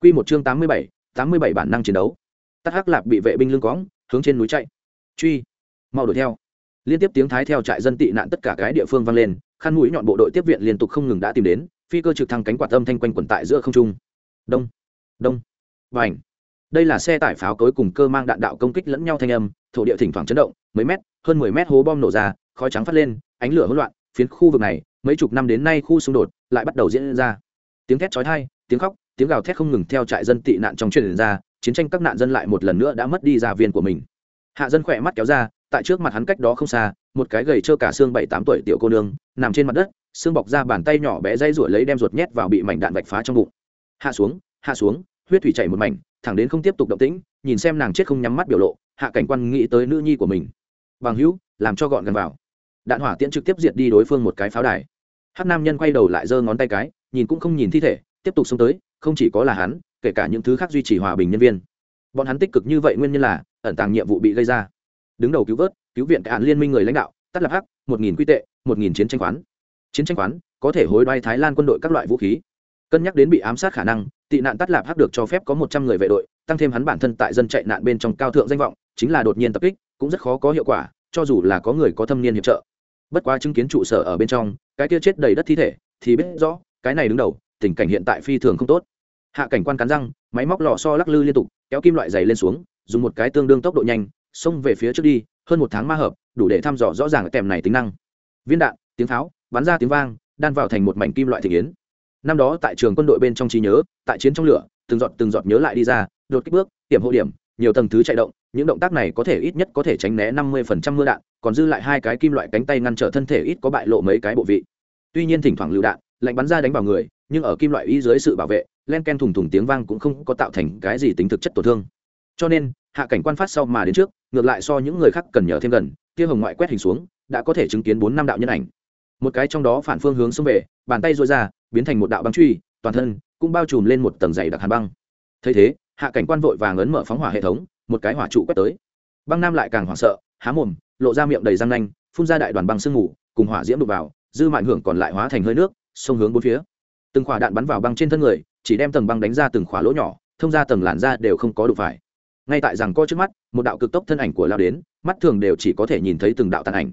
Quy một chương tám mươi bảy, tám mươi bảy bản năng chiến đấu. Tắt hắc lạp bị vệ binh lưng cõng, hướng trên núi chạy. Truy. Mau đuổi theo. Liên tiếp tiếng thái theo trại dân tị nạn tất cả cái địa phương vang lên, khăn mũi nhọn bộ đội tiếp viện liên tục không ngừng đã tìm đến, phi cơ trực thăng cánh quạt âm thanh quanh quẩn tại giữa không trung. Đông. Đông. Và ảnh đây là xe tải pháo cối cùng cơ mang đạn đạo công kích lẫn nhau thanh âm, thổ địa thỉnh thoảng chấn động, mấy mét, hơn mười mét hố bom nổ ra, khói trắng phát lên, ánh lửa hỗn loạn, phiến khu vực này, mấy chục năm đến nay khu xung đột lại bắt đầu diễn ra. Tiếng thét chói tai, tiếng khóc tiếng gào thét không ngừng theo trại dân tị nạn trong truyền ra, chiến tranh các nạn dân lại một lần nữa đã mất đi gia viên của mình. Hạ dân khỏe mắt kéo ra, tại trước mặt hắn cách đó không xa, một cái gầy trơ cả xương bảy tám tuổi tiểu cô nương, nằm trên mặt đất, xương bọc ra bàn tay nhỏ bé dây ruổi lấy đem ruột nhét vào bị mảnh đạn vạch phá trong bụng. Hạ xuống hạ xuống, huyết thủy chảy một mảnh, thẳng đến không tiếp tục động tĩnh, nhìn xem nàng chết không nhắm mắt biểu lộ, hạ cảnh quan nghĩ tới nữ nhi của mình. Bằng hữu, làm cho gọn gần vào. Đạn hỏa tiễn trực tiếp diệt đi đối phương một cái pháo đài. Hát nam nhân quay đầu lại giơ ngón tay cái, nhìn cũng không nhìn thi thể, tiếp tục xông tới không chỉ có là hắn, kể cả những thứ khác duy trì hòa bình nhân viên. Bọn hắn tích cực như vậy nguyên nhân là, ẩn tàng nhiệm vụ bị gây ra. Đứng đầu cứu vớt, cứu viện cả liên minh người lãnh đạo tắt lập hắc, một nghìn quy tệ, một nghìn chiến tranh khoán. Chiến tranh khoán, có thể hối đoái thái lan quân đội các loại vũ khí. Cân nhắc đến bị ám sát khả năng, tị nạn tắt lạp hắc được cho phép có một trăm người vệ đội, tăng thêm hắn bản thân tại dân chạy nạn bên trong cao thượng danh vọng, chính là đột nhiên tập kích, cũng rất khó có hiệu quả, cho dù là có người có thâm niên hiệp trợ. Bất quá chứng kiến trụ sở ở bên trong, cái kia chết đầy đất thi thể, thì biết rõ, cái này đứng đầu, tình cảnh hiện tại phi thường không tốt hạ cảnh quan cắn răng, máy móc lò so lắc lư liên tục, kéo kim loại dày lên xuống, dùng một cái tương đương tốc độ nhanh, xông về phía trước đi, hơn một tháng ma hợp, đủ để thăm dò rõ ràng tèm này tính năng. Viên đạn, tiếng pháo, bắn ra tiếng vang, đan vào thành một mảnh kim loại thể yến. Năm đó tại trường quân đội bên trong trí nhớ, tại chiến trong lửa, từng giọt từng giọt nhớ lại đi ra, đột kích bước tiềm hộ điểm, nhiều tầng thứ chạy động, những động tác này có thể ít nhất có thể tránh né năm mươi phần trăm mưa đạn, còn dư lại hai cái kim loại cánh tay ngăn trở thân thể ít có bại lộ mấy cái bộ vị. Tuy nhiên thỉnh thoảng lựu đạn, lạnh bắn ra đánh vào người, nhưng ở kim loại y dưới sự bảo vệ len ken thùng thùng tiếng vang cũng không có tạo thành cái gì tính thực chất tổn thương. Cho nên, hạ cảnh quan phát sau mà đến trước, ngược lại so những người khác cần nhờ thêm gần tia hồng ngoại quét hình xuống, đã có thể chứng kiến bốn năm đạo nhân ảnh. Một cái trong đó phản phương hướng xông về, bàn tay dội ra, biến thành một đạo băng truy, toàn thân cũng bao trùm lên một tầng dày đặc hàn băng. Thấy thế, hạ cảnh quan vội vàng ấn mở phóng hỏa hệ thống, một cái hỏa trụ quét tới. Băng nam lại càng hoảng sợ, há mồm, lộ ra miệng đầy răng nanh, phun ra đại đoàn băng sương mù, cùng hỏa diễm đục vào, dư mạn hưởng còn lại hóa thành hơi nước, xông hướng bốn phía. Từng khỏa đạn bắn vào băng trên thân người chỉ đem tầng băng đánh ra từng khóa lỗ nhỏ, thông ra tầng làn da đều không có đủ phải. Ngay tại rằng co trước mắt, một đạo cực tốc thân ảnh của lao đến, mắt thường đều chỉ có thể nhìn thấy từng đạo tàn ảnh.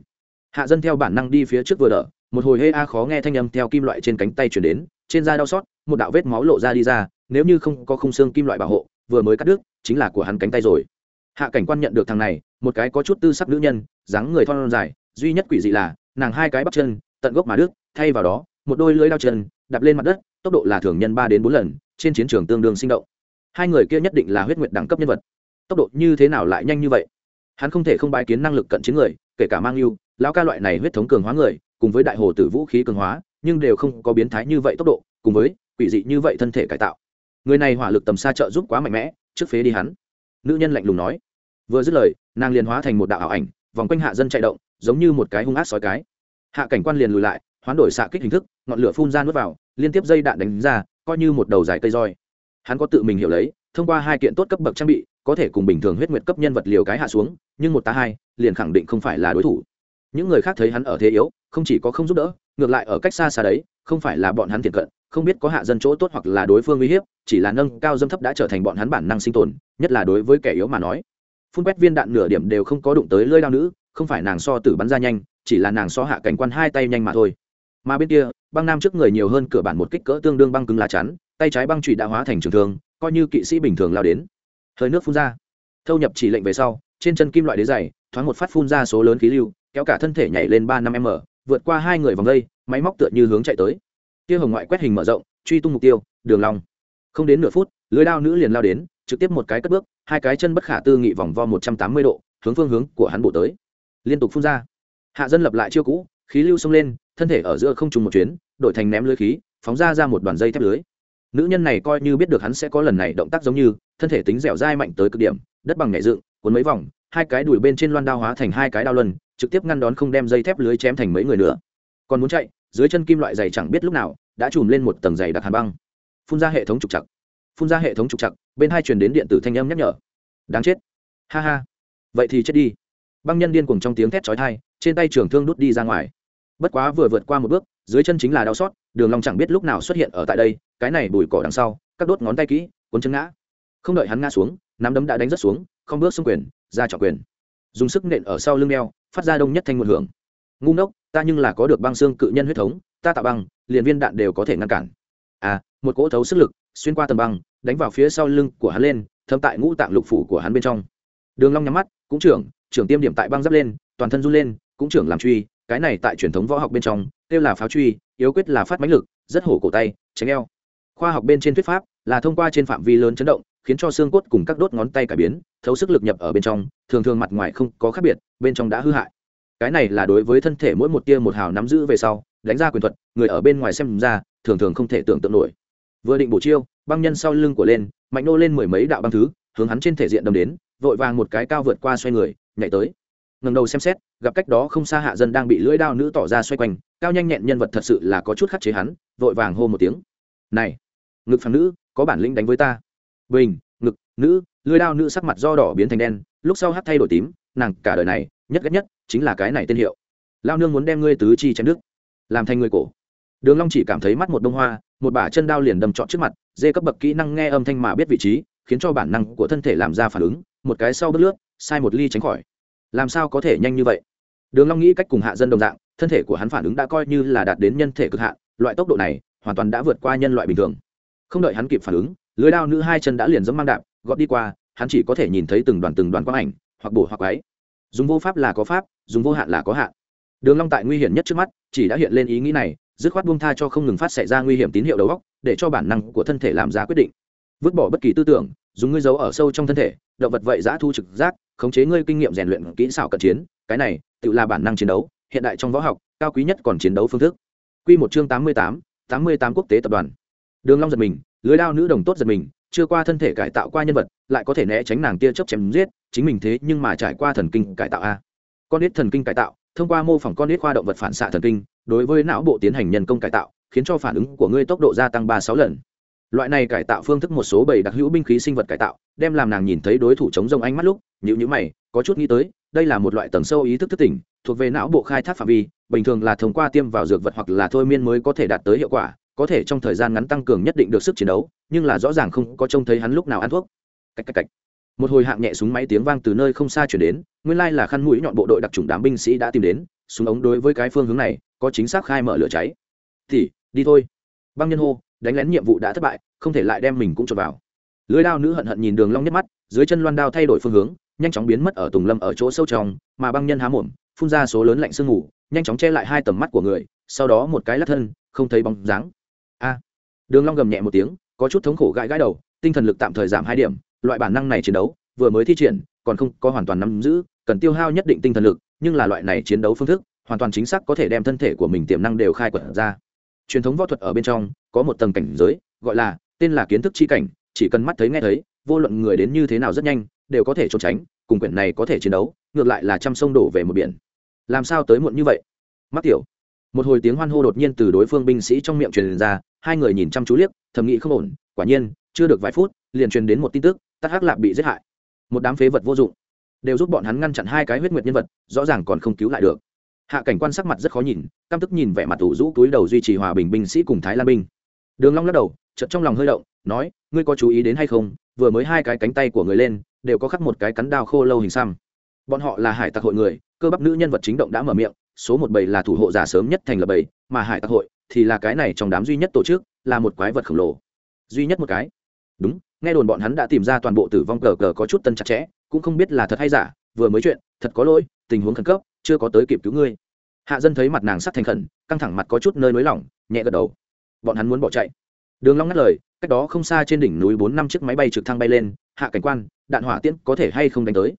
Hạ dân theo bản năng đi phía trước vừa đỡ, một hồi hê a khó nghe thanh âm theo kim loại trên cánh tay chuyển đến, trên da đau xót, một đạo vết máu lộ ra đi ra, nếu như không có khung xương kim loại bảo hộ, vừa mới cắt đứt, chính là của hắn cánh tay rồi. Hạ cảnh quan nhận được thằng này, một cái có chút tư sắc nữ nhân, dáng người thon dài, duy nhất quỷ dị là, nàng hai cái bắp chân, tận gốc mà đứt, thay vào đó, một đôi lưỡi đao chân đạp lên mặt đất, tốc độ là thường nhân ba đến bốn lần, trên chiến trường tương đương sinh động. Hai người kia nhất định là huyết nguyệt đẳng cấp nhân vật. Tốc độ như thế nào lại nhanh như vậy? Hắn không thể không bãi kiến năng lực cận chiến người, kể cả mang yêu lão ca loại này huyết thống cường hóa người, cùng với đại hồ tử vũ khí cường hóa, nhưng đều không có biến thái như vậy tốc độ, cùng với quỷ dị như vậy thân thể cải tạo. Người này hỏa lực tầm xa trợ giúp quá mạnh mẽ, trước phế đi hắn. Nữ nhân lạnh lùng nói. Vừa dứt lời, nàng liền hóa thành một đạo ảo ảnh, vòng quanh hạ dân chạy động, giống như một cái hung ác sói cái. Hạ cảnh quan liền lùi lại hoán đổi xạ kích hình thức, ngọn lửa phun ra nuốt vào, liên tiếp dây đạn đánh ra, coi như một đầu dài cây roi. Hắn có tự mình hiểu lấy, thông qua hai kiện tốt cấp bậc trang bị, có thể cùng bình thường huyết nguyệt cấp nhân vật liều cái hạ xuống, nhưng một tá hai, liền khẳng định không phải là đối thủ. Những người khác thấy hắn ở thế yếu, không chỉ có không giúp đỡ, ngược lại ở cách xa xa đấy, không phải là bọn hắn thiện cận, không biết có hạ dân chỗ tốt hoặc là đối phương uy hiếp, chỉ là nâng cao dâm thấp đã trở thành bọn hắn bản năng sinh tồn, nhất là đối với kẻ yếu mà nói. Phun quét viên đạn nửa điểm đều không có đụng tới lơi đao nữ, không phải nàng so tử bắn ra nhanh, chỉ là nàng so hạ cảnh quan hai tay nhanh mà thôi mà bên kia, băng nam trước người nhiều hơn cửa bản một kích cỡ tương đương băng cứng lá chắn, tay trái băng trụy đã hóa thành trường thương, coi như kỵ sĩ bình thường lao đến. Hơi nước phun ra. Thâu nhập chỉ lệnh về sau, trên chân kim loại đế dày thoáng một phát phun ra số lớn khí lưu, kéo cả thân thể nhảy lên ba năm m, vượt qua hai người vòng dây máy móc tựa như hướng chạy tới. Tia hồng ngoại quét hình mở rộng, truy tung mục tiêu, đường long. Không đến nửa phút, lưới đao nữ liền lao đến, trực tiếp một cái cất bước, hai cái chân bất khả tư nghị vòng vo một trăm tám mươi độ, hướng phương hướng của hắn bộ tới. Liên tục phun ra. Hạ dân lập lại chiêu cũ, khí lưu xông lên thân thể ở giữa không trùng một chuyến đổi thành ném lưới khí phóng ra ra một đoàn dây thép lưới. Nữ nhân này coi như biết được hắn sẽ có lần này động tác giống như thân thể tính dẻo dai mạnh tới cực điểm đất bằng nhảy dựng cuốn mấy vòng hai cái đùi bên trên loan đao hóa thành hai cái đao luân trực tiếp ngăn đón không đem dây thép lưới chém thành mấy người nữa. Còn muốn chạy dưới chân kim loại dày chẳng biết lúc nào đã trùm lên một tầng dày đặc hàn băng. Phun ra hệ thống trục chặt phun ra hệ thống trục chặt bên hai truyền đến điện tử thanh âm nhắc nhở. Đáng chết. Ha ha. Vậy thì chết đi. Băng nhân điên cùng trong tiếng thét chói tai, trên tay trường thương đút đi ra ngoài bất quá vừa vượt qua một bước, dưới chân chính là đau xót, đường long chẳng biết lúc nào xuất hiện ở tại đây, cái này bùi cỏ đằng sau, các đốt ngón tay kỹ, cuốn chân ngã. Không đợi hắn ngã xuống, nắm đấm đã đánh rất xuống, không bước xung quyền, ra trọng quyền. Dùng sức nện ở sau lưng đeo phát ra đông nhất thanh một hưởng. Ngu ngốc, ta nhưng là có được băng xương cự nhân huyết thống, ta tạo băng, liền viên đạn đều có thể ngăn cản. À một cỗ thấu sức lực, xuyên qua tầng băng, đánh vào phía sau lưng của hắn lên thâm tại ngũ tạng lục phủ của hắn bên trong. Đường long nhắm mắt, cũng trưởng trưởng tiêm điểm tại băng giáp lên, toàn thân run lên, cũng trưởng làm truy cái này tại truyền thống võ học bên trong, kêu là pháo truy, yếu quyết là phát mãnh lực, rất hổ cổ tay, tránh eo. Khoa học bên trên thuyết pháp là thông qua trên phạm vi lớn chấn động, khiến cho xương cốt cùng các đốt ngón tay cải biến, thấu sức lực nhập ở bên trong, thường thường mặt ngoài không có khác biệt, bên trong đã hư hại. Cái này là đối với thân thể mỗi một tia một hào nắm giữ về sau, đánh ra quyền thuật, người ở bên ngoài xem ra, thường thường không thể tưởng tượng nổi. Vừa định bổ chiêu, băng nhân sau lưng của lên, mạnh nô lên mười mấy đạo băng thứ, hướng hắn trên thể diện đâm đến, vội vàng một cái cao vượt qua xoay người, nhảy tới. Ngầm đầu xem xét gặp cách đó không xa hạ dân đang bị lưỡi đao nữ tỏ ra xoay quanh, cao nhanh nhẹn nhân vật thật sự là có chút khắc chế hắn, vội vàng hô một tiếng. Này, ngực phản nữ, có bản lĩnh đánh với ta. Bình, ngực, nữ, lưỡi đao nữ sắc mặt do đỏ biến thành đen, lúc sau hắt thay đổi tím, nàng cả đời này, nhất ghét nhất chính là cái này tên hiệu. Lao nương muốn đem ngươi tứ chi chém đức làm thành người cổ. Đường long chỉ cảm thấy mắt một bông hoa, một bả chân đao liền đâm trọn trước mặt, dê cấp bậc kỹ năng nghe âm thanh mà biết vị trí, khiến cho bản năng của thân thể làm ra phản ứng, một cái sau bước lướt, sai một ly tránh khỏi. Làm sao có thể nhanh như vậy? Đường long nghĩ cách cùng hạ dân đồng dạng, thân thể của hắn phản ứng đã coi như là đạt đến nhân thể cực hạn loại tốc độ này hoàn toàn đã vượt qua nhân loại bình thường. Không đợi hắn kịp phản ứng, lưới đao nữ hai chân đã liền dẫm mang đạp gót đi qua, hắn chỉ có thể nhìn thấy từng đoàn từng đoàn quang ảnh, hoặc bổ hoặc ấy. dùng vô pháp là có pháp, dùng vô hạn là có hạn. Đường long tại nguy hiểm nhất trước mắt, chỉ đã hiện lên ý nghĩ này, dứt khoát buông tha cho không ngừng phát xảy ra nguy hiểm tín hiệu đầu óc, để cho bản năng của thân thể làm ra quyết định. Vứt bỏ bất kỳ tư tưởng, dùng ngươi giấu ở sâu trong thân thể, động vật vậy giã thu trực giác, khống chế ngươi kinh nghiệm rèn luyện kỹ xảo cận chiến, cái này tự là bản năng chiến đấu, hiện đại trong võ học, cao quý nhất còn chiến đấu phương thức. Quy một chương tám mươi tám tám mươi tám quốc tế tập đoàn. Đường long giật mình, lưới đao nữ đồng tốt giật mình, chưa qua thân thể cải tạo qua nhân vật, lại có thể né tránh nàng tia chớp chém giết, chính mình thế nhưng mà trải qua thần kinh cải tạo a. Con nít thần kinh cải tạo, thông qua mô phỏng con nít khoa động vật phản xạ thần kinh, đối với não bộ tiến hành nhân công cải tạo, khiến cho phản ứng của ngươi tốc độ gia tăng ba sáu lần. Loại này cải tạo phương thức một số bầy đặc hữu binh khí sinh vật cải tạo, đem làm nàng nhìn thấy đối thủ chống rông ánh mắt lúc nhữ nhữ mày, có chút nghĩ tới đây là một loại tầng sâu ý thức thức tỉnh, thuộc về não bộ khai thác phạm vi, bình thường là thông qua tiêm vào dược vật hoặc là thôi miên mới có thể đạt tới hiệu quả, có thể trong thời gian ngắn tăng cường nhất định được sức chiến đấu, nhưng là rõ ràng không có trông thấy hắn lúc nào ăn thuốc. Cách cách cách. Một hồi hạng nhẹ súng máy tiếng vang từ nơi không xa chuyển đến, nguyên lai là khăn mũi nhọn bộ đội đặc trùng đám binh sĩ đã tìm đến, súng ống đối với cái phương hướng này, có chính xác khai mở lửa cháy. Thì, đi thôi. Băng nhân hô, đánh lén nhiệm vụ đã thất bại, không thể lại đem mình cũng trộn vào. Lưới đao nữ hận hận nhìn đường long nhất mắt, dưới chân loan đao thay đổi phương hướng nhanh chóng biến mất ở tùng lâm ở chỗ sâu trong, mà băng nhân há mồm, phun ra số lớn lạnh sương ngủ nhanh chóng che lại hai tầm mắt của người, sau đó một cái lắc thân, không thấy bóng dáng. A! Đường long gầm nhẹ một tiếng, có chút thống khổ gãi gãi đầu, tinh thần lực tạm thời giảm hai điểm, loại bản năng này chiến đấu, vừa mới thi triển, còn không có hoàn toàn nắm giữ, cần tiêu hao nhất định tinh thần lực, nhưng là loại này chiến đấu phương thức, hoàn toàn chính xác có thể đem thân thể của mình tiềm năng đều khai quật ra. Truyền thống võ thuật ở bên trong, có một tầng cảnh giới, gọi là, tên là kiến thức chi cảnh, chỉ cần mắt thấy nghe thấy, vô luận người đến như thế nào rất nhanh đều có thể trốn tránh, cùng quyển này có thể chiến đấu, ngược lại là trăm sông đổ về một biển. Làm sao tới muộn như vậy? Mắc tiểu. Một hồi tiếng hoan hô đột nhiên từ đối phương binh sĩ trong miệng truyền ra, hai người nhìn chăm chú liếc, thầm nghĩ không ổn, quả nhiên, chưa được vài phút, liền truyền đến một tin tức, tắc hắc lạp bị giết hại. Một đám phế vật vô dụng. Đều giúp bọn hắn ngăn chặn hai cái huyết nguyệt nhân vật, rõ ràng còn không cứu lại được. Hạ cảnh quan sắc mặt rất khó nhìn, căm tức nhìn vẻ mặt thủ rũ túi đầu duy trì hòa bình binh sĩ cùng thái lan binh. Đường long lắc đầu, chợt trong lòng hơi động, nói, ngươi có chú ý đến hay không? Vừa mới hai cái cánh tay của người lên đều có khắc một cái cắn đao khô lâu hình xăm. Bọn họ là hải tặc hội người cơ bắp nữ nhân vật chính động đã mở miệng số một bầy là thủ hộ giả sớm nhất thành lập bảy, mà hải tặc hội thì là cái này trong đám duy nhất tổ chức là một quái vật khổng lồ. Duy nhất một cái. Đúng nghe đồn bọn hắn đã tìm ra toàn bộ tử vong cờ cờ có chút tân chặt chẽ cũng không biết là thật hay giả vừa mới chuyện thật có lỗi tình huống khẩn cấp chưa có tới kịp cứu ngươi. Hạ dân thấy mặt nàng sắc thành khẩn căng thẳng mặt có chút nơi nới lỏng nhẹ gật đầu. Bọn hắn muốn bỏ chạy. Đường long ngắt lời cách đó không xa trên đỉnh núi bốn năm chiếc máy bay trực thăng bay lên, hạ cảnh quan, đạn hỏa tiễn có thể hay không đánh tới?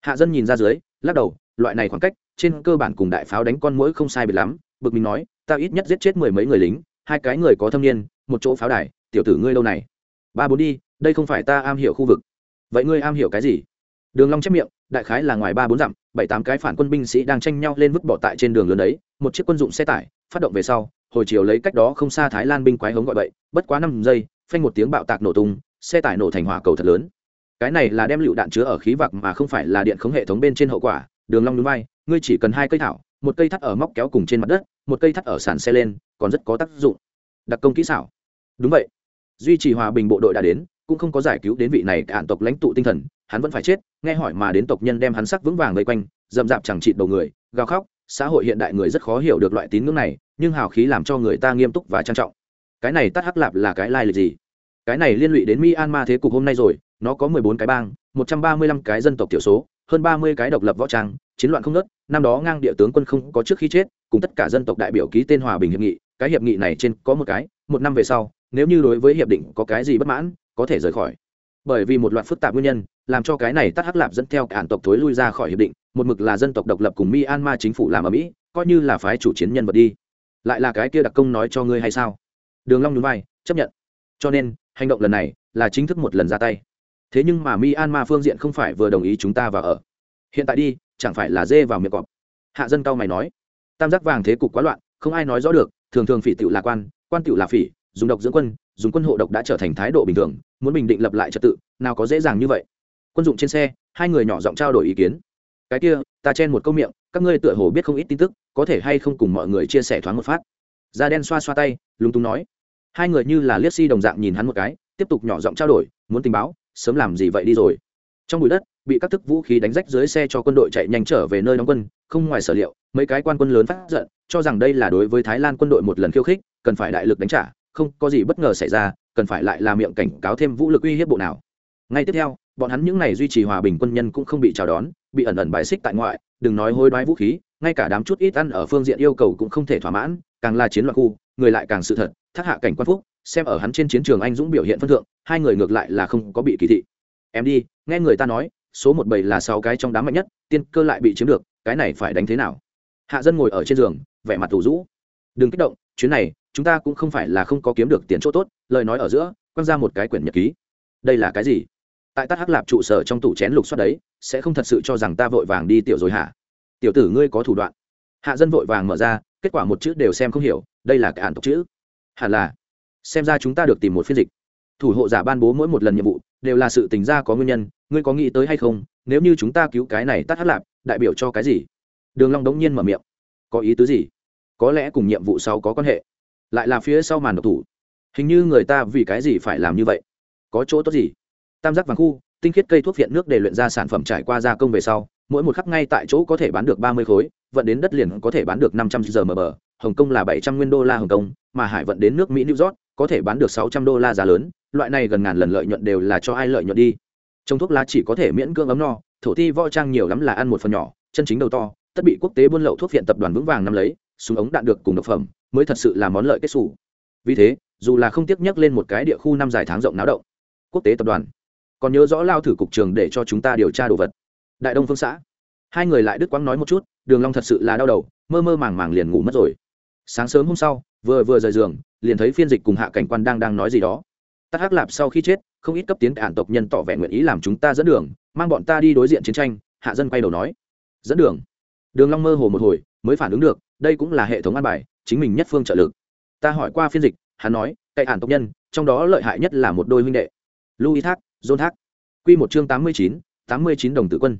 Hạ dân nhìn ra dưới, lắc đầu, loại này khoảng cách, trên cơ bản cùng đại pháo đánh con mũi không sai biệt lắm, bực mình nói, ta ít nhất giết chết mười mấy người lính, hai cái người có thâm niên, một chỗ pháo đài, tiểu tử ngươi lâu này. Ba bốn đi, đây không phải ta am hiểu khu vực. Vậy ngươi am hiểu cái gì? Đường long chép miệng, đại khái là ngoài ba bốn dặm, bảy tám cái phản quân binh sĩ đang tranh nhau lên vứt bỏ tại trên đường lớn đấy, một chiếc quân dụng xe tải, phát động về sau, hồi chiều lấy cách đó không xa thái lan binh quái hống gọi vậy bất quá năm giây phanh một tiếng bạo tạc nổ tung, xe tải nổ thành hỏa cầu thật lớn. Cái này là đem lựu đạn chứa ở khí vạc mà không phải là điện khống hệ thống bên trên hậu quả. Đường long núi bay ngươi chỉ cần hai cây thảo, một cây thắt ở móc kéo cùng trên mặt đất, một cây thắt ở sàn xe lên, còn rất có tác dụng. Đặc công kỹ xảo. Đúng vậy. Duy trì hòa bình bộ đội đã đến, cũng không có giải cứu đến vị này cạn tộc lãnh tụ tinh thần, hắn vẫn phải chết, nghe hỏi mà đến tộc nhân đem hắn sắc vững vàng vây quanh, dậm dạp chẳng chịt đầu người, gào khóc. Xã hội hiện đại người rất khó hiểu được loại tín ngưỡng này, nhưng hào khí làm cho người ta nghiêm túc và trang trọng cái này tắt hắc lạp là cái lai lịch gì? Cái này liên lụy đến myanmar thế cục hôm nay rồi, nó có mười bốn cái bang, một trăm ba mươi lăm cái dân tộc thiểu số, hơn ba mươi cái độc lập võ trang, chiến loạn không nớt năm đó ngang địa tướng quân không có trước khi chết, cùng tất cả dân tộc đại biểu ký tên hòa bình hiệp nghị, cái hiệp nghị này trên có một cái, một năm về sau, nếu như đối với hiệp định có cái gì bất mãn, có thể rời khỏi. Bởi vì một loạt phức tạp nguyên nhân, làm cho cái này tắt hắc lạp dẫn theo cản tộc thối lui ra khỏi hiệp định, một mực là dân tộc độc lập cùng myanmar chính phủ làm ở mỹ, coi như là phái chủ chiến nhân vật đi. Lại là cái kia đặc công nói cho ngươi hay sao? Đường long nhún vai, chấp nhận. Cho nên, hành động lần này là chính thức một lần ra tay. Thế nhưng mà myanmar phương diện không phải vừa đồng ý chúng ta vào ở. Hiện tại đi, chẳng phải là dê vào miệng cọp. Hạ dân cao mày nói. Tam giác vàng thế cục quá loạn, không ai nói rõ được, thường thường phỉ tiểu là quan quan tiểu là phỉ, dùng độc dưỡng quân, dùng quân hộ độc đã trở thành thái độ bình thường, muốn bình định lập lại trật tự, nào có dễ dàng như vậy. Quân dụng trên xe, hai người nhỏ giọng trao đổi ý kiến. Cái kia, ta chen một câu miệng, các ngươi tựa hồ biết không ít tin tức, có thể hay không cùng mọi người chia sẻ thoáng một phát. Da đen xoa xoa tay, lúng túng nói hai người như là liếc si đồng dạng nhìn hắn một cái, tiếp tục nhỏ giọng trao đổi, muốn tình báo, sớm làm gì vậy đi rồi? Trong bụi đất, bị các thức vũ khí đánh rách dưới xe cho quân đội chạy nhanh trở về nơi đóng quân, không ngoài sở liệu, mấy cái quan quân lớn phát giận, cho rằng đây là đối với thái lan quân đội một lần khiêu khích, cần phải đại lực đánh trả, không có gì bất ngờ xảy ra, cần phải lại làm miệng cảnh cáo thêm vũ lực uy hiếp bộ nào. Ngay tiếp theo, bọn hắn những n à y duy trì hòa bình quân nhân cũng không bị chào đón, bị ẩn ẩn bài xích tại ngoại, đừng nói hối đoái vũ khí, ngay cả đám chút ít ăn ở phương diện yêu cầu cũng không thể thỏa mãn, càng là chiến loạn khu, người lại càng sự thật thác hạ cảnh quan phúc, xem ở hắn trên chiến trường anh dũng biểu hiện phân thượng, hai người ngược lại là không có bị kỳ thị. Em đi, nghe người ta nói, số một bảy là sáu cái trong đám mạnh nhất, tiên cơ lại bị chiếm được, cái này phải đánh thế nào? Hạ dân ngồi ở trên giường, vẻ mặt tủ rũ. Đừng kích động, chuyến này, chúng ta cũng không phải là không có kiếm được tiền chỗ tốt, lời nói ở giữa, quăng ra một cái quyển nhật ký. Đây là cái gì? Tại tắt hắc lạp trụ sở trong tủ chén lục xoát đấy, sẽ không thật sự cho rằng ta vội vàng đi tiểu rồi hả? Tiểu tử ngươi có thủ đoạn. Hạ dân vội vàng mở ra, kết quả một chữ đều xem không hiểu, đây là cái ản tộc chữ hẳn là. Xem ra chúng ta được tìm một phiên dịch. Thủ hộ giả ban bố mỗi một lần nhiệm vụ, đều là sự tình ra có nguyên nhân, ngươi có nghĩ tới hay không? Nếu như chúng ta cứu cái này tắt hát lạp, đại biểu cho cái gì? Đường long đống nhiên mở miệng. Có ý tứ gì? Có lẽ cùng nhiệm vụ sau có quan hệ. Lại là phía sau màn độc thủ. Hình như người ta vì cái gì phải làm như vậy? Có chỗ tốt gì? Tam giác vàng khu, tinh khiết cây thuốc viện nước để luyện ra sản phẩm trải qua gia công về sau, mỗi một khắc ngay tại chỗ có thể bán được ba mươi khối, vận đến đất liền có thể bán được năm trăm giờ mờ bờ hồng kông là bảy trăm nguyên đô la hồng kông, mà hải vận đến nước mỹ new york có thể bán được sáu trăm đô la giá lớn, loại này gần ngàn lần lợi nhuận đều là cho ai lợi nhuận đi. Trong thuốc lá chỉ có thể miễn cưỡng ấm no, thổ ti võ trang nhiều lắm là ăn một phần nhỏ, chân chính đầu to, tất bị quốc tế buôn lậu thuốc viện tập đoàn vững vàng nắm lấy, súng ống đạn được cùng độc phẩm, mới thật sự là món lợi kết xù. Vì thế, dù là không tiếc nhắc lên một cái địa khu năm dài tháng rộng náo động, quốc tế tập đoàn còn nhớ rõ lao thử cục trường để cho chúng ta điều tra đồ vật. Đại đông phương xã. Hai người lại đứt quãng nói một chút, đường long thật sự là đau đầu, mơ mơ màng màng liền ngủ mất rồi sáng sớm hôm sau, vừa vừa rời giường, liền thấy phiên dịch cùng hạ cảnh quan đang đang nói gì đó. Tắc hắc lạp sau khi chết, không ít cấp tiến ản tộc nhân tỏ vẻ nguyện ý làm chúng ta dẫn đường, mang bọn ta đi đối diện chiến tranh, hạ dân quay đầu nói. Dẫn đường? Đường long mơ hồ một hồi, mới phản ứng được, đây cũng là hệ thống an bài, chính mình nhất phương trợ lực. Ta hỏi qua phiên dịch, hắn nói, cậy ản tộc nhân, trong đó lợi hại nhất là một đôi huynh đệ. Louis thác, john thác. Quy một chương tám mươi chín, tám mươi chín đồng tử quân.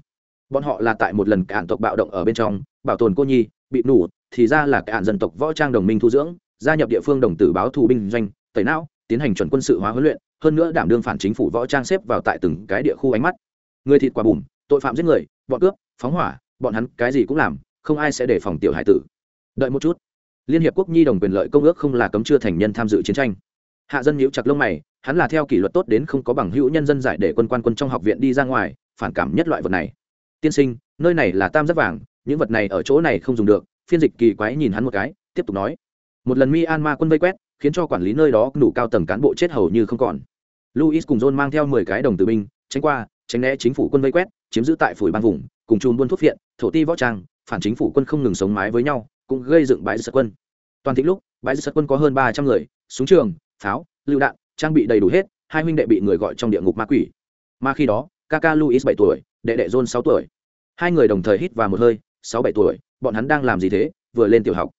Bọn họ là tại một lần cản tộc bạo động ở bên trong, bảo tồn cô nhi, bị nổ thì ra là cản dân tộc võ trang đồng minh thu dưỡng, gia nhập địa phương đồng tử báo thù binh doanh, tẩy não, tiến hành chuẩn quân sự hóa huấn luyện, hơn nữa đảm đương phản chính phủ võ trang xếp vào tại từng cái địa khu ánh mắt. Người thịt quả bùm, tội phạm giết người, bọn cướp, phóng hỏa, bọn hắn cái gì cũng làm, không ai sẽ đề phòng tiểu hải tử. Đợi một chút. Liên hiệp quốc nhi đồng quyền lợi công ước không là cấm chưa thành nhân tham dự chiến tranh. Hạ dân nhiễu chặt lông mày, hắn là theo kỷ luật tốt đến không có bằng hữu nhân dân giải để quân quan quân trong học viện đi ra ngoài, phản cảm nhất loại vật này. Tiên sinh, nơi này là tam giác vàng, những vật này ở chỗ này không dùng được phiên dịch kỳ quái nhìn hắn một cái, tiếp tục nói. Một lần myanmar quân vây quét, khiến cho quản lý nơi đó đủ cao tầng cán bộ chết hầu như không còn. Luis cùng john mang theo mười cái đồng tử binh, tránh qua, tránh né chính phủ quân vây quét, chiếm giữ tại phủi ban vùng, cùng chùm buôn thuốc viện, thổ ti võ trang, phản chính phủ quân không ngừng sống mái với nhau, cũng gây dựng bãi giật quân. Toàn thịnh lúc, bãi giật quân có hơn ba trăm người, súng trường, pháo, lựu đạn, trang bị đầy đủ hết, hai huynh đệ bị người gọi trong địa ngục ma quỷ. Mà khi đó, kaka luis bảy tuổi, đệ đệ john sáu tuổi. Hai người đồng thời hít vào một hơi, sáu bảy tuổi bọn hắn đang làm gì thế, vừa lên tiểu học.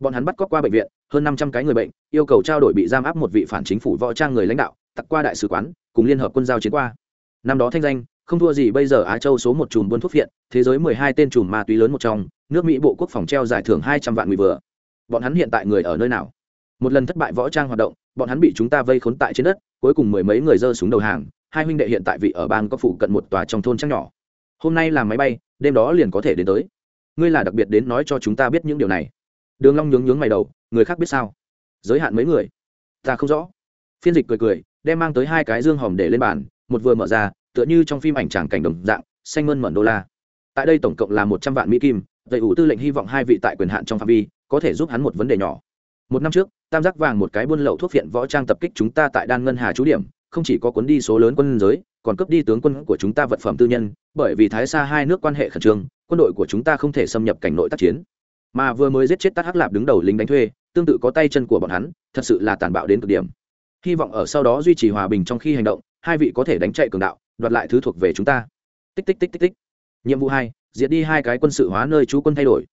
Bọn hắn bắt cóc qua bệnh viện, hơn năm trăm cái người bệnh, yêu cầu trao đổi bị giam áp một vị phản chính phủ võ trang người lãnh đạo tặc qua đại sứ quán, cùng liên hợp quân giao chiến qua. Năm đó thanh danh, không thua gì bây giờ á châu số một chùm buôn thuốc viện, thế giới mười hai tên chùm ma túy lớn một trong, nước mỹ bộ quốc phòng treo giải thưởng hai trăm vạn người vừa. Bọn hắn hiện tại người ở nơi nào? Một lần thất bại võ trang hoạt động, bọn hắn bị chúng ta vây khốn tại trên đất, cuối cùng mười mấy người giơ súng đầu hàng, hai huynh đệ hiện tại vị ở bang có phụ cận một tòa trong thôn trăng nhỏ. Hôm nay làm máy bay, đêm đó liền có thể đến tới ngươi là đặc biệt đến nói cho chúng ta biết những điều này. Đường long nhướng nhướng mày đầu, người khác biết sao? Giới hạn mấy người? Ta không rõ. Phiên dịch cười cười, đem mang tới hai cái dương hòm để lên bàn, một vừa mở ra, tựa như trong phim ảnh tràng cảnh đồng dạng, xanh mơn mởn đô la. Tại đây tổng cộng là một trăm vạn mỹ kim, vậy ủ tư lệnh hy vọng hai vị tại quyền hạn trong phạm vi, có thể giúp hắn một vấn đề nhỏ. Một năm trước, tam giác vàng một cái buôn lậu thuốc viện võ trang tập kích chúng ta tại đan ngân hà trú điểm, không chỉ có cuốn đi số lớn quân giới, còn cướp đi tướng quân của chúng ta vật phẩm tư nhân, bởi vì thái xa hai nước quan hệ khẩn trương quân đội của chúng ta không thể xâm nhập cảnh nội tác chiến. Mà vừa mới giết chết tát hắc lạp đứng đầu lính đánh thuê, tương tự có tay chân của bọn hắn, thật sự là tàn bạo đến cực điểm. Hy vọng ở sau đó duy trì hòa bình trong khi hành động, hai vị có thể đánh chạy cường đạo, đoạt lại thứ thuộc về chúng ta. Tích tích tích tích tích. Nhiệm vụ hai, diệt đi hai cái quân sự hóa nơi trú quân thay đổi.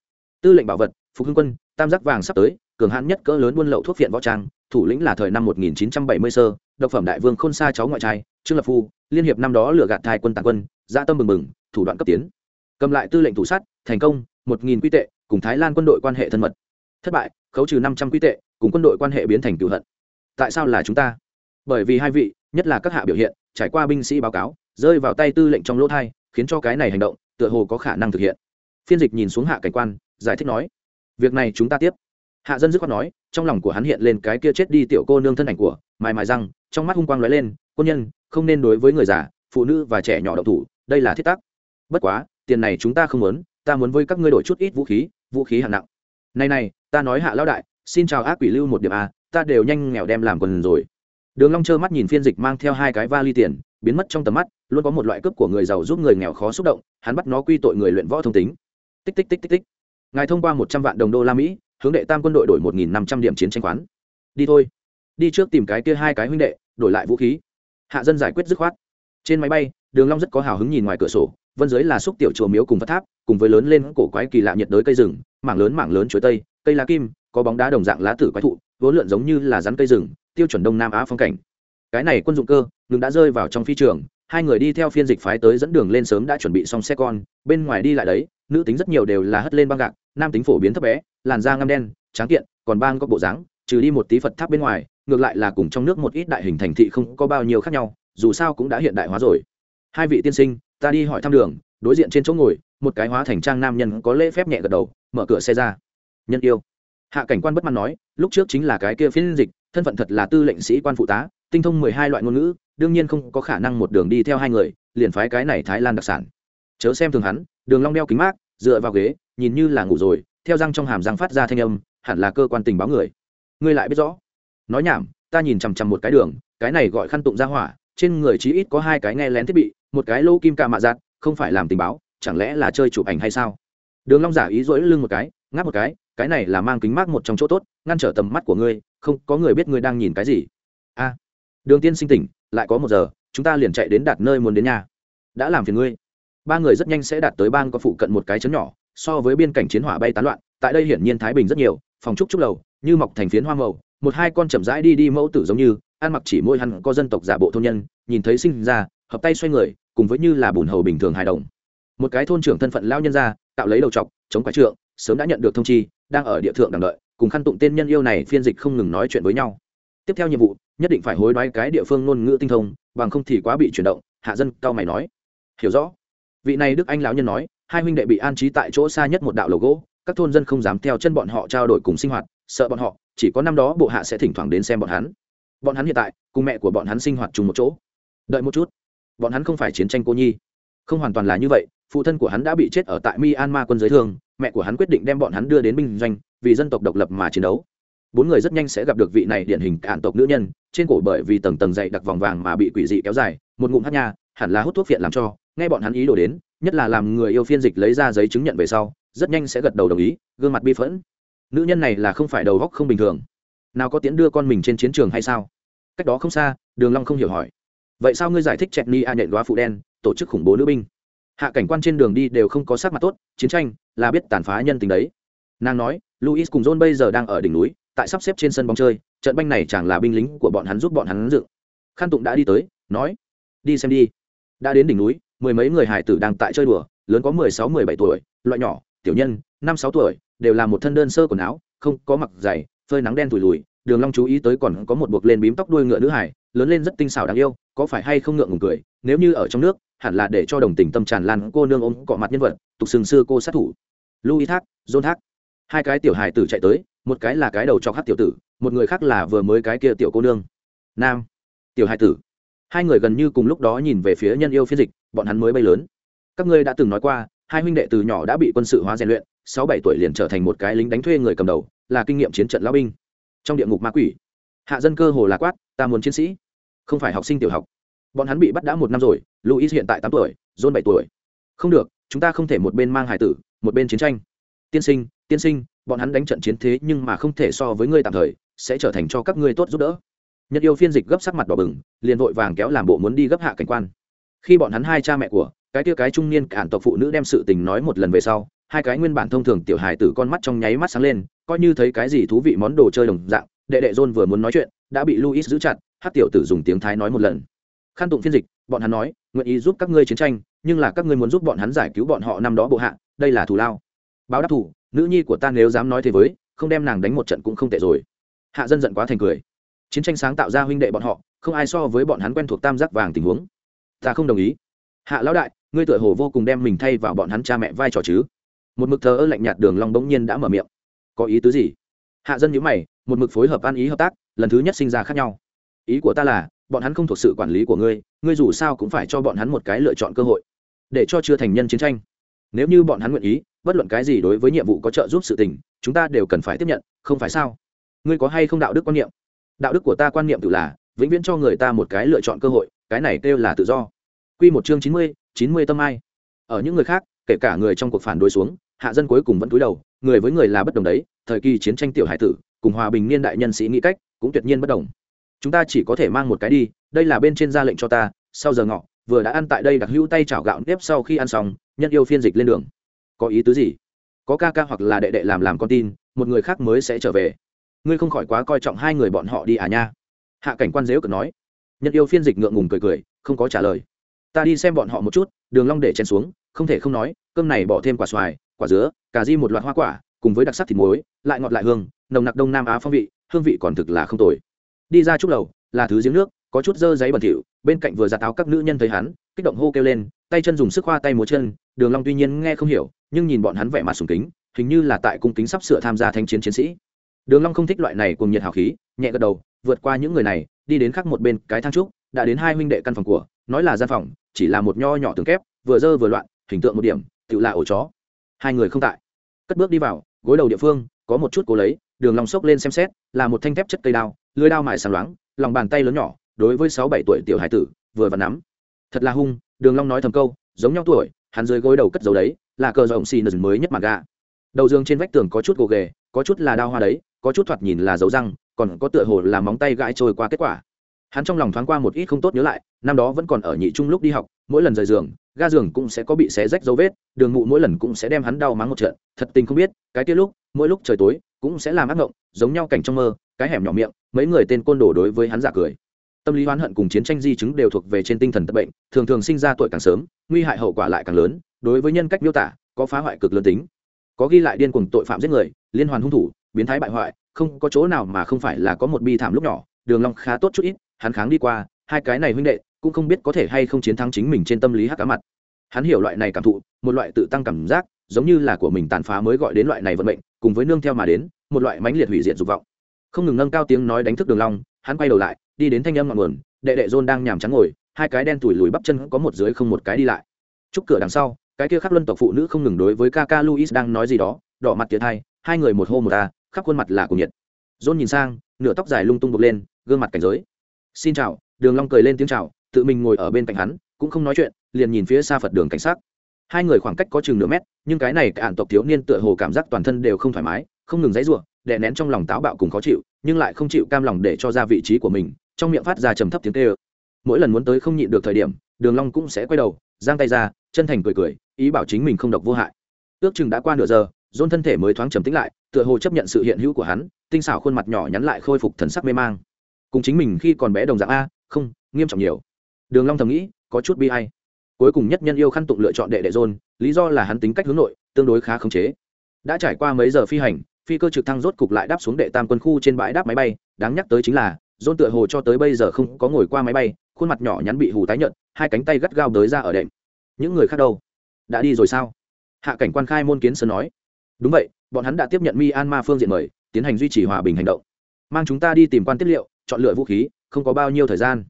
Tư lệnh bảo vật, phục hưng quân, tam giác vàng sắp tới, cường hãn nhất cỡ lớn buôn lậu thuốc viện võ trang, thủ lĩnh là thời năm 1970 sơ, độc phẩm đại vương khôn xa cháu ngoại trai, trương lập phu, liên hiệp năm đó lừa gạt thai quân tàn quân gia tâm mừng mừng, thủ đoạn cấp tiến cầm lại tư lệnh thủ sát thành công, một nghìn quy tệ, cùng thái lan quân đội quan hệ thân mật. Thất bại, khấu trừ năm trăm quy tệ, cùng quân đội quan hệ biến thành cựu hận. Tại sao là chúng ta? Bởi vì hai vị, nhất là các hạ biểu hiện, trải qua binh sĩ báo cáo, rơi vào tay tư lệnh trong lỗ thai, khiến cho cái này hành động, tựa hồ có khả năng thực hiện. Phiên dịch nhìn xuống hạ cảnh quan, giải thích nói, việc này chúng ta tiếp. Hạ dân dứt khoát nói, trong lòng của hắn hiện lên cái kia chết đi tiểu cô nương thân ảnh của, mài mài răng, trong mắt hung quang lóe lên, quân nhân, không nên đối với người già, phụ nữ và trẻ nhỏ độc thủ, đây là thiết tắc. Bất quá tiền này chúng ta không muốn, ta muốn với các ngươi đổi chút ít vũ khí vũ khí hạng nặng. Này này, ta nói hạ lão đại, xin chào ác quỷ lưu một điểm a, ta đều nhanh nghèo đem làm quần rồi. Đường long trơ mắt nhìn phiên dịch mang theo hai cái vali tiền, biến mất trong tầm mắt, luôn có một loại cướp của người giàu giúp người nghèo khó xúc động, hắn bắt nó quy tội người luyện võ thông tính. Tích tích tích tích tích. Ngài thông qua một trăm vạn đồng đô la mỹ, hướng đệ tam quân đội đổi một nghìn năm trăm điểm chiến tranh khoán. Đi thôi. Đi trước tìm cái kia hai cái huynh đệ, đổi lại vũ khí. Hạ dân giải quyết dứt khoát. Trên máy bay, đường long rất có hào hứng nhìn ngoài cửa sổ vân dưới là xúc tiểu chùa miếu cùng phật tháp, cùng với lớn lên cổ quái kỳ lạ nhiệt đới cây rừng, mảng lớn mảng lớn chuối tây, cây lá kim, có bóng đá đồng dạng lá tử quái thụ, vốn lượn giống như là rắn cây rừng, tiêu chuẩn đông nam á phong cảnh. Cái này quân dụng cơ, ngừng đã rơi vào trong phi trường, hai người đi theo phiên dịch phái tới dẫn đường lên sớm đã chuẩn bị xong xe con, bên ngoài đi lại đấy, nữ tính rất nhiều đều là hất lên băng gạc, nam tính phổ biến thấp bé, làn da ngăm đen, tráng kiện, còn bang có bộ dáng, trừ đi một tí phật tháp bên ngoài, ngược lại là cùng trong nước một ít đại hình thành thị không có bao nhiêu khác nhau, dù sao cũng đã hiện đại hóa rồi. Hai vị tiên sinh ta đi hỏi thăm đường, đối diện trên chỗ ngồi, một cái hóa thành trang nam nhân có lễ phép nhẹ gật đầu, mở cửa xe ra. Nhân yêu. Hạ cảnh quan bất mãn nói, lúc trước chính là cái kia phiên dịch, thân phận thật là tư lệnh sĩ quan phụ tá, tinh thông mười hai loại ngôn ngữ, đương nhiên không có khả năng một đường đi theo hai người, liền phái cái này thái lan đặc sản. Chớ xem thường hắn, đường long đeo kính mát, dựa vào ghế, nhìn như là ngủ rồi, theo răng trong hàm răng phát ra thanh âm, hẳn là cơ quan tình báo người. Ngươi lại biết rõ. Nói nhảm, ta nhìn chằm chằm một cái đường, cái này gọi khăn tụng ra hỏa, trên người chí ít có hai cái nghe lén thiết bị một cái lô kim ca mạ giặt không phải làm tình báo, chẳng lẽ là chơi chụp ảnh hay sao? Đường long giả ý dỗi lưng một cái, ngáp một cái cái này là mang kính mát một trong chỗ tốt, ngăn trở tầm mắt của ngươi, không, có người biết ngươi đang nhìn cái gì. A, đường tiên sinh tỉnh, lại có một giờ, chúng ta liền chạy đến đạt nơi muốn đến nhà. Đã làm phiền ngươi. Ba người rất nhanh sẽ đạt tới bang có phụ cận một cái chấn nhỏ, so với biên cảnh chiến hỏa bay tán loạn, tại đây hiển nhiên thái bình rất nhiều, phòng trúc trúc lầu, như mọc thành phiến hoa màu, một hai con chậm rãi đi đi mẫu tử giống như, ăn mặc chỉ môi hắn có dân tộc giả bộ thôn nhân, nhìn thấy sinh ra, hợp tay xoay người cùng với như là bùn hầu bình thường hài đồng. Một cái thôn trưởng thân phận lao nhân ra tạo lấy đầu trọc, chống quái trượng, sớm đã nhận được thông chi, đang ở địa thượng đằng đợi, cùng khăn tụng tên nhân yêu này phiên dịch không ngừng nói chuyện với nhau. Tiếp theo nhiệm vụ, nhất định phải hối đoái cái địa phương ngôn ngữ tinh thông, bằng không thì quá bị chuyển động, hạ dân cao mày nói. Hiểu rõ. Vị này đức anh lão nhân nói, hai huynh đệ bị an trí tại chỗ xa nhất một đạo lầu gỗ, các thôn dân không dám theo chân bọn họ trao đổi cùng sinh hoạt, sợ bọn họ, chỉ có năm đó bộ hạ sẽ thỉnh thoảng đến xem bọn hắn. Bọn hắn hiện tại, cùng mẹ của bọn hắn sinh hoạt chung một chỗ. Đợi một chút bọn hắn không phải chiến tranh cô nhi. Không hoàn toàn là như vậy, phụ thân của hắn đã bị chết ở tại myanmar quân giới thương, mẹ của hắn quyết định đem bọn hắn đưa đến binh doanh, vì dân tộc độc lập mà chiến đấu. Bốn người rất nhanh sẽ gặp được vị này điển hình cản tộc nữ nhân, trên cổ bởi vì tầng tầng dậy đặc vòng vàng mà bị quỷ dị kéo dài, một ngụm hát nha, hẳn là hút thuốc phiện làm cho, nghe bọn hắn ý đồ đến, nhất là làm người yêu phiên dịch lấy ra giấy chứng nhận về sau, rất nhanh sẽ gật đầu đồng ý, gương mặt bi phẫn. Nữ nhân này là không phải đầu góc không bình thường. Nào có tiễn đưa con mình trên chiến trường hay sao? Cách đó không xa, đường long không hiểu hỏi vậy sao ngươi giải thích chẹt ni a nhện đoá phụ đen, tổ chức khủng bố nữ binh? Hạ cảnh quan trên đường đi đều không có sắc mặt tốt, chiến tranh là biết tàn phá nhân tình đấy. Nàng nói luis cùng john bây giờ đang ở đỉnh núi, tại sắp xếp trên sân bóng chơi, trận banh này chẳng là binh lính của bọn hắn giúp bọn hắn dựng. Khăn tụng đã đi tới, nói, đi xem đi. Đã đến đỉnh núi, mười mấy người hải tử đang tại chơi đùa, lớn có mười sáu, mười bảy tuổi, loại nhỏ, tiểu nhân, năm, sáu tuổi, đều là một thân đơn sơ quần áo, không có mặc giày, phơi nắng đen thùi lùi, đường long chú ý tới còn có một buộc lên bím tóc đuôi ngựa nữ hải lớn lên rất tinh xảo đáng yêu, có phải hay không ngượng ngùng cười, nếu như ở trong nước, hẳn là để cho đồng tình tâm tràn lan cô nương ôm cọ mặt nhân vật, tục sừng xưa cô sát thủ. Louis thác, john thác. Hai cái tiểu hài tử chạy tới, một cái là cái đầu cho hát tiểu tử, một người khác là vừa mới cái kia tiểu cô nương. Nam. Tiểu hài tử. Hai người gần như cùng lúc đó nhìn về phía nhân yêu phiên dịch, bọn hắn mới bay lớn. Các ngươi đã từng nói qua, hai huynh đệ từ nhỏ đã bị quân sự hóa rèn luyện, sáu bảy tuổi liền trở thành một cái lính đánh thuê người cầm đầu, là kinh nghiệm chiến trận lao binh. Trong địa ngục ma quỷ. Hạ dân cơ hồ là quát ta muốn chiến sĩ. Không phải học sinh tiểu học. Bọn hắn bị bắt đã một năm rồi luis hiện tại tám tuổi, john bảy tuổi. Không được, chúng ta không thể một bên mang hải tử, một bên chiến tranh. Tiên sinh tiên sinh, bọn hắn đánh trận chiến thế nhưng mà không thể so với ngươi tạm thời, sẽ trở thành cho các ngươi tốt giúp đỡ. Nhật yêu phiên dịch gấp sắc mặt đỏ bừng, liền vội vàng kéo làm bộ muốn đi gấp hạ cảnh quan. Khi bọn hắn hai cha mẹ của, cái tia cái trung niên cản tộc phụ nữ đem sự tình nói một lần về sau, hai cái nguyên bản thông thường tiểu hài tử con mắt trong nháy mắt sáng lên, coi như thấy cái gì thú vị món đồ chơi đồng dạng, đệ đệ john vừa muốn nói chuyện đã bị luis giữ chặt, hát tiểu tử dùng tiếng thái nói một lần. Khăn tụng phiên dịch, bọn hắn nói, nguyện ý giúp các ngươi chiến tranh, nhưng là các ngươi muốn giúp bọn hắn giải cứu bọn họ năm đó bộ hạ, đây là thù lao. Báo đáp thủ nữ nhi của ta nếu dám nói thế với, không đem nàng đánh một trận cũng không tệ rồi. Hạ dân giận quá thành cười. Chiến tranh sáng tạo ra huynh đệ bọn họ, không ai so với bọn hắn quen thuộc tam giác vàng tình huống. Ta không đồng ý. Hạ lão đại, ngươi tựa hồ vô cùng đem mình thay vào bọn hắn cha mẹ vai trò chứ. Một mực thờ ơ lạnh nhạt đường long bỗng nhiên đã mở miệng. Có ý tứ gì? Hạ dân nhíu mày, một mực phối hợp ăn ý hợp tác lần thứ nhất sinh ra khác nhau. Ý của ta là, bọn hắn không thuộc sự quản lý của ngươi ngươi dù sao cũng phải cho bọn hắn một cái lựa chọn cơ hội, để cho chưa thành nhân chiến tranh. Nếu như bọn hắn nguyện ý, bất luận cái gì đối với nhiệm vụ có trợ giúp sự tình, chúng ta đều cần phải tiếp nhận, không phải sao? Ngươi có hay không đạo đức quan niệm? Đạo đức của ta quan niệm tự là, vĩnh viễn cho người ta một cái lựa chọn cơ hội, cái này kêu là tự do. Quy một chương chín mươi chín mươi tâm ai. Ở những người khác, kể cả người trong cuộc phản đối xuống, hạ dân cuối cùng vẫn cúi đầu, người với người là bất đồng đấy, thời kỳ chiến tranh tiểu hải tử cùng hòa bình niên đại nhân sĩ nghĩ cách, cũng tuyệt nhiên bất đồng. Chúng ta chỉ có thể mang một cái đi, đây là bên trên ra lệnh cho ta, sau giờ ngọ, vừa đã ăn tại đây đặc hữu tay chảo gạo nếp sau khi ăn xong, nhân yêu phiên dịch lên đường. Có ý tứ gì? Có ca ca hoặc là đệ đệ làm làm con tin, một người khác mới sẽ trở về. Ngươi không khỏi quá coi trọng hai người bọn họ đi à nha. Hạ cảnh quan dếu cực nói. Nhân yêu phiên dịch ngượng ngùng cười cười, không có trả lời. Ta đi xem bọn họ một chút, đường long để chen xuống, không thể không nói, cơm này bỏ thêm quả xoài, quả dứa, cà ri một loạt hoa quả, cùng với đặc sắc thịt muối, lại ngọt lại hương nồng nặc đông nam á phong vị, hương vị còn thực là không tồi. Đi ra chúc lầu, là thứ giếng nước, có chút dơ giấy bẩn thỉu, bên cạnh vừa ra táo các nữ nhân thấy hắn, kích động hô kêu lên, tay chân dùng sức khoa tay múa chân, đường long tuy nhiên nghe không hiểu, nhưng nhìn bọn hắn vẻ mặt sùng kính, hình như là tại cung kính sắp sửa tham gia thanh chiến chiến sĩ. Đường long không thích loại này cùng nhiệt hào khí, nhẹ gật đầu, vượt qua những người này, đi đến khác một bên, cái thang trúc, đã đến hai huynh đệ căn phòng của, nói là gian phòng, chỉ là một nho nhỏ tường kép, vừa dơ vừa loạn, hình tượng một điểm tự là ổ chó. Hai người không tại. Cất bước đi vào, gối đầu địa phương, có một chút cố lấy đường long sốc lên xem xét, là một thanh thép chất cây đao lưỡi đao mài sáng loáng, lòng bàn tay lớn nhỏ, đối với sáu bảy tuổi tiểu hải tử, vừa và nắm. Thật là hung, đường long nói thầm câu, giống nhau tuổi, hắn dưới gối đầu cất dấu đấy, là cờ rộng xì nần mới nhất mà gà. Đầu giường trên vách tường có chút gồ ghề, có chút là đao hoa đấy, có chút thoạt nhìn là dấu răng, còn có tựa hồ là móng tay gãi trôi qua kết quả. Hắn trong lòng thoáng qua một ít không tốt nhớ lại, năm đó vẫn còn ở nhị trung lúc đi học, mỗi lần rời giường, ga giường cũng sẽ có bị xé rách dấu vết, đường mụ mỗi lần cũng sẽ đem hắn đau mắng một trận, thật tình không biết, cái tiết lúc, mỗi lúc trời tối cũng sẽ làm ác ngộng, giống nhau cảnh trong mơ, cái hẻm nhỏ miệng, mấy người tên côn đồ đối với hắn giả cười. Tâm lý oán hận cùng chiến tranh di chứng đều thuộc về trên tinh thần tật bệnh, thường thường sinh ra tuổi càng sớm, nguy hại hậu quả lại càng lớn, đối với nhân cách miêu tả, có phá hoại cực lớn tính. Có ghi lại điên cuồng tội phạm giết người, liên hoàn hung thủ, biến thái bại hoại, không có chỗ nào mà không phải là có một bi thảm lúc nhỏ, đường long khá tốt chút ít, hắn kháng đi qua, hai cái này huynh đệ, cũng không biết có thể hay không chiến thắng chính mình trên tâm lý hắc cá mặt. Hắn hiểu loại này cảm thụ, một loại tự tăng cảm giác, giống như là của mình tàn phá mới gọi đến loại này vận mệnh cùng với nương theo mà đến, một loại mãnh liệt hủy diệt dục vọng. Không ngừng nâng cao tiếng nói đánh thức đường long, hắn quay đầu lại, đi đến thanh âm ngọn nguồn, đệ đệ john đang nhảm trắng ngồi, hai cái đen tuổi lùi bắp chân có một dưới không một cái đi lại. Chúc cửa đằng sau, cái kia khắc luân tộc phụ nữ không ngừng đối với ca luis đang nói gì đó, đỏ mặt tiệt hai hai người một hô một ta khắp khuôn mặt là cùng nhiệt. John nhìn sang, nửa tóc dài lung tung bục lên, gương mặt cảnh giới. Xin chào. Đường long cười lên tiếng chào, tự mình ngồi ở bên cạnh hắn, cũng không nói chuyện, liền nhìn phía xa phật đường cảnh sát hai người khoảng cách có chừng nửa mét, nhưng cái này cả tộc thiếu niên tựa hồ cảm giác toàn thân đều không thoải mái, không ngừng dãy rủa, đè nén trong lòng táo bạo cùng khó chịu, nhưng lại không chịu cam lòng để cho ra vị trí của mình, trong miệng phát ra trầm thấp tiếng kêu. Mỗi lần muốn tới không nhịn được thời điểm, đường long cũng sẽ quay đầu, giang tay ra, chân thành cười cười, ý bảo chính mình không độc vô hại. Ước chừng đã qua nửa giờ dôn thân thể mới thoáng trầm tĩnh lại, tựa hồ chấp nhận sự hiện hữu của hắn, tinh xảo khuôn mặt nhỏ nhắn lại khôi phục thần sắc mê mang. Cùng chính mình khi còn bé đồng dạng a, không, nghiêm trọng nhiều. Đường long thầm nghĩ, có chút bi ai cuối cùng nhất nhân yêu khăn tụng lựa chọn đệ đệ dôn lý do là hắn tính cách hướng nội, tương đối khá khống chế. Đã trải qua mấy giờ phi hành, phi cơ trực thăng rốt cục lại đáp xuống đệ tam quân khu trên bãi đáp máy bay, đáng nhắc tới chính là dôn tựa hồ cho tới bây giờ không có ngồi qua máy bay, khuôn mặt nhỏ nhắn bị hù tái nhợt, hai cánh tay gắt gao đới ra ở đệm. Những người khác đâu? Đã đi rồi sao? Hạ cảnh quan khai môn kiến sơn nói. Đúng vậy, bọn hắn đã tiếp nhận myanmar phương diện mời, tiến hành duy trì hòa bình hành động. Mang chúng ta đi tìm quan tiết liệu, chọn lựa vũ khí, không có bao nhiêu thời gian.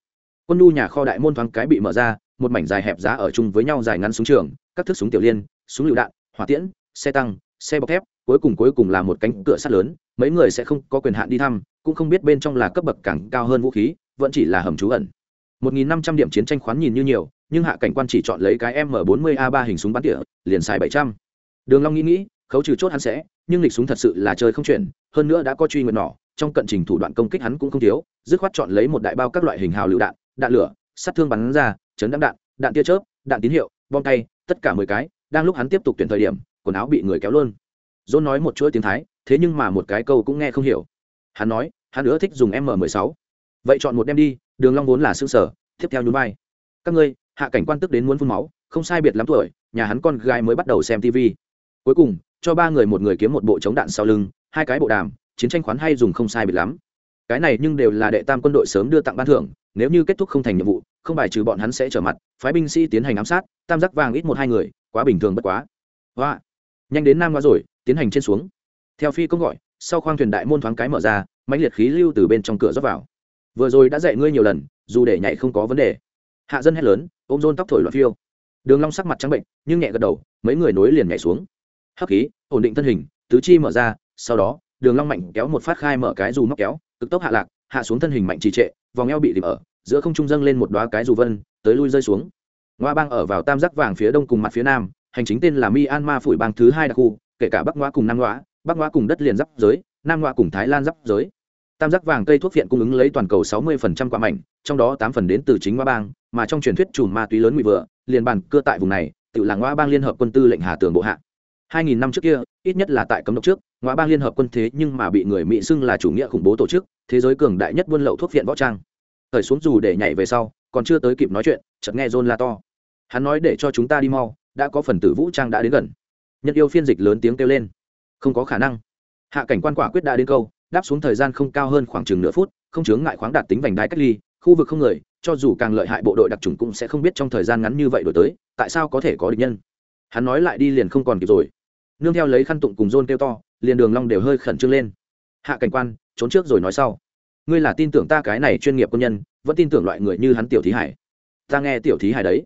Quân nhu nhà kho đại môn thoáng cái bị mở ra một mảnh dài hẹp giá ở chung với nhau dài ngắn súng trường, các thức súng tiểu liên, súng lựu đạn, hỏa tiễn, xe tăng, xe bọc thép, cuối cùng cuối cùng là một cánh cửa sắt lớn, mấy người sẽ không có quyền hạn đi thăm, cũng không biết bên trong là cấp bậc càng cao hơn vũ khí, vẫn chỉ là hầm trú ẩn 1.500 điểm chiến tranh khoán nhìn như nhiều, nhưng hạ cảnh quan chỉ chọn lấy cái m 40 a 3 hình súng bắn tỉa, liền xài 700. đường long nghĩ nghĩ, khấu trừ chốt hắn sẽ, nhưng lịch súng thật sự là chơi không chuyển, hơn nữa đã có truy nguyện nỏ, trong cận trình thủ đoạn công kích hắn cũng không thiếu, dứt khoát chọn lấy một đại bao các loại hình hào lựu đạn đạn lửa sát thương bắn ra chấn đạn đạn đạn tia chớp, đạn tín hiệu, bom tay, tất cả mười cái, đang lúc hắn tiếp tục tuyển thời điểm, quần áo bị người kéo luôn. John nói một chuỗi tiếng thái, thế nhưng mà một cái câu cũng nghe không hiểu. Hắn nói, hắn nữa thích dùng m 16 vậy chọn một đem đi, đường long vốn là xương sở, tiếp theo nhún vai. Các ngươi, hạ cảnh quan tức đến muốn phun máu, không sai biệt lắm tuổi, nhà hắn con gái mới bắt đầu xem tv cuối cùng, cho ba người một người kiếm một bộ chống đạn sau lưng, hai cái bộ đàm, chiến tranh khoán hay dùng không sai biệt lắm. Cái này nhưng đều là đệ tam quân đội sớm đưa tặng ban thưởng nếu như kết thúc không thành nhiệm vụ, không bài trừ bọn hắn sẽ trở mặt, phái binh sĩ tiến hành ám sát, tam giác vàng ít một hai người, quá bình thường bất quá. Hoa. Nhanh đến nam qua rồi, tiến hành trên xuống. Theo phi công gọi, sau khoang thuyền đại môn thoáng cái mở ra, mãnh liệt khí lưu từ bên trong cửa rót vào. Vừa rồi đã dạy ngươi nhiều lần, dù để nhảy không có vấn đề. Hạ dân hét lớn, ôm rôn tóc thổi loạn phiêu. Đường long sắc mặt trắng bệnh, nhưng nhẹ gật đầu, mấy người nối liền nhảy xuống. Hấp khí, ổn định thân hình, tứ chi mở ra, sau đó, đường long mạnh kéo một phát khai mở cái dù móc kéo, cực tốc hạ lạc, hạ xuống thân hình mạnh trì trệ vòng eo bị lìm ở, giữa không trung dâng lên một đóa cái dù vân, tới lui rơi xuống. Ngoa bang ở vào tam giác vàng phía đông cùng mặt phía nam, hành chính tên là myanmar phủi bang thứ hai đặc khu, kể cả bắc ngoa cùng nam ngoa, bắc ngoa cùng đất liền giáp giới, nam ngoa cùng thái lan giáp giới. Tam giác vàng cây thuốc viện cung ứng lấy toàn cầu 60% quả mảnh, trong đó 8 phần đến từ chính ngoa bang, mà trong truyền thuyết chùm ma túy lớn ngụy vừa, liền bàn cưa tại vùng này, tự là ngoa bang liên hợp quân tư lệnh hà tường bộ hạ. 2000 năm trước kia, ít nhất là tại cấm độc trước ngoại bang liên hợp quân thế nhưng mà bị người mỹ xưng là chủ nghĩa khủng bố tổ chức, thế giới cường đại nhất buôn lậu thuốc viện võ trang. Thời xuống dù để nhảy về sau, còn chưa tới kịp nói chuyện, chợt nghe john la to. Hắn nói để cho chúng ta đi mau, đã có phần tử vũ trang đã đến gần. Nhân yêu phiên dịch lớn tiếng kêu lên. Không có khả năng. Hạ cảnh quan quả quyết đã đến câu, đáp xuống thời gian không cao hơn khoảng chừng nửa phút, không chướng ngại khoáng đạt tính vành đai cách ly, khu vực không người, cho dù càng lợi hại bộ đội đặc trùng cũng sẽ không biết trong thời gian ngắn như vậy đổi tới, tại sao có thể có địch nhân. Hắn nói lại đi liền không còn kịp rồi nương theo lấy khăn tụng cùng rôn kêu to liền đường long đều hơi khẩn trương lên. Hạ cảnh quan trốn trước rồi nói sau. Ngươi là tin tưởng ta cái này chuyên nghiệp quân nhân vẫn tin tưởng loại người như hắn tiểu thí hải. Ta nghe tiểu thí hải đấy.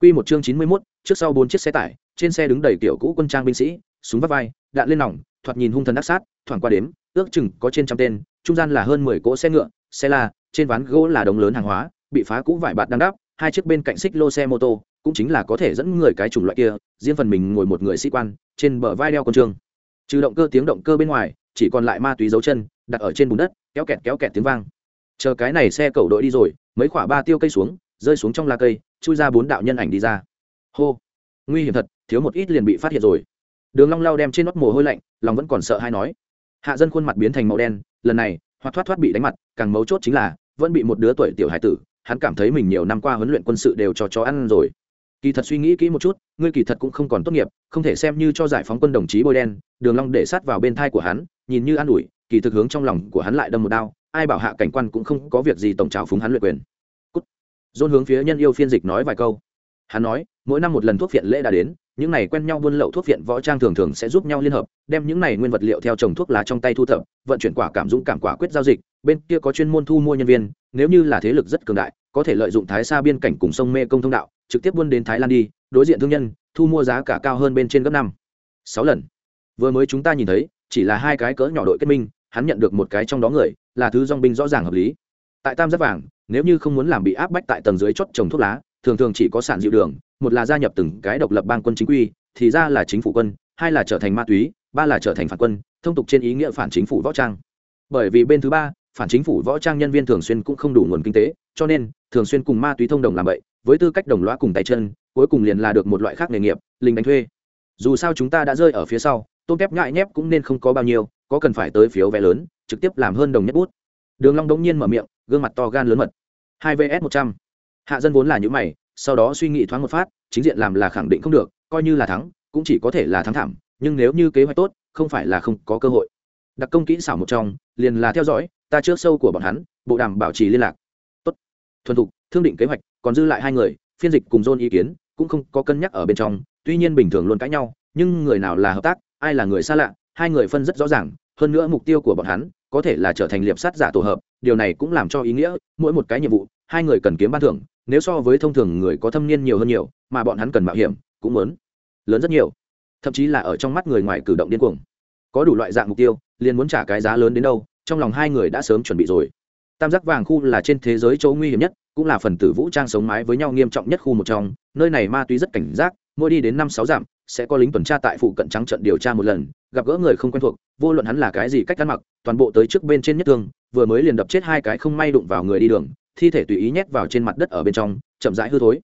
Quy một chương chín mươi 91, trước sau bốn chiếc xe tải trên xe đứng đầy tiểu cũ quân trang binh sĩ súng vắt vai đạn lên nòng thoạt nhìn hung thần ác sát thoảng qua đếm ước chừng có trên trăm tên trung gian là hơn mười cỗ xe ngựa xe la trên ván gỗ là đống lớn hàng hóa bị phá cũ vải bạt đang đắp hai chiếc bên cạnh xích lô xe mô tô cũng chính là có thể dẫn người cái chủng loại kia, riêng phần mình ngồi một người sĩ quan, trên bờ vai đeo con trường trừ động cơ tiếng động cơ bên ngoài, chỉ còn lại ma túy dấu chân, đặt ở trên bùn đất, kéo kẹt kéo kẹt tiếng vang. Chờ cái này xe cầu đội đi rồi, mấy khoả ba tiêu cây xuống, rơi xuống trong lá cây, chui ra bốn đạo nhân ảnh đi ra. Hô! Nguy hiểm thật, thiếu một ít liền bị phát hiện rồi. Đường long lao đem trên nót mồ hôi lạnh, lòng vẫn còn sợ hay nói. Hạ dân khuôn mặt biến thành màu đen, lần này, hoặc thoát thoát bị đánh mặt, càng mấu chốt chính là, vẫn bị một đứa tuổi tiểu hải tử hắn cảm thấy mình nhiều năm qua huấn luyện quân sự đều cho chó ăn rồi. Kỳ thật suy nghĩ kỹ một chút, ngươi kỳ thật cũng không còn tốt nghiệp, không thể xem như cho giải phóng quân đồng chí bôi đen, đường long để sát vào bên thai của hắn, nhìn như an ủi, kỳ thực hướng trong lòng của hắn lại đâm một đao, ai bảo hạ cảnh quan cũng không có việc gì tổng trào phúng hắn luyện quyền. Cút. Dôn hướng phía nhân yêu phiên dịch nói vài câu. Hắn nói, mỗi năm một lần thuốc viện lễ đã đến những này quen nhau buôn lậu thuốc viện võ trang thường thường sẽ giúp nhau liên hợp, đem những này nguyên vật liệu theo trồng thuốc lá trong tay thu thập, vận chuyển quả cảm dũng cảm quả quyết giao dịch. Bên kia có chuyên môn thu mua nhân viên, nếu như là thế lực rất cường đại, có thể lợi dụng thái xa biên cảnh cùng sông mê công thông đạo, trực tiếp buôn đến thái lan đi, đối diện thương nhân, thu mua giá cả cao hơn bên trên gấp năm, sáu lần. Vừa mới chúng ta nhìn thấy, chỉ là hai cái cỡ nhỏ đội kết minh, hắn nhận được một cái trong đó người, là thứ dong binh rõ ràng hợp lý. Tại tam giác vàng, nếu như không muốn làm bị áp bách tại tầng dưới chốt trồng thuốc lá thường thường chỉ có sản dịu đường, một là gia nhập từng cái độc lập bang quân chính quy, thì ra là chính phủ quân, hai là trở thành ma túy, ba là trở thành phản quân, thông tục trên ý nghĩa phản chính phủ võ trang. Bởi vì bên thứ ba, phản chính phủ võ trang nhân viên thường xuyên cũng không đủ nguồn kinh tế, cho nên, thường xuyên cùng ma túy thông đồng làm vậy, với tư cách đồng loa cùng tay chân, cuối cùng liền là được một loại khác nghề nghiệp, linh đánh thuê. Dù sao chúng ta đã rơi ở phía sau, tôm kép ngại nhép cũng nên không có bao nhiêu, có cần phải tới phiếu vé lớn, trực tiếp làm hơn đồng nhất bút. Đường long đống nhiên mở miệng, gương mặt to gan lớn mật. Hai vs một trăm hạ dân vốn là những mày, sau đó suy nghĩ thoáng một phát, chính diện làm là khẳng định không được, coi như là thắng, cũng chỉ có thể là thắng thảm, nhưng nếu như kế hoạch tốt, không phải là không có cơ hội. Đặc công kỹ xảo một trong, liền là theo dõi, ta trước sâu của bọn hắn, bộ đàm bảo trì liên lạc. Tốt. Thuần thục, thương định kế hoạch, còn dư lại hai người, phiên dịch cùng dôn ý kiến, cũng không có cân nhắc ở bên trong, tuy nhiên bình thường luôn cãi nhau, nhưng người nào là hợp tác, ai là người xa lạ, hai người phân rất rõ ràng, hơn nữa mục tiêu của bọn hắn, có thể là trở thành liệp sát giả tổ hợp, điều này cũng làm cho ý nghĩa, mỗi một cái nhiệm vụ hai người cần kiếm ban thưởng, nếu so với thông thường người có thâm niên nhiều hơn nhiều, mà bọn hắn cần mạo hiểm, cũng lớn lớn rất nhiều. Thậm chí là ở trong mắt người ngoài cử động điên cuồng. Có đủ loại dạng mục tiêu, liền muốn trả cái giá lớn đến đâu, trong lòng hai người đã sớm chuẩn bị rồi. Tam giác vàng khu là trên thế giới chỗ nguy hiểm nhất, cũng là phần tử vũ trang sống mái với nhau nghiêm trọng nhất khu một trong, nơi này ma túy rất cảnh giác, mỗi đi đến năm sáu dặm, sẽ có lính tuần tra tại phụ cận trắng trận điều tra một lần, gặp gỡ người không quen thuộc, vô luận hắn là cái gì cách ăn mặc, toàn bộ tới trước bên trên nhất thương, vừa mới liền đập chết hai cái không may đụng vào người đi đường thi thể tùy ý nhét vào trên mặt đất ở bên trong, chậm rãi hư thối.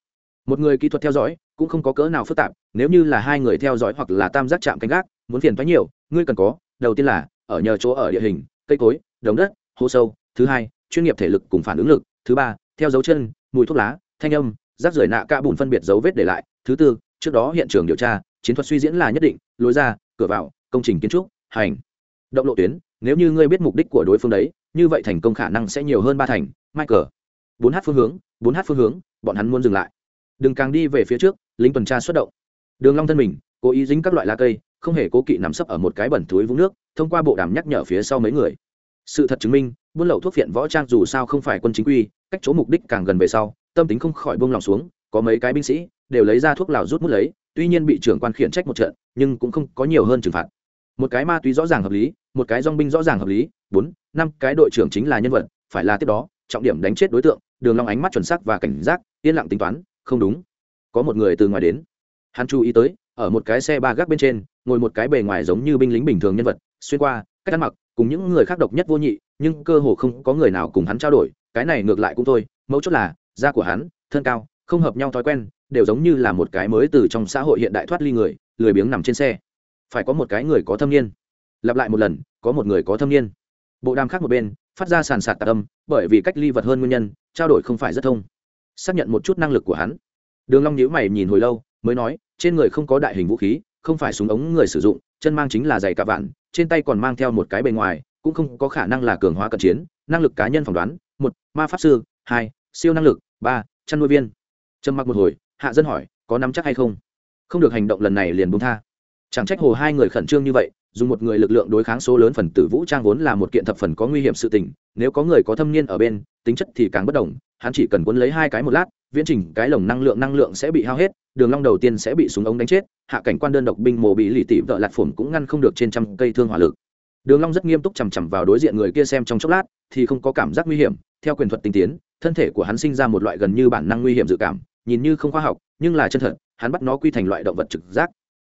Một người kỹ thuật theo dõi, cũng không có cỡ nào phức tạp, nếu như là hai người theo dõi hoặc là tam giác chạm canh gác, muốn phiền thoái nhiều, ngươi cần có, đầu tiên là, ở nhờ chỗ ở địa hình, cây cối, đống đất, hố sâu, thứ hai, chuyên nghiệp thể lực cùng phản ứng lực, thứ ba, theo dấu chân, mùi thuốc lá, thanh âm, rác rưởi nạ ca bùn phân biệt dấu vết để lại, thứ tư, trước đó hiện trường điều tra, chiến thuật suy diễn là nhất định, lối ra, cửa vào, công trình kiến trúc, hành, động lộ tuyến, nếu như ngươi biết mục đích của đối phương đấy, như vậy thành công khả năng sẽ nhiều hơn ba thành, michael bốn h phương hướng, bốn h phương hướng, bọn hắn muốn dừng lại. Đừng càng đi về phía trước lính tuần tra xuất động. Đường long thân mình, cố ý dính các loại lá cây, không hề cố kỵ nằm sấp ở một cái bẩn túi vũng nước, thông qua bộ đàm nhắc nhở phía sau mấy người. Sự thật chứng minh, buôn lậu thuốc phiện võ trang dù sao không phải quân chính quy, cách chỗ mục đích càng gần về sau, tâm tính không khỏi buông lòng xuống, có mấy cái binh sĩ đều lấy ra thuốc lào rút mút lấy, tuy nhiên bị trưởng quan khiển trách một trận, nhưng cũng không có nhiều hơn trừng phạt. Một cái ma túy rõ ràng hợp lý, một cái dong binh rõ ràng hợp lý, bốn, năm cái đội trưởng chính là nhân vật, phải là tiếp đó trọng điểm đánh chết đối tượng, đường long ánh mắt chuẩn xác và cảnh giác, yên lặng tính toán, không đúng. Có một người từ ngoài đến. Hắn chú ý tới, ở một cái xe ba gác bên trên, ngồi một cái bề ngoài giống như binh lính bình thường nhân vật, xuyên qua, cách ăn mặc, cùng những người khác độc nhất vô nhị, nhưng cơ hồ không có người nào cùng hắn trao đổi, cái này ngược lại cũng thôi, mấu chốt là, da của hắn, thân cao, không hợp nhau thói quen, đều giống như là một cái mới từ trong xã hội hiện đại thoát ly người, lười biếng nằm trên xe. Phải có một cái người có thâm niên. Lặp lại một lần, có một người có thâm niên. Bộ đàm khác một bên phát ra sàn sạt tạc âm, bởi vì cách ly vật hơn nguyên nhân, trao đổi không phải rất thông. Xác nhận một chút năng lực của hắn. Đường long nhíu mày nhìn hồi lâu, mới nói, trên người không có đại hình vũ khí, không phải súng ống người sử dụng, chân mang chính là giày cả vạn, trên tay còn mang theo một cái bề ngoài, cũng không có khả năng là cường hóa cận chiến, năng lực cá nhân phỏng đoán, một, ma pháp sư, hai, siêu năng lực, ba, chăn nuôi viên. Trầm mặc một hồi, hạ dân hỏi, có nắm chắc hay không? Không được hành động lần này liền buông tha. Chẳng trách hồ hai người khẩn trương như vậy dùng một người lực lượng đối kháng số lớn phần tử vũ trang vốn là một kiện thập phần có nguy hiểm sự tình, nếu có người có thâm niên ở bên, tính chất thì càng bất đồng, hắn chỉ cần quấn lấy hai cái một lát, viễn trình cái lồng năng lượng năng lượng sẽ bị hao hết, đường long đầu tiên sẽ bị súng ống đánh chết, hạ cảnh quan đơn độc binh mồ bị lì tỉ vợ lạt phủm cũng ngăn không được trên trăm cây thương hỏa lực. Đường long rất nghiêm túc chằm chằm vào đối diện người kia xem trong chốc lát, thì không có cảm giác nguy hiểm, theo quyền thuật tinh tiến, thân thể của hắn sinh ra một loại gần như bản năng nguy hiểm dự cảm, nhìn như không khoa học, nhưng là chân thật, hắn bắt nó quy thành loại động vật trực giác.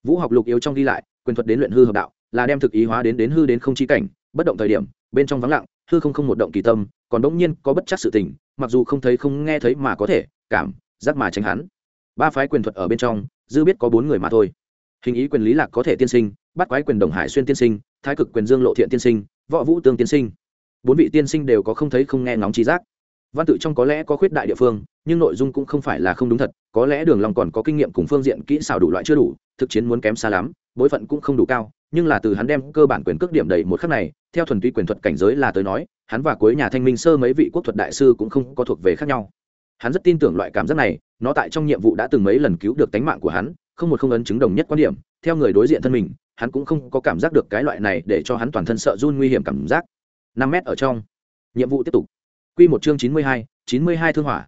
Vũ học lục yếu trong đi lại, quyền thuật đến luyện hư hợp đạo là đem thực ý hóa đến đến hư đến không chi cảnh, bất động thời điểm, bên trong vắng lặng, hư không không một động kỳ tâm, còn đống nhiên có bất chắc sự tình, mặc dù không thấy không nghe thấy mà có thể, cảm, giác mà tránh hắn. Ba phái quyền thuật ở bên trong, dư biết có bốn người mà thôi. Hình ý quyền lý lạc có thể tiên sinh bắt quái quyền đồng hải xuyên tiên sinh, thái cực quyền dương lộ thiện tiên sinh, võ vũ tương tiên sinh. Bốn vị tiên sinh đều có không thấy không nghe ngóng trí giác. Văn tự trong có lẽ có khuyết đại địa phương, nhưng nội dung cũng không phải là không đúng thật, có lẽ đường long còn có kinh nghiệm cùng phương diện kỹ xảo đủ loại chưa đủ, thực chiến muốn kém xa lắm, bối phận cũng không đủ cao nhưng là từ hắn đem cơ bản quyền cước điểm đầy một khắc này, theo thuần túy quyền thuật cảnh giới là tới nói, hắn và cuối nhà thanh minh sơ mấy vị quốc thuật đại sư cũng không có thuộc về khác nhau. Hắn rất tin tưởng loại cảm giác này, nó tại trong nhiệm vụ đã từng mấy lần cứu được tánh mạng của hắn, không một không ấn chứng đồng nhất quan điểm, theo người đối diện thân mình, hắn cũng không có cảm giác được cái loại này để cho hắn toàn thân sợ run nguy hiểm cảm giác. Năm mét ở trong, nhiệm vụ tiếp tục. Q một chương chín mươi hai, chín mươi hai thương hỏa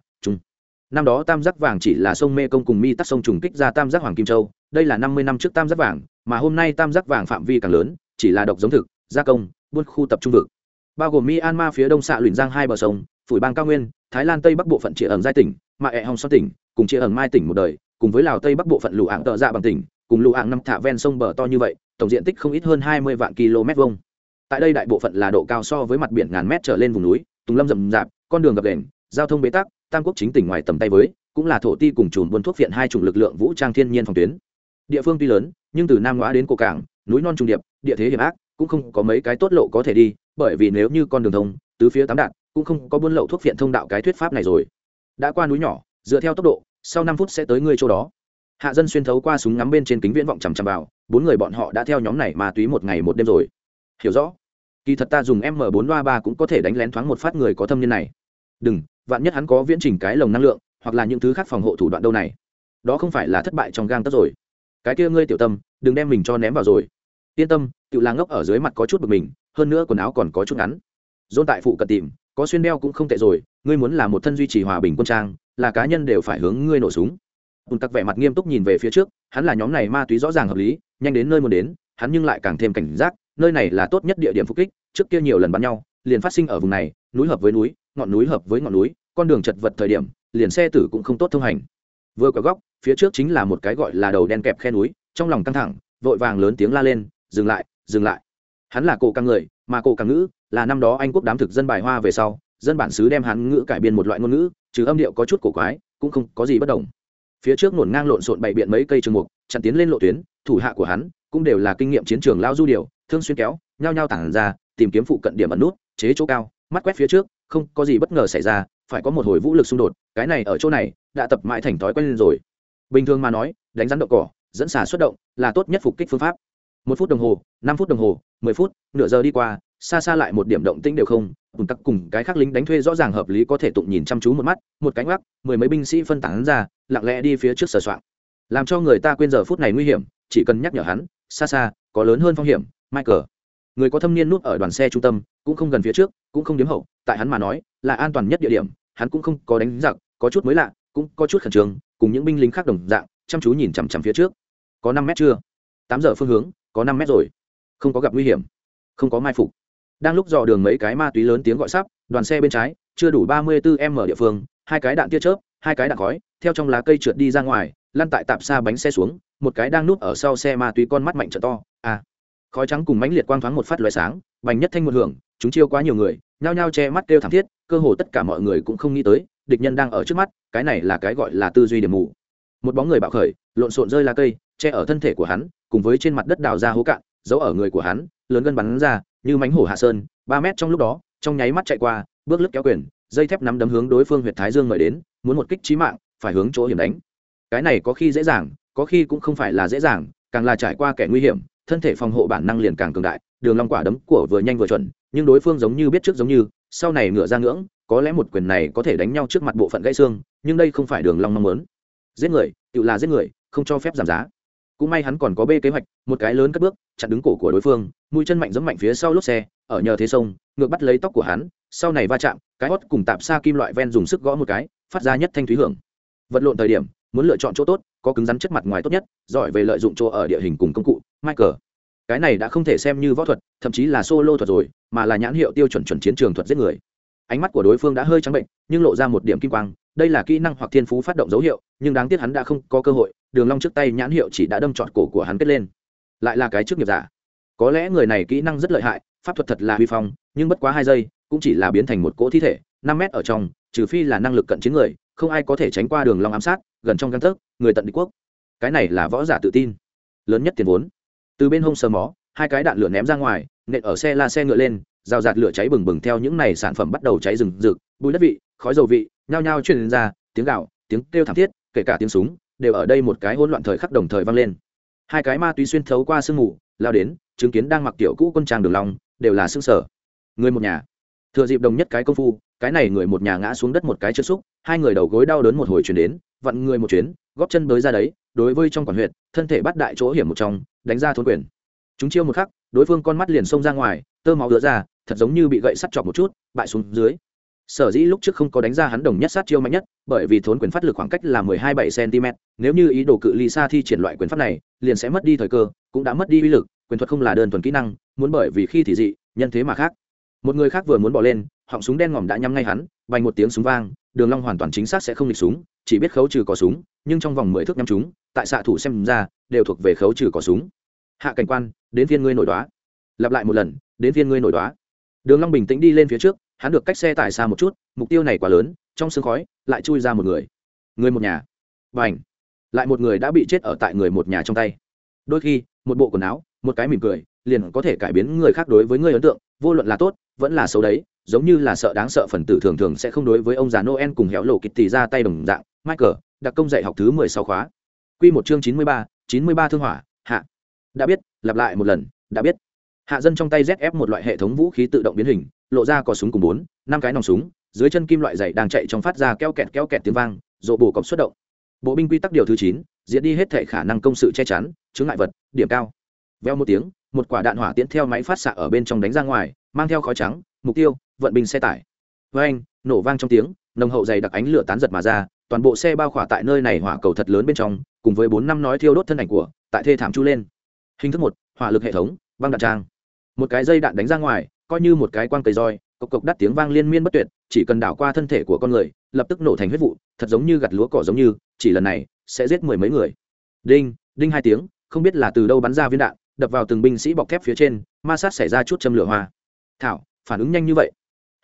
năm đó tam giác vàng chỉ là sông mê công cùng mi tắc sông trùng kích ra tam giác hoàng kim châu, đây là năm mươi năm trước tam giác vàng, mà hôm nay tam giác vàng phạm vi càng lớn, chỉ là độc giống thực, gia công, buôn khu tập trung vực. Bao gồm myanmar phía đông xạ luyện giang hai bờ sông, phủi bang cao nguyên, thái lan tây bắc bộ phận chia ẩn giai tỉnh Mạ ẹ e hồng xoan tỉnh, cùng chia ẩn mai tỉnh một đời, cùng với lào tây bắc bộ phận lũ ạng tợ dạ bằng tỉnh, cùng lũ ạng năm thả ven sông bờ to như vậy, tổng diện tích không ít hơn hai mươi vạn km vuông. Tại đây đại bộ phận là độ cao so với mặt biển ngàn mét trở lên vùng núi, tùng lâm rậm rạp, con đường gập đền giao thông bế tắc tam quốc chính tỉnh ngoài tầm tay với, cũng là thổ ti cùng chùm buôn thuốc viện hai chủng lực lượng vũ trang thiên nhiên phòng tuyến. Địa phương tuy lớn, nhưng từ nam ngõ đến cổ cảng, núi non trùng điệp, địa thế hiểm ác, cũng không có mấy cái tốt lộ có thể đi, bởi vì nếu như con đường thông, tứ phía tám đạn, cũng không có buôn lậu thuốc viện thông đạo cái thuyết pháp này rồi. Đã qua núi nhỏ, dựa theo tốc độ, sau năm phút sẽ tới ngươi chỗ đó. Hạ dân xuyên thấu qua súng ngắm bên trên kính viễn vọng chằm chằm vào, bốn người bọn họ đã theo nhóm này ma túy một ngày một đêm rồi. Hiểu rõ. Kỳ thật ta dùng m 4 loa ba cũng có thể đánh lén thoáng một phát người có thâm niên này. Đừng vạn nhất hắn có viễn trình cái lồng năng lượng, hoặc là những thứ khác phòng hộ thủ đoạn đâu này. Đó không phải là thất bại trong gang tất rồi. Cái kia ngươi tiểu tâm, đừng đem mình cho ném vào rồi. Yên tâm tự là ngốc ở dưới mặt có chút bực mình, hơn nữa quần áo còn có chút ngắn. Dôn tại phụ cận tìm, có xuyên đeo cũng không tệ rồi, ngươi muốn là một thân duy trì hòa bình quân trang, là cá nhân đều phải hướng ngươi nổ súng. Ùn tặc vẻ mặt nghiêm túc nhìn về phía trước, hắn là nhóm này ma túy rõ ràng hợp lý, nhanh đến nơi muốn đến, hắn nhưng lại càng thêm cảnh giác, nơi này là tốt nhất địa điểm phục kích, trước kia nhiều lần bắn nhau, liền phát sinh ở vùng này, núi hợp với núi ngọn núi hợp với ngọn núi, con đường chật vật thời điểm, liền xe tử cũng không tốt thông hành. Vừa có góc, phía trước chính là một cái gọi là đầu đen kẹp khe núi, trong lòng căng thẳng, vội vàng lớn tiếng la lên, dừng lại dừng lại. Hắn là cổ càng người, mà cổ càng ngữ là năm đó anh quốc đám thực dân bài hoa về sau, dân bản xứ đem hắn ngữ cải biên một loại ngôn ngữ, trừ âm điệu có chút cổ quái, cũng không có gì bất đồng. Phía trước nổn ngang lộn xộn bày biện mấy cây trường mục, chặn tiến lên lộ tuyến, thủ hạ của hắn cũng đều là kinh nghiệm chiến trường lao du điều, thương xuyên kéo, nhao nhao tản ra, tìm kiếm phụ cận điểm ẩn nút, chế chỗ cao, mắt quét phía trước không có gì bất ngờ xảy ra, phải có một hồi vũ lực xung đột, cái này ở chỗ này, đã tập mãi thành thói quen lên rồi. Bình thường mà nói, đánh rắn động cỏ, dẫn xả xuất động, là tốt nhất phục kích phương pháp. Một phút đồng hồ, năm phút đồng hồ, mười phút, nửa giờ đi qua, xa xa lại một điểm động tĩnh đều không bùn tắc cùng cái khác lính đánh thuê rõ ràng hợp lý có thể tụng nhìn chăm chú một mắt, một cánh gác mười mấy binh sĩ phân tán ra, lặng lẽ đi phía trước sờ soạn. làm cho người ta quên giờ phút này nguy hiểm, chỉ cần nhắc nhở hắn, xa xa, có lớn hơn phong hiểm, michael. Người có thâm niên nút ở đoàn xe trung tâm, cũng không gần phía trước, cũng không điếm hậu tại hắn mà nói, là an toàn nhất địa điểm, hắn cũng không có đánh giặc, có chút mới lạ, cũng có chút khẩn trương, cùng những binh lính khác đồng dạng, chăm chú nhìn chằm chằm phía trước. Có năm mét chưa? Tám giờ phương hướng, có năm mét rồi. Không có gặp nguy hiểm, không có mai phục. Đang lúc dò đường mấy cái ma túy lớn tiếng gọi sắp, đoàn xe bên trái, chưa đủ ba mươi bốn m địa phương, hai cái đạn tia chớp, hai cái đạn khói, theo trong lá cây trượt đi ra ngoài, lăn tại tạp xa bánh xe xuống, một cái đang núp ở sau xe ma túy con mắt mạnh trợ to. À khói trắng cùng mãnh liệt quang thoáng một phát loại sáng, bành nhất thanh một hưởng, chúng chiêu quá nhiều người, nhao nhao che mắt kêu thảm thiết, cơ hồ tất cả mọi người cũng không nghĩ tới, địch nhân đang ở trước mắt, cái này là cái gọi là tư duy điểm mù. Một bóng người bạo khởi, lộn xộn rơi lá cây, che ở thân thể của hắn, cùng với trên mặt đất đào ra hố cạn, giấu ở người của hắn, lớn gân bắn ra, như mánh hổ hạ sơn, ba mét trong lúc đó, trong nháy mắt chạy qua, bước lướt kéo quyền, dây thép nắm đấm hướng đối phương huyện thái dương mời đến, muốn một kích trí mạng, phải hướng chỗ hiểm đánh. Cái này có khi dễ dàng, có khi cũng không phải là dễ dàng, càng là trải qua kẻ nguy hiểm thân thể phòng hộ bản năng liền càng cường đại, đường long quả đấm của vừa nhanh vừa chuẩn, nhưng đối phương giống như biết trước giống như, sau này ngửa ra ngưỡng, có lẽ một quyền này có thể đánh nhau trước mặt bộ phận gãy xương, nhưng đây không phải đường long mong muốn. Giết người, tự là giết người, không cho phép giảm giá. Cũng may hắn còn có bê kế hoạch, một cái lớn cất bước, chặn đứng cổ của đối phương, mũi chân mạnh giẫm mạnh phía sau lốp xe, ở nhờ thế sông, ngược bắt lấy tóc của hắn, sau này va chạm, cái hót cùng tạp xa kim loại ven dùng sức gõ một cái, phát ra nhất thanh thúy hưởng. Vật lộn thời điểm, muốn lựa chọn chỗ tốt, có cứng rắn chất mặt ngoài tốt nhất, giỏi về lợi dụng chỗ ở địa hình cùng công cụ michael. Cái này đã không thể xem như võ thuật, thậm chí là solo thuật rồi, mà là nhãn hiệu tiêu chuẩn chuẩn chiến trường thuật giết người. Ánh mắt của đối phương đã hơi trắng bệnh, nhưng lộ ra một điểm kim quang, đây là kỹ năng hoặc thiên phú phát động dấu hiệu, nhưng đáng tiếc hắn đã không có cơ hội, đường long trước tay nhãn hiệu chỉ đã đâm trọn cổ của hắn kết lên. Lại là cái trước nghiệp giả. Có lẽ người này kỹ năng rất lợi hại, pháp thuật thật là huy phong, nhưng bất quá hai giây, cũng chỉ là biến thành một cỗ thi thể, năm mét ở trong, trừ phi là năng lực cận chiến người, không ai có thể tránh qua đường long ám sát, gần trong căn tấc, người tận địch quốc. Cái này là võ giả tự tin. Lớn nhất tiền vốn từ bên hông sờ mó, hai cái đạn lửa ném ra ngoài, nện ở xe la xe ngựa lên, rào rạt lửa cháy bừng bừng theo những này sản phẩm bắt đầu cháy rừng rực bùi đất vị, khói dầu vị, nhao nhao truyền ra, tiếng gạo tiếng kêu thảm thiết, kể cả tiếng súng, đều ở đây một cái hỗn loạn thời khắc đồng thời vang lên. Hai cái ma túy xuyên thấu qua sương mù, lao đến, chứng kiến đang mặc tiểu cũ quân trang đường long, đều là xương sở người một nhà. Thừa dịp đồng nhất cái công phu, cái này người một nhà ngã xuống đất một cái chưa xúc, hai người đầu gối đau đớn một hồi chuyển đến, vặn người một chuyến, góp chân bới ra đấy đối với trong quản huyện thân thể bắt đại chỗ hiểm một trong, đánh ra thôn quyền. Chúng chiêu một khắc, đối phương con mắt liền xông ra ngoài, tơ máu đứa ra, thật giống như bị gậy sắt chọc một chút, bại xuống dưới. Sở dĩ lúc trước không có đánh ra hắn đồng nhất sát chiêu mạnh nhất, bởi vì thốn quyền phát lực khoảng cách là mười hai bảy cm nếu như ý đồ cự ly xa thi triển loại quyền pháp này, liền sẽ mất đi thời cơ, cũng đã mất đi uy lực, quyền thuật không là đơn thuần kỹ năng, muốn bởi vì khi thì dị, nhân thế mà khác. Một người khác vừa muốn bỏ lên, họng súng đen ngòm đã nhắm ngay hắn vành một tiếng súng vang, đường long hoàn toàn chính xác sẽ không lịch súng, chỉ biết khấu trừ có súng, nhưng trong vòng mười thước nhắm chúng, tại xạ thủ xem ra, đều thuộc về khấu trừ có súng. Hạ cảnh quan, đến phiên ngươi nổi đoá. Lặp lại một lần, đến phiên ngươi nổi đoá. Đường long bình tĩnh đi lên phía trước, hắn được cách xe tải xa một chút, mục tiêu này quá lớn, trong sương khói, lại chui ra một người. Người một nhà. Vành lại một người đã bị chết ở tại người một nhà trong tay. Đôi khi, một bộ quần áo, một cái mỉm cười, liền có thể cải biến người khác đối với người ấn tượng, vô luận là tốt, vẫn là xấu đấy giống như là sợ đáng sợ phần tử thường thường sẽ không đối với ông già noel cùng héo lộ kịch tỷ ra tay đồng dạng. Michael, đặc công dạy học thứ mười sáu khóa. Q một chương chín mươi ba, chín mươi ba thương hỏa, hạ. Đã biết, lặp lại một lần, đã biết. Hạ dân trong tay zf một loại hệ thống vũ khí tự động biến hình, lộ ra có súng cùng bốn, năm cái nòng súng, dưới chân kim loại dày đang chạy trong phát ra keo kẹt keo kẹt tiếng vang, rộ bổ cọc xuất động. Bộ binh quy tắc điều thứ chín diễn đi hết thể khả năng công sự che chắn, chướng ngại vật, điểm cao. Veo một tiếng, một quả đạn hỏa tiễn theo máy phát xạ ở bên trong đánh ra ngoài, mang theo khói trắng, mục tiêu vận binh xe tải. Với anh, nổ vang trong tiếng, nồng hậu dày đặc ánh lửa tán giật mà ra, toàn bộ xe bao khỏa tại nơi này hỏa cầu thật lớn bên trong, cùng với bốn năm nói thiêu đốt thân ảnh của, tại thê thảm chu lên. Hình thức một, hỏa lực hệ thống băng đạn trang. Một cái dây đạn đánh ra ngoài, coi như một cái quang cây roi, cộc cộc đắt tiếng vang liên miên bất tuyệt, chỉ cần đảo qua thân thể của con người, lập tức nổ thành huyết vụ, thật giống như gặt lúa cỏ giống như, chỉ lần này, sẽ giết mười mấy người. Đinh đinh hai tiếng, không biết là từ đâu bắn ra viên đạn, đập vào từng binh sĩ bọc thép phía trên, ma sát xảy ra chút châm lửa hoa. Thảo, phản ứng nhanh như vậy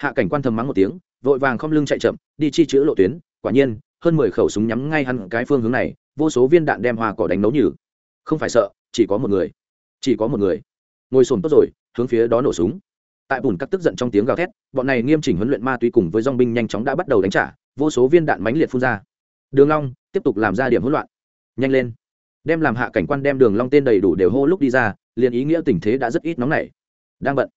hạ cảnh quan thầm mắng một tiếng, vội vàng không lưng chạy chậm, đi chi chữ lộ tuyến. Quả nhiên, hơn mười khẩu súng nhắm ngay hẳn cái phương hướng này, vô số viên đạn đem hoa cỏ đánh nấu nhử không phải sợ, chỉ có một người. Chỉ có một người. Ngồi sồn tốt rồi, hướng phía đó nổ súng. Tại bùn các tức giận trong tiếng gào thét, bọn này nghiêm chỉnh huấn luyện ma túy cùng với dong binh nhanh chóng đã bắt đầu đánh trả, vô số viên đạn mánh liệt phun ra. Đường long, tiếp tục làm ra điểm hỗn loạn. Nhanh lên. Đem làm hạ cảnh quan đem đường long tên đầy đủ đều hô lúc đi ra, liền ý nghĩa tình thế đã rất ít nóng nảy. Đang bận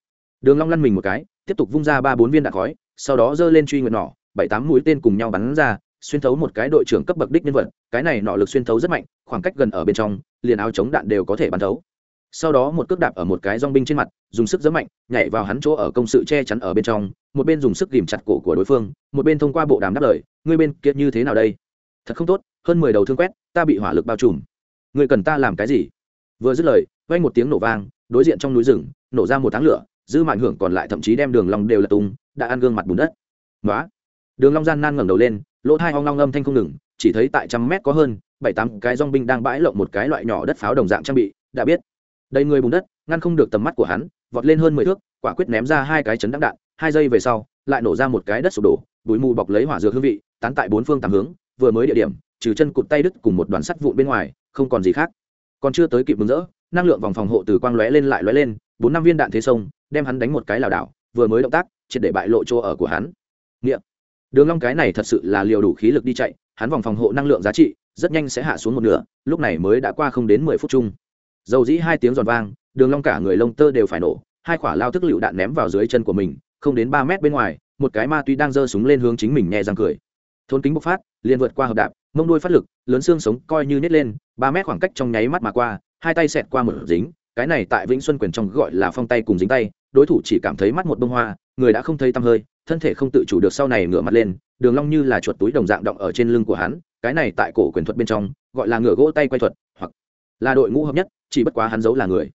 đường long lăn mình một cái, tiếp tục vung ra ba bốn viên đạn khói, sau đó giơ lên truy nguyệt nỏ, bảy tám mũi tên cùng nhau bắn ra, xuyên thấu một cái đội trưởng cấp bậc đích nhân vật, cái này nọ lực xuyên thấu rất mạnh, khoảng cách gần ở bên trong, liền áo chống đạn đều có thể bắn thấu. Sau đó một cước đạp ở một cái dong binh trên mặt, dùng sức rất mạnh, nhảy vào hắn chỗ ở công sự che chắn ở bên trong, một bên dùng sức ghìm chặt cổ của đối phương, một bên thông qua bộ đàm đáp lời, ngươi bên kia như thế nào đây? Thật không tốt, hơn mười đầu thương quét, ta bị hỏa lực bao trùm. Ngươi cần ta làm cái gì? Vừa dứt lời, vang một tiếng nổ vang, đối diện trong núi rừng, nổ ra một tháng lửa dư mạnh hưởng còn lại thậm chí đem đường long đều là tung, đã ăn gương mặt bùn đất. Nói đường long gian nan ngẩng đầu lên, lỗ thai hoang long âm thanh không ngừng, chỉ thấy tại trăm mét có hơn bảy tám cái dòng binh đang bãi lộng một cái loại nhỏ đất pháo đồng dạng trang bị, đã biết. Đầy người bùn đất, ngăn không được tầm mắt của hắn, vọt lên hơn mười thước, quả quyết ném ra hai cái chấn đắng đạn, hai giây về sau, lại nổ ra một cái đất sụp đổ, bụi mù bọc lấy hỏa dược hương vị, tán tại bốn phương tám hướng, vừa mới địa điểm, trừ chân cụt tay đứt cùng một đoàn sắt vụn bên ngoài, không còn gì khác. Còn chưa tới kịp mừng rỡ, năng lượng vòng phòng hộ từ quang lóe lên lại lóe lên, bốn năm viên đạn thế sông đem hắn đánh một cái lảo đảo, vừa mới động tác, triệt để bại lộ chỗ ở của hắn. Nghiệm đường long cái này thật sự là liều đủ khí lực đi chạy, hắn vòng phòng hộ năng lượng giá trị, rất nhanh sẽ hạ xuống một nửa, lúc này mới đã qua không đến mười phút chung. Dầu dĩ hai tiếng giòn vang, đường long cả người lông tơ đều phải nổ, hai quả lao thức lựu đạn ném vào dưới chân của mình, không đến ba mét bên ngoài, một cái ma tuy đang giơ súng lên hướng chính mình nhẹ răng cười. Thôn kính bộc phát, liền vượt qua hợp đạp, mông đuôi phát lực, lớn xương sống coi như nứt lên, ba mét khoảng cách trong nháy mắt mà qua, hai tay xẹt qua một dính cái này tại vĩnh xuân quyền trong gọi là phong tay cùng dính tay, đối thủ chỉ cảm thấy mắt một bông hoa, người đã không thấy tăm hơi, thân thể không tự chủ được sau này ngửa mặt lên, đường long như là chuột túi đồng dạng động ở trên lưng của hắn, cái này tại cổ quyền thuật bên trong, gọi là ngửa gỗ tay quay thuật, hoặc là đội ngũ hợp nhất, chỉ bất quá hắn giấu là người.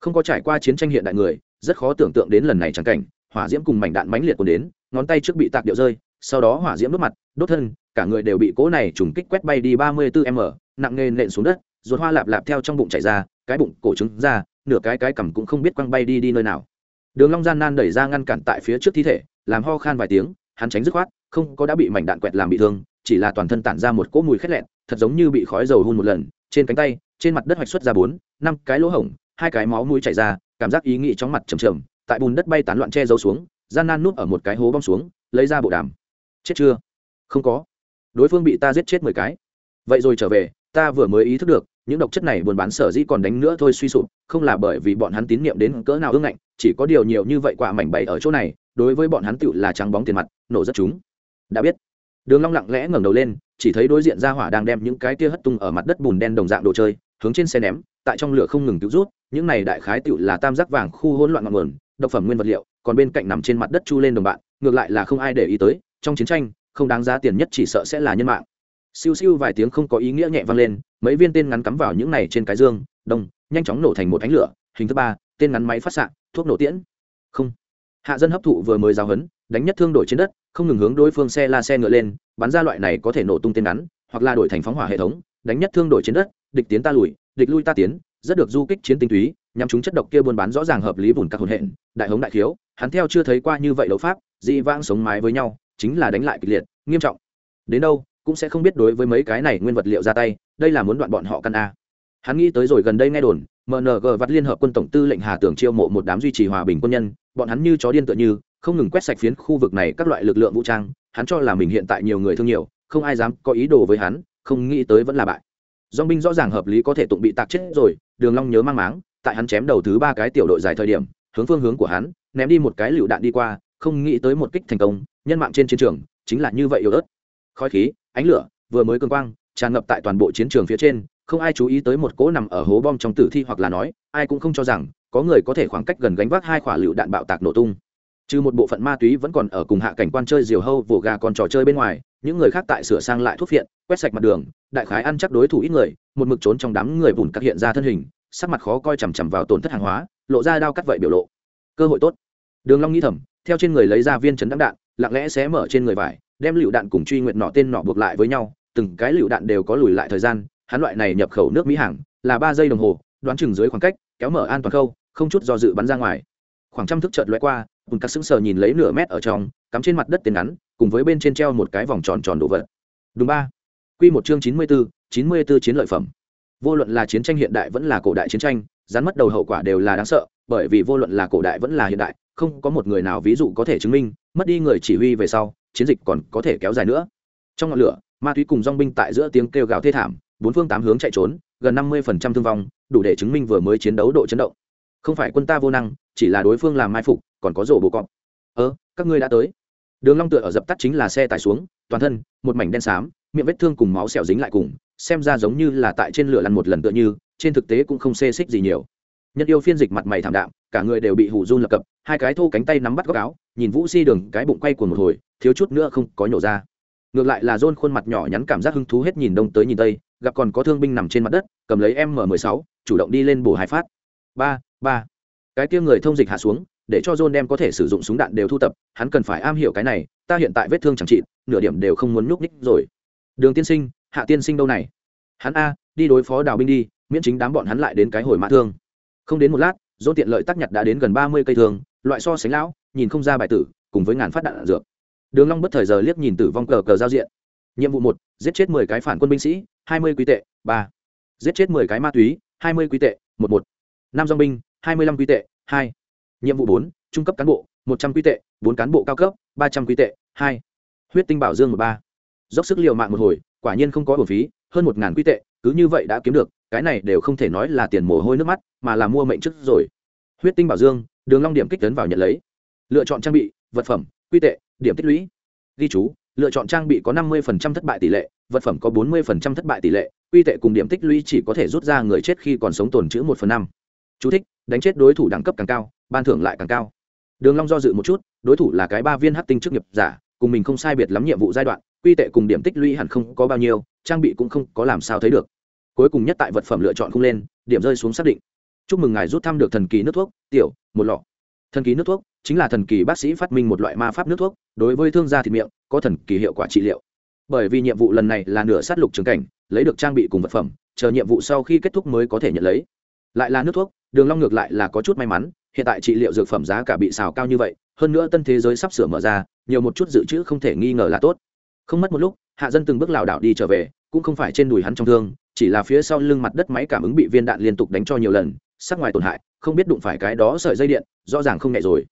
Không có trải qua chiến tranh hiện đại người, rất khó tưởng tượng đến lần này chẳng cảnh, hỏa diễm cùng mảnh đạn mãnh liệt cuốn đến, ngón tay trước bị tạc điệu rơi, sau đó hỏa diễm đốt mặt, đốt thân, cả người đều bị cỗ này trùng kích quét bay đi ba mươi 34 m nặng nề nện xuống đất, ruột hoa lạp lạp theo trong bụng chảy ra cái bụng cổ trứng ra, nửa cái cái cằm cũng không biết quăng bay đi đi nơi nào. Đường long gian nan đẩy ra ngăn cản tại phía trước thi thể, làm ho khan vài tiếng, hắn tránh dứt khoát, không có đã bị mảnh đạn quẹt làm bị thương, chỉ là toàn thân tản ra một cỗ mùi khét lẹn, thật giống như bị khói dầu hun một lần, trên cánh tay, trên mặt đất hoạch xuất ra bốn, năm cái lỗ hổng, hai cái máu mũi chảy ra, cảm giác ý nghĩ chóng mặt trầm trầm, tại bùn đất bay tán loạn che giấu xuống, gian nan núp ở một cái hố bong xuống, lấy ra bộ đàm. Chết chưa? Không có. Đối phương bị ta giết chết mười cái. Vậy rồi trở về, ta vừa mới ý thức được những độc chất này buồn bán sở dĩ còn đánh nữa thôi suy sụp, không là bởi vì bọn hắn tín nhiệm đến cỡ nào ương ngạnh, chỉ có điều nhiều như vậy quả mảnh bày ở chỗ này, đối với bọn hắn tựu là trắng bóng tiền mặt, nổ rất chúng. Đã biết. Đường long lặng lẽ ngẩng đầu lên, chỉ thấy đối diện ra hỏa đang đem những cái kia hất tung ở mặt đất bùn đen đồng dạng đồ chơi, hướng trên xe ném, tại trong lửa không ngừng cứu rút, những này đại khái tựu là tam giác vàng khu hỗn loạn ngọn nguồn, độc phẩm nguyên vật liệu, còn bên cạnh nằm trên mặt đất chu lên đồng bạn, ngược lại là không ai để ý tới, trong chiến tranh, không đáng giá tiền nhất chỉ sợ sẽ là nhân mạng siêu siêu vài tiếng không có ý nghĩa nhẹ vang lên, mấy viên tên ngắn cắm vào những này trên cái dương, đông, nhanh chóng nổ thành một ánh lửa, hình thứ ba, tên ngắn máy phát xạ, thuốc nổ tiễn. Không. Hạ dân hấp thụ vừa mới giao hấn đánh nhất thương đổi trên đất, không ngừng hướng đối phương xe la xe ngựa lên, bắn ra loại này có thể nổ tung tên ngắn, hoặc là đổi thành phóng hỏa hệ thống, đánh nhất thương đổi trên đất, địch tiến ta lùi, địch lui ta tiến, rất được du kích chiến tinh túy nhằm chúng chất độc kia buôn bán rõ ràng hợp lý bùn các hồn hện, đại hống đại khiếu, hắn theo chưa thấy qua như vậy đấu pháp, dị vãng sống mái với nhau, chính là đánh lại kịch liệt, nghiêm trọng. Đến đâu cũng sẽ không biết đối với mấy cái này nguyên vật liệu ra tay, đây là muốn đoạn bọn họ căn a. Hắn nghĩ tới rồi gần đây nghe đồn mng vắt liên hợp quân tổng tư lệnh hà tưởng chiêu mộ một đám duy trì hòa bình quân nhân, bọn hắn như chó điên tựa như, không ngừng quét sạch phiến khu vực này các loại lực lượng vũ trang, hắn cho là mình hiện tại nhiều người thương nhiều, không ai dám có ý đồ với hắn, không nghĩ tới vẫn là bại. Dong binh rõ ràng hợp lý có thể tụng bị tạc chết rồi, đường long nhớ mang máng, tại hắn chém đầu thứ ba cái tiểu đội dài thời điểm, hướng phương hướng của hắn, ném đi một cái lựu đạn đi qua, không nghĩ tới một kích thành công, nhân mạng trên chiến trường, chính là như vậy yếu ớt. Khói khí ánh lửa, vừa mới cường quang, tràn ngập tại toàn bộ chiến trường phía trên, không ai chú ý tới một cỗ nằm ở hố bom trong tử thi hoặc là nói, ai cũng không cho rằng, có người có thể khoảng cách gần gánh vác hai quả lựu đạn bạo tạc nổ tung. Trừ một bộ phận ma túy vẫn còn ở cùng hạ cảnh quan chơi diều hâu vồ gà còn trò chơi bên ngoài, những người khác tại sửa sang lại thuốc phiện, quét sạch mặt đường, đại khái ăn chắc đối thủ ít người, một mực trốn trong đám người bùn cắt hiện ra thân hình, sắc mặt khó coi chằm chằm vào tổn thất hàng hóa, lộ ra đao cắt vậy biểu lộ. Cơ hội tốt. Đường long nghĩ thầm, theo trên người lấy ra viên chấn đắm đạn, lặng lẽ xé mở trên người vải đem lựu đạn cùng truy nguyện nọ tên nọ buộc lại với nhau, từng cái lựu đạn đều có lùi lại thời gian, hắn loại này nhập khẩu nước mỹ hàng là ba giây đồng hồ, đoán chừng dưới khoảng cách, kéo mở an toàn khâu, không chút do dự bắn ra ngoài. Khoảng trăm thước chợt lóe qua, bùn cắt sững sờ nhìn lấy nửa mét ở trong, cắm trên mặt đất tiền ngắn, cùng với bên trên treo một cái vòng tròn tròn đồ vật. Đúng ba. Quy một chương chín mươi bốn chín mươi 94 chiến lợi phẩm. Vô luận là chiến tranh hiện đại vẫn là cổ đại chiến tranh, rắn mất đầu hậu quả đều là đáng sợ, bởi vì vô luận là cổ đại vẫn là hiện đại, không có một người nào ví dụ có thể chứng minh mất đi người chỉ huy về sau, chiến dịch còn có thể kéo dài nữa. Trong ngọn lửa, ma túy cùng dong binh tại giữa tiếng kêu gào thê thảm, bốn phương tám hướng chạy trốn, gần năm mươi phần trăm thương vong, đủ để chứng minh vừa mới chiến đấu độ chấn động. Không phải quân ta vô năng, chỉ là đối phương làm mai phục, còn có rổ bồ cọp. Ơ, các ngươi đã tới. Đường long tựa ở dập tắt chính là xe tải xuống, toàn thân, một mảnh đen xám, miệng vết thương cùng máu sẹo dính lại cùng, xem ra giống như là tại trên lửa lăn một lần tựa như, trên thực tế cũng không xê xích gì nhiều. Nhân yêu phiên dịch mặt mày thảm đạm, cả người đều bị hủ run lập cập, hai cái thô cánh tay nắm bắt góc áo nhìn vũ si đường cái bụng quay của một hồi, thiếu chút nữa không có nhổ ra. Ngược lại là dôn khuôn mặt nhỏ nhắn cảm giác hứng thú hết nhìn đông tới nhìn tây, gặp còn có thương binh nằm trên mặt đất, cầm lấy m mười sáu, chủ động đi lên bổ hai phát. Ba ba. Cái kia người thông dịch hạ xuống, để cho john đem có thể sử dụng súng đạn đều thu tập, hắn cần phải am hiểu cái này, ta hiện tại vết thương chẳng trị, nửa điểm đều không muốn nhúc ních rồi. Đường tiên sinh, hạ tiên sinh đâu này? Hắn a, đi đối phó đào binh đi, miễn chính đám bọn hắn lại đến cái hồi mã thương. Không đến một lát dôn tiện lợi tác nhặt đã đến gần ba mươi cây thương, loại so sánh lão nhìn không ra bài tử cùng với ngàn phát đạn, đạn dược. Đường long bất thời giờ liếc nhìn tử vong cờ cờ giao diện. Nhiệm vụ một giết chết mười cái phản quân binh sĩ hai mươi quý tệ ba. Giết chết mười cái ma túy hai mươi quý tệ một một. Năm dòng binh hai mươi lăm quý tệ hai. Nhiệm vụ bốn trung cấp cán bộ một trăm quý tệ bốn cán bộ cao cấp ba trăm quý tệ hai. Huyết tinh bảo dương một ba. Dốc sức liều mạng một hồi quả nhiên không có bổn phí hơn một ngàn quý tệ cứ như vậy đã kiếm được cái này đều không thể nói là tiền mồ hôi nước mắt mà là mua mệnh trước rồi. Huyết tinh bảo dương đường long điểm kích tấn vào nhận lấy lựa chọn trang bị vật phẩm quy tệ điểm tích lũy. Ghi chú lựa chọn trang bị có năm mươi thất bại tỷ lệ vật phẩm có bốn mươi thất bại tỷ lệ quy tệ cùng điểm tích lũy chỉ có thể rút ra người chết khi còn sống tồn chữ một phần năm. Chú thích, đánh chết đối thủ đẳng cấp càng cao ban thưởng lại càng cao. Đường long do dự một chút đối thủ là cái ba viên hắc tinh chức nghiệp giả cùng mình không sai biệt lắm nhiệm vụ giai đoạn quy tệ cùng điểm tích lũy hẳn không có bao nhiêu trang bị cũng không có làm sao thấy được. Cuối cùng nhất tại vật phẩm lựa chọn không lên điểm rơi xuống xác định. Chúc mừng ngài rút thăm được thần kỳ nước thuốc tiểu một lọ. Thần kỳ nước thuốc chính là thần kỳ bác sĩ phát minh một loại ma pháp nước thuốc, đối với thương gia thịt miệng, có thần kỳ hiệu quả trị liệu. Bởi vì nhiệm vụ lần này là nửa sát lục trường cảnh, lấy được trang bị cùng vật phẩm, chờ nhiệm vụ sau khi kết thúc mới có thể nhận lấy. Lại là nước thuốc, đường long ngược lại là có chút may mắn, hiện tại trị liệu dược phẩm giá cả bị xào cao như vậy, hơn nữa tân thế giới sắp sửa mở ra, nhiều một chút dự trữ không thể nghi ngờ là tốt. Không mất một lúc, hạ dân từng bước lảo đảo đi trở về, cũng không phải trên đùi hắn trong thương, chỉ là phía sau lưng mặt đất máy cảm ứng bị viên đạn liên tục đánh cho nhiều lần, sắc ngoài tổn hại, không biết đụng phải cái đó sợi dây điện, rõ ràng không nhẹ rồi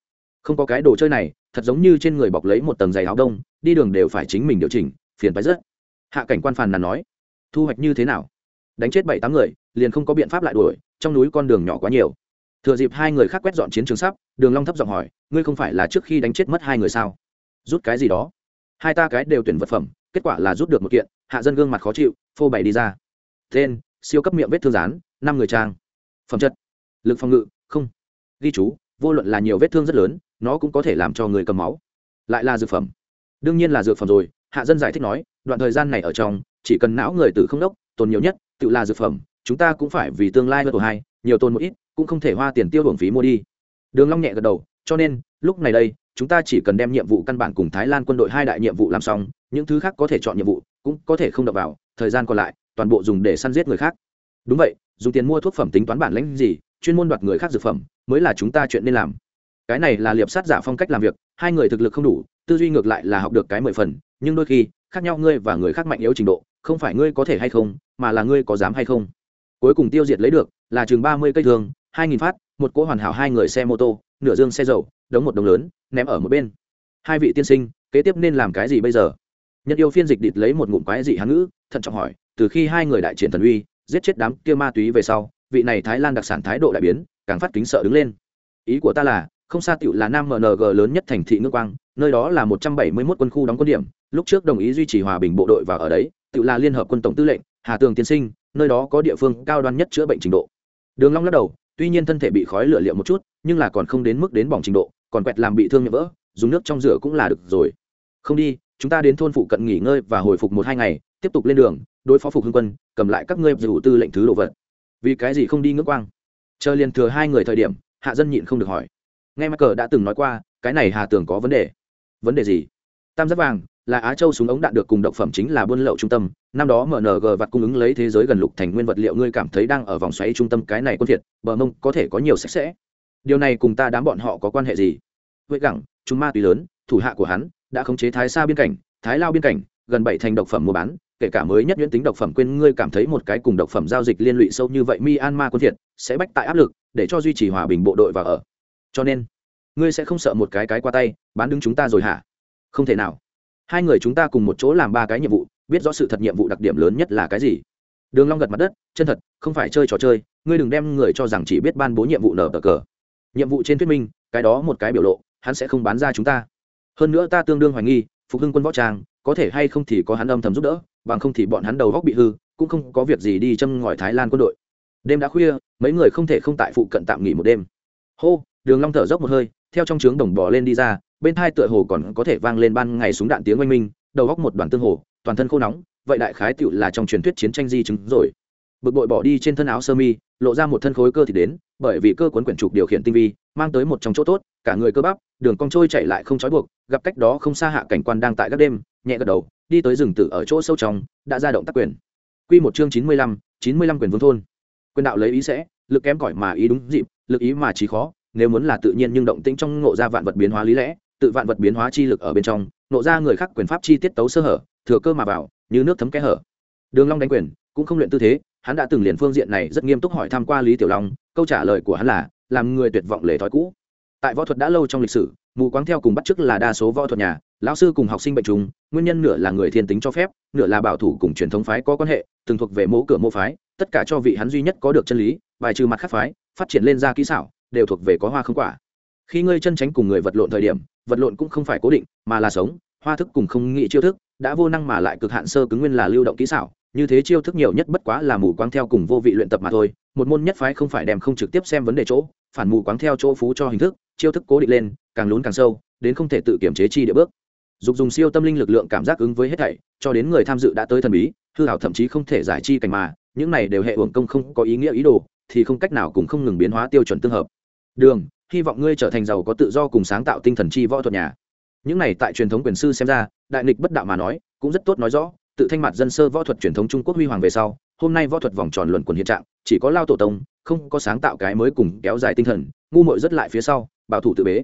không có cái đồ chơi này, thật giống như trên người bọc lấy một tầng giày áo đông, đi đường đều phải chính mình điều chỉnh, phiền phái rất hạ cảnh quan phàn nàn nói. Thu hoạch như thế nào? Đánh chết bảy tám người, liền không có biện pháp lại đuổi, trong núi con đường nhỏ quá nhiều. Thừa dịp hai người khác quét dọn chiến trường sắp, đường long thấp giọng hỏi, ngươi không phải là trước khi đánh chết mất hai người sao? Rút cái gì đó? Hai ta cái đều tuyển vật phẩm, kết quả là rút được một kiện. Hạ dân gương mặt khó chịu, phô bày đi ra. Tên, siêu cấp miệng vết thương rán năm người trang. Phẩm chất, lực phòng ngự, không. Ghi chú, vô luận là nhiều vết thương rất lớn nó cũng có thể làm cho người cầm máu. Lại là dược phẩm. Đương nhiên là dược phẩm rồi, hạ dân giải thích nói, đoạn thời gian này ở trong, chỉ cần não người tử không đốc, tồn nhiều nhất, tự là dược phẩm, chúng ta cũng phải vì tương lai vượt hai, nhiều tồn một ít, cũng không thể hoa tiền tiêu hưởng phí mua đi. Đường long nhẹ gật đầu, cho nên, lúc này đây, chúng ta chỉ cần đem nhiệm vụ căn bản cùng thái lan quân đội hai đại nhiệm vụ làm xong, những thứ khác có thể chọn nhiệm vụ, cũng có thể không đập vào, thời gian còn lại, toàn bộ dùng để săn giết người khác. Đúng vậy dùng tiền mua thuốc phẩm tính toán bản lãnh gì, chuyên môn đoạt người khác dược phẩm, mới là chúng ta chuyện nên làm cái này là liệp sát giả phong cách làm việc, hai người thực lực không đủ, tư duy ngược lại là học được cái mười phần, nhưng đôi khi, khác nhau ngươi và người khác mạnh yếu trình độ, không phải ngươi có thể hay không, mà là ngươi có dám hay không. Cuối cùng tiêu diệt lấy được, là chừng ba mươi cây thường hai nghìn phát, một cỗ hoàn hảo hai người xe mô tô, nửa dương xe dầu, đống một đồng lớn, ném ở một bên. Hai vị tiên sinh, kế tiếp nên làm cái gì bây giờ? Nhân yêu phiên dịch địt lấy một ngụm quái dị hán ngữ, thận trọng hỏi, từ khi hai người đại triển thần uy, giết chết đám kia ma túy về sau, vị này thái lan đặc sản thái độ đại biến, càng phát kính sợ đứng lên. Ý của ta là không xa tiểu là nam mng lớn nhất thành thị ngư quang, nơi đó là một trăm bảy mươi 171 quân khu đóng quân điểm. Lúc trước đồng ý duy trì hòa bình bộ đội và ở đấy, tiểu là liên hợp quân tổng tư lệnh, hà tường tiên sinh, nơi đó có địa phương cao đoan nhất chữa bệnh trình độ. Đường long lắc đầu, tuy nhiên thân thể bị khói lửa liệu một chút, nhưng là còn không đến mức đến bỏng trình độ, còn quẹt làm bị thương miệng vỡ, dùng nước trong rửa cũng là được rồi. Không đi, chúng ta đến thôn phụ cận nghỉ ngơi và hồi phục một hai ngày, tiếp tục lên đường, đối phó phục hưng quân, cầm lại các ngươi dù tư lệnh thứ đồ vật. Vì cái gì không đi Ngưỡng quang? Chờ liền thừa hai người thời điểm, hạ dân nhịn không được hỏi nghe mắc cờ đã từng nói qua, cái này hà tường có vấn đề. Vấn đề gì? Tam giác vàng là á châu súng ống đạn được cùng độc phẩm chính là buôn lậu trung tâm. Năm đó mng vặt cung ứng lấy thế giới gần lục thành nguyên vật liệu, ngươi cảm thấy đang ở vòng xoáy trung tâm cái này quân thiệt bờ mông có thể có nhiều sạch sẽ. Điều này cùng ta đám bọn họ có quan hệ gì? Vậy gẳng, chúng ma túy lớn, thủ hạ của hắn đã khống chế thái xa biên cảnh, thái lao biên cảnh, gần bảy thành độc phẩm mua bán, kể cả mới nhất nhuyễn tính độc phẩm quên, ngươi cảm thấy một cái cùng độc phẩm giao dịch liên lụy sâu như vậy, myanmar quân thiệt sẽ bách tại áp lực để cho duy trì hòa bình bộ đội và ở cho nên ngươi sẽ không sợ một cái cái qua tay, bán đứng chúng ta rồi hả? Không thể nào. Hai người chúng ta cùng một chỗ làm ba cái nhiệm vụ, biết rõ sự thật nhiệm vụ đặc điểm lớn nhất là cái gì. Đường long gật mặt đất, chân thật, không phải chơi trò chơi, ngươi đừng đem người cho rằng chỉ biết ban bố nhiệm vụ nở tờ cờ. Nhiệm vụ trên thuyết minh, cái đó một cái biểu lộ, hắn sẽ không bán ra chúng ta. Hơn nữa ta tương đương hoài nghi, phục hưng quân võ trang, có thể hay không thì có hắn âm thầm giúp đỡ, bằng không thì bọn hắn đầu góc bị hư, cũng không có việc gì đi châm ngòi thái lan quân đội. Đêm đã khuya, mấy người không thể không tại phụ cận tạm nghỉ một đêm. Hô! Đường long thở dốc một hơi, theo trong trướng đồng bò lên đi ra, bên thai tựa hồ còn có thể vang lên ban ngày súng đạn tiếng oanh minh, đầu góc một đoàn tương hồ, toàn thân khô nóng, vậy đại khái tựu là trong truyền thuyết chiến tranh di chứng rồi. Bực bội bỏ đi trên thân áo sơ mi, lộ ra một thân khối cơ thì đến, bởi vì cơ cuốn quyển trục điều khiển tinh vi, mang tới một trong chỗ tốt, cả người cơ bắp, đường cong trôi chạy lại không trói buộc, gặp cách đó không xa hạ cảnh quan đang tại các đêm, nhẹ gật đầu, đi tới rừng tử ở chỗ sâu trong, đã ra động tác quyền. Quy một chương chín mươi lăm, chín mươi lăm quyền vương thôn. Quyền đạo lấy ý sẽ, lực kém cỏi mà ý đúng dịp, lực ý mà trí khó nếu muốn là tự nhiên nhưng động tĩnh trong ngộ ra vạn vật biến hóa lý lẽ, tự vạn vật biến hóa chi lực ở bên trong, ngộ ra người khác quyền pháp chi tiết tấu sơ hở, thừa cơ mà vào, như nước thấm kẽ hở. Đường long đánh quyền, cũng không luyện tư thế, hắn đã từng liền phương diện này rất nghiêm túc hỏi tham qua lý tiểu long, câu trả lời của hắn là, làm người tuyệt vọng lề thói cũ. Tại võ thuật đã lâu trong lịch sử, mù quáng theo cùng bắt chước là đa số võ thuật nhà, lão sư cùng học sinh bệnh trùng, nguyên nhân nửa là người thiên tính cho phép, nửa là bảo thủ cùng truyền thống phái có quan hệ, từng thuộc về mẫu cửa mô phái, tất cả cho vị hắn duy nhất có được chân lý, bài trừ mặt khác phái, phát triển lên ra kỹ xảo đều thuộc về có hoa không quả. Khi ngươi chân tránh cùng người vật lộn thời điểm, vật lộn cũng không phải cố định, mà là sống, hoa thức cùng không nghĩ chiêu thức, đã vô năng mà lại cực hạn sơ cứng nguyên là lưu động kỹ xảo, như thế chiêu thức nhiều nhất bất quá là mù quáng theo cùng vô vị luyện tập mà thôi, một môn nhất phái không phải đem không trực tiếp xem vấn đề chỗ, phản mù quáng theo chỗ phú cho hình thức, chiêu thức cố định lên, càng lún càng sâu, đến không thể tự kiểm chế chi địa bước. Dục dùng siêu tâm linh lực lượng cảm giác ứng với hết thảy, cho đến người tham dự đã tới thần bí, hư hảo thậm chí không thể giải chi cảnh mà, những này đều hệ hưởng công không có ý nghĩa ý đồ, thì không cách nào cùng không ngừng biến hóa tiêu chuẩn tương hợp đường, hy vọng ngươi trở thành giàu có tự do cùng sáng tạo tinh thần chi võ thuật nhà. Những này tại truyền thống quyền sư xem ra, đại nghịch bất đạo mà nói, cũng rất tốt nói rõ, tự thanh mặt dân sơ võ thuật truyền thống trung quốc huy hoàng về sau, hôm nay võ thuật vòng tròn luận quần hiện trạng, chỉ có lao tổ tông, không có sáng tạo cái mới cùng kéo dài tinh thần, ngu muội rất lại phía sau, bảo thủ tự bế.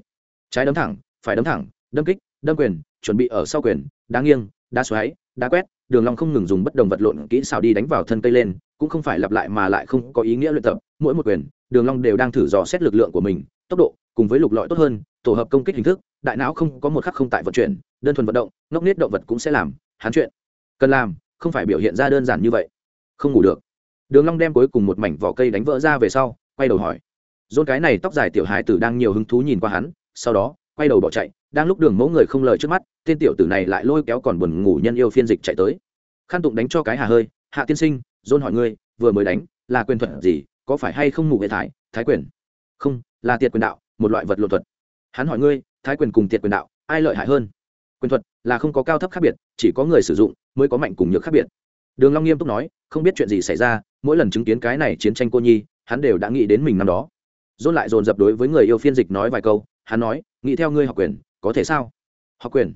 Trái đấm thẳng, phải đấm thẳng, đâm kích, đâm quyền, chuẩn bị ở sau quyền, đá nghiêng, đá xoáy, đá quét, đường long không ngừng dùng bất đồng vật lộn kỹ xảo đi đánh vào thân cây lên, cũng không phải lặp lại mà lại không có ý nghĩa luyện tập, mỗi một quyền đường long đều đang thử dò xét lực lượng của mình, tốc độ cùng với lục lọi tốt hơn, tổ hợp công kích hình thức, đại não không có một khắc không tại vận chuyển, đơn thuần vận động, ngốc nết động vật cũng sẽ làm, hán chuyện. Cần làm, không phải biểu hiện ra đơn giản như vậy. Không ngủ được. Đường long đem cuối cùng một mảnh vỏ cây đánh vỡ ra về sau, quay đầu hỏi. Dôn cái này tóc dài tiểu hải tử đang nhiều hứng thú nhìn qua hắn, sau đó, quay đầu bỏ chạy, đang lúc đường mẫu người không lời trước mắt, tên tiểu tử này lại lôi kéo còn buồn ngủ nhân yêu phiên dịch chạy tới. Khăn tụng đánh cho cái hà hơi, hạ tiên sinh, dôn hỏi ngươi, vừa mới đánh, là quyền thuật gì có phải hay không ngủ hệ thái thái quyền? Không, là tiệt quyền đạo, một loại vật lộn thuật. Hắn hỏi ngươi, thái quyền cùng tiệt quyền đạo, ai lợi hại hơn? Quyền thuật là không có cao thấp khác biệt, chỉ có người sử dụng mới có mạnh cùng nhược khác biệt. Đường long nghiêm túc nói, không biết chuyện gì xảy ra, mỗi lần chứng kiến cái này chiến tranh cô nhi, hắn đều đã nghĩ đến mình năm đó. Dôn lại dồn dập đối với người yêu phiên dịch nói vài câu, hắn nói, nghĩ theo ngươi học quyền, có thể sao? Học quyền?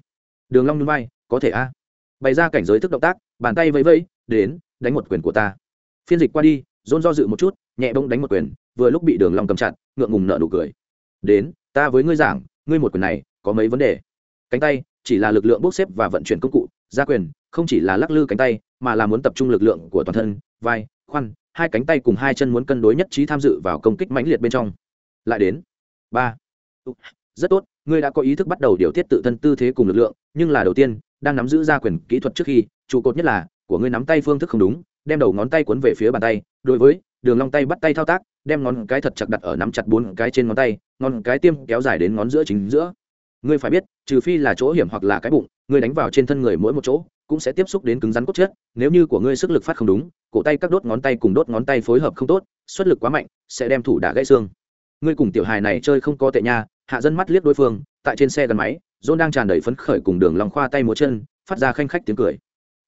Đường long nhún vai, có thể a. Bày ra cảnh giới thức động tác, bàn tay vẫy vẫy, đến, đánh một quyền của ta. Phiên dịch qua đi dôn do dự một chút nhẹ bỗng đánh một quyền, vừa lúc bị đường long cầm chặt, ngượng ngùng nở nụ cười. Đến, ta với ngươi giảng, ngươi một quyền này, có mấy vấn đề? Cánh tay, chỉ là lực lượng bốc xếp và vận chuyển công cụ, gia quyền, không chỉ là lắc lư cánh tay, mà là muốn tập trung lực lượng của toàn thân, vai, khoăn, hai cánh tay cùng hai chân muốn cân đối nhất trí tham dự vào công kích mãnh liệt bên trong. Lại đến. Ba. Rất tốt, ngươi đã có ý thức bắt đầu điều tiết tự thân tư thế cùng lực lượng, nhưng là đầu tiên, đang nắm giữ gia quyền kỹ thuật trước khi, trụ cột nhất là, của ngươi nắm tay phương thức không đúng, đem đầu ngón tay cuốn về phía bàn tay, đối với đường long tay bắt tay thao tác, đem ngón cái thật chặt đặt ở nắm chặt bốn cái trên ngón tay, ngón cái tiêm kéo dài đến ngón giữa chính giữa ngươi phải biết, trừ phi là chỗ hiểm hoặc là cái bụng, ngươi đánh vào trên thân người mỗi một chỗ, cũng sẽ tiếp xúc đến cứng rắn cốt chết. nếu như của ngươi sức lực phát không đúng, cổ tay các đốt ngón tay cùng đốt ngón tay phối hợp không tốt, xuất lực quá mạnh, sẽ đem thủ đả gãy xương ngươi cùng tiểu hài này chơi không có tệ nha, hạ dân mắt liếc đối phương, tại trên xe gắn máy, john đang tràn đầy phấn khởi cùng đường lòng khoa tay múa chân, phát ra khanh khách tiếng cười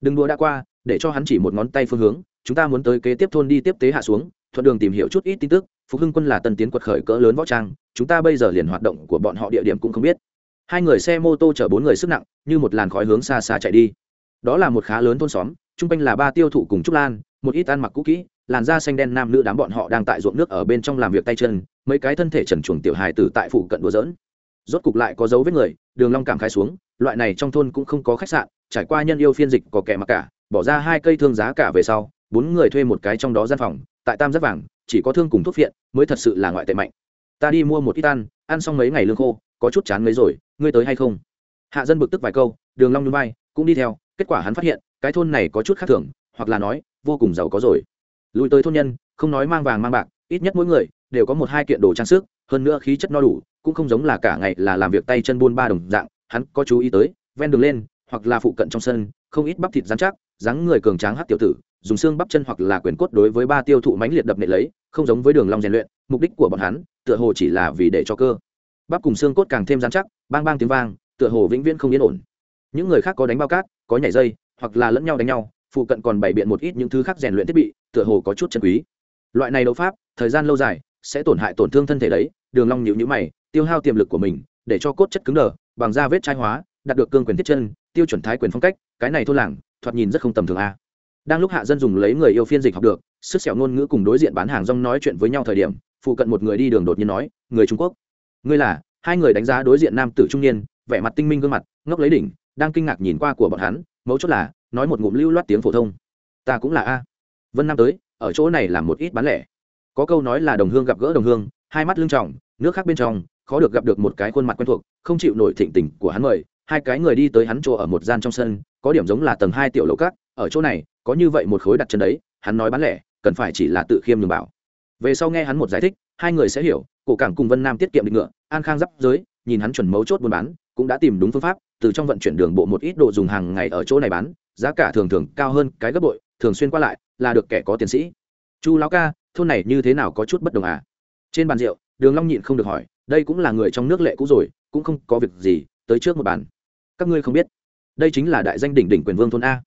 đừng đùa đã qua, để cho hắn chỉ một ngón tay phương hướng chúng ta muốn tới kế tiếp thôn đi tiếp tế hạ xuống, thuận đường tìm hiểu chút ít tin tức, phục hưng quân là tân tiến quật khởi cỡ lớn võ trang, chúng ta bây giờ liền hoạt động của bọn họ địa điểm cũng không biết. Hai người xe mô tô chở bốn người sức nặng, như một làn khói hướng xa xa chạy đi. Đó là một khá lớn thôn xóm, chung quanh là ba tiêu thụ cùng trúc lan, một ít ăn mặc cũ kỹ, làn da xanh đen nam nữ đám bọn họ đang tại ruộng nước ở bên trong làm việc tay chân, mấy cái thân thể trần chuồng tiểu hài tử tại phụ cận đùa dỡn rốt cục lại có dấu vết người, đường long cảm khai xuống, loại này trong thôn cũng không có khách sạn, trải qua nhân yêu phiên dịch có kẻ mặc cả, bỏ ra hai cây thương giá cả về sau bốn người thuê một cái trong đó gian phòng, tại tam giác vàng, chỉ có thương cùng thuốc viện mới thật sự là ngoại tệ mạnh. Ta đi mua một ít ăn ăn xong mấy ngày lương khô, có chút chán mấy rồi, ngươi tới hay không? Hạ dân bực tức vài câu, đường long núi bay cũng đi theo, kết quả hắn phát hiện, cái thôn này có chút khác thường, hoặc là nói, vô cùng giàu có rồi. Lùi tới thôn nhân, không nói mang vàng mang bạc, ít nhất mỗi người, đều có một hai kiện đồ trang sức, hơn nữa khí chất no đủ, cũng không giống là cả ngày là làm việc tay chân buôn ba đồng dạng, hắn có chú ý tới, ven đường lên, hoặc là phụ cận trong sân, không ít bắp thịt dán chắc, dáng người cường tráng hát tiểu tử dùng xương bắp chân hoặc là quyền cốt đối với ba tiêu thụ mãnh liệt đập nệ lấy, không giống với đường long rèn luyện, mục đích của bọn hắn, tựa hồ chỉ là vì để cho cơ. Bắp cùng xương cốt càng thêm dán chắc, bang bang tiếng vang, tựa hồ vĩnh viễn không yên ổn. Những người khác có đánh bao cát, có nhảy dây, hoặc là lẫn nhau đánh nhau, phụ cận còn bày biện một ít những thứ khác rèn luyện thiết bị, tựa hồ có chút chân quý. Loại này đấu pháp, thời gian lâu dài, sẽ tổn hại tổn thương thân thể đấy, đường long nhíu nhíu mày, tiêu hao tiềm lực của mình, để cho cốt chất cứng đờ, bằng da vết chai hóa, đạt được cương quyền thiết chân, tiêu chuẩn thái quyền phong cách, cái này thô làng, thoạt nhìn rất không tầm thường a đang lúc hạ dân dùng lấy người yêu phiên dịch học được, sức sẹo ngôn ngữ cùng đối diện bán hàng rong nói chuyện với nhau thời điểm, phụ cận một người đi đường đột nhiên nói, người trung quốc. Ngươi là? Hai người đánh giá đối diện nam tử trung niên, vẻ mặt tinh minh gương mặt, ngốc lấy đỉnh, đang kinh ngạc nhìn qua của bọn hắn, mấu chốt là, nói một ngụm lưu loát tiếng phổ thông. Ta cũng là a. Vân nam tới, ở chỗ này làm một ít bán lẻ. Có câu nói là đồng hương gặp gỡ đồng hương, hai mắt lưng trọng, nước khác bên trong, khó được gặp được một cái khuôn mặt quen thuộc, không chịu nổi thịnh tình của hắn mời, hai cái người đi tới hắn chỗ ở một gian trong sân, có điểm giống là tầng hai tiểu lầu cát ở chỗ này có như vậy một khối đặt chân đấy, hắn nói bán lẻ, cần phải chỉ là tự khiêm nhường bảo. Về sau nghe hắn một giải thích, hai người sẽ hiểu, cổ cảng cùng vân nam tiết kiệm định ngựa, an khang giáp giới, nhìn hắn chuẩn mấu chốt buôn bán, cũng đã tìm đúng phương pháp, từ trong vận chuyển đường bộ một ít đồ dùng hàng ngày ở chỗ này bán, giá cả thường thường cao hơn cái gấp bội, thường xuyên qua lại, là được kẻ có tiền sĩ. Chu lão ca, thôn này như thế nào có chút bất đồng à? Trên bàn rượu, đường long nhịn không được hỏi, đây cũng là người trong nước lệ cũ rồi, cũng không có việc gì, tới trước một bàn. Các ngươi không biết, đây chính là đại danh đỉnh đỉnh quyền vương thôn a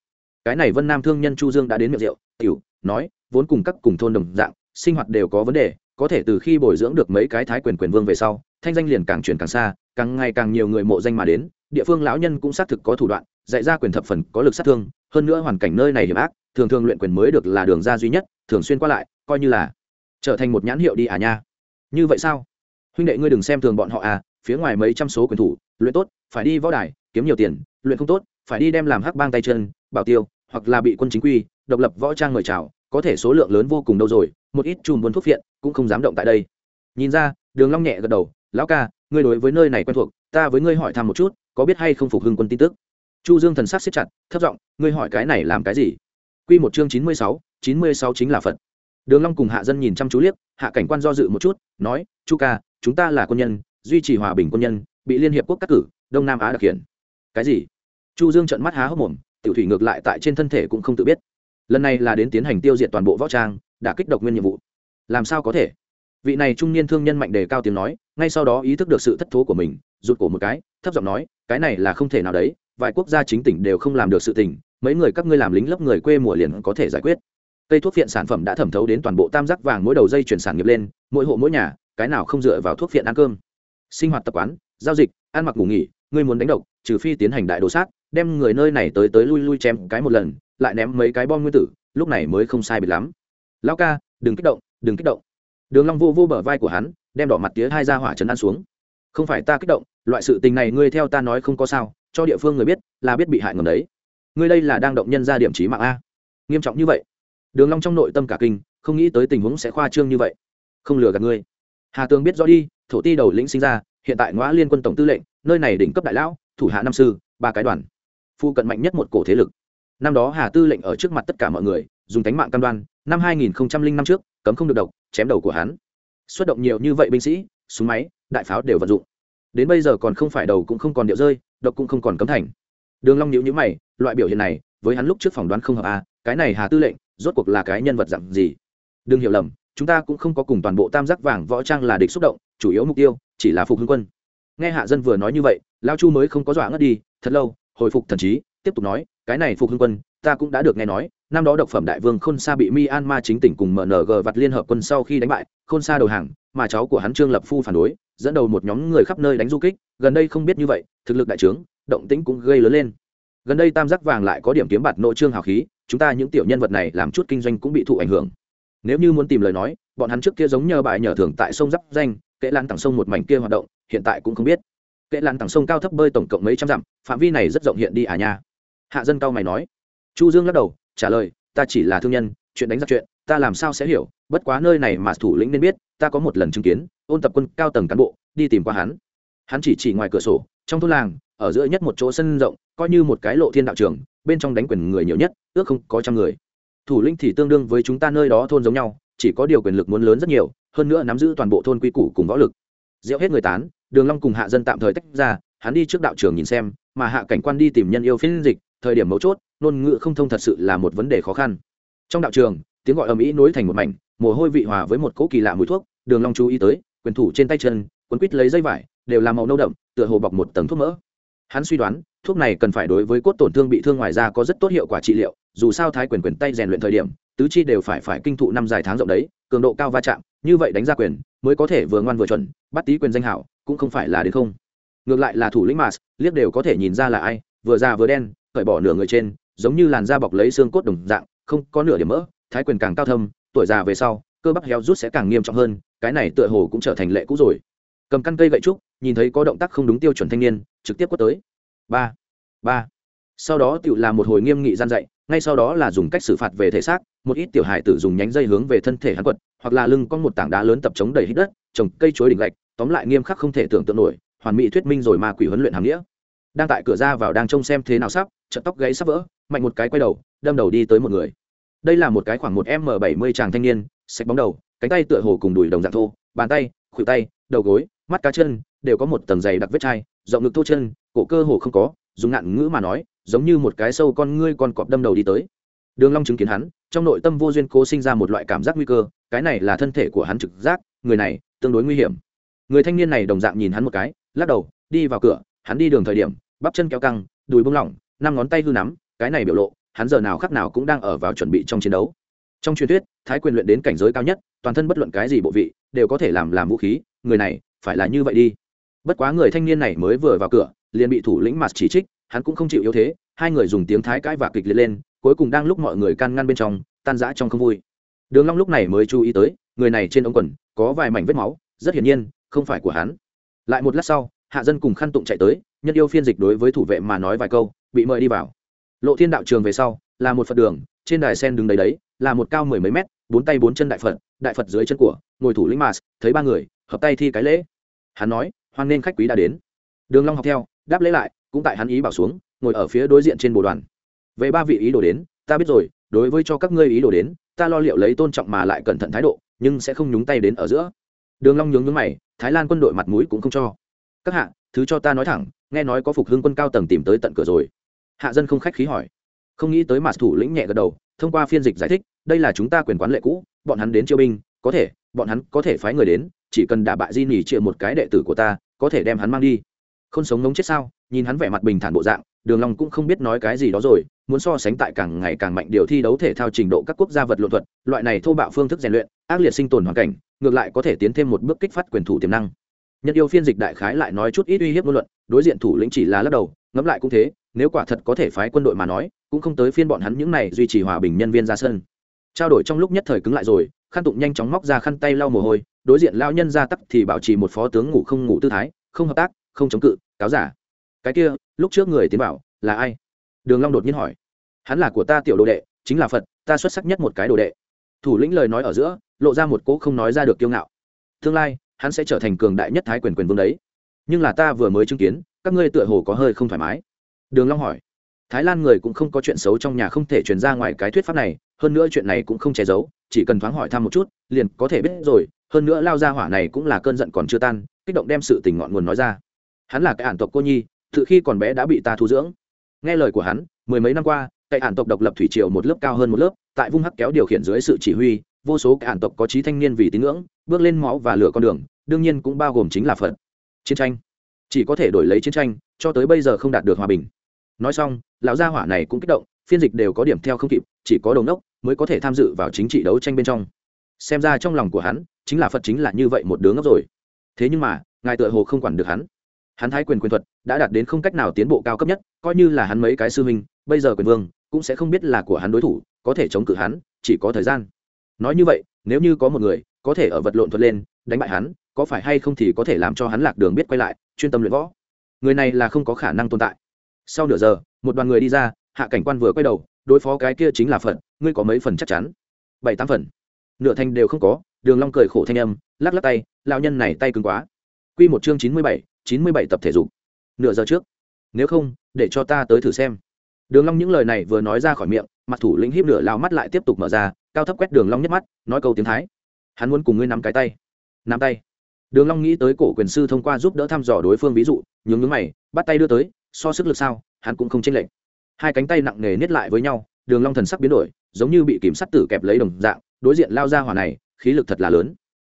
cái này vân nam thương nhân chu dương đã đến miệng rượu, tiểu, nói, vốn cùng các cùng thôn đồng dạng, sinh hoạt đều có vấn đề, có thể từ khi bồi dưỡng được mấy cái thái quyền quyền vương về sau, thanh danh liền càng chuyển càng xa, càng ngày càng nhiều người mộ danh mà đến, địa phương lão nhân cũng xác thực có thủ đoạn, dạy ra quyền thập phần có lực sát thương, hơn nữa hoàn cảnh nơi này hiểm ác, thường thường luyện quyền mới được là đường ra duy nhất, thường xuyên qua lại, coi như là trở thành một nhãn hiệu đi à nha. Như vậy sao? Huynh đệ ngươi đừng xem thường bọn họ à phía ngoài mấy trăm số quyền thủ, luyện tốt, phải đi võ đài, kiếm nhiều tiền, luyện không tốt, phải đi đem làm hắc bang tay chân bảo tiêu hoặc là bị quân chính quy độc lập võ trang mời chào có thể số lượng lớn vô cùng đâu rồi một ít chùm buôn thuốc phiện cũng không dám động tại đây. Nhìn ra đường long nhẹ gật đầu lão ca ngươi đối với nơi này quen thuộc ta với ngươi hỏi thăm một chút có biết hay không phục hưng quân tin tức? Chu dương thần sắc siết chặt thấp giọng ngươi hỏi cái này làm cái gì? Quy một chương chín mươi sáu, chín mươi sáu chính là phật. Đường long cùng hạ dân nhìn chăm chú liếc hạ cảnh quan do dự một chút nói chu ca chúng ta là quân nhân duy trì hòa bình quân nhân bị liên hiệp quốc cắt cử đông nam á đặc hiện cái gì? Chu dương trợn mắt há hốc mồm tiểu thủy ngược lại tại trên thân thể cũng không tự biết. Lần này là đến tiến hành tiêu diệt toàn bộ võ trang đã kích độc nguyên nhiệm vụ. Làm sao có thể? Vị này trung niên thương nhân mạnh đề cao tiếng nói ngay sau đó ý thức được sự thất thố của mình rụt cổ một cái thấp giọng nói cái này là không thể nào đấy vài quốc gia chính tỉnh đều không làm được sự tỉnh, mấy người các ngươi làm lính lớp người quê mùa liền có thể giải quyết. Cây thuốc phiện sản phẩm đã thẩm thấu đến toàn bộ tam giác vàng mỗi đầu dây chuyển sản nghiệp lên mỗi hộ mỗi nhà cái nào không dựa vào thuốc phiện ăn cơm. Sinh hoạt tập quán giao dịch ăn mặc ngủ nghỉ ngươi muốn đánh độc trừ phi tiến hành đại đồ sát, đem người nơi này tới tới lui lui chém cái một lần, lại ném mấy cái bom nguyên tử, lúc này mới không sai biệt lắm. Lão ca, đừng kích động, đừng kích động. Đường long vô vô bờ vai của hắn, đem đỏ mặt tía hai ra hỏa chấn ăn xuống. Không phải ta kích động, loại sự tình này ngươi theo ta nói không có sao, cho địa phương người biết, là biết bị hại ngầm đấy. Ngươi đây là đang động nhân ra điểm trí mạng a. Nghiêm trọng như vậy. Đường long trong nội tâm cả kinh, không nghĩ tới tình huống sẽ khoa trương như vậy. Không lừa gạt ngươi. Hà tường biết rõ đi, thổ ti đầu lĩnh sinh ra, hiện tại ngõ liên quân tổng tư lệnh, nơi này đỉnh cấp đại lão thủ hạ năm sư ba cái đoàn. Phu cận mạnh nhất một cổ thế lực. Năm đó hà tư lệnh ở trước mặt tất cả mọi người dùng tánh mạng cam đoan năm 2005 trước cấm không được độc chém đầu của hắn. Xuất động nhiều như vậy binh sĩ súng máy đại pháo đều vận dụng. Đến bây giờ còn không phải đầu cũng không còn điệu rơi độc cũng không còn cấm thành. Đường long nhíu nhíu mày loại biểu hiện này với hắn lúc trước phỏng đoán không hợp a à, cái này hà tư lệnh rốt cuộc là cái nhân vật dạng gì? Đừng hiểu lầm chúng ta cũng không có cùng toàn bộ tam giác vàng võ trang là địch xúc động chủ yếu mục tiêu chỉ là phục hưng quân. Nghe hạ dân vừa nói như vậy lao chu mới không có dọa ngất đi, thật lâu, hồi phục thần trí, tiếp tục nói, cái này phục hưng quân, ta cũng đã được nghe nói, năm đó độc phẩm đại vương khôn sa bị myanmar chính tỉnh cùng mng vặt liên hợp quân sau khi đánh bại, khôn sa đầu hàng, mà cháu của hắn trương lập phu phản đối, dẫn đầu một nhóm người khắp nơi đánh du kích, gần đây không biết như vậy, thực lực đại trướng, động tĩnh cũng gây lớn lên. Gần đây tam giác vàng lại có điểm kiếm bạt nội trương hào khí, chúng ta những tiểu nhân vật này làm chút kinh doanh cũng bị thụ ảnh hưởng. Nếu như muốn tìm lời nói, bọn hắn trước kia giống nhờ bài nhờ thường tại sông giáp danh, kệ lan tảng sông một mảnh kia hoạt động, hiện tại cũng không biết kệ lan tảng sông cao thấp bơi tổng cộng mấy trăm dặm, phạm vi này rất rộng hiện đi à nha. Hạ dân cao mày nói. Chu dương lắc đầu, trả lời, ta chỉ là thương nhân, chuyện đánh giặc chuyện, ta làm sao sẽ hiểu, bất quá nơi này mà thủ lĩnh nên biết, ta có một lần chứng kiến, ôn tập quân cao tầng cán bộ, đi tìm qua hắn. Hắn chỉ chỉ ngoài cửa sổ, trong thôn làng, ở giữa nhất một chỗ sân rộng, coi như một cái lộ thiên đạo trường, bên trong đánh quyền người nhiều nhất, ước không có trăm người. Thủ lĩnh thì tương đương với chúng ta nơi đó thôn giống nhau, chỉ có điều quyền lực muốn lớn rất nhiều, hơn nữa nắm giữ toàn bộ thôn quy củ cùng võ lực. Diệu hết người tán đường long cùng hạ dân tạm thời tách ra, hắn đi trước đạo trường nhìn xem, mà hạ cảnh quan đi tìm nhân yêu phiên dịch, thời điểm mấu chốt, ngôn ngữ không thông thật sự là một vấn đề khó khăn. Trong đạo trường, tiếng gọi ầm ĩ nối thành một mảnh, mồ hôi vị hòa với một cỗ kỳ lạ mùi thuốc, đường long chú ý tới, quyền thủ trên tay chân quấn quít lấy dây vải, đều là màu nâu đậm, tựa hồ bọc một tầng thuốc mỡ. Hắn suy đoán, thuốc này cần phải đối với cốt tổn thương bị thương ngoài ra có rất tốt hiệu quả trị liệu, dù sao thái quyền quyền tay rèn luyện thời điểm, tứ chi đều phải phải kinh thụ năm dài tháng rộng đấy, cường độ cao va chạm, như vậy đánh ra quyền, mới có thể vừa ngoan vừa chuẩn, bắt tí quyền danh hảo cũng không phải là đến không. Ngược lại là thủ lĩnh mars, liếc đều có thể nhìn ra là ai, vừa già vừa đen, cởi bỏ nửa người trên, giống như làn da bọc lấy xương cốt đồng dạng, không có nửa điểm mỡ, thái quyền càng cao thâm, tuổi già về sau, cơ bắp héo rút sẽ càng nghiêm trọng hơn, cái này tựa hồ cũng trở thành lệ cũ rồi. Cầm căn cây gậy trúc, nhìn thấy có động tác không đúng tiêu chuẩn thanh niên, trực tiếp quất tới. Ba ba. Sau đó tự làm một hồi nghiêm nghị gian dạy, ngay sau đó là dùng cách xử phạt về thể xác, một ít tiểu hài tử dùng nhánh dây hướng về thân thể hắn quật, hoặc là lưng con một tảng đá lớn tập chống đầy hít đất, trồng cây chuối đỉnh gạch tóm lại nghiêm khắc không thể tưởng tượng nổi, hoàn mỹ thuyết minh rồi mà quỷ huấn luyện hàm nghĩa. Đang tại cửa ra vào đang trông xem thế nào sắp trận tóc gãy sắp vỡ, mạnh một cái quay đầu, đâm đầu đi tới một người. Đây là một cái khoảng một m bảy mươi chàng thanh niên, sạch bóng đầu, cánh tay tựa hồ cùng đùi đồng dạng thô, bàn tay, khuỷu tay, đầu gối, mắt cá chân đều có một tầng dày đặc vết chai, rộng ngực thô chân, cổ cơ hồ không có, dùng ngạn ngữ mà nói, giống như một cái sâu con ngươi con cọp đâm đầu đi tới. Đường long chứng kiến hắn, trong nội tâm vô duyên cố sinh ra một loại cảm giác nguy cơ, cái này là thân thể của hắn trực giác, người này tương đối nguy hiểm người thanh niên này đồng dạng nhìn hắn một cái, lắc đầu, đi vào cửa, hắn đi đường thời điểm, bắp chân kéo căng, đùi bung lỏng, năm ngón tay hư nắm, cái này biểu lộ, hắn giờ nào khắc nào cũng đang ở vào chuẩn bị trong chiến đấu. Trong truyền thuyết, thái quyền luyện đến cảnh giới cao nhất, toàn thân bất luận cái gì bộ vị, đều có thể làm làm vũ khí, người này, phải là như vậy đi. Bất quá người thanh niên này mới vừa vào cửa, liền bị thủ lĩnh mặt chỉ trích, hắn cũng không chịu yếu thế, hai người dùng tiếng thái cãi và kịch liệt lên, cuối cùng đang lúc mọi người can ngăn bên trong, tan rã trong không vui. Đường long lúc này mới chú ý tới, người này trên ống quần, có vài mảnh vết máu, rất hiển nhiên không phải của hắn. Lại một lát sau, hạ dân cùng khăn tụng chạy tới, nhân yêu phiên dịch đối với thủ vệ mà nói vài câu, bị mời đi vào. Lộ thiên đạo trường về sau, là một phật đường, trên đài sen đứng đấy đấy, là một cao mười mấy mét, bốn tay bốn chân đại phật đại phật dưới chân của, ngồi thủ lĩnh mars, thấy ba người, hợp tay thi cái lễ. Hắn nói, hoan nên khách quý đã đến. Đường long học theo, đáp lễ lại, cũng tại hắn ý bảo xuống, ngồi ở phía đối diện trên bồ đoàn. Về ba vị ý đồ đến, ta biết rồi, đối với cho các ngươi ý đồ đến, ta lo liệu lấy tôn trọng mà lại cẩn thận thái độ, nhưng sẽ không nhúng tay đến ở giữa đường long nhướng nhướng mày, thái lan quân đội mặt mũi cũng không cho. Các hạ, thứ cho ta nói thẳng, nghe nói có phục hưng quân cao tầng tìm tới tận cửa rồi. Hạ dân không khách khí hỏi. Không nghĩ tới mặt thủ lĩnh nhẹ gật đầu, thông qua phiên dịch giải thích, đây là chúng ta quyền quán lệ cũ, bọn hắn đến chiêu binh, có thể, bọn hắn có thể phái người đến, chỉ cần đả bại di nỉ triệu một cái đệ tử của ta, có thể đem hắn mang đi. Không sống ngống chết sao? Nhìn hắn vẻ mặt bình thản bộ dạng đường long cũng không biết nói cái gì đó rồi, muốn so sánh tại càng ngày càng mạnh điều thi đấu thể thao trình độ các quốc gia vật lộn thuật, loại này thô bạo phương thức rèn luyện, ác liệt sinh tồn hoàn cảnh, ngược lại có thể tiến thêm một bước kích phát quyền thủ tiềm năng. Nhân yêu phiên dịch đại khái lại nói chút ít uy hiếp ngôn luận, đối diện thủ lĩnh chỉ là lắc đầu, ngẫm lại cũng thế, nếu quả thật có thể phái quân đội mà nói, cũng không tới phiên bọn hắn những này duy trì hòa bình nhân viên ra sân. Trao đổi trong lúc nhất thời cứng lại rồi, khăn tụng nhanh chóng móc ra khăn tay lau mồ hôi, đối diện lao nhân ra tắc thì bảo trì một phó tướng ngủ không ngủ tư thái, không hợp tác, không chống cự, cáo giả cái kia, lúc trước người tiến bảo, là ai? Đường long đột nhiên hỏi. Hắn là của ta tiểu đồ đệ, chính là phật, ta xuất sắc nhất một cái đồ đệ. Thủ lĩnh lời nói ở giữa, lộ ra một cố không nói ra được kiêu ngạo. Tương lai, hắn sẽ trở thành cường đại nhất thái quyền quyền vương đấy. Nhưng là ta vừa mới chứng kiến, các ngươi tựa hồ có hơi không thoải mái. Đường long hỏi. Thái lan người cũng không có chuyện xấu trong nhà không thể truyền ra ngoài cái thuyết pháp này, hơn nữa chuyện này cũng không che giấu, chỉ cần thoáng hỏi thăm một chút, liền có thể biết rồi, hơn nữa lao ra hỏa này cũng là cơn giận còn chưa tan, kích động đem sự tình ngọn nguồn nói ra. Hắn là cái ản tộc cô nhi từ khi còn bé đã bị ta thu dưỡng. Nghe lời của hắn, mười mấy năm qua, cậy ản tộc độc lập thủy triều một lớp cao hơn một lớp, tại vung hắc kéo điều khiển dưới sự chỉ huy, vô số cái ản tộc có trí thanh niên vì tín ngưỡng, bước lên máu và lửa con đường, đương nhiên cũng bao gồm chính là phật. Chiến tranh. Chỉ có thể đổi lấy chiến tranh, cho tới bây giờ không đạt được hòa bình. Nói xong, lão gia hỏa này cũng kích động, phiên dịch đều có điểm theo không kịp, chỉ có đầu nốc mới có thể tham dự vào chính trị đấu tranh bên trong. Xem ra trong lòng của hắn, chính là phật chính là như vậy một đứa ngốc rồi. Thế nhưng mà, ngài tựa hồ không quản được hắn hắn thái quyền quyền thuật đã đạt đến không cách nào tiến bộ cao cấp nhất, coi như là hắn mấy cái sư huynh, bây giờ quyền vương cũng sẽ không biết là của hắn đối thủ, có thể chống cự hắn, chỉ có thời gian. Nói như vậy, nếu như có một người có thể ở vật lộn thuật lên, đánh bại hắn, có phải hay không thì có thể làm cho hắn lạc đường biết quay lại, chuyên tâm luyện võ. Người này là không có khả năng tồn tại. Sau nửa giờ, một đoàn người đi ra, hạ cảnh quan vừa quay đầu, đối phó cái kia chính là phận ngươi có mấy phần chắc chắn? Bảy, tám phần. Nửa thanh đều không có, đường long cười khổ thanh âm, lắc lắc tay, lão nhân này tay cứng quá. Quy một chương chín mươi bảy chín mươi bảy tập thể dục. Nửa giờ trước. Nếu không, để cho ta tới thử xem. Đường long những lời này vừa nói ra khỏi miệng, mặt thủ lĩnh híp nửa lao mắt lại tiếp tục mở ra, cao thấp quét đường long nhất mắt, nói câu tiếng thái. Hắn muốn cùng ngươi nắm cái tay. Nắm tay. Đường long nghĩ tới cổ quyền sư thông qua giúp đỡ thăm dò đối phương ví dụ, nhướng nhướng mày, bắt tay đưa tới, so sức lực sao, hắn cũng không chênh lệch. Hai cánh tay nặng nề niết lại với nhau, đường long thần sắc biến đổi, giống như bị kìm sắt tử kẹp lấy đồng dạng, đối diện lao ra hỏa này, khí lực thật là lớn.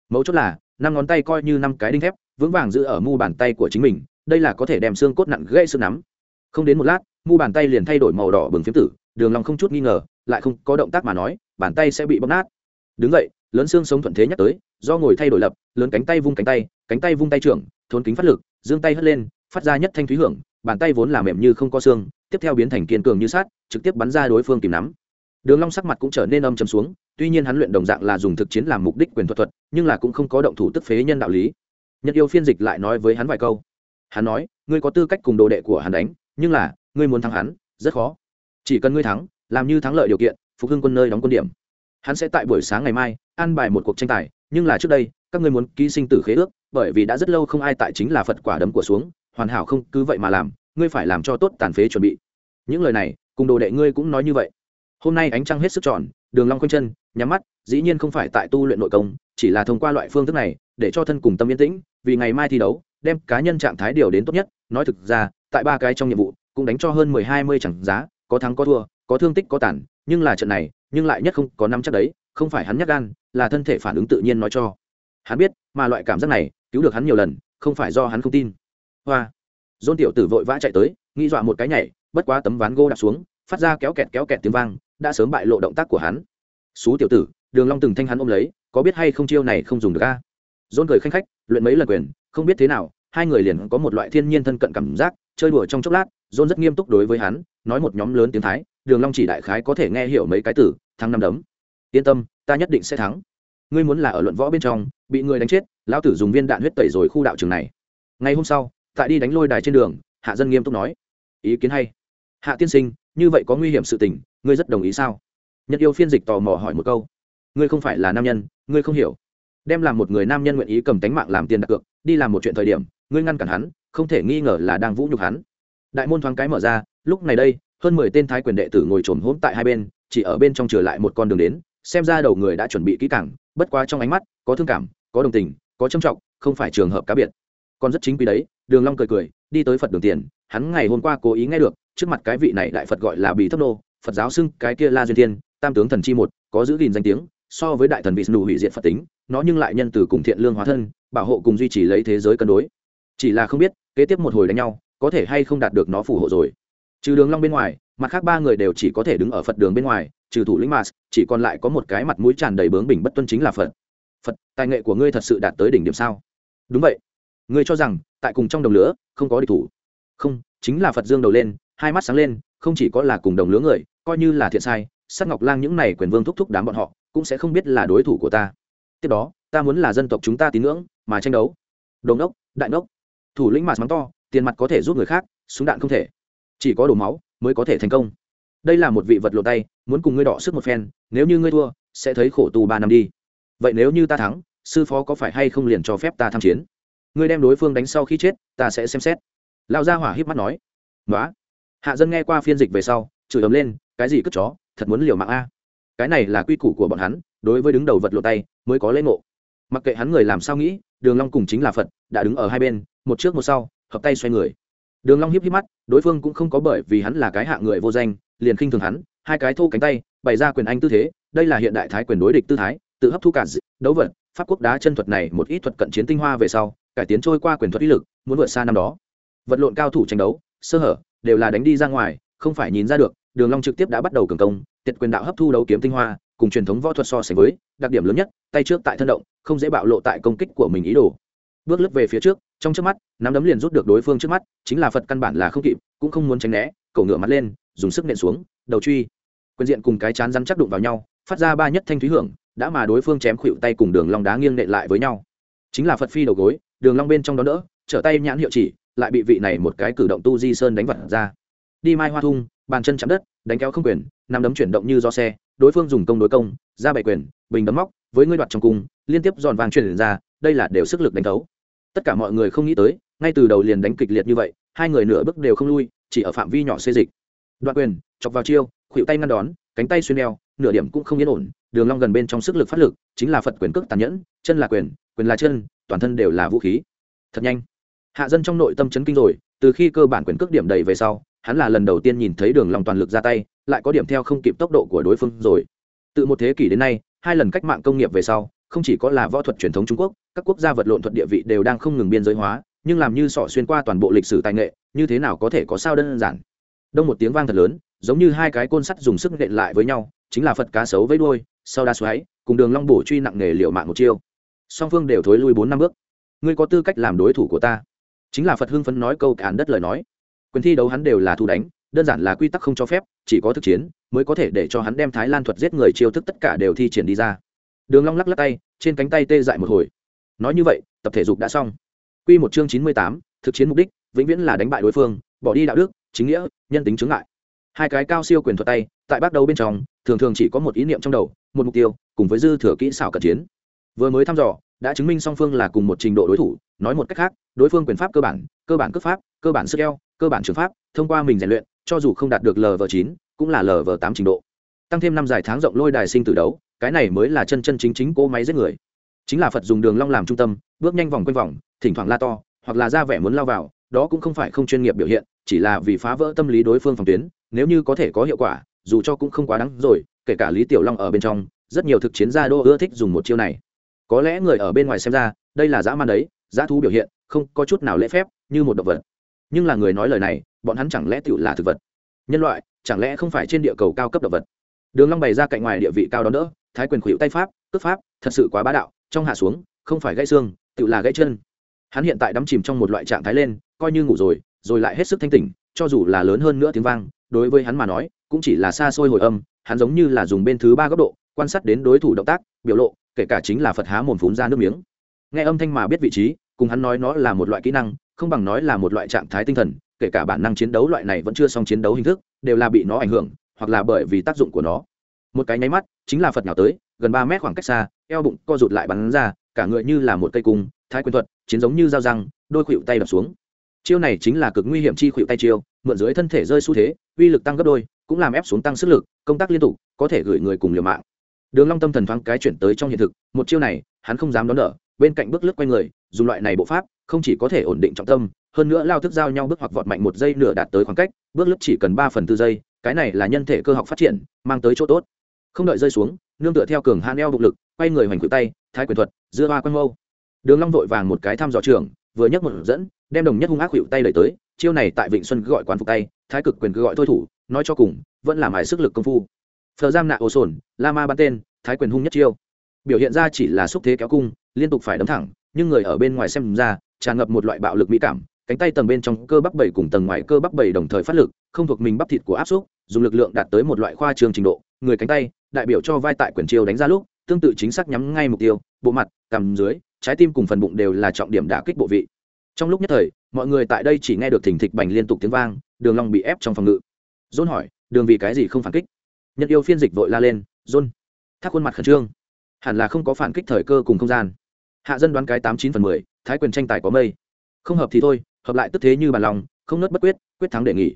Mấu chốt là, năm ngón tay coi như năm cái đinh thép vững vàng giữ ở mu bàn tay của chính mình, đây là có thể đem xương cốt nặng gãy xương nắm. Không đến một lát, mu bàn tay liền thay đổi màu đỏ bừng phiếm tử, đường long không chút nghi ngờ, lại không có động tác mà nói, bàn tay sẽ bị bóp nát. Đứng vậy lớn xương sống thuận thế nhắc tới, do ngồi thay đổi lập, lớn cánh tay vung cánh tay cánh tay vung tay trưởng, thốn kính phát lực giương tay hất lên, phát ra nhất thanh thúy hưởng, bàn tay vốn là mềm như không có xương, tiếp theo biến thành kiên cường như sát trực tiếp bắn ra đối phương tìm nắm. Đường long sắc mặt cũng trở nên âm trầm xuống, tuy nhiên hắn luyện đồng dạng là dùng thực chiến làm mục đích quyền thuật thuật, nhưng là cũng không có động thủ tức phế nhân đạo lý nhật yêu phiên dịch lại nói với hắn vài câu. Hắn nói, ngươi có tư cách cùng đồ đệ của hắn đánh, nhưng là, ngươi muốn thắng hắn, rất khó. Chỉ cần ngươi thắng, làm như thắng lợi điều kiện, phục hưng quân nơi đóng quân điểm. Hắn sẽ tại buổi sáng ngày mai, an bài một cuộc tranh tài, nhưng là trước đây, các ngươi muốn ký sinh tử khế ước, bởi vì đã rất lâu không ai tại chính là phật quả đấm của xuống, hoàn hảo không cứ vậy mà làm, ngươi phải làm cho tốt tàn phế chuẩn bị. Những lời này, cùng đồ đệ ngươi cũng nói như vậy. Hôm nay ánh trăng hết sức tròn, đường long quanh chân, nhắm mắt, dĩ nhiên không phải tại tu luyện nội công, chỉ là thông qua loại phương thức này để cho thân cùng tâm yên tĩnh, vì ngày mai thi đấu, đem cá nhân trạng thái điều đến tốt nhất. Nói thực ra, tại ba cái trong nhiệm vụ, cũng đánh cho hơn mười hai mươi chẳng giá, có thắng có thua, có thương tích có tàn, nhưng là trận này, nhưng lại nhất không có năm chắc đấy, không phải hắn nhắc gan, là thân thể phản ứng tự nhiên nói cho. Hắn biết, mà loại cảm giác này, cứu được hắn nhiều lần, không phải do hắn không tin. Hoa. Dôn tiểu tử vội vã chạy tới nghĩ dọa một cái nhảy, bất quá tấm ván gỗ đạp xuống, phát ra kéo kẹt kéo kẹt tiếng vang, đã sớm bại lộ động tác của hắn. Xú tiểu tử, đường long từng thanh hắn ôm lấy, có biết hay không chiêu này không dùng được a? Dôn cười khanh khách, luyện mấy lần quyền, không biết thế nào, hai người liền có một loại thiên nhiên thân cận cảm giác, chơi đùa trong chốc lát dôn rất nghiêm túc đối với hắn, nói một nhóm lớn tiếng thái, đường long chỉ đại khái có thể nghe hiểu mấy cái từ, thắng năm đấm. Yên tâm, ta nhất định sẽ thắng. Ngươi muốn là ở luận võ bên trong, bị người đánh chết, lão tử dùng viên đạn huyết tẩy rồi khu đạo trường này. Ngày hôm sau tại đi đánh lôi đài trên đường, hạ dân nghiêm túc nói. Ý kiến hay. Hạ tiên sinh, như vậy có nguy hiểm sự tình, ngươi rất đồng ý sao? Nhật yêu phiên dịch tò mò hỏi một câu. Ngươi không phải là nam nhân, ngươi không hiểu đem làm một người nam nhân nguyện ý cầm tánh mạng làm tiền đặt cược, đi làm một chuyện thời điểm, ngươi ngăn cản hắn, không thể nghi ngờ là đang vũ nhục hắn. Đại môn thoáng cái mở ra, lúc này đây, hơn mười tên thái quyền đệ tử ngồi trồm hỗn tại hai bên, chỉ ở bên trong trở lại một con đường đến, xem ra đầu người đã chuẩn bị kỹ càng, bất quá trong ánh mắt, có thương cảm, có đồng tình, có trâm trọng, không phải trường hợp cá biệt. Còn rất chính quy đấy, đường long cười cười, đi tới phật đường tiền, hắn ngày hôm qua cố ý nghe được, trước mặt cái vị này đại phật gọi là bì thấp nô, phật giáo xưng cái kia la duyên thiên, tam tướng thần chi một, có giữ gìn danh tiếng, so với đại thần vị nụ hủy diệt phật tính nó nhưng lại nhân từ cùng thiện lương hóa thân, bảo hộ cùng duy trì lấy thế giới cân đối. Chỉ là không biết, kế tiếp một hồi đánh nhau, có thể hay không đạt được nó phù hộ rồi. Trừ đường long bên ngoài, mặt khác ba người đều chỉ có thể đứng ở phật đường bên ngoài, trừ thủ lĩnh mars, chỉ còn lại có một cái mặt mũi tràn đầy bướng bỉnh bất tuân chính là phật. Phật, tài nghệ của ngươi thật sự đạt tới đỉnh điểm sao? Đúng vậy. Ngươi cho rằng, tại cùng trong đồng lứa không có địch thủ. Không, chính là phật dương đầu lên, hai mắt sáng lên, không chỉ có là cùng đồng lứa người, coi như là thiện sai sắc ngọc lang những này quyền vương thúc thúc đám bọn họ, cũng sẽ không biết là đối thủ của ta tiếp đó, ta muốn là dân tộc chúng ta tín ngưỡng, mà tranh đấu. Đồn đốc đại đốc thủ lĩnh mạt mắng to, tiền mặt có thể giúp người khác, súng đạn không thể. Chỉ có đổ máu mới có thể thành công. Đây là một vị vật lộ tay, muốn cùng ngươi đọ sức một phen, nếu như ngươi thua, sẽ thấy khổ tù ba năm đi. Vậy nếu như ta thắng, sư phó có phải hay không liền cho phép ta tham chiến? Ngươi đem đối phương đánh sau khi chết, ta sẽ xem xét. Lao ra hỏa híp mắt nói. Nói hạ dân nghe qua phiên dịch về sau, chửi ấm lên, cái gì cất chó, thật muốn liều mạng a. Cái này là quy củ của bọn hắn đối với đứng đầu vật lộ tay mới có lễ ngộ. Mặc kệ hắn người làm sao nghĩ, đường long cùng chính là phật, đã đứng ở hai bên, một trước một sau, hợp tay xoay người. Đường long hiếp hiếp mắt, đối phương cũng không có bởi vì hắn là cái hạ người vô danh, liền khinh thường hắn, hai cái thô cánh tay, bày ra quyền anh tư thế, đây là hiện đại thái quyền đối địch tư thái, tự hấp thu cả đấu vật, pháp quốc đá chân thuật này một ít thuật cận chiến tinh hoa về sau, cải tiến trôi qua quyền thuật ý lực, muốn vượt xa năm đó. Vật lộn cao thủ tranh đấu, sơ hở, đều là đánh đi ra ngoài, không phải nhìn ra được, đường long trực tiếp đã bắt đầu cường công, tiệt quyền đạo hấp thu đấu kiếm tinh hoa cùng truyền thống võ thuật so sánh với, đặc điểm lớn nhất, tay trước tại thân động, không dễ bạo lộ tại công kích của mình ý đồ. Bước lướt về phía trước, trong trước mắt, nắm đấm liền rút được đối phương trước mắt, chính là phật căn bản là không kịp, cũng không muốn tránh né, cổ ngựa mặt lên, dùng sức nện xuống, đầu truy. Quyền diện cùng cái chán rắn chắc đụng vào nhau, phát ra ba nhất thanh thúy hưởng, đã mà đối phương chém khuỵu tay cùng đường long đá nghiêng nện lại với nhau. Chính là phật phi đầu gối, đường long bên trong đó đỡ, trở tay nhãn hiệu chỉ, lại bị vị này một cái cử động tu di sơn đánh vật ra. Đi mai hoa thung, bàn chân chạm đất, đánh kéo không quyền nằm đấm chuyển động như do xe đối phương dùng công đối công, ra bại quyền, bình đấm móc, với ngươi đoạt trong cung, liên tiếp giòn vàng truyền ra, đây là đều sức lực đánh thấu. Tất cả mọi người không nghĩ tới, ngay từ đầu liền đánh kịch liệt như vậy, hai người nửa bước đều không lui, chỉ ở phạm vi nhỏ xê dịch. Đoạn quyền, chọc vào chiêu khuỵu tay ngăn đón, cánh tay xuyên đeo nửa điểm cũng không yên ổn, đường long gần bên trong sức lực phát lực, chính là phật quyền cước tàn nhẫn, chân là quyền quyền là chân, toàn thân đều là vũ khí. Thật nhanh. Hạ dân trong nội tâm chấn kinh rồi, từ khi cơ bản quyền cước điểm đầy về sau, hắn là lần đầu tiên nhìn thấy đường long toàn lực ra tay lại có điểm theo không kịp tốc độ của đối phương rồi. Từ một thế kỷ đến nay, hai lần cách mạng công nghiệp về sau, không chỉ có là võ thuật truyền thống trung quốc, các quốc gia vật lộn thuật địa vị đều đang không ngừng biên giới hóa, nhưng làm như sọ xuyên qua toàn bộ lịch sử tài nghệ, như thế nào có thể có sao đơn giản? Đông một tiếng vang thật lớn, giống như hai cái côn sắt dùng sức nện lại với nhau, chính là phật cá sấu với đuôi, sau đa xoáy, cùng đường long bổ truy nặng nghề liều mạng một chiêu. Song phương đều thối lui bốn năm bước. Ngươi có tư cách làm đối thủ của ta. Chính là phật hưng phấn nói câu cản đất lời nói. Quyền thi đấu hắn đều là thu đánh đơn giản là quy tắc không cho phép chỉ có thực chiến mới có thể để cho hắn đem thái lan thuật giết người chiêu thức tất cả đều thi triển đi ra. Đường long lắc lắc tay trên cánh tay tê dại một hồi. Nói như vậy tập thể dục đã xong. Quy một chương chín mươi tám, thực chiến mục đích vĩnh viễn là đánh bại đối phương bỏ đi đạo đức chính nghĩa nhân tính chứng ngại. Hai cái cao siêu quyền thuật tay tại bắt đầu bên trong thường thường chỉ có một ý niệm trong đầu một mục tiêu cùng với dư thừa kỹ xảo cận chiến. Vừa mới thăm dò đã chứng minh song phương là cùng một trình độ đối thủ nói một cách khác đối phương quyền pháp cơ bản cơ bản cước pháp cơ bản sức eo cơ bản trường pháp thông qua mình rèn luyện cho dù không đạt được lv chín, cũng là lv tám trình độ. Tăng thêm năm dài tháng rộng lôi đài sinh tử đấu, cái này mới là chân chân chính chính cỗ máy giết người. Chính là phật dùng đường long làm trung tâm, bước nhanh vòng quanh vòng, thỉnh thoảng la to, hoặc là ra vẻ muốn lao vào, đó cũng không phải không chuyên nghiệp biểu hiện, chỉ là vì phá vỡ tâm lý đối phương phòng tuyến, nếu như có thể có hiệu quả, dù cho cũng không quá đáng rồi, kể cả lý tiểu long ở bên trong, rất nhiều thực chiến gia đô ưa thích dùng một chiêu này. Có lẽ người ở bên ngoài xem ra, đây là dã man đấy, dã thú biểu hiện, không có chút nào lễ phép, như một động vật nhưng là người nói lời này, bọn hắn chẳng lẽ tựu là thực vật? Nhân loại, chẳng lẽ không phải trên địa cầu cao cấp động vật? Đường long bày ra cạnh ngoài địa vị cao đó đỡ, thái quyền khuỷu tay pháp cướp pháp, thật sự quá bá đạo, trong hạ xuống, không phải gãy xương tựu là gãy chân. Hắn hiện tại đắm chìm trong một loại trạng thái lên, coi như ngủ rồi rồi lại hết sức thanh tỉnh, cho dù là lớn hơn nữa tiếng vang, đối với hắn mà nói, cũng chỉ là xa xôi hồi âm, hắn giống như là dùng bên thứ ba góc độ, quan sát đến đối thủ động tác, biểu lộ, kể cả chính là phật há mồm phún ra nước miếng. Nghe âm thanh mà biết vị trí, cùng hắn nói nó là một loại kỹ năng không bằng nói là một loại trạng thái tinh thần, kể cả bản năng chiến đấu loại này vẫn chưa xong chiến đấu hình thức, đều là bị nó ảnh hưởng, hoặc là bởi vì tác dụng của nó. Một cái nháy mắt, chính là phật nhào tới, gần ba mét khoảng cách xa, eo bụng co rụt lại bắn ra, cả người như là một cây cung, thái quyền thuật, chiến giống như dao răng, đôi khuỵu tay đập xuống. Chiêu này chính là cực nguy hiểm chi khuỵu tay chiêu, mượn dưới thân thể rơi xu thế, uy lực tăng gấp đôi, cũng làm ép xuống tăng sức lực, công tác liên tục, có thể gửi người cùng liều mạng. Đường long tâm thần thoáng cái chuyển tới trong hiện thực, một chiêu này, hắn không dám đón đỡ bên cạnh bước lướt quanh người, dùng loại này bộ pháp, không chỉ có thể ổn định trọng tâm, hơn nữa lao thức giao nhau bước hoặc vọt mạnh một giây nửa đạt tới khoảng cách, bước lướt chỉ cần ba phần tư giây, cái này là nhân thể cơ học phát triển, mang tới chỗ tốt. Không đợi rơi xuống, nương tựa theo cường han eo bụng lực, quay người hoành cự tay, thái quyền thuật, dưa hoa quanh mâu. Đường long vội vàng một cái thăm dò trường, vừa nhấc một dẫn, đem đồng nhất hung ác hữu tay đẩy tới, chiêu này tại vịnh xuân gọi quán phục tay, thái cực quyền cứ gọi thôi thủ, nói cho cùng, vẫn là mài sức lực công phu. Phờ giam nạ ô sồn, la ma bắn tên, thái quyền hung nhất chiêu. Biểu hiện ra chỉ là xúc thế kéo cung liên tục phải đấm thẳng, nhưng người ở bên ngoài xem ra, tràn ngập một loại bạo lực mỹ cảm, cánh tay tầng bên trong cơ bắp bảy cùng tầng ngoài cơ bắp bảy đồng thời phát lực, không thuộc mình bắp thịt của áp xúc, dùng lực lượng đạt tới một loại khoa trường trình độ, người cánh tay, đại biểu cho vai tại quyền chiêu đánh ra lúc, tương tự chính xác nhắm ngay mục tiêu, bộ mặt, cằm dưới, trái tim cùng phần bụng đều là trọng điểm đả kích bộ vị. Trong lúc nhất thời, mọi người tại đây chỉ nghe được thỉnh thịch bành liên tục tiếng vang, đường long bị ép trong phòng ngự. John hỏi, đường vì cái gì không phản kích? Nhân yêu phiên dịch vội la lên, john, thác khuôn mặt khẩn trương. Hẳn là không có phản kích thời cơ cùng không gian hạ dân đoán cái tám chín phần mười, thái quyền tranh tài có mây. Không hợp thì thôi, hợp lại tức thế như bàn lòng, không nớt bất quyết quyết thắng để nghỉ.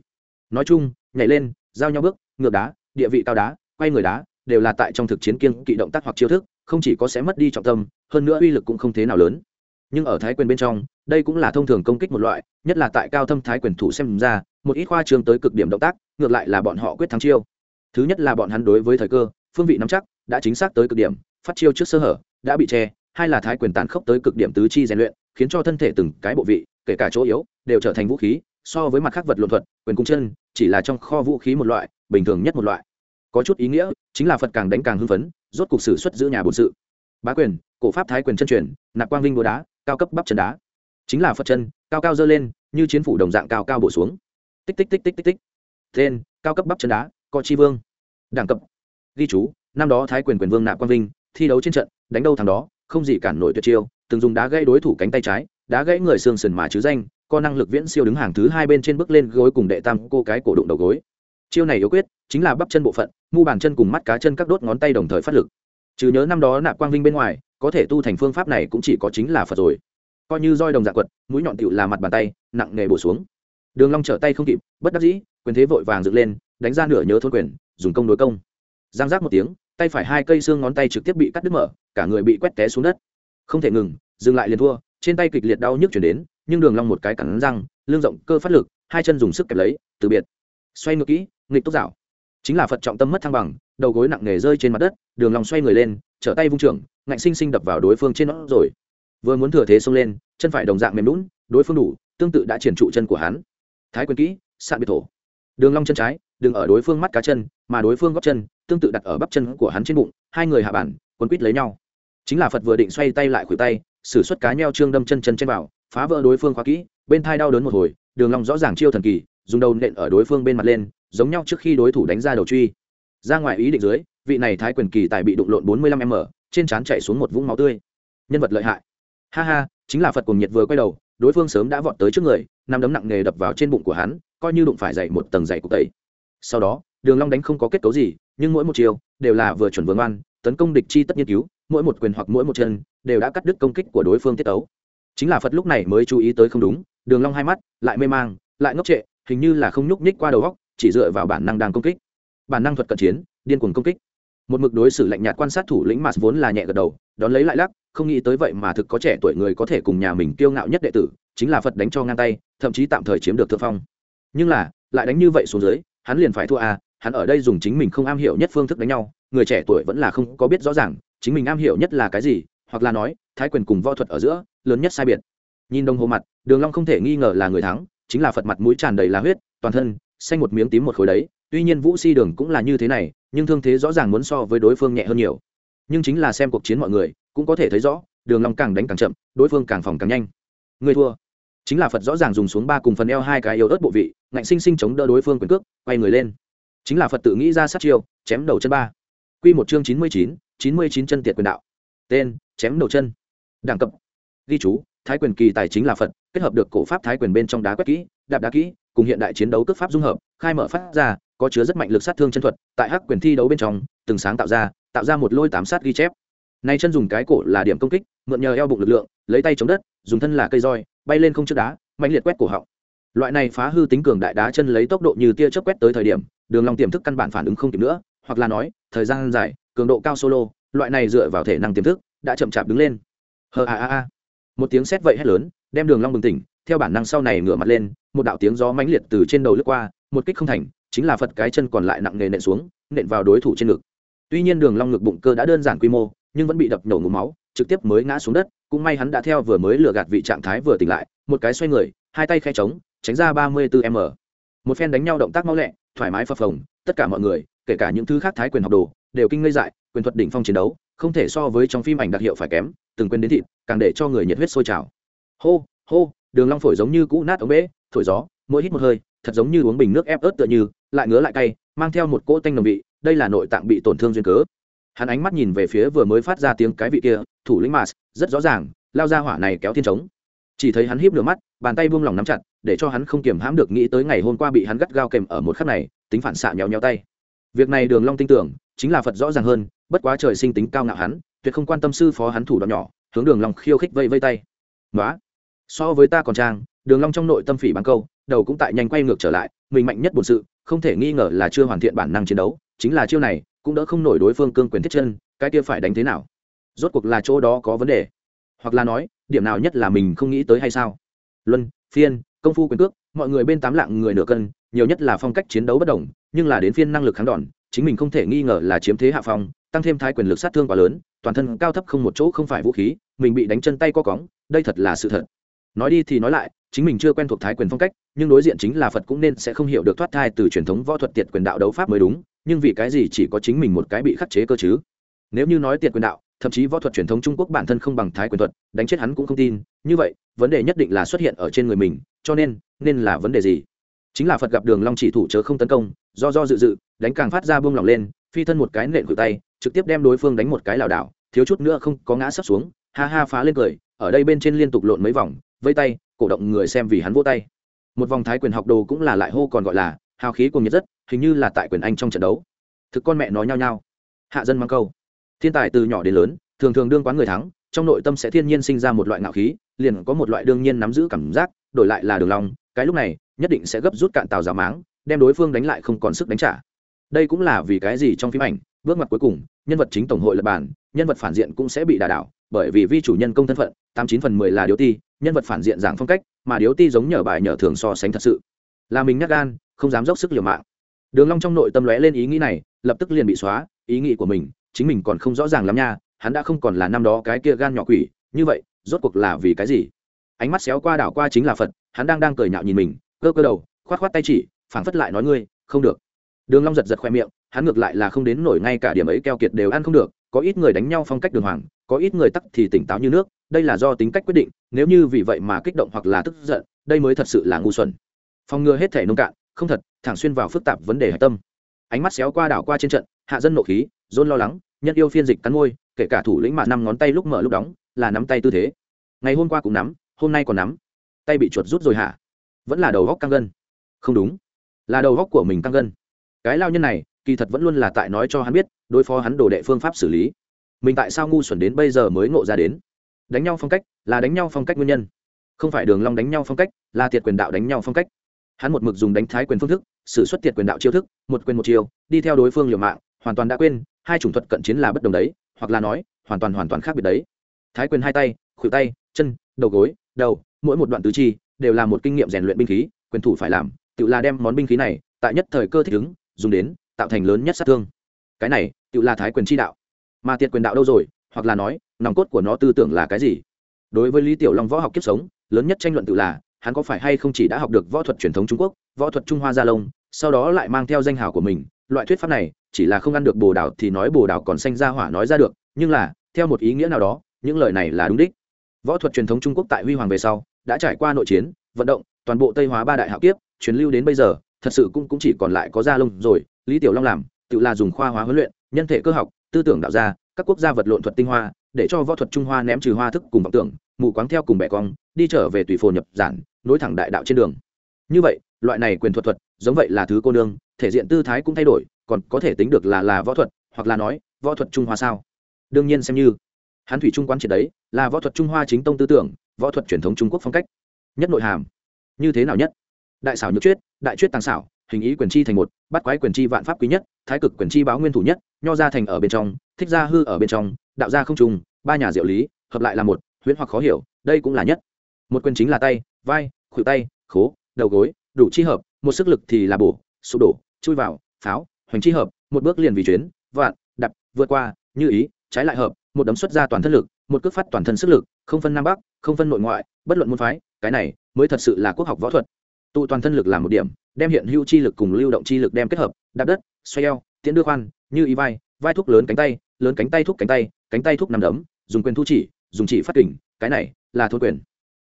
Nói chung, nhảy lên, giao nhau bước, ngược đá, địa vị cao đá, quay người đá, đều là tại trong thực chiến kiên kỵ động tác hoặc chiêu thức, không chỉ có sẽ mất đi trọng tâm, hơn nữa uy lực cũng không thế nào lớn. Nhưng ở thái quyền bên trong, đây cũng là thông thường công kích một loại, nhất là tại cao thâm thái quyền thủ xem ra, một ít khoa trương tới cực điểm động tác, ngược lại là bọn họ quyết thắng chiêu. Thứ nhất là bọn hắn đối với thời cơ, phương vị nắm chắc, đã chính xác tới cực điểm, phát chiêu trước sơ hở, đã bị che hai là thái quyền tàn khốc tới cực điểm tứ chi rèn luyện, khiến cho thân thể từng cái bộ vị, kể cả chỗ yếu, đều trở thành vũ khí, so với mặt khác vật luận thuật, quyền cung chân, chỉ là trong kho vũ khí một loại, bình thường nhất một loại. Có chút ý nghĩa, chính là phật càng đánh càng hưng phấn, rốt cục sử xuất giữ nhà bổn sự. Bá quyền, cổ pháp thái quyền chân truyền, nạp quang vinh búa đá, cao cấp bắp chân đá. Chính là phật chân, cao cao dơ lên, như chiến phủ đồng dạng cao cao bổ xuống. Tích tích tích tích tích tích. Tên, cao cấp bắp chân đá co chi vương. Đẳng cấp. Ghi chú, năm đó thái quyền quyền vương nạp quang vinh, thi đấu trên trận, đánh đâu thằng đó không gì cản nổi tuyệt chiêu, từng dùng đá gãy đối thủ cánh tay trái, đá gãy người xương sườn mà chứ danh, có năng lực viễn siêu đứng hàng thứ hai bên trên bước lên gối cùng đệ tam cô cái cổ đụng đầu gối. Chiêu này yếu quyết, chính là bắp chân bộ phận, mu bàn chân cùng mắt cá chân các đốt ngón tay đồng thời phát lực. Trừ nhớ năm đó nạp quang vinh bên ngoài, có thể tu thành phương pháp này cũng chỉ có chính là phật rồi. Coi như roi đồng dạng quật, mũi nhọn tựu là mặt bàn tay, nặng nghề bổ xuống. Đường long trở tay không kịp, bất đắc dĩ, quyền thế vội vàng dựng lên, đánh ra nửa nhớ thôn quyền, dùng công đối công. Giang giác một tiếng tay phải hai cây xương ngón tay trực tiếp bị cắt đứt mở, cả người bị quét té xuống đất. Không thể ngừng, dừng lại liền thua, trên tay kịch liệt đau nhức chuyển đến, nhưng đường long một cái cắn răng lương rộng, cơ phát lực, hai chân dùng sức kẹp lấy, từ biệt. Xoay ngược kỹ, nghịch tốc dạo. Chính là phật trọng tâm mất thăng bằng, đầu gối nặng nề rơi trên mặt đất, đường long xoay người lên, trở tay vung trưởng, ngạnh sinh sinh đập vào đối phương trên nó rồi. Vừa muốn thừa thế xông lên, chân phải đồng dạng mềm lún, đối phương đủ, tương tự đã triển trụ chân của hắn. Thái quyền kỹ, sạn biệt thổ. Đường long chân trái, đừng ở đối phương mắt cá chân, mà đối phương gót chân tương tự đặt ở bắp chân của hắn trên bụng, hai người hạ bản quấn quít lấy nhau. Chính là phật vừa định xoay tay lại khuỷu tay, sử xuất cá nheo trương đâm chân chân trên vào, phá vỡ đối phương khóa kỹ, bên thai đau đớn một hồi, đường long rõ ràng chiêu thần kỳ, dùng đầu nện ở đối phương bên mặt lên, giống nhau trước khi đối thủ đánh ra đầu truy. Ra ngoài ý định dưới, vị này thái quyền kỳ tài bị đụng lộn 45 m trên trán chảy xuống một vũng máu tươi. Nhân vật lợi hại. Ha ha, chính là phật cùng nhiệt vừa quay đầu, đối phương sớm đã vọt tới trước người nằm đấm nặng nề đập vào trên bụng của hắn, coi như đụng phải dậy một tầng dày cục tẩy. Sau đó, đường long đánh không có kết cấu gì nhưng mỗi một chiều đều là vừa chuẩn vừa ngoan tấn công địch chi tất nhiên cứu, mỗi một quyền hoặc mỗi một chân đều đã cắt đứt công kích của đối phương tiết tấu. Chính là phật lúc này mới chú ý tới không đúng, đường long hai mắt lại mê mang, lại ngốc trệ, hình như là không nhúc nhích qua đầu góc chỉ dựa vào bản năng đang công kích. Bản năng thuật cận chiến, điên cuồng công kích. Một mực đối xử lạnh nhạt quan sát thủ lĩnh mạt vốn là nhẹ gật đầu, đón lấy lại lắc, không nghĩ tới vậy mà thực có trẻ tuổi người có thể cùng nhà mình kiêu ngạo nhất đệ tử, chính là phật đánh cho ngang tay, thậm chí tạm thời chiếm được thượng phong. Nhưng là, lại đánh như vậy xuống dưới, hắn liền phải thua à hắn ở đây dùng chính mình không am hiểu nhất phương thức đánh nhau, người trẻ tuổi vẫn là không có biết rõ ràng, chính mình am hiểu nhất là cái gì, hoặc là nói, thái quyền cùng võ thuật ở giữa, lớn nhất sai biệt. Nhìn đồng hồ mặt, đường long không thể nghi ngờ là người thắng, chính là phật mặt mũi tràn đầy là huyết, toàn thân, xanh một miếng tím một khối đấy, tuy nhiên vũ si đường cũng là như thế này, nhưng thương thế rõ ràng muốn so với đối phương nhẹ hơn nhiều. Nhưng chính là xem cuộc chiến mọi người, cũng có thể thấy rõ, đường long càng đánh càng chậm, đối phương càng phòng càng nhanh. Người thua. Chính là phật rõ ràng dùng xuống ba cùng phần eo hai cái yếu ớt bộ vị, ngạnh sinh sinh chống đỡ đối phương quyền cước, quay người lên chính là phật tự nghĩ ra sát chiêu chém đầu chân ba quy một chương chín mươi chín chín mươi chín chân tiệt quyền đạo tên chém đầu chân đẳng cấp ghi chú thái quyền kỳ tài chính là phật kết hợp được cổ pháp thái quyền bên trong đá quét kỹ đạp đá kỹ cùng hiện đại chiến đấu cước pháp dung hợp khai mở phát ra có chứa rất mạnh lực sát thương chân thuật tại hắc quyền thi đấu bên trong từng sáng tạo ra tạo ra một lôi tám sát ghi chép nay chân dùng cái cổ là điểm công kích mượn nhờ eo bụng lực lượng lấy tay chống đất dùng thân là cây roi bay lên không trước đá mạnh liệt quét cổ họng loại này phá hư tính cường đại đá chân lấy tốc độ như tia chớp quét tới thời điểm, đường long tiềm thức căn bản phản ứng không kịp nữa, hoặc là nói, thời gian dài, cường độ cao solo, loại này dựa vào thể năng tiềm thức, đã chậm chạp đứng lên. Hờ a a a. Một tiếng sét vậy hét lớn, đem đường long bừng tỉnh, theo bản năng sau này ngửa mặt lên, một đạo tiếng gió mãnh liệt từ trên đầu lướt qua, một kích không thành, chính là phật cái chân còn lại nặng nề nện xuống, nện vào đối thủ trên ngực. Tuy nhiên đường long ngực bụng cơ đã đơn giản quy mô, nhưng vẫn bị đập nổ ngụm máu, trực tiếp mới ngã xuống đất, cũng may hắn đã theo vừa mới lừa gạt vị trạng thái vừa tỉnh lại, một cái xoay người, hai tay khe trống tránh ra ba mươi 34 m. Một phen đánh nhau động tác mau lẹ, thoải mái phập phồng, tất cả mọi người, kể cả những thứ khác thái quyền học đồ, đều kinh ngây dại, quyền thuật đỉnh phong chiến đấu, không thể so với trong phim ảnh đặc hiệu phải kém, từng quên đến thịt, càng để cho người nhiệt huyết sôi trào. Hô hô, đường long phổi giống như cũ nát ống bể thổi gió, mỗi hít một hơi, thật giống như uống bình nước ép ớt tựa như, lại ngứa lại cay, mang theo một cỗ tanh nồng vị, đây là nội tạng bị tổn thương duyên cớ. Hắn ánh mắt nhìn về phía vừa mới phát ra tiếng cái vị kia, thủ lĩnh mars, rất rõ ràng, lao ra hỏa này kéo thiên trống. Chỉ thấy hắn híp lửa mắt, bàn tay buông lỏng nắm chặt để cho hắn không kiềm hãm được nghĩ tới ngày hôm qua bị hắn gắt gao kèm ở một khắc này, tính phản xạ nhéo nhéo tay. Việc này đường long tin tưởng, chính là phật rõ ràng hơn, bất quá trời sinh tính cao ngạo hắn, tuyệt không quan tâm sư phó hắn thủ đoạn nhỏ, hướng đường long khiêu khích vây vây tay. Nói so với ta còn trang, đường long trong nội tâm phỉ bằng câu, đầu cũng tại nhanh quay ngược trở lại, mình mạnh nhất bổn sự, không thể nghi ngờ là chưa hoàn thiện bản năng chiến đấu, chính là chiêu này, cũng đỡ không nổi đối phương cương quyền thiết chân, cái kia phải đánh thế nào? Rốt cuộc là chỗ đó có vấn đề. Hoặc là nói, điểm nào nhất là mình không nghĩ tới hay sao? Luân, phiên công phu quyền cước, mọi người bên tám lạng người nửa cân, nhiều nhất là phong cách chiến đấu bất đồng, nhưng là đến phiên năng lực kháng đòn, chính mình không thể nghi ngờ là chiếm thế hạ phong, tăng thêm thái quyền lực sát thương quá lớn, toàn thân cao thấp không một chỗ không phải vũ khí, mình bị đánh chân tay co cóng, đây thật là sự thật. Nói đi thì nói lại, chính mình chưa quen thuộc thái quyền phong cách, nhưng đối diện chính là phật cũng nên sẽ không hiểu được thoát thai từ truyền thống võ thuật tiệt quyền đạo đấu pháp mới đúng, nhưng vì cái gì chỉ có chính mình một cái bị khắc chế cơ chứ? Nếu như nói tiệt quyền đạo, thậm chí võ thuật truyền thống trung quốc bản thân không bằng thái quyền thuật, đánh chết hắn cũng không tin, như vậy, vấn đề nhất định là xuất hiện ở trên người mình cho nên nên là vấn đề gì? Chính là phật gặp đường long chỉ thủ chớ không tấn công, do do dự dự, đánh càng phát ra buông lỏng lên, phi thân một cái nện cử tay, trực tiếp đem đối phương đánh một cái lảo đảo, thiếu chút nữa không có ngã sấp xuống, ha ha phá lên cười, ở đây bên trên liên tục lộn mấy vòng, vây tay, cổ động người xem vì hắn vỗ tay. Một vòng thái quyền học đồ cũng là lại hô còn gọi là, hào khí cùng nhiệt rất, hình như là tại quyền anh trong trận đấu. Thực con mẹ nói nhau nhau hạ dân mang câu. Thiên tài từ nhỏ đến lớn, thường thường đương quán người thắng, trong nội tâm sẽ thiên nhiên sinh ra một loại ngạo khí, liền có một loại đương nhiên nắm giữ cảm giác đổi lại là đường long, cái lúc này, nhất định sẽ gấp rút cạn tàu giả máng, đem đối phương đánh lại không còn sức đánh trả. Đây cũng là vì cái gì trong phim ảnh, bước mặt cuối cùng, nhân vật chính tổng hội lập bản, nhân vật phản diện cũng sẽ bị đả đảo, bởi vì vi chủ nhân công thân phận, tám chín phần mười là điếu ti, nhân vật phản diện giảng phong cách, mà điếu ti giống nhờ bài nhờ thường so sánh thật sự. Là mình nhắc gan, không dám dốc sức liều mạng. Đường long trong nội tâm lóe lên ý nghĩ này, lập tức liền bị xóa, ý nghĩ của mình, chính mình còn không rõ ràng lắm nha, hắn đã không còn là năm đó cái kia gan nhỏ quỷ, như vậy, rốt cuộc là vì cái gì? Ánh mắt xéo qua đảo qua chính là phật, hắn đang đang cười nhạo nhìn mình, cơ cơ đầu, khoát khoát tay chỉ, phảng phất lại nói ngươi, không được. Đường long giật giật khoe miệng, hắn ngược lại là không đến nổi ngay cả điểm ấy keo kiệt đều ăn không được, có ít người đánh nhau phong cách đường hoàng, có ít người tắc thì tỉnh táo như nước, đây là do tính cách quyết định, nếu như vì vậy mà kích động hoặc là tức giận, đây mới thật sự là ngu xuẩn. Phòng ngừa hết thể nông cạn, không thật, thẳng xuyên vào phức tạp vấn đề hạch tâm. Ánh mắt xéo qua đảo qua trên trận, hạ dân nộ khí dôn lo lắng, nhân yêu phiên dịch cắn môi, kể cả thủ lĩnh mà năm ngón tay lúc mở lúc đóng, là nắm tay tư thế. Ngày hôm qua cũng nắm hôm nay còn nắm. Tay bị chuột rút rồi hả? Vẫn là đầu góc căng gân. Không đúng. Là đầu góc của mình căng gân. Cái lao nhân này, kỳ thật vẫn luôn là tại nói cho hắn biết, đối phó hắn đồ đệ phương pháp xử lý. Mình tại sao ngu xuẩn đến bây giờ mới ngộ ra đến? Đánh nhau phong cách, là đánh nhau phong cách nguyên nhân. Không phải đường long đánh nhau phong cách, là tiệt quyền đạo đánh nhau phong cách. Hắn một mực dùng đánh thái quyền phương thức, sử xuất tiệt quyền đạo chiêu thức, một quyền một chiêu, đi theo đối phương liều mạng, hoàn toàn đã quên, hai chủng thuật cận chiến là bất đồng đấy, hoặc là nói, hoàn toàn hoàn toàn khác biệt đấy. Thái quyền hai tay, khuỷu tay, chân, đầu gối đầu, mỗi một đoạn tứ chi đều là một kinh nghiệm rèn luyện binh khí, quyền thủ phải làm, tự là đem món binh khí này tại nhất thời cơ thích ứng, dùng đến tạo thành lớn nhất sát thương. Cái này, tự là thái quyền chi đạo. Mà tiệt quyền đạo đâu rồi, hoặc là nói, nòng cốt của nó tư tưởng là cái gì? Đối với lý tiểu long võ học kiếp sống, lớn nhất tranh luận tự là, hắn có phải hay không chỉ đã học được võ thuật truyền thống trung quốc, võ thuật trung hoa gia lông sau đó lại mang theo danh hào của mình, loại thuyết pháp này chỉ là không ăn được bồ đào thì nói bồ đào còn xanh ra hỏa nói ra được, nhưng là, theo một ý nghĩa nào đó, những lời này là đúng đích võ thuật truyền thống trung quốc tại huy hoàng về sau đã trải qua nội chiến vận động toàn bộ tây hóa ba đại hạo kiếp truyền lưu đến bây giờ thật sự cũng, cũng chỉ còn lại có gia lông rồi lý tiểu long làm tự là dùng khoa hóa huấn luyện nhân thể cơ học tư tưởng đạo gia các quốc gia vật lộn thuật tinh hoa để cho võ thuật trung hoa ném trừ hoa thức cùng vọng tưởng mù quáng theo cùng bẻ cong đi trở về tùy phổ nhập giản nối thẳng đại đạo trên đường. Như vậy loại này quyền thuật thuật giống vậy là thứ cô nương thể diện tư thái cũng thay đổi còn có thể tính được là là võ thuật hoặc là nói võ thuật trung hoa sao? Đương nhiên xem như hán thủy trung quán triệt đấy, là võ thuật trung hoa chính tông tư tưởng, võ thuật truyền thống trung quốc phong cách. Nhất nội hàm. Như thế nào nhất? Đại xảo nhược chuyết, đại chuyết tàng xảo, hình ý quyền chi thành một, bắt quái quyền chi vạn pháp quý nhất, thái cực quyền chi báo nguyên thủ nhất, nho ra thành ở bên trong, thích gia hư ở bên trong, đạo gia không trùng, ba nhà diệu lý, hợp lại là một, huyễn hoặc khó hiểu, đây cũng là nhất. Một quyền chính là tay, vai, khuỷu tay, khố, đầu gối, đủ chi hợp, một sức lực thì là bổ, sụp đổ, chui vào, pháo, hoành chi hợp, một bước liền vì chuyến, vạn đập vượt qua, như ý, trái lại hợp một đấm xuất ra toàn thân lực, một cước phát toàn thân sức lực, không phân nam bắc, không phân nội ngoại, bất luận môn phái, cái này mới thật sự là quốc học võ thuật. Tụ toàn thân lực làm một điểm, đem hiện hữu chi lực cùng lưu động chi lực đem kết hợp, đạp đất, xoay eo tiến đưa khoan, như y vai vai thúc lớn cánh tay, lớn cánh tay thúc cánh tay cánh tay thúc nằm đấm, dùng quyền thu chỉ, dùng chỉ phát kình, cái này là thôn quyền.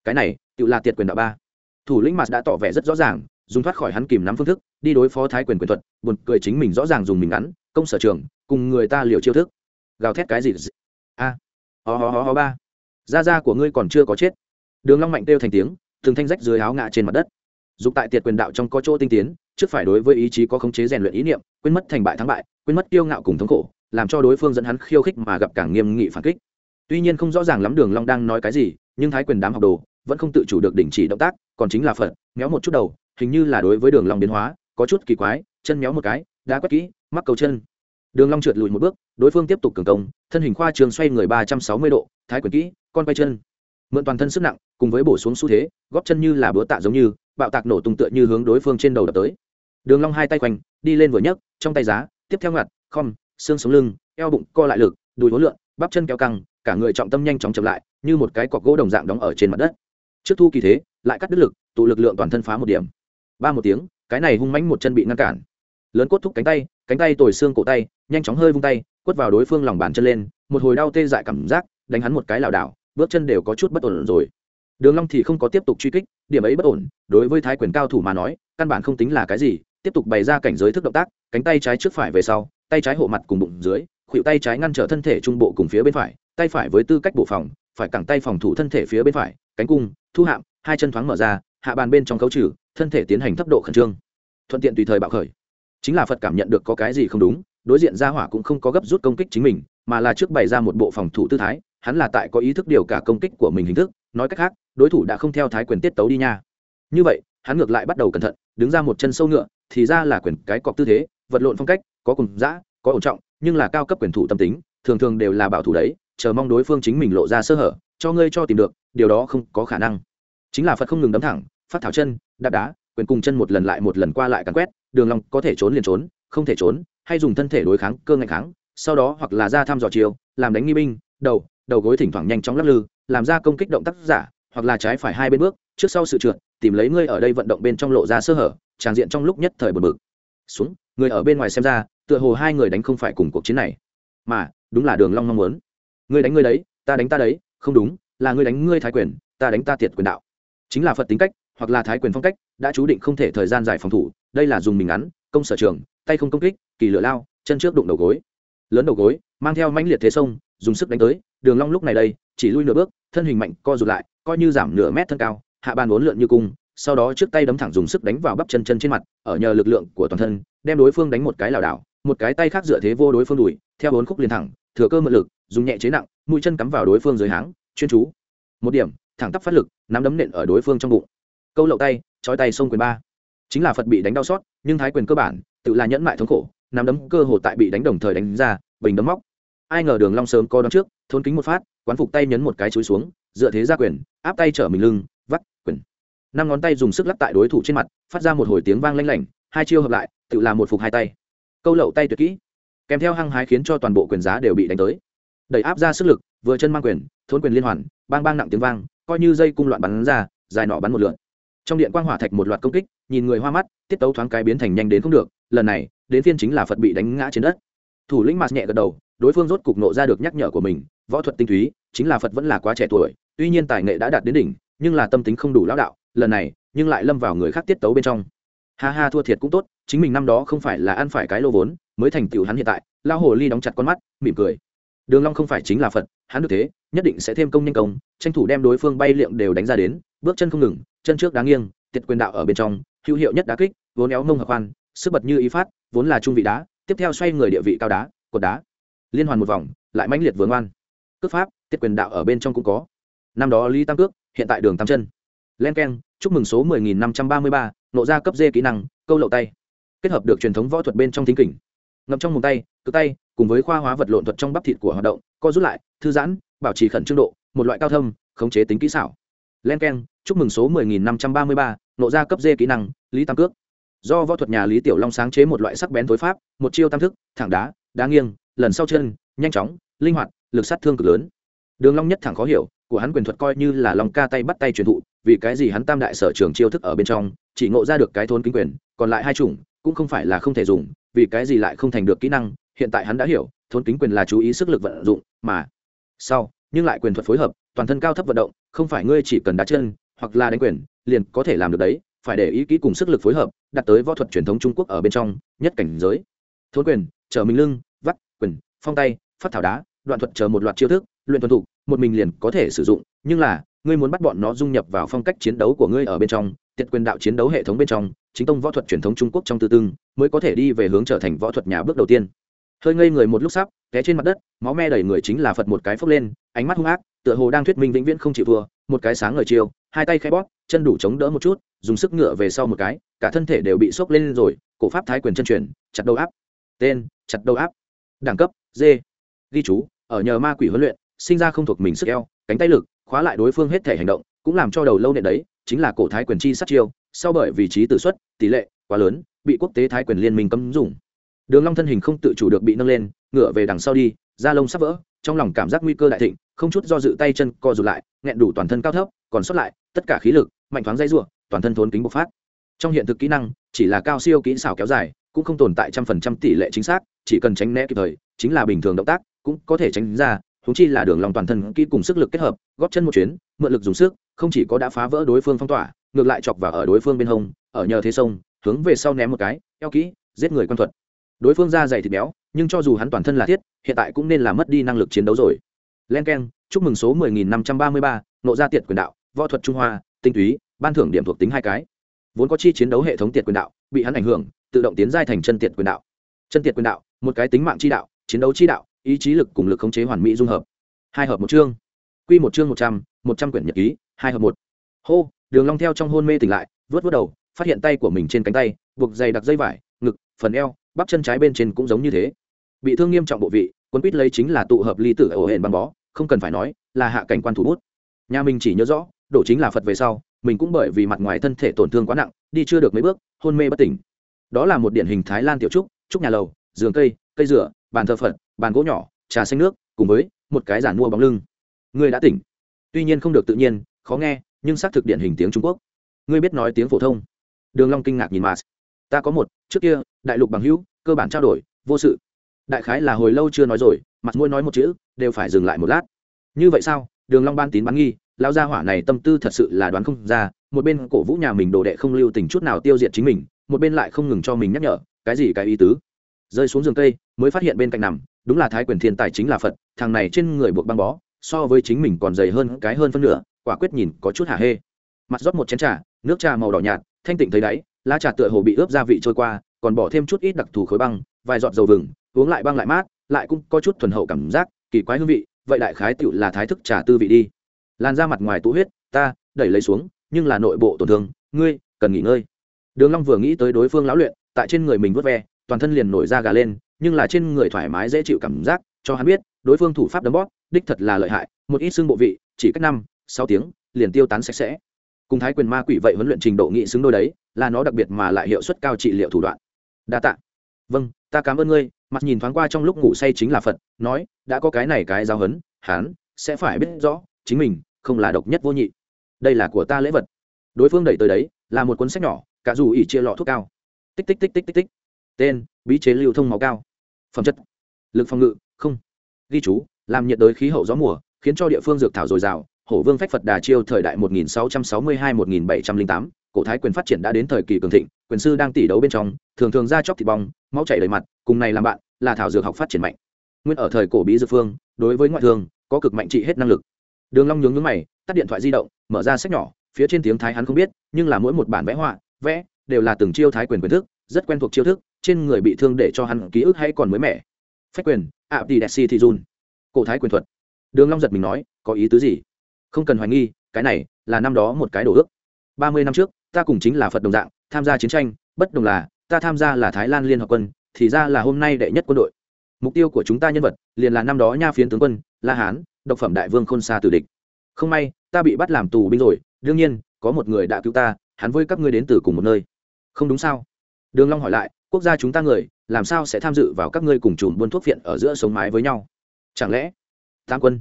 Cái này, tự là tiệt quyền đạo ba. Thủ lĩnh mặt đã tỏ vẻ rất rõ ràng, dùng thoát khỏi hắn kìm nắm phương thức, đi đối phó thái quyền quyền thuật, buồn cười chính mình rõ ràng dùng mình ngắn, công sở trường, cùng người ta liều chiêu thức. Gào thét cái gì a. Ho ho ho ho, ba. Da da của ngươi còn chưa có chết. Đường long mạnh kêu thành tiếng, từng thanh rách dưới áo ngã trên mặt đất. Dục tại tiệt quyền đạo trong có chỗ tinh tiến, trước phải đối với ý chí có khống chế rèn luyện ý niệm, quên mất thành bại thắng bại, quên mất kiêu ngạo cùng thống khổ, làm cho đối phương dẫn hắn khiêu khích mà gặp càng nghiêm nghị phản kích. Tuy nhiên không rõ ràng lắm đường long đang nói cái gì, nhưng thái quyền đám học đồ vẫn không tự chủ được đình chỉ động tác, còn chính là phật, méo một chút đầu, hình như là đối với đường long biến hóa, có chút kỳ quái, chân méo một cái đã quét kỹ, mắc cầu chân đường long trượt lùi một bước, đối phương tiếp tục cường công, thân hình khoa trường xoay người ba trăm sáu mươi độ, thái quyền kỹ, con quay chân. Mượn toàn thân sức nặng, cùng với bổ xuống xu thế, góp chân như là búa tạ giống như, bạo tạc nổ tung tựa như hướng đối phương trên đầu đập tới. Đường long hai tay quanh, đi lên vừa nhấc, trong tay giá, tiếp theo ngặt, khom, xương sống lưng, eo bụng co lại lực, đùi hối lượng bắp chân kéo căng, cả người trọng tâm nhanh chóng chậm lại, như một cái cọc gỗ đồng dạng đóng ở trên mặt đất. Trước thu kỳ thế, lại cắt đứt lực, tụ lực lượng toàn thân phá một điểm. Ba một tiếng, cái này hung mãnh một chân bị ngăn cản lớn cốt thúc cánh tay cánh tay tồi xương cổ tay, nhanh chóng hơi vung tay, quất vào đối phương lòng bàn chân lên, một hồi đau tê dại cảm giác, đánh hắn một cái lảo đảo, bước chân đều có chút bất ổn rồi. Đường long thì không có tiếp tục truy kích, điểm ấy bất ổn, đối với thái quyền cao thủ mà nói, căn bản không tính là cái gì, tiếp tục bày ra cảnh giới thức động tác, cánh tay trái trước phải về sau, tay trái hộ mặt cùng bụng dưới, khuỷu tay trái ngăn trở thân thể trung bộ cùng phía bên phải, tay phải với tư cách bộ phòng, phải cẳng tay phòng thủ thân thể phía bên phải, cánh cung, thu hạm, hai chân thoáng mở ra, hạ bàn bên trong cấu trừ, thân thể tiến hành thấp độ khẩn trương. Thuận tiện tùy thời bạo khởi chính là phật cảm nhận được có cái gì không đúng, đối diện gia hỏa cũng không có gấp rút công kích chính mình, mà là trước bày ra một bộ phòng thủ tư thái, hắn là tại có ý thức điều cả công kích của mình hình thức, nói cách khác, đối thủ đã không theo thái quyền tiết tấu đi nha. Như vậy, hắn ngược lại bắt đầu cẩn thận, đứng ra một chân sâu ngựa, thì ra là quyền cái cọc tư thế, vật lộn phong cách, có cùng dã, có ổn trọng, nhưng là cao cấp quyền thủ tâm tính, thường thường đều là bảo thủ đấy, chờ mong đối phương chính mình lộ ra sơ hở, cho ngươi cho tìm được, điều đó không có khả năng. Chính là phật không ngừng đấm thẳng, phát thảo chân, đạp đá quyền cùng chân một lần lại một lần qua lại cắn quét, đường long có thể trốn liền trốn, không thể trốn, hay dùng thân thể đối kháng, cơ ngạnh kháng, sau đó hoặc là ra thăm dò chiều làm đánh nghi binh, đầu đầu gối thỉnh thoảng nhanh chóng lắc lư, làm ra công kích động tác giả, hoặc là trái phải hai bên bước, trước sau sự trượt, tìm lấy ngươi ở đây vận động bên trong lộ ra sơ hở, tràng diện trong lúc nhất thời bực bực. Xuống, người ở bên ngoài xem ra, tựa hồ hai người đánh không phải cùng cuộc chiến này. Mà, đúng là đường long mong muốn. Ngươi đánh ngươi đấy, ta đánh ta đấy, không đúng, là ngươi đánh ngươi thái quyền, ta đánh ta tiệt quyền đạo. Chính là phật tính cách hoặc là thái quyền phong cách, đã chú định không thể thời gian dài phòng thủ, đây là dùng mình ngắn, công sở trường, tay không công kích, kỳ lửa lao, chân trước đụng đầu gối. Lớn đầu gối, mang theo mãnh liệt thế sông, dùng sức đánh tới, đường long lúc này đây, chỉ lui nửa bước, thân hình mạnh, co rụt lại, coi như giảm nửa mét thân cao, hạ bàn uốn lượn như cung, sau đó trước tay đấm thẳng dùng sức đánh vào bắp chân chân trên mặt, ở nhờ lực lượng của toàn thân, đem đối phương đánh một cái lảo đảo, một cái tay khác dựa thế vô đối phương đùi theo bốn khúc liền thẳng, thừa cơ mượn lực, dùng nhẹ chế nặng, mũi chân cắm vào đối phương dưới háng, chuyên chú. Một điểm, thẳng tắp phát lực, nắm đấm nện ở đối phương trong bụng câu lậu tay chói tay xông quyền ba. Chính là phật bị đánh đau xót, nhưng thái quyền cơ bản, tự là nhẫn mại thống khổ, nắm đấm cơ hồ tại bị đánh đồng thời đánh ra, bình đấm móc. Ai ngờ đường long sớm co đón trước, thôn kính một phát, quán phục tay nhấn một cái chuối xuống, dựa thế ra quyền, áp tay trở mình lưng, vắt, quyền. Năm ngón tay dùng sức lắc tại đối thủ trên mặt, phát ra một hồi tiếng vang lanh lảnh, hai chiêu hợp lại, tự làm một phục hai tay. Câu lậu tay tuyệt kỹ. Kèm theo hăng hái khiến cho toàn bộ quyền giá đều bị đánh tới. Đẩy áp ra sức lực, vừa chân mang quyền thốn quyền liên hoàn, bang bang nặng tiếng vang, coi như dây cung loạn bắn ra, dài nọ bắn một lượn trong điện quang hỏa thạch một loạt công kích, nhìn người hoa mắt, tiết tấu thoáng cái biến thành nhanh đến không được, lần này, đến phiên chính là phật bị đánh ngã trên đất. Thủ lĩnh mạt nhẹ gật đầu, đối phương rốt cục nộ ra được nhắc nhở của mình, võ thuật tinh túy, chính là phật vẫn là quá trẻ tuổi, tuy nhiên tài nghệ đã đạt đến đỉnh, nhưng là tâm tính không đủ lão đạo, lần này, nhưng lại lâm vào người khác tiết tấu bên trong. Ha ha, thua thiệt cũng tốt, chính mình năm đó không phải là ăn phải cái lô vốn, mới thành tựu hắn hiện tại lao hồ ly đóng chặt con mắt, mỉm cười đường long không phải chính là phật hắn được thế nhất định sẽ thêm công nhân công tranh thủ đem đối phương bay liệng đều đánh ra đến bước chân không ngừng chân trước đáng nghiêng tiệt quyền đạo ở bên trong hữu hiệu nhất đá kích vốn éo mông hợp khoan sức bật như ý phát vốn là trung vị đá tiếp theo xoay người địa vị cao đá cột đá. Liên hoàn một vòng lại mãnh liệt vướng oan. Cước pháp tiết quyền đạo ở bên trong cũng có. Năm đó lý tam cước hiện tại đường tam chân. Len keng chúc mừng số 10.533, nộ ra cấp dê kỹ năng câu lậu tay. Kết hợp được truyền thống võ thuật bên trong thính kỉnh ngậm trong mồm tay cự tay cùng với khoa hóa vật lộn thuật trong bắp thịt của hoạt động co rút lại thư giãn bảo trì khẩn trương độ một loại cao thâm khống chế tính kỹ xảo. Len k e n chúc mừng số 10.533, nộ ra cấp dê kỹ năng lý tam cước. Do võ thuật nhà lý tiểu long sáng chế một loại sắc bén tối pháp một chiêu tam thức thẳng đá đá nghiêng lần sau chân nhanh chóng linh hoạt lực sát thương cực lớn. Đường long nhất thẳng khó hiểu của hắn quyền thuật coi như là long ca tay bắt tay truyền thụ vì cái gì hắn tam đại sở trường chiêu thức ở bên trong chỉ ngộ ra được cái thôn kính quyền còn lại hai chủng cũng không phải là không thể dùng vì cái gì lại không thành được kỹ năng hiện tại hắn đã hiểu, thôn kính quyền là chú ý sức lực vận dụng, mà sau, nhưng lại quyền thuật phối hợp, toàn thân cao thấp vận động, không phải ngươi chỉ cần đá chân, hoặc là đánh quyền, liền có thể làm được đấy, phải để ý kỹ cùng sức lực phối hợp, đặt tới võ thuật truyền thống trung quốc ở bên trong, nhất cảnh giới. Thôn quyền, trở mình lưng, vắt, quyền, phong tay, phát thảo đá, đoạn thuật chờ một loạt chiêu thức, luyện thuần thục, một mình liền có thể sử dụng, nhưng là, ngươi muốn bắt bọn nó dung nhập vào phong cách chiến đấu của ngươi ở bên trong, tiệt quyền đạo chiến đấu hệ thống bên trong, chính tông võ thuật truyền thống trung quốc trong tư tương, mới có thể đi về hướng trở thành võ thuật nhà bước đầu tiên hơi ngây người một lúc sắp, té trên mặt đất, máu me đẩy người chính là phật một cái phốc lên, ánh mắt hung ác, tựa hồ đang thuyết minh vĩnh viễn không chịu vừa một cái sáng ngời chiều hai tay khai bóp, chân đủ chống đỡ một chút, dùng sức ngựa về sau một cái, cả thân thể đều bị sốc lên rồi, cổ pháp thái quyền chân truyền, chặt đầu áp. Tên, chặt đầu áp. Đẳng cấp, d. Ghi chú, ở nhờ ma quỷ huấn luyện, sinh ra không thuộc mình sức eo, cánh tay lực, khóa lại đối phương hết thể hành động, cũng làm cho đầu lâu nện đấy, chính là cổ thái quyền chi sát chiêu, sau bởi vị trí tử xuất, tỷ lệ quá lớn, bị quốc tế thái quyền liên minh cấm dùng đường long thân hình không tự chủ được bị nâng lên, ngửa về đằng sau đi, da lông sắp vỡ, trong lòng cảm giác nguy cơ đại thịnh, không chút do dự tay chân co rụt lại, nghẹn đủ toàn thân cao thấp, còn sót lại, tất cả khí lực, mạnh thoáng dây rủa, toàn thân thốn kính bộc phát. Trong hiện thực kỹ năng, chỉ là cao siêu kỹ xảo kéo dài, cũng không tồn tại trăm phần trăm tỷ lệ chính xác, chỉ cần tránh né kịp thời, chính là bình thường động tác, cũng có thể tránh ra húng chi là đường lòng toàn thân kỹ cùng sức lực kết hợp, góp chân một chuyến, mượn lực dùng sức, không chỉ có đã phá vỡ đối phương phong tỏa, ngược lại chọc vào ở đối phương bên hông, ở nhờ thế sông, hướng về sau ném một cái, eo kỹ, giết người quan thuật đối phương da dày thịt béo nhưng cho dù hắn toàn thân là thiết hiện tại cũng nên là mất đi năng lực chiến đấu rồi. Len k e n chúc mừng số 10.533, nộ gia tiệt quyền đạo võ thuật trung hoa tinh túy ban thưởng điểm thuộc tính hai cái. Vốn có chi chiến đấu hệ thống tiệt quyền đạo bị hắn ảnh hưởng tự động tiến giai thành chân tiệt quyền đạo. Chân tiệt quyền đạo một cái tính mạng chi đạo chiến đấu chi đạo ý chí lực cùng lực khống chế hoàn mỹ dung hợp. Hai hợp một chương. Quy một chương một trăm một trăm quyển nhật ký hai hợp một. Hô đường long theo trong hôn mê tỉnh lại vớt vớt đầu phát hiện tay của mình trên cánh tay buộc dày đặc dây vải ngực phần eo bắp chân trái bên trên cũng giống như thế. Bị thương nghiêm trọng bộ vị quân quýt lấy chính là tụ hợp ly tử ở hển băng bó, không cần phải nói, là hạ cảnh quan thủ bút. Nhà mình chỉ nhớ rõ, đổ chính là phật về sau, mình cũng bởi vì mặt ngoài thân thể tổn thương quá nặng, đi chưa được mấy bước, hôn mê bất tỉnh. Đó là một điển hình thái lan tiểu trúc trúc nhà lầu, giường cây cây rửa bàn thờ phật, bàn gỗ nhỏ, trà xanh nước, cùng với một cái giản mua bóng lưng. Ngươi đã tỉnh. Tuy nhiên không được tự nhiên, khó nghe, nhưng xác thực điển hình tiếng trung quốc. Ngươi biết nói tiếng phổ thông. Đường long kinh ngạc nhìn mars ta có một, trước kia, đại lục bằng hữu, cơ bản trao đổi, vô sự. Đại khái là hồi lâu chưa nói rồi, mặt mũi nói một chữ, đều phải dừng lại một lát. Như vậy sao? Đường long ban tín bán nghi lao gia hỏa này tâm tư thật sự là đoán không ra, một bên cổ vũ nhà mình đồ đệ không lưu tình chút nào tiêu diệt chính mình, một bên lại không ngừng cho mình nhắc nhở, cái gì cái ý tứ? Rơi xuống giường cây, mới phát hiện bên cạnh nằm, đúng là thái quyền thiên tài chính là phật, thằng này trên người buộc băng bó, so với chính mình còn dày hơn, cái hơn phân nửa, quả quyết nhìn có chút hả hê. Mặt rót một chén trà, nước trà màu đỏ nhạt, thanh tịnh thấy đáy lá trà tựa hồ bị ướp gia vị trôi qua, còn bỏ thêm chút ít đặc thù khối băng, vài giọt dầu vừng, uống lại băng lại mát, lại cũng có chút thuần hậu cảm giác, kỳ quái hương vị, vậy đại khái tựu là thái thức trà tư vị đi. Lan ra mặt ngoài tụ huyết, ta, đẩy lấy xuống, nhưng là nội bộ tổn thương, ngươi, cần nghỉ ngơi. Đường long vừa nghĩ tới đối phương lão luyện, tại trên người mình vớt ve, toàn thân liền nổi da gà lên, nhưng là trên người thoải mái dễ chịu cảm giác, cho hắn biết, đối phương thủ pháp đấm bóp, đích thật là lợi hại, một ít xương bộ vị, chỉ cách năm, sáu tiếng, liền tiêu tán sạch sẽ cùng thái quyền ma quỷ vậy huấn luyện trình độ nghị xứng đôi đấy là nó đặc biệt mà lại hiệu suất cao trị liệu thủ đoạn. Đa tạ. Vâng ta cảm ơn ngươi mặt nhìn thoáng qua trong lúc ngủ say chính là phật nói đã có cái này cái giáo hấn hán, sẽ phải biết rõ chính mình không là độc nhất vô nhị. Đây là của ta lễ vật. Đối phương đẩy tới đấy là một cuốn sách nhỏ cả dù ỉ chia lọ thuốc cao. Tích tích tích tích tích tích. Tên bí chế lưu thông máu cao. Phẩm chất lực phòng ngự không. Ghi chú làm nhiệt đới khí hậu gió mùa khiến cho địa phương dược thảo dồi dào hổ vương phách phật đà chiêu thời đại 1662-1708, cổ thái quyền phát triển đã đến thời kỳ cường thịnh quyền sư đang tỉ đấu bên trong thường thường ra chóc thịt bong máu chảy đầy mặt cùng này làm bạn là thảo dược học phát triển mạnh. Nguyên ở thời cổ bí dược phương đối với ngoại thương có cực mạnh trị hết năng lực. Đường long nhướng nhướng mày tắt điện thoại di động mở ra sách nhỏ phía trên tiếng thái hắn không biết nhưng là mỗi một bản vẽ họa vẽ đều là từng chiêu thái quyền quyền thức rất quen thuộc chiêu thức trên người bị thương để cho hắn ký ức hay còn mới mẻ. Phách quyền ạ tỷ đẹp si thì run cổ thái quyền thuật. Đường long giật mình nói có ý tứ gì? Không cần hoài nghi, cái này là năm đó một cái đồ ước. Ba mươi năm trước, ta cùng chính là phật đồng dạng, tham gia chiến tranh, bất đồng là, ta tham gia là thái lan liên hợp quân, thì ra là hôm nay đệ nhất quân đội. Mục tiêu của chúng ta nhân vật, liền là năm đó nha phiến tướng quân, la hán, độc phẩm đại vương khôn xa tử địch. Không may, ta bị bắt làm tù binh rồi, đương nhiên, có một người đã cứu ta, hắn với các ngươi đến từ cùng một nơi. Không đúng sao? Đường long hỏi lại, quốc gia chúng ta người, làm sao sẽ tham dự vào các ngươi cùng chùm buôn thuốc viện ở giữa sống mái với nhau? Chẳng lẽ tam quân,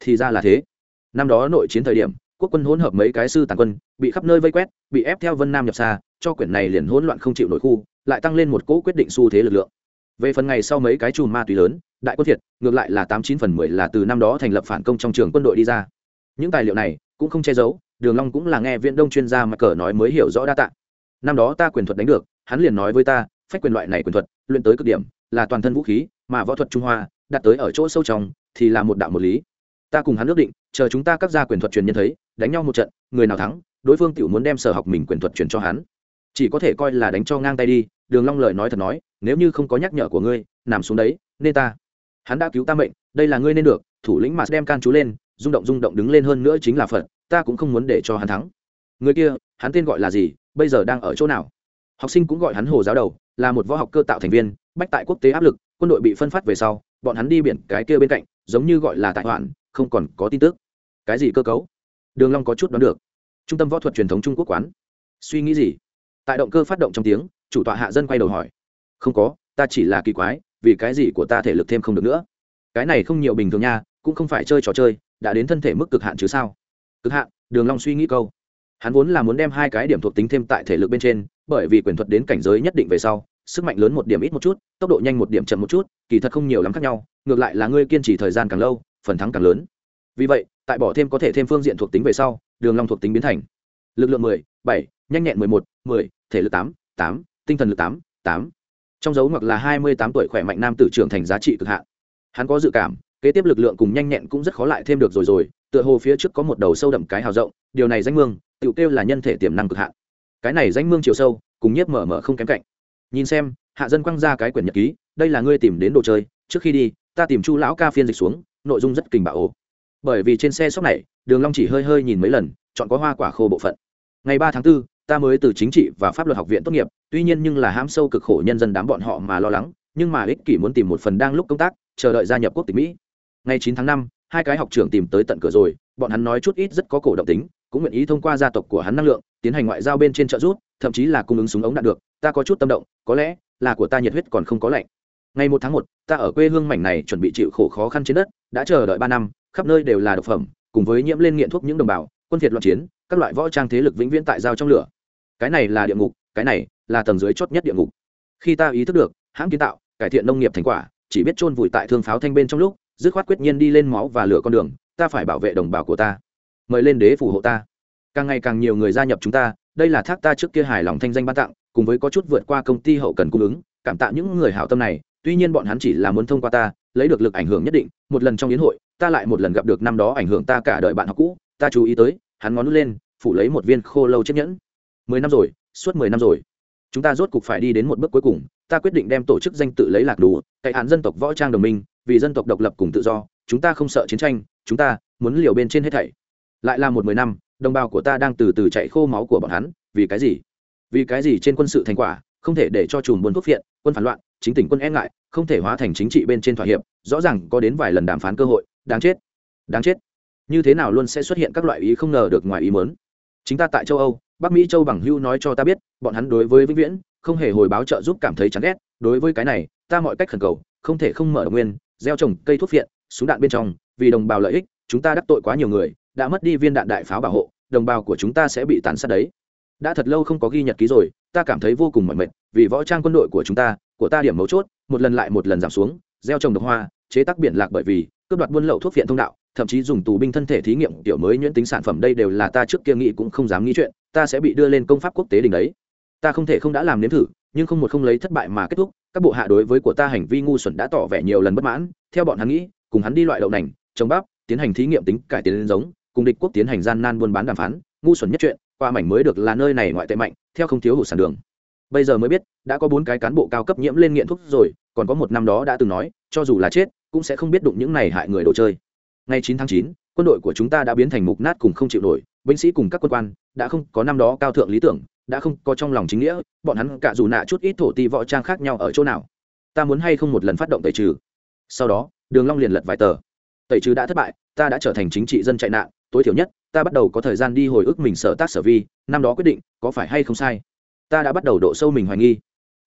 thì ra là thế? Năm đó nội chiến thời điểm, quốc quân hỗn hợp mấy cái sư tàn quân, bị khắp nơi vây quét, bị ép theo vân nam nhập xa, cho quyển này liền hỗn loạn không chịu nổi khu, lại tăng lên một cỗ quyết định xu thế lực lượng. Về phần ngày sau mấy cái chùm ma túy lớn, đại quân thiệt, ngược lại là tám chín phần mười là từ năm đó thành lập phản công trong trường quân đội đi ra. Những tài liệu này cũng không che giấu, đường long cũng là nghe viện đông chuyên gia mà cờ nói mới hiểu rõ đa tạ. Năm đó ta quyền thuật đánh được, hắn liền nói với ta, phách quyền loại này quyền thuật, luyện tới cực điểm, là toàn thân vũ khí, mà võ thuật trung hoa, đặt tới ở chỗ sâu trong, thì là một đạo một lý ta cùng hắn ước định, chờ chúng ta các gia quyền thuật truyền nhân thấy, đánh nhau một trận, người nào thắng, đối phương tự muốn đem sở học mình quyền thuật truyền cho hắn. Chỉ có thể coi là đánh cho ngang tay đi, đường long lời nói thật nói, nếu như không có nhắc nhở của ngươi, nằm xuống đấy, nên ta. Hắn đã cứu ta mệnh, đây là ngươi nên được, thủ lĩnh mà đem can chú lên, rung động rung động đứng lên hơn nữa chính là phật, ta cũng không muốn để cho hắn thắng. Người kia, hắn tên gọi là gì, bây giờ đang ở chỗ nào? Học sinh cũng gọi hắn hồ giáo đầu, là một võ học cơ tạo thành viên, bách tại quốc tế áp lực, quân đội bị phân phát về sau, bọn hắn đi biển cái kia bên cạnh, giống như gọi là tại hoạn không còn có tin tức. Cái gì cơ cấu? Đường long có chút đoán được. Trung tâm võ thuật truyền thống trung quốc quán. Suy nghĩ gì? Tại động cơ phát động trong tiếng, chủ tọa hạ dân quay đầu hỏi. Không có, ta chỉ là kỳ quái, vì cái gì của ta thể lực thêm không được nữa? Cái này không nhiều bình thường nha, cũng không phải chơi trò chơi, đã đến thân thể mức cực hạn chứ sao? Cực hạn, đường long suy nghĩ câu. Hắn vốn là muốn đem hai cái điểm thuộc tính thêm tại thể lực bên trên, bởi vì quyền thuật đến cảnh giới nhất định về sau, sức mạnh lớn một điểm ít một chút, tốc độ nhanh một điểm chậm một chút, kỳ thật không nhiều lắm khác nhau, ngược lại là ngươi kiên trì thời gian càng lâu phần thắng càng lớn. Vì vậy, tại bỏ thêm có thể thêm phương diện thuộc tính về sau, đường long thuộc tính biến thành lực lượng mười, bảy, nhanh nhẹn mười một, mười, thể lực tám tám, tinh thần lực tám tám. Trong dấu ngoặc là hai mươi tám tuổi khỏe mạnh nam tử trưởng thành giá trị cực hạn. Hắn có dự cảm, kế tiếp lực lượng cùng nhanh nhẹn cũng rất khó lại thêm được rồi rồi, tựa hồ phía trước có một đầu sâu đậm cái hào rộng, điều này danh mương, tiểu kêu là nhân thể tiềm năng cực hạn. Cái này danh mương chiều sâu, cùng nhiếp mở mở không kém cạnh. Nhìn xem, hạ dân quăng ra cái quyển nhật ký, đây là ngươi tìm đến đồ chơi, trước khi đi, ta tìm chu lão ca phiên dịch xuống nội dung rất kình bạo ổ bởi vì trên xe sóc này đường long chỉ hơi hơi nhìn mấy lần chọn có hoa quả khô bộ phận. Ngày ba tháng 4, ta mới từ chính trị và pháp luật học viện tốt nghiệp tuy nhiên nhưng là ham sâu cực khổ nhân dân đám bọn họ mà lo lắng nhưng mà ích kỷ muốn tìm một phần đang lúc công tác chờ đợi gia nhập quốc tịch mỹ. Ngày 9 tháng 5, hai cái học trưởng tìm tới tận cửa rồi bọn hắn nói chút ít rất có cổ động tính cũng nguyện ý thông qua gia tộc của hắn năng lượng tiến hành ngoại giao bên trên trợ rút thậm chí là cung ứng súng ống đạn được ta có chút tâm động có lẽ là của ta nhiệt huyết còn không có lạnh ngày một tháng một, ta ở quê hương mảnh này chuẩn bị chịu khổ khó khăn trên đất, đã chờ đợi ba năm, khắp nơi đều là độc phẩm, cùng với nhiễm lên nghiện thuốc những đồng bào, quân phiệt loạn chiến, các loại võ trang thế lực vĩnh viễn tại giao trong lửa. Cái này là địa ngục, cái này là tầng dưới chót nhất địa ngục. Khi ta ý thức được, hãng kiến tạo, cải thiện nông nghiệp thành quả, chỉ biết chôn vùi tại thương pháo thanh bên trong lúc, dứt khoát quyết nhiên đi lên máu và lửa con đường, ta phải bảo vệ đồng bào của ta. Mời lên đế phù hộ ta. Càng ngày càng nhiều người gia nhập chúng ta, đây là thác ta trước kia hài lòng thanh danh ban tặng, cùng với có chút vượt qua công ty hậu cần cung ứng, cảm tạ những người hảo tâm này tuy nhiên bọn hắn chỉ là muốn thông qua ta, lấy được lực ảnh hưởng nhất định, một lần trong yến hội, ta lại một lần gặp được năm đó ảnh hưởng ta cả đời bạn học cũ, ta chú ý tới, hắn ngón nút lên, phủ lấy một viên khô lâu chiếc nhẫn. Mười năm rồi, suốt mười năm rồi. Chúng ta rốt cục phải đi đến một bước cuối cùng, ta quyết định đem tổ chức danh tự lấy lạc đủ cậy hạn dân tộc võ trang đồng minh, vì dân tộc độc lập cùng tự do, chúng ta không sợ chiến tranh, chúng ta muốn liều bên trên hết thảy. Lại là một mười năm, đồng bào của ta đang từ từ chạy khô máu của bọn hắn, vì cái gì? Vì cái gì trên quân sự thành quả, không thể để cho chùm buôn thuốc phiện, quân phản loạn chính tỉnh quân e ngại, không thể hóa thành chính trị bên trên thỏa hiệp, rõ ràng có đến vài lần đàm phán cơ hội, đáng chết đáng chết. Như thế nào luôn sẽ xuất hiện các loại ý không ngờ được ngoài ý mớn chính ta tại châu âu, bắc mỹ châu bằng hưu nói cho ta biết, bọn hắn đối với vĩnh viễn, không hề hồi báo trợ giúp cảm thấy chán ghét, đối với cái này, ta mọi cách khẩn cầu, không thể không mở đồng nguyên, gieo trồng cây thuốc phiện, súng đạn bên trong, vì đồng bào lợi ích, chúng ta đắc tội quá nhiều người, đã mất đi viên đạn đại pháo bảo hộ, đồng bào của chúng ta sẽ bị tàn sát đấy. Đã thật lâu không có ghi nhật ký rồi, ta cảm thấy vô cùng mỏi mệt, vì võ trang quân đội của chúng ta của ta điểm mấu chốt, một lần lại một lần giảm xuống, gieo trồng độc hoa, chế tác biển lạc bởi vì, cướp đoạt buôn lậu thuốc phiện thông đạo, thậm chí dùng tù binh thân thể thí nghiệm tiểu mới nhuyễn tính sản phẩm đây đều là ta trước kia nghĩ cũng không dám nghĩ chuyện, ta sẽ bị đưa lên công pháp quốc tế đình đấy. Ta không thể không đã làm nếm thử, nhưng không một không lấy thất bại mà kết thúc, các bộ hạ đối với của ta hành vi ngu xuẩn đã tỏ vẻ nhiều lần bất mãn, theo bọn hắn nghĩ, cùng hắn đi loại đậu nành, trồng bắp, tiến hành thí nghiệm tính cải tiến giống, cùng địch quốc tiến hành gian nan buôn bán đàm phán, ngu xuẩn nhất chuyện, qua mảnh mới được là nơi này ngoại tệ mạnh, theo không thiếu hụt sản đường bây giờ mới biết, đã có bốn cái cán bộ cao cấp nhiễm lên nghiện thuốc rồi, còn có một năm đó đã từng nói, cho dù là chết, cũng sẽ không biết đụng những này hại người đồ chơi. Ngày chín tháng chín, quân đội của chúng ta đã biến thành mục nát cùng không chịu nổi, binh sĩ cùng các quân quan, đã không có năm đó cao thượng lý tưởng, đã không có trong lòng chính nghĩa, bọn hắn cả dù nạ chút ít thổ ti võ trang khác nhau ở chỗ nào. Ta muốn hay không một lần phát động tẩy trừ? Sau đó, đường long liền lật vài tờ. Tẩy trừ đã thất bại, ta đã trở thành chính trị dân chạy nạn, tối thiểu nhất, ta bắt đầu có thời gian đi hồi ức mình sở tác sở vi, năm đó quyết định, có phải hay không sai? Ta đã bắt đầu độ sâu mình hoài nghi.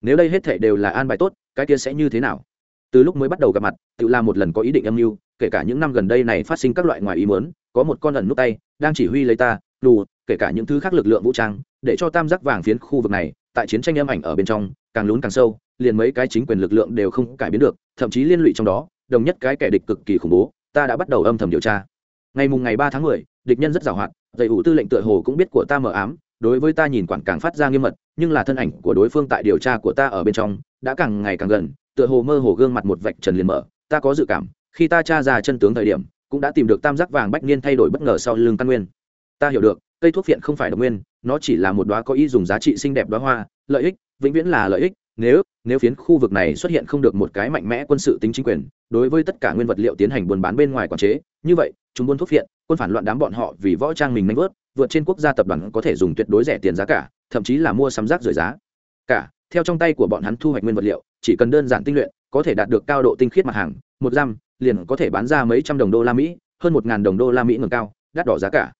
Nếu đây hết thảy đều là an bài tốt cái kia sẽ như thế nào? Từ lúc mới bắt đầu gặp mặt tự làm một lần có ý định âm mưu kể cả những năm gần đây này phát sinh các loại ngoài ý muốn có một con ẩn nút tay đang chỉ huy lấy ta đủ, kể cả những thứ khác lực lượng vũ trang để cho tam giác vàng phiến khu vực này tại chiến tranh âm ảnh ở bên trong càng lún càng sâu liền mấy cái chính quyền lực lượng đều không cải biến được thậm chí liên lụy trong đó đồng nhất cái kẻ địch cực kỳ khủng bố ta đã bắt đầu âm thầm điều tra. Ngày mùng ngày ba tháng mười địch nhân rất giàu hoạt dạy ủ tư lệnh tựa hồ cũng biết của ta mờ ám đối với ta nhìn quản càng phát ra nghiêm mật, nhưng là thân ảnh của đối phương tại điều tra của ta ở bên trong, đã càng ngày càng gần, tựa hồ mơ hồ gương mặt một vạch trần liền mở, ta có dự cảm, khi ta tra ra chân tướng thời điểm, cũng đã tìm được tam giác vàng bách niên thay đổi bất ngờ sau lưng căn nguyên. Ta hiểu được, cây thuốc viện không phải độc nguyên, nó chỉ là một đoá có ý dùng giá trị xinh đẹp đoá hoa, lợi ích, vĩnh viễn là lợi ích, nếu nếu phiến khu vực này xuất hiện không được một cái mạnh mẽ quân sự tính chính quyền, đối với tất cả nguyên vật liệu tiến hành buôn bán bên ngoài quản chế, như vậy, chúng buôn thuốc phiện, quân phản loạn đám bọn họ vì võ trang mình nanh vớt, vượt trên quốc gia tập đoàn có thể dùng tuyệt đối rẻ tiền giá cả, thậm chí là mua sắm rác rời giá. Cả, theo trong tay của bọn hắn thu hoạch nguyên vật liệu, chỉ cần đơn giản tinh luyện, có thể đạt được cao độ tinh khiết mặt hàng, một giam, liền có thể bán ra mấy trăm đồng đô la mỹ, hơn một ngàn đồng đô la mỹ ngừng cao, đắt đỏ giá cả.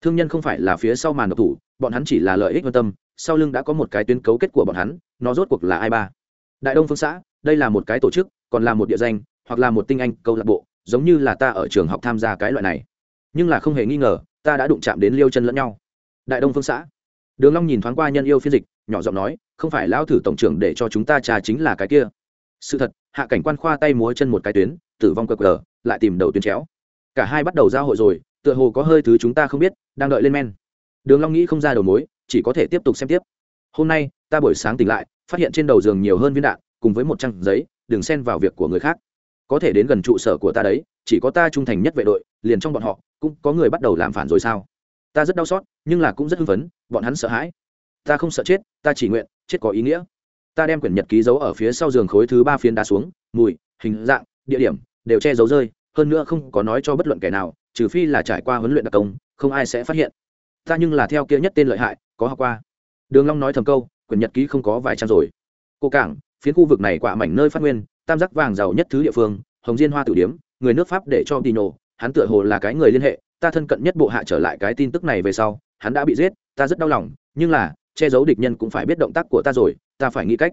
Thương nhân không phải là phía sau màn độc thủ, bọn hắn chỉ là lợi ích quan tâm, sau lưng đã có một cái tuyến cấu kết của bọn hắn, nó rốt cuộc là ai ba? Đại đông phương xã, đây là một cái tổ chức, còn là một địa danh, hoặc là một tinh anh, câu lạc bộ, giống như là ta ở trường học tham gia cái loại này. Nhưng là không hề nghi ngờ, ta đã đụng chạm đến liêu chân lẫn nhau. Đại đông phương xã. Đường long nhìn thoáng qua nhân yêu phiên dịch, nhỏ giọng nói, không phải lão thử tổng trưởng để cho chúng ta trà chính là cái kia. Sự thật, hạ cảnh quan khoa tay múa chân một cái tuyến, tử vong cờ cờ lại tìm đầu tuyến chéo. Cả hai bắt đầu giao hội rồi, tựa hồ có hơi thứ chúng ta không biết, đang đợi lên men. Đường long nghĩ không ra đầu mối, chỉ có thể tiếp tục xem tiếp. Hôm nay ta buổi sáng tỉnh lại, phát hiện trên đầu giường nhiều hơn viên đạn, cùng với một trang giấy, đừng xen vào việc của người khác. Có thể đến gần trụ sở của ta đấy, chỉ có ta trung thành nhất vệ đội, liền trong bọn họ, cũng có người bắt đầu làm phản rồi sao? Ta rất đau xót, nhưng là cũng rất hưng phấn, bọn hắn sợ hãi. Ta không sợ chết, ta chỉ nguyện, chết có ý nghĩa. Ta đem quyển nhật ký giấu ở phía sau giường khối thứ ba phiến đá xuống, mùi, hình dạng, địa điểm, đều che giấu rơi, hơn nữa không có nói cho bất luận kẻ nào, trừ phi là trải qua huấn luyện đặc công, không ai sẽ phát hiện. Ta nhưng là theo kia nhất tên lợi hại, có học qua. Đường long nói thầm câu quyển nhật ký không có vài trang rồi. Cô cảng, phiến khu vực này quả mảnh nơi phát nguyên, tam giác vàng giàu nhất thứ địa phương, hồng diên hoa tử điếm, người nước pháp để cho tino, hắn tựa hồ là cái người liên hệ, ta thân cận nhất bộ hạ trở lại cái tin tức này về sau, hắn đã bị giết, ta rất đau lòng, nhưng là, che giấu địch nhân cũng phải biết động tác của ta rồi, ta phải nghĩ cách.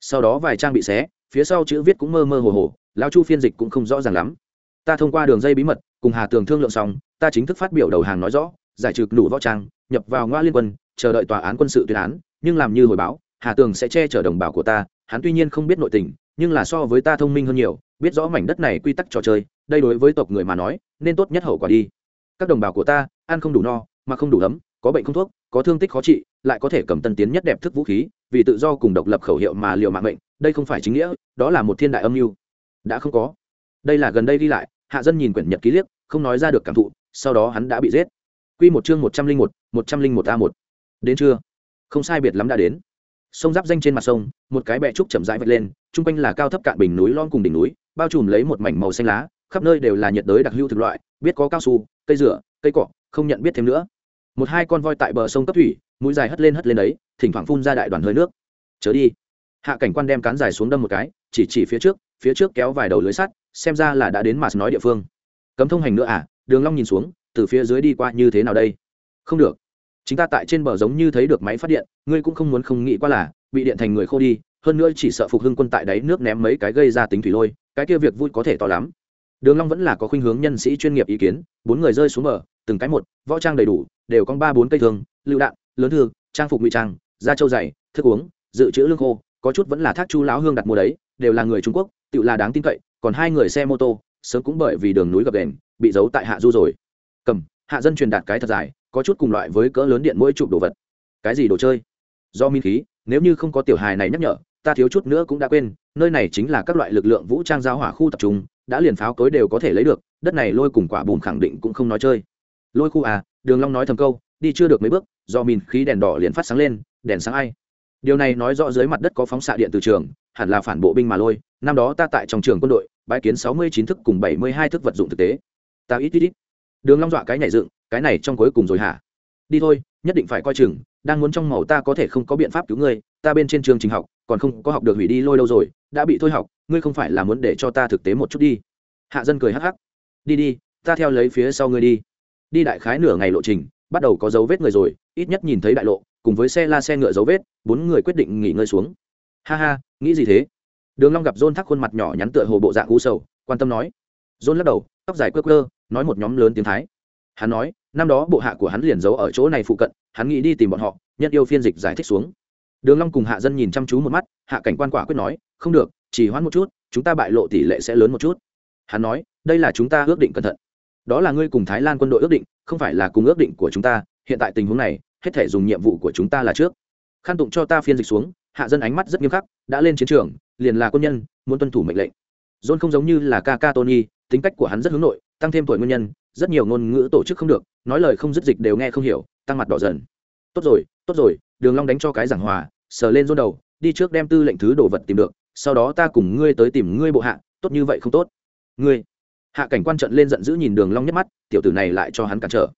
Sau đó vài trang bị xé, phía sau chữ viết cũng mơ mơ hồ hồ, lão chu phiên dịch cũng không rõ ràng lắm. Ta thông qua đường dây bí mật, cùng hà tường thương lượng xong, ta chính thức phát biểu đầu hàng nói rõ, giải trừ đủ võ trang, nhập vào ngoa liên quân, chờ đợi tòa án quân sự tuyên án nhưng làm như hồi báo, hà tường sẽ che chở đồng bào của ta, hắn tuy nhiên không biết nội tình, nhưng là so với ta thông minh hơn nhiều, biết rõ mảnh đất này quy tắc trò chơi, đây đối với tộc người mà nói, nên tốt nhất hậu quả đi. Các đồng bào của ta, ăn không đủ no, mà không đủ ấm, có bệnh không thuốc, có thương tích khó trị, lại có thể cầm tân tiến nhất đẹp thức vũ khí, vì tự do cùng độc lập khẩu hiệu mà liều mạng mệnh, đây không phải chính nghĩa, đó là một thiên đại âm mưu. Đã không có. Đây là gần đây đi lại, hạ dân nhìn quyển nhật ký liếc, không nói ra được cảm thụ, sau đó hắn đã bị giết. Q một chương một trăm linh một một trăm linh một a một. Đến chưa không sai biệt lắm đã đến. Sông giáp danh trên mặt sông, một cái bẹ trúc chậm rãi vạch lên, chung quanh là cao thấp cạn bình núi lon cùng đỉnh núi, bao trùm lấy một mảnh màu xanh lá, khắp nơi đều là nhiệt đới đặc hữu thực loại, biết có cao su, cây rửa cây cọ không nhận biết thêm nữa. Một hai con voi tại bờ sông cấp thủy, mũi dài hất lên hất lên đấy, thỉnh thoảng phun ra đại đoàn hơi nước. Chớ đi. Hạ cảnh quan đem cán dài xuống đâm một cái, chỉ chỉ phía trước phía trước kéo vài đầu lưới sắt, xem ra là đã đến mà nói địa phương. Cấm thông hành nữa à? Đường long nhìn xuống, từ phía dưới đi qua như thế nào đây? Không được chúng ta tại trên bờ giống như thấy được máy phát điện, ngươi cũng không muốn không nghĩ qua là, bị điện thành người khô đi, hơn nữa chỉ sợ phục hưng quân tại đáy nước ném mấy cái gây ra tính thủy lôi, cái kia việc vui có thể to lắm. Đường long vẫn là có khuynh hướng nhân sĩ chuyên nghiệp ý kiến, bốn người rơi xuống bờ, từng cái một, võ trang đầy đủ, đều có ba bốn cây thương, lựu đạn, lớn thương trang phục ngụy trang, da trâu dày, thức uống, dự trữ lương khô, có chút vẫn là thác chu lão hương đặt mua đấy, đều là người trung quốc tự là đáng tin cậy, còn hai người xe mô tô, sớm cũng bởi vì đường núi gập đèn bị giấu tại hạ du rồi. Cầm, hạ dân truyền đạt cái thật dài có chút cùng loại với cỡ lớn điện mỗi chụp đồ vật. Cái gì đồ chơi? Do minh khí, nếu như không có tiểu hài này nhắc nhở, ta thiếu chút nữa cũng đã quên, nơi này chính là các loại lực lượng vũ trang giao hỏa khu tập trung, đã liền pháo cối đều có thể lấy được, đất này lôi cùng quả bùn khẳng định cũng không nói chơi. Lôi khu à đường long nói thầm câu, đi chưa được mấy bước, do mìn khí đèn đỏ liền phát sáng lên, đèn sáng ai? Điều này nói rõ dưới mặt đất có phóng xạ điện từ trường, hẳn là phản bộ binh mà lôi, năm đó ta tại trong trường quân đội, bãi kiến sáu mươi chín thức cùng bảy mươi hai thức vật dụng thực tế. Ta ít ít ít đường long dọa cái nhảy dựng, cái này trong cuối cùng rồi hả? Đi thôi, nhất định phải coi chừng, đang muốn trong màu ta có thể không có biện pháp cứu ngươi, ta bên trên trường trình học, còn không có học được hủy đi lôi đâu rồi, đã bị thôi học, ngươi không phải là muốn để cho ta thực tế một chút đi. Hạ dân cười hắc hắc. Đi đi, ta theo lấy phía sau ngươi đi. Đi đại khái nửa ngày lộ trình, bắt đầu có dấu vết người rồi, ít nhất nhìn thấy đại lộ, cùng với xe la xe ngựa dấu vết, bốn người quyết định nghỉ ngơi xuống. Ha ha, nghĩ gì thế? Đường long gặp john thắc khuôn mặt nhỏ nhắn tựa hồ bộ dạng u sầu, quan tâm nói. John lắc đầu, tóc dài quơ quơ nói một nhóm lớn tiếng thái. Hắn nói, năm đó bộ hạ của hắn liền giấu ở chỗ này phụ cận, hắn nghĩ đi tìm bọn họ nhân yêu phiên dịch giải thích xuống. Đường long cùng hạ dân nhìn chăm chú một mắt, hạ cảnh quan quả quyết nói, không được, chỉ hoãn một chút, chúng ta bại lộ tỷ lệ sẽ lớn một chút. Hắn nói, đây là chúng ta ước định cẩn thận. Đó là ngươi cùng thái lan quân đội ước định, không phải là cùng ước định của chúng ta, hiện tại tình huống này, hết thể dùng nhiệm vụ của chúng ta là trước. Khăn tụng cho ta phiên dịch xuống, hạ dân ánh mắt rất nghiêm khắc, đã lên chiến trường, liền là quân nhân, muốn tuân thủ mệnh lệnh. John không giống như là ca ca tony tính cách của hắn rất hướng nội tăng thêm tuổi nguyên nhân, rất nhiều ngôn ngữ tổ chức không được, nói lời không dứt dịch đều nghe không hiểu, tăng mặt đỏ dần. Tốt rồi tốt rồi, đường long đánh cho cái giảng hòa, sờ lên rôn đầu, đi trước đem tư lệnh thứ đồ vật tìm được, sau đó ta cùng ngươi tới tìm ngươi bộ hạ, tốt như vậy không tốt. Ngươi. Hạ cảnh quan trận lên giận dữ nhìn đường long nhất mắt, tiểu tử này lại cho hắn cản trở.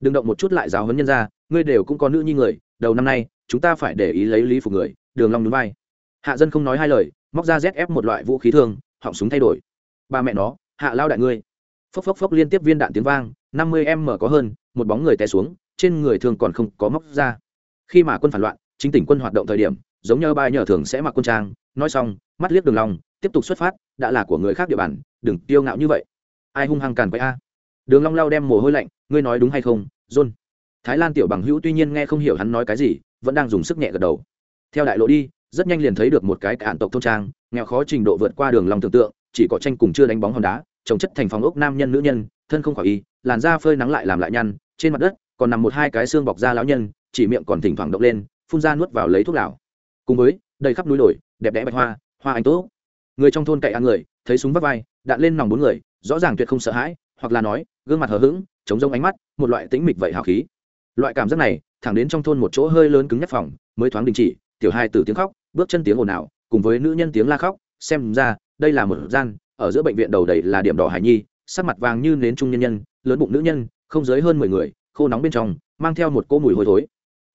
Đừng động một chút lại giáo huấn nhân ra, ngươi đều cũng có nữ nhi người, đầu năm nay, chúng ta phải để ý lấy lý phục người, đường long nhún vai. Hạ dân không nói hai lời, móc ra zf một loại vũ khí thương, họng súng thay đổi. Ba mẹ nó, hạ lao đại ngươi phốc phốc phốc liên tiếp viên đạn tiếng vang, năm mươi mở có hơn, một bóng người té xuống, trên người thường còn không có móc ra. Khi mà quân phản loạn, chính tỉnh quân hoạt động thời điểm, giống như ba nhờ thường sẽ mặc quân trang, nói xong, mắt liếc đường long, tiếp tục xuất phát, đã là của người khác địa bàn, đừng tiêu ngạo như vậy. Ai hung hăng càn quay a. Đường long lao đem mồ hôi lạnh, ngươi nói đúng hay không, john? Thái lan tiểu bằng hữu tuy nhiên nghe không hiểu hắn nói cái gì, vẫn đang dùng sức nhẹ gật đầu. Theo đại lộ đi, rất nhanh liền thấy được một cái cản tộc thôn trang, nghèo khó trình độ vượt qua đường long tưởng tượng, chỉ có tranh cùng chưa đánh bóng hòn đá trồng chất thành phòng ốc nam nhân nữ nhân, thân không khỏi y, làn da phơi nắng lại làm lại nhăn, trên mặt đất còn nằm một hai cái xương bọc da lão nhân, chỉ miệng còn thỉnh thoảng động lên, phun ra nuốt vào lấy thuốc lào. Cùng với, đầy khắp núi đồi, đẹp đẽ bạch hoa hoa anh tốt. Người trong thôn cậy ăn người, thấy súng vắt vai, đạn lên nòng bốn người, rõ ràng tuyệt không sợ hãi, hoặc là nói, gương mặt hờ hững chống rông ánh mắt, một loại tĩnh mịch vậy hào khí. Loại cảm giác này, thẳng đến trong thôn một chỗ hơi lớn cứng nhất phòng, mới thoáng đình chỉ, tiểu hai từ tiếng khóc, bước chân tiếng ồn ào, cùng với nữ nhân tiếng la khóc, xem ra, đây là một gian ở giữa bệnh viện đầu đầy là điểm đỏ hải nhi, sắc mặt vàng như nến trung nhân nhân, lớn bụng nữ nhân, không dưới hơn mười người, khô nóng bên trong, mang theo một cỗ mùi hôi thối.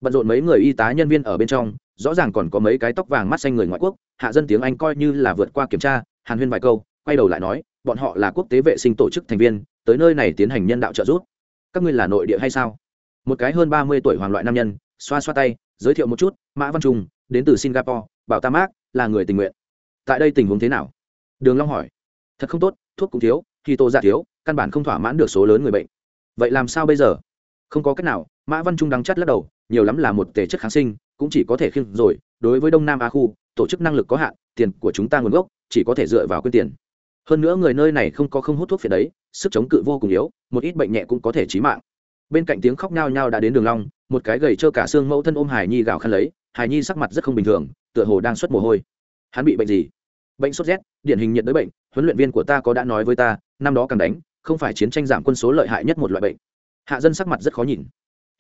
Bận rộn mấy người y tá nhân viên ở bên trong, rõ ràng còn có mấy cái tóc vàng mắt xanh người ngoại quốc, hạ dân tiếng anh coi như là vượt qua kiểm tra, hàn huyên vài câu, quay đầu lại nói, bọn họ là quốc tế vệ sinh tổ chức thành viên, tới nơi này tiến hành nhân đạo trợ giúp. Các ngươi là nội địa hay sao? Một cái hơn ba mươi tuổi hoàng loại nam nhân, xoa xoa tay, giới thiệu một chút, mã văn trung, đến từ singapore, bảo tam ác là người tình nguyện. Tại đây tình huống thế nào? Đường long hỏi thật không tốt, thuốc cũng thiếu khi tô giả thiếu, căn bản không thỏa mãn được số lớn người bệnh. Vậy làm sao bây giờ? Không có cách nào, mã văn trung đắng chắt lắc đầu, nhiều lắm là một tề chất kháng sinh, cũng chỉ có thể khiêng rồi, đối với đông nam á khu, tổ chức năng lực có hạn, tiền của chúng ta nguồn gốc, chỉ có thể dựa vào quyên tiền. Hơn nữa người nơi này không có không hút thuốc phiện đấy, sức chống cự vô cùng yếu, một ít bệnh nhẹ cũng có thể chí mạng. Bên cạnh tiếng khóc nhao nhao đã đến đường long, một cái gầy trơ cả xương mẫu thân ôm hải nhi gào khăn lấy, hải nhi sắc mặt rất không bình thường, tựa hồ đang xuất mồ hôi. Hắn bị bệnh gì? Bệnh sốt rét, điển hình nhiệt đới bệnh, huấn luyện viên của ta có đã nói với ta, năm đó càng đánh, không phải chiến tranh giảm quân số lợi hại nhất một loại bệnh. Hạ dân sắc mặt rất khó nhìn.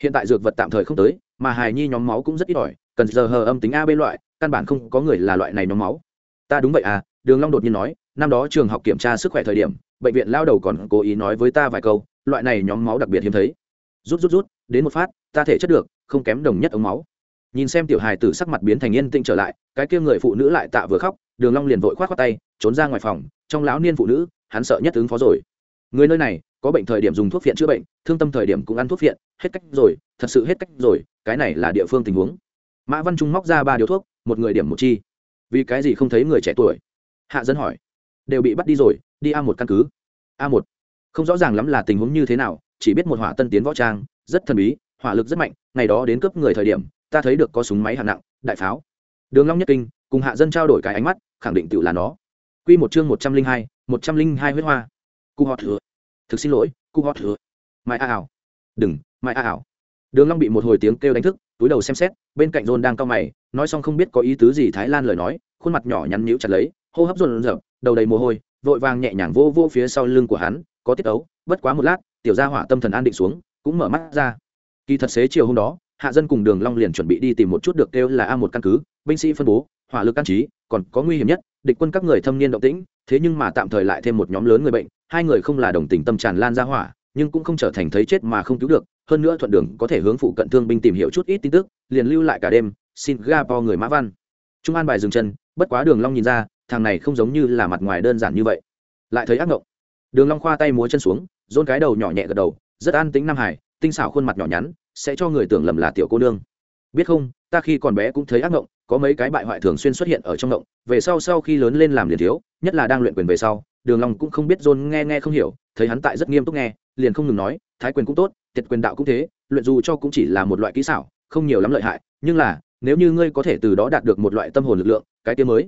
Hiện tại dược vật tạm thời không tới, mà hài nhi nhóm máu cũng rất ít ỏi, cần giờ hờ âm tính a b loại, căn bản không có người là loại này nhóm máu. Ta đúng vậy à đường long đột nhiên nói, năm đó trường học kiểm tra sức khỏe thời điểm, bệnh viện lao đầu còn cố ý nói với ta vài câu, loại này nhóm máu đặc biệt hiếm thấy. Rút rút rút, đến một phát, ta thể chất được, không kém đồng nhất ống máu nhìn xem tiểu hài tử sắc mặt biến thành yên tĩnh trở lại, cái kia người phụ nữ lại tạ vừa khóc, đường long liền vội khoát khoát tay, trốn ra ngoài phòng, trong lão niên phụ nữ, hắn sợ nhất ứng phó rồi. Người nơi này, có bệnh thời điểm dùng thuốc phiện chữa bệnh, thương tâm thời điểm cũng ăn thuốc phiện, hết cách rồi, thật sự hết cách rồi, cái này là địa phương tình huống. Mã văn trung móc ra ba điếu thuốc, một người điểm một chi. Vì cái gì không thấy người trẻ tuổi? Hạ dân hỏi. Đều bị bắt đi rồi, đi a một căn cứ. A một. Không rõ ràng lắm là tình huống như thế nào, chỉ biết một hỏa tân tiến võ trang, rất thần bí, hỏa lực rất mạnh, ngày đó đến cướp người thời điểm ta thấy được có súng máy hạng nặng, đại pháo. Đường long nhất kinh, cùng hạ dân trao đổi cái ánh mắt, khẳng định tự là nó. Quy một chương một trăm linh hai, một trăm linh hai huyết hoa. Cụ họ thừa. Thực xin lỗi cụ họ thừa. Mai a ảo. Đừng, mai a ảo. Đường long bị một hồi tiếng kêu đánh thức, túi đầu xem xét, bên cạnh john đang cao mày, nói xong không biết có ý tứ gì thái lan lời nói, khuôn mặt nhỏ nhắn nhíu chặt lấy, hô hấp run rợn đầu đầy mồ hôi, vội vàng nhẹ nhàng vô vô phía sau lưng của hắn, có tiết ấu, bất quá một lát, tiểu gia hỏa tâm thần an định xuống, cũng mở mắt ra. Kỳ thật xế chiều hôm đó hạ dân cùng đường long liền chuẩn bị đi tìm một chút được kêu là a một căn cứ, binh sĩ phân bố, hỏa lực căn trí, còn có nguy hiểm nhất, địch quân các người thâm niên động tĩnh, thế nhưng mà tạm thời lại thêm một nhóm lớn người bệnh, hai người không là đồng tình tâm tràn lan ra hỏa, nhưng cũng không trở thành thấy chết mà không cứu được, hơn nữa thuận đường có thể hướng phụ cận thương binh tìm hiểu chút ít tin tức, liền lưu lại cả đêm singapore người mã văn. Trung an bài dừng chân, bất quá đường long nhìn ra, thằng này không giống như là mặt ngoài đơn giản như vậy. Lại thấy ác ngộng. Đường long khoa tay múa chân xuống dôn cái đầu nhỏ nhẹ gật đầu, rất an tĩnh nam hải, tinh xảo khuôn mặt nhỏ nhắn sẽ cho người tưởng lầm là tiểu cô nương. Biết không, ta khi còn bé cũng thấy ác mộng có mấy cái bại hoại thường xuyên xuất hiện ở trong mộng về sau sau khi lớn lên làm liền thiếu, nhất là đang luyện quyền về sau, đường long cũng không biết dồn nghe nghe không hiểu, thấy hắn tại rất nghiêm túc nghe, liền không ngừng nói, thái quyền cũng tốt, tiệt quyền đạo cũng thế, luyện dù cho cũng chỉ là một loại kỹ xảo, không nhiều lắm lợi hại, nhưng là, nếu như ngươi có thể từ đó đạt được một loại tâm hồn lực lượng, cái kia mới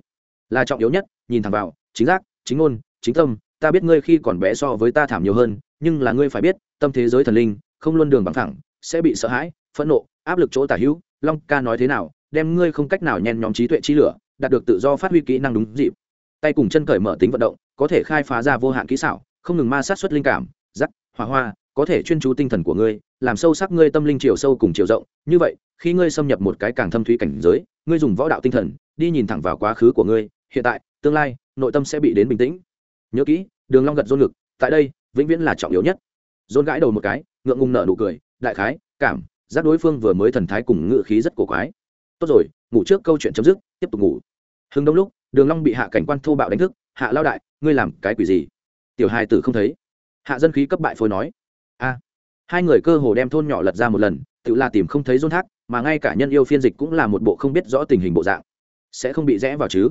là trọng yếu nhất, nhìn thẳng vào, chính giác, chính ngôn, chính tâm, ta biết ngươi khi còn bé so với ta thảm nhiều hơn, nhưng là ngươi phải biết, tâm thế giới thần linh, không luôn đường bằng thẳng sẽ bị sợ hãi, phẫn nộ, áp lực chỗ tả hữu. Long ca nói thế nào, đem ngươi không cách nào nhen nhóm trí tuệ trí lửa, đạt được tự do phát huy kỹ năng đúng dịp. Tay cùng chân cởi mở tính vận động, có thể khai phá ra vô hạn kỹ xảo, không ngừng ma sát xuất linh cảm giắc hỏa hoa, có thể chuyên chú tinh thần của ngươi, làm sâu sắc ngươi tâm linh chiều sâu cùng chiều rộng. Như vậy, khi ngươi xâm nhập một cái càng thâm thúy cảnh giới, ngươi dùng võ đạo tinh thần, đi nhìn thẳng vào quá khứ của ngươi. Hiện tại, tương lai, nội tâm sẽ bị đến bình tĩnh. Nhớ kỹ, đường long gật dôn ngực, tại đây, vĩnh viễn là trọng yếu nhất. Dôn gãi đầu một cái, ngượng ngùng nở nụ cười đại khái, cảm, giác đối phương vừa mới thần thái cùng ngự khí rất cổ quái. Tốt rồi, ngủ trước câu chuyện chấm dứt, tiếp tục ngủ. Hưng đông lúc, đường long bị hạ cảnh quan thô bạo đánh thức, hạ lao đại, ngươi làm cái quỷ gì? Tiểu hai tử không thấy. Hạ dân khí cấp bại phôi nói, a, hai người cơ hồ đem thôn nhỏ lật ra một lần, tự là tìm không thấy rôn thác, mà ngay cả nhân yêu phiên dịch cũng là một bộ không biết rõ tình hình bộ dạng. Sẽ không bị rẽ vào chứ?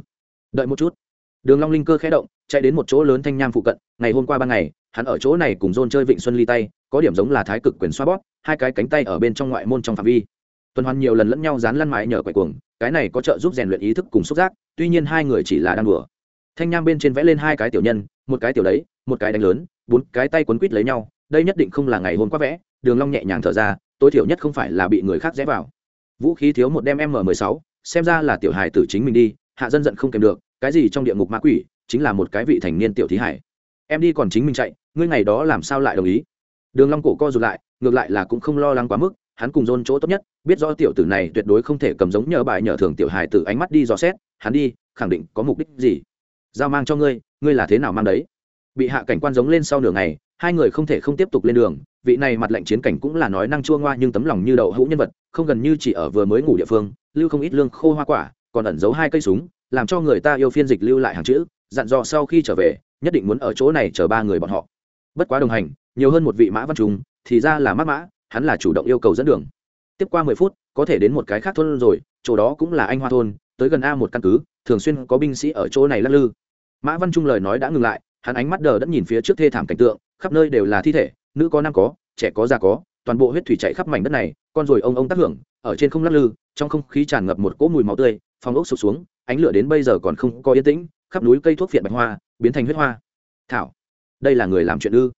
Đợi một chút. Đường long linh cơ khẽ động, chạy đến một chỗ lớn thanh nham phụ cận, ngày hôm qua ban ngày, hắn ở chỗ này cùng rôn chơi vịnh xuân ly tay, có điểm giống là thái cực quyền xoa bóp hai cái cánh tay ở bên trong ngoại môn trong phạm vi. Tuần hoàn nhiều lần lẫn nhau dán lăn mãi nhờ quậy cuồng, cái này có trợ giúp rèn luyện ý thức cùng xúc giác, tuy nhiên hai người chỉ là đang đùa. Thanh nham bên trên vẽ lên hai cái tiểu nhân, một cái tiểu đấy, một cái đánh lớn, bốn cái tay quấn quít lấy nhau, đây nhất định không là ngày hôm qua vẽ, đường long nhẹ nhàng thở ra, tối thiểu nhất không phải là bị người khác rẽ vào. Vũ khí thiếu một đem m 16 xem ra là tiểu hài tử chính mình đi, hạ dân giận không kèm được, cái gì trong địa ngục ma quỷ, chính là một cái vị thành niên tiểu thí hải. Em đi còn chính mình chạy, ngươi ngày đó làm sao lại đồng ý? Đường long cổ co rụt lại, ngược lại là cũng không lo lắng quá mức, hắn cùng dôn chỗ tốt nhất, biết rõ tiểu tử này tuyệt đối không thể cầm giống nhờ bài nhờ thường tiểu hài tử ánh mắt đi dò xét, hắn đi, khẳng định có mục đích gì. Giao mang cho ngươi ngươi là thế nào mang đấy? Bị hạ cảnh quan giống lên sau nửa ngày, hai người không thể không tiếp tục lên đường, vị này mặt lệnh chiến cảnh cũng là nói năng chua ngoa nhưng tấm lòng như đậu hũ nhân vật, không gần như chỉ ở vừa mới ngủ địa phương, lưu không ít lương khô hoa quả, còn ẩn giấu hai cây súng, làm cho người ta yêu phiên dịch lưu lại hàng chữ, dặn dò sau khi trở về, nhất định muốn ở chỗ này chờ ba người bọn họ. Bất quá đồng hành nhiều hơn một vị mã văn trung, thì ra là mắc mã, hắn là chủ động yêu cầu dẫn đường. Tiếp qua mười phút, có thể đến một cái khác thôn rồi, chỗ đó cũng là anh hoa thôn, tới gần a một căn cứ, thường xuyên có binh sĩ ở chỗ này lắc lư. Mã văn trung lời nói đã ngừng lại, hắn ánh mắt đờ đẫn nhìn phía trước thê thảm cảnh tượng, khắp nơi đều là thi thể, nữ có nam có, trẻ có già có, toàn bộ huyết thủy chạy khắp mảnh đất này, con rồi ông ông tác hưởng, ở trên không lắc lư, trong không khí tràn ngập một cỗ mùi máu tươi phòng ốc sụp xuống, ánh lửa đến bây giờ còn không có yên tĩnh, khắp núi cây thuốc phiện bạch hoa, biến thành huyết hoa. Thảo, đây là người làm chuyện ư?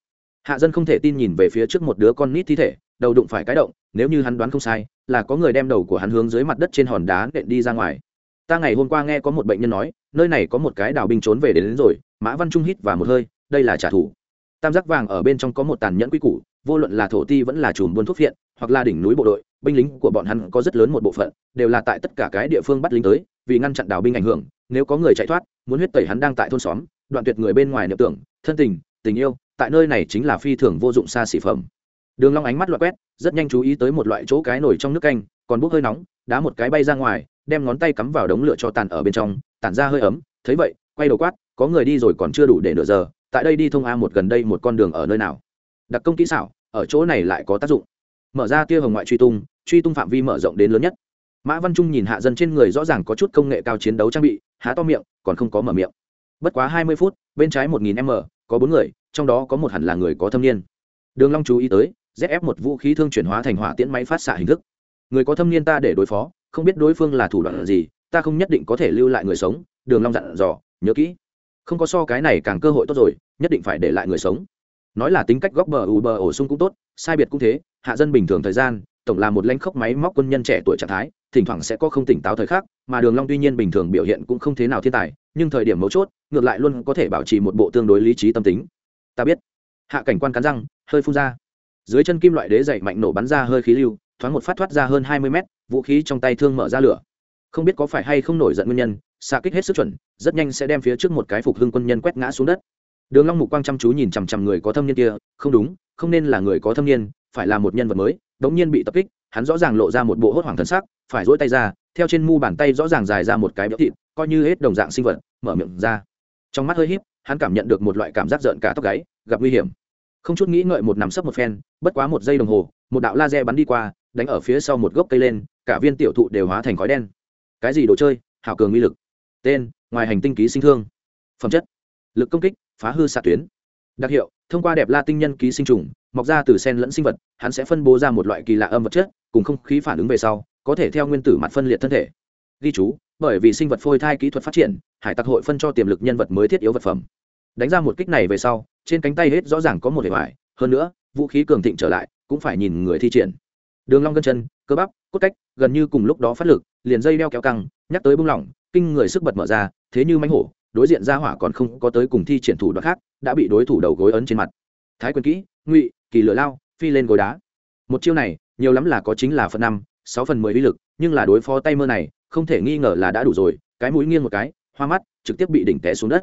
Hạ dân không thể tin nhìn về phía trước một đứa con nít thi thể đầu đụng phải cái động nếu như hắn đoán không sai là có người đem đầu của hắn hướng dưới mặt đất trên hòn đá nện đi ra ngoài. Ta ngày hôm qua nghe có một bệnh nhân nói nơi này có một cái đào binh trốn về đến, đến rồi mã văn trung hít và một hơi đây là trả thù. Tam giác vàng ở bên trong có một tàn nhẫn quy củ vô luận là thổ ti vẫn là chùm buôn thuốc phiện hoặc là đỉnh núi bộ đội binh lính của bọn hắn có rất lớn một bộ phận đều là tại tất cả cái địa phương bắt lính tới vì ngăn chặn đào binh ảnh hưởng nếu có người chạy thoát muốn huyết tẩy hắn đang tại thôn xóm đoạn tuyệt người bên ngoài niệm tưởng thân tình tình yêu tại nơi này chính là phi thường vô dụng xa xỉ phẩm. Đường long ánh mắt loại quét, rất nhanh chú ý tới một loại chỗ cái nổi trong nước canh, còn bốc hơi nóng, đá một cái bay ra ngoài, đem ngón tay cắm vào đống lửa cho tàn ở bên trong, tản ra hơi ấm. Thấy vậy, quay đầu quát, có người đi rồi còn chưa đủ để nửa giờ, tại đây đi thông a một gần đây một con đường ở nơi nào? Đặc công kỹ xảo, ở chỗ này lại có tác dụng. Mở ra tia hồng ngoại truy tung truy tung phạm vi mở rộng đến lớn nhất. Mã văn trung nhìn hạ dân trên người rõ ràng có chút công nghệ cao chiến đấu trang bị, há to miệng, còn không có mở miệng. Bất quá hai mươi phút, bên trái một nghìn m có bốn người, trong đó có một hẳn là người có thâm niên. Đường long chú ý tới zf một vũ khí thương chuyển hóa thành hỏa tiễn máy phát xạ hình thức. Người có thâm niên ta để đối phó, không biết đối phương là thủ đoạn gì, ta không nhất định có thể lưu lại người sống, đường long dặn dò, nhớ kỹ. Không có so cái này càng cơ hội tốt rồi, nhất định phải để lại người sống. Nói là tính cách góc bờ u bờ ổ sung cũng tốt, sai biệt cũng thế, hạ dân bình thường thời gian tổng là một lãnh khốc máy móc quân nhân trẻ tuổi trạng thái, thỉnh thoảng sẽ có không tỉnh táo thời khắc, mà đường long tuy nhiên bình thường biểu hiện cũng không thế nào thiên tài, nhưng thời điểm mấu chốt, ngược lại luôn có thể bảo trì một bộ tương đối lý trí tâm tính. Ta biết. Hạ cảnh quan cắn răng, hơi phun ra. Dưới chân kim loại đế dày mạnh nổ bắn ra hơi khí lưu, thoáng một phát thoát ra hơn hai mươi mét, vũ khí trong tay thương mở ra lửa. Không biết có phải hay không nổi giận nguyên nhân, xạ kích hết sức chuẩn, rất nhanh sẽ đem phía trước một cái phục hưng quân nhân quét ngã xuống đất. Đường long mục quang chăm chú nhìn chằm chằm người có thâm niên kia, không đúng, không nên là người có thâm niên, phải là một nhân vật mới đống nhiên bị tập kích, hắn rõ ràng lộ ra một bộ hốt hoảng thần sắc, phải duỗi tay ra, theo trên mu bàn tay rõ ràng dài ra một cái béo thịt, coi như hết đồng dạng sinh vật, mở miệng ra. Trong mắt hơi híp, hắn cảm nhận được một loại cảm giác giận cả tóc gáy, gặp nguy hiểm. Không chút nghĩ ngợi một nằm sấp một phen, bất quá một giây đồng hồ, một đạo laser bắn đi qua, đánh ở phía sau một gốc cây lên, cả viên tiểu thụ đều hóa thành khói đen. Cái gì đồ chơi? Hảo cường uy lực. Tên, ngoài hành tinh ký sinh thương. Phẩm chất. Lực công kích, phá hư xạ tuyến. Đặc hiệu thông qua đẹp la tinh nhân ký sinh trùng, mọc ra từ sen lẫn sinh vật, hắn sẽ phân bố ra một loại kỳ lạ âm vật chất, cùng không khí phản ứng về sau, có thể theo nguyên tử mặt phân liệt thân thể. Ghi chú, bởi vì sinh vật phôi thai kỹ thuật phát triển, hải tặc hội phân cho tiềm lực nhân vật mới thiết yếu vật phẩm. Đánh ra một kích này về sau, trên cánh tay hết rõ ràng có một hệ hoại, hơn nữa, vũ khí cường thịnh trở lại, cũng phải nhìn người thi triển. Đường long gân chân, cơ bắp, cốt cách, gần như cùng lúc đó phát lực, liền dây đeo kéo căng, nhắc tới bung lỏng, kinh người sức bật mở ra, thế như mánh hổ, đối diện ra hỏa còn không có tới cùng thi triển thủ đoạn khác đã bị đối thủ đầu gối ấn trên mặt. Thái quyền kỹ, ngụy, kỳ lửa lao, phi lên gối đá. Một chiêu này, nhiều lắm là có chính là phần năm, sáu phần mười uy lực, nhưng là đối phó tay mơ này, không thể nghi ngờ là đã đủ rồi, cái mũi nghiêng một cái, hoa mắt, trực tiếp bị đỉnh té xuống đất.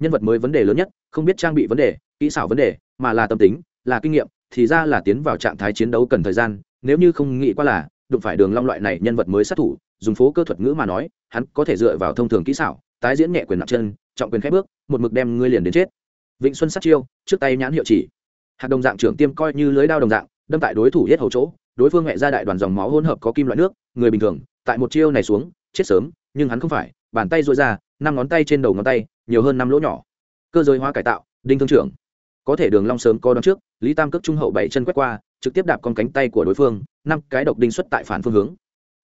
Nhân vật mới vấn đề lớn nhất, không biết trang bị vấn đề, kỹ xảo vấn đề, mà là tâm tính, là kinh nghiệm, thì ra là tiến vào trạng thái chiến đấu cần thời gian, nếu như không nghĩ qua là, đụng phải đường long loại này nhân vật mới sát thủ, dùng phố cơ thuật ngữ mà nói, hắn có thể dựa vào thông thường kỹ xảo, tái diễn nhẹ quyền nặng chân, trọng quyền khép bước, một mực đem ngươi liền đến chết vịnh xuân sát chiêu, trước tay nhãn hiệu chỉ. Hạt đồng dạng trưởng tiêm coi như lưới đao đồng dạng, đâm tại đối thủ hết hầu chỗ, đối phương mẹ ra đại đoàn dòng máu hỗn hợp có kim loại nước, người bình thường, tại một chiêu này xuống, chết sớm, nhưng hắn không phải, bàn tay duỗi ra, năm ngón tay trên đầu ngón tay, nhiều hơn năm lỗ nhỏ. Cơ giới hóa cải tạo, đinh thương trưởng. Có thể đường long sớm có đón trước, lý tam cước trung hậu bảy chân quét qua, trực tiếp đạp con cánh tay của đối phương, năm cái độc đinh xuất tại phản phương hướng.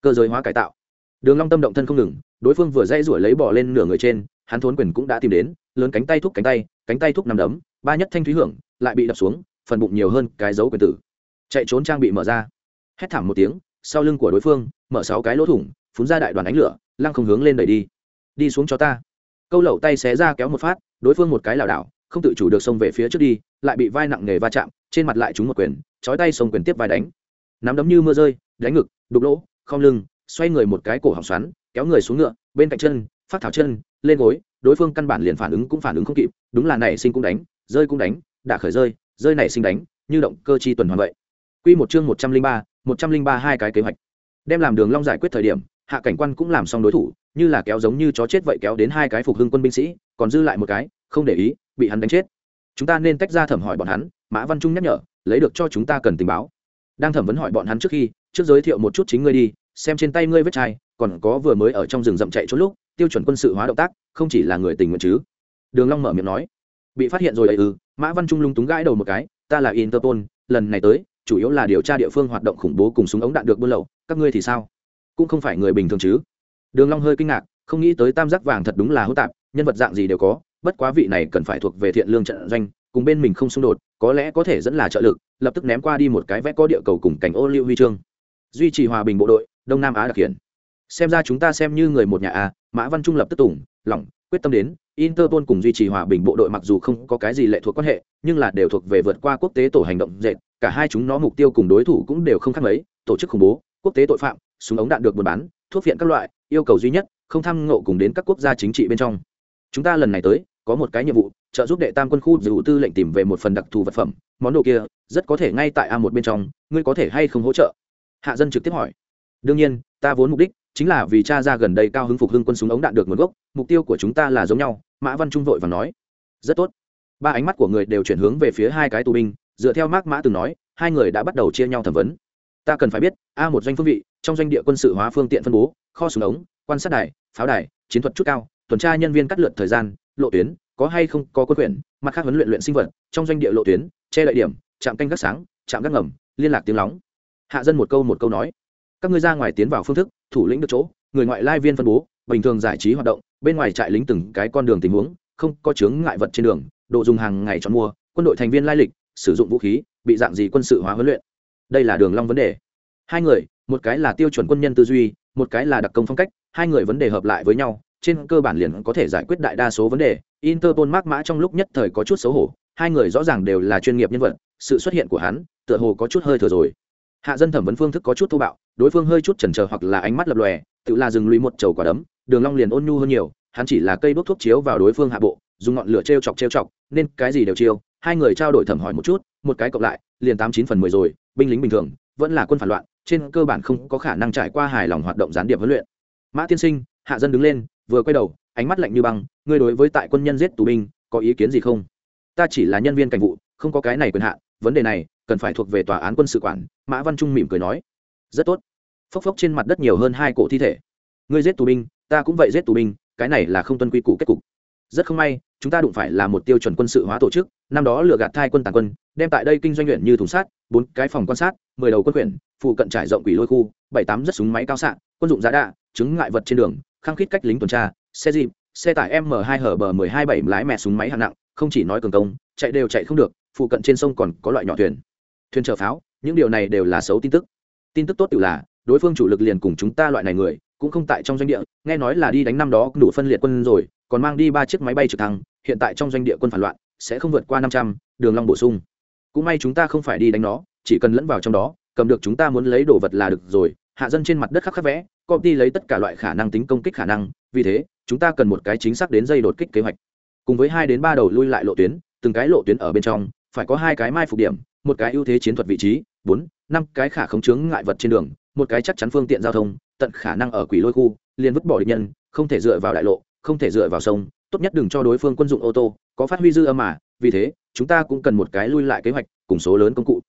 Cơ giới hóa cải tạo. Đường long tâm động thân không ngừng, đối phương vừa dây ruổi lấy bỏ lên nửa người trên, hắn thốn quyền cũng đã tìm đến, lớn cánh tay thúc cánh tay cánh tay thúc nằm đấm, ba nhất thanh thúy hưởng, lại bị đập xuống, phần bụng nhiều hơn cái dấu quyền tử. Chạy trốn trang bị mở ra. Hét thảm một tiếng, sau lưng của đối phương, mở sáu cái lỗ thủng, phun ra đại đoàn ánh lửa, lăng không hướng lên đẩy đi. Đi xuống cho ta. Câu lậu tay xé ra kéo một phát, đối phương một cái lảo đảo, không tự chủ được xông về phía trước đi, lại bị vai nặng nề va chạm, trên mặt lại trúng một quyền, chói tay xông quyền tiếp vai đánh. Nắm đấm như mưa rơi, đánh ngực, đục lỗ không lưng, xoay người một cái cổ hỏng xoắn, kéo người xuống ngựa, bên cạnh chân, phát thảo chân, lên gối đối phương căn bản liền phản ứng cũng phản ứng không kịp, đúng là nảy sinh cũng đánh, rơi cũng đánh đã khởi rơi rơi nảy sinh đánh, như động cơ chi tuần hoàn vậy. Quy một chương một trăm linh ba, một trăm linh ba hai cái kế hoạch. Đem làm đường long giải quyết thời điểm, hạ cảnh quan cũng làm xong đối thủ, như là kéo giống như chó chết vậy kéo đến hai cái phục hưng quân binh sĩ, còn dư lại một cái, không để ý, bị hắn đánh chết. Chúng ta nên tách ra thẩm hỏi bọn hắn, mã văn trung nhắc nhở, lấy được cho chúng ta cần tình báo. Đang thẩm vấn hỏi bọn hắn trước khi, trước giới thiệu một chút chính ngươi đi, xem trên tay ngươi vết chai, còn có vừa mới ở trong rừng rậm chạy trốn lúc tiêu chuẩn quân sự hóa động tác, không chỉ là người tình nguyện chứ. Đường long mở miệng nói. Bị phát hiện rồi ấy ư? Mã văn trung lung túng gãi đầu một cái. Ta là interpol, lần này tới, chủ yếu là điều tra địa phương hoạt động khủng bố cùng súng ống đạn được buôn lậu, các ngươi thì sao? Cũng không phải người bình thường chứ. Đường long hơi kinh ngạc, không nghĩ tới tam giác vàng thật đúng là hỗn tạp, nhân vật dạng gì đều có, bất quá vị này cần phải thuộc về thiện lương trận doanh, cùng bên mình không xung đột, có lẽ có thể dẫn là trợ lực, lập tức ném qua đi một cái vẽ có địa cầu cùng cảnh ô liu huy chương. Duy trì hòa bình bộ đội, đông nam á đặc hiện. Xem ra chúng ta xem như người một nhà a mã văn trung lập tức tủng lỏng, quyết tâm đến, interpol cùng duy trì hòa bình bộ đội mặc dù không có cái gì lệ thuộc quan hệ, nhưng là đều thuộc về vượt qua quốc tế tổ hành động dệt, cả hai chúng nó mục tiêu cùng đối thủ cũng đều không khác mấy, tổ chức khủng bố, quốc tế tội phạm, súng ống đạn được buôn bán, thuốc viện các loại, yêu cầu duy nhất, không tham ngộ cùng đến các quốc gia chính trị bên trong. Chúng ta lần này tới, có một cái nhiệm vụ, trợ giúp đệ tam quân khu dự tư lệnh tìm về một phần đặc thù vật phẩm, món đồ kia, rất có thể ngay tại a một bên trong, ngươi có thể hay không hỗ trợ? Hạ dân trực tiếp hỏi. Đương nhiên, ta vốn mục đích chính là vì cha ra gần đây cao hứng phục hưng quân súng ống đạn được nguồn gốc, mục tiêu của chúng ta là giống nhau, mã văn trung vội và nói. Rất tốt. Ba ánh mắt của người đều chuyển hướng về phía hai cái tù binh, dựa theo mác mã từng nói, hai người đã bắt đầu chia nhau thẩm vấn. Ta cần phải biết, a một doanh phương vị, trong doanh địa quân sự hóa phương tiện phân bố, kho súng ống, quan sát đài, pháo đài, chiến thuật chút cao, tuần tra nhân viên cắt lượt thời gian, lộ tuyến, có hay không, có quân quyền, mặt khác huấn luyện luyện sinh vật, trong doanh địa lộ tuyến, che lợi điểm trạm canh gác sáng trạm gác ngầm, liên lạc tiếng lóng. Hạ dân một câu một câu nói. Các ngươi ra ngoài tiến vào phương thức thủ lĩnh được chỗ, người ngoại lai viên phân bố, bình thường giải trí hoạt động, bên ngoài trại lính từng cái con đường tình huống, không có chướng ngại vật trên đường độ dùng hàng ngày chọn mua, quân đội thành viên lai lịch, sử dụng vũ khí, bị dạng gì quân sự hóa huấn luyện. Đây là đường long vấn đề. Hai người, một cái là tiêu chuẩn quân nhân tư duy, một cái là đặc công phong cách, hai người vấn đề hợp lại với nhau, trên cơ bản liền có thể giải quyết đại đa số vấn đề. Interpol mác mã trong lúc nhất thời có chút xấu hổ, hai người rõ ràng đều là chuyên nghiệp nhân vật, sự xuất hiện của hắn, tựa hồ có chút hơi thừa rồi hạ dân thẩm vấn phương thức có chút thô bạo, đối phương hơi chút chần chờ hoặc là ánh mắt lập lòe, tự là dừng lùi một chầu quả đấm, đường long liền ôn nhu hơn nhiều, hắn chỉ là cây đốt thuốc chiếu vào đối phương hạ bộ, dùng ngọn lửa treo chọc treo chọc, nên cái gì đều chiêu, hai người trao đổi thẩm hỏi một chút, một cái cộng lại, liền tám chín phần mười rồi, binh lính bình thường, vẫn là quân phản loạn, trên cơ bản không có khả năng trải qua hài lòng hoạt động gián điệp huấn luyện. Mã tiên sinh, hạ dân đứng lên, vừa quay đầu, ánh mắt lạnh như băng, ngươi đối với tại quân nhân giết tù binh, có ý kiến gì không? Ta chỉ là nhân viên cảnh vụ, không có cái này quyền hạn, vấn đề này cần phải thuộc về tòa án quân sự quản, mã văn trung mỉm cười nói. Rất tốt. Phốc phốc trên mặt đất nhiều hơn hai cổ thi thể. Ngươi giết tù binh, ta cũng vậy giết tù binh, cái này là không tuân quy củ kết cục. Rất không may, chúng ta đụng phải là một tiêu chuẩn quân sự hóa tổ chức, năm đó lừa gạt thai quân tàn quân, đem tại đây kinh doanh luyện như thùng sát bốn cái phòng quan sát, mười đầu quân quyển, phụ cận trải rộng quỷ lôi khu, bảy tám rất súng máy cao xạ, quân dụng giá đạ chứng ngại vật trên đường, khăng khít cách lính tuần tra, xe dịp xe tải m 2 hở bờ 12 bảy lái mẹ súng máy hạng nặng, không chỉ nói cường công, chạy đều chạy không được, phụ cận trên sông còn có loại nhỏ thuyền thuyền chở pháo, những điều này đều là xấu tin tức. Tin tức tốt tự là, đối phương chủ lực liền cùng chúng ta loại này người, cũng không tại trong doanh địa, nghe nói là đi đánh năm đó đủ phân liệt quân rồi, còn mang đi ba chiếc máy bay trực thăng, hiện tại trong doanh địa quân phản loạn, sẽ không vượt qua năm trăm, đường long bổ sung. Cũng may chúng ta không phải đi đánh nó, chỉ cần lẫn vào trong đó, cầm được chúng ta muốn lấy đồ vật là được rồi, hạ dân trên mặt đất khắc khắc vẽ công ty lấy tất cả loại khả năng tính công kích khả năng, vì thế, chúng ta cần một cái chính xác đến dây đột kích kế hoạch. Cùng với hai đến ba đầu lui lại lộ tuyến, từng cái lộ tuyến ở bên trong, phải có hai cái mai phục điểm một cái ưu thế chiến thuật vị trí, bốn, năm cái khả khống chướng ngại vật trên đường, một cái chắc chắn phương tiện giao thông, tận khả năng ở quỷ lôi khu, liền vứt bỏ địch nhân, không thể dựa vào đại lộ, không thể dựa vào sông, tốt nhất đừng cho đối phương quân dụng ô tô, có phát huy dư âm mà, vì thế, chúng ta cũng cần một cái lui lại kế hoạch, cùng số lớn công cụ.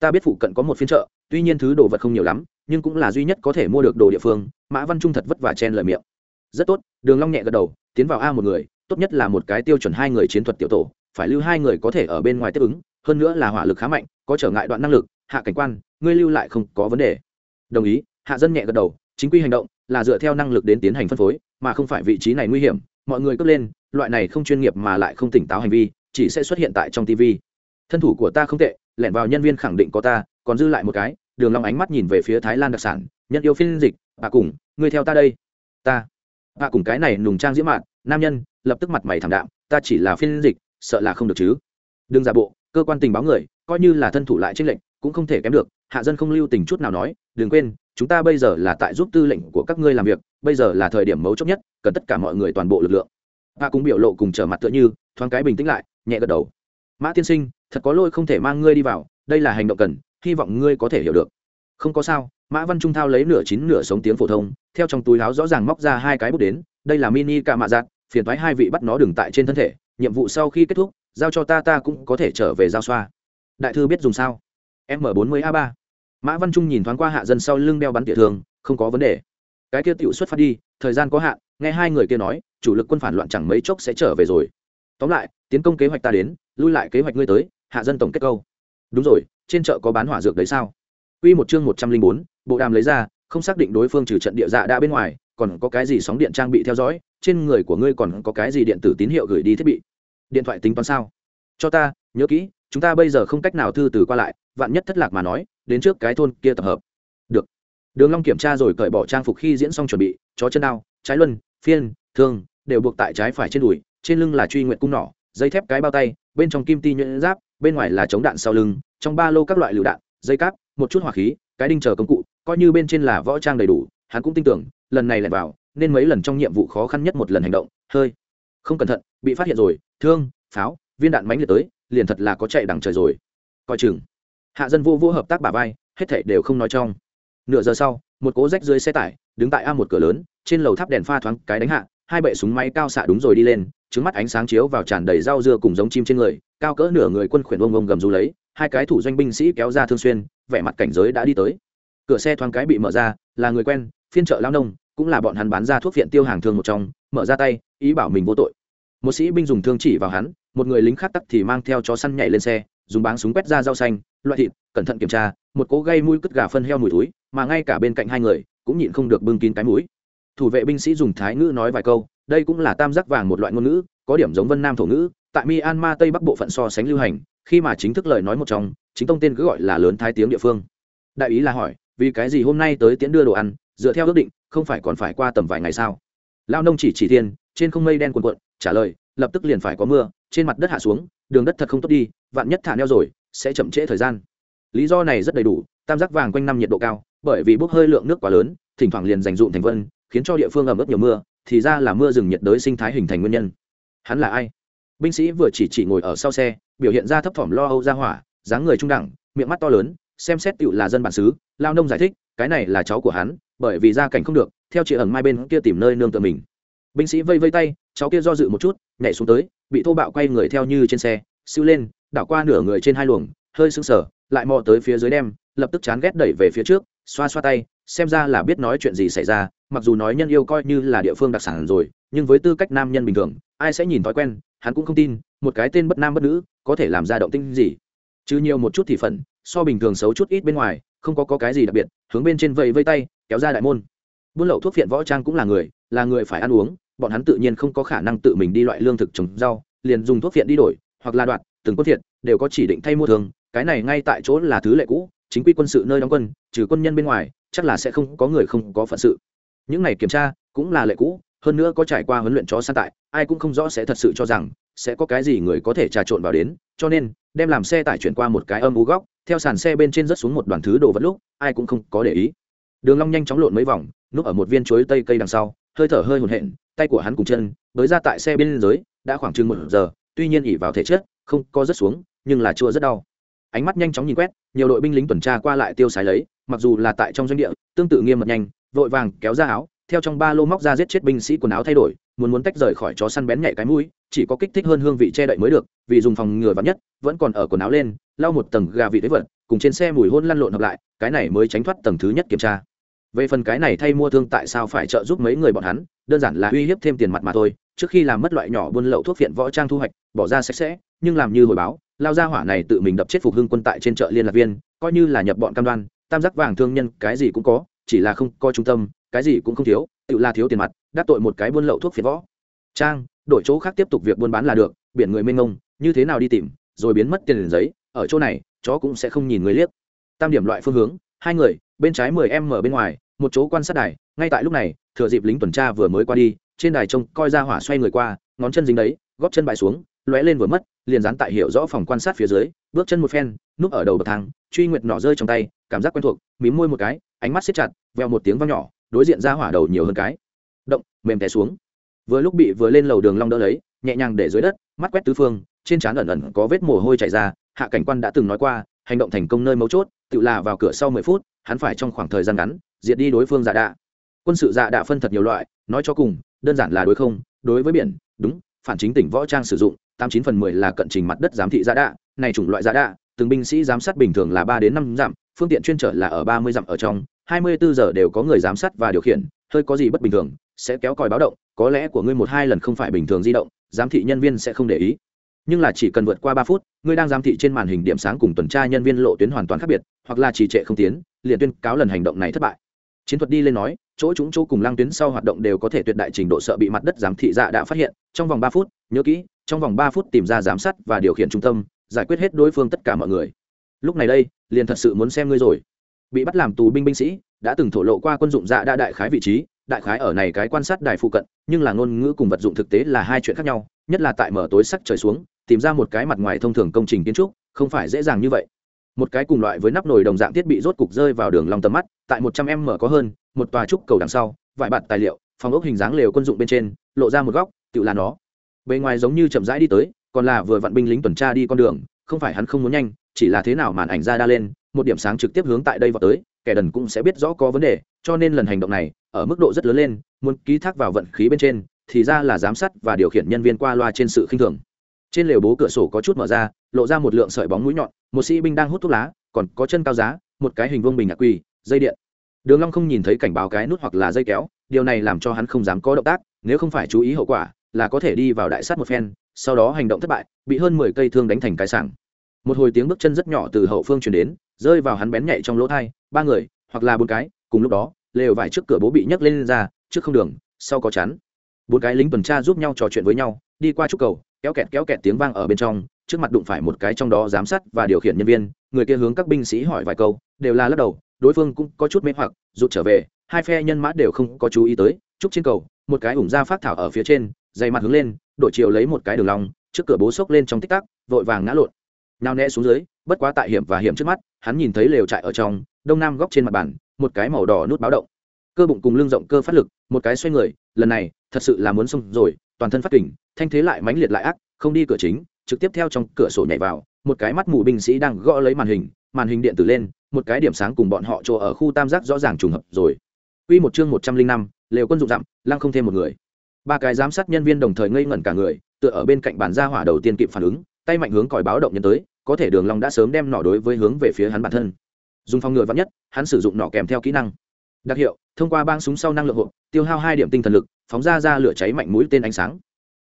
Ta biết phụ cận có một phiên chợ, tuy nhiên thứ đồ vật không nhiều lắm, nhưng cũng là duy nhất có thể mua được đồ địa phương, mã văn trung thật vất vả chen lời miệng. Rất tốt, đường long nhẹ gật đầu, tiến vào a một người, tốt nhất là một cái tiêu chuẩn hai người chiến thuật tiểu tổ phải lưu hai người có thể ở bên ngoài tiếp ứng, hơn nữa là hỏa lực khá mạnh, có trở ngại đoạn năng lực, hạ cảnh quan, ngươi lưu lại không có vấn đề. Đồng ý, hạ dân nhẹ gật đầu, chính quy hành động là dựa theo năng lực đến tiến hành phân phối, mà không phải vị trí này nguy hiểm, mọi người cướp lên, loại này không chuyên nghiệp mà lại không tỉnh táo hành vi, chỉ sẽ xuất hiện tại trong tv thân thủ của ta không tệ, lẻn vào nhân viên khẳng định có ta, còn dư lại một cái, đường long ánh mắt nhìn về phía thái lan đặc sản, nhân yêu phiên dịch, bà cùng, ngươi theo ta đây. Ta. Bà cùng cái này nùng trang diễm mạn, nam nhân, lập tức mặt mày thảm đạm, ta chỉ là phiên dịch sợ là không được chứ. Đừng giả bộ, cơ quan tình báo người, coi như là thân thủ lại trên lệnh cũng không thể kém được. Hạ dân không lưu tình chút nào nói, đừng quên, chúng ta bây giờ là tại giúp tư lệnh của các ngươi làm việc, bây giờ là thời điểm mấu chốt nhất, cần tất cả mọi người toàn bộ lực lượng. Hạ cũng biểu lộ cùng trở mặt tựa như, thoáng cái bình tĩnh lại, nhẹ gật đầu. Mã tiên sinh, thật có lỗi không thể mang ngươi đi vào, đây là hành động cần, hy vọng ngươi có thể hiểu được. Không có sao. Mã văn trung thao lấy nửa chín nửa sống tiếng phổ thông, theo trong túi áo rõ ràng móc ra hai cái bút đến, đây là mini ca mạ giặt phiền thoái hai vị bắt nó đừng tại trên thân thể nhiệm vụ sau khi kết thúc giao cho ta ta cũng có thể trở về giao xoa. Đại thư biết dùng sao? M bốn mươi a ba. Mã văn trung nhìn thoáng qua hạ dân sau lưng đeo bắn tỉa thường không có vấn đề. Cái kia tiểu xuất phát đi thời gian có hạn nghe hai người kia nói chủ lực quân phản loạn chẳng mấy chốc sẽ trở về rồi. Tóm lại tiến công kế hoạch ta đến lui lại kế hoạch ngươi tới hạ dân tổng kết câu. Đúng rồi trên chợ có bán hỏa dược đấy sao? Quy một chương một trăm linh bốn, bộ đàm lấy ra, không xác định đối phương trừ trận địa dạ đã bên ngoài, còn có cái gì sóng điện trang bị theo dõi, trên người của ngươi còn có cái gì điện tử tín hiệu gửi đi thiết bị. Điện thoại tính toán sao? Cho ta, nhớ kỹ, chúng ta bây giờ không cách nào thư từ qua lại, vạn nhất thất lạc mà nói, đến trước cái thôn kia tập hợp. Được. Đường Long kiểm tra rồi cởi bỏ trang phục khi diễn xong chuẩn bị, chó chân đao, trái luân, phiên, thương, đều buộc tại trái phải trên đùi, trên lưng là truy nguyện cung nỏ, dây thép cái bao tay, bên trong kim ti nhuyễn giáp, bên ngoài là chống đạn sau lưng, trong ba lô các loại lựu đạn, dây cáp, một chút hỏa khí cái đinh chờ công cụ coi như bên trên là võ trang đầy đủ hắn cũng tin tưởng lần này lẻn vào nên mấy lần trong nhiệm vụ khó khăn nhất một lần hành động, hơi. Không cẩn thận, bị phát hiện rồi, thương, pháo, viên đạn mánh liệt tới, liền thật là có chạy đằng trời rồi. Coi chừng. Hạ dân vô vô hợp tác bà vai, hết thảy đều không nói trong. Nửa giờ sau, một cố rách dưới xe tải, đứng tại a một cửa lớn, trên lầu tháp đèn pha thoáng cái đánh hạ, hai bệ súng máy cao xạ đúng rồi đi lên trứng mắt ánh sáng chiếu vào tràn đầy rau dưa cùng giống chim trên người, cao cỡ nửa người quân khuyển ông ông gầm rú lấy, hai cái thủ doanh binh sĩ kéo ra thương xuyên, vẻ mặt cảnh giới đã đi tới. Cửa xe thoáng cái bị mở ra, là người quen, phiên chợ lao nông cũng là bọn hắn bán ra thuốc viện tiêu hàng thương một trong, mở ra tay, ý bảo mình vô tội. Một sĩ binh dùng thương chỉ vào hắn, một người lính khác tắc thì mang theo chó săn nhảy lên xe, dùng báng súng quét ra rau xanh, loại thịt, cẩn thận kiểm tra, một cố gây mũi cất gà phân heo mùi túi mà ngay cả bên cạnh hai người, cũng nhịn không được bưng kín cái mũi. Thủ vệ binh sĩ dùng thái ngữ nói vài câu, đây cũng là tam giác vàng một loại ngôn ngữ, có điểm giống vân nam thổ ngữ, tại myanmar tây bắc bộ phận so sánh lưu hành, khi mà chính thức lời nói một trong, chính tông tên cứ gọi là lớn thái tiếng địa phương. Đại ý là hỏi, vì cái gì hôm nay tới tiễn đưa đồ ăn, dựa theo ước định không phải còn phải qua tầm vài ngày sao? Lao nông chỉ chỉ thiên, trên không mây đen cuồn cuộn, trả lời, lập tức liền phải có mưa, trên mặt đất hạ xuống, đường đất thật không tốt đi, vạn nhất thả neo rồi, sẽ chậm trễ thời gian. Lý do này rất đầy đủ, tam giác vàng quanh năm nhiệt độ cao, bởi vì bốc hơi lượng nước quá lớn, thỉnh thoảng liền dành dụm thành vân, khiến cho địa phương ẩm ướt nhiều mưa, thì ra là mưa rừng nhiệt đới sinh thái hình thành nguyên nhân. Hắn là ai? Binh sĩ vừa chỉ chỉ ngồi ở sau xe, biểu hiện ra thấp thỏm lo âu ra hỏa, dáng người trung đẳng, miệng mắt to lớn, xem xét tựu là dân bản xứ lao nông giải thích, cái này là cháu của hắn bởi vì gia cảnh không được theo chị ẩn mai bên kia tìm nơi nương tựa mình. Binh sĩ vây vây tay cháu kia do dự một chút nhảy xuống tới bị thô bạo quay người theo như trên xe siêu lên đảo qua nửa người trên hai luồng hơi sưng sờ lại mò tới phía dưới đem lập tức chán ghét đẩy về phía trước xoa xoa tay xem ra là biết nói chuyện gì xảy ra mặc dù nói nhân yêu coi như là địa phương đặc sản rồi nhưng với tư cách nam nhân bình thường ai sẽ nhìn thói quen hắn cũng không tin một cái tên bất nam bất nữ có thể làm ra động tinh gì. Chứ nhiều một chút thì phận so bình thường xấu chút ít bên ngoài không có, có cái gì đặc biệt hướng bên trên vây vây tay kéo ra đại môn. Buôn lậu thuốc phiện võ trang cũng là người là người phải ăn uống bọn hắn tự nhiên không có khả năng tự mình đi loại lương thực trồng rau liền dùng thuốc phiện đi đổi hoặc là đoạt, từng quân phiện đều có chỉ định thay mua thường cái này ngay tại chỗ là thứ lệ cũ chính quy quân sự nơi đóng quân trừ quân nhân bên ngoài chắc là sẽ không có người không có phận sự. Những này kiểm tra cũng là lệ cũ hơn nữa có trải qua huấn luyện chó săn tại ai cũng không rõ sẽ thật sự cho rằng sẽ có cái gì người có thể trà trộn vào đến cho nên đem làm xe tải chuyển qua một cái âm u góc theo sàn xe bên trên rớt xuống một đoàn thứ đồ vật lúc ai cũng không có để ý đường long nhanh chóng lộn mấy vòng, núp ở một viên chuối tây cây đằng sau, hơi thở hơi hồn hện tay của hắn cùng chân, bới ra tại xe bên dưới, đã khoảng chừng một giờ, tuy nhiên ỉ vào thể chất, không có rất xuống, nhưng là chua rất đau. Ánh mắt nhanh chóng nhìn quét, nhiều đội binh lính tuần tra qua lại tiêu xài lấy, mặc dù là tại trong doanh địa, tương tự nghiêm mật nhanh, vội vàng kéo ra áo, theo trong ba lô móc ra giết chết binh sĩ quần áo thay đổi, muốn muốn tách rời khỏi chó săn bén nhạy cái mũi, chỉ có kích thích hơn hương vị che đậy mới được, vì dùng phòng ngừa vắn nhất, vẫn còn ở quần áo lên, lau một tầng gà vị đấy vật, cùng trên xe mùi hôn lăn lộn hợp lại, cái này mới tránh thoát tầng thứ nhất kiểm tra về phần cái này thay mua thương tại sao phải trợ giúp mấy người bọn hắn, đơn giản là uy hiếp thêm tiền mặt mà thôi. Trước khi làm mất loại nhỏ buôn lậu thuốc phiện võ trang thu hoạch, bỏ ra sạch sẽ, nhưng làm như hồi báo, lao ra hỏa này tự mình đập chết phục hưng quân tại trên chợ liên lạc viên, coi như là nhập bọn cam đoan, tam giác vàng thương nhân, cái gì cũng có, chỉ là không coi trung tâm, cái gì cũng không thiếu, tự là thiếu tiền mặt, đắc tội một cái buôn lậu thuốc phiện võ. Trang, đổi chỗ khác tiếp tục việc buôn bán là được, biển người mênh mông, như thế nào đi tìm, rồi biến mất tiền giấy, ở chỗ này, chó cũng sẽ không nhìn người liếc. Tam điểm loại phương hướng hai người, bên trái mười em mở bên ngoài, một chỗ quan sát đài, ngay tại lúc này, thừa dịp lính tuần tra vừa mới qua đi, trên đài trông coi ra hỏa xoay người qua, ngón chân dính đấy góp chân bại xuống, lóe lên vừa mất, liền dán tại hiểu rõ phòng quan sát phía dưới, bước chân một phen, núp ở đầu bậc thang, truy nguyệt nỏ rơi trong tay, cảm giác quen thuộc, mím môi một cái, ánh mắt xếp chặt, veo một tiếng vang nhỏ, đối diện ra hỏa đầu nhiều hơn cái. Động, mềm té xuống. Vừa lúc bị vừa lên lầu đường long đỡ lấy, nhẹ nhàng để dưới đất, mắt quét tứ phương, trên trán ẩn ẩn có vết mồ hôi chảy ra, hạ cảnh quan đã từng nói qua, hành động thành công nơi mấu chốt tự là vào cửa sau mười phút, hắn phải trong khoảng thời gian ngắn, diệt đi đối phương giả đạ. Quân sự giả đạ phân thật nhiều loại, nói cho cùng, đơn giản là đối không, đối với biển, đúng, phản chính tỉnh võ trang sử dụng, tám chín phần mười là cận trình mặt đất giám thị giả đạ, này chủng loại giả đạ, từng binh sĩ giám sát bình thường là ba đến năm dặm, phương tiện chuyên trở là ở ba mươi dặm ở trong, hai mươi bốn giờ đều có người giám sát và điều khiển, hơi có gì bất bình thường, sẽ kéo còi báo động, có lẽ của ngươi một hai lần không phải bình thường di động, giám thị nhân viên sẽ không để ý nhưng là chỉ cần vượt qua ba phút, ngươi đang giám thị trên màn hình điểm sáng cùng tuần tra nhân viên lộ tuyến hoàn toàn khác biệt, hoặc là trì trệ không tiến, liền tuyên cáo lần hành động này thất bại. Chiến thuật đi lên nói, chỗ chúng chỗ cùng lăng tuyến sau hoạt động đều có thể tuyệt đại trình độ sợ bị mặt đất giám thị dạ đã phát hiện, trong vòng ba phút, nhớ kỹ, trong vòng ba phút tìm ra giám sát và điều khiển trung tâm, giải quyết hết đối phương tất cả mọi người. Lúc này đây, liền thật sự muốn xem ngươi rồi. Bị bắt làm tù binh binh sĩ, đã từng thổ lộ qua quân dụng dạ đã đại khái vị trí, đại khái ở này cái quan sát đài phụ cận, nhưng là ngôn ngữ cùng vật dụng thực tế là hai chuyện khác nhau, nhất là tại mở tối sắc trời xuống tìm ra một cái mặt ngoài thông thường công trình kiến trúc, không phải dễ dàng như vậy. Một cái cùng loại với nắp nồi đồng dạng thiết bị rốt cục rơi vào đường lòng tầm mắt, tại một trăm m mở có hơn, một tòa trúc cầu đằng sau, vài bạt tài liệu, phòng ốc hình dáng lều quân dụng bên trên, lộ ra một góc, tự là nó. Bề ngoài giống như chậm rãi đi tới, còn là vừa vặn binh lính tuần tra đi con đường, không phải hắn không muốn nhanh, chỉ là thế nào màn ảnh ra đa lên, một điểm sáng trực tiếp hướng tại đây vào tới, kẻ đần cũng sẽ biết rõ có vấn đề, cho nên lần hành động này, ở mức độ rất lớn lên, muốn ký thác vào vận khí bên trên, thì ra là giám sát và điều khiển nhân viên qua loa trên sự khinh thường trên lều bố cửa sổ có chút mở ra lộ ra một lượng sợi bóng mũi nhọn một sĩ binh đang hút thuốc lá còn có chân cao giá một cái hình vuông bình ngạc quỳ dây điện. Đường long không nhìn thấy cảnh báo cái nút hoặc là dây kéo điều này làm cho hắn không dám có động tác nếu không phải chú ý hậu quả là có thể đi vào đại sát một phen sau đó hành động thất bại bị hơn mười cây thương đánh thành cái sảng. Một hồi tiếng bước chân rất nhỏ từ hậu phương truyền đến rơi vào hắn bén nhạy trong lỗ thai ba người hoặc là bốn cái cùng lúc đó lều vải trước cửa bố bị nhấc lên, lên ra trước không đường sau có chắn. Bốn cái lính tuần tra giúp nhau trò chuyện với nhau đi qua trúc cầu kéo kẹt kéo kẹt tiếng vang ở bên trong, trước mặt đụng phải một cái trong đó giám sát và điều khiển nhân viên, người kia hướng các binh sĩ hỏi vài câu, đều là lắc đầu, đối phương cũng có chút mê hoặc, rụt trở về, hai phe nhân mã đều không có chú ý tới trúc trên cầu, một cái ủng da phát thảo ở phía trên, dày mặt hướng lên đội chiều lấy một cái đường lòng trước cửa bố sốc lên trong tích tắc, vội vàng ngã lộn. Nào né xuống dưới, bất quá tại hiểm và hiểm trước mắt, hắn nhìn thấy lều trại ở trong, đông nam góc trên mặt bàn, một cái màu đỏ nút báo động. Cơ bụng cùng lưng rộng cơ phát lực, một cái xoay người, lần này, thật sự là muốn xông rồi toàn thân phát kình thanh thế lại mãnh liệt lại ác không đi cửa chính trực tiếp theo trong cửa sổ nhảy vào một cái mắt mù binh sĩ đang gõ lấy màn hình màn hình điện tử lên một cái điểm sáng cùng bọn họ chỗ ở khu tam giác rõ ràng trùng hợp rồi Quy một chương một trăm linh năm, lều quân dụng dặm, lăng không thêm một người. Ba cái giám sát nhân viên đồng thời ngây ngẩn cả người, tựa ở bên cạnh bàn ra hỏa đầu tiên kịp phản ứng, tay mạnh hướng còi báo động nhân tới, có thể Đường Long đã sớm đem nỏ đối với hướng về phía hắn bản thân. Dùng phong ngựa vạn nhất, hắn sử dụng nỏ kèm theo kỹ năng. Đặc hiệu, thông qua băng súng sau năng lượng hộp, tiêu hao hai điểm tinh thần lực, phóng ra ra lửa cháy mạnh mũi tên ánh sáng.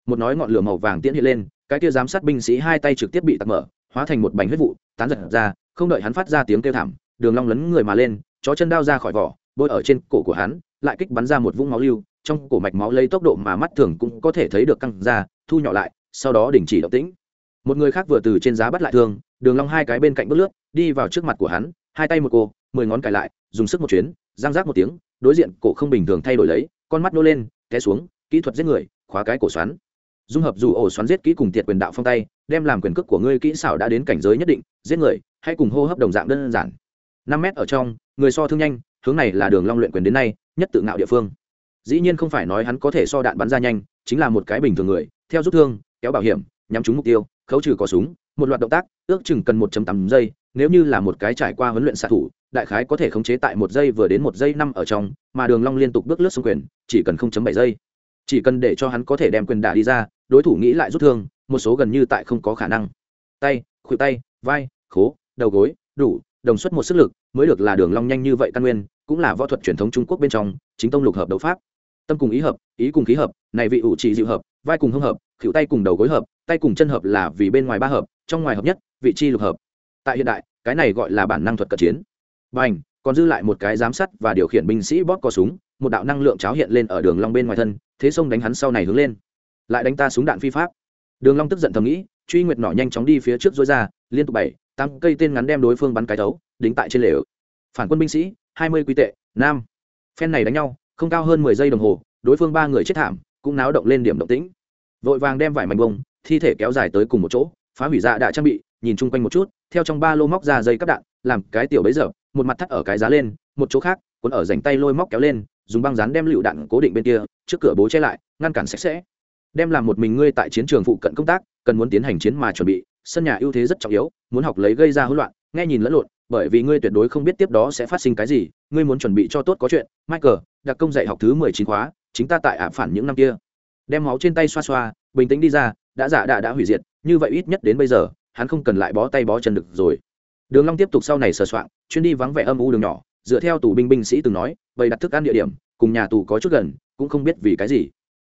Một nói ngọn lửa màu vàng tiễn hiện lên, cái kia giám sát binh sĩ hai tay trực tiếp bị tạc mở, hóa thành một bánh huyết vụ, tán giật ra, không đợi hắn phát ra tiếng kêu thảm, Đường Long lấn người mà lên, chó chân đao ra khỏi vỏ, bôi ở trên cổ của hắn, lại kích bắn ra một vũng máu lưu, trong cổ mạch máu lấy tốc độ mà mắt thường cũng có thể thấy được căng ra, thu nhỏ lại, sau đó đình chỉ động tĩnh. Một người khác vừa từ trên giá bắt lại thương, Đường Long hai cái bên cạnh bước lướt, đi vào trước mặt của hắn, hai tay một cô, mười ngón cài lại, dùng sức một chuyến, răng rác một tiếng, đối diện cổ không bình thường thay đổi lấy, con mắt nô lên, té xuống, kỹ thuật giết người, khóa cái cổ xoắn. dung hợp dù ổ xoắn giết kỹ cùng tiệt quyền đạo phong tay đem làm quyền cước của ngươi kỹ xảo đã đến cảnh giới nhất định giết người hay cùng hô hấp đồng dạng đơn giản năm mét ở trong người so thương nhanh hướng này là đường long luyện quyền đến nay nhất tự ngạo địa phương dĩ nhiên không phải nói hắn có thể so đạn bắn ra nhanh chính là một cái bình thường người theo rút thương kéo bảo hiểm nhắm trúng mục tiêu khấu trừ có súng một loạt động tác ước chừng cần 1.8 giây nếu như là một cái trải qua huấn luyện xạ thủ, đại khái có thể khống chế tại một giây vừa đến một giây năm ở trong, mà đường long liên tục bước lướt xuống quyền, chỉ cần 0.7 giây. Chỉ cần để cho hắn có thể đem quyền đả đi ra, đối thủ nghĩ lại rút thương, một số gần như tại không có khả năng. Tay, khuỷu tay, vai, khố, đầu gối, đủ, đồng suất một sức lực, mới được là đường long nhanh như vậy căn nguyên, cũng là võ thuật truyền thống trung quốc bên trong, chính tông lục hợp đấu pháp. Tâm cùng ý hợp, ý cùng khí hợp, này vị ủ chỉ dịu hợp, vai cùng hông hợp, khuỷu tay cùng đầu gối hợp, tay cùng chân hợp là vì bên ngoài ba hợp, trong ngoài hợp nhất, vị chi lục hợp. Tại hiện đại cái này gọi là bản năng thuật cận chiến. Bành, còn dư lại một cái giám sát và điều khiển binh sĩ bóp cò súng, một đạo năng lượng cháo hiện lên ở đường long bên ngoài thân, thế sông đánh hắn sau này hướng lên. Lại đánh ta súng đạn phi pháp. Đường long tức giận thầm nghĩ, truy nguyệt nỏ nhanh chóng đi phía trước dối ra, liên tục bảy, tám cây tên ngắn đem đối phương bắn cái thấu, đính tại trên lều. Phản quân binh sĩ, hai mươi quy tệ, nam. Phen này đánh nhau, không cao hơn mười giây đồng hồ, đối phương ba người chết thảm, cũng náo động lên điểm động tĩnh. Vội vàng đem vải mảnh bông, thi thể kéo dài tới cùng một chỗ, phá hủy dạ đã trang bị nhìn chung quanh một chút, theo trong ba lô móc ra dây cắp đạn, làm cái tiểu bấy giờ, một mặt thắt ở cái giá lên, một chỗ khác, cuốn ở rảnh tay lôi móc kéo lên, dùng băng dán đem lựu đạn cố định bên kia, trước cửa bố che lại, ngăn cản sạch sẽ. Đem làm một mình ngươi tại chiến trường phụ cận công tác, cần muốn tiến hành chiến mà chuẩn bị, sân nhà ưu thế rất trọng yếu, muốn học lấy gây ra hỗn loạn, nghe nhìn lẫn lộn, bởi vì ngươi tuyệt đối không biết tiếp đó sẽ phát sinh cái gì, ngươi muốn chuẩn bị cho tốt có chuyện, michael, đặc công dạy học thứ mười chín khóa, chính ta tại ả phản những năm kia. Đem máu trên tay xoa xoa, bình tĩnh đi ra, đã giả đã đã hủy diệt, như vậy ít nhất đến bây giờ hắn không cần lại bó tay bó chân được rồi. Đường long tiếp tục sau này sờ soạn chuyên đi vắng vẻ âm u đường nhỏ, dựa theo tù binh binh sĩ từng nói, bày đặt thức ăn địa điểm, cùng nhà tù có chút gần, cũng không biết vì cái gì.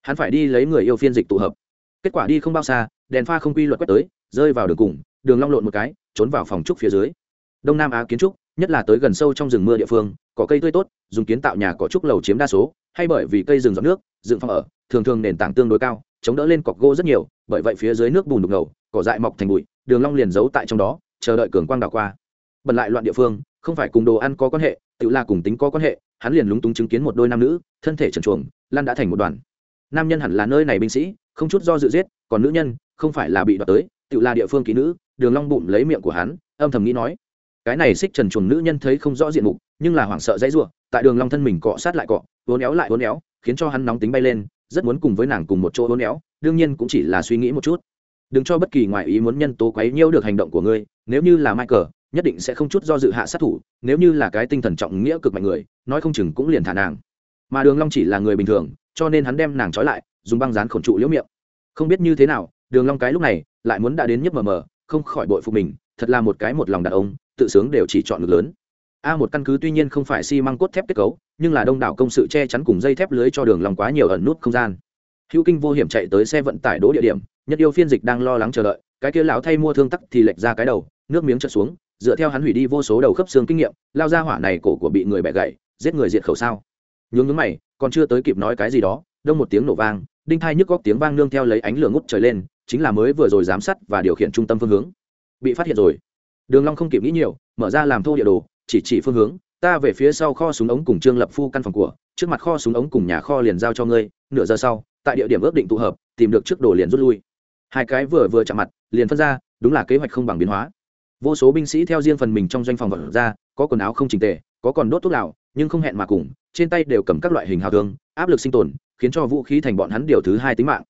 Hắn phải đi lấy người yêu phiên dịch tụ hợp. Kết quả đi không bao xa, đèn pha không quy luật quét tới, rơi vào đường cùng, đường long lộn một cái, trốn vào phòng trúc phía dưới. Đông nam á kiến trúc, nhất là tới gần sâu trong rừng mưa địa phương, có cây tươi tốt, dùng kiến tạo nhà có trúc lầu chiếm đa số, hay bởi vì cây rừng giọt nước, dựng phòng ở, thường thường nền tảng tương đối cao chống đỡ lên cọc gỗ rất nhiều, bởi vậy phía dưới nước bùn đục ngầu, cỏ dại mọc thành bụi, đường long liền giấu tại trong đó, chờ đợi cường quang đảo qua. Bận lại loạn địa phương, không phải cùng đồ ăn có quan hệ, tự là cùng tính có quan hệ, hắn liền lúng túng chứng kiến một đôi nam nữ, thân thể trần chuồng lan đã thành một đoàn. Nam nhân hẳn là nơi này binh sĩ, không chút do dự giết, còn nữ nhân, không phải là bị đoạt tới, tự là địa phương kỹ nữ, đường long bụng lấy miệng của hắn, âm thầm nghĩ nói. Cái này xích trần chuồng nữ nhân thấy không rõ diện mục, nhưng là hoảng sợ dãy rủa, tại đường long thân mình cọ sát lại cọ, uốn éo lại uốn éo, khiến cho hắn nóng tính bay lên rất muốn cùng với nàng cùng một chỗ uốn éo, đương nhiên cũng chỉ là suy nghĩ một chút. Đừng cho bất kỳ ngoại ý muốn nhân tố quấy nhiễu được hành động của ngươi, nếu như là michael, nhất định sẽ không chút do dự hạ sát thủ, nếu như là cái tinh thần trọng nghĩa cực mạnh người, nói không chừng cũng liền thả nàng. Mà đường long chỉ là người bình thường, cho nên hắn đem nàng trói lại, dùng băng dán khổn trụ liễu miệng. Không biết như thế nào, đường long cái lúc này lại muốn đã đến nhấp mờ mờ, không khỏi bội phục mình, thật là một cái một lòng đàn ông, tự sướng đều chỉ chọn ngực lớn a một căn cứ tuy nhiên không phải xi măng cốt thép kết cấu, nhưng là đông đảo công sự che chắn cùng dây thép lưới cho đường long quá nhiều ẩn nút không gian. Hữu kinh vô hiểm chạy tới xe vận tải đỗ địa điểm, nhất yêu phiên dịch đang lo lắng chờ đợi, cái kia lão thay mua thương tắc thì lệch ra cái đầu, nước miếng trượt xuống, dựa theo hắn hủy đi vô số đầu khớp xương kinh nghiệm, lao ra hỏa này cổ của bị người bẻ gãy giết người diệt khẩu sao. Nhướng nhướng mày, còn chưa tới kịp nói cái gì đó, đông một tiếng nổ vang, đinh thai nhức góc tiếng vang nương theo lấy ánh lửa ngút trời lên, chính là mới vừa rồi giám sát và điều khiển trung tâm phương hướng. Bị phát hiện rồi. Đường long không kịp nghĩ nhiều, mở ra làm thô địa đồ chỉ chỉ phương hướng, ta về phía sau kho súng ống cùng trương lập phu căn phòng của, trước mặt kho súng ống cùng nhà kho liền giao cho ngươi, nửa giờ sau, tại địa điểm ước định tụ hợp, tìm được trước đồ liền rút lui. Hai cái vừa vừa chạm mặt, liền phân ra, đúng là kế hoạch không bằng biến hóa. Vô số binh sĩ theo riêng phần mình trong doanh phòng vật ra, có quần áo không chỉnh tề, có còn đốt thuốc lào, nhưng không hẹn mà cùng, trên tay đều cầm các loại hình hào thương, áp lực sinh tồn, khiến cho vũ khí thành bọn hắn điều thứ hai tính mạng.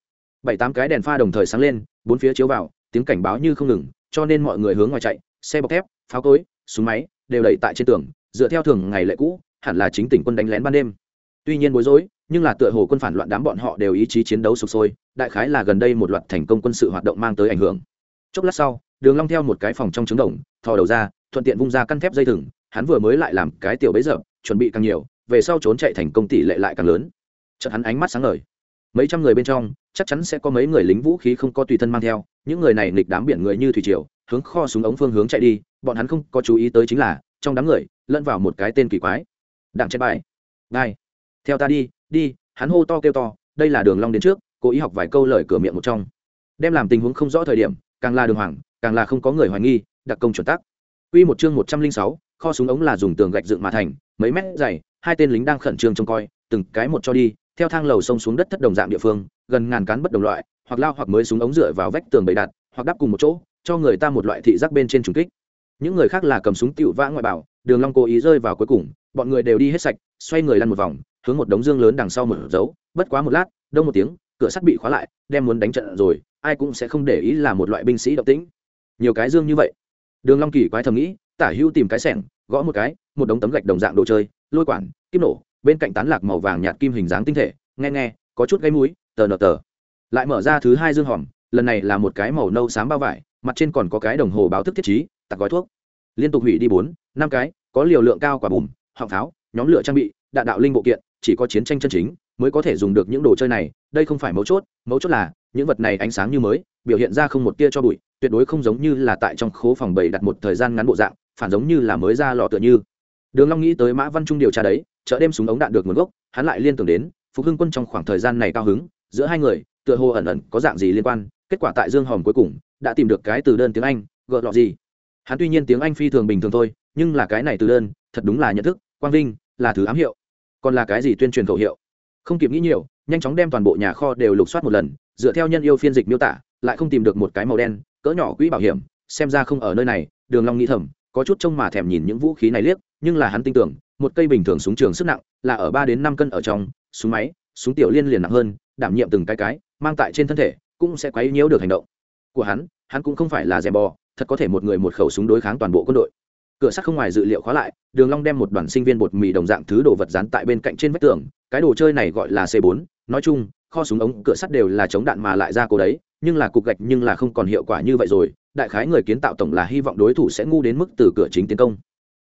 Bảy tám cái đèn pha đồng thời sáng lên, bốn phía chiếu vào, tiếng cảnh báo như không ngừng, cho nên mọi người hướng ngoài chạy, xe bọc thép, pháo cối, súng máy đều đẩy tại trên tường, dựa theo thường ngày lệ cũ, hẳn là chính tỉnh quân đánh lén ban đêm. Tuy nhiên bối rối, nhưng là tựa hồ quân phản loạn đám bọn họ đều ý chí chiến đấu sục sôi, đại khái là gần đây một loạt thành công quân sự hoạt động mang tới ảnh hưởng. Chốc lát sau, đường long theo một cái phòng trong trứng đồng, thò đầu ra, thuận tiện vung ra căn thép dây thừng, hắn vừa mới lại làm cái tiểu bấy giờ chuẩn bị càng nhiều, về sau trốn chạy thành công tỷ lệ lại càng lớn. Chợt hắn ánh mắt sáng ngời. Mấy trăm người bên trong, chắc chắn sẽ có mấy người lính vũ khí không có tùy thân mang theo, những người này nghịch đám biển người như thủy triều hướng kho súng ống phương hướng chạy đi bọn hắn không có chú ý tới chính là trong đám người lẫn vào một cái tên kỳ quái. Đặng chết bài. Ngay, theo ta đi đi hắn hô to kêu to đây là đường long đến trước cố ý học vài câu lời cửa miệng một trong. Đem làm tình huống không rõ thời điểm càng là đường hoàng càng là không có người hoài nghi đặc công chuẩn tắc. Quy một chương một trăm linh sáu, kho súng ống là dùng tường gạch dựng mà thành, mấy mét dày, hai tên lính đang khẩn trương trông coi, từng cái một cho đi, theo thang lầu xông xuống đất thất đồng dạng địa phương, gần ngàn cán bất đồng loại, hoặc lao hoặc mới súng ống dựa vào vách tường bầy đặt hoặc đắp cùng một chỗ cho người ta một loại thị giác bên trên trùng kích. Những người khác là cầm súng tựu vã ngoại bảo, đường long cố ý rơi vào cuối cùng, bọn người đều đi hết sạch, xoay người lăn một vòng, hướng một đống dương lớn đằng sau một dấu. Bất quá một lát, đông một tiếng, cửa sắt bị khóa lại, đem muốn đánh trận rồi, ai cũng sẽ không để ý là một loại binh sĩ động tĩnh. Nhiều cái dương như vậy. Đường long kỳ quái thầm nghĩ, tả hữu tìm cái sẻng, gõ một cái, một đống tấm gạch đồng dạng đồ chơi, lôi quản kim nổ, bên cạnh tán lạc màu vàng nhạt kim hình dáng tinh thể, nghe nghe, có chút gáy mũi, tờ nở tờ. Lại mở ra thứ hai dương hòm, lần này là một cái màu nâu xám bao vải mặt trên còn có cái đồng hồ báo thức thiết trí tặng gói thuốc. Liên tục hủy đi bốn, năm cái, có liều lượng cao quả bùm, họng pháo, nhóm lửa trang bị, đạn đạo linh bộ kiện, chỉ có chiến tranh chân chính mới có thể dùng được những đồ chơi này. Đây không phải mấu chốt mấu chốt là những vật này ánh sáng như mới, biểu hiện ra không một tia cho bụi, tuyệt đối không giống như là tại trong khố phòng bầy đặt một thời gian ngắn bộ dạng, phản giống như là mới ra lò tựa như. Đường long nghĩ tới mã văn trung điều tra đấy, chợ đêm súng ống đạn được nguồn gốc, hắn lại liên tưởng đến, phục hưng quân trong khoảng thời gian này cao hứng, giữa hai người, tựa hồ ẩn ẩn có dạng gì liên quan kết quả tại dương hòm cuối cùng đã tìm được cái từ đơn tiếng anh, gợ lọ gì. Hắn tuy nhiên tiếng anh phi thường bình thường thôi, nhưng là cái này từ đơn, thật đúng là nhận thức, quang vinh, là thứ ám hiệu. Còn là cái gì tuyên truyền khẩu hiệu? Không kịp nghĩ nhiều, nhanh chóng đem toàn bộ nhà kho đều lục soát một lần, dựa theo nhân yêu phiên dịch miêu tả, lại không tìm được một cái màu đen, cỡ nhỏ quỹ bảo hiểm, xem ra không ở nơi này, đường long nghĩ thầm, có chút trông mà thèm nhìn những vũ khí này liếc, nhưng là hắn tin tưởng, một cây bình thường súng trường sức nặng, là ở ba đến năm cân ở trong, súng máy, súng tiểu liên liền nặng hơn, đảm nhiệm từng cái cái, mang tại trên thân thể cũng sẽ quấy nhiễu được hành động. Của hắn hắn cũng không phải là dèm bò, thật có thể một người một khẩu súng đối kháng toàn bộ quân đội. Cửa sắt không ngoài dự liệu khóa lại, đường long đem một đoàn sinh viên bột mì đồng dạng thứ đồ vật dán tại bên cạnh trên vách tường, cái đồ chơi này gọi là c 4 nói chung, kho súng ống, cửa sắt đều là chống đạn mà lại ra cố đấy, nhưng là cục gạch nhưng là không còn hiệu quả như vậy rồi, đại khái người kiến tạo tổng là hy vọng đối thủ sẽ ngu đến mức từ cửa chính tiến công.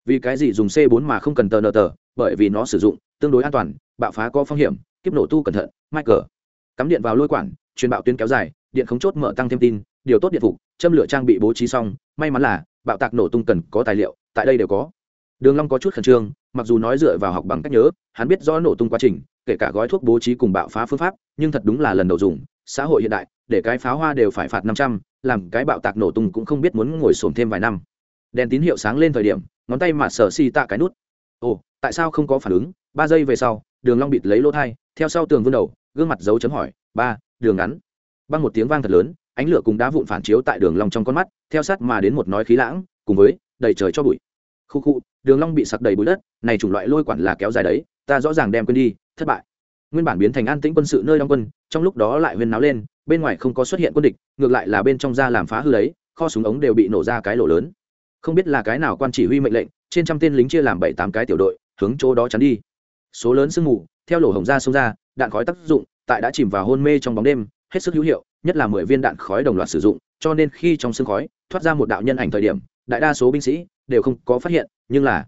Vì cái gì dùng c 4 mà không cần tờ nờ tờ? Bởi vì nó sử dụng tương đối an toàn, bạo phá có phong hiểm, kiếp nổ tu cẩn thận, michael. Cắm điện vào lôi quản truyền bạo tuyến kéo dài, điện khống chốt mở tăng thêm tin, điều tốt điện phục, châm lửa trang bị bố trí xong, may mắn là, bạo tạc nổ tung cần có tài liệu, tại đây đều có. Đường long có chút khẩn trương, mặc dù nói dựa vào học bằng cách nhớ, hắn biết rõ nổ tung quá trình, kể cả gói thuốc bố trí cùng bạo phá phương pháp, nhưng thật đúng là lần đầu dùng, xã hội hiện đại, để cái pháo hoa đều phải phạt năm trăm, làm cái bạo tạc nổ tung cũng không biết muốn ngồi xổm thêm vài năm. Đèn tín hiệu sáng lên thời điểm, ngón tay mà sở xi tạ cái nút. Ồ, tại sao không có phản ứng? Ba giây về sau, đường long bịt lấy lỗ thai, theo sau tường vươn đầu, gương mặt dấu chấm hỏi, ba đường ngắn. Băng một tiếng vang thật lớn, ánh lửa cùng đá vụn phản chiếu tại đường long trong con mắt, theo sát mà đến một nói khí lãng, cùng với, đầy trời cho bụi. Khu khu, đường long bị sặc đầy bụi đất, này chủng loại lôi quản là kéo dài đấy, ta rõ ràng đem quên đi, thất bại. Nguyên bản biến thành an tĩnh quân sự nơi đóng quân, trong lúc đó lại huyên náo lên, bên ngoài không có xuất hiện quân địch, ngược lại là bên trong ra làm phá hư đấy, kho súng ống đều bị nổ ra cái lỗ lớn. Không biết là cái nào quan chỉ huy mệnh lệnh, trên trăm tên lính chia làm bảy tám cái tiểu đội, hướng chỗ đó chắn đi. Số lớn sương mù, theo lỗ hổng ra xông ra, đạn khói tác dụng tại đã chìm vào hôn mê trong bóng đêm hết sức hữu hiệu nhất là mười viên đạn khói đồng loạt sử dụng cho nên khi trong sương khói thoát ra một đạo nhân ảnh thời điểm đại đa số binh sĩ đều không có phát hiện nhưng là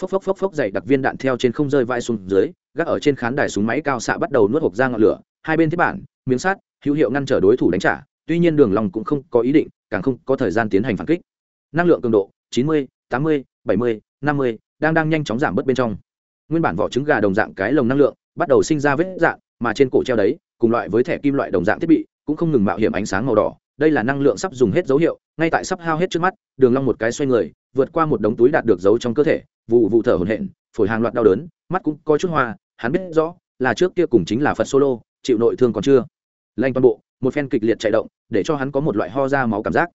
phốc phốc phốc phốc dày đặc viên đạn theo trên không rơi vai xuống dưới gác ở trên khán đài súng máy cao xạ bắt đầu nuốt hộp ra ngọn lửa hai bên thiết bản miếng sát hữu hiệu ngăn trở đối thủ đánh trả tuy nhiên đường lòng cũng không có ý định càng không có thời gian tiến hành phản kích. Năng lượng cường độ 90, 80, 70, 50 đang đang nhanh chóng giảm bớt bên trong. Nguyên bản vỏ trứng gà đồng dạng cái lồng năng lượng bắt đầu sinh ra vết dạng mà trên cổ treo đấy, cùng loại với thẻ kim loại đồng dạng thiết bị, cũng không ngừng mạo hiểm ánh sáng màu đỏ. Đây là năng lượng sắp dùng hết dấu hiệu, ngay tại sắp hao hết trước mắt, đường long một cái xoay người, vượt qua một đống túi đạt được dấu trong cơ thể, vụ vụ thở hổn hển, phổi hàng loạt đau đớn, mắt cũng có chút hoa, hắn biết rõ, là trước kia cùng chính là phật solo, chịu nội thương còn chưa. Lanh toàn bộ, một phen kịch liệt chạy động, để cho hắn có một loại ho ra máu cảm giác.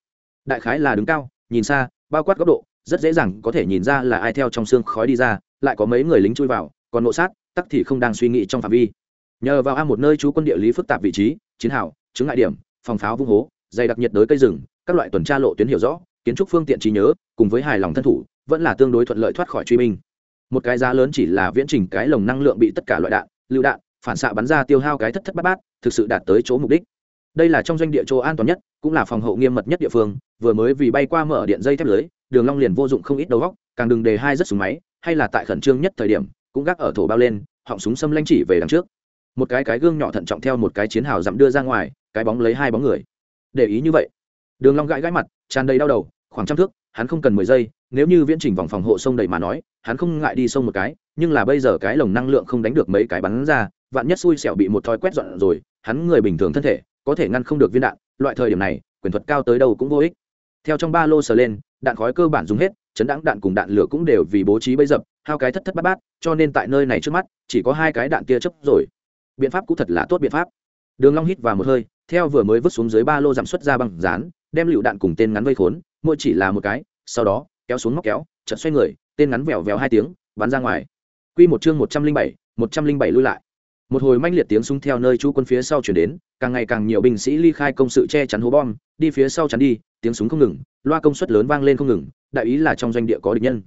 Đại khái là đứng cao, nhìn xa, bao quát góc độ, rất dễ dàng có thể nhìn ra là ai theo trong xương khói đi ra, lại có mấy người lính chui vào, còn nộ sát, tắc thì không đang suy nghĩ trong phạm vi nhờ vào a một nơi trú quân địa lý phức tạp vị trí, chiến hào, chứng ngại điểm, phòng pháo vung hố, dày đặc nhiệt đới cây rừng, các loại tuần tra lộ tuyến hiểu rõ, kiến trúc phương tiện trí nhớ, cùng với hài lòng thân thủ, vẫn là tương đối thuận lợi thoát khỏi truy binh. Một cái giá lớn chỉ là viễn trình cái lồng năng lượng bị tất cả loại đạn, lựu đạn, phản xạ bắn ra tiêu hao cái thất thất bát bát, thực sự đạt tới chỗ mục đích. Đây là trong doanh địa chỗ an toàn nhất, cũng là phòng hậu nghiêm mật nhất địa phương, vừa mới vì bay qua mở điện dây thép lưới, đường long liền vô dụng không ít đầu góc càng đừng đề hai rất súng máy, hay là tại khẩn trương nhất thời điểm, cũng gác ở thổ bao lên, họng súng xâm lanh chỉ về đằng trước một cái cái gương nhỏ thận trọng theo một cái chiến hào dặm đưa ra ngoài, cái bóng lấy hai bóng người. Để ý như vậy. Đường long gãi gãi mặt, tràn đầy đau đầu, khoảng trăm thước, hắn không cần mười giây, nếu như viễn trình vòng phòng hộ sông đầy mà nói, hắn không ngại đi sông một cái, nhưng là bây giờ cái lồng năng lượng không đánh được mấy cái bắn ra, vạn nhất xui xẻo bị một thoi quét dọn rồi, hắn người bình thường thân thể, có thể ngăn không được viên đạn, loại thời điểm này, quyền thuật cao tới đâu cũng vô ích. Theo trong ba lô sờ lên, đạn khói cơ bản dùng hết, chấn đãng đạn cùng đạn lửa cũng đều vì bố trí bấy dập, hao cái thất thất bát bát, cho nên tại nơi này trước mắt, chỉ có hai cái đạn tia chấp rồi biện pháp cũng thật là tốt biện pháp. Đường long hít vào một hơi, theo vừa mới vứt xuống dưới ba lô giảm xuất ra băng dán, đem lựu đạn cùng tên ngắn vây khốn, mỗi chỉ là một cái, sau đó, kéo xuống móc kéo, chợt xoay người, tên ngắn vèo vèo hai tiếng, bắn ra ngoài. Quy một chương một trăm linh bảy, một trăm linh bảy lui lại. Một hồi manh liệt tiếng súng theo nơi chú quân phía sau chuyển đến, càng ngày càng nhiều binh sĩ ly khai công sự che chắn hố bom, đi phía sau chắn đi, tiếng súng không ngừng, loa công suất lớn vang lên không ngừng, đại ý là trong doanh địa có địch nhân.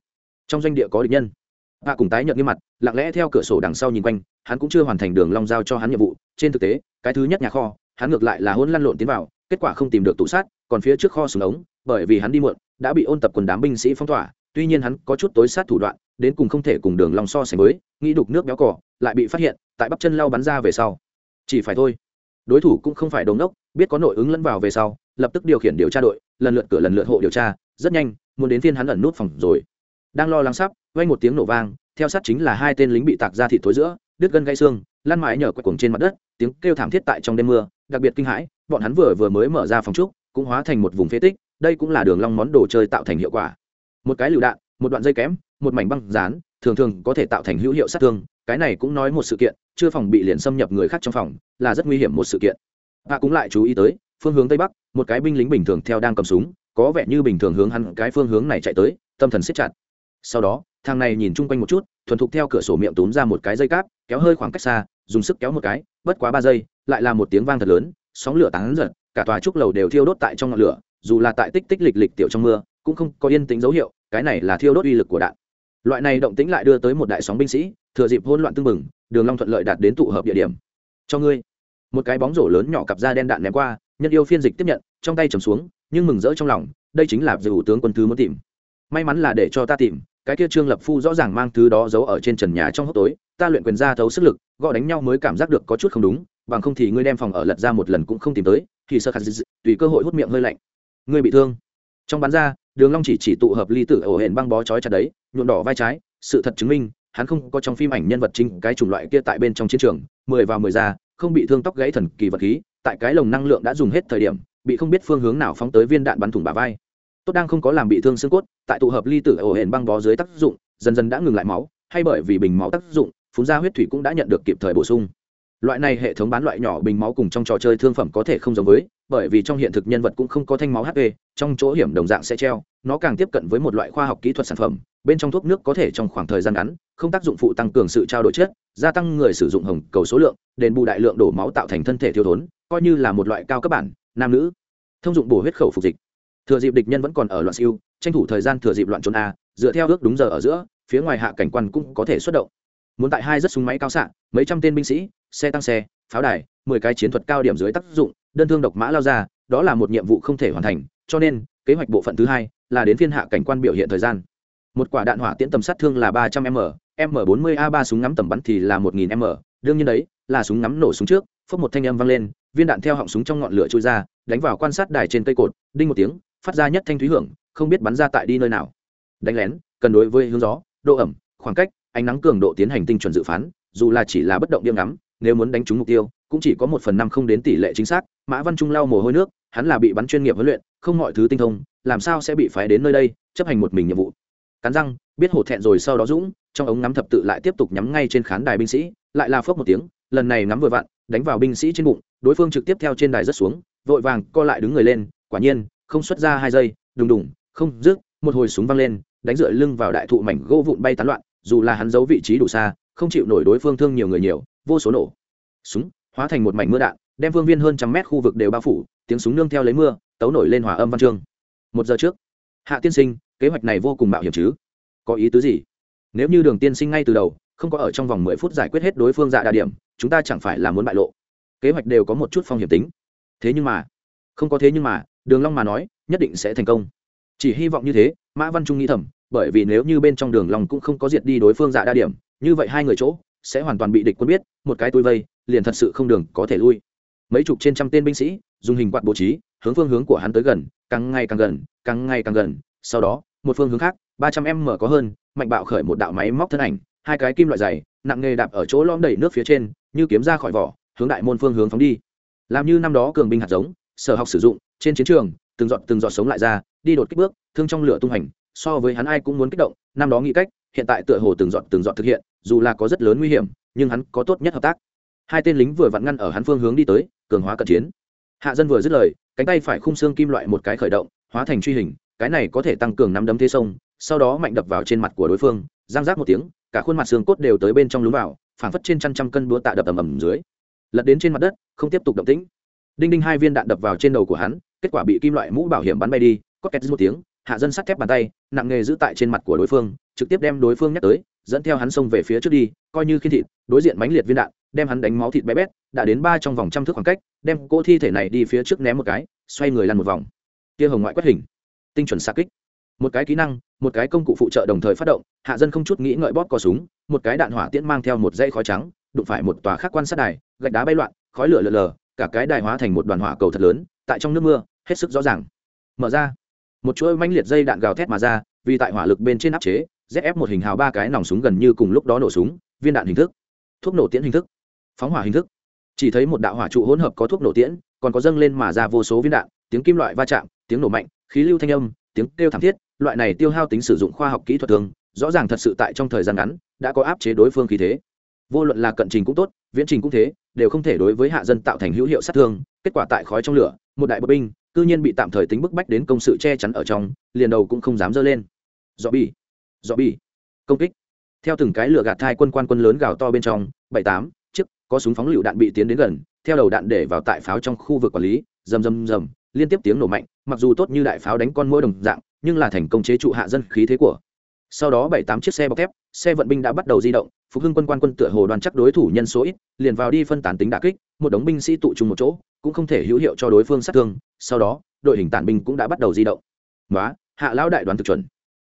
Trong doanh địa có địch nhân hạ cùng tái nhận nghiêm mặt, lặng lẽ theo cửa sổ đằng sau nhìn quanh, hắn cũng chưa hoàn thành đường long giao cho hắn nhiệm vụ. Trên thực tế, cái thứ nhất nhà kho, hắn ngược lại là hỗn lăn lộn tiến vào, kết quả không tìm được tủ sát, còn phía trước kho súng ống, bởi vì hắn đi muộn, đã bị ôn tập quần đám binh sĩ phong tỏa, tuy nhiên hắn có chút tối sát thủ đoạn, đến cùng không thể cùng đường long so sánh với, nghĩ đục nước béo cỏ lại bị phát hiện, tại bắp chân lao bắn ra về sau. Chỉ phải thôi. Đối thủ cũng không phải đống đốc, biết có nội ứng lẫn vào về sau, lập tức điều khiển điều tra đội, lần lượt cửa lần lượt hộ điều tra, rất nhanh, muốn đến phiên hắn ẩn nút phòng rồi. Đang lo lắng sắp vang một tiếng nổ vang, theo sát chính là hai tên lính bị tạc ra thịt thối giữa, đứt gân gãy xương, lăn mãi nhờ quay cuồng trên mặt đất, tiếng kêu thảm thiết tại trong đêm mưa, đặc biệt kinh hãi, bọn hắn vừa vừa mới mở ra phòng trúc, cũng hóa thành một vùng phế tích, đây cũng là đường long món đồ chơi tạo thành hiệu quả. Một cái lựu đạn, một đoạn dây kém, một mảnh băng dán, thường thường có thể tạo thành hữu hiệu sát thương, cái này cũng nói một sự kiện, chưa phòng bị liền xâm nhập người khác trong phòng, là rất nguy hiểm một sự kiện. Và cũng lại chú ý tới, phương hướng tây bắc, một cái binh lính bình thường theo đang cầm súng, có vẻ như bình thường hướng hắn cái phương hướng này chạy tới, tâm thần siết chặt. Sau đó thằng này nhìn chung quanh một chút, thuần thục theo cửa sổ miệng túm ra một cái dây cáp, kéo hơi khoảng cách xa, dùng sức kéo một cái, bất quá ba giây, lại là một tiếng vang thật lớn, sóng lửa tán giật cả tòa trúc lầu đều thiêu đốt tại trong ngọn lửa, dù là tại tích tích lịch lịch tiểu trong mưa, cũng không có yên tĩnh dấu hiệu, cái này là thiêu đốt uy lực của đạn. Loại này động tĩnh lại đưa tới một đại sóng binh sĩ, thừa dịp hỗn loạn tưng bừng, đường long thuận lợi đạt đến tụ hợp địa điểm. Cho ngươi. Một cái bóng rổ lớn nhỏ cặp da đen đạn ném qua, nhân yêu phiên dịch tiếp nhận, trong tay trầm xuống, nhưng mừng rỡ trong lòng, đây chính là dù tướng quân thứ muốn tìm. May mắn là để cho ta tìm cái kia trương lập phu rõ ràng mang thứ đó giấu ở trên trần nhà trong hốc tối, ta luyện quyền ra thấu sức lực, gõ đánh nhau mới cảm giác được có chút không đúng, bằng không thì ngươi đem phòng ở lật ra một lần cũng không tìm tới, thì sơ khát tùy cơ hội hút miệng hơi lạnh. Ngươi bị thương. Trong bán ra, đường long chỉ chỉ tụ hợp ly tử ổ hển băng bó chói chặt đấy, nhuộm đỏ vai trái, sự thật chứng minh, hắn không có trong phim ảnh nhân vật chính cái chủng loại kia tại bên trong chiến trường, mười vào mười ra, không bị thương tóc gãy thần kỳ vật khí, tại cái lồng năng lượng đã dùng hết thời điểm, bị không biết phương hướng nào phóng tới viên đạn bắn thủng bả vai tốt đang không có làm bị thương xương cốt, tại tụ hợp ly tử ổ hển băng bó dưới tác dụng, dần dần đã ngừng lại máu, hay bởi vì bình máu tác dụng, phun ra huyết thủy cũng đã nhận được kịp thời bổ sung. Loại này hệ thống bán loại nhỏ bình máu cùng trong trò chơi thương phẩm có thể không giống với, bởi vì trong hiện thực nhân vật cũng không có thanh máu hp trong chỗ hiểm đồng dạng sẽ treo, nó càng tiếp cận với một loại khoa học kỹ thuật sản phẩm, bên trong thuốc nước có thể trong khoảng thời gian ngắn, không tác dụng phụ tăng cường sự trao đổi chất, gia tăng người sử dụng hồng cầu số lượng, đền bù đại lượng đổ máu tạo thành thân thể thiếu thốn, coi như là một loại cao cấp bản, nam nữ thông dụng bổ huyết khẩu phục dịch thừa dịp địch nhân vẫn còn ở loạn siêu, tranh thủ thời gian thừa dịp loạn trốn a, dựa theo ước đúng giờ ở giữa, phía ngoài hạ cảnh quan cũng có thể xuất động. Muốn tại hai rất súng máy cao xạ, mấy trăm tên binh sĩ, xe tăng xe, pháo đài, mười cái chiến thuật cao điểm dưới tác dụng, đơn thương độc mã lao ra, đó là một nhiệm vụ không thể hoàn thành, cho nên, kế hoạch bộ phận thứ hai là đến phiên hạ cảnh quan biểu hiện thời gian. Một quả đạn hỏa tiễn tầm sát thương là ba trăm m m bốn mươi a ba súng ngắm tầm bắn thì là một nghìn m. Đương nhiên đấy, là súng ngắm nổ súng trước, phốc một thanh âm vang lên, viên đạn theo họng súng trong ngọn lửa trôi ra, đánh vào quan sát đài trên cây cột, đinh một tiếng phát ra nhất thanh thúy hưởng, không biết bắn ra tại đi nơi nào. Đánh lén, cần đối với hướng gió, độ ẩm, khoảng cách, ánh nắng cường độ tiến hành tinh chuẩn dự phán, dù là chỉ là bất động điểm ngắm, nếu muốn đánh trúng mục tiêu, cũng chỉ có một phần năm không đến tỷ lệ chính xác, mã văn trung lau mồ hôi nước, hắn là bị bắn chuyên nghiệp huấn luyện, không mọi thứ tinh thông, làm sao sẽ bị phái đến nơi đây, chấp hành một mình nhiệm vụ. Cắn răng, biết hổ thẹn rồi sau đó dũng, trong ống ngắm thập tự lại tiếp tục nhắm ngay trên khán đài binh sĩ, lại là phớp một tiếng, lần này ngắm vừa vặn, đánh vào binh sĩ trên bụng, đối phương trực tiếp theo trên đài rất xuống, vội vàng co lại đứng người lên, quả nhiên không xuất ra hai giây, đùng đùng, không, rước, một hồi súng văng lên, đánh dựa lưng vào đại thụ mảnh gỗ vụn bay tán loạn, dù là hắn giấu vị trí đủ xa, không chịu nổi đối phương thương nhiều người nhiều, vô số nổ. Súng, hóa thành một mảnh mưa đạn, đem phương viên hơn trăm mét khu vực đều bao phủ, tiếng súng nương theo lấy mưa, tấu nổi lên hòa âm văn chương. Một giờ trước, hạ tiên sinh, kế hoạch này vô cùng mạo hiểm chứ? Có ý tứ gì? Nếu như đường tiên sinh ngay từ đầu, không có ở trong vòng mười phút giải quyết hết đối phương dạ đa điểm, chúng ta chẳng phải là muốn bại lộ. Kế hoạch đều có một chút phong hiểm tính. Thế nhưng mà không có thế nhưng mà, đường long mà nói, nhất định sẽ thành công. Chỉ hy vọng như thế, mã văn trung nghĩ thầm, bởi vì nếu như bên trong đường long cũng không có diệt đi đối phương dạ đa điểm, như vậy hai người chỗ sẽ hoàn toàn bị địch quân biết, một cái tôi vây, liền thật sự không đường có thể lui. Mấy chục trên trăm tên binh sĩ, dùng hình quạt bố trí, hướng phương hướng của hắn tới gần, càng ngày càng gần, càng ngày càng gần, sau đó, một phương hướng khác, ba trăm em mở có hơn, mạnh bạo khởi một đạo máy móc thân ảnh, hai cái kim loại dày, nặng nghề đạp ở chỗ lõm đầy nước phía trên, như kiếm ra khỏi vỏ, hướng đại môn phương hướng phóng đi. Làm như năm đó cường binh hạt giống sở học sử dụng, trên chiến trường, từng giọt từng giọt sống lại ra, đi đột kích bước, thương trong lửa tung hành, so với hắn ai cũng muốn kích động, năm đó nghĩ cách, hiện tại tựa hồ từng giọt từng giọt thực hiện, dù là có rất lớn nguy hiểm, nhưng hắn có tốt nhất hợp tác. Hai tên lính vừa vặn ngăn ở hắn phương hướng đi tới, cường hóa cận chiến. Hạ dân vừa dứt lời, cánh tay phải khung xương kim loại một cái khởi động, hóa thành truy hình, cái này có thể tăng cường nắm đấm thế sông, sau đó mạnh đập vào trên mặt của đối phương giang giác một tiếng, cả khuôn mặt xương cốt đều tới bên trong lún vào, phảng phất trên trăm trăm cân búa tạ đập ầm ầm dưới. Lật đến trên mặt đất, không tiếp tục động tĩnh đinh đinh hai viên đạn đập vào trên đầu của hắn, kết quả bị kim loại mũ bảo hiểm bắn bay đi, có két một tiếng, hạ dân sắt thép bàn tay, nặng nghề giữ tại trên mặt của đối phương, trực tiếp đem đối phương nhắc tới, dẫn theo hắn xông về phía trước đi, coi như khi thịt, đối diện mánh liệt viên đạn, đem hắn đánh máu thịt bé bét, đã đến ba trong vòng trăm thước khoảng cách, đem cỗ thi thể này đi phía trước ném một cái, xoay người lăn một vòng. Tia hồng ngoại quét hình, tinh chuẩn xa kích. Một cái kỹ năng, một cái công cụ phụ trợ đồng thời phát động, hạ dân không chút nghĩ ngợi bóp cò súng, một cái đạn hỏa tiễn mang theo một dây khói trắng, đụng phải một tòa khác quan sát đài, gạch đá bay loạn, khói lửa lờ lờ cả cái đài hóa thành một đoàn hỏa cầu thật lớn, tại trong nước mưa, hết sức rõ ràng. Mở ra, một chuỗi manh liệt dây đạn gào thét mà ra, vì tại hỏa lực bên trên áp chế zf một hình hào ba cái nòng súng gần như cùng lúc đó nổ súng, viên đạn hình thức, thuốc nổ tiễn hình thức, phóng hỏa hình thức. Chỉ thấy một đạo hỏa trụ hỗn hợp có thuốc nổ tiễn, còn có dâng lên mà ra vô số viên đạn, tiếng kim loại va chạm, tiếng nổ mạnh, khí lưu thanh âm, tiếng kêu thảm thiết, loại này tiêu hao tính sử dụng khoa học kỹ thuật thường, rõ ràng thật sự tại trong thời gian ngắn, đã có áp chế đối phương khí thế vô luận là cận trình cũng tốt, viễn trình cũng thế, đều không thể đối với hạ dân tạo thành hữu hiệu sát thương, kết quả tại khói trong lửa, một đại bộ binh, cư nhiên bị tạm thời tính bức bách đến công sự che chắn ở trong, liền đầu cũng không dám dơ lên. Dọ bi dọ bi công kích. Theo từng cái lửa gạt thai quân quan quân lớn gào to bên trong, bảy tám, chiếc, có súng phóng lựu đạn bị tiến đến gần, theo đầu đạn để vào tại pháo trong khu vực quản lý, rầm rầm rầm, liên tiếp tiếng nổ mạnh, mặc dù tốt như đại pháo đánh con mỗi đồng dạng, nhưng là thành công chế trụ hạ dân khí thế của. Sau đó bảy tám chiếc xe bọc thép, xe vận binh đã bắt đầu di động phục hưng quân quan quân tựa hồ đoàn chắc đối thủ nhân số ít, liền vào đi phân tán tính đà kích, một đống binh sĩ tụ trung một chỗ, cũng không thể hữu hiệu cho đối phương sát thương, sau đó, đội hình tản binh cũng đã bắt đầu di động. Nói hạ lão đại đoàn thực chuẩn.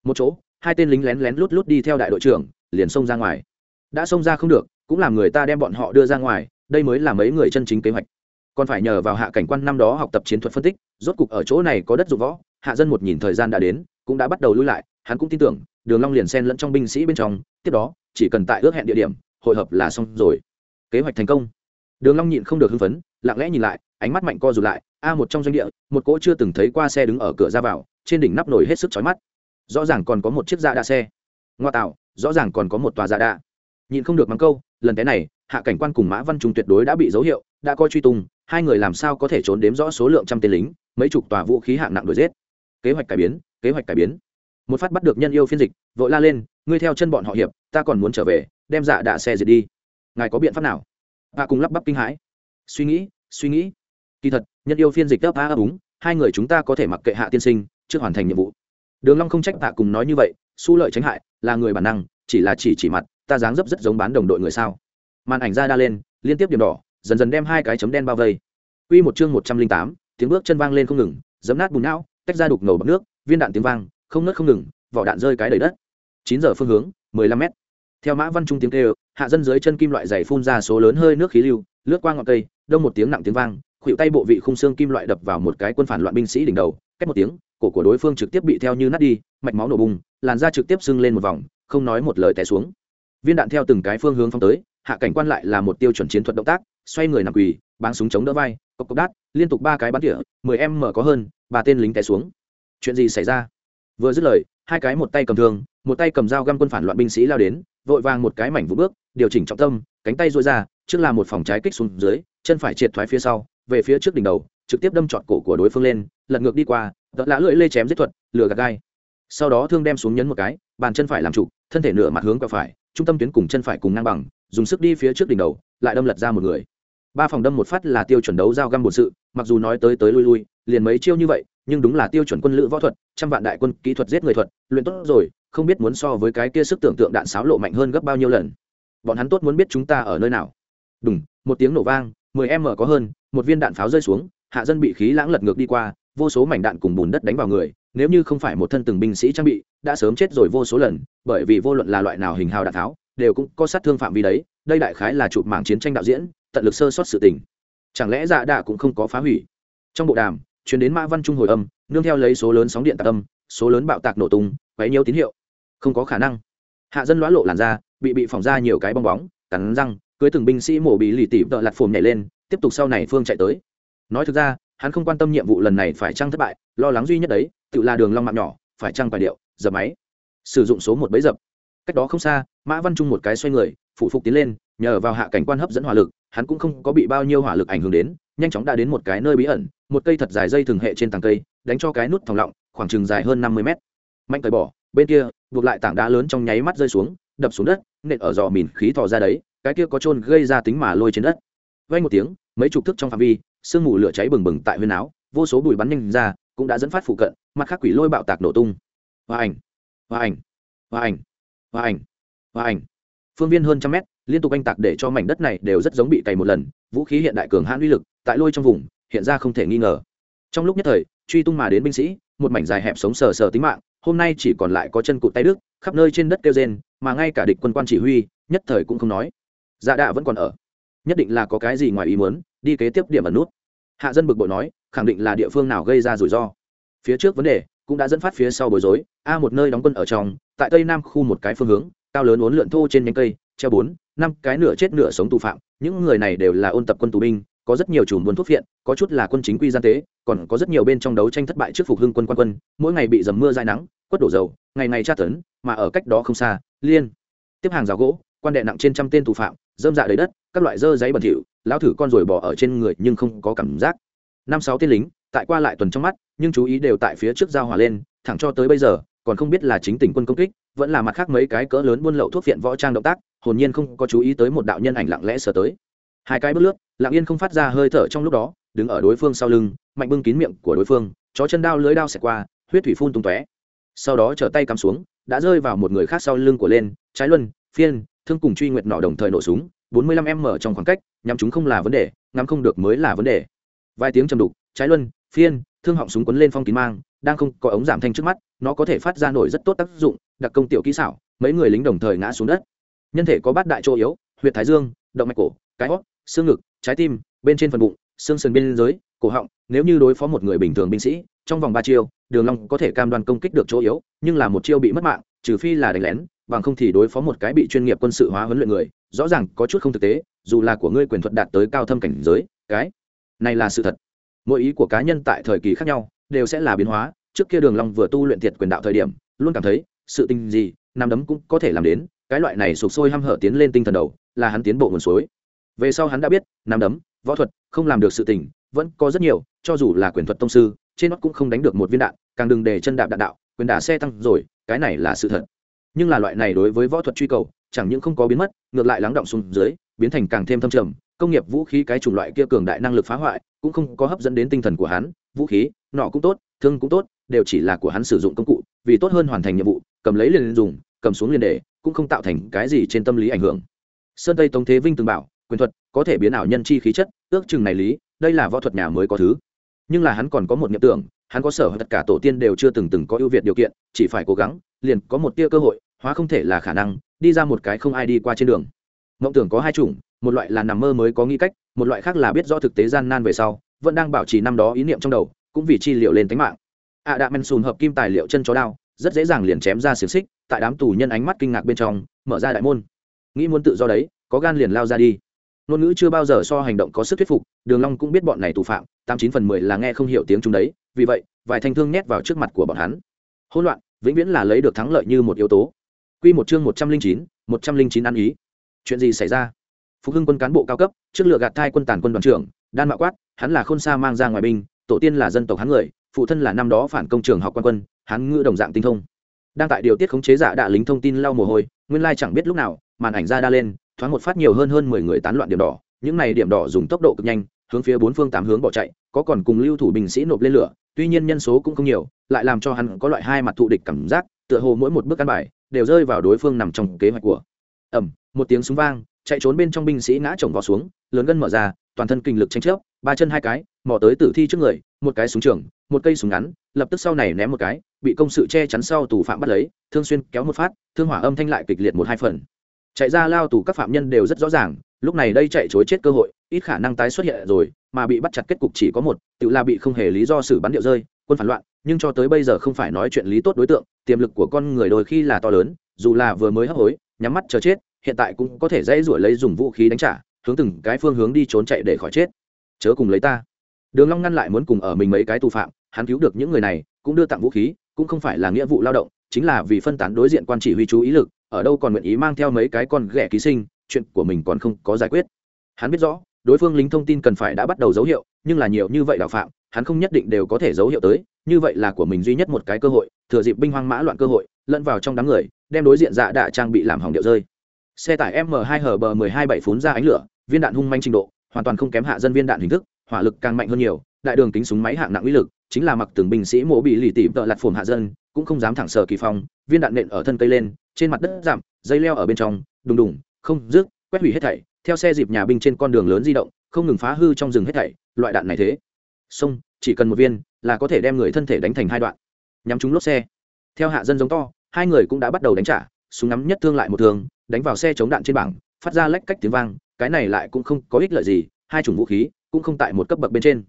Một chỗ, hai tên lính lén lén lút lút đi theo đại đội trưởng, liền xông ra ngoài. Đã xông ra không được, cũng làm người ta đem bọn họ đưa ra ngoài, đây mới là mấy người chân chính kế hoạch. Còn phải nhờ vào hạ cảnh quan năm đó học tập chiến thuật phân tích, rốt cục ở chỗ này có đất dụng võ, hạ dân một nhìn thời gian đã đến, cũng đã bắt đầu lui lại, hắn cũng tin tưởng, đường long liền xen lẫn trong binh sĩ bên trong tiếp đó, chỉ cần tại ước hẹn địa điểm, hội hợp là xong rồi. Kế hoạch thành công. Đường long nhịn không được hưng phấn, lặng lẽ nhìn lại, ánh mắt mạnh co rụt lại, a một trong doanh địa, một cỗ chưa từng thấy qua xe đứng ở cửa ra vào, trên đỉnh nắp nổi hết sức chói mắt. Rõ ràng còn có một chiếc dạ đa xe. Ngoa tạo, rõ ràng còn có một tòa dạ đa. Nhịn không được mắng câu, lần té này, hạ cảnh quan cùng mã văn trung tuyệt đối đã bị dấu hiệu, đã coi truy tung, hai người làm sao có thể trốn đếm rõ số lượng trăm tên lính, mấy chục tòa vũ khí hạng nặng đuổi giết. Kế hoạch cải biến, kế hoạch cải biến một phát bắt được nhân yêu phiên dịch vội la lên ngươi theo chân bọn họ hiệp ta còn muốn trở về đem dạ đạ xe diệt đi. Ngài có biện pháp nào? Và cùng lắp bắp kinh hãi. Suy nghĩ suy nghĩ. Kỳ thật nhân yêu phiên dịch ấp a ấp úng hai người chúng ta có thể mặc kệ hạ tiên sinh trước hoàn thành nhiệm vụ. Đường long không trách tạ cùng nói như vậy su lợi tránh hại là người bản năng chỉ là chỉ chỉ mặt ta dáng dấp rất giống bán đồng đội người sao. Màn ảnh ra đa lên liên tiếp điểm đỏ dần dần đem hai cái chấm đen bao vây. Quy một chương một trăm linh tám, tiếng bước chân vang lên không ngừng, dẫm nát bùn não, tách ra đục ngầu bằng nước, viên đạn tiếng vang, không nứt không ngừng, vỏ đạn rơi cái đầy đất. Chín giờ phương hướng, mười lăm mét. Theo Mã Văn Trung tiếng kêu, hạ dân dưới chân kim loại dày phun ra số lớn hơi nước khí lưu, lướt qua ngọn cây, đông một tiếng nặng tiếng vang, khuỷu tay bộ vị khung xương kim loại đập vào một cái quân phản loạn binh sĩ đỉnh đầu, cách một tiếng, cổ của đối phương trực tiếp bị theo như nát đi, mạch máu nổ bùng, làn da trực tiếp sưng lên một vòng, không nói một lời té xuống. Viên đạn theo từng cái phương hướng phóng tới, hạ cảnh quan lại là một tiêu chuẩn chiến thuật động tác, xoay người nằm quỳ, báng súng chống đỡ vai, cộc cộc đát, liên tục ba cái bắn tỉa, mười em mở có hơn, ba tên lính té xuống. Chuyện gì xảy ra? Vừa dứt lời, hai cái một tay cầm thương, một tay cầm dao găm quân phản loạn binh sĩ lao đến, vội vàng một cái mảnh vũ bước, điều chỉnh trọng tâm, cánh tay duỗi ra, trước là một phòng trái kích xuống dưới, chân phải triệt thoái phía sau, về phía trước đỉnh đầu, trực tiếp đâm trọt cổ của đối phương lên, lật ngược đi qua, đỡ lã lưỡi lê chém giết thuật, lừa gạt gai. Sau đó thương đem xuống nhấn một cái, bàn chân phải làm trụ, thân thể nửa mặt hướng qua phải, trung tâm tuyến cùng chân phải cùng ngang bằng, dùng sức đi phía trước đỉnh đầu, lại đâm lật ra một người ba phòng đâm một phát là tiêu chuẩn đấu giao găm một sự mặc dù nói tới tới lui lui liền mấy chiêu như vậy nhưng đúng là tiêu chuẩn quân lữ võ thuật, trăm vạn đại quân kỹ thuật giết người thuật, luyện tốt rồi, không biết muốn so với cái kia sức tưởng tượng đạn sáo lộ mạnh hơn gấp bao nhiêu lần. Bọn hắn tốt muốn biết chúng ta ở nơi nào. Đúng một tiếng nổ vang, mười m có hơn, một viên đạn pháo rơi xuống, hạ dân bị khí lãng lật ngược đi qua, vô số mảnh đạn cùng bùn đất đánh vào người, nếu như không phải một thân từng binh sĩ trang bị, đã sớm chết rồi vô số lần, bởi vì vô luận là loại nào hình hào đạn tháo đều cũng có sát thương phạm vi đấy, đây đại khái là chụp mảng chiến tranh đạo diễn, tận lực sơ sót sự tình. Chẳng lẽ dạ đạ cũng không có phá hủy? Trong bộ đàm chuyển đến mã văn trung hồi âm, nương theo lấy số lớn sóng điện tạc âm, số lớn bạo tạc nổ tung, quấy nhiều tín hiệu. Không có khả năng. Hạ dân lõa lộ làn da, bị bị phỏng ra nhiều cái bong bóng, cắn răng, cưới từng binh sĩ mổ bị lì tỉ vợ lạt phồm nhảy lên, tiếp tục sau này phương chạy tới. Nói thực ra, hắn không quan tâm nhiệm vụ lần này phải chăng thất bại, lo lắng duy nhất đấy, tự là đường long mạng nhỏ, phải chăng quả điệu, dập máy. Sử dụng số một bấy dập. Cách đó không xa, mã văn trung một cái xoay người phụ phục tiến lên, nhờ vào hạ cảnh quan hấp dẫn hỏa lực, hắn cũng không có bị bao nhiêu hỏa lực ảnh hưởng đến, nhanh chóng đã đến một cái nơi bí ẩn một cây thật dài dây thường hệ trên tàng cây, đánh cho cái nút thòng lọng, khoảng chừng dài hơn năm mươi mét. Mạnh cởi bỏ, bên kia, buộc lại tảng đá lớn trong nháy mắt rơi xuống, đập xuống đất, nện ở giò mìn khí thò ra đấy, cái kia có trôn gây ra tính mà lôi trên đất. Vay một tiếng, mấy chục thức trong phạm vi, sương mù lửa cháy bừng bừng tại huyên áo, vô số bụi bắn nhanh ra, cũng đã dẫn phát phụ cận, mặt khác quỷ lôi bạo tạc nổ tung. Hòa ảnh hòa ảnh hòa ảnh hòa ảnh hòa ảnh. Phương viên hơn trăm mét, liên tục anh tạc để cho mảnh đất này đều rất giống bị cày một lần, vũ khí hiện đại cường hãn uy lực, tại lôi trong vùng hiện ra không thể nghi ngờ. Trong lúc nhất thời, truy tung mà đến binh sĩ, một mảnh dài hẹp sống sờ sờ tính mạng, hôm nay chỉ còn lại có chân cụt tay đức khắp nơi trên đất kêu rên, mà ngay cả địch quân quan chỉ huy, nhất thời cũng không nói. Dạ đạ vẫn còn ở. Nhất định là có cái gì ngoài ý muốn, đi kế tiếp điểm ẩn nút. Hạ dân bực bội nói, khẳng định là địa phương nào gây ra rủi ro. Phía trước vấn đề cũng đã dẫn phát phía sau bối rối, a một nơi đóng quân ở trong, tại tây nam khu một cái phương hướng, cao lớn uốn lượn thô trên nhánh cây, treo bốn, năm cái nửa chết nửa sống tù phạm, những người này đều là ôn tập quân tù binh có rất nhiều chủ buôn thuốc viện có chút là quân chính quy gian tế, còn có rất nhiều bên trong đấu tranh thất bại trước phục hưng quân quan quân, mỗi ngày bị dầm mưa dài nắng, quất đổ dầu, ngày ngày tra tấn, mà ở cách đó không xa, liên tiếp hàng rào gỗ, quan đệ nặng trên trăm tên tù phạm, dơm dạ đầy đất, các loại dơ giấy bẩn thỉu, lão thử con rồi bỏ ở trên người nhưng không có cảm giác. Năm sáu tên lính, tại qua lại tuần trong mắt, nhưng chú ý đều tại phía trước giao hòa lên, thẳng cho tới bây giờ, còn không biết là chính tỉnh quân công kích, vẫn là mặt khác mấy cái cỡ lớn buôn lậu thuốc viện võ trang động tác, hồn nhiên không có chú ý tới một đạo nhân ảnh lặng lẽ sờ tới hai cái bước lướt, lặng yên không phát ra hơi thở trong lúc đó, đứng ở đối phương sau lưng, mạnh bưng kín miệng của đối phương, chó chân đao lưới đao xẹt qua, huyết thủy phun tung tóe. Sau đó trở tay cắm xuống, đã rơi vào một người khác sau lưng của lên, trái luân, phiên, thương cùng truy nguyệt nọ đồng thời nổ súng, bốn mươi lăm m trong khoảng cách, nhắm chúng không là vấn đề, ngắm không được mới là vấn đề. Vài tiếng chầm đục, trái luân, phiên, thương họng súng quấn lên phong kín mang, đang không có ống giảm thanh trước mắt, nó có thể phát ra nổi rất tốt tác dụng, đặc công tiểu kỹ xảo, mấy người lính đồng thời ngã xuống đất. Nhân thể có bát đại chỗ yếu, huyệt thái dương, động mạch cổ cái hót, xương ngực, trái tim, bên trên phần bụng, xương sườn biên giới cổ họng, nếu như đối phó một người bình thường binh sĩ, trong vòng ba chiêu, đường long có thể cam đoan công kích được chỗ yếu, nhưng là một chiêu bị mất mạng, trừ phi là đánh lén, bằng không thì đối phó một cái bị chuyên nghiệp quân sự hóa huấn luyện người, rõ ràng có chút không thực tế, dù là của ngươi quyền thuật đạt tới cao thâm cảnh giới, cái này là sự thật. Mỗi ý của cá nhân tại thời kỳ khác nhau, đều sẽ là biến hóa, trước kia đường long vừa tu luyện thiệt quyền đạo thời điểm, luôn cảm thấy, sự tình gì nằm đấm cũng có thể làm đến, cái loại này sụp sôi hăm hở tiến lên tinh thần đầu, là hắn tiến bộ nguồn suối về sau hắn đã biết nằm đấm, võ thuật, không làm được sự tình, vẫn có rất nhiều, cho dù là quyền thuật tông sư, trên nó cũng không đánh được một viên đạn, càng đừng để chân đạp đạn đạo, quyền đả xe tăng rồi, cái này là sự thật. Nhưng là loại này đối với võ thuật truy cầu, chẳng những không có biến mất, ngược lại lắng động xuống dưới, biến thành càng thêm thâm trầm, công nghiệp vũ khí cái chủng loại kia cường đại năng lực phá hoại, cũng không có hấp dẫn đến tinh thần của hắn, vũ khí, nọ cũng tốt, thương cũng tốt, đều chỉ là của hắn sử dụng công cụ, vì tốt hơn hoàn thành nhiệm vụ, cầm lấy liền dùng, cầm xuống liền để, cũng không tạo thành cái gì trên tâm lý ảnh hưởng. Sơn tây tống thế vinh từng bảo quyền thuật, có thể biến ảo nhân chi khí chất, ước chừng này lý, đây là võ thuật nhà mới có thứ. Nhưng là hắn còn có một niệm tưởng, hắn có sở tất cả tổ tiên đều chưa từng từng có ưu việt điều kiện, chỉ phải cố gắng, liền có một tia cơ hội, hóa không thể là khả năng, đi ra một cái không ai đi qua trên đường. Mộng tưởng có hai chủng, một loại là nằm mơ mới có nghĩ cách, một loại khác là biết rõ thực tế gian nan về sau, vẫn đang bảo trì năm đó ý niệm trong đầu, cũng vì chi liệu lên tính mạng. Ạ đạ men sùn hợp kim tài liệu chân chó đao, rất dễ dàng liền chém ra xiềng xích, tại đám tù nhân ánh mắt kinh ngạc bên trong, mở ra đại môn. Nghĩ muốn tự do đấy, có gan liền lao ra đi ngôn ngữ chưa bao giờ so hành động có sức thuyết phục, đường long cũng biết bọn này tù phạm, tám chín phần mười là nghe không hiểu tiếng chúng đấy, vì vậy, vài thanh thương nhét vào trước mặt của bọn hắn. Hỗn loạn, vĩnh viễn là lấy được thắng lợi như một yếu tố. Quy một chương một trăm linh chín, một trăm linh chín ăn ý. Chuyện gì xảy ra? Phục hưng quân cán bộ cao cấp, trước lựa gạt thai quân tàn quân đoàn trưởng, đan mạo quát, hắn là khôn xa mang ra ngoài binh, tổ tiên là dân tộc hán người, phụ thân là năm đó phản công trường học quan quân, hán ngữ đồng dạng tinh thông. Đang tại điều tiết khống chế giả đạ lính thông tin lau mồ hôi, nguyên lai chẳng biết lúc nào, màn ảnh ra đa lên thoáng một phát nhiều hơn hơn mười người tán loạn điểm đỏ, những này điểm đỏ dùng tốc độ cực nhanh, hướng phía bốn phương tám hướng bỏ chạy, có còn cùng lưu thủ binh sĩ nộp lên lửa, tuy nhiên nhân số cũng không nhiều, lại làm cho hắn có loại hai mặt thụ địch cảm giác, tựa hồ mỗi một bước căn bài đều rơi vào đối phương nằm trong kế hoạch của. Ẩm một tiếng súng vang, chạy trốn bên trong binh sĩ ngã chồng vào xuống, lớn gân mở ra, toàn thân kinh lực tranh chấp ba chân hai cái, mò tới tử thi trước người, một cái súng trường, một cây súng ngắn, lập tức sau này ném một cái, bị công sự che chắn sau tù phạm bắt lấy, thương xuyên kéo một phát, thương hỏa âm thanh lại kịch liệt một hai phần chạy ra lao tù các phạm nhân đều rất rõ ràng, lúc này đây chạy chối chết cơ hội, ít khả năng tái xuất hiện rồi, mà bị bắt chặt kết cục chỉ có một, tự là bị không hề lý do xử bắn điệu rơi, quân phản loạn, nhưng cho tới bây giờ không phải nói chuyện lý tốt đối tượng, tiềm lực của con người đôi khi là to lớn, dù là vừa mới hấp hối, nhắm mắt chờ chết, hiện tại cũng có thể dễ ruổi lấy dùng vũ khí đánh trả, hướng từng cái phương hướng đi trốn chạy để khỏi chết. Chớ cùng lấy ta. Đường long ngăn lại muốn cùng ở mình mấy cái tù phạm, hắn cứu được những người này, cũng đưa tặng vũ khí, cũng không phải là nghĩa vụ lao động, chính là vì phân tán đối diện quan chỉ huy chú ý lực ở đâu còn nguyện ý mang theo mấy cái con ghẻ ký sinh, chuyện của mình còn không có giải quyết. Hắn biết rõ, đối phương lính thông tin cần phải đã bắt đầu dấu hiệu, nhưng là nhiều như vậy đạo phạm, hắn không nhất định đều có thể dấu hiệu tới, như vậy là của mình duy nhất một cái cơ hội, thừa dịp binh hoang mã loạn cơ hội, lẫn vào trong đám người, đem đối diện dạ đạ trang bị làm hỏng điệu rơi. Xe tải m 2 hb 12 bảy phún ra ánh lửa, viên đạn hung manh trình độ, hoàn toàn không kém hạ dân viên đạn hình thức, hỏa lực càng mạnh hơn nhiều, đại đường kính súng máy hạng nặng uy lực, chính là mặc từng binh sĩ mộ bị lì tỉ tợ lạt phồm hạ dân, cũng không dám thẳng sờ kỳ phong, viên đạn nện ở thân cây lên trên mặt đất giảm, dây leo ở bên trong, đùng đùng, không rước quét hủy hết thảy, theo xe dịp nhà binh trên con đường lớn di động, không ngừng phá hư trong rừng hết thảy, loại đạn này thế. Sông, chỉ cần một viên, là có thể đem người thân thể đánh thành hai đoạn. Nhắm trúng lốp xe. Theo hạ dân giống to, hai người cũng đã bắt đầu đánh trả, súng ngắm nhất thương lại một thương, đánh vào xe chống đạn trên bảng, phát ra lách cách tiếng vang, cái này lại cũng không có ích lợi gì, hai chủng vũ khí cũng không tại một cấp bậc bên trên.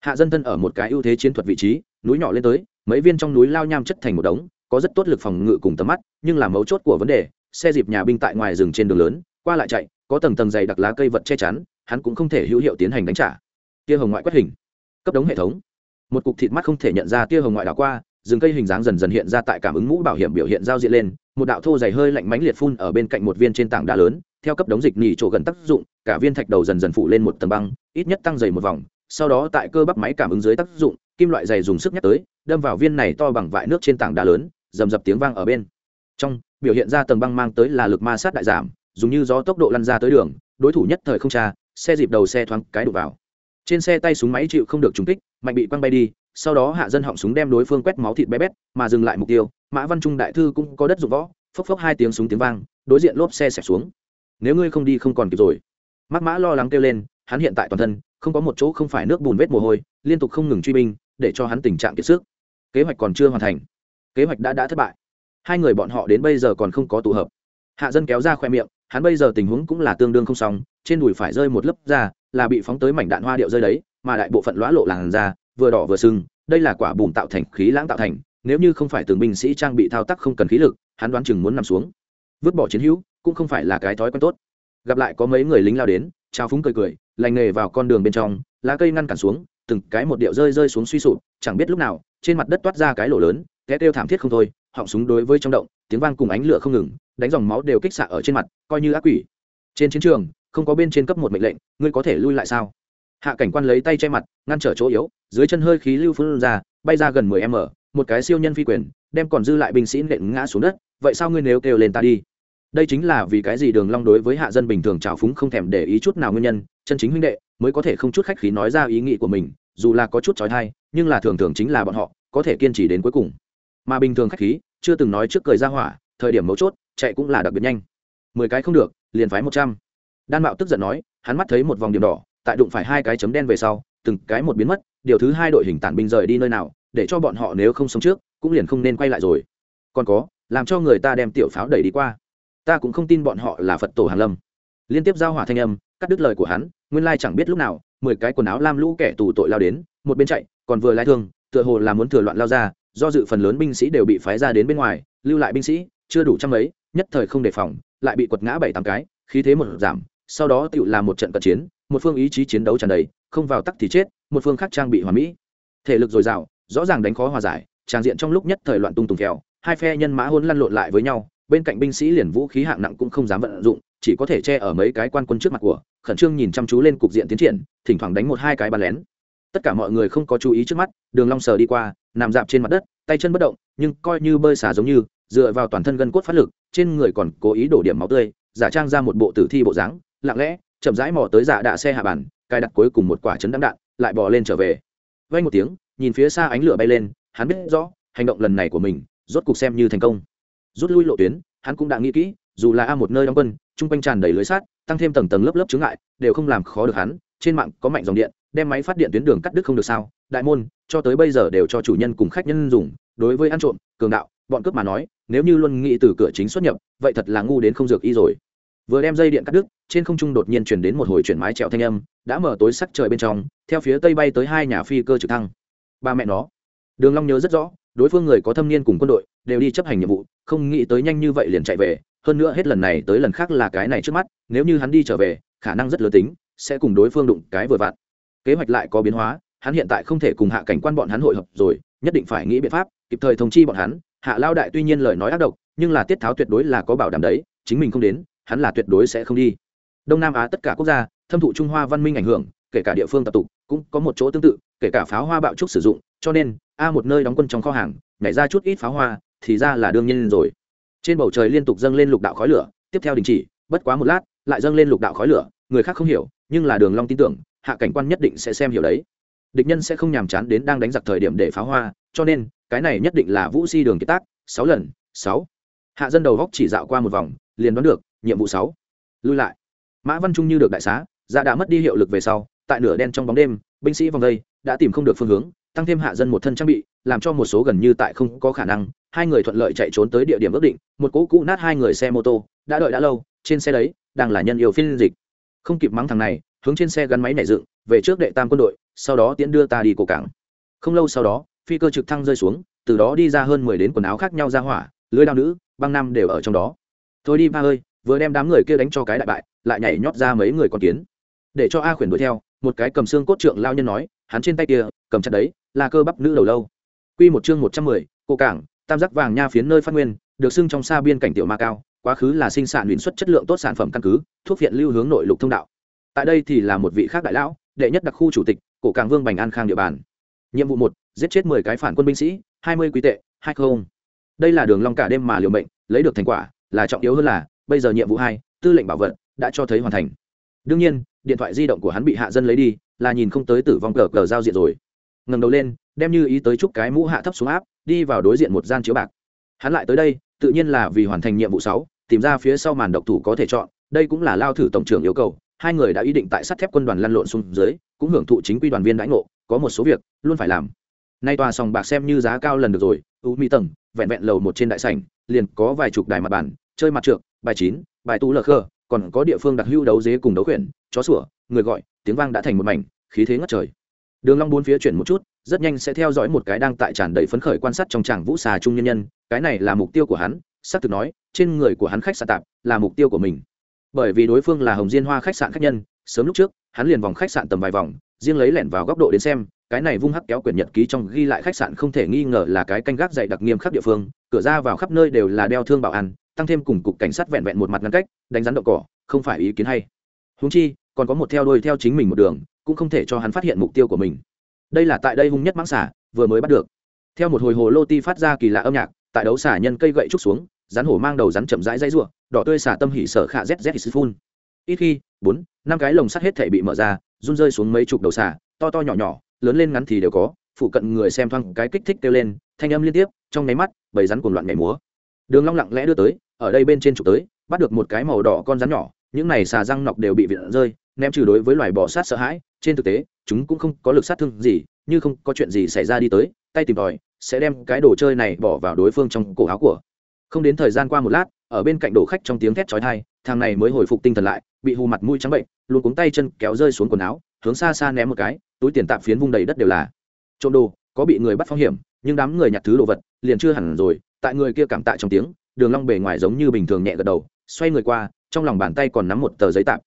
Hạ dân thân ở một cái ưu thế chiến thuật vị trí, núi nhỏ lên tới, mấy viên trong núi lao nham chất thành một đống có rất tốt lực phòng ngự cùng tầm mắt, nhưng là mấu chốt của vấn đề, xe dịp nhà binh tại ngoài rừng trên đường lớn, qua lại chạy, có tầng tầng dày đặc lá cây vật che chắn, hắn cũng không thể hữu hiệu tiến hành đánh trả. Tia hồng ngoại quét hình, cấp đống hệ thống. Một cục thịt mắt không thể nhận ra tia hồng ngoại đảo qua, rừng cây hình dáng dần dần hiện ra tại cảm ứng mũ bảo hiểm biểu hiện giao diện lên, một đạo thô dày hơi lạnh mánh liệt phun ở bên cạnh một viên trên tảng đá lớn, theo cấp đống dịch nỉ chỗ gần tác dụng, cả viên thạch đầu dần dần phủ lên một tầng băng, ít nhất tăng dày một vòng, sau đó tại cơ bắp máy cảm ứng dưới tác dụng, kim loại dày dùng sức nhắc tới, đâm vào viên này to bằng vại nước trên tảng đá lớn rầm rập tiếng vang ở bên. Trong, biểu hiện ra tầng băng mang tới là lực ma sát đại giảm, dùng như gió tốc độ lăn ra tới đường, đối thủ nhất thời không tra, xe dịp đầu xe thoáng cái đục vào. Trên xe tay súng máy chịu không được trúng kích, mạnh bị quăng bay đi, sau đó hạ dân họng súng đem đối phương quét máu thịt bé bét, mà dừng lại mục tiêu, mã văn trung đại thư cũng có đất dụng võ, phốc phốc hai tiếng súng tiếng vang, đối diện lốp xe xẻ xuống. Nếu ngươi không đi không còn kịp rồi. Mắc mã lo lắng kêu lên, hắn hiện tại toàn thân, không có một chỗ không phải nước bùn vết mồ hôi, liên tục không ngừng truy binh, để cho hắn tình trạng kiệt sức. Kế hoạch còn chưa hoàn thành kế hoạch đã đã thất bại. Hai người bọn họ đến bây giờ còn không có tụ hợp. Hạ dân kéo ra khoe miệng, hắn bây giờ tình huống cũng là tương đương không xong, trên đùi phải rơi một lớp da, là bị phóng tới mảnh đạn hoa điệu rơi đấy, mà đại bộ phận lõa lộ làn da, vừa đỏ vừa sưng, đây là quả bùn tạo thành khí lãng tạo thành, nếu như không phải từng binh sĩ trang bị thao tác không cần khí lực, hắn đoán chừng muốn nằm xuống. Vứt bỏ chiến hữu, cũng không phải là cái thói quen tốt. Gặp lại có mấy người lính lao đến, trao phúng cười cười, lành nghề vào con đường bên trong, lá cây ngăn cản xuống, từng cái một điệu rơi rơi xuống suy sụp, chẳng biết lúc nào, trên mặt đất toát ra cái lỗ lớn té kêu thảm thiết không thôi, họng súng đối với trong động, tiếng vang cùng ánh lửa không ngừng, đánh dòng máu đều kích xạ ở trên mặt, coi như ác quỷ. Trên chiến trường, không có bên trên cấp một mệnh lệnh, ngươi có thể lui lại sao? Hạ cảnh quan lấy tay che mặt, ngăn trở chỗ yếu, dưới chân hơi khí lưu phun ra, bay ra gần mười m một cái siêu nhân phi quyền, đem còn dư lại binh sĩ nện ngã xuống đất, vậy sao ngươi nếu kêu lên ta đi? Đây chính là vì cái gì đường long đối với hạ dân bình thường trào phúng không thèm để ý chút nào nguyên nhân, chân chính huynh đệ, mới có thể không chút khách khí nói ra ý nghĩ của mình, dù là có chút trói thai, nhưng là thường thường chính là bọn họ, có thể kiên trì đến cuối cùng mà bình thường khách khí, chưa từng nói trước cười ra hỏa, thời điểm mấu chốt, chạy cũng là đặc biệt nhanh. Mười cái không được, liền phái một trăm. Đan mạo tức giận nói, hắn mắt thấy một vòng điểm đỏ, tại đụng phải hai cái chấm đen về sau, từng cái một biến mất, điều thứ hai đội hình tản binh rời đi nơi nào, để cho bọn họ nếu không sống trước, cũng liền không nên quay lại rồi. Còn có, làm cho người ta đem tiểu pháo đẩy đi qua. Ta cũng không tin bọn họ là phật tổ hàn lâm. Liên tiếp giao hỏa thanh âm, cắt đứt lời của hắn, nguyên lai chẳng biết lúc nào, mười cái quần áo lam lũ kẻ tù tội lao đến, một bên chạy, còn vừa lái thương, tựa hồ là muốn thừa loạn lao ra do dự phần lớn binh sĩ đều bị phái ra đến bên ngoài lưu lại binh sĩ chưa đủ trăm mấy, nhất thời không đề phòng lại bị quật ngã bảy tám cái khí thế một giảm sau đó tự làm một trận cận chiến một phương ý chí chiến đấu tràn đầy không vào tắc thì chết một phương khác trang bị hòa mỹ. Thể lực dồi dào rõ ràng đánh khó hòa giải tràng diện trong lúc nhất thời loạn tung tùng kèo hai phe nhân mã hôn lăn lộn lại với nhau bên cạnh binh sĩ liền vũ khí hạng nặng cũng không dám vận dụng chỉ có thể che ở mấy cái quan quân trước mặt của khẩn trương nhìn chăm chú lên cục diện tiến triển thỉnh thoảng đánh một hai cái bắn lén. Tất cả mọi người không có chú ý trước mắt đường long sờ đi qua nằm dạp trên mặt đất, tay chân bất động, nhưng coi như bơi xả giống như, dựa vào toàn thân gân cốt phát lực, trên người còn cố ý đổ điểm máu tươi, giả trang ra một bộ tử thi bộ dáng, lặng lẽ, chậm rãi mò tới giả đạ xe hạ bản cài đặt cuối cùng một quả chấn đắm đạn, lại bò lên trở về. Vay một tiếng, nhìn phía xa ánh lửa bay lên, hắn biết rõ, hành động lần này của mình, rốt cục xem như thành công. Rút lui lộ tuyến, hắn cũng đã nghĩ kỹ, dù là a một nơi đóng quân, chung quanh tràn đầy lưới sát tăng thêm tầng tầng lớp lớp chướng ngại, đều không làm khó được hắn trên mạng có mạnh dòng điện, đem máy phát điện tuyến đường cắt đứt không được sao? Đại môn, cho tới bây giờ đều cho chủ nhân cùng khách nhân dùng. Đối với ăn trộm, cường đạo, bọn cướp mà nói, nếu như luôn nghĩ từ cửa chính xuất nhập, vậy thật là ngu đến không dược y rồi. Vừa đem dây điện cắt đứt, trên không trung đột nhiên chuyển đến một hồi chuyển mái trèo thanh âm, đã mở tối sắc trời bên trong, theo phía tây bay tới hai nhà phi cơ trực thăng. Ba mẹ nó. Đường long nhớ rất rõ, đối phương người có thâm niên cùng quân đội, đều đi chấp hành nhiệm vụ, không nghĩ tới nhanh như vậy liền chạy về. Hơn nữa hết lần này tới lần khác là cái này trước mắt, nếu như hắn đi trở về, khả năng rất lớn tính sẽ cùng đối phương đụng cái vừa vặn. Kế hoạch lại có biến hóa, hắn hiện tại không thể cùng hạ cảnh quan bọn hắn hội hợp rồi, nhất định phải nghĩ biện pháp, kịp thời thông chi bọn hắn. Hạ lao đại tuy nhiên lời nói ác độc, nhưng là tiết tháo tuyệt đối là có bảo đảm đấy, chính mình không đến, hắn là tuyệt đối sẽ không đi. Đông nam á tất cả quốc gia, thâm thụ trung hoa văn minh ảnh hưởng, kể cả địa phương tập tục, cũng có một chỗ tương tự, kể cả pháo hoa bạo trúc sử dụng, cho nên, a một nơi đóng quân trong kho hàng, nhảy ra chút ít pháo hoa, thì ra là đương nhiên rồi. Trên bầu trời liên tục dâng lên lục đạo khói lửa, tiếp theo đình chỉ, bất quá một lát, lại dâng lên lục đạo khói lửa, người khác không hiểu nhưng là đường long tin tưởng, hạ cảnh quan nhất định sẽ xem hiểu đấy. Địch nhân sẽ không nhàm chán đến đang đánh giặc thời điểm để pháo hoa, cho nên, cái này nhất định là vũ si đường kiệt tác, sáu lần, sáu. Hạ dân đầu góc chỉ dạo qua một vòng, liền đoán được, nhiệm vụ sáu. Lui lại. Mã văn trung như được đại xá dạ đã mất đi hiệu lực về sau, tại nửa đen trong bóng đêm, binh sĩ vòng đây, đã tìm không được phương hướng, tăng thêm hạ dân một thân trang bị, làm cho một số gần như tại không có khả năng, hai người thuận lợi chạy trốn tới địa điểm ước định, một cỗ cũ nát hai người xe mô tô, đã đợi đã lâu, trên xe đấy, đang là nhân yêu phiên dịch không kịp mắng thằng này hướng trên xe gắn máy nảy dựng về trước đệ tam quân đội sau đó tiễn đưa ta đi cổ cảng. Không lâu sau đó phi cơ trực thăng rơi xuống từ đó đi ra hơn mười đến quần áo khác nhau ra hỏa lưới đao nữ băng nam đều ở trong đó. Thôi đi ba ơi vừa đem đám người kia đánh cho cái đại bại lại nhảy nhót ra mấy người con kiến. Để cho a khuyển đuổi theo một cái cầm xương cốt trượng lao nhân nói hắn trên tay kia cầm chặt đấy là cơ bắp nữ đầu lâu. Quy một chương một trăm mười, cô cảng, tam giác vàng nha phiến nơi phát nguyên, được xưng trong xa biên cảnh tiểu ma cao, quá khứ là sinh sản luyện xuất chất lượng tốt sản phẩm căn cứ, thuốc viện lưu hướng nội lục thông đạo. Tại đây thì là một vị khác đại lão, đệ nhất đặc khu chủ tịch, cổ càng vương Bành An Khang địa bàn. Nhiệm vụ một, giết chết mười cái phản quân binh sĩ, hai mươi quý tệ, hai không. Đây là đường long cả đêm mà liều mệnh, lấy được thành quả, là trọng yếu hơn là, bây giờ nhiệm vụ hai, tư lệnh bảo vật đã cho thấy hoàn thành. Đương nhiên, điện thoại di động của hắn bị hạ dân lấy đi, là nhìn không tới tử vong cờ cờ giao diện rồi. Ngẩng đầu lên, đem như ý tới chúc cái mũ hạ thấp xuống áp đi vào đối diện một gian chiếu bạc hắn lại tới đây tự nhiên là vì hoàn thành nhiệm vụ sáu, tìm ra phía sau màn độc thủ có thể chọn, đây cũng là lao thử tổng trưởng yêu cầu, hai người đã ý định tại sắt thép quân đoàn lăn lộn xuống dưới, cũng hưởng thụ chính quy đoàn viên đãi ngộ, có một số việc luôn phải làm. Nay tòa sòng bạc xem như giá cao lần được rồi u mỹ tầng, vẹn vẹn lầu một trên đại sảnh, liền có vài chục đài mặt bàn, chơi mặt trượt bài chín, bài tú lờ khơ còn có địa phương đặc hưu đấu dế cùng đấu khuyển, chó sủa, người gọi, tiếng vang đã thành một mảnh, khí thế ngất trời. Đường long bốn phía chuyển một chút, rất nhanh sẽ theo dõi một cái đang tại tràn đầy phấn khởi quan sát trong tràng vũ xà trung nhân nhân cái này là mục tiêu của hắn, xác thực nói, trên người của hắn khách sạn tạp là mục tiêu của mình. Bởi vì đối phương là hồng diên hoa khách sạn khách nhân, sớm lúc trước, hắn liền vòng khách sạn tầm vài vòng, riêng lấy lẻn vào góc độ đến xem, cái này vung hắc kéo quyển nhật ký trong ghi lại khách sạn không thể nghi ngờ là cái canh gác dày đặc nghiêm khắc địa phương, cửa ra vào khắp nơi đều là đeo thương bảo an tăng thêm cùng cục cảnh sát vẹn vẹn một mặt ngăn cách, đánh rắn đậu cỏ, không phải ý kiến hay. Húng chi, còn có một theo đuôi theo chính mình một đường, cũng không thể cho hắn phát hiện mục tiêu của mình. Đây là tại đây hung nhất mãng xả vừa mới bắt được. Theo một hồi hồ lô ti phát ra kỳ lạ âm nhạc tại đấu xả nhân cây gậy trúc xuống, rắn hổ mang đầu rắn chậm rãi dãy ruộng đỏ tươi xả tâm hỉ sở khạ zz hỉ phun. Ít khi, bốn, năm cái lồng sắt hết thể bị mở ra, run rơi xuống mấy chục đầu xả, to to nhỏ nhỏ, lớn lên ngắn thì đều có, phụ cận người xem thoang cái kích thích kêu lên, thanh âm liên tiếp, trong nháy mắt, bầy rắn cuồng loạn nhảy múa. Đường long lặng lẽ đưa tới, ở đây bên trên trục tới, bắt được một cái màu đỏ con rắn nhỏ, những này xà răng nọc đều bị viện rơi, ném trừ đối với loài bò sát sợ hãi. Trên thực tế, chúng cũng không có lực sát thương gì, như không có chuyện gì xảy ra đi tới, tay tìm tòi sẽ đem cái đồ chơi này bỏ vào đối phương trong cổ áo của. Không đến thời gian qua một lát, ở bên cạnh đồ khách trong tiếng thét chói tai, thằng này mới hồi phục tinh thần lại, bị hù mặt mũi trắng bệnh, luôn cuống tay chân kéo rơi xuống quần áo, hướng xa xa ném một cái, túi tiền tạm phiến vung đầy đất đều là. Trộm đồ, có bị người bắt phong hiểm, nhưng đám người nhặt thứ đồ vật, liền chưa hẳn rồi, tại người kia cảm tạ trong tiếng, đường long bề ngoài giống như bình thường nhẹ gật đầu, xoay người qua, trong lòng bàn tay còn nắm một tờ giấy tạm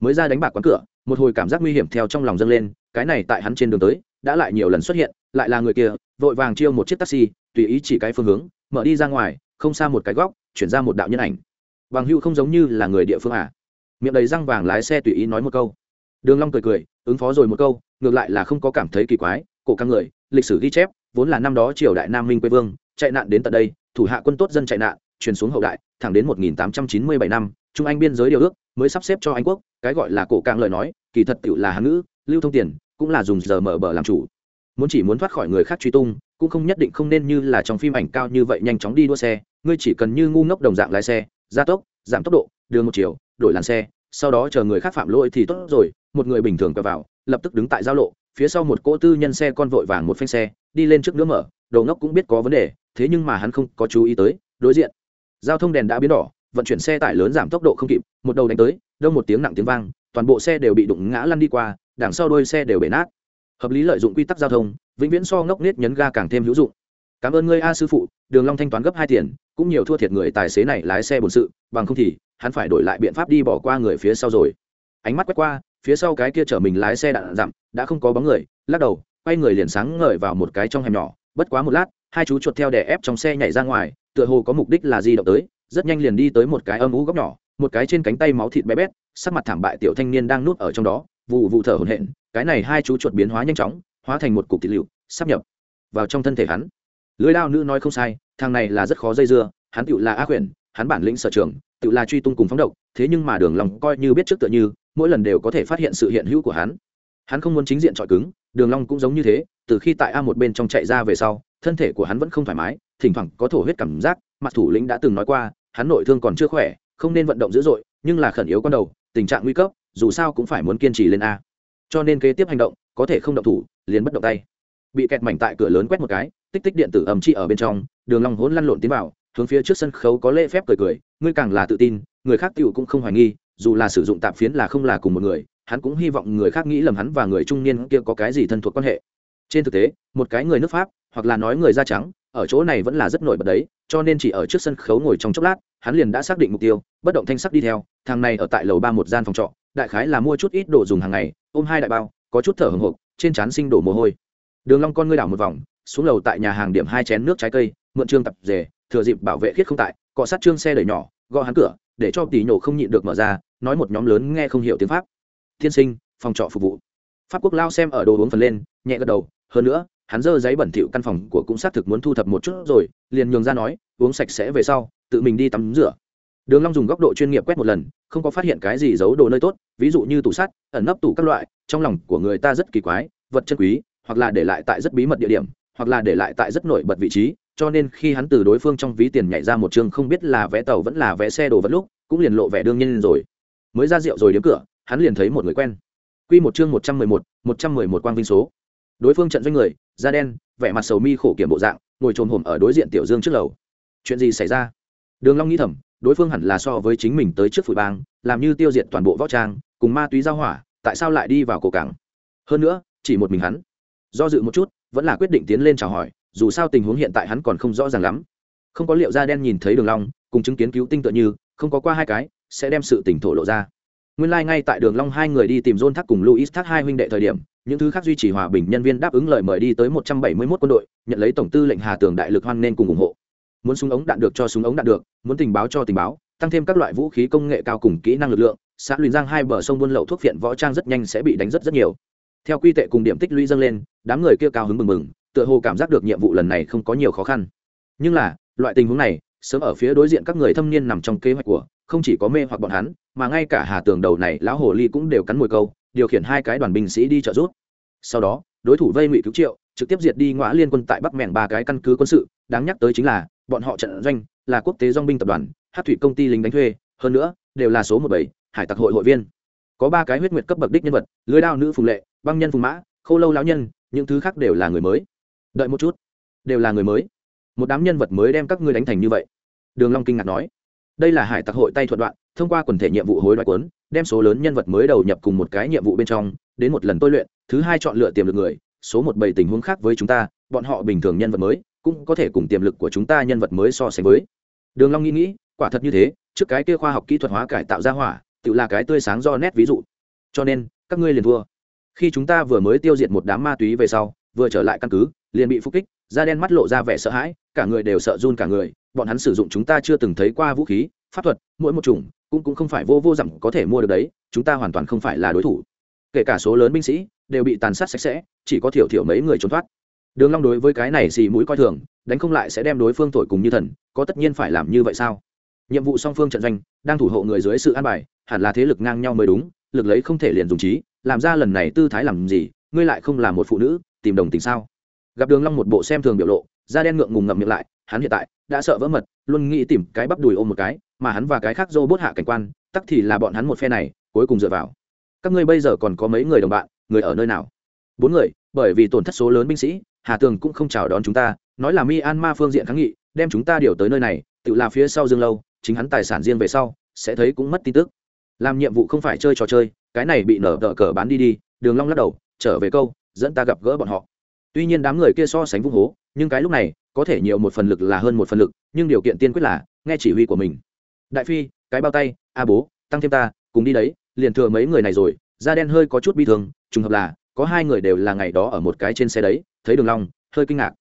mới ra đánh bạc quán cửa, một hồi cảm giác nguy hiểm theo trong lòng dâng lên, cái này tại hắn trên đường tới, đã lại nhiều lần xuất hiện lại là người kia, vội vàng chiêu một chiếc taxi, tùy ý chỉ cái phương hướng, mở đi ra ngoài, không xa một cái góc, chuyển ra một đạo nhân ảnh. Bằng hưu không giống như là người địa phương à? Miệng đầy răng vàng lái xe tùy ý nói một câu. Đường long cười cười, ứng phó rồi một câu, ngược lại là không có cảm thấy kỳ quái, cổ căng người, lịch sử ghi chép, vốn là năm đó triều đại nam minh quê vương, chạy nạn đến tận đây, thủ hạ quân tốt dân chạy nạn, truyền xuống hậu đại, thẳng đến 1897 năm, trung anh biên giới điều ước, mới sắp xếp cho anh quốc, cái gọi là cổ căng lời nói, kỳ thật tự là hán ngữ, lưu thông tiền, cũng là dùng giờ mở bờ làm chủ muốn chỉ muốn thoát khỏi người khác truy tung, cũng không nhất định không nên như là trong phim ảnh cao như vậy nhanh chóng đi đua xe, ngươi chỉ cần như ngu ngốc đồng dạng lái xe, gia tốc, giảm tốc độ, đường một chiều, đổi làn xe, sau đó chờ người khác phạm lỗi thì tốt rồi, một người bình thường quẹo vào, lập tức đứng tại giao lộ, phía sau một cỗ tư nhân xe con vội vàng một phanh xe, đi lên trước nữa mở đầu ngốc cũng biết có vấn đề, thế nhưng mà hắn không có chú ý tới, đối diện. Giao thông đèn đã biến đỏ, vận chuyển xe tải lớn giảm tốc độ không kịp, một đầu đánh tới, đông một tiếng nặng tiếng vang, toàn bộ xe đều bị đụng ngã lăn đi qua, đằng sau đôi xe đều bể nát hợp lý lợi dụng quy tắc giao thông, vĩnh viễn so ngốc nết nhấn ga càng thêm hữu dụng. Cảm ơn ngươi a sư phụ, đường long thanh toán gấp hai tiền, cũng nhiều thua thiệt người tài xế này lái xe bổn sự, bằng không thì, hắn phải đổi lại biện pháp đi bỏ qua người phía sau rồi. Ánh mắt quét qua, phía sau cái kia chở mình lái xe đạn dặm, đã không có bóng người, lắc đầu, quay người liền sáng ngời vào một cái trong hẻm nhỏ, bất quá một lát, hai chú chuột theo đè ép trong xe nhảy ra ngoài, tựa hồ có mục đích là di động tới, rất nhanh liền đi tới một cái âm ú góc nhỏ, một cái trên cánh tay máu thịt bé bét, sắc mặt thảm bại tiểu thanh niên đang nuốt ở trong đó vụ vụ thở hổn hển cái này hai chú chuột biến hóa nhanh chóng, hóa thành một cục thịt liệu sắp nhập vào trong thân thể hắn. Lưới lao nữ nói không sai, thằng này là rất khó dây dưa, hắn tựu là ác quyển hắn bản lĩnh sở trường, tựu là truy tung cùng phóng độc, thế nhưng mà đường long coi như biết trước tựa như, mỗi lần đều có thể phát hiện sự hiện hữu của hắn. Hắn không muốn chính diện trọi cứng, đường long cũng giống như thế, từ khi tại a một bên trong chạy ra về sau, thân thể của hắn vẫn không thoải mái, thỉnh thoảng có thổ huyết cảm giác mặt thủ lĩnh đã từng nói qua, hắn nội thương còn chưa khỏe, không nên vận động dữ dội, nhưng là khẩn yếu con đầu, tình trạng nguy cấp, dù sao cũng phải muốn kiên trì lên a cho nên kế tiếp hành động, có thể không động thủ, liền bất động tay. Bị kẹt mảnh tại cửa lớn quét một cái, tích tích điện tử ầm chi ở bên trong, đường long hỗn lăn lộn tiến vào, hướng phía trước sân khấu có lễ phép cười cười, ngươi càng là tự tin, người khác tiểu cũng không hoài nghi, dù là sử dụng tạp phiến là không là cùng một người, hắn cũng hy vọng người khác nghĩ lầm hắn và người trung niên kia có cái gì thân thuộc quan hệ. Trên thực tế, một cái người nước pháp, hoặc là nói người da trắng, ở chỗ này vẫn là rất nổi bật đấy, cho nên chỉ ở trước sân khấu ngồi trong chốc lát, hắn liền đã xác định mục tiêu, bất động thanh sắc đi theo, thằng này ở tại lầu ba một gian phòng trọ đại khái là mua chút ít đồ dùng hàng ngày, ôm hai đại bao, có chút thở hồng hộc, trên trán sinh đổ mồ hôi. Đường long con ngươi đảo một vòng, xuống lầu tại nhà hàng điểm hai chén nước trái cây, mượn trương tập rể, thừa dịp bảo vệ khiết không tại, cọ sát trương xe đẩy nhỏ, gõ hắn cửa, để cho tỷ nhổ không nhịn được mở ra, nói một nhóm lớn nghe không hiểu tiếng pháp. Thiên sinh, phòng trọ phục vụ. Pháp quốc lao xem ở đồ uống phần lên, nhẹ gật đầu, hơn nữa, hắn dơ giấy bẩn thỉu căn phòng của cũng xác thực muốn thu thập một chút rồi, liền nhường ra nói, uống sạch sẽ về sau, tự mình đi tắm rửa đường long dùng góc độ chuyên nghiệp quét một lần, không có phát hiện cái gì giấu đồ nơi tốt, ví dụ như tủ sắt, ẩn nấp tủ các loại, trong lòng của người ta rất kỳ quái, vật chân quý, hoặc là để lại tại rất bí mật địa điểm, hoặc là để lại tại rất nổi bật vị trí, cho nên khi hắn từ đối phương trong ví tiền nhảy ra một chương không biết là vé tàu vẫn là vé xe đồ vật lúc, cũng liền lộ vẻ đương nhiên rồi. Mới ra rượu rồi đến cửa, hắn liền thấy một người quen. Quy một chương một trăm mười một một trăm mười một quang vinh số. Đối phương trận doanh người, da đen, vẻ mặt sầu mi khổ kiểm bộ dạng, ngồi trồm hổm ở đối diện tiểu dương trước lầu. Chuyện gì xảy ra? Đường long nghĩ thầm đối phương hẳn là so với chính mình tới trước phủ bang, làm như tiêu diệt toàn bộ võ trang, cùng ma túy giao hỏa, tại sao lại đi vào cổ cảng? Hơn nữa, chỉ một mình hắn. Do dự một chút, vẫn là quyết định tiến lên chào hỏi, dù sao tình huống hiện tại hắn còn không rõ ràng lắm. Không có liệu da đen nhìn thấy đường long, cùng chứng kiến cứu tinh tựa như, không có qua hai cái, sẽ đem sự tỉnh thổ lộ ra. Nguyên lai like ngay tại đường long hai người đi tìm john thác cùng luis thác hai huynh đệ thời điểm, những thứ khác duy trì hòa bình nhân viên đáp ứng lời mời đi tới 171 quân đội, nhận lấy tổng tư lệnh hà tường đại lực hoan nên cùng ủng hộ muốn súng ống đạn được cho súng ống đạn được, muốn tình báo cho tình báo, tăng thêm các loại vũ khí công nghệ cao cùng kỹ năng lực lượng, xã luyện giang hai bờ sông buôn lậu thuốc phiện võ trang rất nhanh sẽ bị đánh rất rất nhiều. Theo quy tệ cùng điểm tích lũy dâng lên, đám người kia cao hứng mừng mừng, tựa hồ cảm giác được nhiệm vụ lần này không có nhiều khó khăn. Nhưng là, loại tình huống này, sớm ở phía đối diện các người thâm niên nằm trong kế hoạch của, không chỉ có mê hoặc bọn hắn, mà ngay cả hà tường đầu này, lão hồ ly cũng đều cắn mồi câu, điều khiển hai cái đoàn binh sĩ đi trợ giúp. Sau đó, đối thủ vây ngụy cứu triệu, trực tiếp diệt đi ngõ liên quân tại bắc mẹn ba cái căn cứ quân sự, đáng nhắc tới chính là bọn họ trận doanh là quốc tế dong binh tập đoàn, hát thủy công ty lính đánh thuê, hơn nữa, đều là số một bảy, hải tặc hội hội viên. Có ba cái huyết nguyệt cấp bậc đích nhân vật, lưới đao nữ phùng lệ, băng nhân phùng mã, khô lâu lão nhân, những thứ khác đều là người mới. Đợi một chút, đều là người mới. Một đám nhân vật mới đem các ngươi đánh thành như vậy. Đường long kinh ngạc nói, đây là hải tặc hội tay thuận đoạn, thông qua quần thể nhiệm vụ hối đoái cuốn, đem số lớn nhân vật mới đầu nhập cùng một cái nhiệm vụ bên trong, đến một lần tôi luyện, thứ hai chọn lựa tiềm lực người, số một bảy tình huống khác với chúng ta, bọn họ bình thường nhân vật mới cũng có thể cùng tiềm lực của chúng ta nhân vật mới so sánh với. Đường long nghĩ nghĩ, quả thật như thế, trước cái kia khoa học kỹ thuật hóa cải tạo ra hỏa, tự là cái tươi sáng do nét ví dụ. Cho nên, các ngươi liền thua. Khi chúng ta vừa mới tiêu diệt một đám ma túy về sau, vừa trở lại căn cứ, liền bị phục kích, da đen mắt lộ ra vẻ sợ hãi, cả người đều sợ run cả người, bọn hắn sử dụng chúng ta chưa từng thấy qua vũ khí, pháp thuật, mỗi một chủng, cũng cũng không phải vô vô dặm có thể mua được đấy, chúng ta hoàn toàn không phải là đối thủ. Kể cả số lớn binh sĩ, đều bị tàn sát sạch sẽ, chỉ có thiểu thiểu mấy người trốn thoát đường long đối với cái này xì mũi coi thường, đánh không lại sẽ đem đối phương thổi cùng như thần, có tất nhiên phải làm như vậy sao? Nhiệm vụ song phương trận doanh, đang thủ hộ người dưới sự an bài, hẳn là thế lực ngang nhau mới đúng, lực lấy không thể liền dùng trí, làm ra lần này tư thái làm gì, ngươi lại không là một phụ nữ, tìm đồng tình sao? Gặp đường long một bộ xem thường biểu lộ, da đen ngượng ngùng ngậm miệng lại, hắn hiện tại đã sợ vỡ mật, luôn nghĩ tìm cái bắp đùi ôm một cái, mà hắn và cái khác robot hạ cảnh quan, tắc thì là bọn hắn một phe này, cuối cùng dựa vào. Các ngươi bây giờ còn có mấy người đồng bạn, người ở nơi nào? Bốn người, bởi vì tổn thất số lớn binh sĩ hà tường cũng không chào đón chúng ta, nói là myanmar phương diện kháng nghị, đem chúng ta điều tới nơi này, tự là phía sau dương lâu, chính hắn tài sản riêng về sau, sẽ thấy cũng mất tin tức. Làm nhiệm vụ không phải chơi trò chơi, cái này bị nở đỡ cờ bán đi đi, đường long lắc đầu, trở về câu, dẫn ta gặp gỡ bọn họ. Tuy nhiên đám người kia so sánh vung hố, nhưng cái lúc này, có thể nhiều một phần lực là hơn một phần lực, nhưng điều kiện tiên quyết là, nghe chỉ huy của mình. Đại phi, cái bao tay, a bố, tăng thêm ta, cùng đi đấy, liền thừa mấy người này rồi, da đen hơi có chút bi thương, trùng hợp là, có hai người đều là ngày đó ở một cái trên xe đấy thấy đường long, hơi kinh ngạc.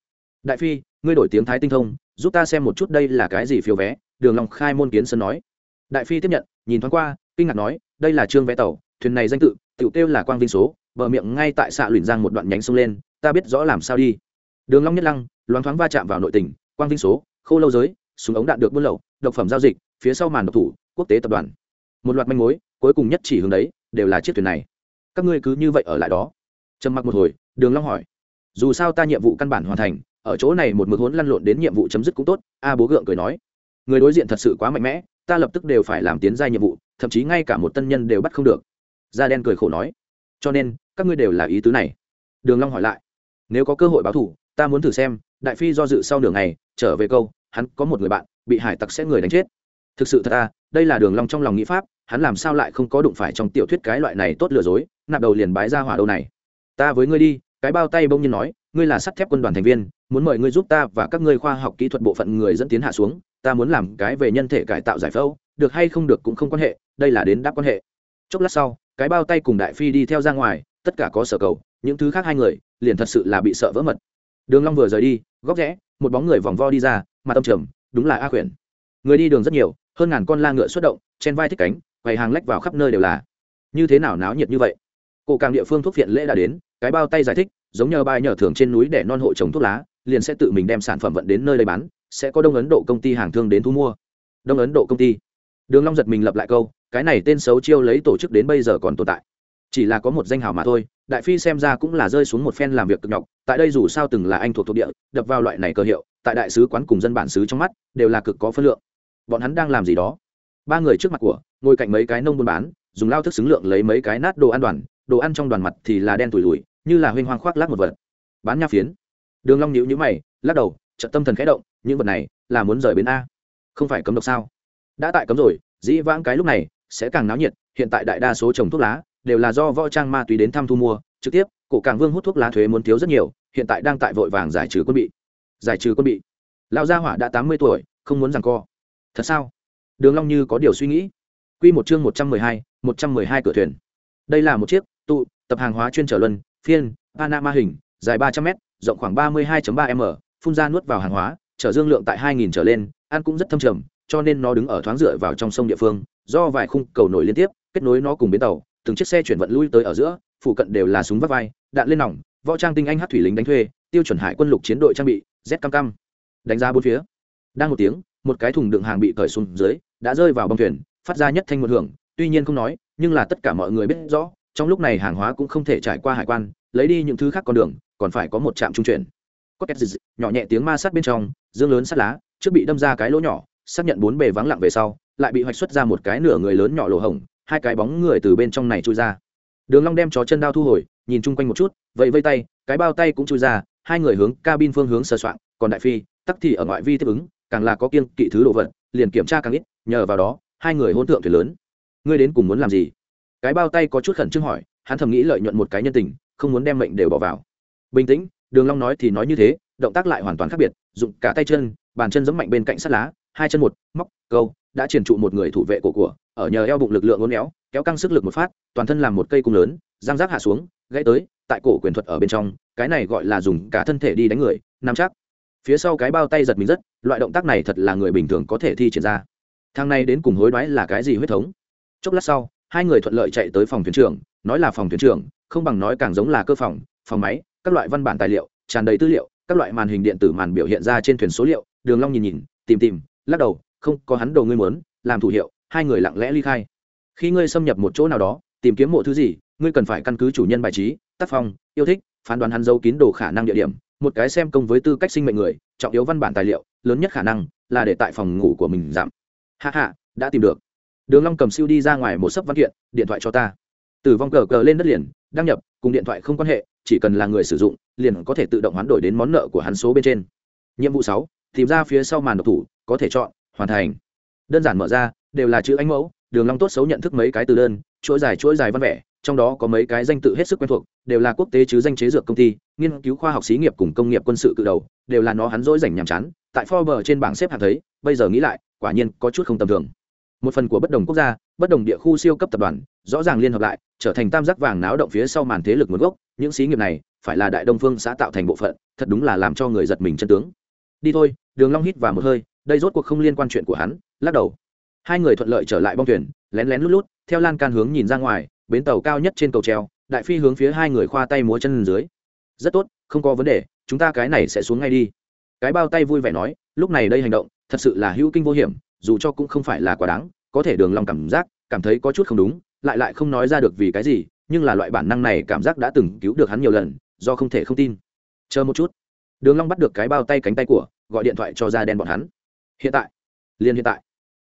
Đại phi, ngươi đổi tiếng thái tinh thông, giúp ta xem một chút đây là cái gì phiếu vé, đường long khai môn kiến sơn nói. Đại phi tiếp nhận, nhìn thoáng qua, kinh ngạc nói, đây là trương vé tàu, thuyền này danh tự, tiểu tiêu là quang vinh số, bờ miệng ngay tại xạ luyện giang một đoạn nhánh sông lên, ta biết rõ làm sao đi. Đường long nhất lăng, loáng thoáng va chạm vào nội tình, quang vinh số, khô lâu giới, súng ống đạn được buôn lậu, độc phẩm giao dịch, phía sau màn độc thủ, quốc tế tập đoàn. Một loạt manh mối, cuối cùng nhất chỉ hướng đấy, đều là chiếc thuyền này. Các ngươi cứ như vậy ở lại đó. Trầm mặc một hồi, đường long hỏi dù sao ta nhiệm vụ căn bản hoàn thành, ở chỗ này một mực hốn lăn lộn đến nhiệm vụ chấm dứt cũng tốt, a bố gượng cười nói. Người đối diện thật sự quá mạnh mẽ, ta lập tức đều phải làm tiến ra nhiệm vụ, thậm chí ngay cả một tân nhân đều bắt không được. Da đen cười khổ nói. Cho nên, các ngươi đều là ý tứ này. Đường long hỏi lại. Nếu có cơ hội báo thù ta muốn thử xem, đại phi do dự sau nửa ngày, trở về câu, hắn có một người bạn, bị hải tặc sẽ người đánh chết. Thực sự thật à đây là đường long trong lòng nghĩ pháp, hắn làm sao lại không có đụng phải trong tiểu thuyết cái loại này tốt lừa dối, nạp đầu liền bái ra hỏa đâu này. Ta với ngươi đi cái bao tay bông nhiên nói ngươi là sắt thép quân đoàn thành viên muốn mời ngươi giúp ta và các ngươi khoa học kỹ thuật bộ phận người dẫn tiến hạ xuống ta muốn làm cái về nhân thể cải tạo giải phẫu được hay không được cũng không quan hệ đây là đến đáp quan hệ. Chốc lát sau cái bao tay cùng đại phi đi theo ra ngoài tất cả có sở cầu những thứ khác hai người liền thật sự là bị sợ vỡ mật. Đường long vừa rời đi góc rẽ một bóng người vòng vo đi ra mà tâm trầm đúng là a Quyển, người đi đường rất nhiều hơn ngàn con la ngựa xuất động trên vai thích cánh quầy hàng lách vào khắp nơi đều là. Như thế nào náo nhiệt như vậy? Cổ càng địa phương thuốc viện lễ đã đến cái bao tay giải thích, giống nhờ bài nhờ thường trên núi để non hộ trồng thuốc lá, liền sẽ tự mình đem sản phẩm vận đến nơi đây bán, sẽ có đông ấn độ công ty hàng thương đến thu mua. Đông ấn độ công ty. Đường long giật mình lập lại câu, cái này tên xấu chiêu lấy tổ chức đến bây giờ còn tồn tại. Chỉ là có một danh hào mà thôi, đại phi xem ra cũng là rơi xuống một phen làm việc cực nhọc, tại đây dù sao từng là anh thuộc thuộc địa, đập vào loại này cơ hiệu, tại đại sứ quán cùng dân bản xứ trong mắt, đều là cực có phân lượng. Bọn hắn đang làm gì đó? Ba người trước mặt của, ngồi cạnh mấy cái nông buôn bán, dùng lao thức xứng lượng lấy mấy cái nát đồ ăn đoàn đồ ăn trong đoàn mặt thì là đen tủi lùi như là huynh hoang khoác lác một vật. Bán nha phiến. Đường long nhíu nhíu mày, lắc đầu trận tâm thần khẽ động, những vật này là muốn rời bến a. Không phải cấm độc sao? Đã tại cấm rồi, dĩ vãng cái lúc này sẽ càng náo nhiệt, hiện tại đại đa số trồng thuốc lá đều là do võ trang ma túy đến thăm thu mua, trực tiếp, cổ càng vương hút thuốc lá thuế muốn thiếu rất nhiều, hiện tại đang tại vội vàng giải trừ quân bị. Giải trừ quân bị. Lão gia hỏa đã tám mươi tuổi, không muốn rằng co. Thật sao? Đường long như có điều suy nghĩ. Quy một chương một trăm mười hai, một trăm mười hai cửa thuyền. Đây là một chiếc tụ, tập hàng hóa chuyên trở luân, phiên, panama hình, dài ba trăm m rộng khoảng ba mươi hai ba m, phun ra nuốt vào hàng hóa chở dương lượng tại hai nghìn trở lên, ăn cũng rất thâm trầm, cho nên nó đứng ở thoáng dựa vào trong sông địa phương, do vài khung cầu nổi liên tiếp, kết nối nó cùng bến tàu, từng chiếc xe chuyển vận lui tới ở giữa, phụ cận đều là súng vắt vai, đạn lên nòng, võ trang tinh anh hát thủy lính đánh thuê, tiêu chuẩn hải quân lục chiến đội trang bị, z cam cam. Đánh ra bốn phía. Đang một tiếng, một cái thùng đựng hàng bị cởi xuống dưới, đã rơi vào bông thuyền, phát ra nhất thanh một hưởng, tuy nhiên không nói, nhưng là tất cả mọi người biết rõ trong lúc này hàng hóa cũng không thể trải qua hải quan, lấy đi những thứ khác con đường, còn phải có một trạm trung chuyển. Có két dịch nhỏ nhẹ tiếng ma sát bên trong, dương lớn sắt lá, trước bị đâm ra cái lỗ nhỏ, xác nhận bốn bề vắng lặng về sau, lại bị hoạch xuất ra một cái nửa người lớn nhỏ lỗ hổng, hai cái bóng người từ bên trong này chui ra. Đường long đem chó chân đao thu hồi, nhìn chung quanh một chút vậy vây tay, cái bao tay cũng chui ra, hai người hướng cabin phương hướng sơ soạn còn đại phi, tắc thì ở ngoại vi tiếp ứng, càng là có kiên kỵ thứ đồ vật, liền kiểm tra càng ít, nhờ vào đó, hai người hôn thượng thuyền lớn. Ngươi đến cùng muốn làm gì? Cái bao tay có chút khẩn trương hỏi, hắn thầm nghĩ lợi nhuận một cái nhân tình, không muốn đem mệnh đều bỏ vào. Bình tĩnh, đường long nói thì nói như thế, động tác lại hoàn toàn khác biệt dụng cả tay chân, bàn chân giẫm mạnh bên cạnh sắt lá, hai chân một, móc, câu, đã triển trụ một người thủ vệ cổ của, ở nhờ eo bụng lực lượng uốn éo, kéo căng sức lực một phát, toàn thân làm một cây cung lớn giang giáp hạ xuống, gãy tới, tại cổ quyền thuật ở bên trong, cái này gọi là dùng cả thân thể đi đánh người, nắm chắc. Phía sau cái bao tay giật mình rất, loại động tác này thật là người bình thường có thể thi triển ra. Thang này đến cùng hối đoái là cái gì huyết thống? Chốc lát sau hai người thuận lợi chạy tới phòng thuyền trưởng, nói là phòng thuyền trưởng, không bằng nói càng giống là cơ phòng phòng máy, các loại văn bản tài liệu, tràn đầy tư liệu, các loại màn hình điện tử màn biểu hiện ra trên thuyền số liệu, đường long nhìn nhìn, tìm tìm, lắc đầu, không, có hắn đồ ngươi muốn, làm thủ hiệu, hai người lặng lẽ ly khai. Khi ngươi xâm nhập một chỗ nào đó, tìm kiếm mộ thứ gì, ngươi cần phải căn cứ chủ nhân bài trí, tác phong, yêu thích, phán đoán hắn giấu kín đồ khả năng địa điểm, một cái xem công với tư cách sinh mệnh người, trọng yếu văn bản tài liệu, lớn nhất khả năng là để tại phòng ngủ của mình giảm. Hạ hạ đã tìm được đường long cầm siêu đi ra ngoài một sấp văn kiện, điện thoại cho ta. Tử vong cờ cờ lên đất liền, đăng nhập, cùng điện thoại không quan hệ, chỉ cần là người sử dụng, liền có thể tự động hoán đổi đến món nợ của hắn số bên trên. Nhiệm vụ sáu, tìm ra phía sau màn độc thủ, có thể chọn, hoàn thành. Đơn giản mở ra, đều là chữ anh mẫu, đường long tốt xấu nhận thức mấy cái từ đơn, chuỗi dài chuỗi dài văn vẻ, trong đó có mấy cái danh tự hết sức quen thuộc, đều là quốc tế chứ danh chế dược công ty, nghiên cứu khoa học xí nghiệp cùng công nghiệp quân sự cự đầu, đều là nó hắn dỗi rảnh nhàm chán, tại Forbes trên bảng xếp hạng thấy, bây giờ nghĩ lại, quả nhiên có chút không tầm thường một phần của bất đồng quốc gia, bất đồng địa khu siêu cấp tập đoàn, rõ ràng liên hợp lại, trở thành tam giác vàng náo động phía sau màn thế lực nguồn gốc. Những xí nghiệp này phải là đại đông phương xã tạo thành bộ phận, thật đúng là làm cho người giật mình chân tướng. Đi thôi, đường long hít vào một hơi, đây rốt cuộc không liên quan chuyện của hắn, lắc đầu. Hai người thuận lợi trở lại bong thuyền, lén lén lút lút, theo lan can hướng nhìn ra ngoài, bến tàu cao nhất trên cầu treo, đại phi hướng phía hai người khoa tay múa chân dưới. Rất tốt, không có vấn đề, chúng ta cái này sẽ xuống ngay đi. Cái bao tay vui vẻ nói, lúc này đây hành động, thật sự là hữu kinh vô hiểm dù cho cũng không phải là quá đáng, có thể đường lòng cảm giác, cảm thấy có chút không đúng, lại lại không nói ra được vì cái gì, nhưng là loại bản năng này cảm giác đã từng cứu được hắn nhiều lần, do không thể không tin. Chờ một chút. Đường long bắt được cái bao tay cánh tay của, gọi điện thoại cho ra đen bọn hắn. Hiện tại. Liền hiện tại.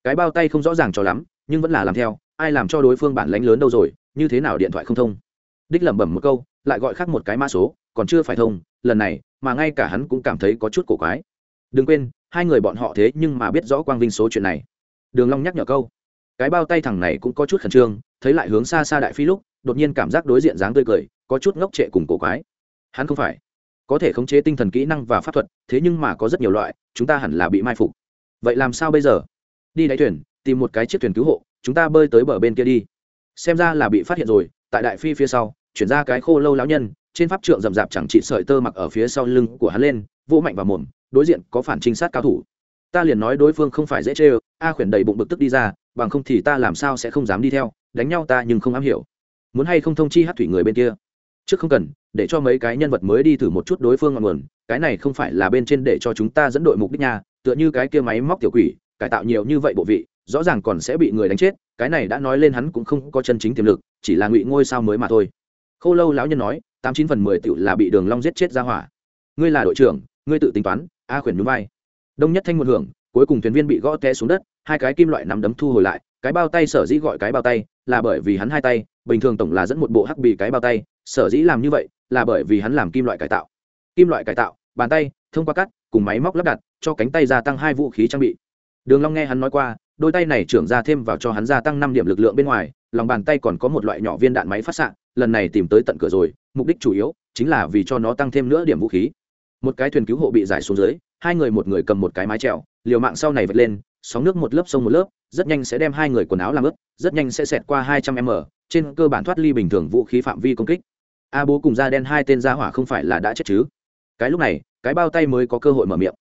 Cái bao tay không rõ ràng cho lắm, nhưng vẫn là làm theo, ai làm cho đối phương bản lãnh lớn đâu rồi, như thế nào điện thoại không thông. Đích lẩm bẩm một câu, lại gọi khác một cái mã số, còn chưa phải thông, lần này, mà ngay cả hắn cũng cảm thấy có chút cổ quái. Đừng quên hai người bọn họ thế nhưng mà biết rõ quang vinh số chuyện này. Đường long nhắc nhở câu, cái bao tay thằng này cũng có chút khẩn trương, thấy lại hướng xa xa đại phi lúc, đột nhiên cảm giác đối diện dáng tươi cười, có chút ngốc trệ cùng cổ quái. Hắn không phải. Có thể khống chế tinh thần kỹ năng và pháp thuật, thế nhưng mà có rất nhiều loại, chúng ta hẳn là bị mai phục. Vậy làm sao bây giờ? Đi đáy thuyền, tìm một cái chiếc thuyền cứu hộ, chúng ta bơi tới bờ bên kia đi. Xem ra là bị phát hiện rồi, tại đại phi phía sau, chuyển ra cái khô lâu lão nhân, trên pháp trượng rậm rạp chẳng trị sợi tơ mặc ở phía sau lưng của hắn lên, vỗ mạnh vào mồm đối diện có phản trinh sát cao thủ. Ta liền nói đối phương không phải dễ chê a khuyển đầy bụng bực tức đi ra, bằng không thì ta làm sao sẽ không dám đi theo, đánh nhau ta nhưng không am hiểu. Muốn hay không thông chi hát thủy người bên kia? Trước không cần, để cho mấy cái nhân vật mới đi thử một chút đối phương ngọn nguồn, cái này không phải là bên trên để cho chúng ta dẫn đội mục đích nha, tựa như cái kia máy móc tiểu quỷ, cải tạo nhiều như vậy bộ vị, rõ ràng còn sẽ bị người đánh chết, cái này đã nói lên hắn cũng không có chân chính tiềm lực, chỉ là ngụy ngôi sao mới mà thôi. Khâu lâu lão nhân nói, tám chín phần mười tựu là bị đường long giết chết ra hỏa. Ngươi là đội trưởng, ngươi tự tính toán a khuyển núi vai. Đông nhất thanh một hưởng cuối cùng thuyền viên bị gõ té xuống đất hai cái kim loại nắm đấm thu hồi lại cái bao tay sở dĩ gọi cái bao tay là bởi vì hắn hai tay bình thường tổng là dẫn một bộ hắc bị cái bao tay sở dĩ làm như vậy là bởi vì hắn làm kim loại cải tạo. Kim loại cải tạo bàn tay thông qua cắt cùng máy móc lắp đặt cho cánh tay gia tăng hai vũ khí trang bị. Đường long nghe hắn nói qua đôi tay này trưởng ra thêm vào cho hắn gia tăng năm điểm lực lượng bên ngoài lòng bàn tay còn có một loại nhỏ viên đạn máy phát sạng, lần này tìm tới tận cửa rồi mục đích chủ yếu chính là vì cho nó tăng thêm nữa điểm vũ khí một cái thuyền cứu hộ bị giải xuống dưới, hai người một người cầm một cái mái trèo liều mạng sau này vượt lên, sóng nước một lớp sông một lớp, rất nhanh sẽ đem hai người quần áo làm ướt, rất nhanh sẽ xẹt qua hai trăm m, trên cơ bản thoát ly bình thường vũ khí phạm vi công kích. A bố cùng da đen hai tên gia hỏa không phải là đã chết chứ? Cái lúc này, cái bao tay mới có cơ hội mở miệng.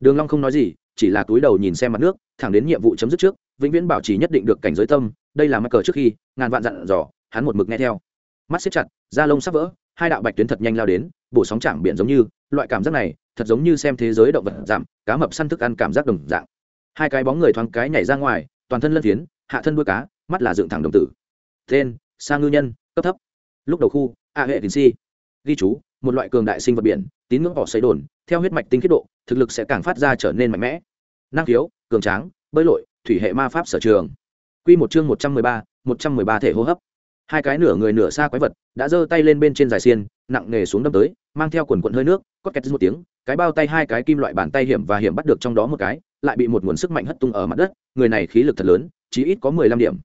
Đường long không nói gì, chỉ là túi đầu nhìn xem mặt nước, thẳng đến nhiệm vụ chấm dứt trước, vĩnh viễn bảo trì nhất định được cảnh giới tâm, đây là mắc cờ trước khi, ngàn vạn dặn dò, hắn một mực nghe theo. Mắt xếp chặt, da lông sắp vỡ hai đạo bạch tuyến thật nhanh lao đến, bổ sóng chạm biển giống như, loại cảm giác này, thật giống như xem thế giới động vật giảm cá mập săn thức ăn cảm giác đồng dạng. Hai cái bóng người thoáng cái nhảy ra ngoài, toàn thân lân phiến, hạ thân đuôi cá, mắt là dựng thẳng đồng tử. Tên, sa ngư nhân, cấp thấp. Lúc đầu khu, a hệ tín si. Ghi chú, một loại cường đại sinh vật biển, tín ngưỡng bỏ xấy đồn, theo huyết mạch tinh khiết độ, thực lực sẽ càng phát ra trở nên mạnh mẽ. Năng khiếu, cường tráng, bơi lội, thủy hệ ma pháp sở trường. Q một chương một trăm mười ba, một trăm mười ba thể hô hấp hai cái nửa người nửa xa quái vật đã giơ tay lên bên trên dài xiên, nặng nề xuống đâm tới, mang theo quần quận hơi nước có két một tiếng, cái bao tay hai cái kim loại bàn tay hiểm và hiểm bắt được trong đó một cái, lại bị một nguồn sức mạnh hất tung ở mặt đất, người này khí lực thật lớn, chí ít có mười lăm điểm.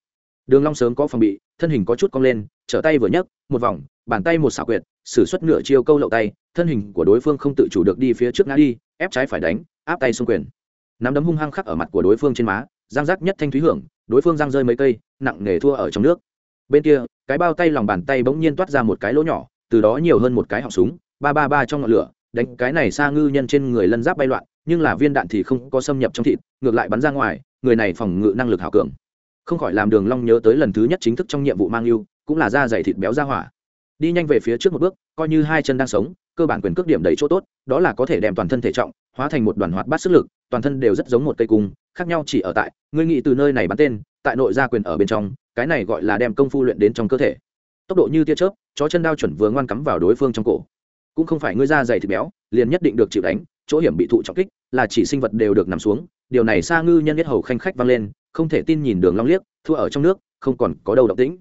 Đường long sớm có phòng bị, thân hình có chút cong lên, trở tay vừa nhấc, một vòng, bàn tay một xảo quyệt, sử xuất nửa chiêu câu lậu tay, thân hình của đối phương không tự chủ được đi phía trước ngã đi, ép trái phải đánh, áp tay xung quyền. Nắm đấm hung hăng khắc ở mặt của đối phương trên má giang giác nhất thanh thúy hưởng, đối phương giang rơi mấy cây, nặng nề thua ở trong nước bên kia, cái bao tay lòng bàn tay bỗng nhiên toát ra một cái lỗ nhỏ, từ đó nhiều hơn một cái họng súng, ba ba ba trong ngọn lửa, đánh cái này xa ngư nhân trên người lân giáp bay loạn, nhưng là viên đạn thì không có xâm nhập trong thịt, ngược lại bắn ra ngoài, người này phòng ngự năng lực hảo cường. Không khỏi làm đường long nhớ tới lần thứ nhất chính thức trong nhiệm vụ mang yêu, cũng là da dày thịt béo ra hỏa. Đi nhanh về phía trước một bước, coi như hai chân đang sống, cơ bản quyền cước điểm đầy chỗ tốt, đó là có thể đem toàn thân thể trọng, hóa thành một đoàn hoạt bát sức lực, toàn thân đều rất giống một cây cung, khác nhau chỉ ở tại, ngươi nghĩ từ nơi này bắn tên tại nội gia quyền ở bên trong, cái này gọi là đem công phu luyện đến trong cơ thể. Tốc độ như tia chớp, chó chân đao chuẩn vừa ngoan cắm vào đối phương trong cổ. Cũng không phải ngươi da dày thịt béo, liền nhất định được chịu đánh, chỗ hiểm bị thụ trọng kích, là chỉ sinh vật đều được nằm xuống. Điều này xa ngư nhân biết hầu khanh khách vang lên, không thể tin nhìn đường long liếc, thua ở trong nước, không còn có đâu động tĩnh.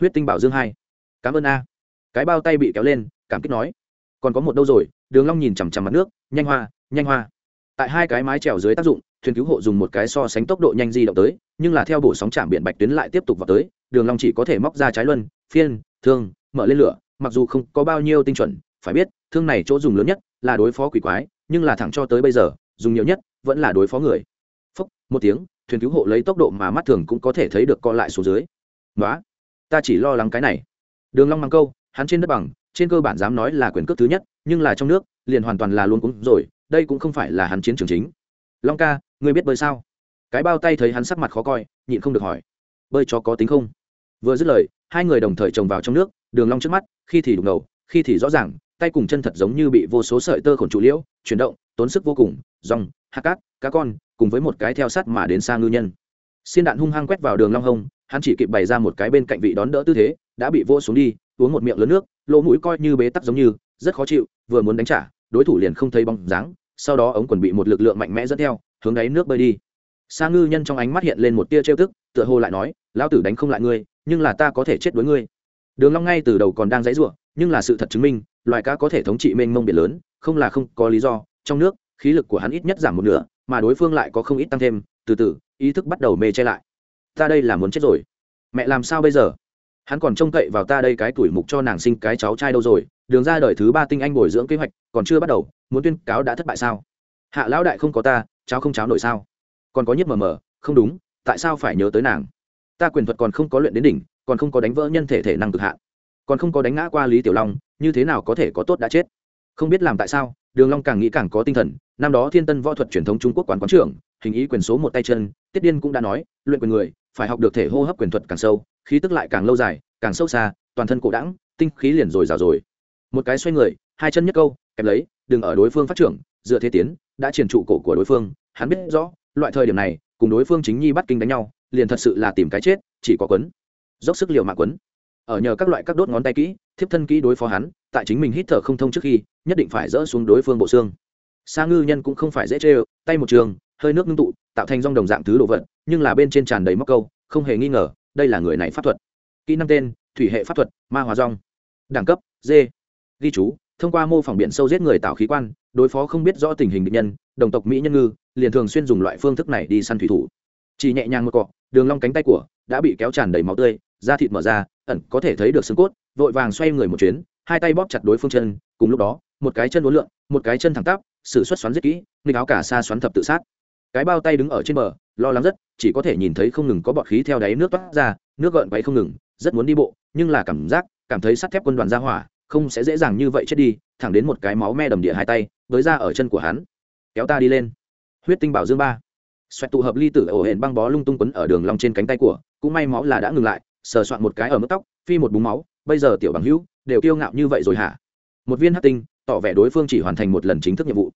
Huyết tinh bảo dương hai. Cảm ơn a. Cái bao tay bị kéo lên, cảm kích nói. Còn có một đâu rồi, đường long nhìn chằm chằm mặt nước, nhanh hoa nhanh hoa. Tại hai cái mái chèo dưới tác dụng thuyền cứu hộ dùng một cái so sánh tốc độ nhanh di động tới, nhưng là theo bộ sóng chạm biển bạch tuyến lại tiếp tục vào tới, đường long chỉ có thể móc ra trái luân, phiên, thương, mở lên lửa, mặc dù không có bao nhiêu tinh chuẩn, phải biết, thương này chỗ dùng lớn nhất là đối phó quỷ quái, nhưng là thẳng cho tới bây giờ, dùng nhiều nhất vẫn là đối phó người. Phúc, một tiếng, thuyền cứu hộ lấy tốc độ mà mắt thường cũng có thể thấy được co lại xuống dưới. Nói ta chỉ lo lắng cái này. Đường long mang câu, hắn trên đất bằng, trên cơ bản dám nói là quyền cước thứ nhất, nhưng là trong nước, liền hoàn toàn là luôn cũng rồi, đây cũng không phải là hắn chiến trường chính. Long ca ngươi biết bơi sao? Cái bao tay thấy hắn sắc mặt khó coi, nhịn không được hỏi. Bơi cho có tính không? Vừa dứt lời, hai người đồng thời trồng vào trong nước, đường long trước mắt, khi thì đục ngầu, khi thì rõ ràng, tay cùng chân thật giống như bị vô số sợi tơ khổn trụ liễu, chuyển động, tốn sức vô cùng, rong, hạ cát, cá con, cùng với một cái theo sát mà đến xa ngư nhân. Xiên đạn hung hăng quét vào đường long hông, hắn chỉ kịp bày ra một cái bên cạnh vị đón đỡ tư thế, đã bị vô xuống đi, uống một miệng lớn nước, lỗ mũi coi như bế tắc giống như, rất khó chịu, vừa muốn đánh trả, đối thủ liền không thấy bóng dáng, sau đó ống quần bị một lực lượng mạnh mẽ dẫn theo hướng đáy nước bơi đi. Sa ngư nhân trong ánh mắt hiện lên một tia trêu tức, tựa hồ lại nói, lão tử đánh không lại ngươi, nhưng là ta có thể chết đối ngươi. Đường long ngay từ đầu còn đang dãy rủa, nhưng là sự thật chứng minh, loài cá có thể thống trị mênh mông biển lớn, không là không có lý do, trong nước, khí lực của hắn ít nhất giảm một nửa, mà đối phương lại có không ít tăng thêm, từ từ, ý thức bắt đầu mê che lại. Ta đây là muốn chết rồi. Mẹ làm sao bây giờ? Hắn còn trông cậy vào ta đây cái tuổi mục cho nàng sinh cái cháu trai đâu rồi? Đường ra đời thứ ba tinh anh bồi dưỡng kế hoạch còn chưa bắt đầu, muốn tuyên cáo đã thất bại sao? Hạ lão đại không có ta cháo không cháo nổi sao? Còn có nhất mờ mờ, không đúng, tại sao phải nhớ tới nàng? Ta quyền thuật còn không có luyện đến đỉnh, còn không có đánh vỡ nhân thể thể năng cực hạn. Còn không có đánh ngã qua lý tiểu long, như thế nào có thể có tốt đã chết? Không biết làm tại sao, đường long càng nghĩ càng có tinh thần, năm đó thiên tân võ thuật truyền thống trung quốc quán quán trưởng, hình ý quyền số một tay chân, tiết điên cũng đã nói, luyện quyền người, phải học được thể hô hấp quyền thuật càng sâu, khí tức lại càng lâu dài, càng sâu xa, toàn thân cổ đẳng, tinh khí liền rồi rào rồi. Một cái xoay người, hai chân nhất câu, kẹp lấy, đừng ở đối phương phát trưởng, dựa thế tiến đã triển trụ cổ của đối phương, hắn biết rõ, loại thời điểm này, cùng đối phương chính nhi bắt kinh đánh nhau, liền thật sự là tìm cái chết, chỉ có quấn. Dốc sức liều mạng quấn. Ở nhờ các loại các đốt ngón tay kỹ, thiếp thân kỹ đối phó hắn, tại chính mình hít thở không thông trước khi, nhất định phải dỡ xuống đối phương bộ xương. Sa ngư nhân cũng không phải dễ chê ơ, tay một trường, hơi nước ngưng tụ, tạo thành rong đồng dạng thứ đồ vật, nhưng là bên trên tràn đầy móc câu, không hề nghi ngờ, đây là người này pháp thuật. Kỹ năng tên, thủy hệ pháp thuật, ma hóa rong. Đẳng cấp, d. Ghi chú thông qua mô phỏng biển sâu giết người tạo khí quan, đối phó không biết rõ tình hình địch nhân, đồng tộc mỹ nhân ngư, liền thường xuyên dùng loại phương thức này đi săn thủy thủ. Chỉ nhẹ nhàng một cọ, đường long cánh tay của đã bị kéo tràn đầy máu tươi, da thịt mở ra, ẩn có thể thấy được xương cốt, vội vàng xoay người một chuyến, hai tay bóp chặt đối phương chân, cùng lúc đó, một cái chân uốn lượn, một cái chân thẳng tắp, sử xuất xoắn giết kỹ, nghịch áo cả xa xoắn thập tự sát. Cái bao tay đứng ở trên bờ, lo lắng rất, chỉ có thể nhìn thấy không ngừng có bọt khí theo đáy nước toát ra, nước gợn quấy không ngừng, rất muốn đi bộ, nhưng là cảm giác, cảm thấy sắt thép quân đoàn ra hỏa không sẽ dễ dàng như vậy chết đi, thẳng đến một cái máu me đầm địa hai tay với ra ở chân của hắn. Kéo ta đi lên. Huyết tinh bảo dương ba. Xoẹt tụ hợp ly tử ổ hển băng bó lung tung quấn ở đường long trên cánh tay của, cũng may máu là đã ngừng lại, sờ soạn một cái ở mức tóc, phi một búng máu, bây giờ tiểu bằng hữu, đều kiêu ngạo như vậy rồi hả? Một viên hắc tinh, tỏ vẻ đối phương chỉ hoàn thành một lần chính thức nhiệm vụ.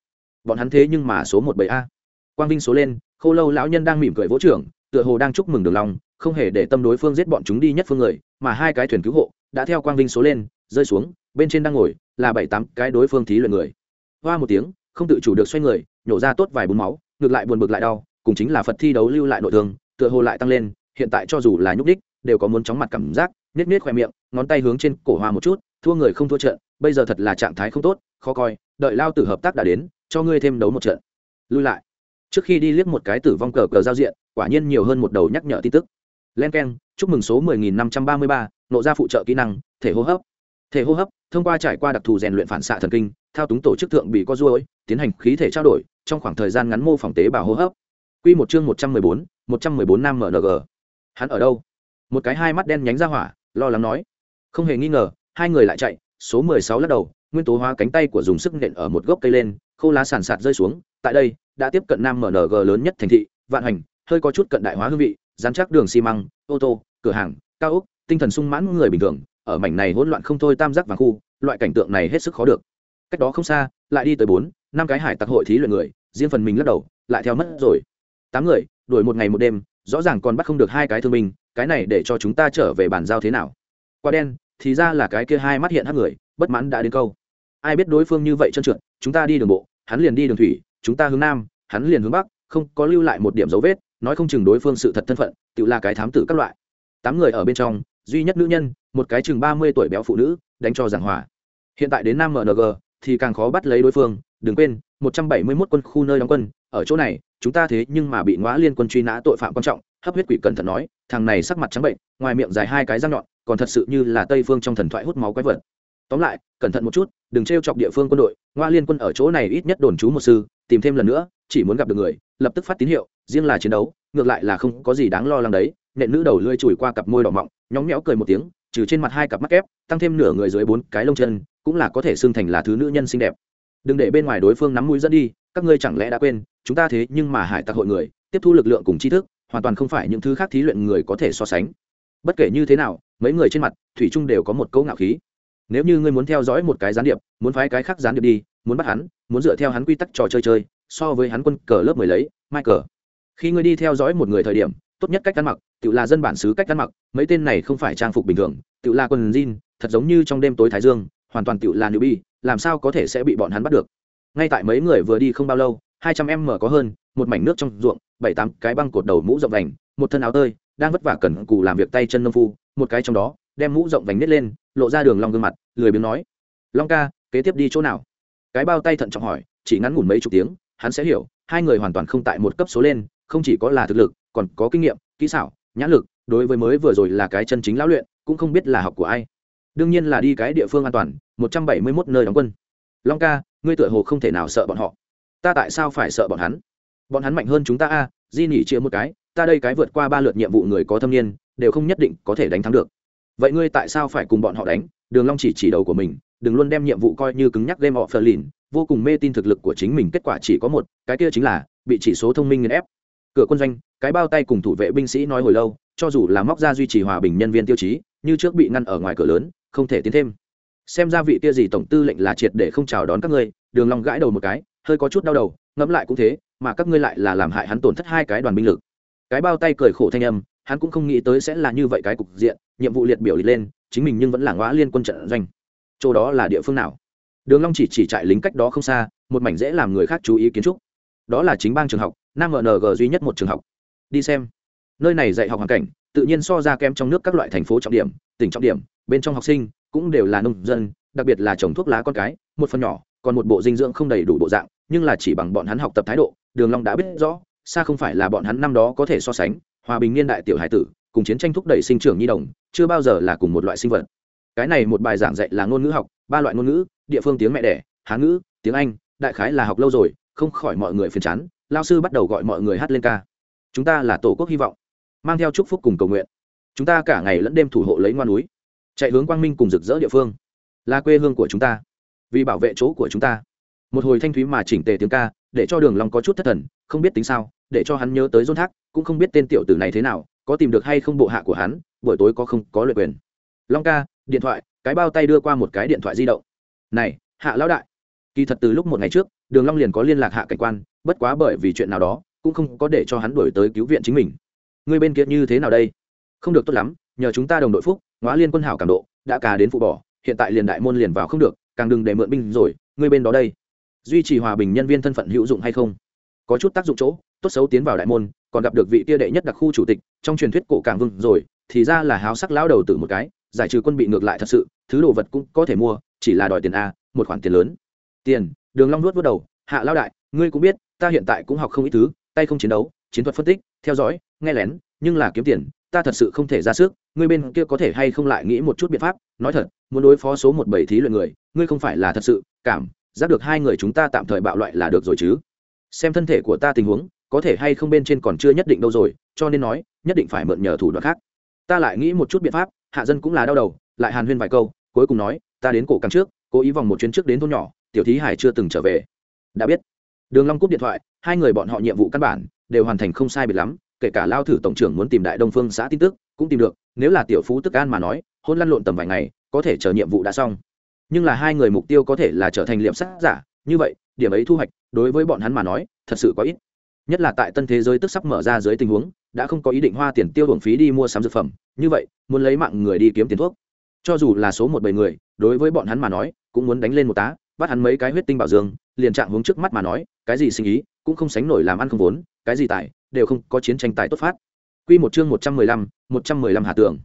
Bọn hắn thế nhưng mà số một bảy a. Quang vinh số lên, khô lâu lão nhân đang mỉm cười vỗ trưởng, tựa hồ đang chúc mừng đường long, không hề để tâm đối phương giết bọn chúng đi nhất phương người, mà hai cái thuyền cứu hộ, đã theo quang vinh số lên rơi xuống bên trên đang ngồi là bảy tám cái đối phương thí luyện người. Hoa một tiếng không tự chủ được xoay người nhổ ra tốt vài bún máu ngược lại buồn bực lại đau cùng chính là phật thi đấu lưu lại nội thương tựa hồ lại tăng lên hiện tại cho dù là nhúc đích đều có muốn chóng mặt cảm giác nết nết khoe miệng ngón tay hướng trên cổ hoa một chút thua người không thua trận bây giờ thật là trạng thái không tốt khó coi đợi lao tử hợp tác đã đến cho ngươi thêm đấu một trận. Lưu lại. Trước khi đi liếc một cái tử vong cờ cờ giao diện quả nhiên nhiều hơn một đầu nhắc nhở tin tức. Len k e n chúc mừng số 10.533, nộ ra phụ trợ kỹ năng thể hô hấp thể hô hấp, thông qua trải qua đặc thù rèn luyện phản xạ thần kinh, thao túng tổ chức thượng bị co ruôi, tiến hành khí thể trao đổi, trong khoảng thời gian ngắn mô phỏng tế bào hô hấp. Q một chương một trăm mười bốn, một trăm mười bốn năm mng hắn ở đâu? Một cái hai mắt đen nhánh ra hỏa, lo lắng nói. Không hề nghi ngờ, hai người lại chạy, số mười sáu lắc đầu, nguyên tố hóa cánh tay của dùng sức nện ở một gốc cây lên, khô lá sàn sạt rơi xuống, tại đây, đã tiếp cận nam mng lớn nhất thành thị, vạn hành, hơi có chút cận đại hóa hương vị, dán chắc đường xi măng, ô tô, cửa hàng, cao ốc, tinh thần sung mãn người bình thường ở mảnh này hỗn loạn không thôi tam giác vàng khu, loại cảnh tượng này hết sức khó được. Cách đó không xa, lại đi tới bốn, năm cái hải tặc hội thí luyện người, riêng phần mình lắc đầu, lại theo mất rồi. Tám người, đuổi một ngày một đêm, rõ ràng còn bắt không được hai cái thương binh, cái này để cho chúng ta trở về bàn giao thế nào? Qua đen, thì ra là cái kia hai mắt hiện hắc người, bất mãn đã đến câu. Ai biết đối phương như vậy trơn trượt, chúng ta đi đường bộ, hắn liền đi đường thủy, chúng ta hướng nam, hắn liền hướng bắc, không có lưu lại một điểm dấu vết, nói không chừng đối phương sự thật thân phận, tự là cái thám tử các loại. Tám người ở bên trong, duy nhất nữ nhân một cái chừng ba mươi tuổi béo phụ nữ, đánh cho giảng hòa. Hiện tại đến nam mng thì càng khó bắt lấy đối phương. Đừng quên, một trăm bảy mươi 171 quân khu nơi đóng quân. Ở chỗ này, chúng ta thế nhưng mà bị ngõa liên quân truy nã tội phạm quan trọng, hấp huyết quỷ cẩn thận nói, thằng này sắc mặt trắng bệnh, ngoài miệng dài hai cái răng nhọn, còn thật sự như là tây phương trong thần thoại hút máu quái vật. Tóm lại, cẩn thận một chút, đừng t chọc địa phương quân đội. Ngoa liên quân ở chỗ này ít nhất đồn trú một sư, tìm thêm lần nữa, chỉ muốn gặp được người, lập tức phát tín hiệu, riêng là chiến đấu, ngược lại là không có gì đáng lo lắng đấy. Nện nữ đầu lưỡi chùi qua cặp môi đỏ mọng, nhóng nhẽo cười một tiếng trừ trên mặt hai cặp mắt kép, tăng thêm nửa người dưới bốn cái lông chân, cũng là có thể xưng thành là thứ nữ nhân xinh đẹp. Đừng để bên ngoài đối phương nắm mũi dẫn đi, các ngươi chẳng lẽ đã quên, chúng ta thế nhưng mà hải tặc hội người, tiếp thu lực lượng cùng tri thức, hoàn toàn không phải những thứ khác thí luyện người có thể so sánh. Bất kể như thế nào, mấy người trên mặt, thủy trung đều có một câu ngạo khí. Nếu như ngươi muốn theo dõi một cái gián điệp, muốn phái cái khác gián điệp đi, muốn bắt hắn, muốn dựa theo hắn quy tắc trò chơi chơi, so với hắn quân cờ lớp mười lấy mai cờ khi ngươi đi theo dõi một người thời điểm tốt nhất cách ăn mặc tự là dân bản xứ cách ăn mặc, mấy tên này không phải trang phục bình thường tự là quần jean, thật giống như trong đêm tối thái dương, hoàn toàn tự là nữ bi làm sao có thể sẽ bị bọn hắn bắt được. Ngay tại mấy người vừa đi không bao lâu, hai trăm em mở có hơn, một mảnh nước trong ruộng, bảy tám cái băng cột đầu mũ rộng vành, một thân áo tơi, đang vất vả cẩn cù làm việc tay chân nông phu, một cái trong đó, đem mũ rộng vành nít lên, lộ ra đường long gương mặt, lười biếng nói, long ca, kế tiếp đi chỗ nào? Cái bao tay thận trọng hỏi, chỉ ngắn ngủn mấy chục tiếng, hắn sẽ hiểu, hai người hoàn toàn không tại một cấp số lên không chỉ có là thực lực, còn có kinh nghiệm, kỹ xảo nhã lực, đối với mới vừa rồi là cái chân chính lão luyện, cũng không biết là học của ai. Đương nhiên là đi cái địa phương an toàn, một trăm bảy mươi 171 nơi đóng quân. Long ca, ngươi tựa hồ không thể nào sợ bọn họ. Ta tại sao phải sợ bọn hắn? Bọn hắn mạnh hơn chúng ta a, di nỉ chia một cái, ta đây cái vượt qua ba lượt nhiệm vụ người có thâm niên, đều không nhất định có thể đánh thắng được. Vậy ngươi tại sao phải cùng bọn họ đánh? Đường long chỉ chỉ đầu của mình, đừng luôn đem nhiệm vụ coi như cứng nhắc game of lìn vô cùng mê tin thực lực của chính mình, kết quả chỉ có một, cái kia chính là bị chỉ số thông minh nghiền ép cửa quân doanh, cái bao tay cùng thủ vệ binh sĩ nói hồi lâu, cho dù là móc ra duy trì hòa bình nhân viên tiêu chí, như trước bị ngăn ở ngoài cửa lớn, không thể tiến thêm. Xem ra vị kia gì tổng tư lệnh là triệt để không chào đón các ngươi, đường long gãi đầu một cái, hơi có chút đau đầu, ngẫm lại cũng thế, mà các ngươi lại là làm hại hắn tổn thất hai cái đoàn binh lực. Cái bao tay cười khổ thanh âm, hắn cũng không nghĩ tới sẽ là như vậy cái cục diện, nhiệm vụ liệt biểu liệt lên, chính mình nhưng vẫn là ngõ liên quân trận doanh. Chỗ đó là địa phương nào? Đường long chỉ chỉ trại lính cách đó không xa, một mảnh dễ làm người khác chú ý kiến trúc. Đó là chính bang trường học nam mng duy nhất một trường học. Đi xem. Nơi này dạy học hoàn cảnh, tự nhiên so ra kém trong nước các loại thành phố trọng điểm, tỉnh trọng điểm, bên trong học sinh cũng đều là nông dân, đặc biệt là trồng thuốc lá con cái, một phần nhỏ, còn một bộ dinh dưỡng không đầy đủ bộ dạng, nhưng là chỉ bằng bọn hắn học tập thái độ, đường long đã biết rõ, xa không phải là bọn hắn năm đó có thể so sánh, hòa bình niên đại tiểu hải tử, cùng chiến tranh thúc đẩy sinh trưởng nhi đồng, chưa bao giờ là cùng một loại sinh vật. Cái này một bài giảng dạy là ngôn ngữ học, ba loại ngôn ngữ, địa phương tiếng mẹ đẻ, hán ngữ, tiếng anh, đại khái là học lâu rồi, không khỏi mọi người phiền chán lao sư bắt đầu gọi mọi người hát lên ca. Chúng ta là tổ quốc hy vọng, mang theo chúc phúc cùng cầu nguyện. Chúng ta cả ngày lẫn đêm thủ hộ lấy ngoan núi, chạy hướng quang minh cùng rực rỡ địa phương, là quê hương của chúng ta, vì bảo vệ chỗ của chúng ta. Một hồi thanh thúy mà chỉnh tề tiếng ca, để cho đường long có chút thất thần, không biết tính sao, để cho hắn nhớ tới dôn thác, cũng không biết tên tiểu tử này thế nào, có tìm được hay không bộ hạ của hắn, buổi tối có không có luyện quyền. Long ca, điện thoại, cái bao tay đưa qua một cái điện thoại di động. Này, hạ lão đại, kỳ thật từ lúc một ngày trước đường long liền có liên lạc hạ cảnh quan, bất quá bởi vì chuyện nào đó, cũng không có để cho hắn đuổi tới cứu viện chính mình. Người bên kia như thế nào đây? Không được tốt lắm, nhờ chúng ta đồng đội phúc ngõ liên quân hảo cảm độ, đã cả đến phụ bỏ hiện tại liền đại môn liền vào không được, càng đừng để mượn binh rồi, người bên đó đây. Duy trì hòa bình nhân viên thân phận hữu dụng hay không? Có chút tác dụng chỗ, tốt xấu tiến vào đại môn, còn gặp được vị tia đệ nhất đặc khu chủ tịch, trong truyền thuyết cổ càng vương rồi, thì ra là háo sắc lão đầu tử một cái, giải trừ quân bị ngược lại thật sự, thứ đồ vật cũng có thể mua, chỉ là đòi tiền a, một khoản tiền lớn. Tiền đường long nuốt vớt đầu, hạ lao đại, ngươi cũng biết, ta hiện tại cũng học không ít thứ, tay không chiến đấu, chiến thuật phân tích, theo dõi, nghe lén, nhưng là kiếm tiền, ta thật sự không thể ra sức, ngươi bên kia có thể hay không lại nghĩ một chút biện pháp? Nói thật, muốn đối phó số một bảy thí luyện người, ngươi không phải là thật sự, cảm giác được hai người chúng ta tạm thời bạo loại là được rồi chứ. Xem thân thể của ta tình huống, có thể hay không bên trên còn chưa nhất định đâu rồi, cho nên nói, nhất định phải mượn nhờ thủ đoạn khác. Ta lại nghĩ một chút biện pháp, hạ dân cũng là đau đầu, lại hàn huyên vài câu, cuối cùng nói, ta đến cổ càng trước, cố ý vòng một chuyến trước đến thôn nhỏ tiểu thí hải chưa từng trở về. Đã biết. Đường long cúp điện thoại, hai người bọn họ nhiệm vụ căn bản, đều hoàn thành không sai biệt lắm, kể cả lao thử tổng trưởng muốn tìm đại đông phương xã tin tức, cũng tìm được, nếu là tiểu phú tức an mà nói, hôn lăn lộn tầm vài ngày, có thể chờ nhiệm vụ đã xong. Nhưng là hai người mục tiêu có thể là trở thành liệm sát giả, như vậy, điểm ấy thu hoạch, đối với bọn hắn mà nói, thật sự có ít. Nhất là tại tân thế giới tức sắp mở ra dưới tình huống, đã không có ý định hoa tiền tiêu hưởng phí đi mua sắm dược phẩm, như vậy, muốn lấy mạng người đi kiếm tiền thuốc. Cho dù là số một bảy người, đối với bọn hắn mà nói, cũng muốn đánh lên một tá bắt hắn mấy cái huyết tinh bảo dương liền trạng hướng trước mắt mà nói cái gì sinh ý cũng không sánh nổi làm ăn không vốn cái gì tài đều không có chiến tranh tài tốt phát Quy một chương một trăm mười lăm một trăm mười lăm Hà Tường.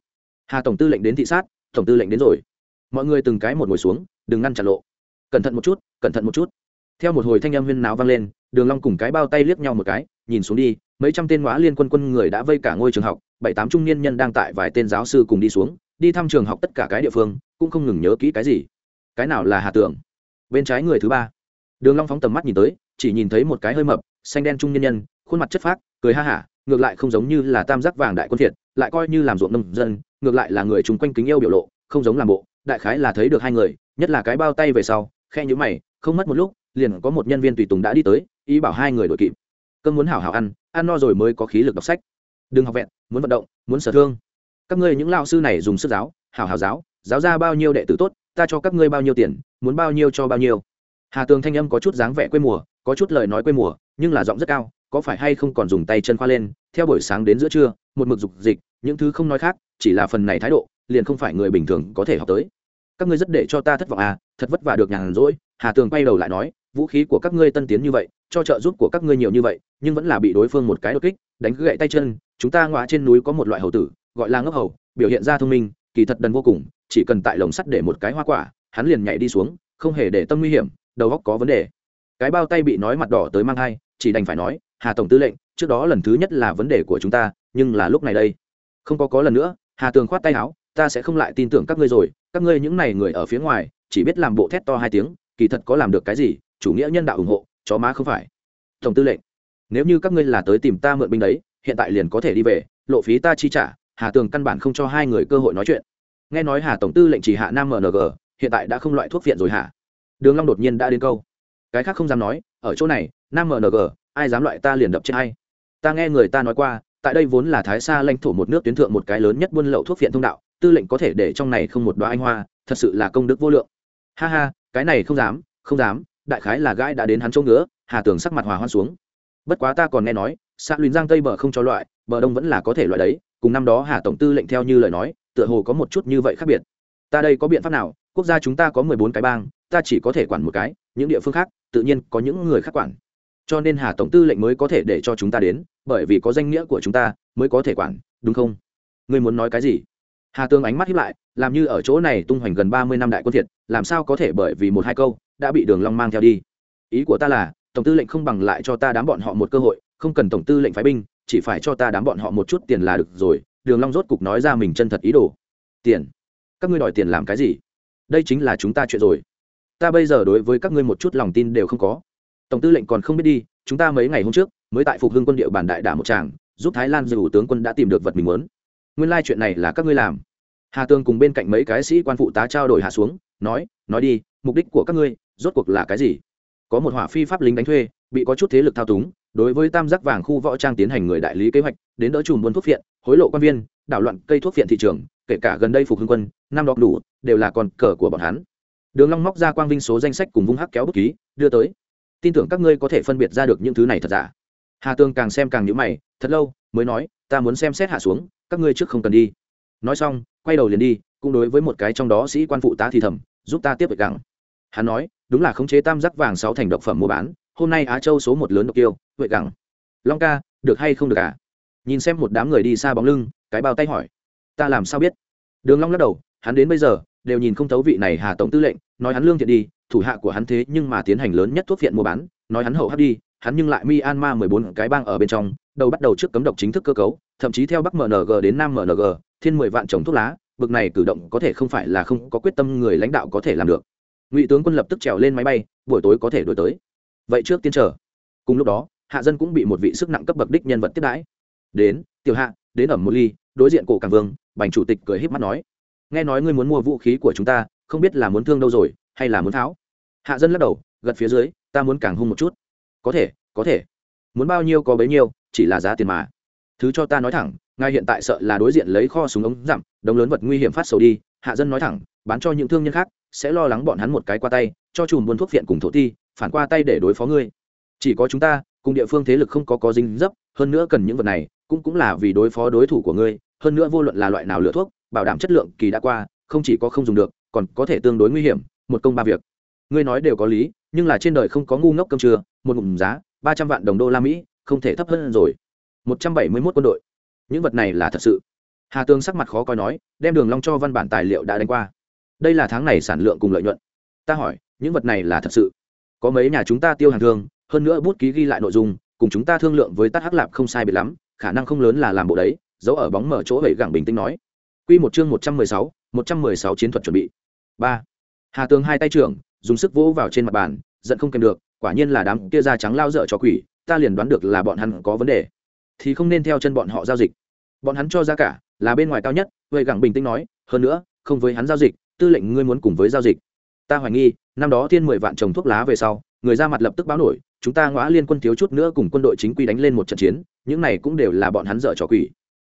Hà tổng tư lệnh đến thị sát, tổng tư lệnh đến rồi. Mọi người từng cái một ngồi xuống, đừng ngăn chặn lộ. Cẩn thận một chút, cẩn thận một chút. Theo một hồi thanh âm huyên náo vang lên, Đường Long cùng cái bao tay liếc nhau một cái, nhìn xuống đi, mấy trăm tên ngõ liên quân quân người đã vây cả ngôi trường học, bảy tám trung niên nhân đang tại vài tên giáo sư cùng đi xuống, đi thăm trường học tất cả cái địa phương, cũng không ngừng nhớ kỹ cái gì. Cái nào là Hà Tường? Bên trái người thứ ba. Đường Long phóng tầm mắt nhìn tới, chỉ nhìn thấy một cái hơi mập, xanh đen trung nhân nhân, khuôn mặt chất phác, cười ha hả, ngược lại không giống như là tam giác vàng đại quân thiệt lại coi như làm ruộng nông dân ngược lại là người chung quanh kính yêu biểu lộ không giống làm bộ đại khái là thấy được hai người nhất là cái bao tay về sau khe nhữ mày không mất một lúc liền có một nhân viên tùy tùng đã đi tới ý bảo hai người đổi kịp. Cơn muốn hảo hảo ăn ăn no rồi mới có khí lực đọc sách. Đừng học vẹn muốn vận động muốn sở thương. Các ngươi những lao sư này dùng sức giáo hảo hảo giáo giáo ra bao nhiêu đệ tử tốt ta cho các ngươi bao nhiêu tiền, muốn bao nhiêu cho bao nhiêu. Hà tường thanh âm có chút dáng vẻ quê mùa, có chút lời nói quê mùa, nhưng là giọng rất cao, có phải hay không còn dùng tay chân khoa lên, theo buổi sáng đến giữa trưa, một mực dục dịch, những thứ không nói khác, chỉ là phần này thái độ, liền không phải người bình thường có thể học tới. Các ngươi rất để cho ta thất vọng à thật vất vả được nhàn rỗi, hà tường quay đầu lại nói, vũ khí của các ngươi tân tiến như vậy, cho trợ giúp của các ngươi nhiều như vậy, nhưng vẫn là bị đối phương một cái đột kích, đánh gậy tay chân, chúng ta ngọa trên núi có một loại hầu tử, gọi là ngốc hầu, biểu hiện ra thông minh, kỳ thật đần vô cùng chỉ cần tại lồng sắt để một cái hoa quả, hắn liền nhảy đi xuống, không hề để tâm nguy hiểm, đầu góc có vấn đề. Cái bao tay bị nói mặt đỏ tới mang hai chỉ đành phải nói, hà tổng tư lệnh, trước đó lần thứ nhất là vấn đề của chúng ta, nhưng là lúc này đây. Không có có lần nữa, hà tường khoát tay áo, ta sẽ không lại tin tưởng các ngươi rồi, các ngươi những này người ở phía ngoài, chỉ biết làm bộ thét to hai tiếng, kỳ thật có làm được cái gì, chủ nghĩa nhân đạo ủng hộ, chó má không phải. Tổng tư lệnh, nếu như các ngươi là tới tìm ta mượn binh đấy, hiện tại liền có thể đi về, lộ phí ta chi trả, hà tường căn bản không cho hai người cơ hội nói chuyện nghe nói hà tổng tư lệnh chỉ hạ nam mng hiện tại đã không loại thuốc viện rồi hả? Đường long đột nhiên đã đến câu. Cái khác không dám nói, ở chỗ này, nam mng ai dám loại ta liền đập chết hay ta nghe người ta nói qua, tại đây vốn là thái xa lãnh thổ một nước tuyến thượng một cái lớn nhất buôn lậu thuốc viện thông đạo, tư lệnh có thể để trong này không một đoá anh hoa, thật sự là công đức vô lượng. Ha ha, cái này không dám không dám, đại khái là gãi đã đến hắn chỗ ngứa, hà tường sắc mặt hòa hoan xuống. Bất quá ta còn nghe nói xã luyện giang tây bờ không cho loại, bờ đông vẫn là có thể loại đấy, cùng năm đó hà tổng tư lệnh theo như lời nói tựa hồ có một chút như vậy khác biệt. Ta đây có biện pháp nào? Quốc gia chúng ta có mười bốn cái bang, ta chỉ có thể quản một cái, những địa phương khác, tự nhiên có những người khác quản. Cho nên hà tổng tư lệnh mới có thể để cho chúng ta đến, bởi vì có danh nghĩa của chúng ta mới có thể quản, đúng không? Ngươi muốn nói cái gì? Hà tương ánh mắt hiếp lại, làm như ở chỗ này tung hoành gần ba mươi năm đại quân thiệt, làm sao có thể bởi vì một hai câu đã bị đường long mang theo đi? Ý của ta là, tổng tư lệnh không bằng lại cho ta đám bọn họ một cơ hội, không cần tổng tư lệnh phái binh, chỉ phải cho ta đám bọn họ một chút tiền là được rồi đường long rốt cục nói ra mình chân thật ý đồ. Tiền. Các ngươi đòi tiền làm cái gì? Đây chính là chúng ta chuyện rồi. Ta bây giờ đối với các ngươi một chút lòng tin đều không có. Tổng tư lệnh còn không biết đi, chúng ta mấy ngày hôm trước mới tại phục hưng quân địa bản đại đả một tràng, giúp thái lan dù tướng quân đã tìm được vật mình muốn. Nguyên lai chuyện này là các ngươi làm. Hà tương cùng bên cạnh mấy cái sĩ quan phụ tá trao đổi hạ xuống, nói nói đi, mục đích của các ngươi rốt cuộc là cái gì? Có một hỏa phi pháp lính đánh thuê, bị có chút thế lực thao túng đối với tam giác vàng khu võ trang tiến hành người đại lý kế hoạch, đến đỡ chùm buôn thuốc phiện, hối lộ quan viên, đảo loạn cây thuốc phiện thị trường, kể cả gần đây phục hưng quân nam đọc đủ, đều là con cờ của bọn hắn. Đường long móc ra quang vinh số danh sách cùng vung hắc kéo bút ký, đưa tới. Tin tưởng các ngươi có thể phân biệt ra được những thứ này thật giả. Hà tương càng xem càng nhíu mày, thật lâu, mới nói, ta muốn xem xét hạ xuống, các ngươi trước không cần đi. Nói xong, quay đầu liền đi, cũng đối với một cái trong đó sĩ quan phụ tá thì thầm, giúp ta tiếp việc gặng. Hắn nói, đúng là khống chế tam giác vàng sáu thành độc phẩm mua bán hôm nay á châu số một lớn độc tiêu huệ gặng long ca, được hay không được à? Nhìn xem một đám người đi xa bóng lưng, cái bao tay hỏi. Ta làm sao biết? Đường long lắc đầu, hắn đến bây giờ, đều nhìn không thấu vị này hà tổng tư lệnh, nói hắn lương thiện đi, thủ hạ của hắn thế nhưng mà tiến hành lớn nhất thuốc viện mua bán, nói hắn hậu hấp đi, hắn nhưng lại myanmar mười bốn cái bang ở bên trong, đầu bắt đầu trước cấm độc chính thức cơ cấu, thậm chí theo bắc mng đến nam mng thiên mười vạn trồng thuốc lá, bực này cử động có thể không phải là không có quyết tâm người lãnh đạo có thể làm được. Ngụy tướng quân lập tức trèo lên máy bay, buổi tối có thể đổi tới vậy trước tiên chờ. Cùng lúc đó, hạ dân cũng bị một vị sức nặng cấp bậc đích nhân vật tiếp đãi. Đến, tiểu hạ, đến ẩm một ly, đối diện cổ càng vương, bành chủ tịch cười híp mắt nói. Nghe nói ngươi muốn mua vũ khí của chúng ta, không biết là muốn thương đâu rồi, hay là muốn tháo? Hạ dân lắc đầu, gật phía dưới, ta muốn càng hung một chút. Có thể có thể. Muốn bao nhiêu có bấy nhiêu, chỉ là giá tiền mà. Thứ cho ta nói thẳng, ngài hiện tại sợ là đối diện lấy kho súng ống dặm đống lớn vật nguy hiểm phát sầu đi. Hạ dân nói thẳng, bán cho những thương nhân khác, sẽ lo lắng bọn hắn một cái qua tay, cho chùm buôn thuốc viện cùng thổ ti phản qua tay để đối phó ngươi. Chỉ có chúng ta, cùng địa phương thế lực không có có dính dấp, hơn nữa cần những vật này, cũng cũng là vì đối phó đối thủ của ngươi, hơn nữa vô luận là loại nào lựa thuốc, bảo đảm chất lượng kỳ đã qua, không chỉ có không dùng được, còn có thể tương đối nguy hiểm, một công ba việc. Ngươi nói đều có lý, nhưng là trên đời không có ngu ngốc cơm trưa, một ngụm giá, ba trăm vạn đồng đô la mỹ, không thể thấp hơn rồi. Một trăm bảy mươi mốt quân đội. Những vật này là thật sự. Hà tương sắc mặt khó coi nói, đem đường long cho văn bản tài liệu đã đánh qua. Đây là tháng này sản lượng cùng lợi nhuận. Ta hỏi, những vật này là thật sự? Có mấy nhà chúng ta tiêu hàng thương, hơn nữa bút ký ghi lại nội dung, cùng chúng ta thương lượng với tát hắc lạp không sai biệt lắm, khả năng không lớn là làm bộ đấy giấu ở bóng mở chỗ vậy gẳng bình tĩnh nói. Quy một chương một trăm mười sáu, một trăm mười sáu chiến thuật chuẩn bị. Ba. Hà tường hai tay trưởng, dùng sức vỗ vào trên mặt bàn, giận không kèm được, quả nhiên là đám kia da trắng lao dở cho quỷ, ta liền đoán được là bọn hắn có vấn đề. Thì không nên theo chân bọn họ giao dịch. Bọn hắn cho giá cả, là bên ngoài cao nhất vậy gẳng bình tĩnh nói, hơn nữa, không với hắn giao dịch, tư lệnh ngươi muốn cùng với giao dịch. Ta hoài nghi năm đó thiên mười vạn trồng thuốc lá về sau, người ra mặt lập tức báo nổi, chúng ta ngõ liên quân thiếu chút nữa cùng quân đội chính quy đánh lên một trận chiến, những này cũng đều là bọn hắn dở trò quỷ.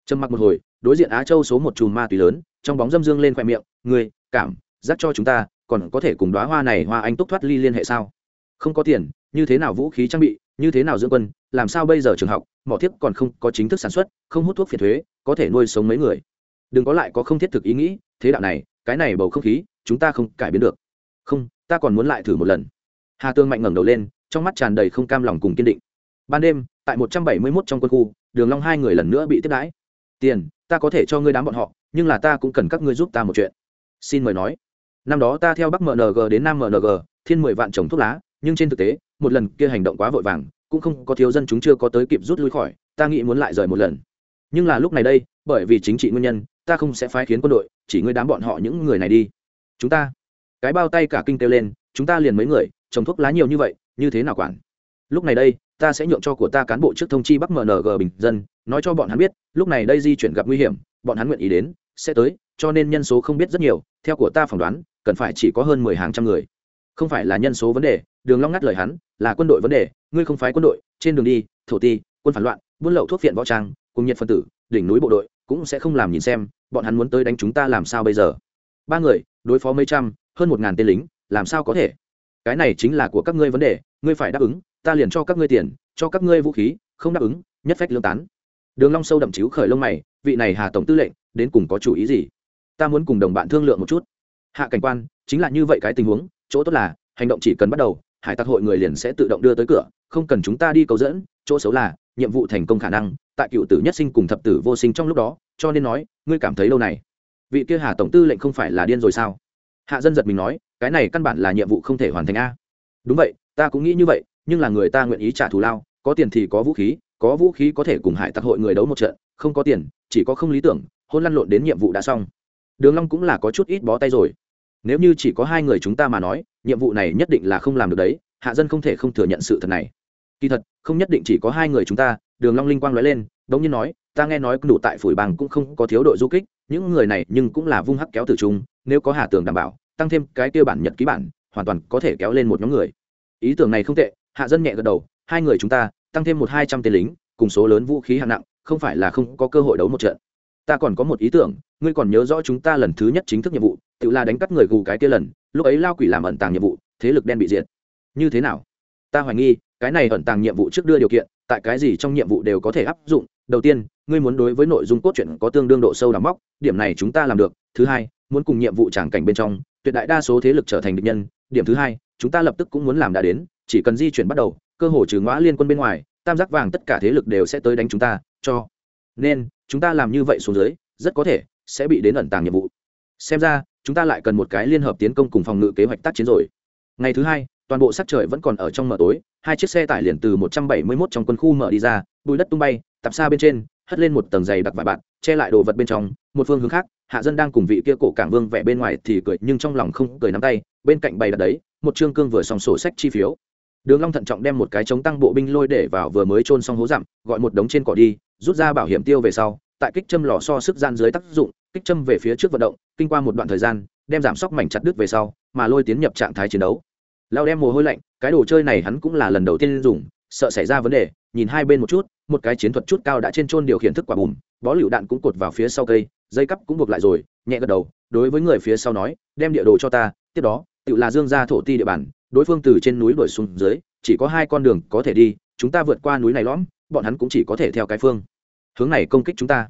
Trầm mặc một hồi, đối diện á châu số một chùm ma túy lớn, trong bóng dâm dương lên khoe miệng người cảm giác cho chúng ta, còn có thể cùng đoá hoa này hoa anh túc thoát ly liên hệ sao? Không có tiền, như thế nào vũ khí trang bị, như thế nào dưỡng quân, làm sao bây giờ trường học, mỏ thiếp còn không có chính thức sản xuất, không hút thuốc phiền thuế, có thể nuôi sống mấy người? Đừng có lại có không thiết thực ý nghĩ, thế đạo này, cái này bầu không khí, chúng ta không cải biến được. Không ta còn muốn lại thử một lần. Hà tương mạnh ngẩng đầu lên, trong mắt tràn đầy không cam lòng cùng kiên định. Ban đêm, tại một trăm bảy mươi mốt trong quân khu, đường long hai người lần nữa bị tiếp đãi. Tiền, ta có thể cho ngươi đám bọn họ, nhưng là ta cũng cần các ngươi giúp ta một chuyện. Xin mời nói. Năm đó ta theo bắc mng đến nam mng thiên mười vạn trồng thuốc lá, nhưng trên thực tế, một lần kia hành động quá vội vàng, cũng không có thiếu dân chúng chưa có tới kịp rút lui khỏi, ta nghĩ muốn lại rời một lần. Nhưng là lúc này đây, bởi vì chính trị nguyên nhân, ta không sẽ phái khiến quân đội, chỉ ngươi đám bọn họ những người này đi. Chúng ta cái bao tay cả kinh kêu lên, chúng ta liền mấy người, trồng thuốc lá nhiều như vậy, như thế nào quản? Lúc này đây, ta sẽ nhượng cho của ta cán bộ trước thông chi bắc mng bình dân, nói cho bọn hắn biết, lúc này đây di chuyển gặp nguy hiểm, bọn hắn nguyện ý đến, sẽ tới, cho nên nhân số không biết rất nhiều, theo của ta phỏng đoán, cần phải chỉ có hơn mười hàng trăm người. Không phải là nhân số vấn đề, đường long ngắt lời hắn, là quân đội vấn đề, ngươi không phái quân đội, trên đường đi, thổ ti, quân phản loạn, buôn lậu thuốc phiện võ trang, cùng nhiệt phân tử, đỉnh núi bộ đội, cũng sẽ không làm nhìn xem, bọn hắn muốn tới đánh chúng ta làm sao bây giờ? Ba người, đối phó mấy trăm hơn một ngàn tên lính, làm sao có thể? Cái này chính là của các ngươi vấn đề, ngươi phải đáp ứng, ta liền cho các ngươi tiền, cho các ngươi vũ khí, không đáp ứng, nhất phách lương tán. Đường long sâu đậm chiếu khởi lông mày, vị này hà tổng tư lệnh, đến cùng có chủ ý gì? Ta muốn cùng đồng bạn thương lượng một chút. Hạ cảnh quan, chính là như vậy cái tình huống, chỗ tốt là, hành động chỉ cần bắt đầu, hải tặc hội người liền sẽ tự động đưa tới cửa, không cần chúng ta đi cầu dẫn, chỗ xấu là, nhiệm vụ thành công khả năng, tại cựu tử nhất sinh cùng thập tử vô sinh trong lúc đó, cho nên nói, ngươi cảm thấy lâu này. Vị kia hà tổng tư lệnh không phải là điên rồi sao? Hạ dân giật mình nói, cái này căn bản là nhiệm vụ không thể hoàn thành a. Đúng vậy, ta cũng nghĩ như vậy, nhưng là người ta nguyện ý trả thù lao, có tiền thì có vũ khí, có vũ khí có thể cùng hải tặc hội người đấu một trận, không có tiền, chỉ có không lý tưởng, hôn lăn lộn đến nhiệm vụ đã xong. Đường long cũng là có chút ít bó tay rồi. Nếu như chỉ có hai người chúng ta mà nói, nhiệm vụ này nhất định là không làm được đấy, hạ dân không thể không thừa nhận sự thật này. Kỳ thật, không nhất định chỉ có hai người chúng ta, đường long linh quang lóe lên, đống nhiên nói, ta nghe nói đủ tại phủi bằng cũng không có thiếu đội du kích, những người này nhưng cũng là vung hắc kéo từ trung nếu có hà tường đảm bảo, tăng thêm cái tiêu bản nhật ký bản, hoàn toàn có thể kéo lên một nhóm người. Ý tưởng này không tệ, hạ dân nhẹ gật đầu, hai người chúng ta, tăng thêm một hai trăm tên lính, cùng số lớn vũ khí hạng nặng, không phải là không có cơ hội đấu một trận. Ta còn có một ý tưởng, ngươi còn nhớ rõ chúng ta lần thứ nhất chính thức nhiệm vụ, tự là đánh cắt người gù cái kia lần, lúc ấy lao quỷ làm ẩn tàng nhiệm vụ, thế lực đen bị diệt. Như thế nào? Ta hoài nghi, cái này ẩn tàng nhiệm vụ trước đưa điều kiện, tại cái gì trong nhiệm vụ đều có thể áp dụng. Đầu tiên, ngươi muốn đối với nội dung cốt truyện có tương đương độ sâu đắm móc, điểm này chúng ta làm được. Thứ hai muốn cùng nhiệm vụ tràng cảnh bên trong, tuyệt đại đa số thế lực trở thành địch nhân. Điểm thứ hai, chúng ta lập tức cũng muốn làm đã đến, chỉ cần di chuyển bắt đầu, cơ hội trừ ngõ liên quân bên ngoài, tam giác vàng tất cả thế lực đều sẽ tới đánh chúng ta, cho nên, chúng ta làm như vậy xuống dưới, rất có thể sẽ bị đến ẩn tàng nhiệm vụ. Xem ra, chúng ta lại cần một cái liên hợp tiến công cùng phòng ngự kế hoạch tác chiến rồi. Ngày thứ hai, toàn bộ sắc trời vẫn còn ở trong mờ tối, hai chiếc xe tải liền từ một trăm bảy mươi 171 trong quân khu mở đi ra bụi đất tung bay tập xa bên trên hất lên một tầng dày đặc vải bạt, che lại đồ vật bên trong, một phương hướng khác, hạ dân đang cùng vị kia cổ cảng vương vẽ bên ngoài thì cười, nhưng trong lòng không cười nắm tay, bên cạnh bày đặt đấy, một trương cương vừa xong sổ sách chi phiếu. Đường long thận trọng đem một cái chống tăng bộ binh lôi để vào vừa mới trôn xong hố dặm gọi một đống trên cỏ đi, rút ra bảo hiểm tiêu về sau, tại kích châm lò so sức gian dưới tác dụng, kích châm về phía trước vận động, kinh qua một đoạn thời gian, đem giảm sóc mảnh chặt đứt về sau, mà lôi tiến nhập trạng thái chiến đấu. Lao đem mồ hôi lạnh, cái đồ chơi này hắn cũng là lần đầu tiên dùng, sợ xảy ra vấn đề, nhìn hai bên một chút một cái chiến thuật chút cao đã trên trôn điều khiển thức quả bùm, bó lựu đạn cũng cột vào phía sau cây, dây cắp cũng buộc lại rồi, nhẹ gật đầu, đối với người phía sau nói, đem địa đồ cho ta, tiếp đó, tự là dương ra thổ ti địa bàn, đối phương từ trên núi đuổi xuống dưới, chỉ có hai con đường có thể đi, chúng ta vượt qua núi này lõm, bọn hắn cũng chỉ có thể theo cái phương hướng này công kích chúng ta.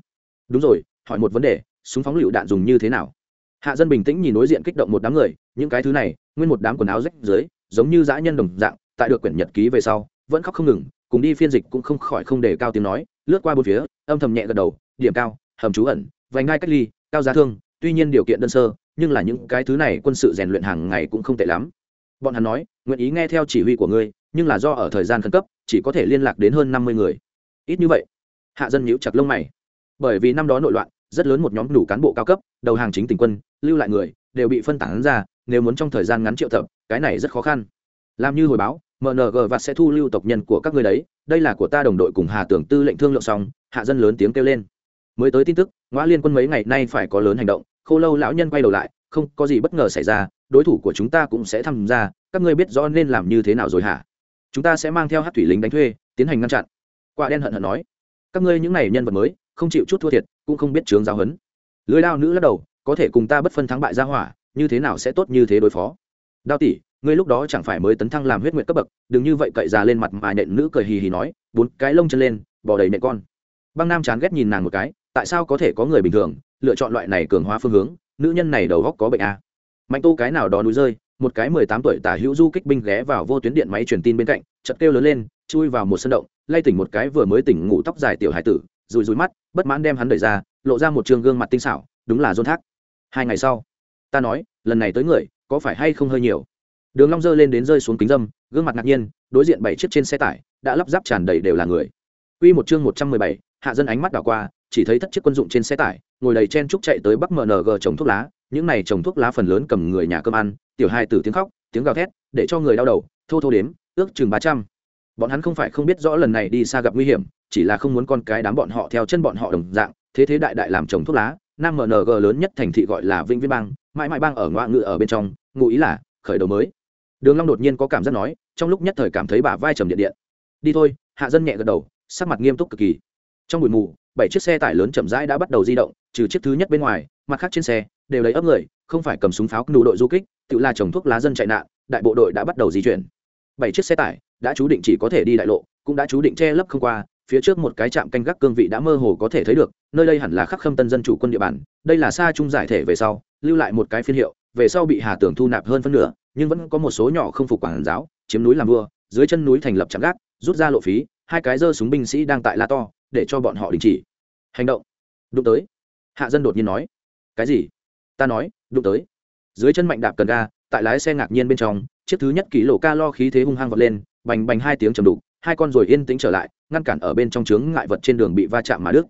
Đúng rồi, hỏi một vấn đề, súng phóng lựu đạn dùng như thế nào? Hạ dân bình tĩnh nhìn đối diện kích động một đám người, những cái thứ này, nguyên một đám quần áo rách dưới, giống như dã nhân đồng dạng, tại được quyển nhật ký về sau vẫn khóc không ngừng, cùng đi phiên dịch cũng không khỏi không để cao tiếng nói, lướt qua bốn phía, âm thầm nhẹ gật đầu, điểm cao, hầm trú ẩn, vành ngai cách ly, cao giá thương, tuy nhiên điều kiện đơn sơ, nhưng là những cái thứ này quân sự rèn luyện hàng ngày cũng không tệ lắm. Bọn hắn nói, nguyện ý nghe theo chỉ huy của ngươi, nhưng là do ở thời gian khẩn cấp, chỉ có thể liên lạc đến hơn năm mươi người. Ít như vậy, hạ dân nhíu chặt lông mày. Bởi vì năm đó nội loạn, rất lớn một nhóm đủ cán bộ cao cấp, đầu hàng chính tỉnh quân, lưu lại người, đều bị phân tán ra, nếu muốn trong thời gian ngắn triệu tập, cái này rất khó khăn. Làm như hồi báo mng và sẽ thu lưu tộc nhân của các người đấy. Đây là của ta đồng đội cùng hà tưởng tư lệnh thương lượng xong, hạ dân lớn tiếng kêu lên. Mới tới tin tức, ngoã liên quân mấy ngày nay phải có lớn hành động. Khô lâu lão nhân quay đầu lại, không có gì bất ngờ xảy ra. Đối thủ của chúng ta cũng sẽ tham gia. Các ngươi biết rõ nên làm như thế nào rồi hả? Chúng ta sẽ mang theo hát thủy lính đánh thuê, tiến hành ngăn chặn. Quả đen hận hận nói. Các ngươi những này nhân vật mới, không chịu chút thua thiệt, cũng không biết chướng giáo hấn lưới đao nữ lắc đầu, có thể cùng ta bất phân thắng bại ra hỏa, như thế nào sẽ tốt như thế đối phó? Đao tỷ ngươi lúc đó chẳng phải mới tấn thăng làm huyết nguyệt cấp bậc, đừng như vậy cậy già lên mặt mà nhện nữ cười hì hì nói, bốn cái lông chân lên, bỏ đầy nện con. Băng nam chán ghét nhìn nàng một cái, tại sao có thể có người bình thường, lựa chọn loại này cường hóa phương hướng, nữ nhân này đầu góc có bệnh à. mạnh tô cái nào đó núi rơi, một cái mười tám tuổi tả hữu du kích binh ghé vào vô tuyến điện máy truyền tin bên cạnh chật kêu lớn lên, chui vào một sân động, lay tỉnh một cái vừa mới tỉnh ngủ tóc dài tiểu hải tử, rùi rùi mắt, bất mãn đem hắn đẩy ra, lộ ra một trường gương mặt tinh xảo, đúng là dôn thác. Hai ngày sau, ta nói, lần này tới người, có phải hay không hơi nhiều? Đường long dơ lên đến rơi xuống kính dâm gương mặt ngạc nhiên đối diện bảy chiếc trên xe tải đã lắp ráp tràn đầy đều là người. Quy một chương một trăm mười bảy, hạ dân ánh mắt đảo qua chỉ thấy thất chiếc quân dụng trên xe tải ngồi đầy chen trúc chạy tới bắc mng trồng thuốc lá những này trồng thuốc lá phần lớn cầm người nhà cơm ăn tiểu hai tử tiếng khóc tiếng gào thét để cho người đau đầu thô thô đếm ước chừng ba trăm. Bọn hắn không phải không biết rõ lần này đi xa gặp nguy hiểm chỉ là không muốn con cái đám bọn họ theo chân bọn họ đồng dạng thế thế đại đại làm trồng thuốc lá nam mng lớn nhất thành thị gọi là vĩnh viễn bang mãi mãi bang ở ngoại ngữ ở bên trong ngụ ý là khởi đầu mới đường long đột nhiên có cảm giác nói, trong lúc nhất thời cảm thấy bả vai trầm điện điện. Đi thôi, hạ dân nhẹ gật đầu, sắc mặt nghiêm túc cực kỳ. Trong buổi mù, bảy chiếc xe tải lớn chậm rãi đã bắt đầu di động, trừ chiếc thứ nhất bên ngoài, mặt khác trên xe đều lấy ấp người, không phải cầm súng pháo nụ đội du kích, tự là trồng thuốc lá dân chạy nạn, đại bộ đội đã bắt đầu di chuyển. Bảy chiếc xe tải đã chú định chỉ có thể đi đại lộ, cũng đã chú định che lấp không qua, phía trước một cái trạm canh gác cương vị đã mơ hồ có thể thấy được, nơi đây hẳn là khắc khâm tân dân chủ quân địa bàn, đây là xa trung giải thể về sau, lưu lại một cái phiên hiệu, về sau bị hà tưởng thu nạp hơn phân nửa nhưng vẫn có một số nhỏ không phục quản giáo, chiếm núi làm vua, dưới chân núi thành lập trạm gác, rút ra lộ phí, hai cái dơ súng binh sĩ đang tại la to, để cho bọn họ đình chỉ. Hành động. Đụng tới. Hạ dân đột nhiên nói. Cái gì? Ta nói, đụng tới. Dưới chân mạnh đạp cần ga, tại lái xe ngạc nhiên bên trong, chiếc thứ nhất ký lỗ ca lo khí thế hung hăng vọt lên, bành bành hai tiếng trầm đục, hai con rồi yên tĩnh trở lại, ngăn cản ở bên trong chướng ngại vật trên đường bị va chạm mà đức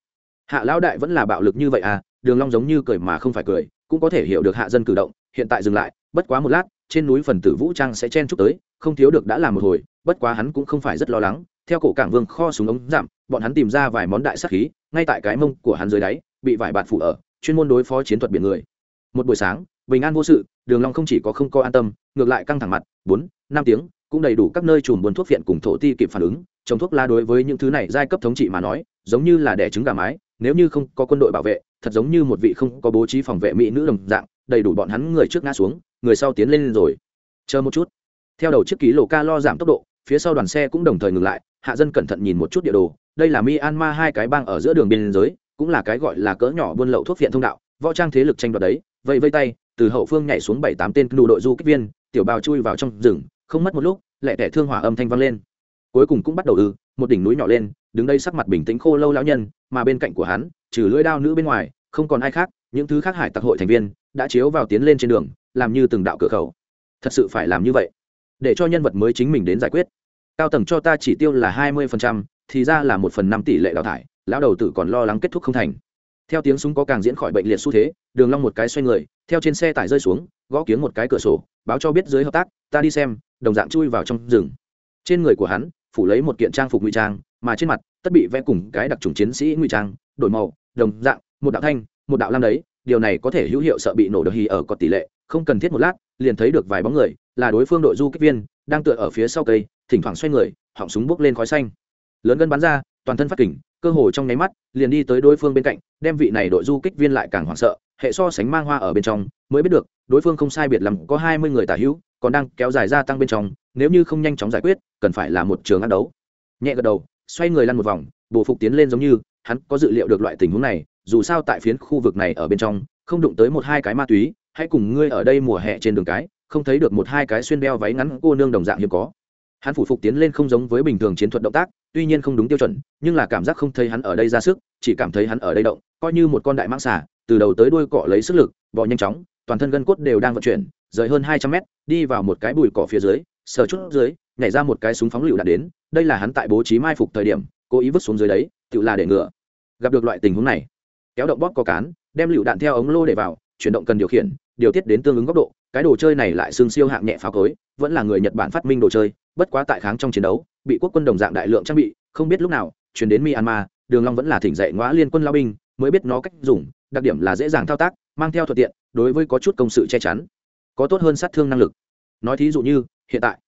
hạ lão đại vẫn là bạo lực như vậy à đường long giống như cười mà không phải cười, cũng có thể hiểu được hạ dân cử động, hiện tại dừng lại bất quá một lát, trên núi phần tử vũ trang sẽ chen chúc tới, không thiếu được đã làm một hồi, bất quá hắn cũng không phải rất lo lắng. Theo cổ cảng vương kho súng ống giảm, bọn hắn tìm ra vài món đại sắc khí, ngay tại cái mông của hắn dưới đáy, bị vải bạt phủ ở, chuyên môn đối phó chiến thuật biển người. Một buổi sáng, bình an vô sự, đường long không chỉ có không có an tâm, ngược lại căng thẳng mặt, bốn, năm tiếng, cũng đầy đủ các nơi chùm buôn thuốc viện cùng thổ ti kịp phản ứng. Trồng thuốc la đối với những thứ này giai cấp thống trị mà nói, giống như là đẻ trứng gà mái, nếu như không có quân đội bảo vệ, thật giống như một vị không có bố trí phòng vệ mỹ nữ đồng dạng, đầy đủ bọn hắn người trước ngã xuống người sau tiến lên rồi. Chờ một chút. Theo đầu chiếc ký lô ca lo giảm tốc độ, phía sau đoàn xe cũng đồng thời ngừng lại, hạ dân cẩn thận nhìn một chút địa đồ. Đây là myanmar hai cái bang ở giữa đường biên giới, cũng là cái gọi là cỡ nhỏ buôn lậu thuốc viện thông đạo. Võ trang thế lực tranh đoạt đấy vậy vây tay, từ hậu phương nhảy xuống bảy tám tên nụ đội du kích viên, tiểu bào chui vào trong rừng, không mất một lúc lẹ tẻ thương hỏa âm thanh vang lên. Cuối cùng cũng bắt đầu ư, một đỉnh núi nhỏ lên, đứng đây sắc mặt bình tĩnh khô lâu lão nhân, mà bên cạnh của hắn, trừ lưỡi đao nữ bên ngoài, không còn ai khác, những thứ khác hải tặc hội thành viên, đã chiếu vào tiến lên trên đường làm như từng đạo cửa khẩu. Thật sự phải làm như vậy. Để cho nhân vật mới chính mình đến giải quyết. Cao tầng cho ta chỉ tiêu là hai mươi phần trăm, thì ra là một phần năm tỷ lệ đào thải lão đầu tử còn lo lắng kết thúc không thành. Theo tiếng súng có càng diễn khỏi bệnh liệt xu thế đường long một cái xoay người theo trên xe tải rơi xuống gõ kiếng một cái cửa sổ báo cho biết dưới hợp tác ta đi xem đồng dạng chui vào trong rừng. Trên người của hắn phủ lấy một kiện trang phục ngụy trang mà trên mặt tất bị vẽ cùng cái đặc trùng chiến sĩ ngụy trang đổi màu đồng dạng một đạo thanh một đạo lam đấy điều này có thể hữu hiệu sợ bị nổ đờ hì ở có tỷ lệ không cần thiết một lát, liền thấy được vài bóng người, là đối phương đội du kích viên, đang tựa ở phía sau cây, thỉnh thoảng xoay người, họng súng bốc lên khói xanh. Lớn gân bắn ra, toàn thân phát kỉnh cơ hồ trong nháy mắt, liền đi tới đối phương bên cạnh, đem vị này đội du kích viên lại càng hoảng sợ, hệ so sánh mang hoa ở bên trong, mới biết được, đối phương không sai biệt lắm, có hai mươi người tả hữu, còn đang kéo dài gia tăng bên trong, nếu như không nhanh chóng giải quyết, cần phải là một trường ăn đấu. Nhẹ gật đầu, xoay người lăn một vòng, bộ phục tiến lên giống như, hắn có dự liệu được loại tình huống này, dù sao tại phiến khu vực này ở bên trong, không đụng tới một hai cái ma túy hãy cùng ngươi ở đây mùa hè trên đường cái, không thấy được một hai cái xuyên đeo váy ngắn cô nương đồng dạng hiếm có. Hắn phủ phục tiến lên không giống với bình thường chiến thuật động tác, tuy nhiên không đúng tiêu chuẩn, nhưng là cảm giác không thấy hắn ở đây ra sức, chỉ cảm thấy hắn ở đây động, coi như một con đại mãng xà, từ đầu tới đuôi cọ lấy sức lực, bò nhanh chóng, toàn thân gân cốt đều đang vận chuyển, rời hơn hai trăm mét, đi vào một cái bụi cỏ phía dưới, sờ chút dưới, nhảy ra một cái súng phóng lựu đạn đến, đây là hắn tại bố trí mai phục thời điểm, cố ý vứt xuống dưới đấy, tự là để ngựa. Gặp được loại tình huống này, kéo động bóp có cán, đem lựu đạn theo ống lô để vào, chuyển động cần điều khiển điều tiết đến tương ứng góc độ, cái đồ chơi này lại xương siêu hạng nhẹ pháo cối, vẫn là người nhật bản phát minh đồ chơi, bất quá tại kháng trong chiến đấu, bị quốc quân đồng dạng đại lượng trang bị, không biết lúc nào, chuyển đến myanmar, đường long vẫn là thỉnh dậy ngõ liên quân lao binh, mới biết nó cách dùng, đặc điểm là dễ dàng thao tác, mang theo thuận tiện, đối với có chút công sự che chắn, có tốt hơn sát thương năng lực. Nói thí dụ như, hiện tại,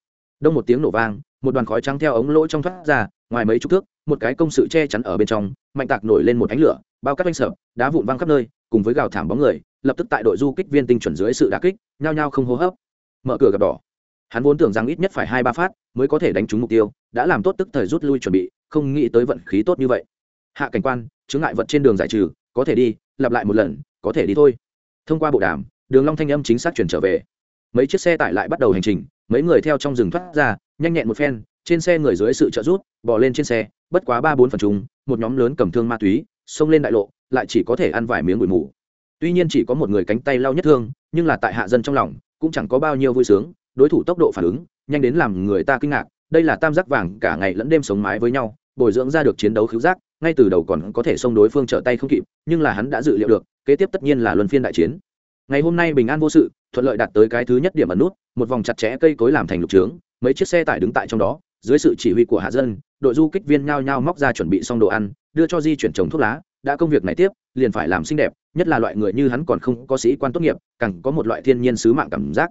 đông một tiếng nổ vang, một đoàn khói trắng theo ống lỗ trong thoát ra, ngoài mấy chục thước, một cái công sự che chắn ở bên trong, mạnh tạc nổi lên một ánh lửa, bao cắt anh sợ đá vụn văng khắp nơi, cùng với gào thảm bóng người, lập tức tại đội du kích viên tinh chuẩn dưới sự đà kích, nhao nhao không hô hấp. Mở cửa gặp đỏ. Hắn vốn tưởng rằng ít nhất phải hai ba phát mới có thể đánh trúng mục tiêu, đã làm tốt tức thời rút lui chuẩn bị, không nghĩ tới vận khí tốt như vậy. Hạ cảnh quan chứng ngại vật trên đường giải trừ, có thể đi, lặp lại một lần, có thể đi thôi. Thông qua bộ đàm, đường long thanh âm chính xác chuyển trở về. Mấy chiếc xe tải lại bắt đầu hành trình, mấy người theo trong rừng thoát ra, nhanh nhẹn một phen, trên xe người dưới sự trợ giúp, bò lên trên xe, bất quá ba bốn phần chúng một nhóm lớn cầm thương ma túy xông lên đại lộ, lại chỉ có thể ăn vài miếng bụi mù. Tuy nhiên chỉ có một người cánh tay lao nhất thương, nhưng là tại hạ dân trong lòng, cũng chẳng có bao nhiêu vui sướng. Đối thủ tốc độ phản ứng, nhanh đến làm người ta kinh ngạc, đây là tam giác vàng, cả ngày lẫn đêm sống mái với nhau, bồi dưỡng ra được chiến đấu khứu giác, ngay từ đầu còn có thể xông đối phương trở tay không kịp, nhưng là hắn đã dự liệu được, kế tiếp tất nhiên là luân phiên đại chiến. Ngày hôm nay bình an vô sự, thuận lợi đạt tới cái thứ nhất điểm ẩn nút, một vòng chặt chẽ cây cối làm thành lục trướng, mấy chiếc xe tải đứng tại trong đó, dưới sự chỉ huy của hạ dân, đội du kích viên nhao nhao móc ra chuẩn bị xong đồ ăn đưa cho di chuyển trồng thuốc lá, đã công việc này tiếp, liền phải làm xinh đẹp, nhất là loại người như hắn còn không có sĩ quan tốt nghiệp, càng có một loại thiên nhiên sứ mạng cảm giác.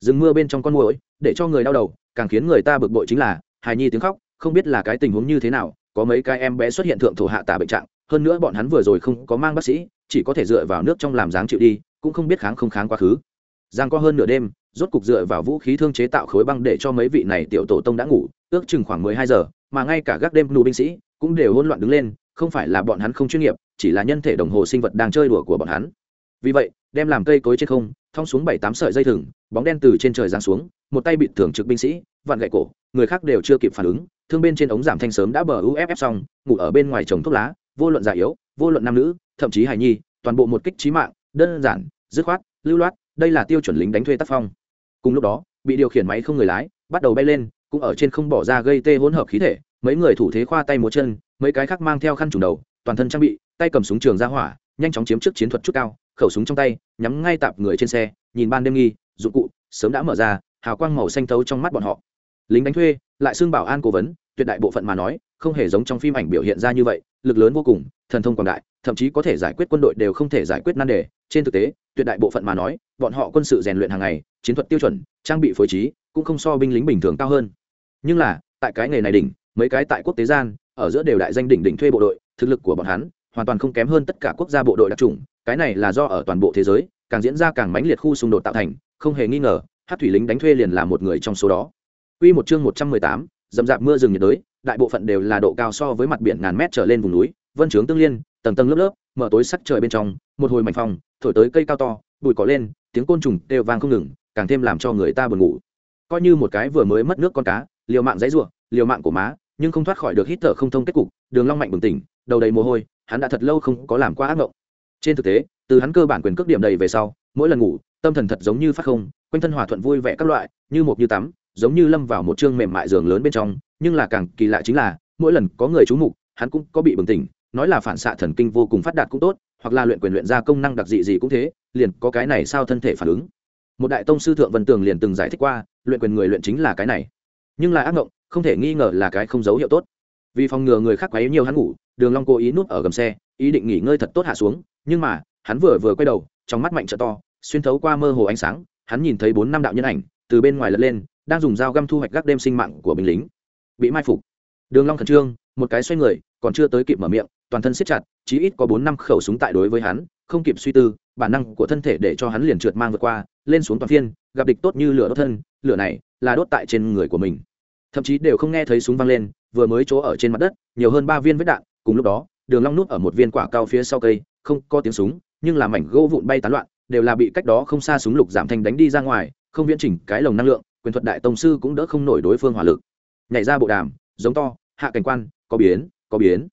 Rừng mưa bên trong con muỗi, để cho người đau đầu, càng khiến người ta bực bội chính là, hài nhi tiếng khóc, không biết là cái tình huống như thế nào, có mấy cái em bé xuất hiện thượng thổ hạ tả bệnh trạng, hơn nữa bọn hắn vừa rồi không có mang bác sĩ, chỉ có thể dựa vào nước trong làm dáng chịu đi, cũng không biết kháng không kháng quá khứ. Giang có hơn nửa đêm, rốt cục dựa vào vũ khí thương chế tạo khối băng để cho mấy vị này tiểu tổ tông đã ngủ, ước chừng khoảng mười hai giờ, mà ngay cả gác đêm nụ binh sĩ cũng đều hỗn loạn đứng lên không phải là bọn hắn không chuyên nghiệp, chỉ là nhân thể đồng hồ sinh vật đang chơi đùa của bọn hắn. Vì vậy, đem làm cây cối trên không, thong xuống bảy tám sợi dây thừng, bóng đen từ trên trời giáng xuống, một tay bị thường trực binh sĩ, vặn gậy cổ, người khác đều chưa kịp phản ứng, thương bên trên ống giảm thanh sớm đã bờ uff xong, ngủ ở bên ngoài trồng thuốc lá, vô luận già yếu, vô luận nam nữ, thậm chí hài nhi, toàn bộ một kích trí mạng, đơn giản, dứt khoát, lưu loát, đây là tiêu chuẩn lính đánh thuê tác phong. Cùng lúc đó, bị điều khiển máy không người lái, bắt đầu bay lên, cũng ở trên không bỏ ra gây tê hỗn hợp khí thể mấy người thủ thế khoa tay múa chân, mấy cái khác mang theo khăn trùng đầu, toàn thân trang bị, tay cầm súng trường ra hỏa, nhanh chóng chiếm trước chiến thuật chút cao, khẩu súng trong tay, nhắm ngay tạp người trên xe, nhìn ban đêm nghi, dụng cụ, sớm đã mở ra, hào quang màu xanh thấu trong mắt bọn họ. Lính đánh thuê, lại xương bảo an cố vấn, tuyệt đại bộ phận mà nói, không hề giống trong phim ảnh biểu hiện ra như vậy, lực lớn vô cùng, thần thông quảng đại, thậm chí có thể giải quyết quân đội đều không thể giải quyết nan đề. Trên thực tế, tuyệt đại bộ phận mà nói, bọn họ quân sự rèn luyện hàng ngày, chiến thuật tiêu chuẩn, trang bị phối trí, cũng không so binh lính bình thường cao hơn. Nhưng là, tại cái nghề này đỉnh mấy cái tại quốc tế gian ở giữa đều đại danh đỉnh đỉnh thuê bộ đội thực lực của bọn hắn hoàn toàn không kém hơn tất cả quốc gia bộ đội đặc trùng cái này là do ở toàn bộ thế giới càng diễn ra càng mãnh liệt khu xung đột tạo thành không hề nghi ngờ hát thủy lính đánh thuê liền là một người trong số đó Quy một chương 118, dầm dạp mưa rừng nhiệt đới, đại bộ phận đều là độ cao so với mặt biển ngàn mét trở lên vùng núi, vân trướng tương liên, tầng tầng lớp lớp, mở tối sắc trời bên trong, một hồi mảnh phong, thổi tới cây cao to, bụi cỏ lên, tiếng côn trùng đều vang không ngừng, càng thêm làm cho người ta buồn ngủ. Coi như một cái vừa mới mất nước con cá, liều mạng dãy rủa, liều mạng của má, nhưng không thoát khỏi được hít thở không thông kết cục, Đường Long mạnh bừng tỉnh, đầu đầy mồ hôi, hắn đã thật lâu không có làm qua ác mộng. Trên thực tế, từ hắn cơ bản quyền cước điểm đầy về sau, mỗi lần ngủ, tâm thần thật giống như phát không, quanh thân hòa thuận vui vẻ các loại, như một như tắm, giống như lâm vào một chương mềm mại giường lớn bên trong nhưng là càng kỳ lạ chính là mỗi lần có người chú mục hắn cũng có bị bừng tỉnh nói là phản xạ thần kinh vô cùng phát đạt cũng tốt hoặc là luyện quyền luyện ra công năng đặc dị gì cũng thế liền có cái này sao thân thể phản ứng một đại tông sư thượng vân tường liền từng giải thích qua luyện quyền người luyện chính là cái này nhưng là ác mộng không thể nghi ngờ là cái không dấu hiệu tốt. Vì phòng ngừa người khác quấy nhiều hắn ngủ, đường long cố ý núp ở gầm xe, ý định nghỉ ngơi thật tốt hạ xuống, nhưng mà, hắn vừa vừa quay đầu, trong mắt mạnh trợ to, xuyên thấu qua mơ hồ ánh sáng, hắn nhìn thấy bốn năm đạo nhân ảnh, từ bên ngoài lật lên, đang dùng dao găm thu hoạch gác đêm sinh mạng của binh lính. Bị mai phục. Đường long khẩn trương, một cái xoay người, còn chưa tới kịp mở miệng, toàn thân siết chặt, chí ít có bốn năm khẩu súng tại đối với hắn, không kịp suy tư, bản năng của thân thể để cho hắn liền trượt mang vượt qua, lên xuống toàn phiên, gặp địch tốt như lửa đốt thân lửa này là đốt tại trên người của mình. Thậm chí đều không nghe thấy súng vang lên, vừa mới chỗ ở trên mặt đất, nhiều hơn ba viên vết đạn, cùng lúc đó, đường long nút ở một viên quả cao phía sau cây, không có tiếng súng, nhưng là mảnh gỗ vụn bay tán loạn, đều là bị cách đó không xa súng lục giảm thanh đánh đi ra ngoài, không viễn chỉnh cái lồng năng lượng, quyền thuật đại tông sư cũng đỡ không nổi đối phương hỏa lực. Nhảy ra bộ đàm, giống to, hạ cảnh quan, có biến có biến.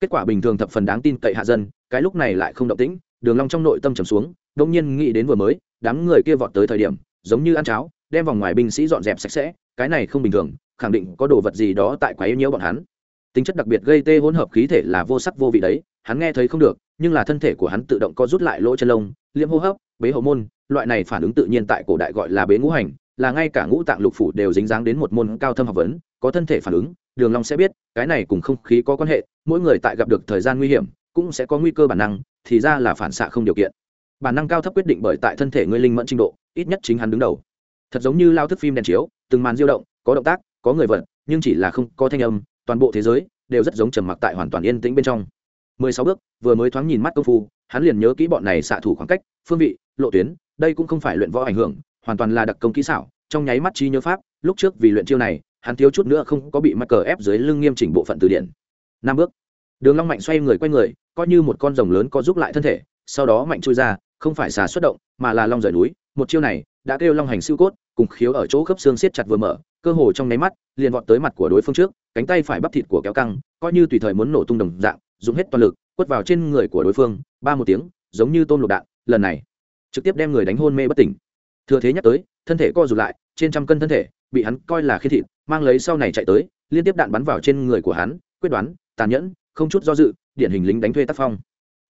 Kết quả bình thường thập phần đáng tin cậy hạ dân, cái lúc này lại không động tĩnh, đường long trong nội tâm trầm xuống đung nhiên nghĩ đến vừa mới, đám người kia vọt tới thời điểm, giống như ăn cháo đem vòng ngoài binh sĩ dọn dẹp sạch sẽ, cái này không bình thường, khẳng định có đồ vật gì đó tại quá yêu nhiễu bọn hắn. Tính chất đặc biệt gây tê hỗn hợp khí thể là vô sắc vô vị đấy, hắn nghe thấy không được, nhưng là thân thể của hắn tự động co rút lại lỗ chân lông liễm hô hấp, bế hậu môn, loại này phản ứng tự nhiên tại cổ đại gọi là bế ngũ hành, là ngay cả ngũ tạng lục phủ đều dính dáng đến một môn cao thâm học vấn, có thân thể phản ứng, đường long sẽ biết, cái này cùng không khí có quan hệ, mỗi người tại gặp được thời gian nguy hiểm, cũng sẽ có nguy cơ bản năng, thì ra là phản xạ không điều kiện. Bản năng cao thấp quyết định bởi tại thân thể ngươi linh mẫn trình độ, ít nhất chính hắn đứng đầu thật giống như lao thức phim đèn chiếu, từng màn diêu động, có động tác, có người vật, nhưng chỉ là không có thanh âm, toàn bộ thế giới đều rất giống trầm mặc tại hoàn toàn yên tĩnh bên trong. Mười sáu bước, vừa mới thoáng nhìn mắt công phu, hắn liền nhớ kỹ bọn này xạ thủ khoảng cách, phương vị, lộ tuyến, đây cũng không phải luyện võ ảnh hưởng, hoàn toàn là đặc công kỹ xảo, trong nháy mắt trí nhớ pháp, lúc trước vì luyện chiêu này, hắn thiếu chút nữa không có bị mắc cờ ép dưới lưng nghiêm chỉnh bộ phận từ điển. Năm bước, đường long mạnh xoay người quay người, coi như một con rồng lớn có giúp lại thân thể, sau đó mạnh chui ra, không phải xà xuất động, mà là long rời núi, một chiêu này đã kêu long hành siêu cốt, cùng khiếu ở chỗ khớp xương siết chặt vừa mở, cơ hồ trong nháy mắt, liền vọt tới mặt của đối phương trước, cánh tay phải bắp thịt của kéo căng, coi như tùy thời muốn nổ tung đồng dạng, dùng hết toàn lực, quất vào trên người của đối phương, ba một tiếng, giống như tôm lục đạn, lần này, trực tiếp đem người đánh hôn mê bất tỉnh. Thừa thế nhắc tới, thân thể co rụt lại, trên trăm cân thân thể, bị hắn coi là khi thịt, mang lấy sau này chạy tới, liên tiếp đạn bắn vào trên người của hắn, quyết đoán, tàn nhẫn, không chút do dự, điển hình lính đánh thuê tác phong.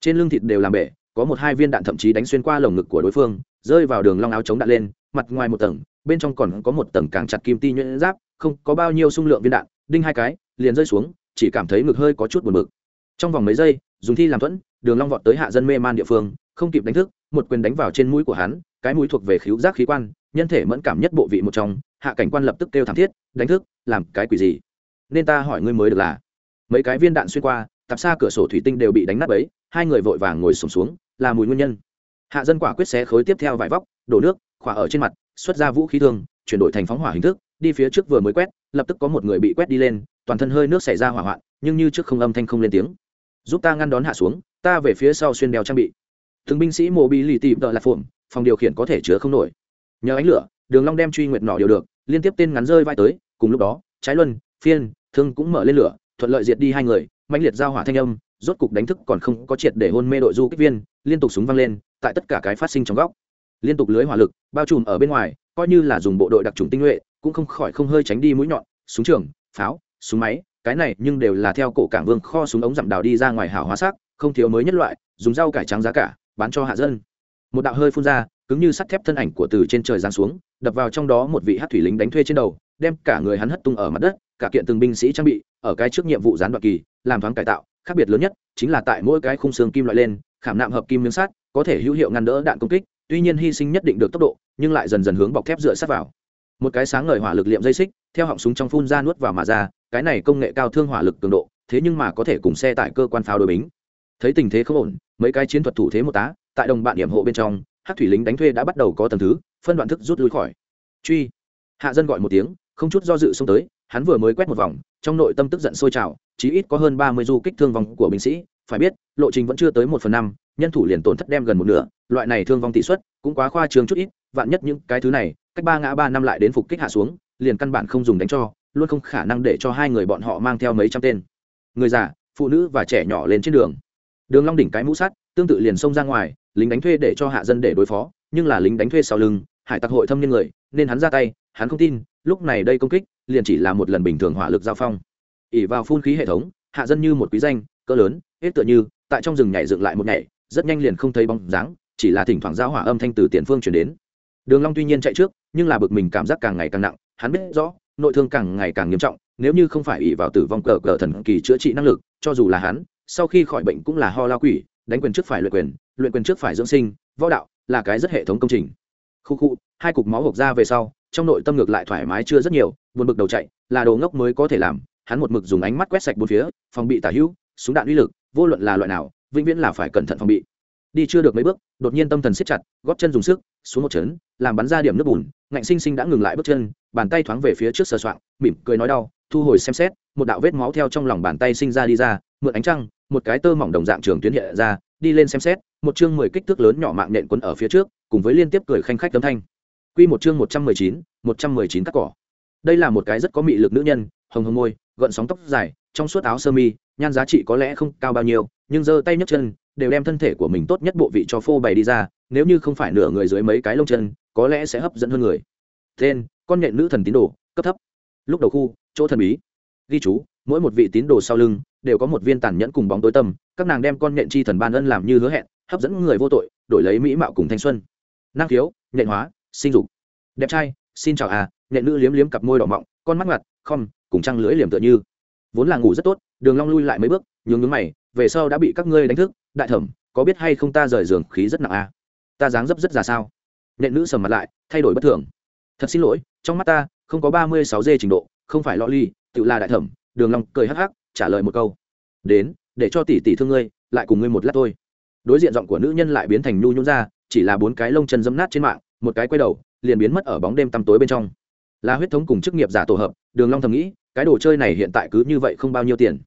Trên lưng thịt đều làm bể, có một hai viên đạn thậm chí đánh xuyên qua lồng ngực của đối phương rơi vào đường long áo chống đạn lên mặt ngoài một tầng bên trong còn có một tầng càng chặt kim ti nhuyễn giáp không có bao nhiêu xung lượng viên đạn đinh hai cái liền rơi xuống chỉ cảm thấy ngực hơi có chút buồn bực. Trong vòng mấy giây dùng thi làm thuẫn đường long vọt tới hạ dân mê man địa phương không kịp đánh thức một quyền đánh vào trên mũi của hắn cái mũi thuộc về khiếu giác khí quan nhân thể mẫn cảm nhất bộ vị một trong hạ cảnh quan lập tức kêu thảm thiết đánh thức làm cái quỷ gì? Nên ta hỏi ngươi mới được là? Mấy cái viên đạn xuyên qua tạp xa cửa sổ thủy tinh đều bị đánh nát ấy hai người vội vàng ngồi sụp xuống, xuống là mùi nguyên nhân hạ dân quả quyết xé khối tiếp theo vải vóc, đổ nước, khỏa ở trên mặt, xuất ra vũ khí thương, chuyển đổi thành phóng hỏa hình thức, đi phía trước vừa mới quét, lập tức có một người bị quét đi lên, toàn thân hơi nước xảy ra hỏa hoạn, nhưng như trước không âm thanh không lên tiếng. Giúp ta ngăn đón hạ xuống, ta về phía sau xuyên đèo trang bị. Từng binh sĩ mộ bị lì tìm đợi là phồm phòng điều khiển có thể chứa không nổi. Nhờ ánh lửa, đường long đem truy nguyệt nỏ điều được, liên tiếp tên ngắn rơi vai tới, cùng lúc đó, trái luân, phiên, thương cũng mở lên lửa, thuận lợi diệt đi hai người, mãnh liệt giao hỏa thanh âm, rốt cục đánh thức còn không có triệt để hôn mê đội du kích viên, liên tục súng văng lên tại tất cả cái phát sinh trong góc. Liên tục lưới hỏa lực, bao trùm ở bên ngoài, coi như là dùng bộ đội đặc trùng tinh nhuệ, cũng không khỏi không hơi tránh đi mũi nhọn, súng trường, pháo, súng máy, cái này nhưng đều là theo cổ cảng vương kho súng ống dặm đào đi ra ngoài hảo hóa xác, không thiếu mới nhất loại, dùng rau cải trắng giá cả, bán cho hạ dân. Một đạo hơi phun ra, cứng như sắt thép thân ảnh của từ trên trời giáng xuống, đập vào trong đó một vị hát thủy lính đánh thuê trên đầu, đem cả người hắn hất tung ở mặt đất, cả kiện từng binh sĩ trang bị, ở cái trước nhiệm vụ gián đoạn kỳ, làm thoáng cải tạo, khác biệt lớn nhất, chính là tại mỗi cái khung xương kim loại lên, khảm nạm hợp kim miếng sắt có thể hữu hiệu ngăn đỡ đạn công kích, tuy nhiên hy sinh nhất định được tốc độ, nhưng lại dần dần hướng bọc thép dựa sát vào. Một cái sáng ngời hỏa lực liệm dây xích, theo họng súng trong phun ra nuốt vào mà ra, cái này công nghệ cao thương hỏa lực cường độ, thế nhưng mà có thể cùng xe tải cơ quan pháo đối bính. Thấy tình thế không ổn, mấy cái chiến thuật thủ thế một tá, tại đồng bạn điểm hộ bên trong hát thủy lính đánh thuê đã bắt đầu có tầm thứ, phân đoạn thức rút lui khỏi. Truy. Hạ dân gọi một tiếng, không chút do dự xông tới, hắn vừa mới quét một vòng, trong nội tâm tức giận sôi trào, chí ít có hơn ba mươi du kích thương vong của binh sĩ, phải biết, lộ trình vẫn chưa tới một phần năm nhân thủ liền tổn thất đem gần một nửa, loại này thương vong tỷ suất cũng quá khoa trương chút ít, vạn nhất những cái thứ này, cách ba ngã ba năm lại đến phục kích hạ xuống, liền căn bản không dùng đánh cho, luôn không khả năng để cho hai người bọn họ mang theo mấy trăm tên. Người già, phụ nữ và trẻ nhỏ lên trên đường. Đường long đỉnh cái mũ sắt, tương tự liền xông ra ngoài, lính đánh thuê để cho hạ dân để đối phó, nhưng là lính đánh thuê sau lưng, hải tặc hội thâm niên người, nên hắn ra tay, hắn không tin, lúc này đây công kích, liền chỉ là một lần bình thường hỏa lực giao phong. Ỉ vào phun khí hệ thống, hạ dân như một quý danh, cỡ lớn, hết tựa như, tại trong rừng nhảy dựng lại một nhảy rất nhanh liền không thấy bóng dáng, chỉ là thỉnh thoảng giao hỏa âm thanh từ tiền phương chuyển đến. Đường long tuy nhiên chạy trước, nhưng là bực mình cảm giác càng ngày càng nặng, hắn biết rõ, nội thương càng ngày càng nghiêm trọng, nếu như không phải ỉ vào tử vong cờ cờ thần kỳ chữa trị năng lực, cho dù là hắn, sau khi khỏi bệnh cũng là ho lao quỷ, đánh quyền trước phải luyện quyền luyện quyền trước phải dưỡng sinh, võ đạo là cái rất hệ thống công trình. Khu khu, hai cục máu hộc ra về sau, trong nội tâm ngược lại thoải mái chưa rất nhiều, buồn bực đầu chạy, là đồ ngốc mới có thể làm, hắn một mực dùng ánh mắt quét sạch bốn phía, phòng bị tả hữu, súng đạn uy lực, vô luận là loại nào vĩnh viễn là phải cẩn thận phòng bị. Đi chưa được mấy bước, đột nhiên tâm thần siết chặt, góp chân dùng sức, xuống một chấn, làm bắn ra điểm nước bùn, ngạnh sinh sinh đã ngừng lại bước chân, bàn tay thoáng về phía trước sờ soạng, mỉm cười nói đau, thu hồi xem xét, một đạo vết máu theo trong lòng bàn tay sinh ra đi ra, mượn ánh trăng, một cái tơ mỏng đồng dạng trường tuyến hiện ra, đi lên xem xét, một chương mười kích thước lớn nhỏ mạng nện quấn ở phía trước, cùng với liên tiếp cười khanh khách tấm thanh. Quy một chương một trăm mười chín, một trăm mười chín cắt cỏ. Đây là một cái rất có mị lực nữ nhân, hồng hồng môi, gợn sóng tóc dài, trong suốt áo sơ mi, nhan giá trị có lẽ không cao bao nhiêu nhưng giơ tay nhấc chân, đều đem thân thể của mình tốt nhất bộ vị cho phô bày đi ra, nếu như không phải nửa người dưới mấy cái lông chân, có lẽ sẽ hấp dẫn hơn người. Tên, con nhện nữ thần tín đồ, cấp thấp. Lúc đầu khu, chỗ thần bí. Ghi chú, mỗi một vị tín đồ sau lưng, đều có một viên tàn nhẫn cùng bóng tối tâm, các nàng đem con nhện chi thần ban ân làm như hứa hẹn, hấp dẫn người vô tội, đổi lấy mỹ mạo cùng thanh xuân. Năng khiếu, nhện hóa, sinh dục. Đẹp trai, xin chào à nhện nữ liếm liếm cặp môi đỏ mọng, con mắt ngặt không cùng trăng lưỡi liềm tựa như. Vốn là ngủ rất tốt, đường long lui lại mấy bước, nhướng nhướng mày về sau đã bị các ngươi đánh thức, đại thẩm, có biết hay không ta rời giường khí rất nặng à? ta dáng dấp rất ra sao? Nện nữ sầm mặt lại, thay đổi bất thường. Thật xin lỗi, trong mắt ta, không có ba mươi sáu d trình độ, không phải lọ ly, tự là đại thẩm, đường long cười hắc hắc, trả lời một câu. Đến, để cho tỷ tỷ thương ngươi, lại cùng ngươi một lát thôi. Đối diện giọng của nữ nhân lại biến thành nhu nhún ra, chỉ là bốn cái lông chân dẫm nát trên mạng, một cái quay đầu, liền biến mất ở bóng đêm tăm tối bên trong. Là huyết thống cùng chức nghiệp giả tổ hợp, đường long thầm nghĩ, cái đồ chơi này hiện tại cứ như vậy không bao nhiêu tiền.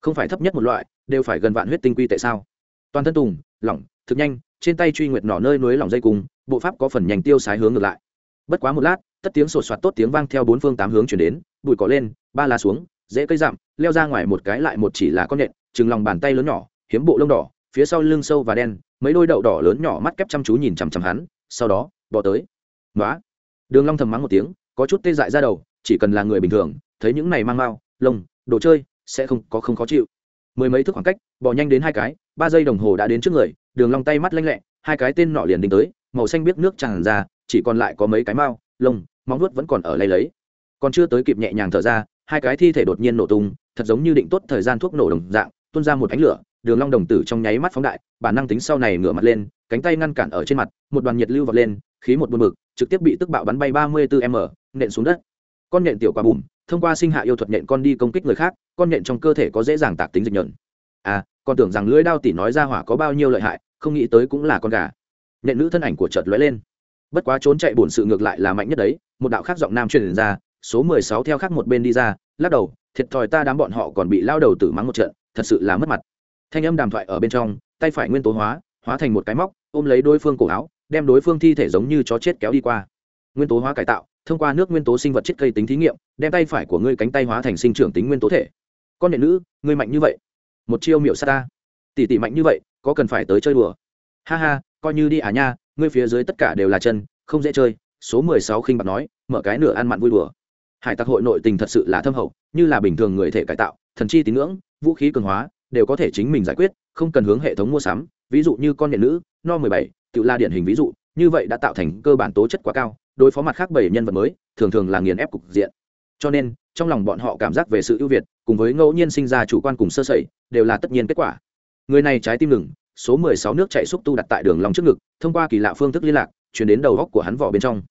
Không phải thấp nhất một loại đều phải gần vạn huyết tinh quy tại sao? Toàn thân tùng lỏng thực nhanh trên tay truy nguyệt nỏ nơi núi lỏng dây cùng bộ pháp có phần nhanh tiêu sái hướng ngược lại. Bất quá một lát tất tiếng sột soạt tốt tiếng vang theo bốn phương tám hướng chuyển đến bụi cỏ lên ba lá xuống dễ cây dặm leo ra ngoài một cái lại một chỉ là con nhện chừng lòng bàn tay lớn nhỏ hiếm bộ lông đỏ phía sau lưng sâu và đen mấy đôi đậu đỏ lớn nhỏ mắt kép chăm chú nhìn chằm chằm hắn sau đó bỏ tới. Nói đường long thầm mắng một tiếng có chút tê dại ra đầu chỉ cần là người bình thường thấy những này mang mao, lông đồ chơi sẽ không có không khó chịu mười mấy thước khoảng cách bỏ nhanh đến hai cái, ba giây đồng hồ đã đến trước người, đường long tay mắt lanh lẹ, hai cái tên nọ liền đính tới, màu xanh biết nước tràn ra, chỉ còn lại có mấy cái mao, lông, móng vuốt vẫn còn ở lay lấy. Còn chưa tới kịp nhẹ nhàng thở ra, hai cái thi thể đột nhiên nổ tung, thật giống như định tốt thời gian thuốc nổ đồng dạng, tuôn ra một ánh lửa, đường long đồng tử trong nháy mắt phóng đại, bản năng tính sau này ngửa mặt lên, cánh tay ngăn cản ở trên mặt, một đoàn nhiệt lưu vọt lên, khí một buồn bực, trực tiếp bị tức bạo bắn bay ba mươi 34 m nện xuống đất. Con nện tiểu quả bùm, thông qua sinh hạ yêu thuật nện con đi công kích người khác con nhện trong cơ thể có dễ dàng tạc tính dịch nhẫn à con tưởng rằng lưỡi đao tỉ nói ra hỏa có bao nhiêu lợi hại, không nghĩ tới cũng là con gà. Nhện nữ thân ảnh của chợt lóe lên. Bất quá trốn chạy bổn sự ngược lại là mạnh nhất đấy, một đạo khác giọng nam truyền ra, số mười sáu theo khác một bên đi ra, lắc đầu, thiệt thòi ta đám bọn họ còn bị lao đầu tử mắng một trận, thật sự là mất mặt. Thanh âm đàm thoại ở bên trong, tay phải nguyên tố hóa hóa thành một cái móc, ôm lấy đối phương cổ áo, đem đối phương thi thể giống như chó chết kéo đi qua. Nguyên tố hóa cải tạo, thông qua nước nguyên tố sinh vật chết cây tính thí nghiệm, đem tay phải của ngươi cánh tay hóa thành sinh trưởng tính nguyên tố thể con nệ nữ, ngươi mạnh như vậy. Một chiêu miểu sa ta. Tỷ tỷ mạnh như vậy, có cần phải tới chơi đùa? Ha ha, coi như đi à nha, ngươi phía dưới tất cả đều là chân, không dễ chơi. Số mười sáu khinh bạc nói, mở cái nửa ăn mặn vui đùa. Hải tặc hội nội tình thật sự là thâm hậu, như là bình thường người thể cải tạo, thần chi tín ngưỡng, vũ khí cường hóa, đều có thể chính mình giải quyết, không cần hướng hệ thống mua sắm. Ví dụ như con nhện nữ, no mười bảy, tự la điển hình ví dụ, như vậy đã tạo thành cơ bản tố chất quá cao, đối phó mặt khác bảy nhân vật mới, thường thường là nghiền ép cục diện. Cho nên trong lòng bọn họ cảm giác về sự ưu việt, cùng với ngẫu nhiên sinh ra chủ quan cùng sơ sẩy, đều là tất nhiên kết quả. Người này trái tim ngừng, số mười sáu nước chạy xúc tu đặt tại đường lòng trước ngực, thông qua kỳ lạ phương thức liên lạc, chuyển đến đầu góc của hắn vỏ bên trong.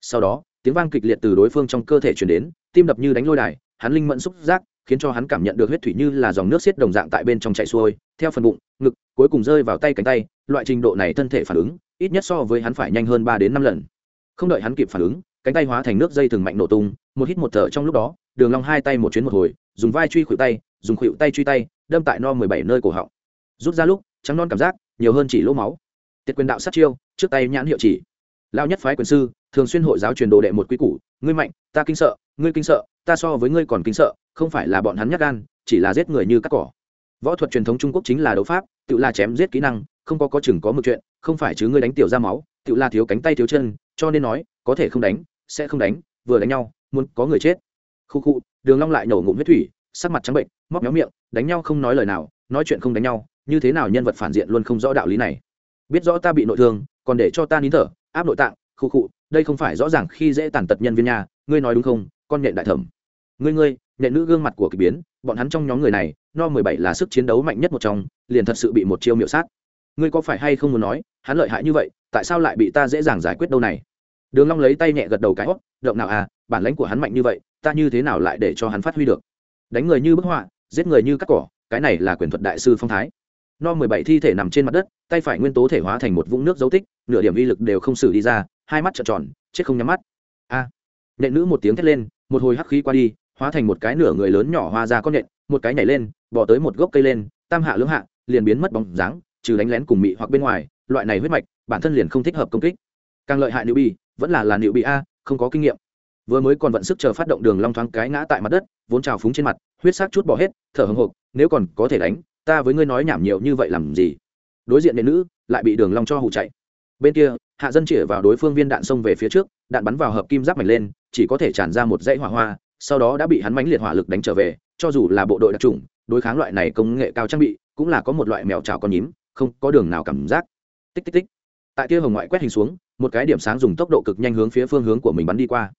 Sau đó, tiếng vang kịch liệt từ đối phương trong cơ thể chuyển đến, tim đập như đánh lôi đài, hắn linh mẫn xúc giác, khiến cho hắn cảm nhận được huyết thủy như là dòng nước xiết đồng dạng tại bên trong chạy xuôi, theo phần bụng, ngực, cuối cùng rơi vào tay cánh tay, loại trình độ này thân thể phản ứng, ít nhất so với hắn phải nhanh hơn ba đến năm lần. Không đợi hắn kịp phản ứng, cánh tay hóa thành nước dây thường mạnh nổ tung, một hít một thở trong lúc đó đường long hai tay một chuyến một hồi, dùng vai truy khuỷu tay, dùng khuỷu tay truy tay, đâm tại no mười bảy nơi cổ họng. Rút ra lúc, trắng non cảm giác, nhiều hơn chỉ lỗ máu. Tiệt quyền đạo sát chiêu, trước tay nhãn hiệu chỉ. Lao nhất phái quyền sư, thường xuyên hội giáo truyền đồ đệ một quý củ, ngươi mạnh, ta kinh sợ, ngươi kinh sợ, ta so với ngươi còn kinh sợ, không phải là bọn hắn nhát gan, chỉ là giết người như cắt cỏ. Võ thuật truyền thống trung quốc chính là đấu pháp, tự là chém giết kỹ năng, không có có chừng có mực chuyện, không phải chứ ngươi đánh tiểu ra máu, tự là thiếu cánh tay thiếu chân, cho nên nói, có thể không đánh, sẽ không đánh, vừa đánh nhau, muốn có người chết khu khu, đường long lại nổ ngụm huyết thủy, sắc mặt trắng bệnh, móc méo miệng, đánh nhau không nói lời nào, nói chuyện không đánh nhau, như thế nào nhân vật phản diện luôn không rõ đạo lý này. Biết rõ ta bị nội thương, còn để cho ta nín thở, áp nội tạng, khu khu, đây không phải rõ ràng khi dễ tàn tật nhân viên nhà ngươi nói đúng không, con nhện đại thẩm. Ngươi ngươi, nhện nữ gương mặt của kỳ biến, bọn hắn trong nhóm người này, no mười bảy là sức chiến đấu mạnh nhất một trong, liền thật sự bị một chiêu miệu sát. Ngươi có phải hay không muốn nói, hắn lợi hại như vậy, tại sao lại bị ta dễ dàng giải quyết đâu này? Đường long lấy tay nhẹ gật đầu cái động nào à bản lãnh của hắn mạnh như vậy, ta như thế nào lại để cho hắn phát huy được? Đánh người như bức họa, giết người như cắt cỏ, cái này là quyền thuật đại sư phong thái. No mười bảy thi thể nằm trên mặt đất, tay phải nguyên tố thể hóa thành một vũng nước dấu tích, nửa điểm uy lực đều không xử đi ra, hai mắt trợn tròn, chết không nhắm mắt. A! À. nện nữ một tiếng thét lên, một hồi hắc khí qua đi, hóa thành một cái nửa người lớn nhỏ hoa ra con nện, một cái nhảy lên bỏ tới một gốc cây lên, tam hạ lưỡng hạ, liền biến mất bóng dáng, trừ đánh lén cùng mị hoặc bên ngoài, loại này huyết mạch, bản thân liền không thích hợp công kích. Càng lợi hại nữ bi vẫn là là nữ bị a, không có kinh nghiệm vừa mới còn vận sức chờ phát động đường long thoáng cái ngã tại mặt đất, vốn trào phúng trên mặt, huyết sắc chút bỏ hết, thở hồng hộc, nếu còn có thể đánh, ta với ngươi nói nhảm nhiều như vậy làm gì? Đối diện nệ nữ lại bị đường long cho hụ chạy. Bên kia, hạ dân chĩa vào đối phương viên đạn xông về phía trước, đạn bắn vào hợp kim giáp mảnh lên, chỉ có thể tràn ra một dãy hỏa hoa, sau đó đã bị hắn mãnh liệt hỏa lực đánh trở về, cho dù là bộ đội đặc trùng đối kháng loại này công nghệ cao trang bị, cũng là có một loại mèo chảo con nhím, không có đường nào cảm giác. Tích tích tích. Tại kia hồng ngoại quét hình xuống, một cái điểm sáng dùng tốc độ cực nhanh hướng phía phương hướng của mình bắn đi qua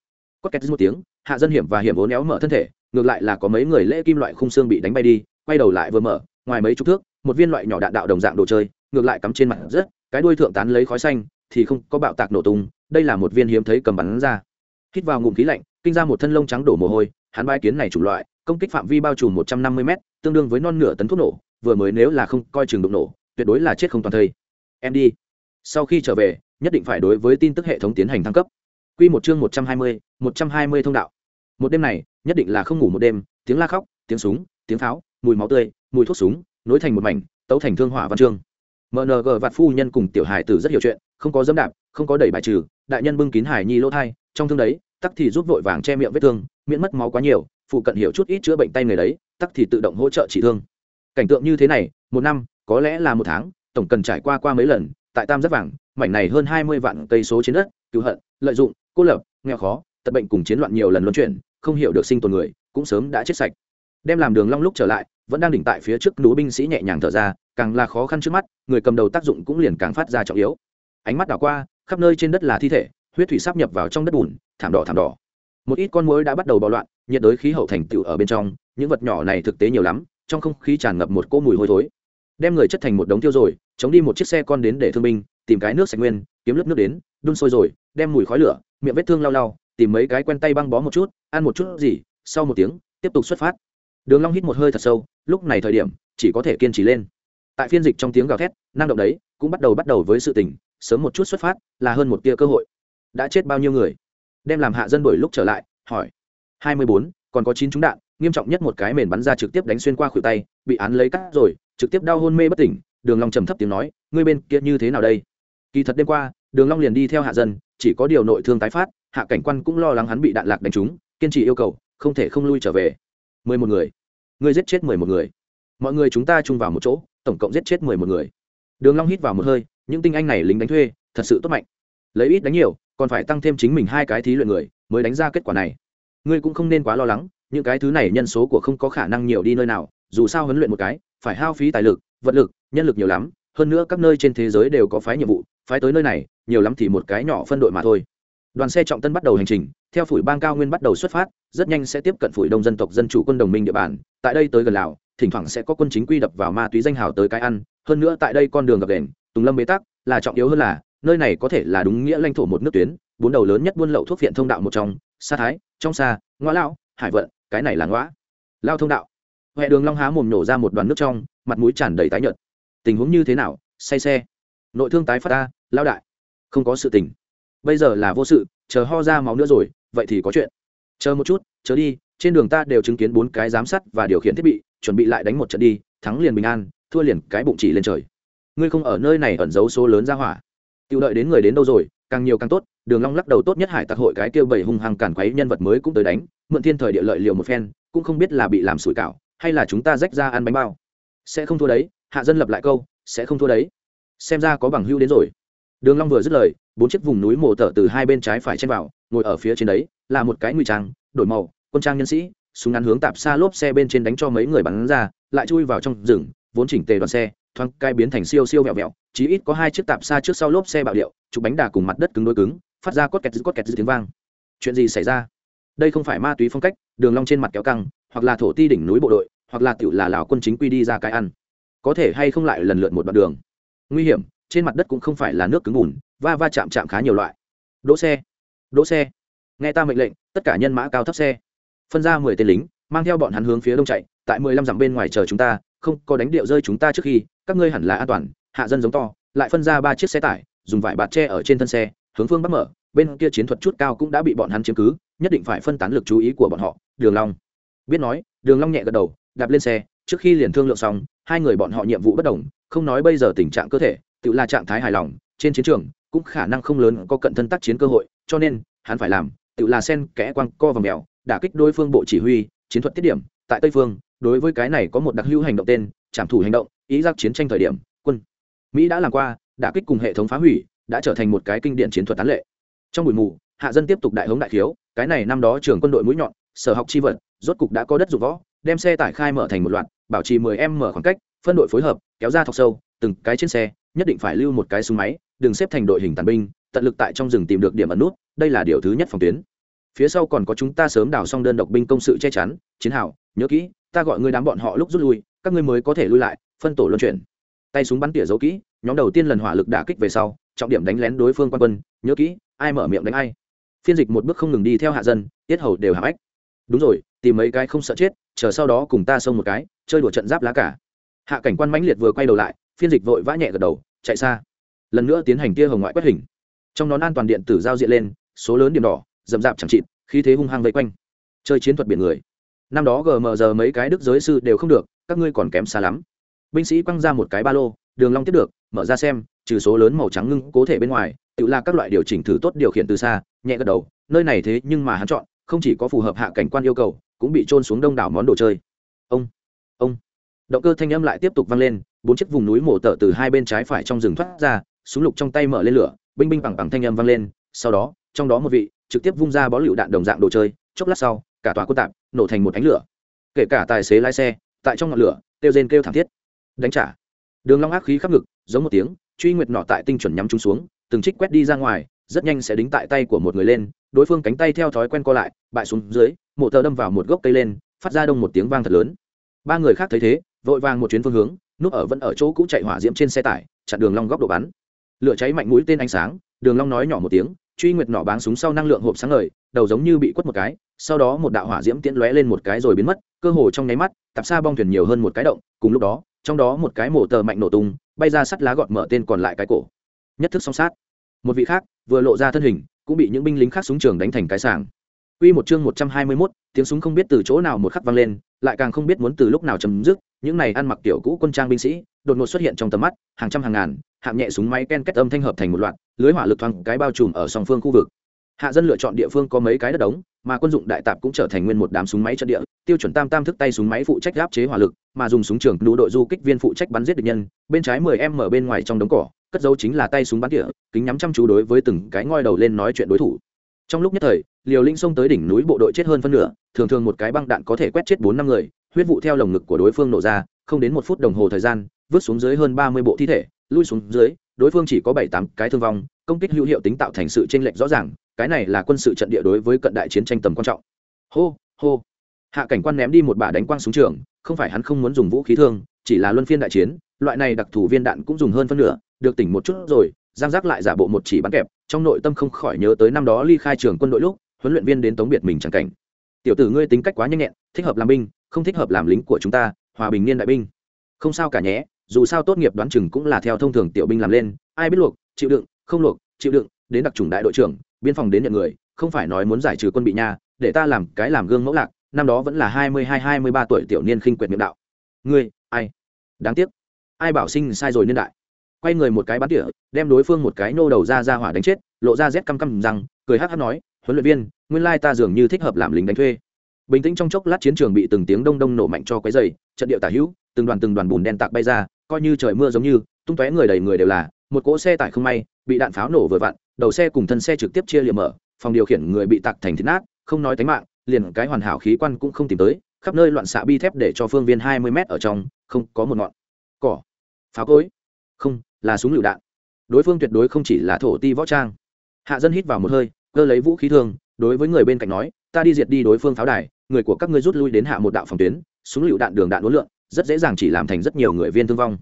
có két một tiếng, hạ dân hiểm và hiểm vốn éo mở thân thể, ngược lại là có mấy người lễ kim loại khung xương bị đánh bay đi, quay đầu lại vừa mở, ngoài mấy chục thước, một viên loại nhỏ đạn đạo đồng dạng đồ chơi, ngược lại cắm trên mặt rất, cái đuôi thượng tán lấy khói xanh, thì không có bạo tạc nổ tung, đây là một viên hiếm thấy cầm bắn ra. Hít vào ngụm khí lạnh, kinh ra một thân lông trắng đổ mồ hôi, hắn bãi kiến này chủng loại, công kích phạm vi bao trùm một trăm năm mươi m tương đương với non nửa tấn thuốc nổ, vừa mới nếu là không coi chừng đụng nổ, tuyệt đối là chết không toàn thây. Em đi. Sau khi trở về, nhất định phải đối với tin tức hệ thống tiến hành thăng cấp. Quy một chương một trăm hai mươi, một trăm hai mươi thông đạo. Một đêm này, nhất định là không ngủ một đêm, tiếng la khóc, tiếng súng, tiếng pháo, mùi máu tươi, mùi thuốc súng, nối thành một mảnh, tấu thành thương hỏa văn chương. Mng vạt phu nhân cùng tiểu hải tử rất hiểu chuyện, không có dẫm đạp, không có đẩy bài trừ, đại nhân bưng kín hải nhi lỗ thai, trong thương đấy, tắc thì giúp vội vàng che miệng vết thương, miễn mất máu quá nhiều, phụ cận hiểu chút ít chữa bệnh tay người đấy, tắc thì tự động hỗ trợ trị thương. Cảnh tượng như thế này, một năm, có lẽ là một tháng, tổng cần trải qua qua mấy lần, tại tam rất vàng, mảnh này hơn hai mươi vạn cây số trên đất, cứu hận, lợi dụng cô lập, nghèo khó, tật bệnh cùng chiến loạn nhiều lần luân chuyển, không hiểu được sinh tồn người, cũng sớm đã chết sạch. Đem làm đường long lúc trở lại, vẫn đang đỉnh tại phía trước núi binh sĩ nhẹ nhàng thở ra, càng là khó khăn trước mắt, người cầm đầu tác dụng cũng liền càng phát ra trọng yếu. Ánh mắt đảo qua, khắp nơi trên đất là thi thể, huyết thủy sắp nhập vào trong đất bùn, thảm đỏ thảm đỏ. Một ít con muỗi đã bắt đầu bạo loạn, nhiệt đới khí hậu thành tựu ở bên trong, những vật nhỏ này thực tế nhiều lắm, trong không khí tràn ngập một cỗ mùi hôi thối. Đem người chất thành một đống tiêu rồi, chống đi một chiếc xe con đến để thương binh, tìm cái nước sạch nguyên, kiếm lớp nước đến, đun sôi rồi, đem mùi khói lửa miệng vết thương lau lau, tìm mấy cái quen tay băng bó một chút, ăn một chút gì, sau một tiếng, tiếp tục xuất phát. Đường long hít một hơi thật sâu, lúc này thời điểm, chỉ có thể kiên trì lên. Tại phiên dịch trong tiếng gào thét, năng động đấy, cũng bắt đầu bắt đầu với sự tình, sớm một chút xuất phát là hơn một tia cơ hội. Đã chết bao nhiêu người? Đem làm hạ dân đổi lúc trở lại, hỏi. Hai mươi bốn, còn có chín trúng đạn, nghiêm trọng nhất một cái mền bắn ra trực tiếp đánh xuyên qua khuỷu tay, bị án lấy cắt rồi, trực tiếp đau hôn mê bất tỉnh. Đường long trầm thấp tiếng nói, ngươi bên kia như thế nào đây? Kỳ thật đêm qua đường long liền đi theo hạ dân, chỉ có điều nội thương tái phát, hạ cảnh quan cũng lo lắng hắn bị đạn lạc đánh trúng, kiên trì yêu cầu, không thể không lui trở về. Mười một người. Ngươi giết chết mười một người. Mọi người chúng ta chung vào một chỗ, tổng cộng giết chết mười một người. Đường long hít vào một hơi, những tinh anh này lính đánh thuê, thật sự tốt mạnh. Lấy ít đánh nhiều, còn phải tăng thêm chính mình hai cái thí luyện người, mới đánh ra kết quả này. Ngươi cũng không nên quá lo lắng, những cái thứ này nhân số của không có khả năng nhiều đi nơi nào, dù sao huấn luyện một cái, phải hao phí tài lực, vật lực, nhân lực nhiều lắm hơn nữa các nơi trên thế giới đều có phái nhiệm vụ, phái tới nơi này, nhiều lắm thì một cái nhỏ phân đội mà thôi. Đoàn xe trọng tân bắt đầu hành trình, theo phủi bang cao nguyên bắt đầu xuất phát, rất nhanh sẽ tiếp cận phủi đông dân tộc dân chủ quân đồng minh địa bàn, tại đây tới gần lào, thỉnh thoảng sẽ có quân chính quy đập vào ma túy danh hào tới cái ăn, hơn nữa tại đây con đường gặp đền, tùng lâm bế tắc, là trọng yếu hơn là, nơi này có thể là đúng nghĩa lãnh thổ một nước tuyến, bốn đầu lớn nhất buôn lậu thuốc viện thông đạo một trong, sa thái, trong xa ngoã lão, hải vận, cái này là ngoã lao thông đạo. Huệ đường long há mồm nổ ra một đoàn nước trong, mặt mũi tràn đầy tái nhợt tình huống như thế nào, say xe. Nội thương tái phát ta lao đại. Không có sự tình. Bây giờ là vô sự, chờ ho ra máu nữa rồi, vậy thì có chuyện. Chờ một chút, chờ đi, trên đường ta đều chứng kiến bốn cái giám sát và điều khiển thiết bị, chuẩn bị lại đánh một trận đi, thắng liền bình an, thua liền cái bụng chỉ lên trời. Ngươi không ở nơi này ẩn giấu số lớn ra hỏa. Tự đợi đến người đến đâu rồi, càng nhiều càng tốt, đường long lắc đầu tốt nhất hải tặc hội cái kia bảy hung hăng cản quấy nhân vật mới cũng tới đánh, mượn thiên thời địa lợi liệu một phen, cũng không biết là bị làm sủi cảo, hay là chúng ta rách ra ăn bánh bao. Sẽ không thua đấy hạ dân lập lại câu, sẽ không thua đấy. Xem ra có bằng hưu đến rồi. Đường long vừa dứt lời, bốn chiếc vùng núi mồ tở từ hai bên trái phải chen vào, ngồi ở phía trên đấy, là một cái ngụy trang, đổi màu, quân trang nhân sĩ, súng ngắn hướng tạp xa lốp xe bên trên đánh cho mấy người bắn ra, lại chui vào trong rừng, vốn chỉnh tề đoàn xe, thoáng cai biến thành siêu siêu vẹo vẹo chỉ ít có hai chiếc tạp xa trước sau lốp xe bạo điệu, chụp bánh đà cùng mặt đất cứng đối cứng, phát ra cốt kẹt cốt kẹt tiếng vang. Chuyện gì xảy ra? Đây không phải ma túy phong cách, đường long trên mặt kéo căng, hoặc là thổ ti đỉnh núi bộ đội, hoặc là tiểu là lão quân chính quy đi ra cái ăn có thể hay không lại lần lượt một đoạn đường. Nguy hiểm, trên mặt đất cũng không phải là nước cứng bùn, va va chạm chạm khá nhiều loại. Đỗ xe. Đỗ xe. Nghe ta mệnh lệnh, tất cả nhân mã cao thấp xe. Phân ra mười tên lính, mang theo bọn hắn hướng phía đông chạy, tại mười lăm dặm bên ngoài chờ chúng ta, không có đánh điệu rơi chúng ta trước khi, các ngươi hẳn là an toàn, hạ dân giống to, lại phân ra ba chiếc xe tải, dùng vải bạt tre ở trên thân xe, hướng phương bắc mở, bên kia chiến thuật chút cao cũng đã bị bọn hắn chiếm cứ, nhất định phải phân tán lực chú ý của bọn họ. Đường long. Biết nói, đường long nhẹ gật đầu, đạp lên xe, trước khi liền thương lượng xong hai người bọn họ nhiệm vụ bất đồng, không nói bây giờ tình trạng cơ thể, tự là trạng thái hài lòng, trên chiến trường cũng khả năng không lớn có cận thân tác chiến cơ hội, cho nên hắn phải làm, tự là sen kẽ quăng co và mèo, đả kích đối phương bộ chỉ huy, chiến thuật tiết điểm, tại tây phương, đối với cái này có một đặc hữu hành động tên, trảm thủ hành động, ý giác chiến tranh thời điểm, quân mỹ đã làm qua, đả kích cùng hệ thống phá hủy, đã trở thành một cái kinh điển chiến thuật tán lệ. Trong buổi mù, hạ dân tiếp tục đại hống đại thiếu cái này năm đó trường quân đội mũi nhọn, sở học chi vật, rốt cục đã có đất dụng võ, đem xe tải khai mở thành một loạt bảo trì 10 em mở khoảng cách, phân đội phối hợp, kéo ra thọc sâu, từng cái trên xe, nhất định phải lưu một cái súng máy, đừng xếp thành đội hình tàn binh, tận lực tại trong rừng tìm được điểm ẩn nút, đây là điều thứ nhất phòng tuyến. Phía sau còn có chúng ta sớm đào xong đơn độc binh công sự che chắn, chiến hào, nhớ kỹ, ta gọi ngươi đám bọn họ lúc rút lui, các ngươi mới có thể lui lại, phân tổ luân chuyển. Tay súng bắn tỉa dấu kỹ, nhóm đầu tiên lần hỏa lực đả kích về sau, trọng điểm đánh lén đối phương quan quân, nhớ kỹ, ai mở miệng đánh ai. Phiên dịch một bước không ngừng đi theo hạ dân, tiết hầu đều hạ ách đúng rồi, tìm mấy cái không sợ chết chờ sau đó cùng ta xông một cái, chơi đùa trận giáp lá cả. Hạ cảnh quan mãnh liệt vừa quay đầu lại, phiên dịch vội vã nhẹ gật đầu, chạy xa. Lần nữa tiến hành tia hồng ngoại quét hình. Trong nón an toàn điện tử giao diện lên, số lớn điểm đỏ, rậm rạp chẳng chịt, khí thế hung hăng vây quanh. Chơi chiến thuật biển người. Năm đó gm giờ mấy cái đức giới sư đều không được, các ngươi còn kém xa lắm. Binh sĩ quăng ra một cái ba lô, đường long tiếp được, mở ra xem, trừ số lớn màu trắng ngưng cố thể bên ngoài, tự là các loại điều chỉnh thử tốt điều khiển từ xa, nhẹ gật đầu, nơi này thế nhưng mà hắn chọn, không chỉ có phù hợp hạ cảnh quan yêu cầu cũng bị trôn xuống đông đảo món đồ chơi. Ông ông. Động cơ thanh âm lại tiếp tục vang lên, bốn chiếc vùng núi mổ tở từ hai bên trái phải trong rừng thoát ra, súng lục trong tay mở lên lửa, binh binh bằng bằng thanh âm vang lên, sau đó, trong đó một vị trực tiếp vung ra bó lựu đạn đồng dạng đồ chơi, chốc lát sau, cả tòa quân tạm nổ thành một ánh lửa. Kể cả tài xế lái xe, tại trong ngọn lửa, kêu rên kêu thảm thiết. Đánh trả. Đường long ác khí khắp ngực, giống một tiếng, truy nguyệt nọ tại tinh chuẩn nhắm trúng xuống, từng trích quét đi ra ngoài, rất nhanh sẽ đính tại tay của một người lên, đối phương cánh tay theo thói quen co lại, bại xuống dưới mộ tờ đâm vào một gốc cây lên, phát ra đông một tiếng vang thật lớn. Ba người khác thấy thế, vội vàng một chuyến phương hướng, núp ở vẫn ở chỗ cũ chạy hỏa diễm trên xe tải, chặn đường long góc độ bắn. Lửa cháy mạnh mũi tên ánh sáng, đường long nói nhỏ một tiếng, truy nguyệt nỏ báng súng sau năng lượng hộp sáng ngời, đầu giống như bị quất một cái, sau đó một đạo hỏa diễm tiễn lóe lên một cái rồi biến mất, cơ hồ trong nháy mắt, tạp xa bong thuyền nhiều hơn một cái động, cùng lúc đó, trong đó một cái mổ tờ mạnh nổ tung, bay ra sắt lá gọt mở tên còn lại cái cổ. Nhất thức song sát. Một vị khác, vừa lộ ra thân hình, cũng bị những binh lính khác súng trường đánh thành cái sàng Quy một chương 121, tiếng súng không biết từ chỗ nào một khắc vang lên, lại càng không biết muốn từ lúc nào chấm dứt, những này ăn mặc tiểu cũ quân trang binh sĩ, đột ngột xuất hiện trong tầm mắt, hàng trăm hàng ngàn, hạng nhẹ súng máy ken kết âm thanh hợp thành một loạt, lưới hỏa lực thoáng cái bao trùm ở song phương khu vực. Hạ dân lựa chọn địa phương có mấy cái đất đống, mà quân dụng đại tạp cũng trở thành nguyên một đám súng máy trận địa, tiêu chuẩn tam tam thức tay súng máy phụ trách áp chế hỏa lực, mà dùng súng trường nú đội du kích viên phụ trách bắn giết địch nhân, bên trái 10m ở bên ngoài trong đống cỏ, cất dấu chính là tay súng bắn tỉa, kính nhắm chăm chú đối với từng cái ngoi đầu lên nói chuyện đối thủ trong lúc nhất thời liều linh xông tới đỉnh núi bộ đội chết hơn phân nửa, thường thường một cái băng đạn có thể quét chết bốn năm người, huyết vụ theo lồng ngực của đối phương nổ ra, không đến một phút đồng hồ thời gian, vứt xuống dưới hơn ba mươi bộ thi thể, lui xuống dưới, đối phương chỉ có bảy tám cái thương vong, công kích hữu hiệu tính tạo thành sự tranh lệch rõ ràng, cái này là quân sự trận địa đối với cận đại chiến tranh tầm quan trọng. Hô hô. Hạ cảnh quan ném đi một bả đánh quang xuống trường, không phải hắn không muốn dùng vũ khí thương, chỉ là luân phiên đại chiến, loại này đặc thù viên đạn cũng dùng hơn phân nửa, được tỉnh một chút rồi, giang giác lại giả bộ một chỉ bắn kẹp, trong nội tâm không khỏi nhớ tới năm đó ly khai trường quân đội lúc huấn luyện viên đến tống biệt mình chẳng cảnh. Tiểu tử ngươi tính cách quá nhanh nhẹn, thích hợp làm binh, không thích hợp làm lính của chúng ta, hòa bình niên đại binh. Không sao cả nhé, dù sao tốt nghiệp đoán chừng cũng là theo thông thường tiểu binh làm lên, ai biết luộc, chịu đựng, không luộc, chịu đựng, đến đặc trùng đại đội trưởng, biên phòng đến nhận người, không phải nói muốn giải trừ quân bị nha, để ta làm cái làm gương mẫu lạc, năm đó vẫn là hai mươi hai hai mươi ba tuổi tiểu niên khinh quyệt miệng đạo. Ngươi, ai? Đáng tiếc. Ai bảo sinh sai rồi niên đại? Quay người một cái bắn tỉa, đem đối phương một cái nô đầu ra ra hỏa đánh chết, lộ ra rét căm căm rằng, cười hắc hắc nói huấn luyện viên, nguyên lai ta dường như thích hợp làm lính đánh thuê. Bình tĩnh trong chốc lát chiến trường bị từng tiếng đông đông nổ mạnh cho quấy dày trận địa tả hữu, từng đoàn từng đoàn bùn đen tạc bay ra, coi như trời mưa giống như, tung tóe người đầy người đều là, một cỗ xe tải không may, bị đạn pháo nổ vừa vặn, đầu xe cùng thân xe trực tiếp chia liệm mở, phòng điều khiển người bị tạc thành thịt nát, không nói tánh mạng, liền cái hoàn hảo khí quan cũng không tìm tới, khắp nơi loạn xạ bi thép để cho phương viên hai mươi m ở trong, không có một ngọn cỏ. Pháo cối. Không, là súng lựu đạn. Đối phương tuyệt đối không chỉ là thổ ti võ trang. Hạ dân hít vào một hơi cơ lấy vũ khí thương, đối với người bên cạnh nói, ta đi diệt đi đối phương pháo đài, người của các ngươi rút lui đến hạ một đạo phòng tuyến, súng lựu đạn đường đạn uốn lượn rất dễ dàng chỉ làm thành rất nhiều người viên thương vong.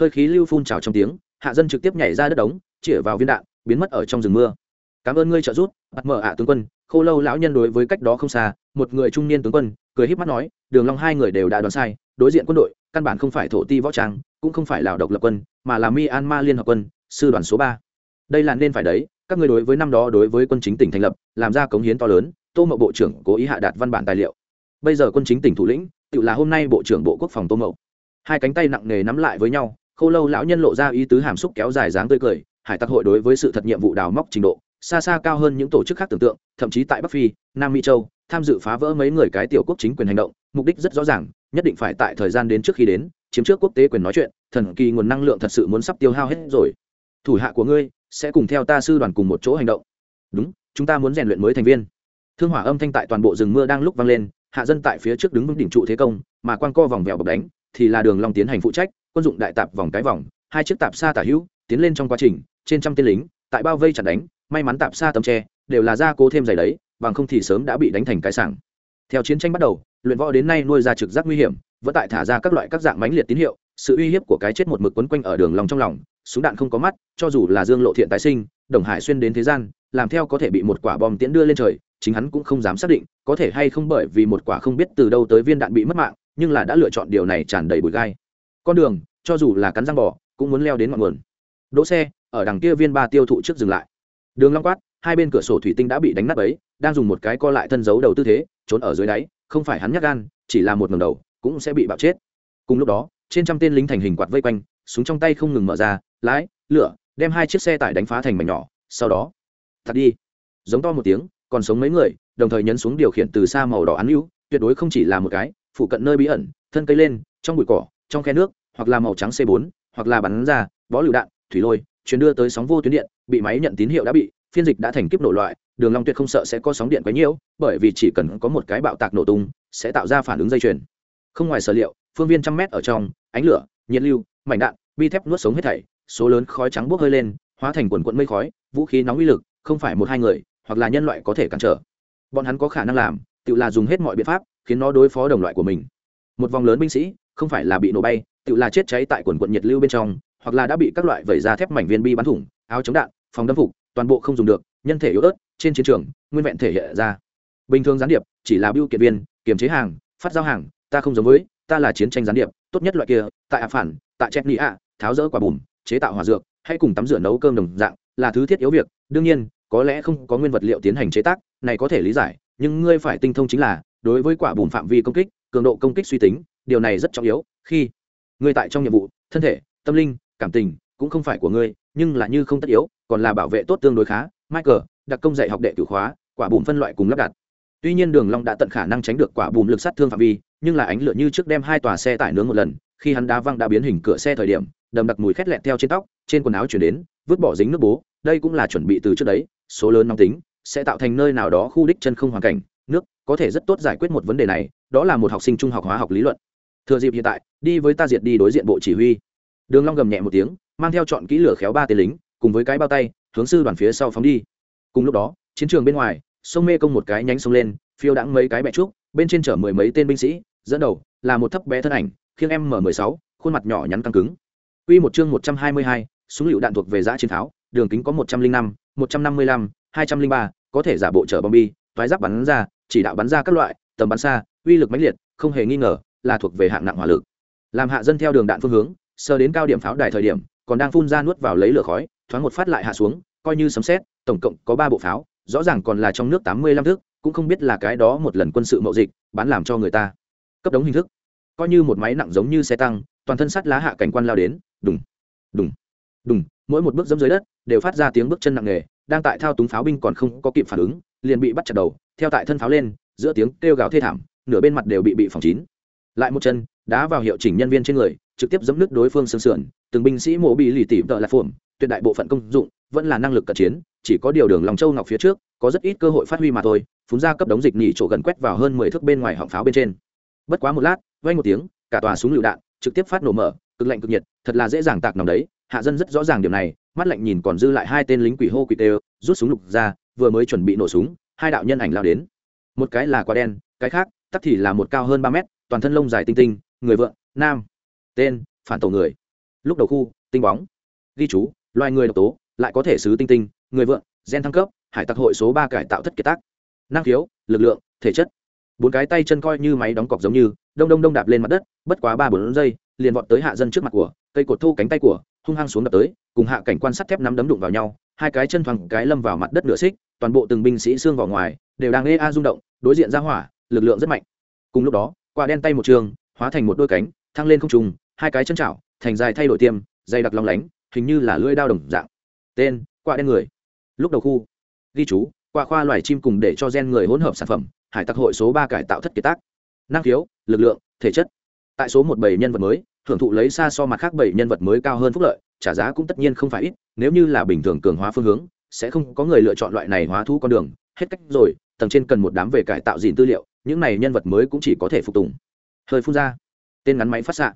Hơi khí lưu phun trào trong tiếng, hạ dân trực tiếp nhảy ra đất đống, chĩa vào viên đạn, biến mất ở trong rừng mưa. Cảm ơn ngươi trợ giúp, bắt mở ạ, tướng quân. Khô lâu lão nhân đối với cách đó không xa, một người trung niên tướng quân, cười híp mắt nói, đường long hai người đều đã đoán sai, đối diện quân đội, căn bản không phải thổ ti võ trang, cũng không phải lào độc lập quân, mà là myanmar liên hợp quân, sư đoàn số ba. Đây là nên phải đấy các người đối với năm đó đối với quân chính tỉnh thành lập, làm ra cống hiến to lớn, tô mậu bộ trưởng cố ý hạ đạt văn bản tài liệu. Bây giờ quân chính tỉnh thủ lĩnh, tự là hôm nay bộ trưởng bộ quốc phòng tô mậu. Hai cánh tay nặng nề nắm lại với nhau khâu lâu lão nhân lộ ra ý tứ hàm xúc kéo dài dáng tươi cười, hải tặc hội đối với sự thật nhiệm vụ đào móc trình độ, xa xa cao hơn những tổ chức khác tưởng tượng, thậm chí tại bắc phi, nam mỹ châu, tham dự phá vỡ mấy người cái tiểu quốc chính quyền hành động, mục đích rất rõ ràng, nhất định phải tại thời gian đến trước khi đến, chiếm trước quốc tế quyền nói chuyện, thần kỳ nguồn năng lượng thật sự muốn sắp tiêu hao hết rồi. Thủ hạ của ngươi sẽ cùng theo ta sư đoàn cùng một chỗ hành động. Đúng, chúng ta muốn rèn luyện mới thành viên. Thương hỏa âm thanh tại toàn bộ rừng mưa đang lúc vang lên, hạ dân tại phía trước đứng vững đỉnh trụ thế công, mà quan co vòng vèo bọc đánh, thì là đường long tiến hành phụ trách, quân dụng đại tạp vòng cái vòng, hai chiếc tạp xa tả hữu, tiến lên trong quá trình, trên trăm tên lính, tại bao vây chặn đánh, may mắn tạp xa tấm tre, đều là gia cố thêm giày đấy, bằng không thì sớm đã bị đánh thành cái sảng. Theo chiến tranh bắt đầu, luyện võ đến nay nuôi ra trực giác nguy hiểm, vẫn tại thả ra các loại các dạng mãnh liệt tín hiệu, sự uy hiếp của cái chết một mực quấn quanh ở đường lòng trong lòng súng đạn không có mắt, cho dù là dương lộ thiện tái sinh, đồng hải xuyên đến thế gian, làm theo có thể bị một quả bom tiễn đưa lên trời, chính hắn cũng không dám xác định, có thể hay không bởi vì một quả không biết từ đâu tới viên đạn bị mất mạng, nhưng là đã lựa chọn điều này tràn đầy bụi gai. Con đường, cho dù là cắn răng bò, cũng muốn leo đến ngọn nguồn. Đỗ xe, ở đằng kia viên ba tiêu thụ trước dừng lại. Đường long quát, hai bên cửa sổ thủy tinh đã bị đánh nát ấy đang dùng một cái co lại thân giấu đầu tư thế, trốn ở dưới đáy, không phải hắn nhát gan, chỉ là một ngầm đầu, cũng sẽ bị bạo chết. Cùng lúc đó, trên trăm tên lính thành hình quạt vây quanh súng trong tay không ngừng mở ra, lái, lửa, đem hai chiếc xe tải đánh phá thành mảnh nhỏ, sau đó thật đi. Giống to một tiếng, còn sống mấy người, đồng thời nhấn xuống điều khiển từ xa màu đỏ án hữu, tuyệt đối không chỉ là một cái, phụ cận nơi bí ẩn, thân cây lên, trong bụi cỏ, trong khe nước, hoặc là màu trắng c 4 hoặc là bắn ra, bó lựu đạn, thủy lôi chuyến đưa tới sóng vô tuyến điện, bị máy nhận tín hiệu đã bị, phiên dịch đã thành kiếp nổ loại, đường long tuyệt không sợ sẽ có sóng điện quá nhiều, bởi vì chỉ cần có một cái bạo tạc nổ tung, sẽ tạo ra phản ứng dây chuyền. Không ngoài sở liệu, phương viên trăm mét ở trong, ánh lửa, nhiệt lưu mảnh đạn, bi thép nuốt sống hết thảy, số lớn khói trắng bốc hơi lên, hóa thành quần quận mây khói, vũ khí nóng uy lực, không phải một hai người, hoặc là nhân loại có thể cản trở. Bọn hắn có khả năng làm, tự là dùng hết mọi biện pháp, khiến nó đối phó đồng loại của mình. Một vòng lớn binh sĩ, không phải là bị nổ bay, tự là chết cháy tại quần quận nhiệt lưu bên trong, hoặc là đã bị các loại vẩy ra thép mảnh viên bi bắn thủng, áo chống đạn, phòng đâm phục, toàn bộ không dùng được, nhân thể yếu ớt, trên chiến trường, nguyên vẹn thể hiện ra. Bình thường gián điệp, chỉ là biêu kiện viên, kiềm chế hàng, phát giao hàng, ta không giống với ta là chiến tranh gián điệp, tốt nhất loại kia, tại ạ phản, tại chép nị ạ, tháo rỡ quả bùm, chế tạo hòa dược, hay cùng tắm rửa nấu cơm đồng dạng, là thứ thiết yếu việc. Đương nhiên, có lẽ không có nguyên vật liệu tiến hành chế tác, này có thể lý giải, nhưng ngươi phải tinh thông chính là, đối với quả bùm phạm vi công kích, cường độ công kích suy tính, điều này rất trọng yếu. Khi ngươi tại trong nhiệm vụ, thân thể, tâm linh, cảm tình cũng không phải của ngươi, nhưng là như không tất yếu, còn là bảo vệ tốt tương đối khá. Michael, đặc công dạy học đệ tử khóa, quả bùm phân loại cùng lắp đặt. Tuy nhiên đường long đã tận khả năng tránh được quả bùm lực sát thương phạm vi nhưng là ánh lửa như trước đem hai tòa xe tải nướng một lần, khi hắn đá văng đã biến hình cửa xe thời điểm, đầm đặc mùi khét lẹt theo trên tóc, trên quần áo chuyển đến, vứt bỏ dính nước bố, đây cũng là chuẩn bị từ trước đấy, số lớn nóng tính, sẽ tạo thành nơi nào đó khu đích chân không hoàn cảnh, nước có thể rất tốt giải quyết một vấn đề này, đó là một học sinh trung học hóa học lý luận. Thừa dịp hiện tại, đi với ta diệt đi đối diện bộ chỉ huy. Đường long gầm nhẹ một tiếng, mang theo chọn kỹ lửa khéo ba tên lính, cùng với cái bao tay, hướng sư đoàn phía sau phóng đi. Cùng lúc đó, chiến trường bên ngoài, sông mê công một cái nhánh sông lên, phiêu đãng mấy cái bẹ trúc, bên trên chở mười mấy tên binh sĩ dẫn đầu là một thấp bé thân ảnh khiêng em m mười sáu khuôn mặt nhỏ nhắn căng cứng. Quy một chương một trăm hai mươi hai, súng lựu đạn thuộc về giã chiến tháo đường kính có một trăm linh năm một trăm năm mươi lăm hai trăm linh ba có thể giả bộ chở bom bi thoái giáp bắn ra chỉ đạo bắn ra các loại tầm bắn xa uy lực mãnh liệt không hề nghi ngờ là thuộc về hạng nặng hỏa lực. Làm hạ dân theo đường đạn phương hướng sơ đến cao điểm pháo đài thời điểm còn đang phun ra nuốt vào lấy lửa khói thoáng một phát lại hạ xuống coi như sấm xét tổng cộng có ba bộ pháo rõ ràng còn là trong nước tám mươi lăm thước cũng không biết là cái đó một lần quân sự mậu dịch bán làm cho người ta cấp đống hình thức. Coi như một máy nặng giống như xe tăng, toàn thân sắt lá hạ cảnh quan lao đến, đùng đùng đùng, mỗi một bước dẫm dưới đất, đều phát ra tiếng bước chân nặng nề, đang tại thao túng pháo binh còn không có kịp phản ứng, liền bị bắt chặt đầu, theo tại thân pháo lên, giữa tiếng kêu gào thê thảm, nửa bên mặt đều bị bị phòng chín. Lại một chân, đá vào hiệu chỉnh nhân viên trên người, trực tiếp dẫm nước đối phương sương sườn, từng binh sĩ mộ bị lì tỉ vợ là phồm tuyệt đại bộ phận công dụng, vẫn là năng lực cận chiến, chỉ có điều đường lòng châu ngọc phía trước, có rất ít cơ hội phát huy mà thôi, phun ra cấp đống dịch nỉ chỗ gần quét vào hơn mười thước bên ngoài họng pháo bên trên bất quá một lát vay một tiếng, cả tòa súng lựu đạn trực tiếp phát nổ mở, cực lạnh cực nhiệt, thật là dễ dàng tạc nòng đấy. Hạ dân rất rõ ràng điểm này, mắt lạnh nhìn còn dư lại hai tên lính quỷ hô quỷ tê, rút súng lục ra, vừa mới chuẩn bị nổ súng, hai đạo nhân ảnh lao đến. Một cái là quả đen, cái khác, tắc thì là một cao hơn ba mét, toàn thân lông dài tinh tinh, người vợ nam, tên, phản tổ người. Lúc đầu khu, tinh bóng. Ghi chú, loài người độc tố, lại có thể xứ tinh tinh, người vợ gen thăng cấp, hải tặc hội số ba cải tạo thất kiệt tác. Năng khiếu, lực lượng, thể chất bốn cái tay chân coi như máy đóng cọc giống như, đông đông đông đạp lên mặt đất, bất quá ba bốn giây, liền vọt tới hạ dân trước mặt của, cây cột thu cánh tay của, hung hăng xuống đập tới, cùng hạ cảnh quan sắt thép nắm đấm đụng vào nhau, hai cái chân thoáng cái lâm vào mặt đất nửa xích, toàn bộ từng binh sĩ xương vào ngoài, đều đang ê a rung động, đối diện ra hỏa, lực lượng rất mạnh. Cùng lúc đó quả đen tay một trường, hóa thành một đôi cánh, thăng lên không trùng hai cái chân chảo, thành dài thay đổi tiêm, dày đặc lòng lánh, hình như là lưỡi đao đồng dạng. Tên quả đen người. Lúc đầu khu, ghi chú quả khoa loài chim cùng để cho gen người hỗn hợp sản phẩm hải tặc hội số ba cải tạo thất kiệt tác. Năng khiếu, lực lượng, thể chất. Tại số một bảy nhân vật mới, hưởng thụ lấy xa so mặt khác bảy nhân vật mới cao hơn phúc lợi, trả giá cũng tất nhiên không phải ít, nếu như là bình thường cường hóa phương hướng, sẽ không có người lựa chọn loại này hóa thu con đường. Hết cách rồi, tầng trên cần một đám về cải tạo dìn tư liệu, những này nhân vật mới cũng chỉ có thể phục tùng. Hơi phun ra. Tên ngắn máy phát xạ.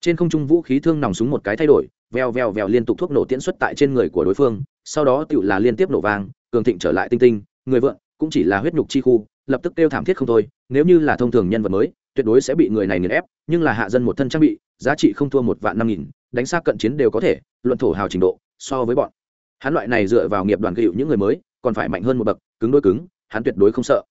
Trên không trung vũ khí thương nòng súng một cái thay đổi veo veo veo liên tục thuốc nổ tiễn xuất tại trên người của đối phương, sau đó tựu là liên tiếp nổ vang, cường thịnh trở lại tinh tinh, người vợ cũng chỉ là huyết nhục chi khu lập tức kêu thảm thiết không thôi, nếu như là thông thường nhân vật mới, tuyệt đối sẽ bị người này nghiền ép, nhưng là hạ dân một thân trang bị, giá trị không thua một vạn năm nghìn, đánh xa cận chiến đều có thể, luận thổ hào trình độ, so với bọn. Hắn loại này dựa vào nghiệp đoàn cựu những người mới, còn phải mạnh hơn một bậc, cứng đôi cứng, hắn tuyệt đối không sợ.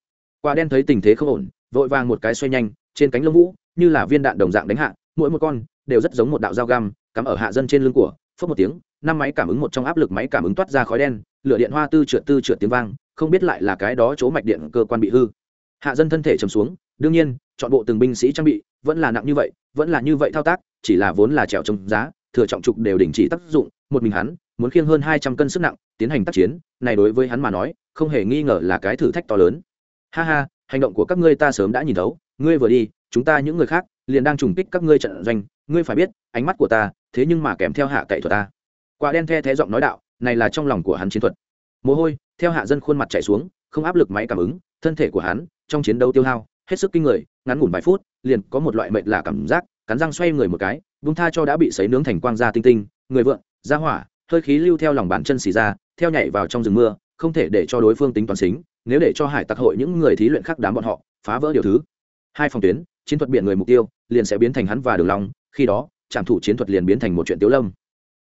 Quả đen thấy tình thế không ổn, vội vàng một cái xoay nhanh, trên cánh lông vũ, như là viên đạn đồng dạng đánh hạ, mỗi một con đều rất giống một đạo dao găm, cắm ở hạ dân trên lưng của phớt một tiếng, năm máy cảm ứng một trong áp lực máy cảm ứng toát ra khói đen, lửa điện hoa tư trượt tư trượt tiếng vang không biết lại là cái đó chỗ mạch điện cơ quan bị hư. Hạ dân thân thể trầm xuống, đương nhiên, chọn bộ từng binh sĩ trang bị, vẫn là nặng như vậy, vẫn là như vậy thao tác, chỉ là vốn là trèo trồng giá, thừa trọng trục đều đình chỉ tác dụng, một mình hắn, muốn khiêng hơn hai trăm cân sức nặng, tiến hành tác chiến, này đối với hắn mà nói, không hề nghi ngờ là cái thử thách to lớn. Ha ha, hành động của các ngươi ta sớm đã nhìn thấu, ngươi vừa đi, chúng ta những người khác, liền đang trùng kích các ngươi trận doanh, ngươi phải biết, ánh mắt của ta, thế nhưng mà kèm theo hạ cậy thuật ta. Quả đen the thế giọng nói đạo, này là trong lòng của hắn chiến thuật. Mồ hôi theo hạ dân khuôn mặt chạy xuống, không áp lực máy cảm ứng, thân thể của hắn, trong chiến đấu tiêu hao, hết sức kinh người, ngắn ngủn vài phút, liền có một loại mệnh lạ cảm giác, cắn răng xoay người một cái, vung tha cho đã bị sấy nướng thành quang da tinh tinh, người vượn ra hỏa, hơi khí lưu theo lòng bàn chân xì ra, theo nhảy vào trong rừng mưa, không thể để cho đối phương tính toàn xính, nếu để cho hải tặc hội những người thí luyện khác đám bọn họ, phá vỡ điều thứ. Hai phòng tuyến, chiến thuật biển người mục tiêu, liền sẽ biến thành hắn và đường long, khi đó, trạm thủ chiến thuật liền biến thành một chuyện tiếu lâm.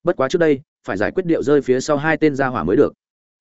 Bất quá trước đây, phải giải quyết điệu rơi phía sau hai tên gia hỏa mới được.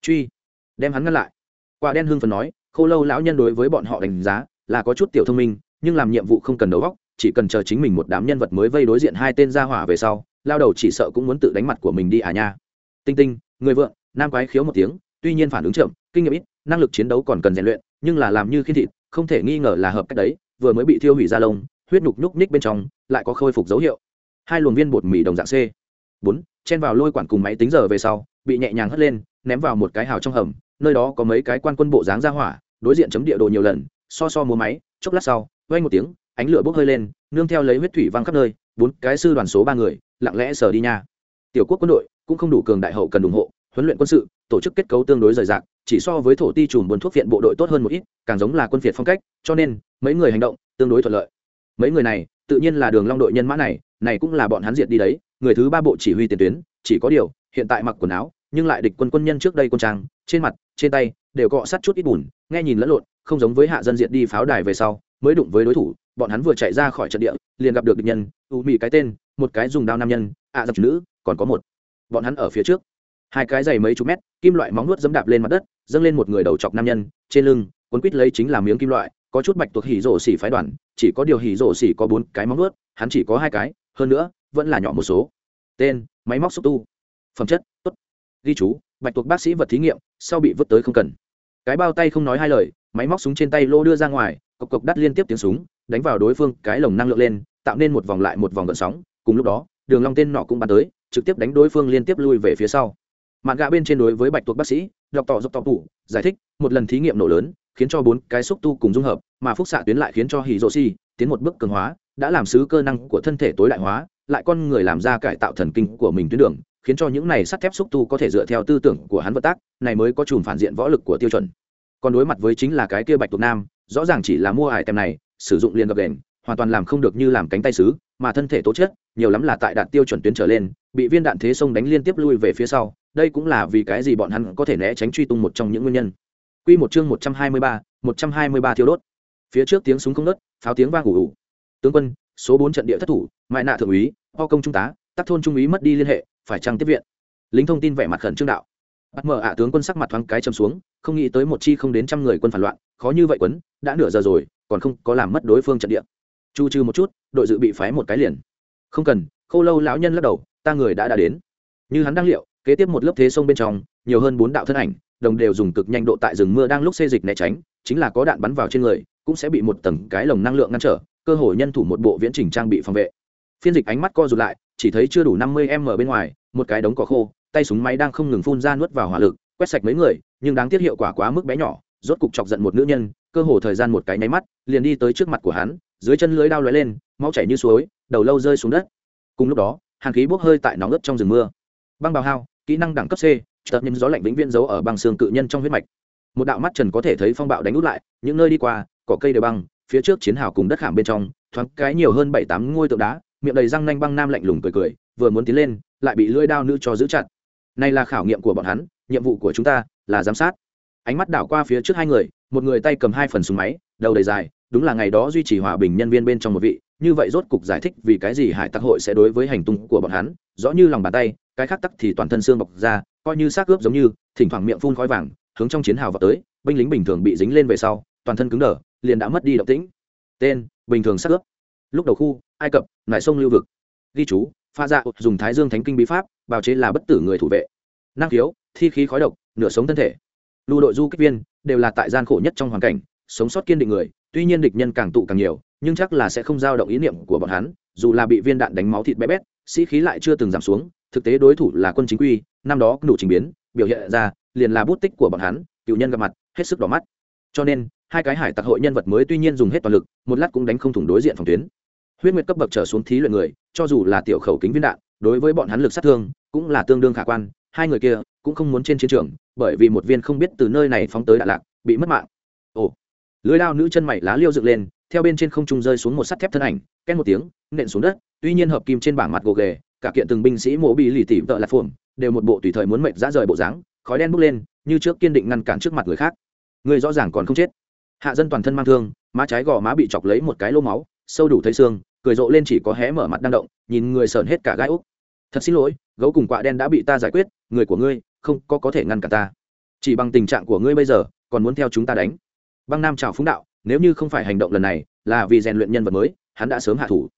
Truy đem hắn ngăn lại. Quả đen hưng phần nói, khô lâu lão nhân đối với bọn họ đánh giá là có chút tiểu thông minh, nhưng làm nhiệm vụ không cần đầu góc chỉ cần chờ chính mình một đám nhân vật mới vây đối diện hai tên gia hỏa về sau, lao đầu chỉ sợ cũng muốn tự đánh mặt của mình đi à nha. Tinh tinh, người vượng. Nam quái khiếu một tiếng, tuy nhiên phản ứng chậm, kinh nghiệm ít, năng lực chiến đấu còn cần rèn luyện, nhưng là làm như khi thịt, không thể nghi ngờ là hợp cách đấy, vừa mới bị thiêu hủy da lông, huyết nhục nhúc ních bên trong, lại có khôi phục dấu hiệu. Hai luồng viên bột mì đồng dạng c. Bốn, chen vào lôi quản cùng máy tính giờ về sau, bị nhẹ nhàng hất lên, ném vào một cái hào trong hầm nơi đó có mấy cái quan quân bộ dáng ra hỏa, đối diện chấm địa đồ nhiều lần, so so múa máy, chốc lát sau vay một tiếng, ánh lửa bốc hơi lên, nương theo lấy huyết thủy văng khắp nơi, bốn cái sư đoàn số ba người, lặng lẽ sờ đi nha. Tiểu quốc quân đội cũng không đủ cường đại hậu cần ủng hộ, huấn luyện quân sự, tổ chức kết cấu tương đối rời rạc, chỉ so với thổ ti chùm buôn thuốc viện bộ đội tốt hơn một ít, càng giống là quân phiệt phong cách, cho nên, mấy người hành động tương đối thuận lợi. Mấy người này, tự nhiên là đường long đội nhân mã này này cũng là bọn hắn diệt đi đấy, người thứ ba bộ chỉ huy tiền tuyến, chỉ có điều, hiện tại mặc quần áo nhưng lại địch quân quân nhân trước đây quân trang trên mặt trên tay đều cọ sát chút ít bùn nghe nhìn lẫn lộn không giống với hạ dân diện đi pháo đài về sau mới đụng với đối thủ bọn hắn vừa chạy ra khỏi trận địa liền gặp được địch nhân u mị cái tên một cái dùng đao nam nhân ạ à, dập nữ còn có một. Bọn hắn ở phía trước. Hai cái dày mấy chục mét kim loại móng nuốt dẫm đạp lên mặt đất dâng lên một người đầu chọc nam nhân trên lưng quấn quít lấy chính là miếng kim loại có chút bạch tuộc hỉ rổ xỉ phái đoàn chỉ có điều hỉ rổ xỉ có bốn cái móng nuốt hắn chỉ có hai cái hơn nữa vẫn là nhỏ một số. Tên máy móc xúc tu. Phẩm chất tốt ghi chú, bạch tuộc bác sĩ vật thí nghiệm, sau bị vứt tới không cần. Cái bao tay không nói hai lời, máy móc súng trên tay lô đưa ra ngoài, cộc cộc đắt liên tiếp tiếng súng, đánh vào đối phương cái lồng năng lượng lên, tạo nên một vòng lại một vòng gợn sóng. Cùng lúc đó, đường long tên nọ cũng bắn tới, trực tiếp đánh đối phương liên tiếp lui về phía sau. Mạng gạ bên trên đối với bạch tuộc bác sĩ, đọc tỏ dọc tỏ tủ, giải thích, một lần thí nghiệm nổ lớn, khiến cho bốn cái xúc tu cùng dung hợp, mà phúc xạ tuyến lại khiến cho hỉ rộ xi tiến một bước cường hóa, đã làm sứ cơ năng của thân thể tối đại hóa, lại con người làm ra cải tạo thần kinh của mình tuyến đường khiến cho những này sắt thép xúc tu có thể dựa theo tư tưởng của hắn vận tác này mới có chùm phản diện võ lực của tiêu chuẩn còn đối mặt với chính là cái kia bạch tuộc nam rõ ràng chỉ là mua hải tem này sử dụng liền gập đền hoàn toàn làm không được như làm cánh tay sứ mà thân thể tố chất nhiều lắm là tại đạt tiêu chuẩn tuyến trở lên bị viên đạn thế sông đánh liên tiếp lui về phía sau đây cũng là vì cái gì bọn hắn có thể né tránh truy tung một trong những nguyên nhân Quy một chương 123, 123 thiêu đốt. Phía trước tiếng súng không ngớt, pháo tiếng vang ủ ủ. Tướng quân, số 4 trận địa thất thủ, mại nạ thượng úy, ho công trung tá, tác thôn trung úy mất đi liên hệ, phải chăng tiếp viện. Lính thông tin vẻ mặt khẩn trương đạo. Bắt mở ạ tướng quân sắc mặt thoáng cái chầm xuống, không nghĩ tới một chi không đến trăm người quân phản loạn, khó như vậy quấn, đã nửa giờ rồi, còn không có làm mất đối phương trận địa. Chu trừ một chút, đội dự bị phái một cái liền. Không cần, Khâu Lâu lão nhân lắc đầu, ta người đã đã đến. Như hắn đang liệu, kế tiếp một lớp thế sông bên trong, nhiều hơn bốn đạo thân ảnh, đồng đều dùng cực nhanh độ tại rừng mưa đang lúc xê dịch né tránh chính là có đạn bắn vào trên người cũng sẽ bị một tầng cái lồng năng lượng ngăn trở cơ hội nhân thủ một bộ viễn trình trang bị phòng vệ phiên dịch ánh mắt co rụt lại chỉ thấy chưa đủ năm mươi m bên ngoài, một cái đống cỏ khô, tay súng máy đang không ngừng phun ra nuốt vào hỏa lực, quét sạch mấy người, nhưng đáng tiếc hiệu quả quá mức bé nhỏ, rốt cục chọc giận một nữ nhân, cơ hồ thời gian một cái nháy mắt, liền đi tới trước mặt của hắn, dưới chân lưới đao lóe lên, máu chảy như suối, đầu lâu rơi xuống đất. Cùng lúc đó, hàng khí bốc hơi tại nóng ướt trong rừng mưa. Băng bào hao, kỹ năng đẳng cấp c, chợt nhâm gió lạnh vĩnh viễn giấu ở băng xương cự nhân trong huyết mạch. Một đạo mắt trần có thể thấy phong bạo đánh út lại, những nơi đi qua, cỏ cây đều băng, phía trước chiến hào cùng đất khảm bên trong, thoáng cái nhiều hơn bảy tám ngôi tượng đá miệng đầy răng nanh băng nam lạnh lùng cười cười, vừa muốn tiến lên, lại bị lưỡi đao nữ cho giữ chặt. Này là khảo nghiệm của bọn hắn, nhiệm vụ của chúng ta là giám sát. Ánh mắt đảo qua phía trước hai người, một người tay cầm hai phần súng máy, đầu đầy dài, đúng là ngày đó duy trì hòa bình nhân viên bên trong một vị, như vậy rốt cục giải thích vì cái gì hải tặc hội sẽ đối với hành tung của bọn hắn, rõ như lòng bàn tay, cái khác tắc thì toàn thân xương bọc ra, coi như xác ướp giống như, thỉnh thoảng miệng phun khói vàng, hướng trong chiến hào vào tới, binh lính bình thường bị dính lên về sau, toàn thân cứng đờ, liền đã mất đi động tĩnh. Tên, bình thường xác ướp. Lúc đầu khu ai cập nại sông lưu vực. Ghi chú, pha dạ dùng thái dương thánh kinh bí pháp, bào chế là bất tử người thủ vệ. Năng khiếu, thi khí khói độc, nửa sống thân thể. Lưu đội du kích viên đều là tại gian khổ nhất trong hoàn cảnh, sống sót kiên định người, tuy nhiên địch nhân càng tụ càng nhiều, nhưng chắc là sẽ không dao động ý niệm của bọn hắn, dù là bị viên đạn đánh máu thịt bé bét, sĩ khí lại chưa từng giảm xuống, thực tế đối thủ là quân chính quy, năm đó đủ trình biến, biểu hiện ra, liền là bút tích của bọn hắn, cựu nhân gặp mặt, hết sức đỏ mắt. Cho nên, hai cái hải tặc hội nhân vật mới tuy nhiên dùng hết toàn lực, một lát cũng đánh không thủng đối diện phòng tuyến huyết nguyệt cấp bậc trở xuống thí luyện người, cho dù là tiểu khẩu kính viên đạn, đối với bọn hắn lực sát thương, cũng là tương đương khả quan. Hai người kia cũng không muốn trên chiến trường, bởi vì một viên không biết từ nơi này phóng tới đạn lạc bị mất mạng. Ồ, lưới lao nữ chân mày lá liêu dựng lên, theo bên trên không trung rơi xuống một sắt thép thân ảnh, két một tiếng, nện xuống đất, tuy nhiên hợp kim trên bảng mặt gồ ghề, cả kiện từng binh sĩ mộ bị lì tỉ vợ lạt phồn, đều một bộ tùy thời muốn mệt ra rời bộ dáng, khói đen bốc lên, như trước kiên định ngăn cản trước mặt người khác. Người rõ ràng còn không chết. Hạ dân toàn thân mang thương, má trái gò má bị chọc lấy một cái lô máu sâu đủ thấy xương, cười rộ lên chỉ có hé mở mặt đang động, nhìn người sờn hết cả gai úc. Thật xin lỗi, gấu cùng quạ đen đã bị ta giải quyết, người của ngươi không có có thể ngăn cả ta. Chỉ bằng tình trạng của ngươi bây giờ, còn muốn theo chúng ta đánh. Băng nam chào phúng đạo, nếu như không phải hành động lần này, là vì rèn luyện nhân vật mới, hắn đã sớm hạ thủ.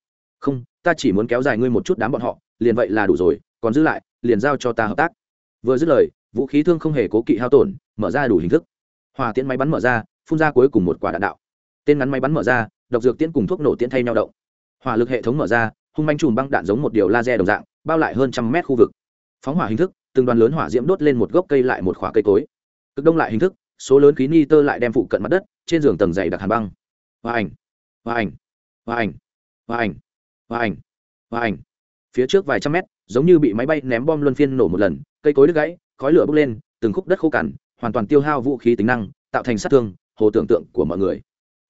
Không, ta chỉ muốn kéo dài ngươi một chút đám bọn họ, liền vậy là đủ rồi, còn giữ lại, liền giao cho ta hợp tác. Vừa dứt lời, vũ khí thương không hề cố kỵ hao tổn, mở ra đủ hình thức. Hòa tiễn máy bắn mở ra, phun ra cuối cùng một quả đạn đạo. Tên ngắn máy bắn mở ra độc dược tiễn cùng thuốc nổ tiễn thay nhau động. Hỏa lực hệ thống mở ra, hung manh chùm băng đạn giống một điều laser đồng dạng, bao lại hơn trăm mét khu vực. Phóng hỏa hình thức, từng đoàn lớn hỏa diễm đốt lên một gốc cây lại một khỏa cây cối. Cực đông lại hình thức, số lớn khí ni tơ lại đem phụ cận mặt đất, trên giường tầng dày đặc hàn băng. Và ảnh và ảnh và ảnh và ảnh và ảnh và ảnh. Phía trước vài trăm mét, giống như bị máy bay ném bom luân phiên nổ một lần, cây cối đứt gãy, khói lửa bốc lên, từng khúc đất khô cằn, hoàn toàn tiêu hao vũ khí tính năng, tạo thành sát thương, hồ tưởng tượng của mọi người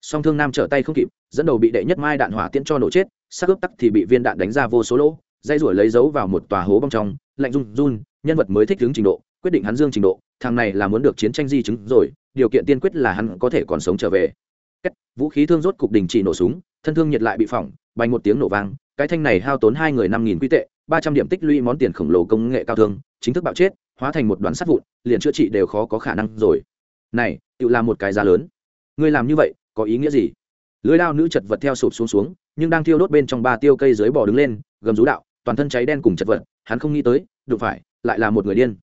song thương nam trở tay không kịp dẫn đầu bị đệ nhất mai đạn hỏa tiễn cho nổ chết xác ướp tắc thì bị viên đạn đánh ra vô số lỗ dây ruổi lấy dấu vào một tòa hố bong trong lạnh run run nhân vật mới thích hướng trình độ quyết định hắn dương trình độ thằng này là muốn được chiến tranh di chứng rồi điều kiện tiên quyết là hắn có thể còn sống trở về. Kết, vũ khí thương rốt cục đình chỉ nổ súng thân thương nhiệt lại bị phỏng bay một tiếng nổ vang cái thanh này hao tốn hai người năm nghìn quy tệ ba trăm điểm tích lũy món tiền khổng lồ công nghệ cao thương chính thức bạo chết hóa thành một đoàn sắt vụn liền chữa trị đều khó có khả năng rồi. Này tự làm một cái giá lớn. Ngươi làm như vậy có ý nghĩa gì? Lưới lao nữ chật vật theo sụp xuống xuống, nhưng đang thiêu đốt bên trong ba tiêu cây dưới bò đứng lên, gầm rú đạo, toàn thân cháy đen cùng chật vật, hắn không nghĩ tới, đụng phải, lại là một người điên.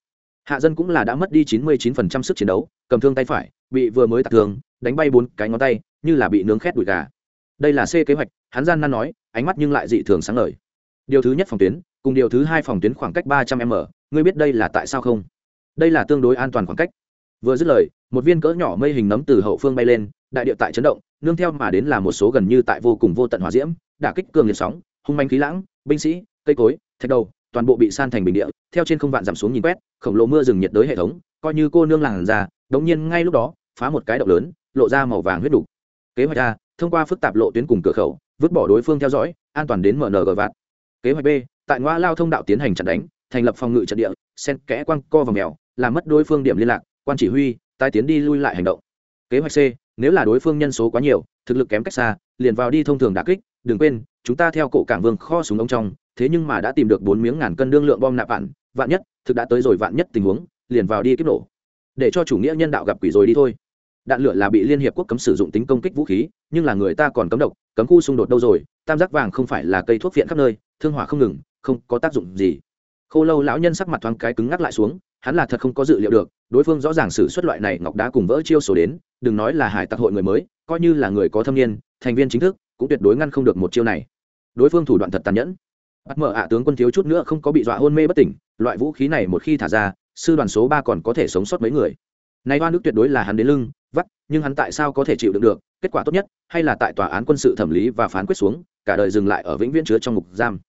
Hạ dân cũng là đã mất đi chín mươi chín phần trăm sức chiến đấu, cầm thương tay phải, bị vừa mới tạc thương, đánh bay bốn cái ngón tay, như là bị nướng khét đùi gà. Đây là c kế hoạch, hắn gian nan nói, ánh mắt nhưng lại dị thường sáng ngời. Điều thứ nhất phòng tuyến, cùng điều thứ hai phòng tuyến khoảng cách ba trăm m, ngươi biết đây là tại sao không? Đây là tương đối an toàn khoảng cách vừa dứt lời, một viên cỡ nhỏ mây hình nấm từ hậu phương bay lên, đại địa tại chấn động, nương theo mà đến là một số gần như tại vô cùng vô tận hỏa diễm, đả kích cường liệt sóng, hung manh khí lãng, binh sĩ, cây cối, thạch đầu, toàn bộ bị san thành bình địa, theo trên không vạn giảm xuống nhìn quét, khổng lồ mưa rừng nhiệt đới hệ thống, coi như cô nương làng ra đống nhiên ngay lúc đó, phá một cái động lớn, lộ ra màu vàng huyết đục kế hoạch a, thông qua phức tạp lộ tuyến cùng cửa khẩu, vứt bỏ đối phương theo dõi, an toàn đến mng vạn. kế hoạch b, tại ngoa lao thông đạo tiến hành chặn đánh, thành lập phòng ngự trận địa sen kẽ quăng co vào mèo, làm mất đối phương điểm liên lạc quan chỉ huy tai tiến đi lui lại hành động. Kế hoạch c, nếu là đối phương nhân số quá nhiều, thực lực kém cách xa, liền vào đi thông thường đà kích, đừng quên, chúng ta theo cổ cảng vương kho súng ống trong, thế nhưng mà đã tìm được bốn miếng ngàn cân đương lượng bom nạp vạn vạn nhất, thực đã tới rồi vạn nhất tình huống, liền vào đi kích nổ. Để cho chủ nghĩa nhân đạo gặp quỷ rồi đi thôi. Đạn lửa là bị liên hiệp quốc cấm sử dụng tính công kích vũ khí, nhưng là người ta còn cấm độc, cấm khu xung đột đâu rồi, tam giác vàng không phải là cây thuốc viện khắp nơi, thương hỏa không ngừng, không có tác dụng gì. Khô lâu lão nhân sắc mặt thoáng cái cứng ngắc lại xuống hắn là thật không có dự liệu được đối phương rõ ràng xử suất loại này ngọc đá cùng vỡ chiêu số đến đừng nói là hải tặc hội người mới coi như là người có thâm niên thành viên chính thức cũng tuyệt đối ngăn không được một chiêu này. Đối phương thủ đoạn thật tàn nhẫn. Bắt mở ạ tướng quân thiếu chút nữa không có bị dọa hôn mê bất tỉnh loại vũ khí này một khi thả ra sư đoàn số ba còn có thể sống sót mấy người. Nay oan nước tuyệt đối là hắn đến lưng vắt nhưng hắn tại sao có thể chịu đựng được kết quả tốt nhất hay là tại tòa án quân sự thẩm lý và phán quyết xuống cả đời dừng lại ở vĩnh viễn chứa trong ngục giam.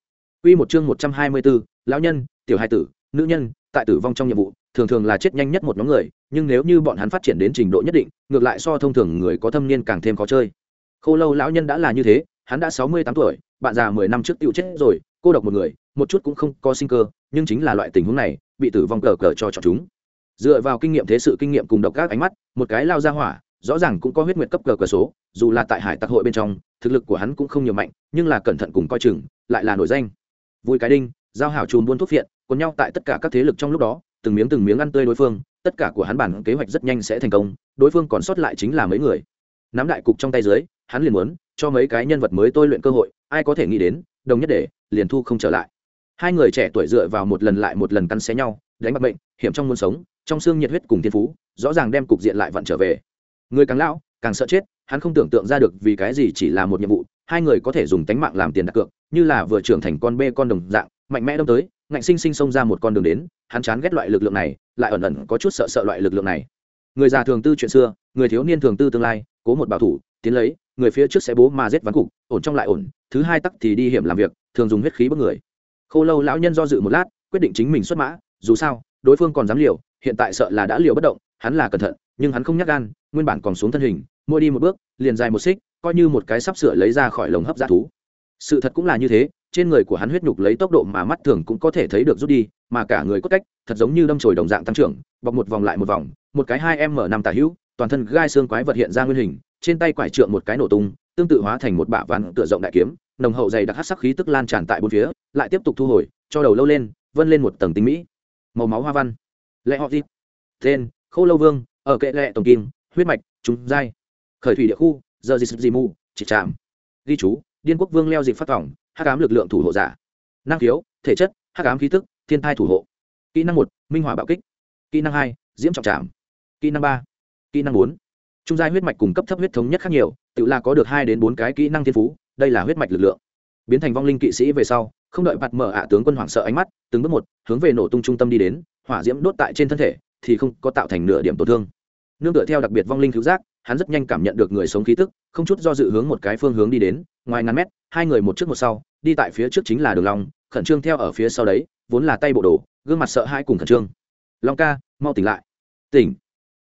Quy một chương 124, lão nhân, tiểu hai tử, nữ nhân, tại tử vong trong nhiệm vụ, thường thường là chết nhanh nhất một nhóm người, nhưng nếu như bọn hắn phát triển đến trình độ nhất định, ngược lại so thông thường người có thâm niên càng thêm khó chơi. Khô Lâu lão nhân đã là như thế, hắn đã 68 tuổi, bạn già 10 năm trước tiêu chết rồi, cô độc một người, một chút cũng không có sinh cơ, nhưng chính là loại tình huống này, bị tử vong cờ cờ cho chọn chúng. Dựa vào kinh nghiệm thế sự kinh nghiệm cùng độc các ánh mắt, một cái lao ra hỏa, rõ ràng cũng có huyết nguyệt cấp cờ cờ số dù là tại hải tặc hội bên trong thực lực của hắn cũng không nhiều mạnh nhưng là cẩn thận cùng coi chừng lại là nổi danh vui cái đinh giao hảo chùm buôn thuốc phiện cuốn nhau tại tất cả các thế lực trong lúc đó, từng miếng từng miếng ăn tươi đối phương, tất cả của hắn bản kế hoạch rất nhanh sẽ thành công, đối phương còn sót lại chính là mấy người. Nắm đại cục trong tay dưới, hắn liền muốn cho mấy cái nhân vật mới tôi luyện cơ hội, ai có thể nghĩ đến, đồng nhất để, liền thu không trở lại. Hai người trẻ tuổi dựa vào một lần lại một lần căn xé nhau, đánh bạc bệnh hiểm trong muôn sống, trong xương nhiệt huyết cùng thiên phú, rõ ràng đem cục diện lại vặn trở về. Người càng lão, càng sợ chết, hắn không tưởng tượng ra được vì cái gì chỉ là một nhiệm vụ, hai người có thể dùng tánh mạng làm tiền đặt cược, như là vừa trưởng thành con bê con đồng dạng, mạnh mẽ đâm tới ngạnh sinh sinh xông ra một con đường đến, hắn chán ghét loại lực lượng này, lại ẩn ẩn có chút sợ sợ loại lực lượng này. Người già thường tư chuyện xưa, người thiếu niên thường tư tương lai, cố một bảo thủ, tiến lấy, người phía trước sẽ bố mà giết ván cục, ổn trong lại ổn, thứ hai tắc thì đi hiểm làm việc, thường dùng huyết khí bức người. Khô lâu lão nhân do dự một lát, quyết định chính mình xuất mã, dù sao, đối phương còn dám liều, hiện tại sợ là đã liều bất động, hắn là cẩn thận, nhưng hắn không nhắc gan, nguyên bản còn xuống thân hình mua đi một bước, liền dài một xích, coi như một cái sắp sửa lấy ra khỏi lồng hấp g thú. Sự thật cũng là như thế trên người của hắn huyết nhục lấy tốc độ mà mắt thường cũng có thể thấy được rút đi, mà cả người cốt cách thật giống như đâm chồi đồng dạng tăng trưởng, bọc một vòng lại một vòng, một cái hai m năm tả hữu, toàn thân gai xương quái vật hiện ra nguyên hình, trên tay quải trượng một cái nổ tung, tương tự hóa thành một bả ván tựa rộng đại kiếm, nồng hậu dày đặc hát sắc khí tức lan tràn tại bốn phía, lại tiếp tục thu hồi, cho đầu lâu lên, vân lên một tầng tinh mỹ. Màu máu hoa văn. Lệ họ gì tên, khô lâu vương, ở kệ lệ tổng kim, huyết mạch chúng giai. Khởi thủy địa khu, giờ gì gì mù, chỉ chạm ghi chú, điên quốc vương leo dịp phát vòng hát cám lực lượng thủ hộ giả. Năng khiếu, thể chất hát cám khí tức, thiên thai thủ hộ. Kỹ năng một, minh hỏa bạo kích. Kỹ năng hai, diễm trọng trảm. Kỹ năng ba, kỹ năng bốn. Trung giai huyết mạch cùng cấp thấp huyết thống nhất khác nhiều, tự là có được hai đến bốn cái kỹ năng thiên phú, đây là huyết mạch lực lượng. Biến thành vong linh kỵ sĩ về sau, không đợi bạt mở ạ tướng quân hoảng sợ ánh mắt, từng bước một, hướng về nổ tung trung tâm đi đến, hỏa diễm đốt tại trên thân thể, thì không có tạo thành nửa điểm tổn thương. Nương tựa theo đặc biệt vong linh cứu giác, hắn rất nhanh cảm nhận được người sống khí tức, không chút do dự hướng một cái phương hướng đi đến ngoài ngàn mét, hai người một trước một sau, đi tại phía trước chính là đường long, khẩn trương theo ở phía sau đấy, vốn là tay bộ đồ, gương mặt sợ hãi cùng khẩn trương. Long ca, mau tỉnh lại. Tỉnh.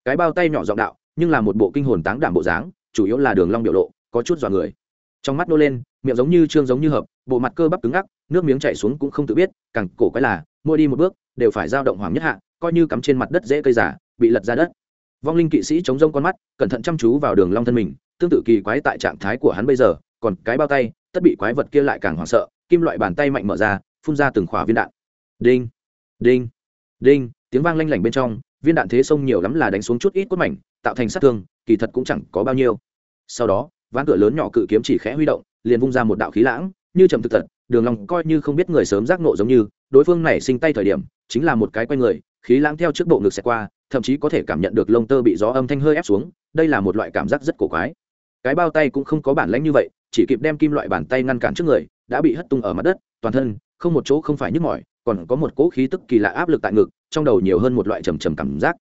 Cái bao tay nhỏ giọng đạo, nhưng là một bộ kinh hồn táng đảm bộ dáng, chủ yếu là đường long biểu lộ, có chút dọa người. Trong mắt nô lên, miệng giống như trương giống như hợp, bộ mặt cơ bắp cứng ngắc, nước miếng chảy xuống cũng không tự biết càng cổ quái là, mỗi đi một bước, đều phải dao động hoàng nhất hạ, coi như cắm trên mặt đất dễ cây giả, bị lật ra đất. Vong linh kỵ sĩ chống rông con mắt, cẩn thận chăm chú vào đường long thân mình, tương tự kỳ quái tại trạng thái của hắn bây giờ còn cái bao tay tất bị quái vật kia lại càng hoảng sợ kim loại bàn tay mạnh mở ra phun ra từng khỏa viên đạn. Đinh đinh đinh tiếng vang lanh lảnh bên trong viên đạn thế sông nhiều lắm là đánh xuống chút ít cốt mảnh tạo thành sát thương kỳ thật cũng chẳng có bao nhiêu. Sau đó ván cửa lớn nhỏ cự kiếm chỉ khẽ huy động liền vung ra một đạo khí lãng như trầm thực thật, đường long coi như không biết người sớm giác nộ giống như đối phương này sinh tay thời điểm chính là một cái quay người khí lãng theo trước bộ ngực xẹt qua thậm chí có thể cảm nhận được lông tơ bị gió âm thanh hơi ép xuống đây là một loại cảm giác rất cổ quái. Cái bao tay cũng không có bản lãnh như vậy chỉ kịp đem kim loại bàn tay ngăn cản trước người, đã bị hất tung ở mặt đất, toàn thân, không một chỗ không phải nhức mỏi, còn có một cỗ khí tức kỳ lạ áp lực tại ngực, trong đầu nhiều hơn một loại trầm trầm cảm giác.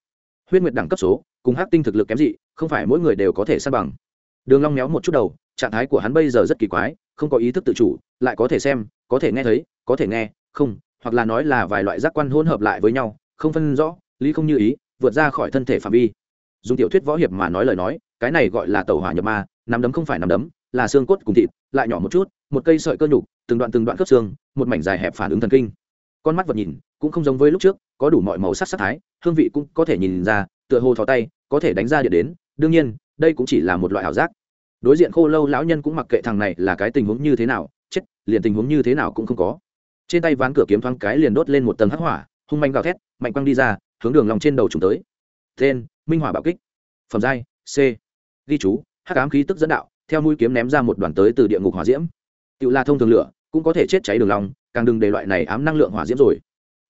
Huyết nguyệt đẳng cấp số, cùng hắc tinh thực lực kém dị, không phải mỗi người đều có thể san bằng. Đường long méo một chút đầu, trạng thái của hắn bây giờ rất kỳ quái, không có ý thức tự chủ, lại có thể xem, có thể nghe thấy, có thể nghe, không, hoặc là nói là vài loại giác quan hỗn hợp lại với nhau, không phân rõ, lý không như ý, vượt ra khỏi thân thể phạm vi. Dùng tiểu thuyết võ hiệp mà nói lời nói, cái này gọi là tẩu hỏa nhập ma, nắm đấm không phải nắm đấm là xương cốt cùng thịt, lại nhỏ một chút, một cây sợi cơ nhục, từng đoạn từng đoạn khớp xương, một mảnh dài hẹp phản ứng thần kinh. Con mắt vật nhìn, cũng không giống với lúc trước, có đủ mọi màu sắc sắc thái, hương vị cũng có thể nhìn ra, tựa hồ thò tay, có thể đánh ra điện đến. Đương nhiên, đây cũng chỉ là một loại ảo giác. Đối diện khô lâu lão nhân cũng mặc kệ thằng này là cái tình huống như thế nào, chết, liền tình huống như thế nào cũng không có. Trên tay ván cửa kiếm thoáng cái liền đốt lên một tầng hắc hỏa, hung manh gào thét, mạnh quăng đi ra, hướng đường lòng trên đầu chúng tới. Tên, minh hỏa bạo kích. Phẩm giai, c. Ghi chú, hắc ám khí tức dẫn đạo theo mũi kiếm ném ra một đoàn tới từ địa ngục hỏa diễm. Tự la thông thường lửa, cũng có thể chết cháy đường lòng càng đừng để loại này ám năng lượng hỏa diễm rồi.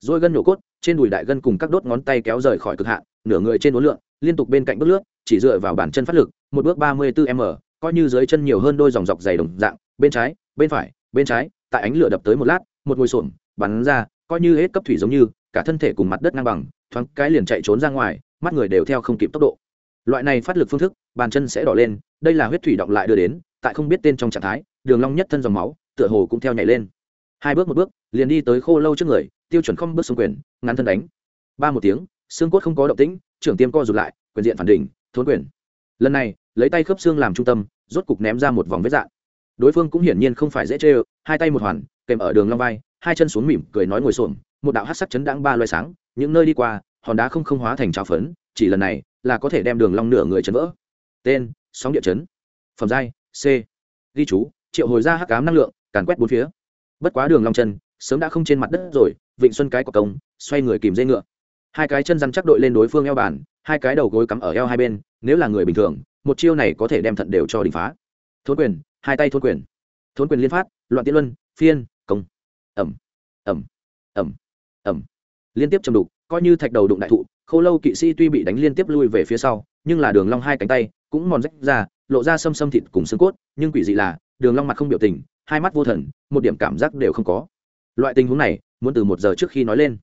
Rồi gân nhổ cốt, trên đùi đại gân cùng các đốt ngón tay kéo rời khỏi cực hạn, nửa người trên uốn lượn, liên tục bên cạnh bước lướt, chỉ dựa vào bản chân phát lực, một bước ba mươi 34 m, coi như dưới chân nhiều hơn đôi dòng dọc dày đồng dạng, bên trái, bên phải, bên trái, tại ánh lửa đập tới một lát, một ngồi xổm, bắn ra, coi như hết cấp thủy giống như, cả thân thể cùng mặt đất ngang bằng, thoáng cái liền chạy trốn ra ngoài, mắt người đều theo không kịp tốc độ loại này phát lực phương thức, bàn chân sẽ đỏ lên, đây là huyết thủy động lại đưa đến, tại không biết tên trong trạng thái, đường long nhất thân dòng máu, tựa hồ cũng theo nhảy lên. Hai bước một bước, liền đi tới khô lâu trước người, tiêu chuẩn không bước xuống quyền, ngắn thân đánh. Ba một tiếng, xương cốt không có động tĩnh, trưởng tiêm co rụt lại, quyền diện phản đỉnh, thốn quyền. Lần này, lấy tay khớp xương làm trung tâm, rốt cục ném ra một vòng vết dạn đối phương cũng hiển nhiên không phải dễ chê, hai tay một hoàn, kèm ở đường long vai, hai chân xuống mỉm cười nói ngồi xổm, một đạo hắc sắc chấn đãng ba loài sáng, những nơi đi qua, hòn đá không không hóa thành trào phấn, chỉ lần này là có thể đem đường long nửa người chấn vỡ. Tên, sóng địa chấn. Phẩm giai, c. Ghi chú, triệu hồi ra hắc ám năng lượng, càn quét bốn phía. Bất quá đường long chân, sớm đã không trên mặt đất rồi, vịnh xuân cái của công, xoay người kìm dây ngựa. Hai cái chân rắn chắc đội lên đối phương eo bàn, hai cái đầu gối cắm ở eo hai bên, nếu là người bình thường, một chiêu này có thể đem thận đều cho đỉnh phá. Thốn quyền, hai tay thốn quyền. Thốn quyền liên phát, loạn tiễn luân, phiên, công. Ẩm. Ẩm. Ẩm. Ẩm. Liên tiếp chầm đục, coi như thạch đầu đụng đại thụ khô lâu kỵ sĩ tuy bị đánh liên tiếp lui về phía sau nhưng là đường long hai cánh tay cũng mòn rách ra lộ ra xâm xâm thịt cùng xương cốt nhưng quỷ dị là đường long mặt không biểu tình hai mắt vô thần một điểm cảm giác đều không có loại tình huống này muốn từ một giờ trước khi nói lên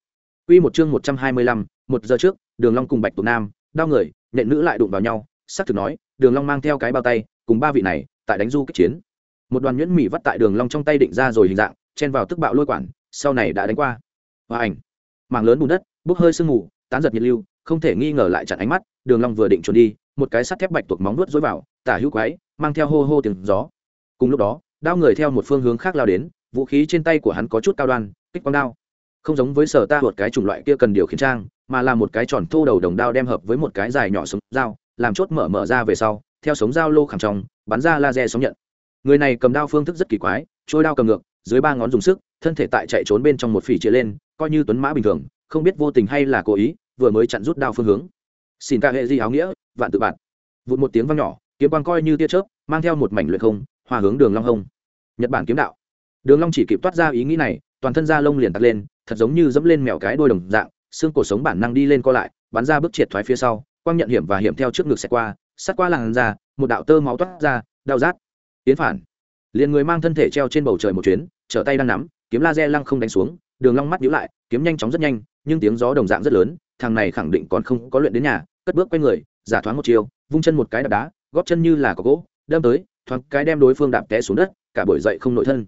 Quy một chương một trăm hai mươi lăm, một giờ trước, Đường Long cùng Bạch Tuộc Nam, đau người, nện nữ lại đụng vào nhau, sắc thực nói, Đường Long mang theo cái bao tay, cùng ba vị này, tại đánh du kích chiến. Một đoàn nhuyễn mỉ vắt tại Đường Long trong tay định ra rồi hình dạng, chen vào tức bạo lôi quản, sau này đã đánh qua. Hoa ảnh, mảng lớn bùn đất, bốc hơi sương mù, tán giật nhiệt lưu, không thể nghi ngờ lại chặn ánh mắt, Đường Long vừa định trốn đi, một cái sắt thép bạch tuộc móng vuốt dối vào, tả hữu quái, mang theo hô hô tiếng gió. Cùng lúc đó, đao người theo một phương hướng khác lao đến, vũ khí trên tay của hắn có chút cao đoan, kích quang đao không giống với sở ta một cái chủng loại kia cần điều khiển trang mà là một cái tròn thô đầu đồng đao đem hợp với một cái dài nhỏ sống dao làm chốt mở mở ra về sau theo sống dao lô khẳng trong bắn ra laser sóng nhận người này cầm đao phương thức rất kỳ quái trôi đao cầm ngược dưới ba ngón dùng sức thân thể tại chạy trốn bên trong một phỉ chia lên coi như tuấn mã bình thường không biết vô tình hay là cố ý, vừa mới chặn rút đao phương hướng. Xin ca hệ di áo nghĩa, vạn tự bạn vụt một tiếng vang nhỏ, kiếm quang coi như tia chớp, mang theo một mảnh luyện không, hòa hướng đường long hông nhật bản kiếm đạo. Đường long chỉ kịp toát ra ý nghĩ này, toàn thân da lông liền tắt lên, thật giống như dẫm lên mèo cái đôi đồng dạng, xương cổ sống bản năng đi lên co lại, bắn ra bước triệt thoái phía sau, quang nhận hiểm và hiểm theo trước ngực xẹt qua, sát qua làn ra một đạo tơ máu toát ra, đau rát. Tiến phản. Liền người mang thân thể treo trên bầu trời một chuyến, trở tay đang nắm, kiếm laser lăng không đánh xuống, đường long mắt nhíu lại, kiếm nhanh chóng rất nhanh nhưng tiếng gió đồng dạng rất lớn, thằng này khẳng định còn không có luyện đến nhà, cất bước quay người, giả thoáng một chiều, vung chân một cái đạp đá, góp chân như là có gỗ, đâm tới, thoáng cái đem đối phương đạp té xuống đất, cả buổi dậy không nội thân.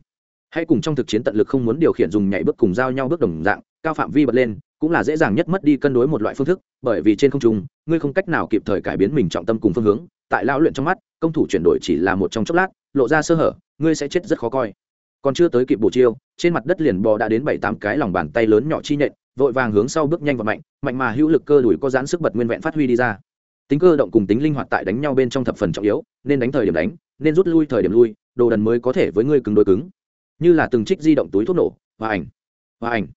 Hãy cùng trong thực chiến tận lực không muốn điều khiển dùng nhảy bước cùng giao nhau bước đồng dạng, cao phạm vi bật lên, cũng là dễ dàng nhất mất đi cân đối một loại phương thức, bởi vì trên không trung, ngươi không cách nào kịp thời cải biến mình trọng tâm cùng phương hướng, tại lao luyện trong mắt, công thủ chuyển đổi chỉ là một trong chốc lát, lộ ra sơ hở, ngươi sẽ chết rất khó coi. Còn chưa tới kịp bổ chiêu trên mặt đất liền bò đã đến bảy tám cái lòng bàn tay lớn nhỏ chi nhện vội vàng hướng sau bước nhanh và mạnh mạnh mà hữu lực cơ đùi có dán sức bật nguyên vẹn phát huy đi ra. Tính cơ động cùng tính linh hoạt tại đánh nhau bên trong thập phần trọng yếu, nên đánh thời điểm đánh, nên rút lui thời điểm lui, đồ đần mới có thể với ngươi cứng đối cứng. Như là từng trích di động túi thuốc nổ Và ảnh và ảnh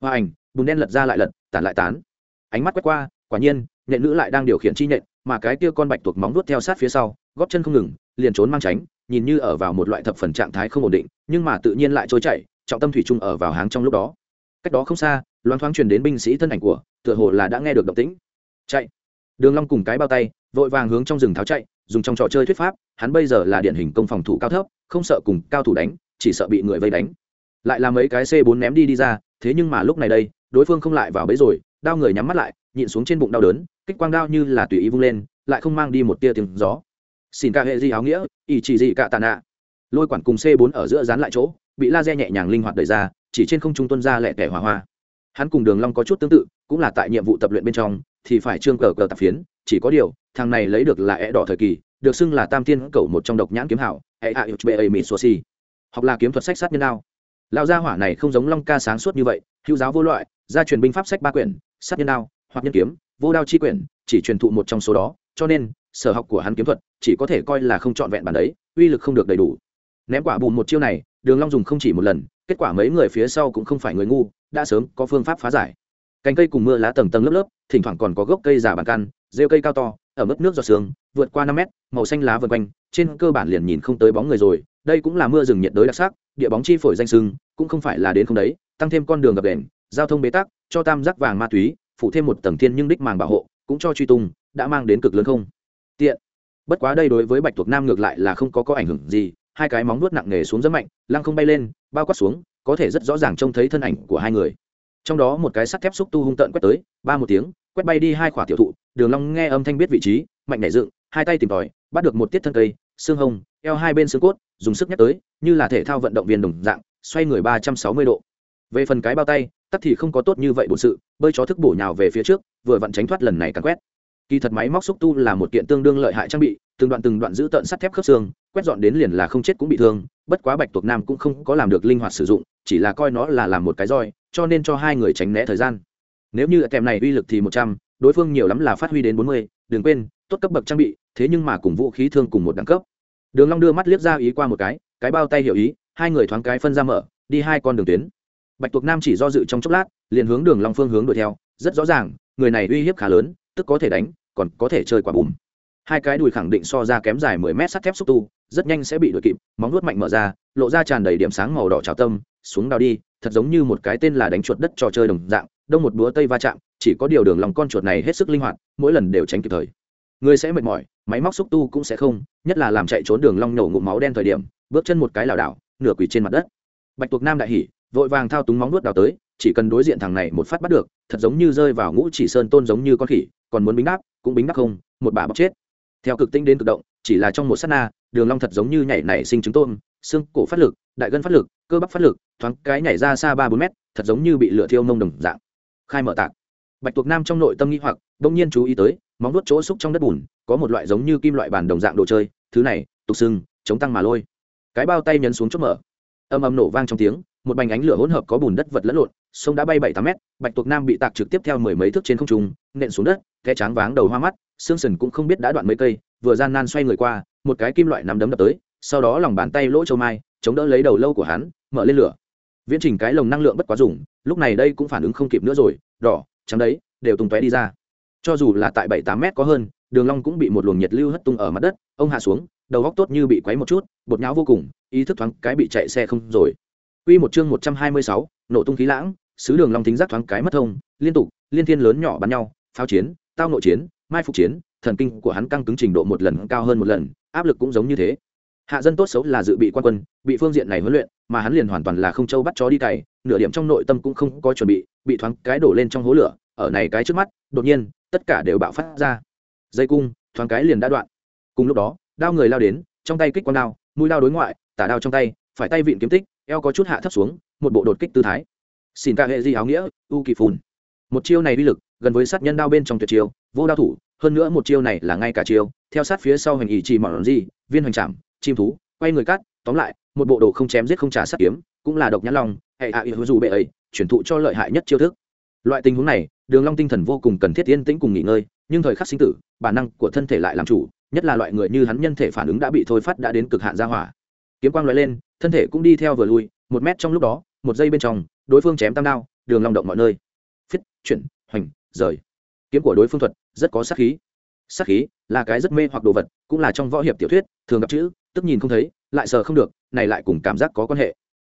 và ảnh, bùn đen lật ra lại lật, tản lại tán. Ánh mắt quét qua, quả nhiên, nhện nữ lại đang điều khiển chi nhện, mà cái kia con bạch tuộc móng nuốt theo sát phía sau, góp chân không ngừng, liền trốn mang tránh, nhìn như ở vào một loại thập phần trạng thái không ổn định, nhưng mà tự nhiên lại trôi chạy trọng tâm thủy chung ở vào háng trong lúc đó cách đó không xa loan thoáng truyền đến binh sĩ thân ảnh của, tựa hồ là đã nghe được động tĩnh. Chạy. Đường long cùng cái bao tay, vội vàng hướng trong rừng tháo chạy, dùng trong trò chơi thuyết pháp, hắn bây giờ là điển hình công phòng thủ cao thấp, không sợ cùng cao thủ đánh, chỉ sợ bị người vây đánh. Lại làm mấy cái c 4 ném đi đi ra, thế nhưng mà lúc này đây, đối phương không lại vào bẫy rồi, đao người nhắm mắt lại, nhịn xuống trên bụng đau đớn, kích quang đao như là tùy ý vung lên, lại không mang đi một tia tiếng gió. Xin cả hệ di áo nghĩa, ý chỉ gì cả tàn ạ lôi quản cùng c 4 ở giữa dán lại chỗ, bị laser nhẹ nhàng linh hoạt đẩy ra chỉ trên không trung tuân ra lẹ tẻ hỏa hoa. Hắn cùng đường long có chút tương tự, cũng là tại nhiệm vụ tập luyện bên trong, thì phải trương cờ cờ tập phiến, chỉ có điều, thằng này lấy được là é đỏ thời kỳ, được xưng là tam tiên cầu một trong độc nhãn kiếm hảo hệ a h b a mỹ sosi hoặc là kiếm thuật sách sát nhân đao. Lão gia hỏa này không giống long ca sáng suốt như vậy, hữu giáo vô loại, gia truyền binh pháp sách ba quyển, sát nhân đao, hoặc nhân kiếm, vô đao chi quyển, chỉ truyền thụ một trong số đó, cho nên, sở học của hắn kiếm thuật, chỉ có thể coi là không trọn vẹn bản đấy, uy lực không được đầy đủ. Ném quả bùn một chiêu này, đường long dùng không chỉ một lần kết quả mấy người phía sau cũng không phải người ngu, đã sớm có phương pháp phá giải. Cành cây cùng mưa lá tầng tầng lớp lớp, thỉnh thoảng còn có gốc cây giả bàn căn rêu cây cao to, ở mức nước giọt sương, vượt qua năm mét, màu xanh lá vượt quanh, trên cơ bản liền nhìn không tới bóng người rồi. Đây cũng là mưa rừng nhiệt đới đặc sắc, địa bóng chi phổi danh sưng, cũng không phải là đến không đấy, tăng thêm con đường gập đèn giao thông bế tắc, cho tam giác vàng ma túy, phủ thêm một tầng thiên nhưng đích màng bảo hộ, cũng cho truy tung, đã mang đến cực lớn không? Tiện. Bất quá đây đối với bạch tuộc nam ngược lại là không có có ảnh hưởng gì hai cái móng nuốt nặng nề xuống rất mạnh, lăng không bay lên, bao quát xuống, có thể rất rõ ràng trông thấy thân ảnh của hai người. Trong đó một cái sắt thép xúc tu hung tợn quét tới, ba một tiếng, quét bay đi hai khỏa tiểu thụ, đường long nghe âm thanh biết vị trí, mạnh nảy dựng, hai tay tìm tòi, bắt được một tiết thân cây, xương hông eo hai bên xương cốt, dùng sức nhắc tới, như là thể thao vận động viên đồng dạng, xoay người ba trăm sáu mươi độ. Về phần cái bao tay tất thì không có tốt như vậy bổn sự, bơi chó thức bổ nhào về phía trước, vừa vặn tránh thoát lần này càng quét. Kỳ thật máy móc xúc tu là một kiện tương đương lợi hại trang bị, từng đoạn từng đoạn giữ tận sắt thép khớp xương quét dọn đến liền là không chết cũng bị thương, bất quá bạch tuộc nam cũng không có làm được linh hoạt sử dụng, chỉ là coi nó là làm một cái roi, cho nên cho hai người tránh né thời gian. Nếu như kèm này uy lực thì một trăm, đối phương nhiều lắm là phát huy đến bốn mươi, đừng quên, tốt cấp bậc trang bị, thế nhưng mà cùng vũ khí thương cùng một đẳng cấp. Đường long đưa mắt liếc ra ý qua một cái cái bao tay hiểu ý, hai người thoáng cái phân ra mở, đi hai con đường tuyến. Bạch tuộc nam chỉ do dự trong chốc lát, liền hướng đường long phương hướng đuổi theo, rất rõ ràng, người này uy hiếp khá lớn, tức có thể đánh, còn có thể chơi quả bùm. Hai cái đùi khẳng định so ra kém dài mười mét sắt thép xúc tu rất nhanh sẽ bị đuổi kịp, móng nuốt mạnh mở ra, lộ ra tràn đầy điểm sáng màu đỏ trào tâm, xuống đào đi, thật giống như một cái tên là đánh chuột đất trò chơi đồng dạng, đông một búa tây va chạm, chỉ có điều đường lòng con chuột này hết sức linh hoạt, mỗi lần đều tránh kịp thời. Người sẽ mệt mỏi, máy móc xúc tu cũng sẽ không, nhất là làm chạy trốn đường long nổ ngụm máu đen thời điểm, bước chân một cái lảo đảo, nửa quỳ trên mặt đất. Bạch tuộc nam đại hỉ, vội vàng thao túng móng nuốt đào tới, chỉ cần đối diện thằng này một phát bắt được, thật giống như rơi vào ngũ chỉ sơn tôn giống như con khỉ, còn muốn bính đáp, cũng bính đáp không, một bà bóc chết. Theo cực tinh đến cực động, chỉ là trong một sát na đường long thật giống như nhảy nảy sinh trứng tôm, xương cổ phát lực, đại gân phát lực, cơ bắp phát lực, thoáng cái nhảy ra xa ba bốn mét, thật giống như bị lửa thiêu mông đồng dạng. Khai mở tạc. Bạch tuộc nam trong nội tâm nghĩ hoặc đông nhiên chú ý tới, móng nuốt chỗ xúc trong đất bùn, có một loại giống như kim loại bản đồng dạng đồ chơi, thứ này, tục sưng chống tăng mà lôi. Cái bao tay nhấn xuống chốt mở. Âm âm nổ vang trong tiếng, một bành ánh lửa hỗn hợp có bùn đất vật lẫn lộn, sông đã bay bảy tám mét, bạch tuộc nam bị tạc trực tiếp theo mười mấy thước trên không trung, nện xuống đất kẽ tráng váng đầu hoa mắt, xương sần cũng không biết đã đoạn mấy cây, vừa gian nan xoay người qua một cái kim loại nắm đấm đập tới sau đó lòng bàn tay lỗ châu mai chống đỡ lấy đầu lâu của hắn mở lên lửa. Viễn trình cái lồng năng lượng bất quá dùng lúc này đây cũng phản ứng không kịp nữa rồi đỏ trắng đấy đều tung tóe đi ra. Cho dù là tại bảy tám mét có hơn đường long cũng bị một luồng nhiệt lưu hất tung ở mặt đất ông hạ xuống đầu góc tốt như bị quấy một chút bột nhão vô cùng ý thức thoáng cái bị chạy xe không rồi. Quy một chương 126, nổ tung khí lãng, sứ đường long tính giác thoáng cái mất thông, liên tục, liên thiên lớn nhỏ bắn nhau, pháo chiến, tao nội chiến, mai phục chiến, thần kinh của hắn căng cứng trình độ một lần cao hơn một lần, áp lực cũng giống như thế. Hạ dân tốt xấu là dự bị quan quân, bị phương diện này huấn luyện, mà hắn liền hoàn toàn là không châu bắt chó đi cày, nửa điểm trong nội tâm cũng không có chuẩn bị, bị thoáng cái đổ lên trong hố lửa, ở này cái trước mắt, đột nhiên, tất cả đều bạo phát ra. Dây cung, thoáng cái liền đã đoạn. Cùng lúc đó, đao người lao đến, trong tay kích quang đao, mũi đao đối ngoại, tả đao trong tay, phải tay vịn kiếm tích, eo có chút hạ thấp xuống một bộ đột kích tư thái xin ca hệ di áo nghĩa u kỳ phùn một chiêu này uy lực gần với sát nhân đao bên trong tuyệt chiêu vô đao thủ hơn nữa một chiêu này là ngay cả chiêu, theo sát phía sau hành ý chỉ mỏng gì, viên hoành trảm, chim thú, quay người cắt, tóm lại, một bộ đồ không chém giết không trả sát kiếm, cũng là độc nhãn long, hệ hạ ý dù bệ ấy, chuyển thụ cho lợi hại nhất chiêu thức. Loại tình huống này, đường long tinh thần vô cùng cần thiết yên tĩnh cùng nghỉ ngơi, nhưng thời khắc sinh tử, bản năng của thân thể lại làm chủ, nhất là loại người như hắn nhân thể phản ứng đã bị thôi phát đã đến cực hạn gia hỏa. Kiếm quang lóe lên, thân thể cũng đi theo vừa lui, một mét trong lúc đó, một giây bên trong, đối phương chém tam đao, đường long động mọi nơi. Phết chuyển, hoành, rời. Kiếm của đối phương thuật rất có sát khí. Sát khí là cái rất mê hoặc đồ vật, cũng là trong võ hiệp tiểu thuyết, thường gặp chữ, tức nhìn không thấy, lại sờ không được, này lại cùng cảm giác có quan hệ.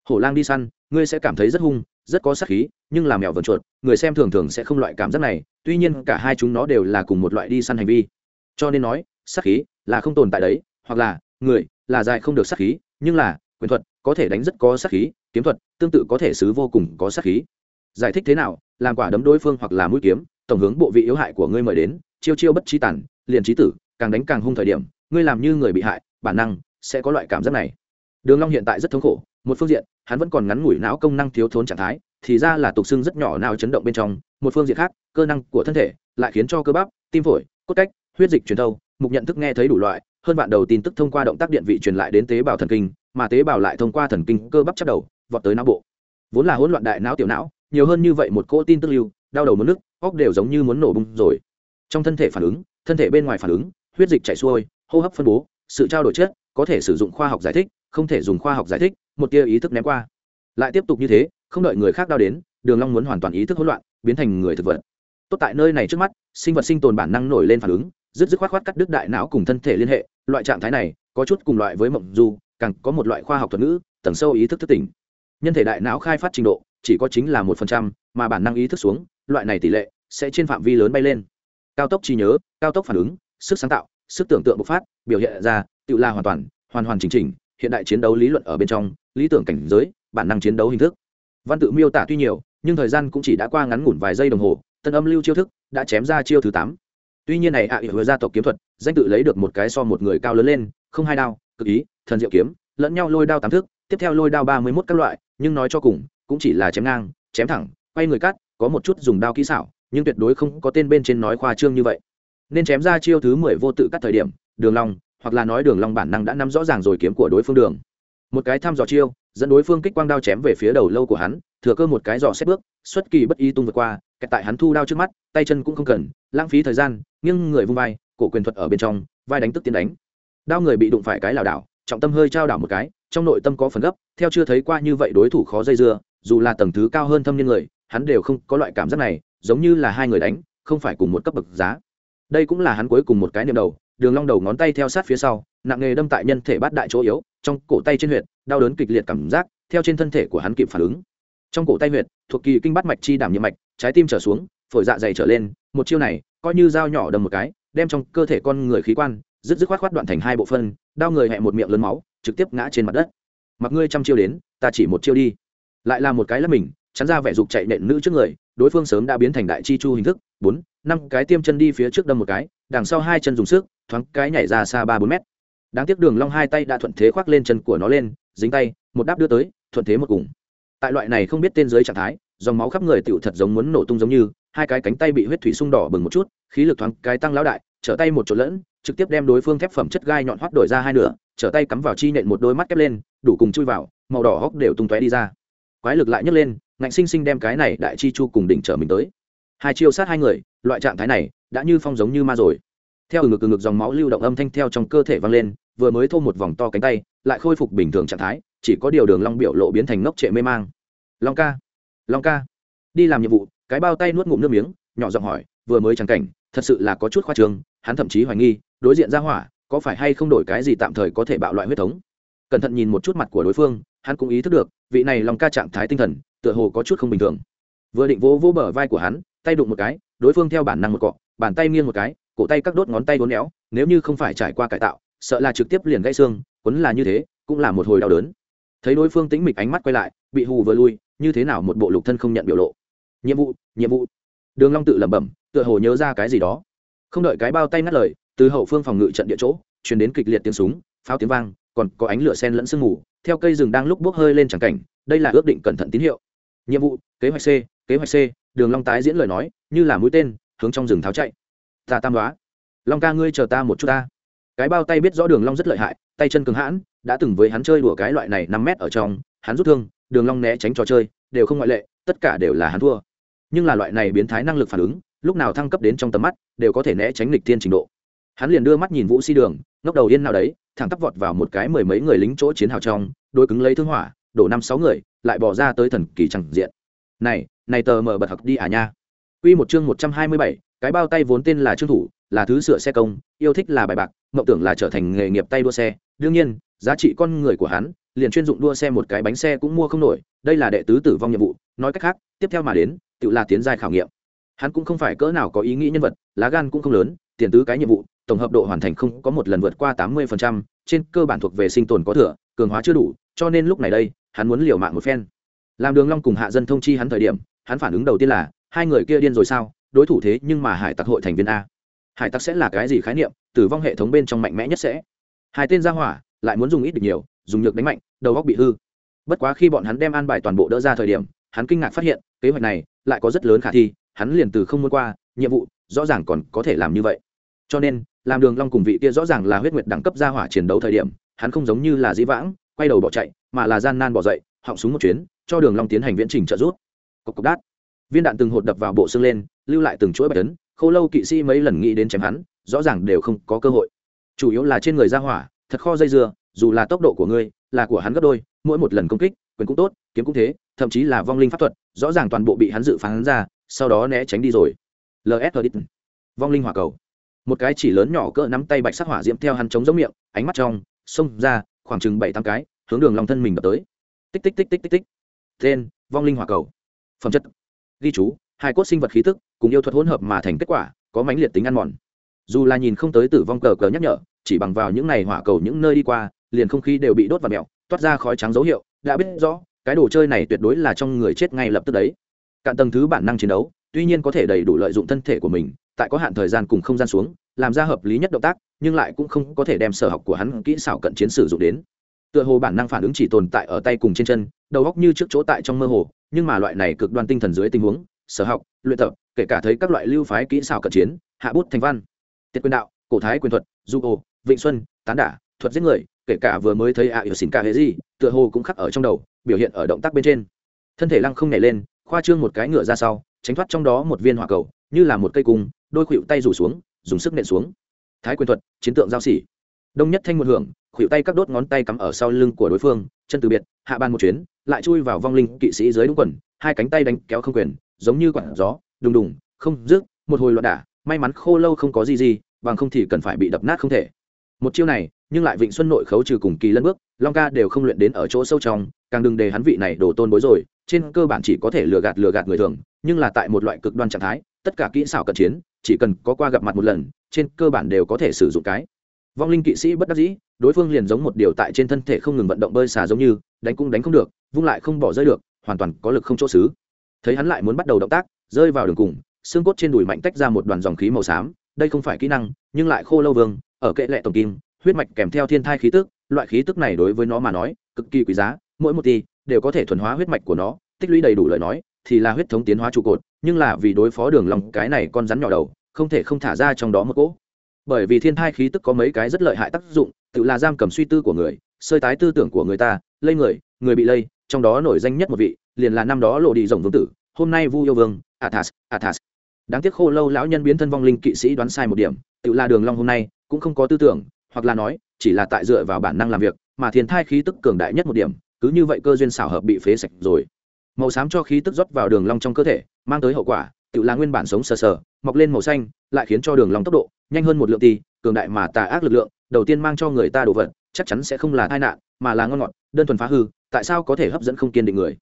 Hổ lang đi săn, ngươi sẽ cảm thấy rất hung, rất có sát khí, nhưng là mèo vần chuột, người xem thường thường sẽ không loại cảm giác này, tuy nhiên cả hai chúng nó đều là cùng một loại đi săn hành vi. Cho nên nói, sát khí là không tồn tại đấy, hoặc là, người là dài không được sát khí, nhưng là, quyền thuật có thể đánh rất có sát khí, kiếm thuật tương tự có thể xứ vô cùng có sát khí. Giải thích thế nào, làm quả đấm đối phương hoặc là mũi kiếm tổng hướng bộ vị yếu hại của ngươi mời đến, chiêu chiêu bất trí tản liền trí tử, càng đánh càng hung thời điểm, ngươi làm như người bị hại, bản năng sẽ có loại cảm giác này. Đường long hiện tại rất thống khổ, một phương diện, hắn vẫn còn ngắn ngủi não công năng thiếu thốn trạng thái, thì ra là tục xương rất nhỏ nào chấn động bên trong, một phương diện khác, cơ năng của thân thể lại khiến cho cơ bắp, tim phổi, cốt cách, huyết dịch truyền thâu, mục nhận thức nghe thấy đủ loại, hơn bạn đầu tin tức thông qua động tác điện vị truyền lại đến tế bào thần kinh, mà tế bào lại thông qua thần kinh cơ bắp chắp đầu, vọt tới não bộ. Vốn là hỗn loạn đại não tiểu não, nhiều hơn như vậy một cỗ tin tức lưu, đau đầu muốn nước óc đều giống như muốn nổ bung rồi. Trong thân thể phản ứng, thân thể bên ngoài phản ứng, huyết dịch chảy xuôi, hô hấp phân bố, sự trao đổi chất, có thể sử dụng khoa học giải thích, không thể dùng khoa học giải thích, một tia ý thức ném qua. Lại tiếp tục như thế, không đợi người khác đau đến, đường long muốn hoàn toàn ý thức hỗn loạn, biến thành người thực vật. Tốt tại nơi này trước mắt, sinh vật sinh tồn bản năng nổi lên phản ứng, dứt dứt khoát khoát cắt đứt đại não cùng thân thể liên hệ, loại trạng thái này, có chút cùng loại với mộng du, càng có một loại khoa học thuật ngữ, tầng sâu ý thức thức tỉnh. Nhân thể đại não khai phát trình độ, chỉ có chính là một phần trăm, mà bản năng ý thức xuống loại này tỷ lệ sẽ trên phạm vi lớn bay lên. Cao tốc trí nhớ cao tốc phản ứng sức sáng tạo sức tưởng tượng bộc phát biểu hiện ra tự la hoàn toàn hoàn hoàn chỉnh chỉnh hiện đại chiến đấu lý luận ở bên trong lý tưởng cảnh giới bản năng chiến đấu hình thức. Văn tự miêu tả tuy nhiều nhưng thời gian cũng chỉ đã qua ngắn ngủn vài giây đồng hồ tân âm lưu chiêu thức đã chém ra chiêu thứ tám. Tuy nhiên này ạ à, ỉa gia tộc kiếm thuật danh tự lấy được một cái so một người cao lớn lên không hai đao cực ý thần diệu kiếm lẫn nhau lôi đao tám thước tiếp theo lôi đao ba mươi mốt các loại nhưng nói cho cùng cũng chỉ là chém ngang chém thẳng quay người cắt có một chút dùng đao kỹ xảo, nhưng tuyệt đối không có tên bên trên nói khoa trương như vậy. Nên chém ra chiêu thứ mười vô tự cắt thời điểm, đường long, hoặc là nói đường long bản năng đã nắm rõ ràng rồi kiếm của đối phương đường. Một cái thăm dò chiêu, dẫn đối phương kích quang đao chém về phía đầu lâu của hắn, thừa cơ một cái dò xét bước, xuất kỳ bất y tung vượt qua, kẹt tại hắn thu đao trước mắt, tay chân cũng không cần, lãng phí thời gian, nghiêng người vung vai, cổ quyền thuật ở bên trong, vai đánh tức tiến đánh. Đao người bị đụng phải cái lảo đảo, trọng tâm hơi trao đảo một cái, trong nội tâm có phần gấp, theo chưa thấy qua như vậy đối thủ khó dây dưa, dù là tầng thứ cao hơn thâm niên người hắn đều không có loại cảm giác này, giống như là hai người đánh, không phải cùng một cấp bậc giá. Đây cũng là hắn cuối cùng một cái niệm đầu, đường long đầu ngón tay theo sát phía sau, nặng nghề đâm tại nhân thể bát đại chỗ yếu, trong cổ tay trên huyệt, đau đớn kịch liệt cảm giác, theo trên thân thể của hắn kịp phản ứng. Trong cổ tay huyệt, thuộc kỳ kinh bát mạch chi đảm nhiệm mạch, trái tim trở xuống, phổi dạ dày trở lên, một chiêu này, coi như dao nhỏ đâm một cái, đem trong cơ thể con người khí quan rứt dứt khoát khoát đoạn thành hai bộ phân, đau người hẹ một miệng lớn máu, trực tiếp ngã trên mặt đất. Mặc ngươi trăm chiêu đến, ta chỉ một chiêu đi. Lại là một cái là mình chắn ra vẻ dục chạy nện nữ trước người, đối phương sớm đã biến thành đại chi chu hình thức, bốn, năm cái tiêm chân đi phía trước đâm một cái, đằng sau hai chân dùng sức, thoáng cái nhảy ra xa ba bốn mét. Đáng tiếc đường long hai tay đã thuận thế khoác lên chân của nó lên, dính tay, một đáp đưa tới, thuận thế một cùng. Tại loại này không biết tên dưới trạng thái, dòng máu khắp người tựu thật giống muốn nổ tung giống như, hai cái cánh tay bị huyết thủy sung đỏ bừng một chút, khí lực thoáng cái tăng lão đại, trở tay một chỗ lẫn, trực tiếp đem đối phương thép phẩm chất gai nhọn hoắt đổi ra hai nửa, trở tay cắm vào chi nện một đôi mắt kép lên, đủ cùng chui vào, màu đỏ hốc đều tung tóe đi ra quái lực lại nhấc lên, ngạnh sinh sinh đem cái này đại chi chu cùng đỉnh trở mình tới. Hai chiêu sát hai người, loại trạng thái này đã như phong giống như ma rồi. Theo ngực ngực dòng máu lưu động âm thanh theo trong cơ thể vang lên, vừa mới thô một vòng to cánh tay, lại khôi phục bình thường trạng thái, chỉ có điều đường long biểu lộ biến thành ngốc trệ mê mang. Long ca long ca, đi làm nhiệm vụ, cái bao tay nuốt ngụm nước miếng, nhỏ giọng hỏi, vừa mới chẳng cảnh, thật sự là có chút khoa trương, hắn thậm chí hoài nghi, đối diện ra hỏa, có phải hay không đổi cái gì tạm thời có thể bạo loại huyết thống. Cẩn thận nhìn một chút mặt của đối phương, hắn cũng ý thức được vị này lòng ca trạng thái tinh thần, tựa hồ có chút không bình thường. Vừa định vỗ vỗ bờ vai của hắn, tay đụng một cái, đối phương theo bản năng một cọ, bàn tay nghiêng một cái, cổ tay các đốt ngón tay đốn éo, nếu như không phải trải qua cải tạo, sợ là trực tiếp liền gãy xương, quấn là như thế, cũng là một hồi đau đớn. Thấy đối phương tĩnh mịch ánh mắt quay lại, bị hù vừa lui, như thế nào một bộ lục thân không nhận biểu lộ. Nhiệm vụ nhiệm vụ. Đường long tự lẩm bẩm, tựa hồ nhớ ra cái gì đó. Không đợi cái bao tay ngắt lời, từ hậu phương phòng ngự trận địa chỗ, truyền đến kịch liệt tiếng súng, pháo tiếng vang, còn có ánh lửa sen lẫn sương mù theo cây rừng đang lúc bốc hơi lên chẳng cảnh, đây là ước định cẩn thận tín hiệu. Nhiệm vụ, kế hoạch c, kế hoạch c, đường long tái diễn lời nói, như là mũi tên, hướng trong rừng tháo chạy. Ta tam đoá. Long ca ngươi chờ ta một chút ta. Cái bao tay biết rõ đường long rất lợi hại, tay chân cứng hãn, đã từng với hắn chơi đùa cái loại này năm mét ở trong, hắn rút thương, đường long né tránh trò chơi, đều không ngoại lệ, tất cả đều là hắn thua. Nhưng là loại này biến thái năng lực phản ứng, lúc nào thăng cấp đến trong tầm mắt, đều có thể né tránh lịch tiên trình độ hắn liền đưa mắt nhìn vũ si đường ngóc đầu yên nào đấy thẳng tắp vọt vào một cái mười mấy người lính chỗ chiến hào trong đôi cứng lấy thương hỏa đổ năm sáu người lại bỏ ra tới thần kỳ chẳng diện. Này này tờ mở bật học đi à nha. Quy một chương một trăm hai mươi bảy, cái bao tay vốn tên là trương thủ là thứ sửa xe công yêu thích là bài bạc mộng tưởng là trở thành nghề nghiệp tay đua xe. Đương nhiên giá trị con người của hắn liền chuyên dụng đua xe một cái bánh xe cũng mua không nổi đây là đệ tứ tử vong nhiệm vụ nói cách khác tiếp theo mà đến tự là tiến giai khảo nghiệm. Hắn cũng không phải cỡ nào có ý nghĩ nhân vật lá gan cũng không lớn tiền tứ cái nhiệm vụ tổng hợp độ hoàn thành không có một lần vượt qua tám mươi trên cơ bản thuộc về sinh tồn có thừa, cường hóa chưa đủ, cho nên lúc này đây, hắn muốn liều mạng một phen. Làm đường long cùng hạ dân thông chi hắn thời điểm, hắn phản ứng đầu tiên là, hai người kia điên rồi sao, đối thủ thế nhưng mà hải tặc hội thành viên a. Hải tặc sẽ là cái gì khái niệm, tử vong hệ thống bên trong mạnh mẽ nhất sẽ. Hai tên gia hỏa, lại muốn dùng ít được nhiều, dùng nhược đánh mạnh, đầu góc bị hư. Bất quá khi bọn hắn đem an bài toàn bộ đỡ ra thời điểm, hắn kinh ngạc phát hiện, kế hoạch này, lại có rất lớn khả thi, hắn liền từ không muốn qua, nhiệm vụ, rõ ràng còn có thể làm như vậy. Cho nên làm đường long cùng vị kia rõ ràng là huyết nguyệt đẳng cấp gia hỏa chiến đấu thời điểm, hắn không giống như là dĩ vãng, quay đầu bỏ chạy, mà là gian nan bỏ dậy, họng súng một chuyến, cho đường long tiến hành viễn trình trợ giúp. Cục cục đát. Viên đạn từng hột đập vào bộ xương lên, lưu lại từng chuỗi bạch tấn khô lâu kỵ sĩ mấy lần nghĩ đến chém hắn, rõ ràng đều không có cơ hội. Chủ yếu là trên người gia hỏa, thật kho dây dưa, dù là tốc độ của ngươi, là của hắn gấp đôi, mỗi một lần công kích, quyền cũng tốt, kiếm cũng thế, thậm chí là vong linh pháp thuật, rõ ràng toàn bộ bị hắn dự phán ra, sau đó né tránh đi rồi. Ls vong linh hỏa cầu một cái chỉ lớn nhỏ cỡ nắm tay bạch sắc hỏa diễm theo hắn chống giống miệng, ánh mắt trong, xông ra, khoảng chừng bảy tám cái, hướng đường lòng thân mình đập tới. Tích tích tích tích tích tích. Tên, vong linh hỏa cầu. Phẩm chất. Ghi chú, hai cốt sinh vật khí tức, cùng yêu thuật hỗn hợp mà thành kết quả, có mãnh liệt tính ăn mòn. Dù là nhìn không tới tử vong cờ cờ nhắc nhở, chỉ bằng vào những này hỏa cầu những nơi đi qua, liền không khí đều bị đốt và mẹo toát ra khói trắng dấu hiệu, đã biết rõ, cái đồ chơi này tuyệt đối là trong người chết ngay lập tức đấy. Cạn tầng thứ bản năng chiến đấu, tuy nhiên có thể đầy đủ lợi dụng thân thể của mình tại có hạn thời gian cùng không gian xuống, làm ra hợp lý nhất động tác, nhưng lại cũng không có thể đem sở học của hắn kỹ xảo cận chiến sử dụng đến. Tựa hồ bản năng phản ứng chỉ tồn tại ở tay cùng trên chân, đầu góc như trước chỗ tại trong mơ hồ, nhưng mà loại này cực đoan tinh thần dưới tình huống, sở học, luyện tập, kể cả thấy các loại lưu phái kỹ xảo cận chiến, hạ bút thành văn, tiết quyền đạo, cổ thái quyền thuật, du ô vịnh xuân, tán đả, thuật giết người, kể cả vừa mới thấy ạ à xin cả hệ gì tựa hồ cũng khắc ở trong đầu, biểu hiện ở động tác bên trên. Thân thể lăng không nhảy lên, khoa trương một cái ngựa ra sau, tránh thoát trong đó một viên hỏa cầu, như là một cây cung đôi khuỵu tay rủ xuống, dùng sức nện xuống. Thái quyền thuật, chiến tượng giao xỉ đông nhất thanh một hưởng khuỷu tay các đốt ngón tay cắm ở sau lưng của đối phương, chân từ biệt, hạ ban một chuyến, lại chui vào vong linh kỵ sĩ dưới đúng quần, hai cánh tay đánh kéo không quyền, giống như quặn gió, đùng đùng, không rước một hồi loạn đả, may mắn khô lâu không có gì gì, bằng không thì cần phải bị đập nát không thể. Một chiêu này, nhưng lại vịnh xuân nội khấu trừ cùng kỳ lân bước, long ca đều không luyện đến ở chỗ sâu trong, càng đừng để hắn vị này đổ tôn bối rồi, trên cơ bản chỉ có thể lừa gạt lừa gạt người thường, nhưng là tại một loại cực đoan trạng thái tất cả kỹ xảo cận chiến, chỉ cần có qua gặp mặt một lần, trên cơ bản đều có thể sử dụng cái. Vong linh kỵ sĩ bất đắc dĩ, đối phương liền giống một điều tại trên thân thể không ngừng vận động bơi xà giống như, đánh cũng đánh không được, vung lại không bỏ rơi được, hoàn toàn có lực không chỗ xứ. Thấy hắn lại muốn bắt đầu động tác, rơi vào đường cùng, xương cốt trên đùi mạnh tách ra một đoàn dòng khí màu xám, đây không phải kỹ năng, nhưng lại khô lâu vương, ở kệ lệ tổng kim, huyết mạch kèm theo thiên thai khí tức, loại khí tức này đối với nó mà nói, cực kỳ quý giá, mỗi một ti đều có thể thuần hóa huyết mạch của nó, tích lũy đầy đủ lời nói, thì là huyết thống tiến hóa trụ cột nhưng là vì đối phó đường lòng cái này con rắn nhỏ đầu, không thể không thả ra trong đó một cỗ. Bởi vì thiên thai khí tức có mấy cái rất lợi hại tác dụng, tự là giam cầm suy tư của người, sơi tái tư tưởng của người ta, lây người người bị lây, trong đó nổi danh nhất một vị, liền là năm đó lộ đi rồng vương tử, hôm nay vu yêu vương, athas athas. Đáng tiếc khô lâu lão nhân biến thân vong linh kỵ sĩ đoán sai một điểm, tự là đường long hôm nay cũng không có tư tưởng, hoặc là nói, chỉ là tại dựa vào bản năng làm việc, mà thiên thai khí tức cường đại nhất một điểm, cứ như vậy cơ duyên xảo hợp bị phế sạch rồi. Màu xám cho khí tức rót vào đường long trong cơ thể mang tới hậu quả tự là nguyên bản sống sờ sờ mọc lên màu xanh lại khiến cho đường lòng tốc độ nhanh hơn một lượng tì, cường đại mà tà ác lực lượng đầu tiên mang cho người ta đồ vật chắc chắn sẽ không là tai nạn mà là ngon ngọt đơn thuần phá hư tại sao có thể hấp dẫn không kiên định người?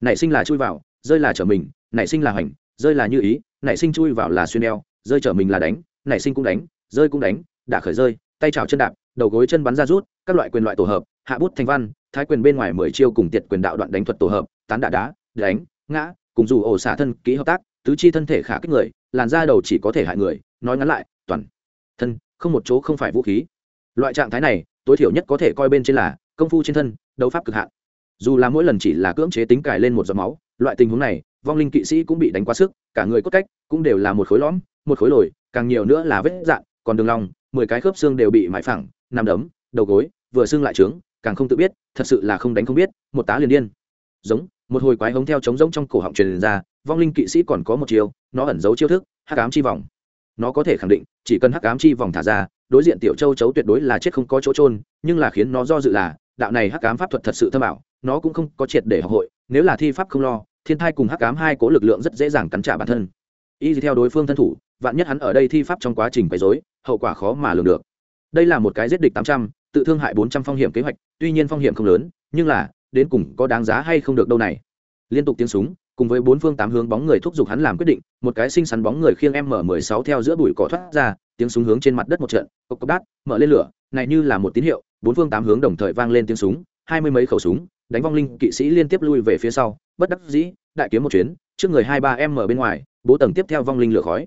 Nảy sinh là chui vào rơi là trở mình nảy sinh là hành rơi là như ý nảy sinh chui vào là xuyên đeo rơi trở mình là đánh nảy sinh cũng đánh rơi cũng đánh đã khởi rơi tay chảo chân đạp đầu gối chân bắn ra rút các loại quyền loại tổ hợp hạ bút thành văn thái quyền bên ngoài mười chiêu cùng tiệt quyền đạo đoạn đánh thuật tổ hợp tán đạ đá đánh ngã cùng dù ổ xả thân kỹ hợp tác, tứ chi thân thể khả kích người, làn da đầu chỉ có thể hại người, nói ngắn lại, toàn thân, không một chỗ không phải vũ khí. Loại trạng thái này, tối thiểu nhất có thể coi bên trên là công phu trên thân, đấu pháp cực hạn. Dù là mỗi lần chỉ là cưỡng chế tính cài lên một giọt máu, loại tình huống này, vong linh kỵ sĩ cũng bị đánh quá sức, cả người cốt cách cũng đều là một khối lõm, một khối lồi, càng nhiều nữa là vết dạn, còn đường lòng mười cái khớp xương đều bị mãi phẳng, nằm đấm, đầu gối, vừa xương lại trướng, càng không tự biết, thật sự là không đánh không biết, một tá liền điên. Giống một hồi quái hống theo trống rỗng trong cổ họng truyền ra, vong linh kỵ sĩ còn có một chiêu, nó ẩn giấu chiêu thức, hắc ám chi vòng. Nó có thể khẳng định, chỉ cần hắc ám chi vòng thả ra, đối diện tiểu châu chấu tuyệt đối là chết không có chỗ trôn nhưng là khiến nó do dự là, đạo này hắc ám pháp thuật thật sự thâm ảo, nó cũng không có triệt để học hội, nếu là thi pháp không lo, thiên thai cùng hắc ám hai cố lực lượng rất dễ dàng cắn trả bản thân. Y theo đối phương thân thủ, vạn nhất hắn ở đây thi pháp trong quá trình quấy dối hậu quả khó mà lường được. Đây là một cái giết địch tám trăm, tự thương hại bốn trăm phong hiểm kế hoạch, tuy nhiên phong hiểm không lớn, nhưng là đến cùng có đáng giá hay không được đâu này. Liên tục tiếng súng, cùng với bốn phương tám hướng bóng người thúc giục hắn làm quyết định, một cái xinh xắn bóng người khiêng m mười sáu theo giữa bụi cỏ thoát ra, tiếng súng hướng trên mặt đất một trận, cộc cộc đát, mở lên lửa, này như là một tín hiệu, bốn phương tám hướng đồng thời vang lên tiếng súng, hai mươi mấy khẩu súng, đánh vong linh kỵ sĩ liên tiếp lui về phía sau, bất đắc dĩ, đại kiếm một chuyến, trước người hai ba em mở bên ngoài, bố tầng tiếp theo vong linh lửa khói.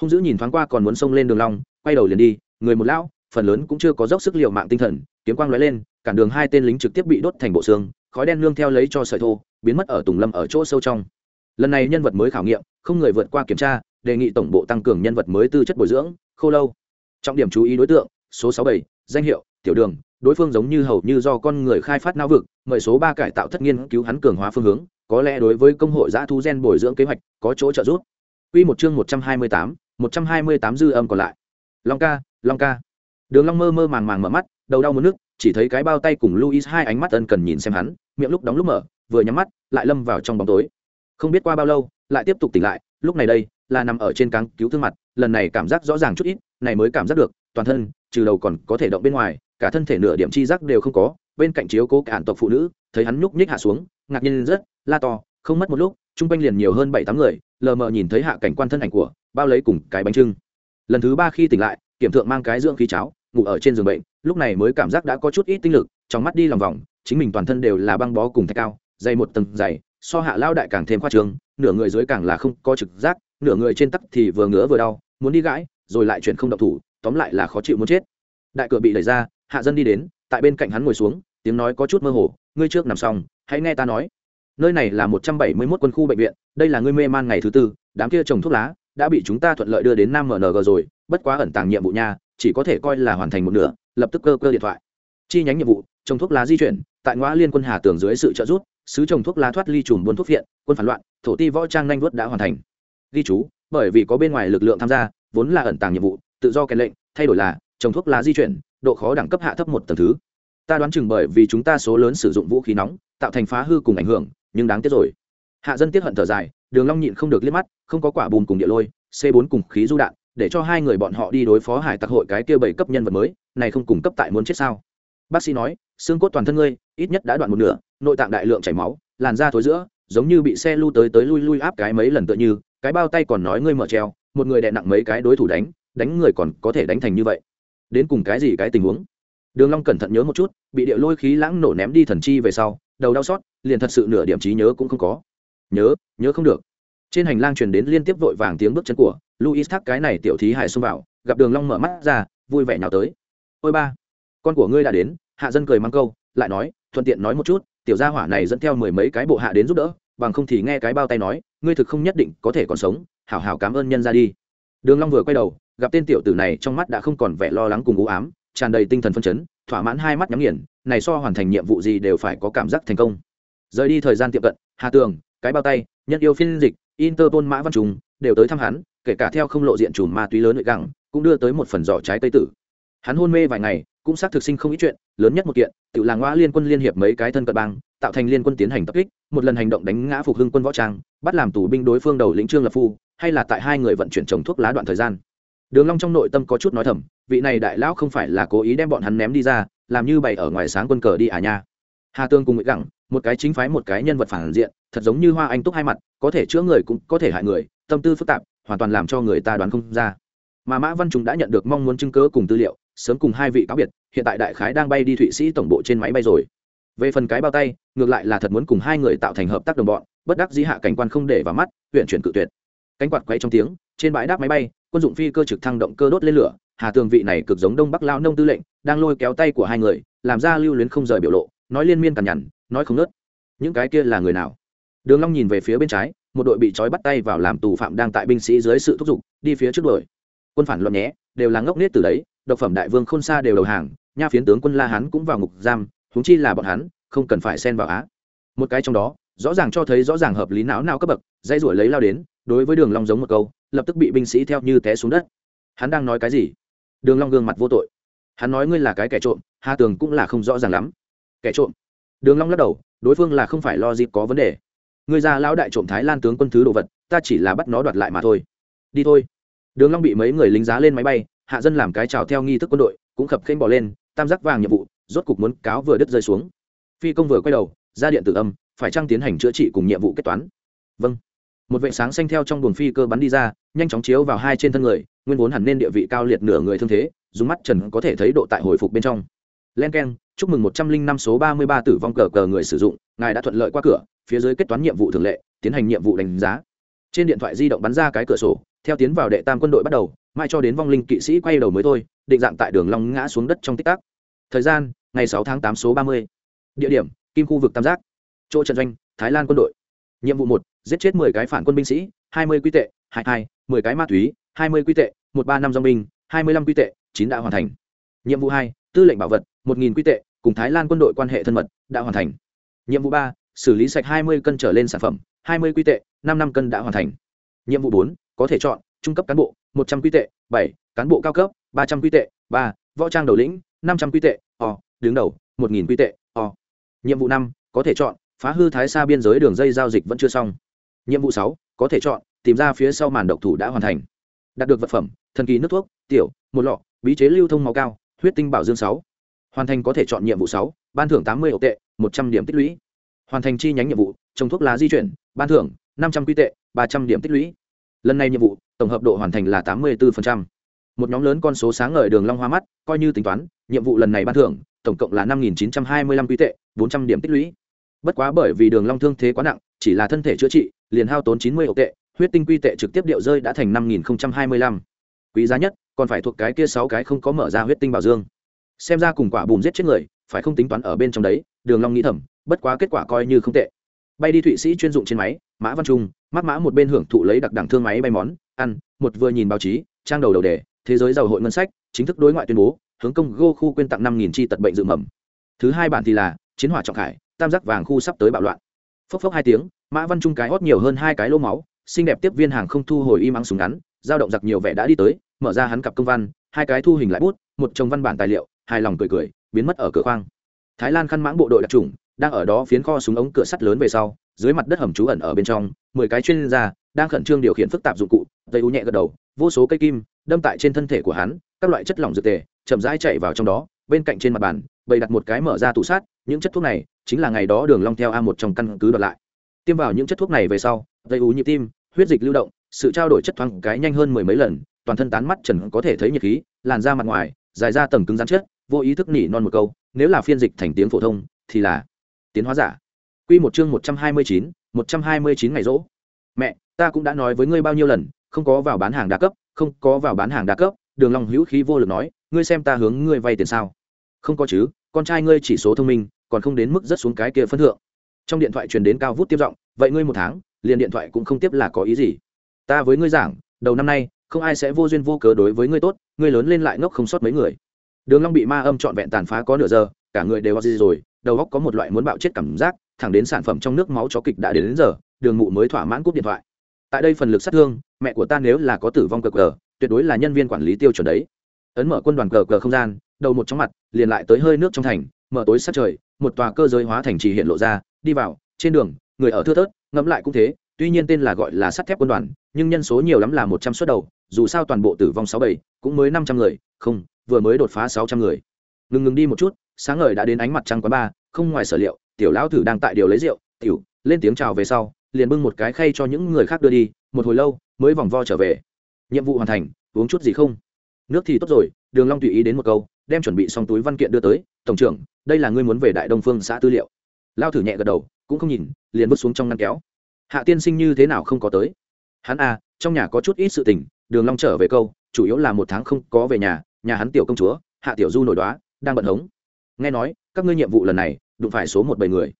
Hung dữ nhìn thoáng qua còn muốn xông lên đường long, quay đầu liền đi, người một lão, phần lớn cũng chưa có dốc sức liều mạng tinh thần kiếm quang lóe lên, cản đường hai tên lính trực tiếp bị đốt thành bộ xương, khói đen nương theo lấy cho sợi thô, biến mất ở tùng lâm ở chỗ sâu trong. Lần này nhân vật mới khảo nghiệm, không người vượt qua kiểm tra, đề nghị tổng bộ tăng cường nhân vật mới tư chất bồi dưỡng, khô lâu. Trọng điểm chú ý đối tượng, số sáu bảy, danh hiệu, tiểu đường, đối phương giống như hầu như do con người khai phát não vực, mời số ba cải tạo thất nghiên cứu hắn cường hóa phương hướng, có lẽ đối với công hội giã thu gen bồi dưỡng kế hoạch, có chỗ trợ giúp. Quy một chương một trăm hai mươi tám, một trăm hai mươi tám dư âm còn lại. Long ca long ca. Đường long mơ mơ màng màng mở mắt đầu đau muốn nước, chỉ thấy cái bao tay cùng luis hai ánh mắt ân cần nhìn xem hắn, miệng lúc đóng lúc mở, vừa nhắm mắt, lại lâm vào trong bóng tối. Không biết qua bao lâu, lại tiếp tục tỉnh lại, lúc này đây, là nằm ở trên cáng cứu thương mặt, lần này cảm giác rõ ràng chút ít, này mới cảm giác được, toàn thân, trừ đầu còn có thể động bên ngoài, cả thân thể nửa điểm chi giác đều không có, bên cạnh chiếu cố cả ản tộc phụ nữ, thấy hắn nhúc nhích hạ xuống, ngạc nhiên rất, la to, không mất một lúc, chung quanh liền nhiều hơn bảy tám người, lờ mờ nhìn thấy hạ cảnh quan thân ảnh của, bao lấy cùng cái bánh trưng. Lần thứ ba khi tỉnh lại, kiểm thượng mang cái dưỡng khí cháo, ngủ ở trên giường bệnh lúc này mới cảm giác đã có chút ít tinh lực, trong mắt đi lòng vòng, chính mình toàn thân đều là băng bó cùng thạch cao, dày một tầng dày, so hạ lao đại càng thêm khoa trương, nửa người dưới càng là không có trực giác, nửa người trên tắc thì vừa ngứa vừa đau, muốn đi gãi, rồi lại chuyển không động thủ, tóm lại là khó chịu muốn chết. Đại cửa bị đẩy ra, hạ dân đi đến, tại bên cạnh hắn ngồi xuống, tiếng nói có chút mơ hồ, ngươi trước nằm xong, hãy nghe ta nói. Nơi này là một trăm bảy mươi 171 quân khu bệnh viện, đây là ngươi mê man ngày thứ tư, đám kia trồng thuốc lá đã bị chúng ta thuận lợi đưa đến nam mng rồi, bất quá ẩn tàng nhiệm vụ nha, chỉ có thể coi là hoàn thành một nửa lập tức cơ cơ điện thoại. Chi nhánh nhiệm vụ, trồng thuốc lá di chuyển, tại ngõ liên quân hà tường dưới sự trợ giúp, sứ trồng thuốc lá thoát ly chùm buôn thuốc viện, quân phản loạn, thổ ti võ trang nhanh vuốt đã hoàn thành. Ghi chú, bởi vì có bên ngoài lực lượng tham gia, vốn là ẩn tàng nhiệm vụ, tự do kèn lệnh, thay đổi là, trồng thuốc lá di chuyển, độ khó đẳng cấp hạ thấp một tầng thứ. Ta đoán chừng bởi vì chúng ta số lớn sử dụng vũ khí nóng, tạo thành phá hư cùng ảnh hưởng, nhưng đáng tiếc rồi. Hạ dân tiếp hận thở dài, đường long nhịn không được liếc mắt, không có quả bùn cùng địa lôi, c 4 cùng khí du đạn để cho hai người bọn họ đi đối phó hải tặc hội cái kia bảy cấp nhân vật mới, này không cung cấp tại muốn chết sao? Bác sĩ nói, xương cốt toàn thân ngươi, ít nhất đã đoạn một nửa, nội tạng đại lượng chảy máu, làn da thối giữa, giống như bị xe lưu tới tới lui lui áp cái mấy lần tựa như, cái bao tay còn nói ngươi mở treo, một người đè nặng mấy cái đối thủ đánh đánh người còn có thể đánh thành như vậy. Đến cùng cái gì cái tình huống? Đường long cẩn thận nhớ một chút, bị địa lôi khí lãng nổ ném đi thần chi về sau, đầu đau xót, liền thật sự nửa điểm trí nhớ cũng không có. Nhớ nhớ không được. Trên hành lang truyền đến liên tiếp vội vàng tiếng bước chân của luis thác cái này tiểu thí hải xông vào, gặp đường long mở mắt ra, vui vẻ nào tới. Ôi ba, con của ngươi đã đến. Hạ dân cười mang câu, lại nói, thuận tiện nói một chút, tiểu gia hỏa này dẫn theo mười mấy cái bộ hạ đến giúp đỡ, bằng không thì nghe cái bao tay nói, ngươi thực không nhất định có thể còn sống. Hảo hảo cảm ơn nhân ra đi. Đường long vừa quay đầu, gặp tên tiểu tử này trong mắt đã không còn vẻ lo lắng cùng u ám, tràn đầy tinh thần phân chấn, thỏa mãn hai mắt nhắm nghiền, này so hoàn thành nhiệm vụ gì đều phải có cảm giác thành công. Rời đi thời gian tiệm cận, hà tường, cái bao tay, nhân yêu phiên dịch, interpol mã văn trùng đều tới thăm hắn kể cả theo không lộ diện chùm ma túy lớn nội gẳng, cũng đưa tới một phần giỏ trái cây tử. Hắn hôn mê vài ngày, cũng xác thực sinh không ít chuyện, lớn nhất một kiện, tự làng ngoã liên quân liên hiệp mấy cái thân cận bang, tạo thành liên quân tiến hành tập kích, một lần hành động đánh ngã phục hưng quân võ trang, bắt làm tù binh đối phương đầu lĩnh trương lập phu, hay là tại hai người vận chuyển trồng thuốc lá đoạn thời gian. Đường long trong nội tâm có chút nói thầm, vị này đại lão không phải là cố ý đem bọn hắn ném đi ra, làm như bày ở ngoài sáng quân cờ đi à nha. Hà tương cùng nguyễn gẳng, một cái chính phái một cái nhân vật phản diện, thật giống như hoa anh túc hai mặt, có thể chữa người cũng có thể hại người, tâm tư phức tạp hoàn toàn làm cho người ta đoán không ra. Mà mã văn trung đã nhận được mong muốn chứng cớ cùng tư liệu, sớm cùng hai vị cáo biệt, hiện tại đại khái đang bay đi thụy sĩ tổng bộ trên máy bay rồi. Về phần cái bao tay, ngược lại là thật muốn cùng hai người tạo thành hợp tác đồng bọn, bất đắc dĩ hạ cảnh quan không để vào mắt, huyện chuyển cự tuyệt. Cánh quạt quay trong tiếng, trên bãi đáp máy bay, quân dụng phi cơ trực thăng động cơ đốt lên lửa, hà tường vị này cực giống đông bắc lao nông tư lệnh, đang lôi kéo tay của hai người, làm ra lưu luyến không rời biểu lộ, nói liên miên cằn nhằn, nói không nớt. Những cái kia là người nào? Đường long nhìn về phía bên trái một đội bị trói bắt tay vào làm tù phạm đang tại binh sĩ dưới sự thúc giục, đi phía trước đuổi. Quân phản loạn nhé, đều là ngốc nết từ đấy, độc phẩm đại vương khôn xa đều đầu hàng, nha phiến tướng quân la hán cũng vào ngục giam, huống chi là bọn hắn, không cần phải xen vào á. Một cái trong đó, rõ ràng cho thấy rõ ràng hợp lý não nào cấp bậc dây ruổi lấy lao đến, đối với đường long giống một câu, lập tức bị binh sĩ theo như té xuống đất. Hắn đang nói cái gì? Đường long gương mặt vô tội. Hắn nói ngươi là cái kẻ trộm, hà tường cũng là không rõ ràng lắm. Kẻ trộm? Đường long lắc đầu, đối phương là không phải lo dịp có vấn đề ngươi ra lão đại trộm thái lan tướng quân thứ đồ vật, ta chỉ là bắt nó đoạt lại mà thôi. Đi thôi. Đường long bị mấy người lính giá lên máy bay, hạ dân làm cái chào theo nghi thức quân đội, cũng khập khênh bỏ lên, tam giác vàng nhiệm vụ, rốt cục muốn cáo vừa đứt rơi xuống. Phi công vừa quay đầu, ra điện tử âm, phải trang tiến hành chữa trị cùng nhiệm vụ kết toán? Vâng. Một vệ sáng xanh theo trong buồng phi cơ bắn đi ra, nhanh chóng chiếu vào hai trên thân người, nguyên vốn hẳn nên địa vị cao liệt nửa người thương thế, dùng mắt trần có thể thấy độ tại hồi phục bên trong. Len keng chúc mừng một trăm linh năm số ba mươi ba tử vong cờ cờ người sử dụng, ngài đã thuận lợi qua cửa, phía dưới kết toán nhiệm vụ thường lệ, tiến hành nhiệm vụ đánh giá. Trên điện thoại di động bắn ra cái cửa sổ, theo tiến vào đệ tam quân đội bắt đầu, mai cho đến vong linh kỵ sĩ quay đầu mới thôi, định dạng tại đường long ngã xuống đất trong tích tắc. Thời gian, ngày sáu tháng tám số ba mươi. Địa điểm, kim khu vực tam giác. Chỗ trận doanh, thái lan quân đội. Nhiệm vụ một, giết chết mười cái phản quân binh sĩ, hai mươi quy tệ, hai hai, mười cái ma túy, hai mươi quy tệ, một ba năm dòng binh, hai mươi lăm quy tệ, chín đã hoàn thành. Nhiệm vụ hai, tư lệnh bảo vật, một nghìn quy tệ cùng thái lan quân đội quan hệ thân mật, đã hoàn thành. Nhiệm vụ ba, xử lý sạch hai mươi cân trở lên sản phẩm, hai mươi quy tệ, năm năm cân đã hoàn thành. Nhiệm vụ bốn, có thể chọn, trung cấp cán bộ, một trăm quy tệ, bảy, cán bộ cao cấp, ba trăm quy tệ, ba, võ trang đầu lĩnh, năm trăm quy tệ, o, đứng đầu, một nghìn quy tệ, o. Nhiệm vụ năm, có thể chọn, phá hư thái xa biên giới đường dây giao dịch vẫn chưa xong. Nhiệm vụ sáu, có thể chọn, tìm ra phía sau màn độc thủ đã hoàn thành. Đạt được vật phẩm, thần kỳ nước thuốc, tiểu, một lọ, bí chế lưu thông máu cao, huyết tinh bảo dương sáu hoàn thành có thể chọn nhiệm vụ sáu, ban thưởng tám mươi ổ tệ, một trăm điểm tích lũy. Hoàn thành chi nhánh nhiệm vụ, trồng thuốc lá di chuyển, ban thưởng năm trăm quy tệ, ba trăm điểm tích lũy. Lần này nhiệm vụ, tổng hợp độ hoàn thành là tám mươi bốn một nhóm lớn con số sáng ngời đường long hoa mắt, coi như tính toán, nhiệm vụ lần này ban thưởng, tổng cộng là năm nghìn chín trăm hai mươi lăm quy tệ, bốn trăm điểm tích lũy. Bất quá bởi vì đường long thương thế quá nặng, chỉ là thân thể chữa trị, liền hao tốn chín mươi ổ tệ, huyết tinh quy tệ trực tiếp điệu rơi đã thành năm nghìn hai mươi lăm. Quý giá nhất, còn phải thuộc cái kia sáu cái không có mở ra huyết tinh bảo dương xem ra cùng quả bùm giết chết người, phải không tính toán ở bên trong đấy, đường long nghĩ thầm, bất quá kết quả coi như không tệ. Bay đi thụy sĩ chuyên dụng trên máy, mã văn trung mắc mã một bên hưởng thụ lấy đặc đẳng thương máy bay món, ăn, một vừa nhìn báo chí, trang đầu đầu đề, thế giới giàu hội ngân sách, chính thức đối ngoại tuyên bố, hướng công go khu quyên tặng năm nghìn chi tật bệnh dự mầm. Thứ hai bản thì là, chiến hỏa trọng khải, tam giác vàng khu sắp tới bạo loạn. Phốc phốc hai tiếng, mã văn trung cái hót nhiều hơn hai cái lô máu, xinh đẹp tiếp viên hàng không thu hồi im ắng súng ngắn, dao động giặc nhiều vẻ đã đi tới, mở ra hắn cặp công văn, hai cái thu hình lại bút, một chồng văn bản tài liệu hài lòng cười cười, biến mất ở cửa khoang. Thái lan khăn mãng bộ đội đặc trùng đang ở đó phiến kho súng ống cửa sắt lớn về sau, dưới mặt đất hầm trú ẩn ở bên trong, mười cái chuyên gia đang khẩn trương điều khiển phức tạp dụng cụ, dây u nhẹ gật đầu, vô số cây kim đâm tại trên thân thể của hắn, các loại chất lỏng dược tề chậm rãi chạy vào trong đó, bên cạnh trên mặt bàn, bày đặt một cái mở ra tủ sát những chất thuốc này chính là ngày đó đường long theo a một trong căn cứ đoạt lại. Tiêm vào những chất thuốc này về sau, dây u nhịp tim, huyết dịch lưu động, sự trao đổi chất thoáng cái nhanh hơn mười mấy lần, toàn thân tán mắt trần có thể thấy nhiệt khí, làn da mặt ngoài, dài ra tầng cứng rắn chất vô ý thức nỉ non một câu, nếu là phiên dịch thành tiếng phổ thông, thì là tiến hóa giả. Quy một chương một trăm hai mươi chín, một trăm hai mươi chín ngày rỗ. Mẹ, ta cũng đã nói với ngươi bao nhiêu lần, không có vào bán hàng đa cấp, không có vào bán hàng đa cấp, đường long hữu khí vô lực nói, ngươi xem ta hướng ngươi vay tiền sao? Không có chứ, con trai ngươi chỉ số thông minh, còn không đến mức rất xuống cái kia phân thượng. Trong điện thoại truyền đến cao vút tiếp giọng, vậy ngươi một tháng, liền điện thoại cũng không tiếp là có ý gì? Ta với ngươi giảng, đầu năm nay, không ai sẽ vô duyên vô cớ đối với ngươi tốt, ngươi lớn lên lại ngốc không sót mấy người đường long bị ma âm trọn vẹn tàn phá có nửa giờ cả người đều gì rồi đầu óc có một loại muốn bạo chết cảm giác thẳng đến sản phẩm trong nước máu chó kịch đã đến, đến giờ đường mụ mới thỏa mãn cúp điện thoại. Tại đây phần lực sát thương mẹ của ta nếu là có tử vong cờ cờ tuyệt đối là nhân viên quản lý tiêu chuẩn đấy. Ấn mở quân đoàn cờ cờ không gian đầu một trong mặt liền lại tới hơi nước trong thành mở tối sát trời một tòa cơ giới hóa thành trì hiện lộ ra đi vào trên đường người ở thưa thớt ngẫm lại cũng thế tuy nhiên tên là gọi là sắt thép quân đoàn nhưng nhân số nhiều lắm là một trăm suất đầu dù sao toàn bộ tử vong sáu bảy cũng mới năm trăm người không vừa mới đột phá sáu trăm người. Ngừng ngừng đi một chút, sáng ngời đã đến ánh mặt trăng quán ba không ngoài sở liệu, tiểu lão thử đang tại điều lấy rượu, tiểu, lên tiếng chào về sau, liền bưng một cái khay cho những người khác đưa đi, một hồi lâu, mới vòng vo trở về. Nhiệm vụ hoàn thành, uống chút gì không? Nước thì tốt rồi, đường long tùy ý đến một câu, đem chuẩn bị xong túi văn kiện đưa tới, tổng trưởng, đây là ngươi muốn về đại đông phương xã tư liệu. Lao thử nhẹ gật đầu, cũng không nhìn, liền bước xuống trong ngăn kéo. Hạ tiên sinh như thế nào không có tới? Hắn à trong nhà có chút ít sự tình, đường long trở về câu, chủ yếu là một tháng không có về nhà nhà hắn tiểu công chúa, hạ tiểu du nổi đoá, đang bận hống. Nghe nói, các ngươi nhiệm vụ lần này, đụng phải số một bảy người.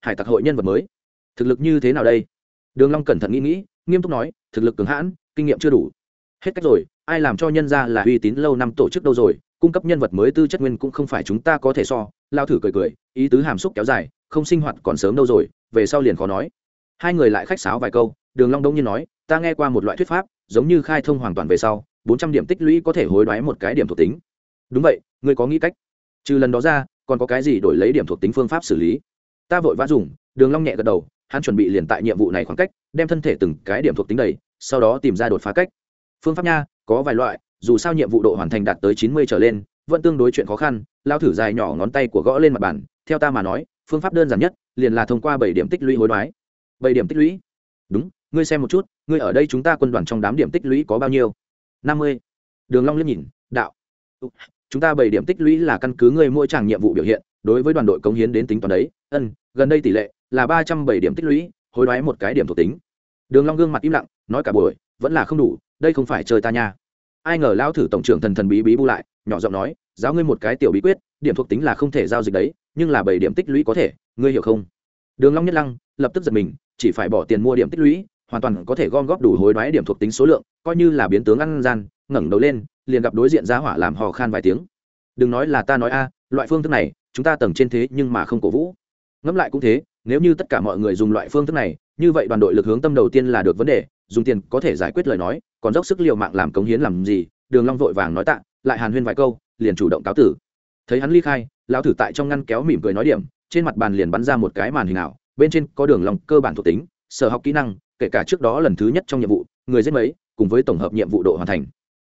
Hải tặc hội nhân vật mới. Thực lực như thế nào đây? Đường long cẩn thận nghĩ nghĩ, nghiêm túc nói, thực lực cường hãn, kinh nghiệm chưa đủ. Hết cách rồi, ai làm cho nhân gia là uy tín lâu năm tổ chức đâu rồi, cung cấp nhân vật mới tư chất nguyên cũng không phải chúng ta có thể so, lao thử cười cười, ý tứ hàm xúc kéo dài, không sinh hoạt còn sớm đâu rồi, về sau liền khó nói. Hai người lại khách sáo vài câu, đường long đông nhiên nói, ta nghe qua một loại thuyết pháp, giống như khai thông hoàn toàn về sau bốn trăm điểm tích lũy có thể hối đoái một cái điểm thuộc tính. Đúng vậy, ngươi có nghĩ cách? Trừ lần đó ra, còn có cái gì đổi lấy điểm thuộc tính phương pháp xử lý? Ta vội vã dùng, đường long nhẹ gật đầu, hắn chuẩn bị liền tại nhiệm vụ này khoảng cách, đem thân thể từng cái điểm thuộc tính đầy, sau đó tìm ra đột phá cách. Phương pháp nha, có vài loại, dù sao nhiệm vụ độ hoàn thành đạt tới chín mươi trở lên, vẫn tương đối chuyện khó khăn, lao thử dài nhỏ ngón tay của gõ lên mặt bàn, theo ta mà nói, phương pháp đơn giản nhất, liền là thông qua bảy điểm tích lũy hối đoái. Bảy điểm tích lũy? Đúng, ngươi xem một chút, ngươi ở đây chúng ta quân đoàn trong đám điểm tích lũy có bao nhiêu? Năm mươi. Đường long liếc nhìn, đạo. Ừ, chúng ta bảy điểm tích lũy là căn cứ ngươi mỗi tràng nhiệm vụ biểu hiện, đối với đoàn đội cống hiến đến tính toán đấy. Ân, gần đây tỷ lệ là ba trăm bảy điểm tích lũy, hối đoái một cái điểm thuộc tính. Đường long gương mặt im lặng, nói cả buổi, vẫn là không đủ, đây không phải chơi ta nha. Ai ngờ lão thử tổng trưởng thần thần bí bí bu lại, nhỏ giọng nói, giáo ngươi một cái tiểu bí quyết, điểm thuộc tính là không thể giao dịch đấy, nhưng là bảy điểm tích lũy có thể, ngươi hiểu không? Đường long nhất lăng, lập tức giật mình, chỉ phải bỏ tiền mua điểm tích lũy hoàn toàn có thể gom góp đủ hối đoái điểm thuộc tính số lượng, coi như là biến tướng ăn gian, ngẩng đầu lên, liền gặp đối diện giá hỏa làm hò khan vài tiếng. Đừng nói là ta nói a, loại phương thức này, chúng ta tầng trên thế nhưng mà không cổ vũ. Ngẫm lại cũng thế, nếu như tất cả mọi người dùng loại phương thức này, như vậy đoàn đội lực hướng tâm đầu tiên là được vấn đề, dùng tiền có thể giải quyết lời nói, còn dốc sức l i ề u mạng làm cống hiến làm gì? Đường long vội vàng nói tạ, lại hàn huyên vài câu, liền chủ động cáo tử. Thấy hắn ly khai, lão thử tại trong ngăn kéo mỉm cười nói điểm, trên mặt bàn liền bắn ra một cái màn hình ảo, bên trên có đường long cơ bản thuộc tính, sở học kỹ năng kể cả trước đó lần thứ nhất trong nhiệm vụ, người giết mấy, cùng với tổng hợp nhiệm vụ độ hoàn thành.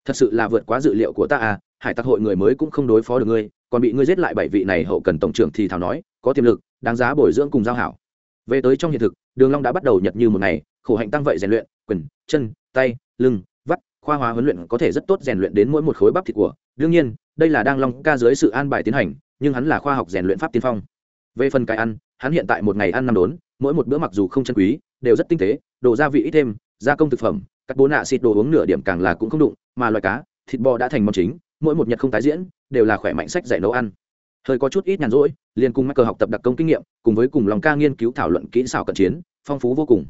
Thật sự là vượt quá dự liệu của ta à hải tặc hội người mới cũng không đối phó được ngươi, còn bị ngươi giết lại bảy vị này hậu cần tổng trưởng thì thảo nói, có tiềm lực, đáng giá bồi dưỡng cùng giao hảo. Về tới trong hiện thực, đường long đã bắt đầu nhật như một ngày, khổ hạnh tăng vậy rèn luyện, quyền, chân, tay, lưng, vắt, khoa hóa huấn luyện có thể rất tốt rèn luyện đến mỗi một khối bắp thịt của. Đương nhiên, đây là đang long ca dưới sự an bài tiến hành, nhưng hắn là khoa học rèn luyện pháp tiên phong. Về phần cái ăn, hắn hiện tại một ngày ăn năm đốn mỗi một bữa mặc dù không chân quý, đều rất tinh tế, đồ gia vị ít thêm, gia công thực phẩm, các bố nạ xịt đồ uống nửa điểm càng là cũng không đụng, mà loài cá, thịt bò đã thành món chính, mỗi một nhật không tái diễn, đều là khỏe mạnh sách dạy nấu ăn. Hơi có chút ít nhàn rỗi, liền cùng mắc cờ học tập đặc công kinh nghiệm, cùng với cùng lòng ca nghiên cứu thảo luận kỹ xảo cận chiến, phong phú vô cùng.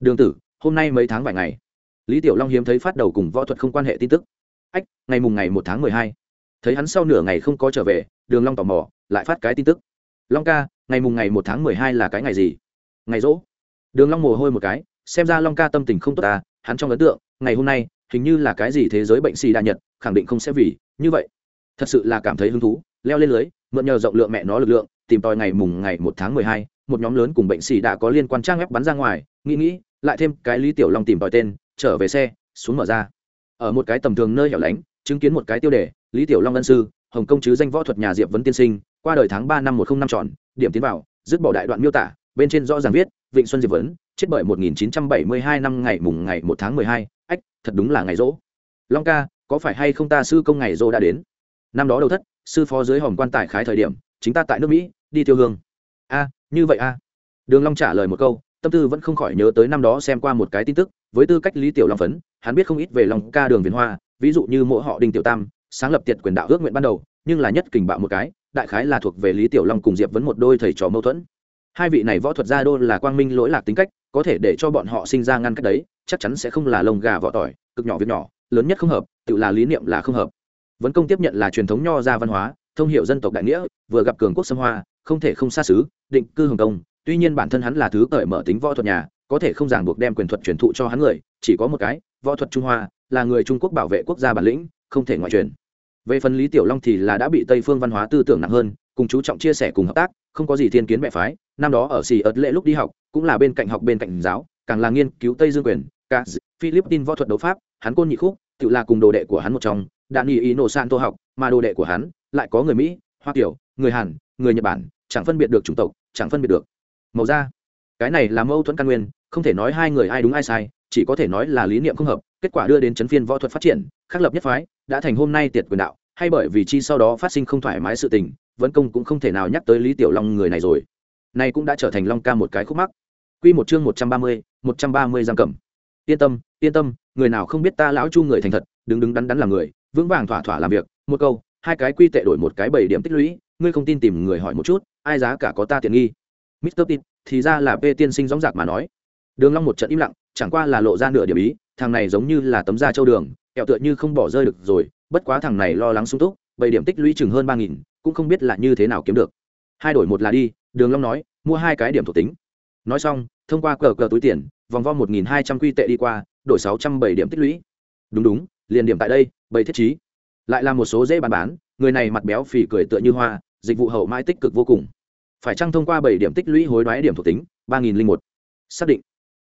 Đường tử, hôm nay mấy tháng vài ngày? Lý tiểu long hiếm thấy phát đầu cùng võ thuật không quan hệ tin tức. Ách, ngày mùng ngày một tháng mười hai. Thấy hắn sau nửa ngày không có trở về, đường long tò mò, lại phát cái tin tức. Long ca, ngày mùng ngày một tháng mười hai là cái ngày gì? Ngày rỗ. Đường long mồ hôi một cái, xem ra long ca tâm tình không tốt à hắn trong ấn tượng, ngày hôm nay, hình như là cái gì thế giới bệnh xì đa nhật, khẳng định không sẽ vì như vậy. Thật sự là cảm thấy hứng thú, leo lên lưới, mượn nhờ rộng lượng mẹ nó lực lượng, tìm tòi ngày mùng ngày một tháng mười hai, một nhóm lớn cùng bệnh xì đã có liên quan trang web bắn ra ngoài, nghĩ nghĩ, lại thêm cái lý tiểu long tìm tòi tên, trở về xe, xuống mở ra. Ở một cái tầm thường nơi hẻo lánh, chứng kiến một cái tiêu đề, lý tiểu long ân sư, hồng công chứ danh võ thuật nhà diệp vấn tiên sinh, qua đời tháng ba năm một không năm tròn, điểm tiến vào, dứt bỏ đại đoạn miêu tả bên trên rõ ràng viết vịnh xuân diệp vấn chết bởi 1972 năm ngày mùng ngày một tháng 12, ách thật đúng là ngày rỗ. Long ca có phải hay không ta sư công ngày rỗ đã đến? Năm đó đầu thất sư phó dưới hòm quan tài khái thời điểm chính ta tại nước mỹ đi tiêu hương. A như vậy a. Đường long trả lời một câu tâm tư vẫn không khỏi nhớ tới năm đó xem qua một cái tin tức với tư cách lý tiểu long phấn hắn biết không ít về long ca đường viền hoa ví dụ như mỗi họ đinh tiểu tam sáng lập tiệt quyền đạo ước nguyện ban đầu nhưng là nhất kình bạo một cái đại khái là thuộc về lý tiểu long cùng diệp vấn một đôi thầy trò mâu thuẫn hai vị này võ thuật gia đô là quang minh lỗi lạc tính cách, có thể để cho bọn họ sinh ra ngăn cách đấy, chắc chắn sẽ không là lông gà vỏ tỏi, cực nhỏ việc nhỏ, lớn nhất không hợp, tự là lý niệm là không hợp. Vấn công tiếp nhận là truyền thống nho gia văn hóa, thông hiệu dân tộc đại nghĩa, vừa gặp cường quốc xâm hoa, không thể không xa xứ, định cư hồng công tuy nhiên bản thân hắn là thứ cởi mở tính võ thuật nhà, có thể không ràng buộc đem quyền thuật truyền thụ cho hắn người, chỉ có một cái, võ thuật trung hoa, là người trung quốc bảo vệ quốc gia bản lĩnh, không thể ngoại truyền. Về phần lý tiểu long thì là đã bị tây phương văn hóa tư tưởng nặng hơn cùng chú trọng chia sẻ cùng hợp tác, không có gì thiên kiến mẹ phái. Năm đó ở xì ớt lệ lúc đi học, cũng là bên cạnh học bên cạnh giáo, càng là nghiên cứu tây dương quyền. Cả philippines võ thuật đấu pháp, hắn côn nhị khúc, tự là cùng đồ đệ của hắn một trong. Đạn nghị ý nổ san tô học, mà đồ đệ của hắn lại có người mỹ, hoa kiểu người hàn, người nhật bản, chẳng phân biệt được chủng tộc, chẳng phân biệt được màu da. Cái này là mâu thuẫn căn nguyên, không thể nói hai người ai đúng ai sai, chỉ có thể nói là lý niệm không hợp, kết quả đưa đến chấn phiên võ thuật phát triển, khắc lập nhất phái, đã thành hôm nay tiệt quyền đạo, hay bởi vì chi sau đó phát sinh không thoải mái sự tình vẫn công cũng không thể nào nhắc tới lý tiểu long người này rồi này cũng đã trở thành long ca một cái khúc mắc quy một chương một trăm ba mươi một trăm ba mươi giam cầm yên tâm yên tâm người nào không biết ta lão chu người thành thật đứng đứng đắn đắn là người vững vàng thỏa thỏa làm việc một câu hai cái quy tệ đổi một cái bảy điểm tích lũy ngươi không tin tìm người hỏi một chút ai giá cả có ta tiện nghi Mr. Tin, thì ra là P tiên sinh gióng giạc mà nói. Đường Long một trận im lặng, chẳng qua là lộ ra nửa điểm ý, thằng này giống như là tấm da châu đường, kẹo tựa như không bỏ rơi được rồi, bất quá thằng này lo lắng sung túc, bảy điểm tích lũy chừng hơn ba nghìn, cũng không biết là như thế nào kiếm được. Hai đổi một là đi, Đường Long nói, mua hai cái điểm thuộc tính. Nói xong, thông qua cờ cờ túi tiền, vòng vo một nghìn hai trăm quy tệ đi qua, đổi sáu trăm bảy điểm tích lũy. Đúng đúng, liền điểm tại đây, bảy thiết trí. Lại là một số dễ bán bán, người này mặt béo phì cười tựa như hoa, dịch vụ hậu mãi tích cực vô cùng phải chăng thông qua bảy điểm tích lũy hối đoái điểm thuộc tính ba nghìn linh một xác định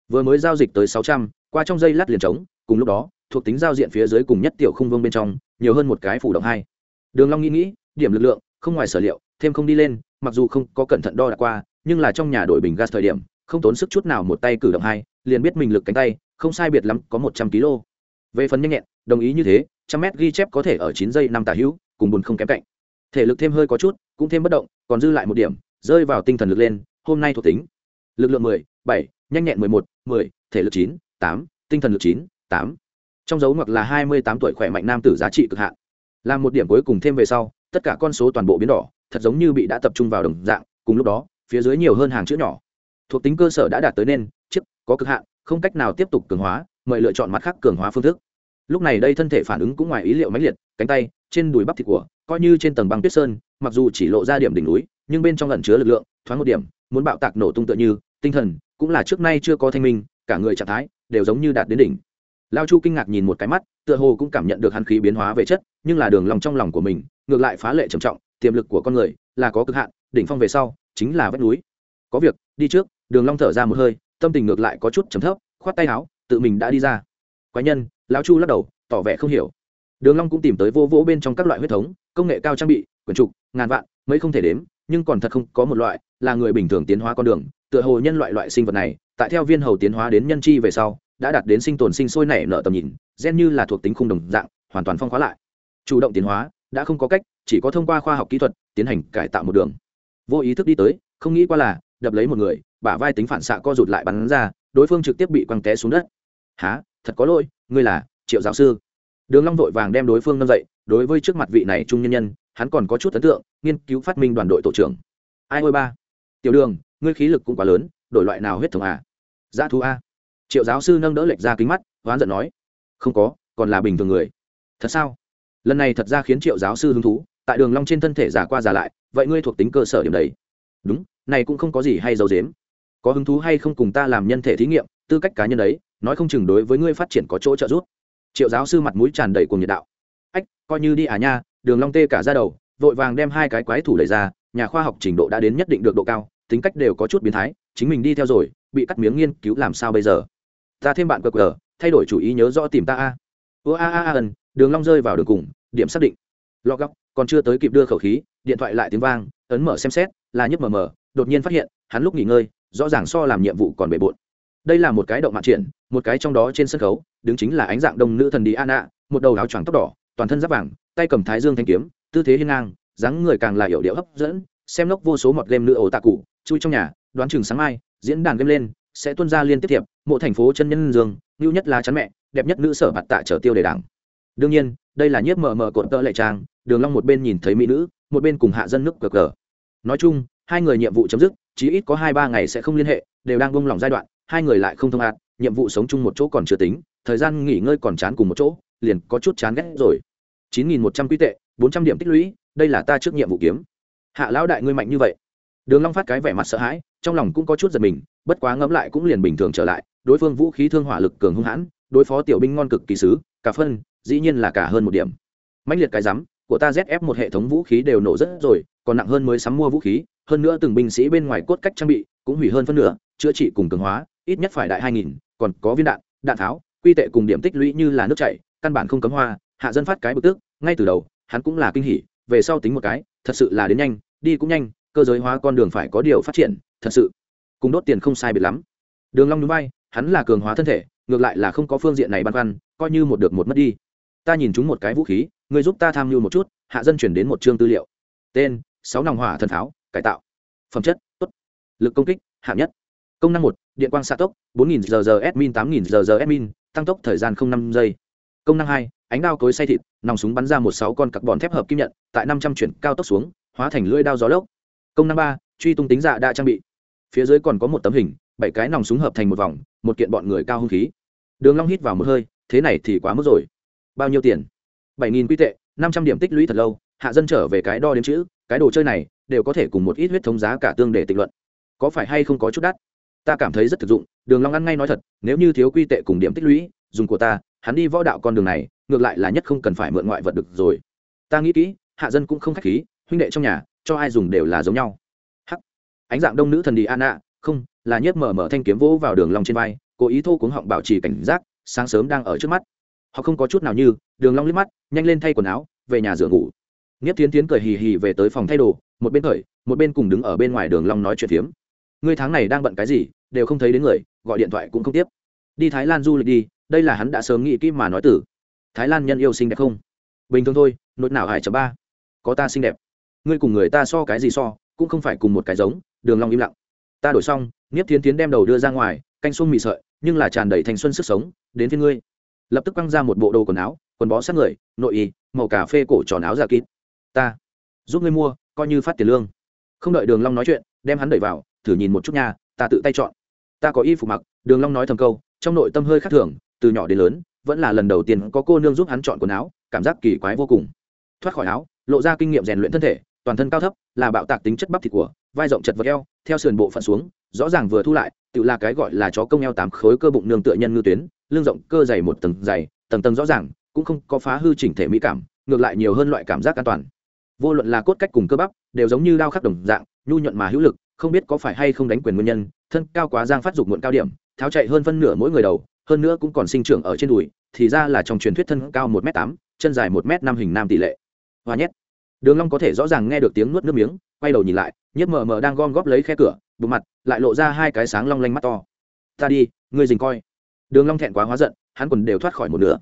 vừa mới giao dịch tới sáu trăm qua trong dây lát liền trống cùng lúc đó thuộc tính giao diện phía dưới cùng nhất tiểu khung vương bên trong nhiều hơn một cái phủ động hai đường long nghĩ nghĩ điểm lực lượng không ngoài sở liệu, thêm không đi lên, mặc dù không có cẩn thận đo đạc qua, nhưng là trong nhà đổi bình gas thời điểm, không tốn sức chút nào một tay cử động hai, liền biết mình lực cánh tay, không sai biệt lắm có một trăm kg về phần nhanh nhẹn, đồng ý như thế, trăm mét ghi chép có thể ở chín giây năm tả hữu, cùng buồn không kém cạnh. Thể lực thêm hơi có chút, cũng thêm bất động, còn dư lại một điểm, rơi vào tinh thần lực lên, hôm nay thuộc tính. Lực lượng mười, bảy, nhanh nhẹn mười một, mười, thể lực chín, tám, tinh thần lực chín, tám. Trong dấu ngoặc là hai mươi tám tuổi khỏe mạnh nam tử giá trị cực hạn. Làm một điểm cuối cùng thêm về sau tất cả con số toàn bộ biến đỏ, thật giống như bị đã tập trung vào đồng dạng, cùng lúc đó, phía dưới nhiều hơn hàng chữ nhỏ. Thuộc tính cơ sở đã đạt tới nên chức có cực hạn, không cách nào tiếp tục cường hóa, mời lựa chọn mặt khác cường hóa phương thức. Lúc này đây thân thể phản ứng cũng ngoài ý liệu mãnh liệt, cánh tay, trên đùi bắp thịt của, coi như trên tầng băng tuyết sơn, mặc dù chỉ lộ ra điểm đỉnh núi, nhưng bên trong ẩn chứa lực lượng, thoáng một điểm, muốn bạo tạc nổ tung tựa như, tinh thần, cũng là trước nay chưa có thanh minh, cả người trạng thái, đều giống như đạt đến đỉnh lao chu kinh ngạc nhìn một cái mắt, tựa hồ cũng cảm nhận được hắn khí biến hóa về chất, nhưng là đường lòng trong lòng của mình, ngược lại phá lệ trầm trọng, tiềm lực của con người là có cực hạn, đỉnh phong về sau, chính là vách núi. Có việc, đi trước, đường long thở ra một hơi, tâm tình ngược lại có chút trầm thấp, khoát tay áo, tự mình đã đi ra. Quái nhân lão chu lắc đầu, tỏ vẻ không hiểu. Đường long cũng tìm tới vô vỗ bên trong các loại huyết thống, công nghệ cao trang bị, quyển trục, ngàn vạn, mấy không thể đếm, nhưng còn thật không có một loại là người bình thường tiến hóa con đường, tựa hồ nhân loại loại sinh vật này, tại theo viên hầu tiến hóa đến nhân chi về sau đã đạt đến sinh tồn sinh sôi nảy nở tầm nhìn, gen như là thuộc tính khung đồng dạng, hoàn toàn phong khóa lại. Chủ động tiến hóa, đã không có cách, chỉ có thông qua khoa học kỹ thuật, tiến hành cải tạo một đường. Vô ý thức đi tới, không nghĩ qua là, đập lấy một người, bả vai tính phản xạ co rụt lại bắn ra, đối phương trực tiếp bị quăng té xuống đất. Há thật có lỗi, ngươi là triệu giáo sư. Đường long vội vàng đem đối phương nâng dậy, đối với trước mặt vị này trung nhân nhân, hắn còn có chút ấn tượng, nghiên cứu phát minh đoàn đội tổ trưởng. Ai ôi ba? Tiểu đường, ngươi khí lực cũng quá lớn, đổi loại nào huyết thống à? Giá thú a triệu giáo sư nâng đỡ lệch ra kính mắt, oán giận nói, không có, còn là bình thường người. Thật sao? Lần này thật ra khiến triệu giáo sư hứng thú, tại đường long trên thân thể giả qua giả lại, vậy ngươi thuộc tính cơ sở điểm đấy. Đúng, này cũng không có gì hay giấu dếm có hứng thú hay không cùng ta làm nhân thể thí nghiệm, tư cách cá nhân đấy, nói không chừng đối với ngươi phát triển có chỗ trợ giúp. Triệu giáo sư mặt mũi tràn đầy cùng nhiệt đạo. Ách, coi như đi à nha, đường long tê cả ra đầu, vội vàng đem hai cái quái thủ lấy ra, nhà khoa học trình độ đã đến nhất định được độ cao, tính cách đều có chút biến thái, chính mình đi theo rồi, bị cắt miếng nghiên cứu làm sao bây giờ? Ta thêm bạn cờ cờ thay đổi chủ ý nhớ rõ tìm ta a. Ua a a a ân đường long rơi vào đường cùng điểm xác định. Lọ góc còn chưa tới kịp đưa khẩu khí điện thoại lại tiếng vang ấn mở xem xét là nhấp mờ mờ đột nhiên phát hiện hắn lúc nghỉ ngơi rõ ràng so làm nhiệm vụ còn bề bộn. Đây là một cái động mạng triển một cái trong đó trên sân khấu đứng chính là ánh dạng đông nữ thần đi Anna, một đầu áo choàng tóc đỏ toàn thân giáp vàng tay cầm thái dương thanh kiếm tư thế hiên ngang dáng người càng là hiểu điệu hấp dẫn xem lốc vô số mọt game nữ ổ tạ cụ chui trong nhà đoán chừng sáng mai diễn đàn game lên sẽ tuân ra liên tiếp thiệp mộ thành phố chân nhân dương ngưu nhất là chắn mẹ, đẹp nhất nữ sở mặt tạ trở tiêu đề đảng. Đương nhiên, đây là nhiếp mờ mờ cộn tơ lệ trang, đường long một bên nhìn thấy mỹ nữ, một bên cùng hạ dân nước cờ cờ. Nói chung, hai người nhiệm vụ chấm dứt, chí ít có hai ba ngày sẽ không liên hệ, đều đang buông lỏng giai đoạn, hai người lại không thông hạt, nhiệm vụ sống chung một chỗ còn chưa tính, thời gian nghỉ ngơi còn chán cùng một chỗ, liền có chút chán ghét rồi. chín nghìn một trăm quy tệ, bốn trăm điểm tích lũy, đây là ta trước nhiệm vụ kiếm. Hạ lão đại ngươi mạnh như vậy. Đường long phát cái vẻ mặt sợ hãi, trong lòng cũng có chút giật mình bất quá ngẫm lại cũng liền bình thường trở lại, đối phương vũ khí thương hỏa lực cường hung hãn, đối phó tiểu binh ngon cực kỳ sứ cả phân, dĩ nhiên là cả hơn một điểm. Mãnh liệt cái rắm của ta zf một hệ thống vũ khí đều nổ rất rồi, còn nặng hơn mới sắm mua vũ khí, hơn nữa từng binh sĩ bên ngoài cốt cách trang bị cũng hủy hơn phân nửa, chữa trị cùng cường hóa, ít nhất phải đại hai nghìn, còn có viên đạn đạn tháo, quy tệ cùng điểm tích lũy như là nước chảy, căn bản không cấm hoa, hạ dân phát cái bực tức, ngay từ đầu, hắn cũng là kinh hỉ, về sau tính một cái, thật sự là đến nhanh, đi cũng nhanh, cơ giới hóa con đường phải có điều phát triển, thật sự cùng đốt tiền không sai biệt lắm. Đường long núi bay hắn là cường hóa thân thể, ngược lại là không có phương diện này băn khoăn, coi như một được một mất đi. Ta nhìn chúng một cái vũ khí người giúp ta tham mưu một chút, hạ dân chuyển đến một chương tư liệu. Tên, sáu nòng hỏa thần tháo cải tạo. Phẩm chất, tốt. Lực công kích, hạng nhất. Công năng một, điện quang xạ tốc 4000 giờ giờ admin 8000 giờ giờ admin, tăng tốc thời gian không năm giây. Công năng hai, ánh đao cối xay thịt, nòng súng bắn ra một sáu con carbon thép hợp kim nhận, tại năm trăm chuyển cao tốc xuống, hóa thành lưỡi đao gió lốc. Công năng ba, truy tung tính dạ đã trang bị phía dưới còn có một tấm hình, bảy cái nòng súng hợp thành một vòng, một kiện bọn người cao hung khí. Đường long hít vào một hơi, thế này thì quá mức rồi. Bao nhiêu tiền? Bảy nghìn quy tệ, năm trăm điểm tích lũy thật lâu, hạ dân trở về cái đo đến chữ, cái đồ chơi này đều có thể cùng một ít huyết thống giá cả tương để tịnh luận. Có phải hay không có chút đắt? Ta cảm thấy rất thực dụng, đường long ăn ngay nói thật, nếu như thiếu quy tệ cùng điểm tích lũy, dùng của ta, hắn đi võ đạo con đường này, ngược lại là nhất không cần phải mượn ngoại vật được rồi. Ta nghĩ kỹ, hạ dân cũng không khách khí, huynh đệ trong nhà, cho ai dùng đều là giống nhau ánh dạng đông nữ thần đi an ạ không là nhất mở mở thanh kiếm vỗ vào đường long trên vai cố ý thô cuống họng bảo trì cảnh giác sáng sớm đang ở trước mắt họ không có chút nào như đường long liếc mắt nhanh lên thay quần áo về nhà rửa ngủ Niếp Tiến Tiến cười hì hì về tới phòng thay đồ, một bên thời, một bên cùng đứng ở bên ngoài đường long nói chuyện phiếm. Ngươi tháng này đang bận cái gì, đều không thấy đến người, gọi điện thoại cũng không tiếp. Đi Thái Lan du lịch đi, đây là hắn đã sớm nghĩ kỹ mà nói từ. Thái Lan nhân yêu xinh đẹp không? Bình thường thôi, nốt nào hải chấm ba. Có ta xinh đẹp. Ngươi cùng người ta so cái gì so, cũng không phải cùng một cái giống, Đường Long im lặng. Ta đổi xong, Niếp Thiên Tiến đem đầu đưa ra ngoài, canh xuân mì sợi, nhưng là tràn đầy thanh xuân sức sống, đến phía ngươi. Lập tức quăng ra một bộ đồ quần áo, quần bó sát người, nội y, màu cà phê cổ tròn áo giả kín ta giúp ngươi mua coi như phát tiền lương không đợi đường long nói chuyện đem hắn đẩy vào thử nhìn một chút nha ta tự tay chọn ta có y phục mặc đường long nói thầm câu trong nội tâm hơi khác thường từ nhỏ đến lớn vẫn là lần đầu tiên có cô nương giúp hắn chọn quần áo cảm giác kỳ quái vô cùng thoát khỏi áo lộ ra kinh nghiệm rèn luyện thân thể toàn thân cao thấp, là bạo tạc tính chất bắp thịt của, vai rộng chật vật eo, theo sườn bộ phận xuống, rõ ràng vừa thu lại, tự là cái gọi là chó công eo tám khối cơ bụng nương tựa nhân ngư tuyến, lưng rộng cơ dày một tầng dày, tầng tầng rõ ràng, cũng không có phá hư chỉnh thể mỹ cảm, ngược lại nhiều hơn loại cảm giác an toàn. Vô luận là cốt cách cùng cơ bắp, đều giống như đao khắc đồng dạng, nhu nhuận mà hữu lực, không biết có phải hay không đánh quyền nguyên nhân, thân cao quá giang phát dục muộn cao điểm, tháo chạy hơn phân nửa mỗi người đầu, hơn nữa cũng còn sinh trưởng ở trên đùi, thì ra là trong truyền thuyết thân cao một m tám, chân dài một m năm hình nam tỷ lệ. Hoa nhét đường long có thể rõ ràng nghe được tiếng nuốt nước miếng, quay đầu nhìn lại, nhiếp mờ mờ đang gom góp lấy khe cửa, bụng mặt, lại lộ ra hai cái sáng long lanh mắt to. Ta đi, ngươi dình coi. Đường long thẹn quá hóa giận, hắn quần đều thoát khỏi một nửa.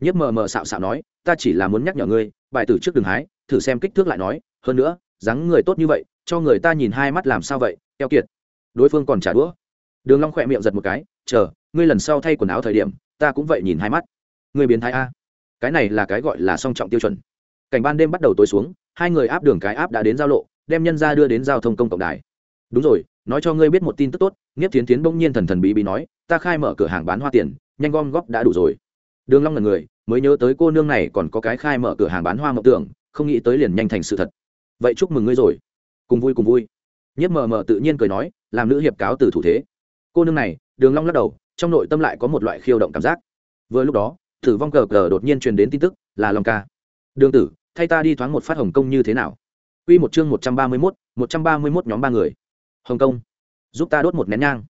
Nhiếp mờ mờ xạo xạo nói, ta chỉ là muốn nhắc nhở ngươi, bài tử trước đường hái, thử xem kích thước lại nói, hơn nữa, dáng người tốt như vậy, cho người ta nhìn hai mắt làm sao vậy, keo kiệt. Đối phương còn trả đũa. Đường long khỏe miệng giật một cái, chờ, ngươi lần sau thay quần áo thời điểm, ta cũng vậy nhìn hai mắt. Ngươi biến thái a. Cái này là cái gọi là song trọng tiêu chuẩn. Cảnh ban đêm bắt đầu tối xuống hai người áp đường cái áp đã đến giao lộ, đem nhân ra đưa đến giao thông công cộng đài. Đúng rồi, nói cho ngươi biết một tin tức tốt, nghiếp tiến tiến bỗng nhiên thần thần bí bí nói, ta khai mở cửa hàng bán hoa tiền, nhanh gom góp đã đủ rồi. Đường long là người, mới nhớ tới cô nương này còn có cái khai mở cửa hàng bán hoa mộng tưởng, không nghĩ tới liền nhanh thành sự thật. Vậy chúc mừng ngươi rồi. Cùng vui cùng vui. Nhiếp mờ mờ tự nhiên cười nói, làm nữ hiệp cáo từ thủ thế. Cô nương này, đường long lắc đầu, trong nội tâm lại có một loại khiêu động cảm giác. Vừa lúc đó thử vong cờ cờ đột nhiên truyền đến tin tức, là long ca. Đường tử thay ta đi thoáng một phát hồng kông như thế nào Quy một chương 131, 131 nhóm ba người. Hồng Kông, giúp ta đốt một nén nhang.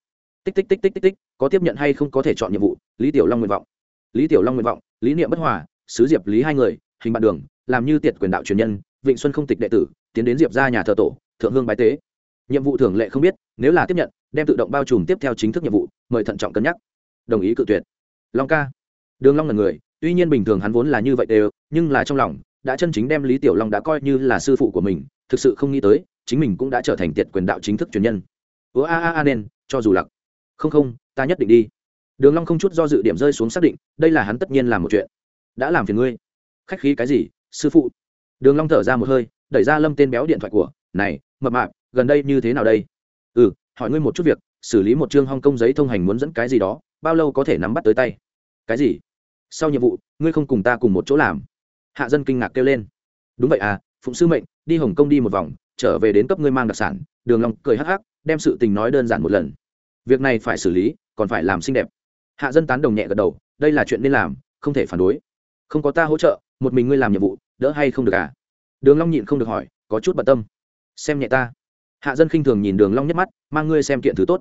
Tích tích tích tích tích tích, có tiếp nhận hay không có thể chọn nhiệm vụ, Lý Tiểu Long nguyện vọng. Lý Tiểu Long nguyện vọng, lý niệm bất hòa, sứ Diệp Lý hai người, hình bạn đường, làm như tiệt quyền đạo truyền nhân, Vịnh Xuân không tịch đệ tử, tiến đến Diệp gia nhà thờ tổ, thượng hương bái tế. Nhiệm vụ thường lệ không biết, nếu là tiếp nhận, đem tự động bao trùm tiếp theo chính thức nhiệm vụ, mời thận trọng cân nhắc. Đồng ý cự tuyệt. Long ca. Đường Long là người, tuy nhiên bình thường hắn vốn là như vậy đều, nhưng là trong lòng, đã chân chính đem lý tiểu long đã coi như là sư phụ của mình, thực sự không nghĩ tới, chính mình cũng đã trở thành tiệt quyền đạo chính thức truyền nhân. Ứa a a a, nên, cho dù lặc. Không không, ta nhất định đi. Đường long không chút do dự điểm rơi xuống xác định, đây là hắn tất nhiên làm một chuyện. Đã làm phiền ngươi. Khách khí cái gì, sư phụ? Đường long thở ra một hơi, đẩy ra lâm tên béo điện thoại của, này, mập mạp, gần đây như thế nào đây? Ừ hỏi ngươi một chút việc, xử lý một chương hong công giấy thông hành muốn dẫn cái gì đó, bao lâu có thể nắm bắt tới tay? Cái gì? Sau nhiệm vụ, ngươi không cùng ta cùng một chỗ làm hạ dân kinh ngạc kêu lên. Đúng vậy à phụng sư mệnh, đi hồng kông đi một vòng, trở về đến cấp ngươi mang đặc sản, đường long cười hắc hắc, đem sự tình nói đơn giản một lần. Việc này phải xử lý, còn phải làm xinh đẹp. Hạ dân tán đồng nhẹ gật đầu, đây là chuyện nên làm, không thể phản đối. Không có ta hỗ trợ, một mình ngươi làm nhiệm vụ, đỡ hay không được à? Đường long nhịn không được hỏi, có chút bận tâm. Xem nhẹ ta. Hạ dân khinh thường nhìn đường long nhất mắt, mang ngươi xem kiện thứ tốt.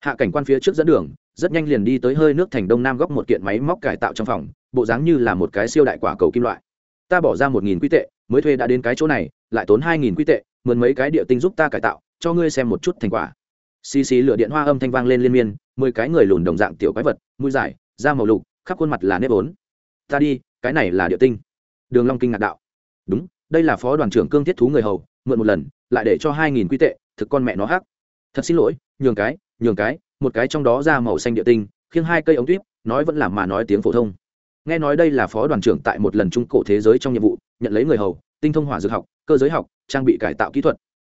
Hạ cảnh quan phía trước dẫn đường, rất nhanh liền đi tới hơi nước thành đông nam góc một kiện máy móc cải tạo trong phòng, bộ dáng như là một cái siêu đại quả cầu kim loại ta bỏ ra một nghìn quy tệ, mới thuê đã đến cái chỗ này, lại tốn hai nghìn quy tệ, mượn mấy cái địa tinh giúp ta cải tạo, cho ngươi xem một chút thành quả. Xì xì lửa điện hoa âm thanh vang lên liên miên, mười cái người lùn đồng dạng tiểu quái vật, mũi dài, da màu lục, khắp khuôn mặt là nếp ốn ta đi, cái này là địa tinh. Đường long kinh ngạc đạo. Đúng, đây là phó đoàn trưởng cương thiết thú người hầu, mượn một lần, lại để cho hai nghìn quy tệ, thực con mẹ nó hắc. Thật xin lỗi, nhường cái nhường cái, một cái trong đó da màu xanh địa tinh, khiêng hai cây ống tuyếp, nói vẫn là mà nói tiếng phổ thông nghe nói đây là phó đoàn trưởng tại một lần trung cổ thế giới trong nhiệm vụ, nhận lấy người hầu, tinh thông hỏa dược học, cơ giới học, trang bị cải tạo kỹ thuật.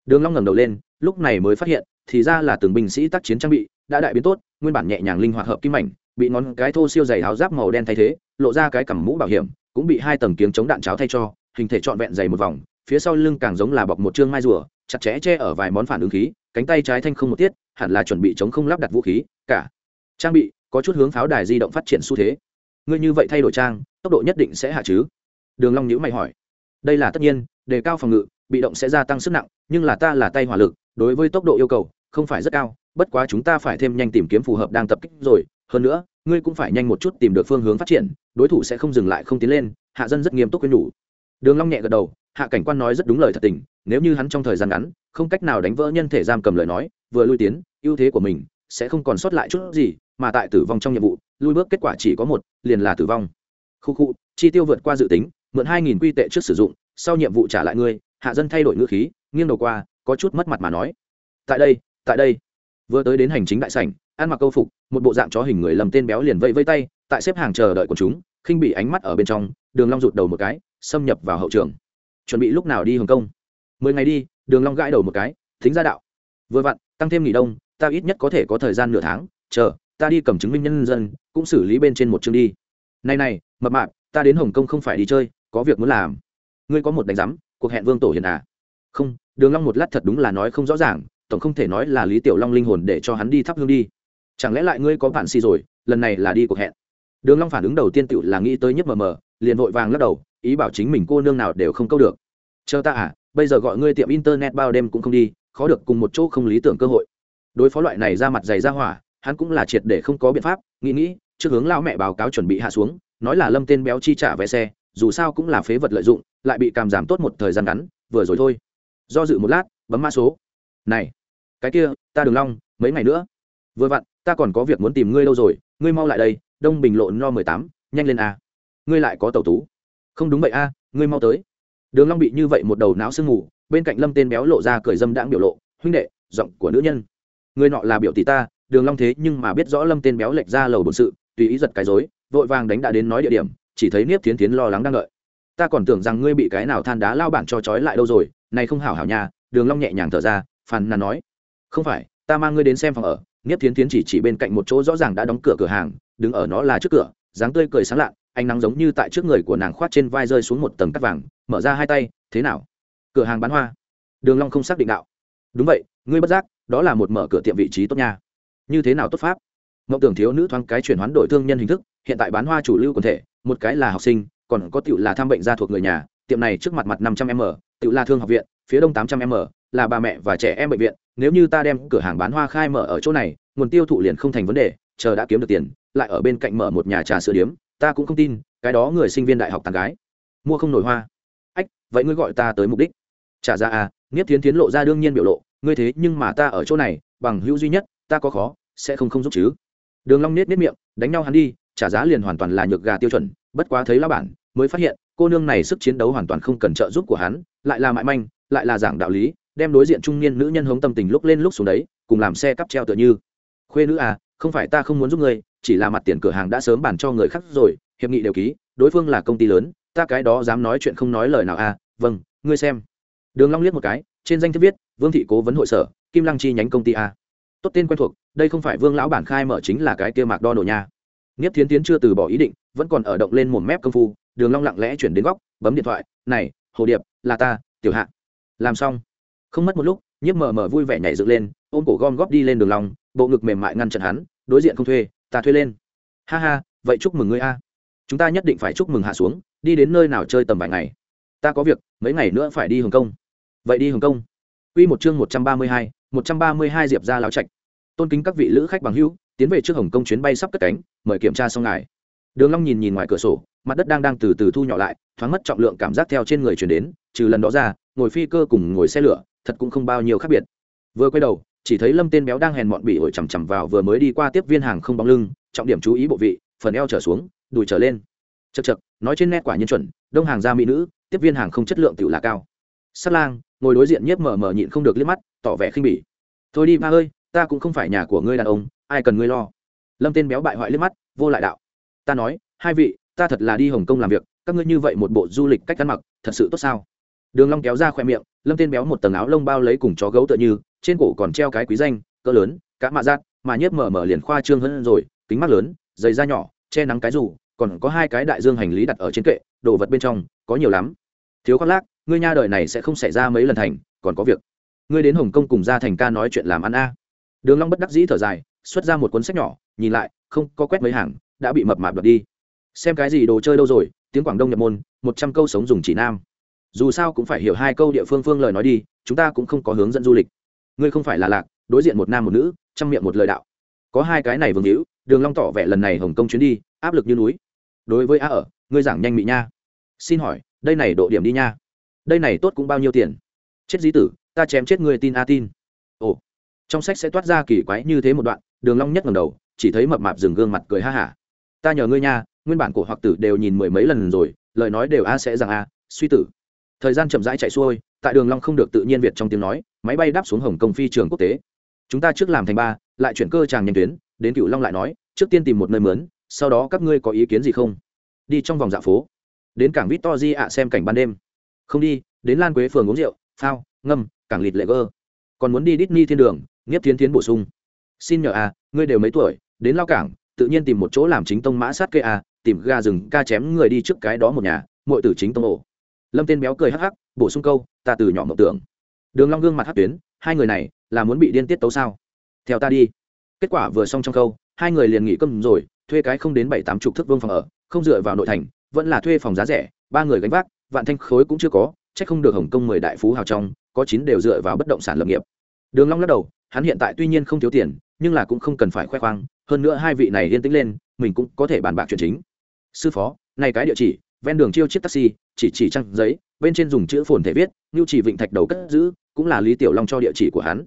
Đường long ngẩng đầu lên, lúc này mới phát hiện, thì ra là từng binh sĩ tác chiến trang bị đã đại biến tốt, nguyên bản nhẹ nhàng linh hoạt hợp kim mảnh, bị ngón cái thô siêu dày áo giáp màu đen thay thế, lộ ra cái cằm mũ bảo hiểm, cũng bị hai tầng kiếng chống đạn cháo thay cho, hình thể trọn vẹn dày một vòng, phía sau lưng càng giống là bọc một trương mai rùa, chặt chẽ che ở vài món phản ứng khí, cánh tay trái thanh không một tiết, hẳn là chuẩn bị chống không lắp đặt vũ khí, cả trang bị có chút hướng pháo đài di động phát triển xu thế ngươi như vậy thay đổi trang, tốc độ nhất định sẽ hạ chứ? Đường long nhữ mày hỏi. Đây là tất nhiên, đề cao phòng ngự, bị động sẽ gia tăng sức nặng, nhưng là ta là tay hỏa lực, đối với tốc độ yêu cầu, không phải rất cao, bất quá chúng ta phải thêm nhanh tìm kiếm phù hợp đang tập kích rồi. Hơn nữa, ngươi cũng phải nhanh một chút tìm được phương hướng phát triển, đối thủ sẽ không dừng lại không tiến lên, hạ dân rất nghiêm túc khuyên nhủ. Đường long nhẹ gật đầu, hạ cảnh quan nói rất đúng lời thật tình, nếu như hắn trong thời gian ngắn, không cách nào đánh vỡ nhân thể giam cầm lời nói, vừa lui tiến, ưu thế của mình sẽ không còn sót lại chút gì, mà tại tử vong trong nhiệm vụ lui bước kết quả chỉ có một, liền là tử vong. Khu khu, chi tiêu vượt qua dự tính, mượn hai nghìn quy tệ trước sử dụng, sau nhiệm vụ trả lại ngươi, hạ dân thay đổi ngữ khí, nghiêng đầu qua, có chút mất mặt mà nói. Tại đây tại đây. Vừa tới đến hành chính đại sảnh, ăn mặc câu phục, một bộ dạng chó hình người lầm tên béo liền vây vây tay, tại xếp hàng chờ đợi của chúng, khinh bị ánh mắt ở bên trong, đường long rụt đầu một cái, xâm nhập vào hậu trường. Chuẩn bị lúc nào đi hồng kông? Mười ngày đi, đường long gãi đầu một cái, thính ra đạo. Vừa vặn, tăng thêm nghỉ đông ta ít nhất có thể có thời gian nửa tháng, chờ, ta đi cầm chứng minh nhân dân, cũng xử lý bên trên một chương đi. Này này, mập mạp, ta đến hồng kông không phải đi chơi, có việc muốn làm. Ngươi có một đánh giám, cuộc hẹn vương tổ hiền à? Không, đường long một lát thật đúng là nói không rõ ràng, tổng không thể nói là lý tiểu long linh hồn để cho hắn đi thắp hương đi. Chẳng lẽ lại ngươi có bạn si rồi, lần này là đi cuộc hẹn? Đường long phản ứng đầu tiên tựu là nghĩ tới nhất mờ mờ, liền vội vàng lắc đầu, ý bảo chính mình cô nương nào đều không câu được. Chờ ta à bây giờ gọi ngươi tiệm internet bao đêm cũng không đi, khó được cùng một chỗ không lý tưởng cơ hội đối phó loại này ra mặt dày ra hỏa, hắn cũng là triệt để không có biện pháp, nghĩ nghĩ, trước hướng lao mẹ báo cáo chuẩn bị hạ xuống, nói là lâm tên béo chi trả vé xe, dù sao cũng là phế vật lợi dụng, lại bị cảm giảm tốt một thời gian ngắn, vừa rồi thôi. Do dự một lát, bấm mã số. Này, cái kia, ta đường long, mấy ngày nữa? Vừa vặn, ta còn có việc muốn tìm ngươi lâu rồi, ngươi mau lại đây, đông bình lộ no mười tám, nhanh lên a. Ngươi lại có tẩu tú. Không đúng vậy a, ngươi mau tới. Đường long bị như vậy một đầu não sương ngủ bên cạnh lâm tên béo lộ ra cười dâm đãng biểu lộ, huynh đệ, giọng của nữ nhân người nọ là biểu tỷ ta đường long thế nhưng mà biết rõ lâm tên béo lệch ra lầu bổn sự tùy ý giật cái rối, vội vàng đánh đã đến nói địa điểm chỉ thấy niếp thiến thiến lo lắng đang đợi. Ta còn tưởng rằng ngươi bị cái nào than đá lao bản cho trói lại đâu rồi này không hảo hảo nhà đường long nhẹ nhàng thở ra phàn nàn nói. Không phải ta mang ngươi đến xem phòng ở niếp thiến thiến chỉ chỉ bên cạnh một chỗ rõ ràng đã đóng cửa cửa hàng đứng ở nó là trước cửa dáng tươi cười sáng lạ ánh nắng giống như tại trước người của nàng khoát trên vai rơi xuống một tầng cắt vàng mở ra hai tay thế nào? Cửa hàng bán hoa. Đường long không xác định đạo. Đúng vậy ngươi bất giác đó là một mở cửa tiệm vị trí tốt nha. Như thế nào tốt pháp? Ngọc tưởng thiếu nữ thoáng cái chuyển hoán đổi thương nhân hình thức, hiện tại bán hoa chủ lưu quần thể, một cái là học sinh, còn có tiểu là tham bệnh gia thuộc người nhà, tiệm này trước mặt mặt năm trăm m tự là thương học viện, phía đông tám trăm m, là bà mẹ và trẻ em bệnh viện, nếu như ta đem cửa hàng bán hoa khai mở ở chỗ này, nguồn tiêu thụ liền không thành vấn đề, chờ đã kiếm được tiền, lại ở bên cạnh mở một nhà trà sữa điếm, ta cũng không tin, cái đó người sinh viên đại học tàn gái. Mua không nổi hoa. Ách, vậy ngươi gọi ta tới mục đích. Trả ra à nghiếp thiến tiến lộ ra đương nhiên biểu lộ ngươi thế nhưng mà ta ở chỗ này, bằng hữu duy nhất, ta có khó, sẽ không không giúp chứ. Đường long nết nết miệng, đánh nhau hắn đi, trả giá liền hoàn toàn là nhược gà tiêu chuẩn, bất quá thấy lão bản, mới phát hiện, cô nương này sức chiến đấu hoàn toàn không cần trợ giúp của hắn, lại là mại manh, lại là giảng đạo lý, đem đối diện trung niên nữ nhân hống tâm tình lúc lên lúc xuống đấy, cùng làm xe cắp treo tựa như. Khuê nữ à không phải ta không muốn giúp ngươi, chỉ là mặt tiền cửa hàng đã sớm bàn cho người khác rồi, hiệp nghị đều ký, đối phương là công ty lớn, ta cái đó dám nói chuyện không nói lời nào à vâng ngươi xem. Đường long liếc một cái trên danh thiếp viết, vương thị cố vấn hội sở, kim lăng chi nhánh công ty a. Tốt tên quen thuộc, đây không phải vương lão bản khai mở chính là cái kia mạc đo nổ nha. Nghiếp thiến tiến chưa từ bỏ ý định, vẫn còn ở động lên một mép công phu, đường long lặng lẽ chuyển đến góc, bấm điện thoại, này, hồ điệp, là ta, tiểu hạ. Làm xong, không mất một lúc, nhiếp mờ mờ vui vẻ nhảy dựng lên, ôm cổ gom góp đi lên đường long, bộ ngực mềm mại ngăn chặn hắn, đối diện không thuê, ta thuê lên. Ha ha, vậy chúc mừng ngươi a. Chúng ta nhất định phải chúc mừng hạ xuống, đi đến nơi nào chơi tầm vài ngày. Ta có việc, mấy ngày nữa phải đi hồng kông vậy đi hồng kông. Quy một chương một trăm ba mươi hai, một trăm ba mươi hai diệp ra lão trạch. Tôn kính các vị lữ khách bằng hữu tiến về trước hồng kông chuyến bay sắp cất cánh mời kiểm tra xong ngài. Đường long nhìn nhìn ngoài cửa sổ mặt đất đang đang từ từ thu nhỏ lại thoáng mất trọng lượng cảm giác theo trên người truyền đến trừ lần đó ra ngồi phi cơ cùng ngồi xe lửa thật cũng không bao nhiêu khác biệt. Vừa quay đầu chỉ thấy lâm tên béo đang hèn mọn bị ổi chằm chằm vào vừa mới đi qua tiếp viên hàng không bóng lưng trọng điểm chú ý bộ vị phần eo trở xuống đùi trở lên. Chật chật nói trên nét quả nhiên chuẩn đông hàng gia mỹ nữ tiếp viên hàng không chất lượng tiểu là cao. Sát lang ngồi đối diện nhiếp mờ mờ nhịn không được liếc mắt, tỏ vẻ khinh bỉ. Thôi đi, ba ơi, ta cũng không phải nhà của ngươi đàn ông, ai cần ngươi lo? Lâm tên béo bại hoại liếc mắt, vô lại đạo. Ta nói, hai vị, ta thật là đi hồng kông làm việc, các ngươi như vậy một bộ du lịch cách ăn mặc, thật sự tốt sao? Đường long kéo ra khoe miệng, lâm tên béo một tầng áo lông bao lấy cùng chó gấu tựa như, trên cổ còn treo cái quý danh, cỡ lớn, cá mạ giác mà nhiếp mở mở liền khoa trương hơn rồi, kính mắt lớn, giày da nhỏ, che nắng cái rủ, còn có hai cái đại dương hành lý đặt ở trên kệ, đồ vật bên trong, có nhiều lắm. Thiếu khoác lác ngươi nha đời này sẽ không xảy ra mấy lần thành, còn có việc. Ngươi đến hồng kông cùng gia thành ca nói chuyện làm ăn a. Đường long bất đắc dĩ thở dài, xuất ra một cuốn sách nhỏ, nhìn lại, không có quét mấy hàng, đã bị mập mạp đoạt đi. Xem cái gì đồ chơi đâu rồi, tiếng quảng đông nhập môn, một trăm câu sống dùng chỉ nam. Dù sao cũng phải hiểu hai câu địa phương phương lời nói đi, chúng ta cũng không có hướng dẫn du lịch. Ngươi không phải là lạc, đối diện một nam một nữ, chăm miệng một lời đạo. Có hai cái này vương hữu, đường long tỏ vẻ lần này hồng kông chuyến đi, áp lực như núi. Đối với a ở, ngươi giảng nhanh mị nha. Xin hỏi, đây này độ điểm đi nha đây này tốt cũng bao nhiêu tiền? Chết dí tử, ta chém chết người tin a tin. Ồ. Trong sách sẽ toát ra kỳ quái như thế một đoạn, đường long nhất ngẩng đầu, chỉ thấy mập mạp dừng gương mặt cười ha hả. Ta nhờ ngươi nha, nguyên bản của hoặc tử đều nhìn mười mấy lần rồi, lời nói đều a sẽ rằng a, suy tử. Thời gian chậm rãi chạy xuôi, tại đường long không được tự nhiên việt trong tiếng nói, máy bay đáp xuống hồng kông phi trường quốc tế. Chúng ta trước làm thành ba, lại chuyển cơ tràng nhanh tuyến, đến cựu long lại nói, trước tiên tìm một nơi mướn, sau đó các ngươi có ý kiến gì không? Đi trong vòng dạ phố. Đến cảng victory ạ xem cảnh ban đêm không đi, đến lan quế phường uống rượu, phao, ngâm, cảng lịt lệ gơ. Còn muốn đi Disney thiên đường, nghiếp thiên thiến bổ sung. Xin nhờ à ngươi đều mấy tuổi, đến lao cảng, tự nhiên tìm một chỗ làm chính tông mã sát kê à tìm ga rừng, ca chém người đi trước cái đó một nhà mọi tử chính tông ổ. Lâm tên béo cười hắc hắc, bổ sung câu, ta từ nhỏ mộng tưởng. Đường long gương mặt hắc tuyến, hai người này, là muốn bị điên tiết tấu sao? Theo ta đi. Kết quả vừa xong trong câu, hai người liền nghỉ cơm rồi, thuê cái không đến bảy tám chục thước vương phòng ở, không dựa vào nội thành, vẫn là thuê phòng giá rẻ, ba người gánh vác vạn thanh khối cũng chưa có trách không được hồng kông mười đại phú hào trong, có chín đều dựa vào bất động sản lập nghiệp. Đường long lắc đầu, hắn hiện tại tuy nhiên không thiếu tiền, nhưng là cũng không cần phải khoe khoang, hơn nữa hai vị này yên tĩnh lên, mình cũng có thể bàn bạc chuyện chính. Sư phó, này cái địa chỉ, ven đường chiêu chiếc taxi, chỉ chỉ trăng giấy, bên trên dùng chữ phồn thể viết như chỉ vịnh thạch đầu cất giữ, cũng là lý tiểu long cho địa chỉ của hắn.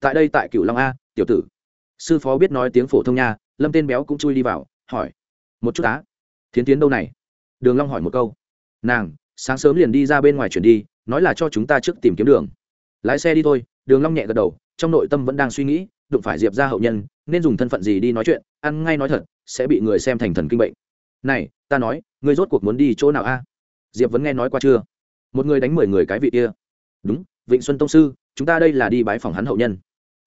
Tại đây tại Cửu long a, tiểu tử. Sư phó biết nói tiếng phổ thông nha, lâm tên béo cũng chui đi vào, hỏi. Một chút á. Thiến tiến đâu này? Đường long hỏi một câu. Nàng sáng sớm liền đi ra bên ngoài chuyển đi, nói là cho chúng ta trước tìm kiếm đường. Lái xe đi thôi, đường long nhẹ gật đầu, trong nội tâm vẫn đang suy nghĩ, đụng phải diệp ra hậu nhân, nên dùng thân phận gì đi nói chuyện, ăn ngay nói thật, sẽ bị người xem thành thần kinh bệnh. Này, ta nói ngươi rốt cuộc muốn đi chỗ nào a? Diệp vẫn nghe nói qua chưa? Một người đánh mười người cái vị kia. Đúng, vịnh xuân tông sư, chúng ta đây là đi bái phòng hắn hậu nhân.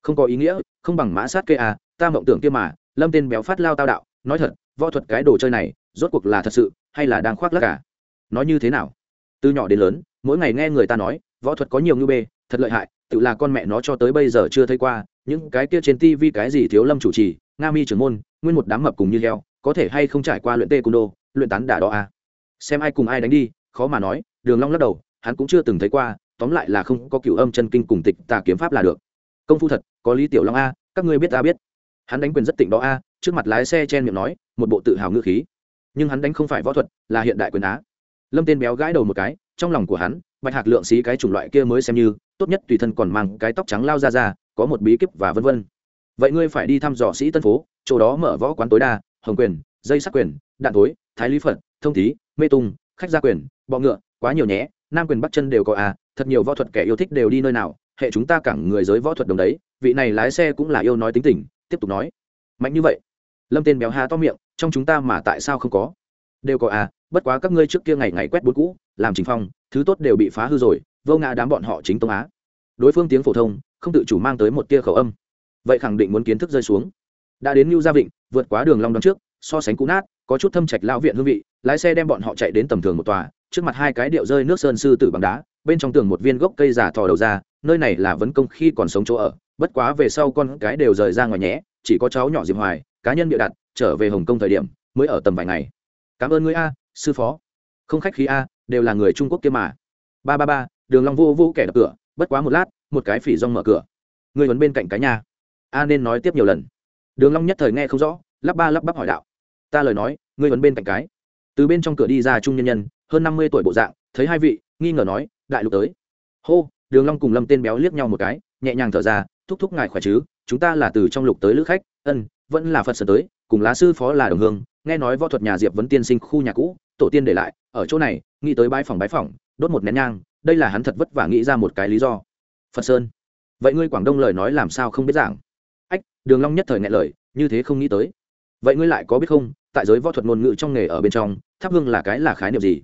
Không có ý nghĩa, không bằng mã sát kê a, ta mộng tưởng kia mà, lâm tên béo phát lao tao đạo, nói thật, võ thuật cái đồ chơi này, rốt cuộc là thật sự, hay là đang khoác lác cả nói như thế nào? Từ nhỏ đến lớn, mỗi ngày nghe người ta nói, võ thuật có nhiều ngư bê, thật lợi hại, tự là con mẹ nó cho tới bây giờ chưa thấy qua, những cái kia trên tivi cái gì thiếu lâm chủ trì, nga mi trưởng môn, nguyên một đám mập cùng như heo, có thể hay không trải qua luyện tê cung đô luyện tán đả đó à. xem ai cùng ai đánh đi, khó mà nói, đường long lắc đầu, hắn cũng chưa từng thấy qua, tóm lại là không có cửu âm chân kinh cùng tịch tà kiếm pháp là được. Công phu thật, có lý tiểu long a, các ngươi biết ta biết. Hắn đánh quyền rất tịnh đó a, trước mặt lái xe chen miệng nói, một bộ tự hào ngữ khí. Nhưng hắn đánh không phải võ thuật, là hiện đại quyền á lâm tên béo gãi đầu một cái, trong lòng của hắn, bạch hạc lượng xí cái chủng loại kia mới xem như, tốt nhất tùy thân còn mang cái tóc trắng lao ra ra, có một bí kíp và vân vân. Vậy ngươi phải đi thăm dò sĩ tân phố, chỗ đó mở võ quán tối đa, hồng quyền, dây sắc quyền, đạn tối thái lý phật, thông thí, mê tung, khách gia quyền, bọ ngựa, quá nhiều nhé, nam quyền bắc chân đều có à thật nhiều võ thuật kẻ yêu thích đều đi nơi nào, hệ chúng ta cẳng người giới võ thuật đồng đấy, vị này lái xe cũng là yêu nói tính tình, tiếp tục nói. Mạnh như vậy. Lâm tên béo hà to miệng, trong chúng ta mà tại sao không có? Đều có à bất quá các ngươi trước kia ngày ngày quét bốn cũ, làm chính phong, thứ tốt đều bị phá hư rồi, vô ngã đám bọn họ chính tông á. Đối phương tiếng phổ thông, không tự chủ mang tới một tia khẩu âm. Vậy khẳng định muốn kiến thức rơi xuống. Đã đến lưu gia vịnh, vượt quá đường long đón trước, so sánh cũ nát, có chút thâm trạch lao viện hương vị, lái xe đem bọn họ chạy đến tầm thường một tòa, trước mặt hai cái điệu rơi nước sơn sư tử bằng đá, bên trong tường một viên gốc cây giả thò đầu ra, nơi này là vấn công khi còn sống chỗ ở, bất quá về sau con cái đều rời ra ngoài nhé, chỉ có cháu nhỏ diệp hoài, cá nhân bịa đặt, trở về hồng kông thời điểm, mới ở tầm vài ngày. Cảm ơn ngươi a sư phó, không khách khí a, đều là người trung quốc kia mà. Ba ba ba, đường long vô vô kẻ đập cửa, bất quá một lát, một cái phỉ rong mở cửa. Ngươi vẫn bên cạnh cái nhà. A nên nói tiếp nhiều lần. Đường long nhất thời nghe không rõ, lắp ba lắp bắp hỏi đạo. Ta lời nói ngươi vẫn bên cạnh cái. Từ bên trong cửa đi ra trung nhân nhân, hơn năm mươi tuổi bộ dạng, thấy hai vị, nghi ngờ nói, đại lục tới. Hô, đường long cùng lâm tên béo liếc nhau một cái, nhẹ nhàng thở ra, thúc thúc ngài khỏe chứ? Chúng ta là từ trong lục tới lữ khách, ân, vẫn là phật sở tới, cùng lá sư phó là đồng hương, nghe nói võ thuật nhà diệp vấn tiên sinh khu nhà cũ tổ tiên để lại, ở chỗ này, nghĩ tới bãi phòng bãi phòng, đốt một nén nhang, đây là hắn thật vất vả nghĩ ra một cái lý do. Phật sơn. Vậy ngươi quảng đông lời nói làm sao không biết giảng? Ách, đường long nhất thời nghe lời, như thế không nghĩ tới. Vậy ngươi lại có biết không, tại giới võ thuật ngôn ngữ trong nghề ở bên trong tháp hương là cái là khái niệm gì?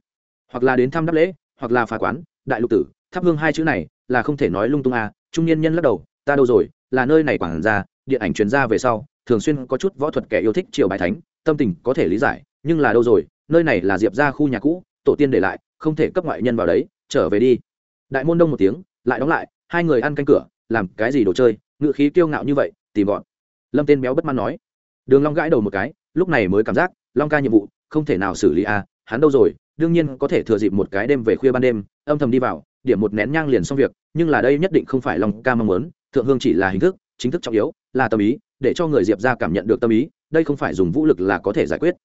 Hoặc là đến thăm đáp lễ, hoặc là phá quán, đại lục tử tháp hương hai chữ này là không thể nói lung tung à trung niên nhân lắc đầu, ta đâu rồi, là nơi này quảng ra, điện ảnh truyền ra về sau, thường xuyên có chút võ thuật kẻ yêu thích triều bài thánh, tâm tình có thể lý giải, nhưng là đâu rồi nơi này là diệp ra khu nhà cũ tổ tiên để lại không thể cấp ngoại nhân vào đấy trở về đi. Đại môn đông một tiếng lại đóng lại hai người ăn canh cửa làm cái gì đồ chơi ngự khí kiêu ngạo như vậy tìm gọn. Lâm tên béo bất mãn nói. Đường long gãi đầu một cái lúc này mới cảm giác long ca nhiệm vụ không thể nào xử lý a à, hắn đâu rồi đương nhiên có thể thừa dịp một cái đêm về khuya ban đêm âm thầm đi vào điểm một nén nhang liền xong việc nhưng là đây nhất định không phải long ca mong muốn thượng hương chỉ là hình thức chính thức trọng yếu là tâm ý để cho người diệp ra cảm nhận được tâm ý đây không phải dùng vũ lực là có thể giải quyết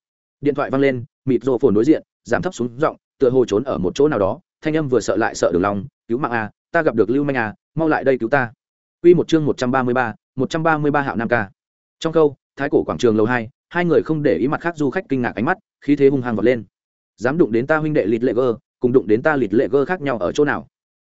điện thoại văng lên, mịt rộ phồn đối diện, giảm thấp xuống giọng, tựa hồ trốn ở một chỗ nào đó. Thanh âm vừa sợ lại sợ đường lòng cứu mạng a, ta gặp được lưu manh a, mau lại đây cứu ta. Quy một chương một trăm ba mươi ba, một trăm ba mươi ba hạo nam ca. Trong câu, thái cổ quảng trường lầu hai hai người không để ý mặt khác du khách kinh ngạc ánh mắt, khí thế hung hăng vọt lên. Dám đụng đến ta huynh đệ lịt lệ gơ, cùng đụng đến ta lịt lệ gơ khác nhau ở chỗ nào?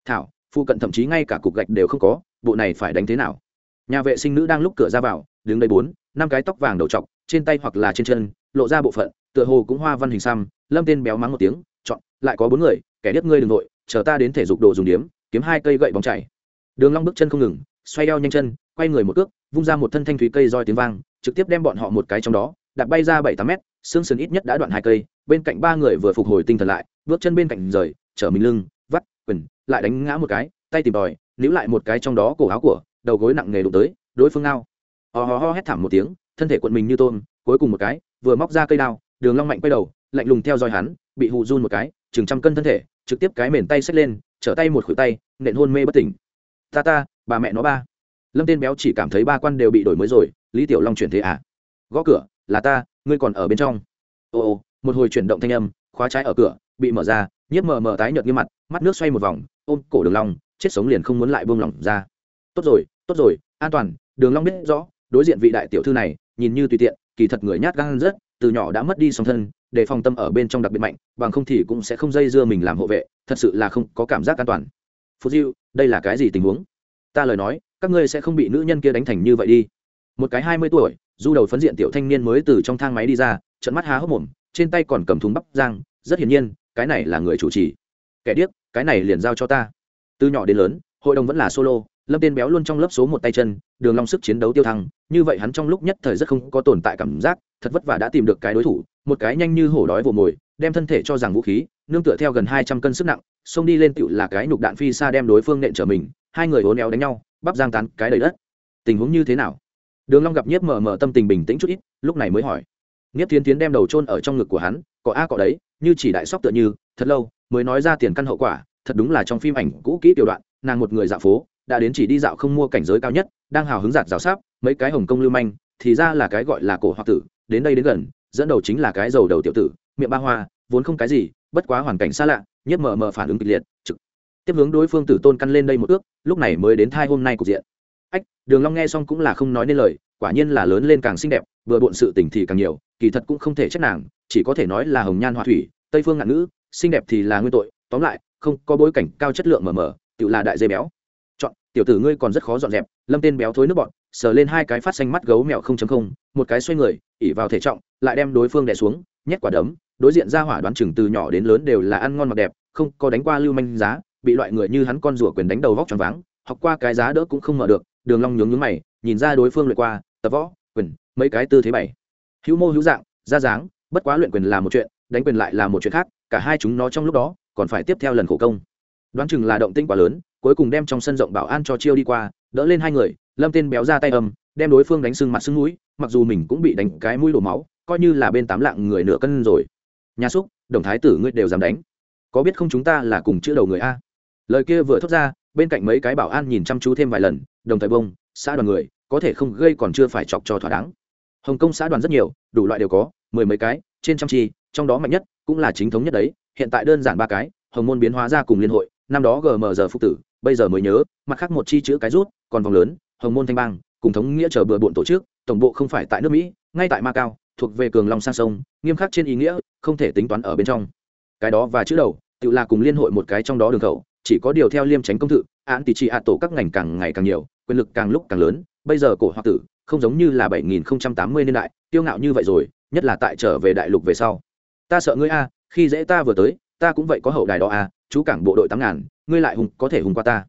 Thảo phụ cận thậm chí ngay cả cục gạch đều không có, bộ này phải đánh thế nào? Nhà vệ sinh nữ đang lúc cửa ra vào, đứng đây bốn, năm cái tóc vàng đầu trọc, trên tay hoặc là trên chân lộ ra bộ phận, tựa hồ cũng hoa văn hình xăm, lâm tên béo mắng một tiếng, chọn, lại có bốn người, kẻ đếp ngươi đ ừ n g nội, chờ ta đến thể dục đồ dùng điếm, kiếm hai cây gậy bóng chảy. Đường long bước chân không ngừng, xoay eo nhanh chân, quay người một cước, vung ra một thân thanh thúy cây roi tiếng vang, trực tiếp đem bọn họ một cái trong đó đặt bay ra bảy tám mét, xương sườn ít nhất đã đoạn hai cây, bên cạnh ba người vừa phục hồi tinh thần lại, bước chân bên cạnh rời chở mình lưng, vắt, quần, lại đánh ngã một cái, tay tìm tòi, níu lại một cái trong đó cổ áo của, đầu gối nặng nề đụng tới, đối phương ngao. Ho ho ho hét thảm một tiếng, thân thể quận mình như tôm cuối cùng một cái, vừa móc ra cây đao, đường long mạnh quay đầu, lạnh lùng theo dõi hắn, bị hù run một cái, chừng trăm cân thân thể, trực tiếp cái mền tay xách lên, trở tay một khuỷu tay, nện hôn mê bất tỉnh. Ta ta, bà mẹ nó ba. Lâm tên béo chỉ cảm thấy ba quan đều bị đổi mới rồi, lý tiểu long chuyển thế à? Gõ cửa, là ta, ngươi còn ở bên trong. Ồ ồ một hồi chuyển động thanh âm, khóa trái ở cửa, bị mở ra, nhiếp mờ mờ tái nhợt như mặt, mắt nước xoay một vòng, ôm cổ đường long, chết sống liền không muốn lại buông lỏng ra. Tốt rồi tốt rồi, an toàn, đường long biết rõ, đối diện vị đại tiểu thư này, nhìn như tùy tiện kỳ thật người nhát gan rất, từ nhỏ đã mất đi song thân, để phòng tâm ở bên trong đặc biệt mạnh, bằng không thì cũng sẽ không dây dưa mình làm hộ vệ, thật sự là không có cảm giác an toàn. Phú diêu, đây là cái gì tình huống? Ta lời nói, các ngươi sẽ không bị nữ nhân kia đánh thành như vậy đi. Một cái hai mươi tuổi, du đầu phấn diện tiểu thanh niên mới từ trong thang máy đi ra trận mắt há hốc mồm, trên tay còn cầm thúng bắp giang rất hiển nhiên, cái này là người chủ trì. Kẻ điếc, cái này liền giao cho ta. Từ nhỏ đến lớn, hội đồng vẫn là solo lâm tên béo luôn trong lớp số một tay chân, đường long sức chiến đấu tiêu thăng, như vậy hắn trong lúc nhất thời rất không có tồn tại cảm giác, thật vất vả đã tìm được cái đối thủ, một cái nhanh như hổ đói vồ mồi, đem thân thể cho rằng vũ khí, nương tựa theo gần hai trăm cân sức nặng, xông đi lên tựu là cái nhục đạn phi xa đem đối phương nện trở mình, hai người hố éo đánh nhau, bắp giang tán cái đầy đất. Tình huống như thế nào? Đường long gặp nhiếp mờ mờ tâm tình bình tĩnh chút ít, lúc này mới hỏi. Nhiếp tiến tiến đem đầu chôn ở trong ngực của hắn cọ a cọ đấy, như chỉ đại sóc tựa như, thật lâu, mới nói ra tiền căn hậu quả, thật đúng là trong phim ảnh cũ kỹ tiểu đoạn, nàng một người dạo phố đã đến chỉ đi dạo không mua cảnh giới cao nhất, đang hào hứng giạt rào sáp, mấy cái hồng công lưu manh, thì ra là cái gọi là cổ hoặc tử, đến đây đến gần, dẫn đầu chính là cái dầu đầu tiểu tử, miệng ba hoa, vốn không cái gì, bất quá hoàn cảnh xa lạ, nhất mờ mờ phản ứng kịch liệt, trực tiếp hướng đối phương tử tôn căn lên đây một ước, lúc này mới đến thai hôm nay cục diện. Ách, đường long nghe xong cũng là không nói nên lời, quả nhiên là lớn lên càng xinh đẹp, vừa bộn sự tình thì càng nhiều, kỳ thật cũng không thể trách nàng, chỉ có thể nói là hồng nhan hoa thủy, tây phương ngạn ngữ, xinh đẹp thì là nguyên tội, tóm lại, không có bối cảnh cao chất lượng mờ mờ, tự là đại dây béo tiểu tử ngươi còn rất khó dọn dẹp, lâm tên béo thối nước bọn, sờ lên hai cái phát xanh mắt gấu mèo không chấm không, một cái xoay người, ỉ vào thể trọng, lại đem đối phương đè xuống, nhét quả đấm, đối diện ra hỏa đoán chừng từ nhỏ đến lớn đều là ăn ngon mặc đẹp, không có đánh qua lưu manh giá, bị loại người như hắn con rủa quyền đánh đầu vóc tròn váng, học qua cái giá đỡ cũng không mở được, đường long nhướng nhướng mày, nhìn ra đối phương luyện qua, tập võ, quyền, mấy cái tư thế bảy. Hữu mô hữu dạng, ra dáng, bất quá luyện quyền là một chuyện, đánh quyền lại là một chuyện khác, cả hai chúng nó trong lúc đó, còn phải tiếp theo lần khổ công đoán chừng là động tinh quá lớn, cuối cùng đem trong sân rộng bảo an cho chiêu đi qua, đỡ lên hai người, lâm tên béo ra tay âm đem đối phương đánh sưng mặt sưng mũi, mặc dù mình cũng bị đánh cái mũi đổ máu, coi như là bên tám lạng người nửa cân rồi. Nhà xúc đồng thái tử ngươi đều dám đánh. Có biết không chúng ta là cùng chữ đầu người a? Lời kia vừa thốt ra, bên cạnh mấy cái bảo an nhìn chăm chú thêm vài lần, đồng thời bông, xã đoàn người, có thể không gây còn chưa phải chọc cho thỏa đáng. Hồng kông xã đoàn rất nhiều, đủ loại đều có, mười mấy cái, trên trăm chi, trong đó mạnh nhất cũng là chính thống nhất đấy, hiện tại đơn giản ba cái, hồng môn biến hóa ra cùng liên hội năm đó gm giờ phục tử, bây giờ mới nhớ, mặt khác một chi chữ cái rút, còn vòng lớn, hồng môn thanh bang, cùng thống nghĩa chờ bừa bộn tổ chức, tổng bộ không phải tại nước mỹ, ngay tại macau, thuộc về cường long sang sông, nghiêm khắc trên ý nghĩa, không thể tính toán ở bên trong. Cái đó và chữ đầu, tự là cùng liên hội một cái trong đó đường khẩu, chỉ có điều theo liêm tránh công thự án tỷ trị hạ tổ các ngành càng ngày càng nhiều, quyền lực càng lúc càng lớn, bây giờ cổ hoặc tử, không giống như là bảy nghìn tám mươi niên đại tiêu ngạo như vậy rồi, nhất là tại trở về đại lục về sau. Ta sợ ngươi a, khi dễ ta vừa tới, ta cũng vậy có hậu đài đó a chú cảng bộ đội tám ngàn, ngươi lại hùng, có thể hùng qua ta.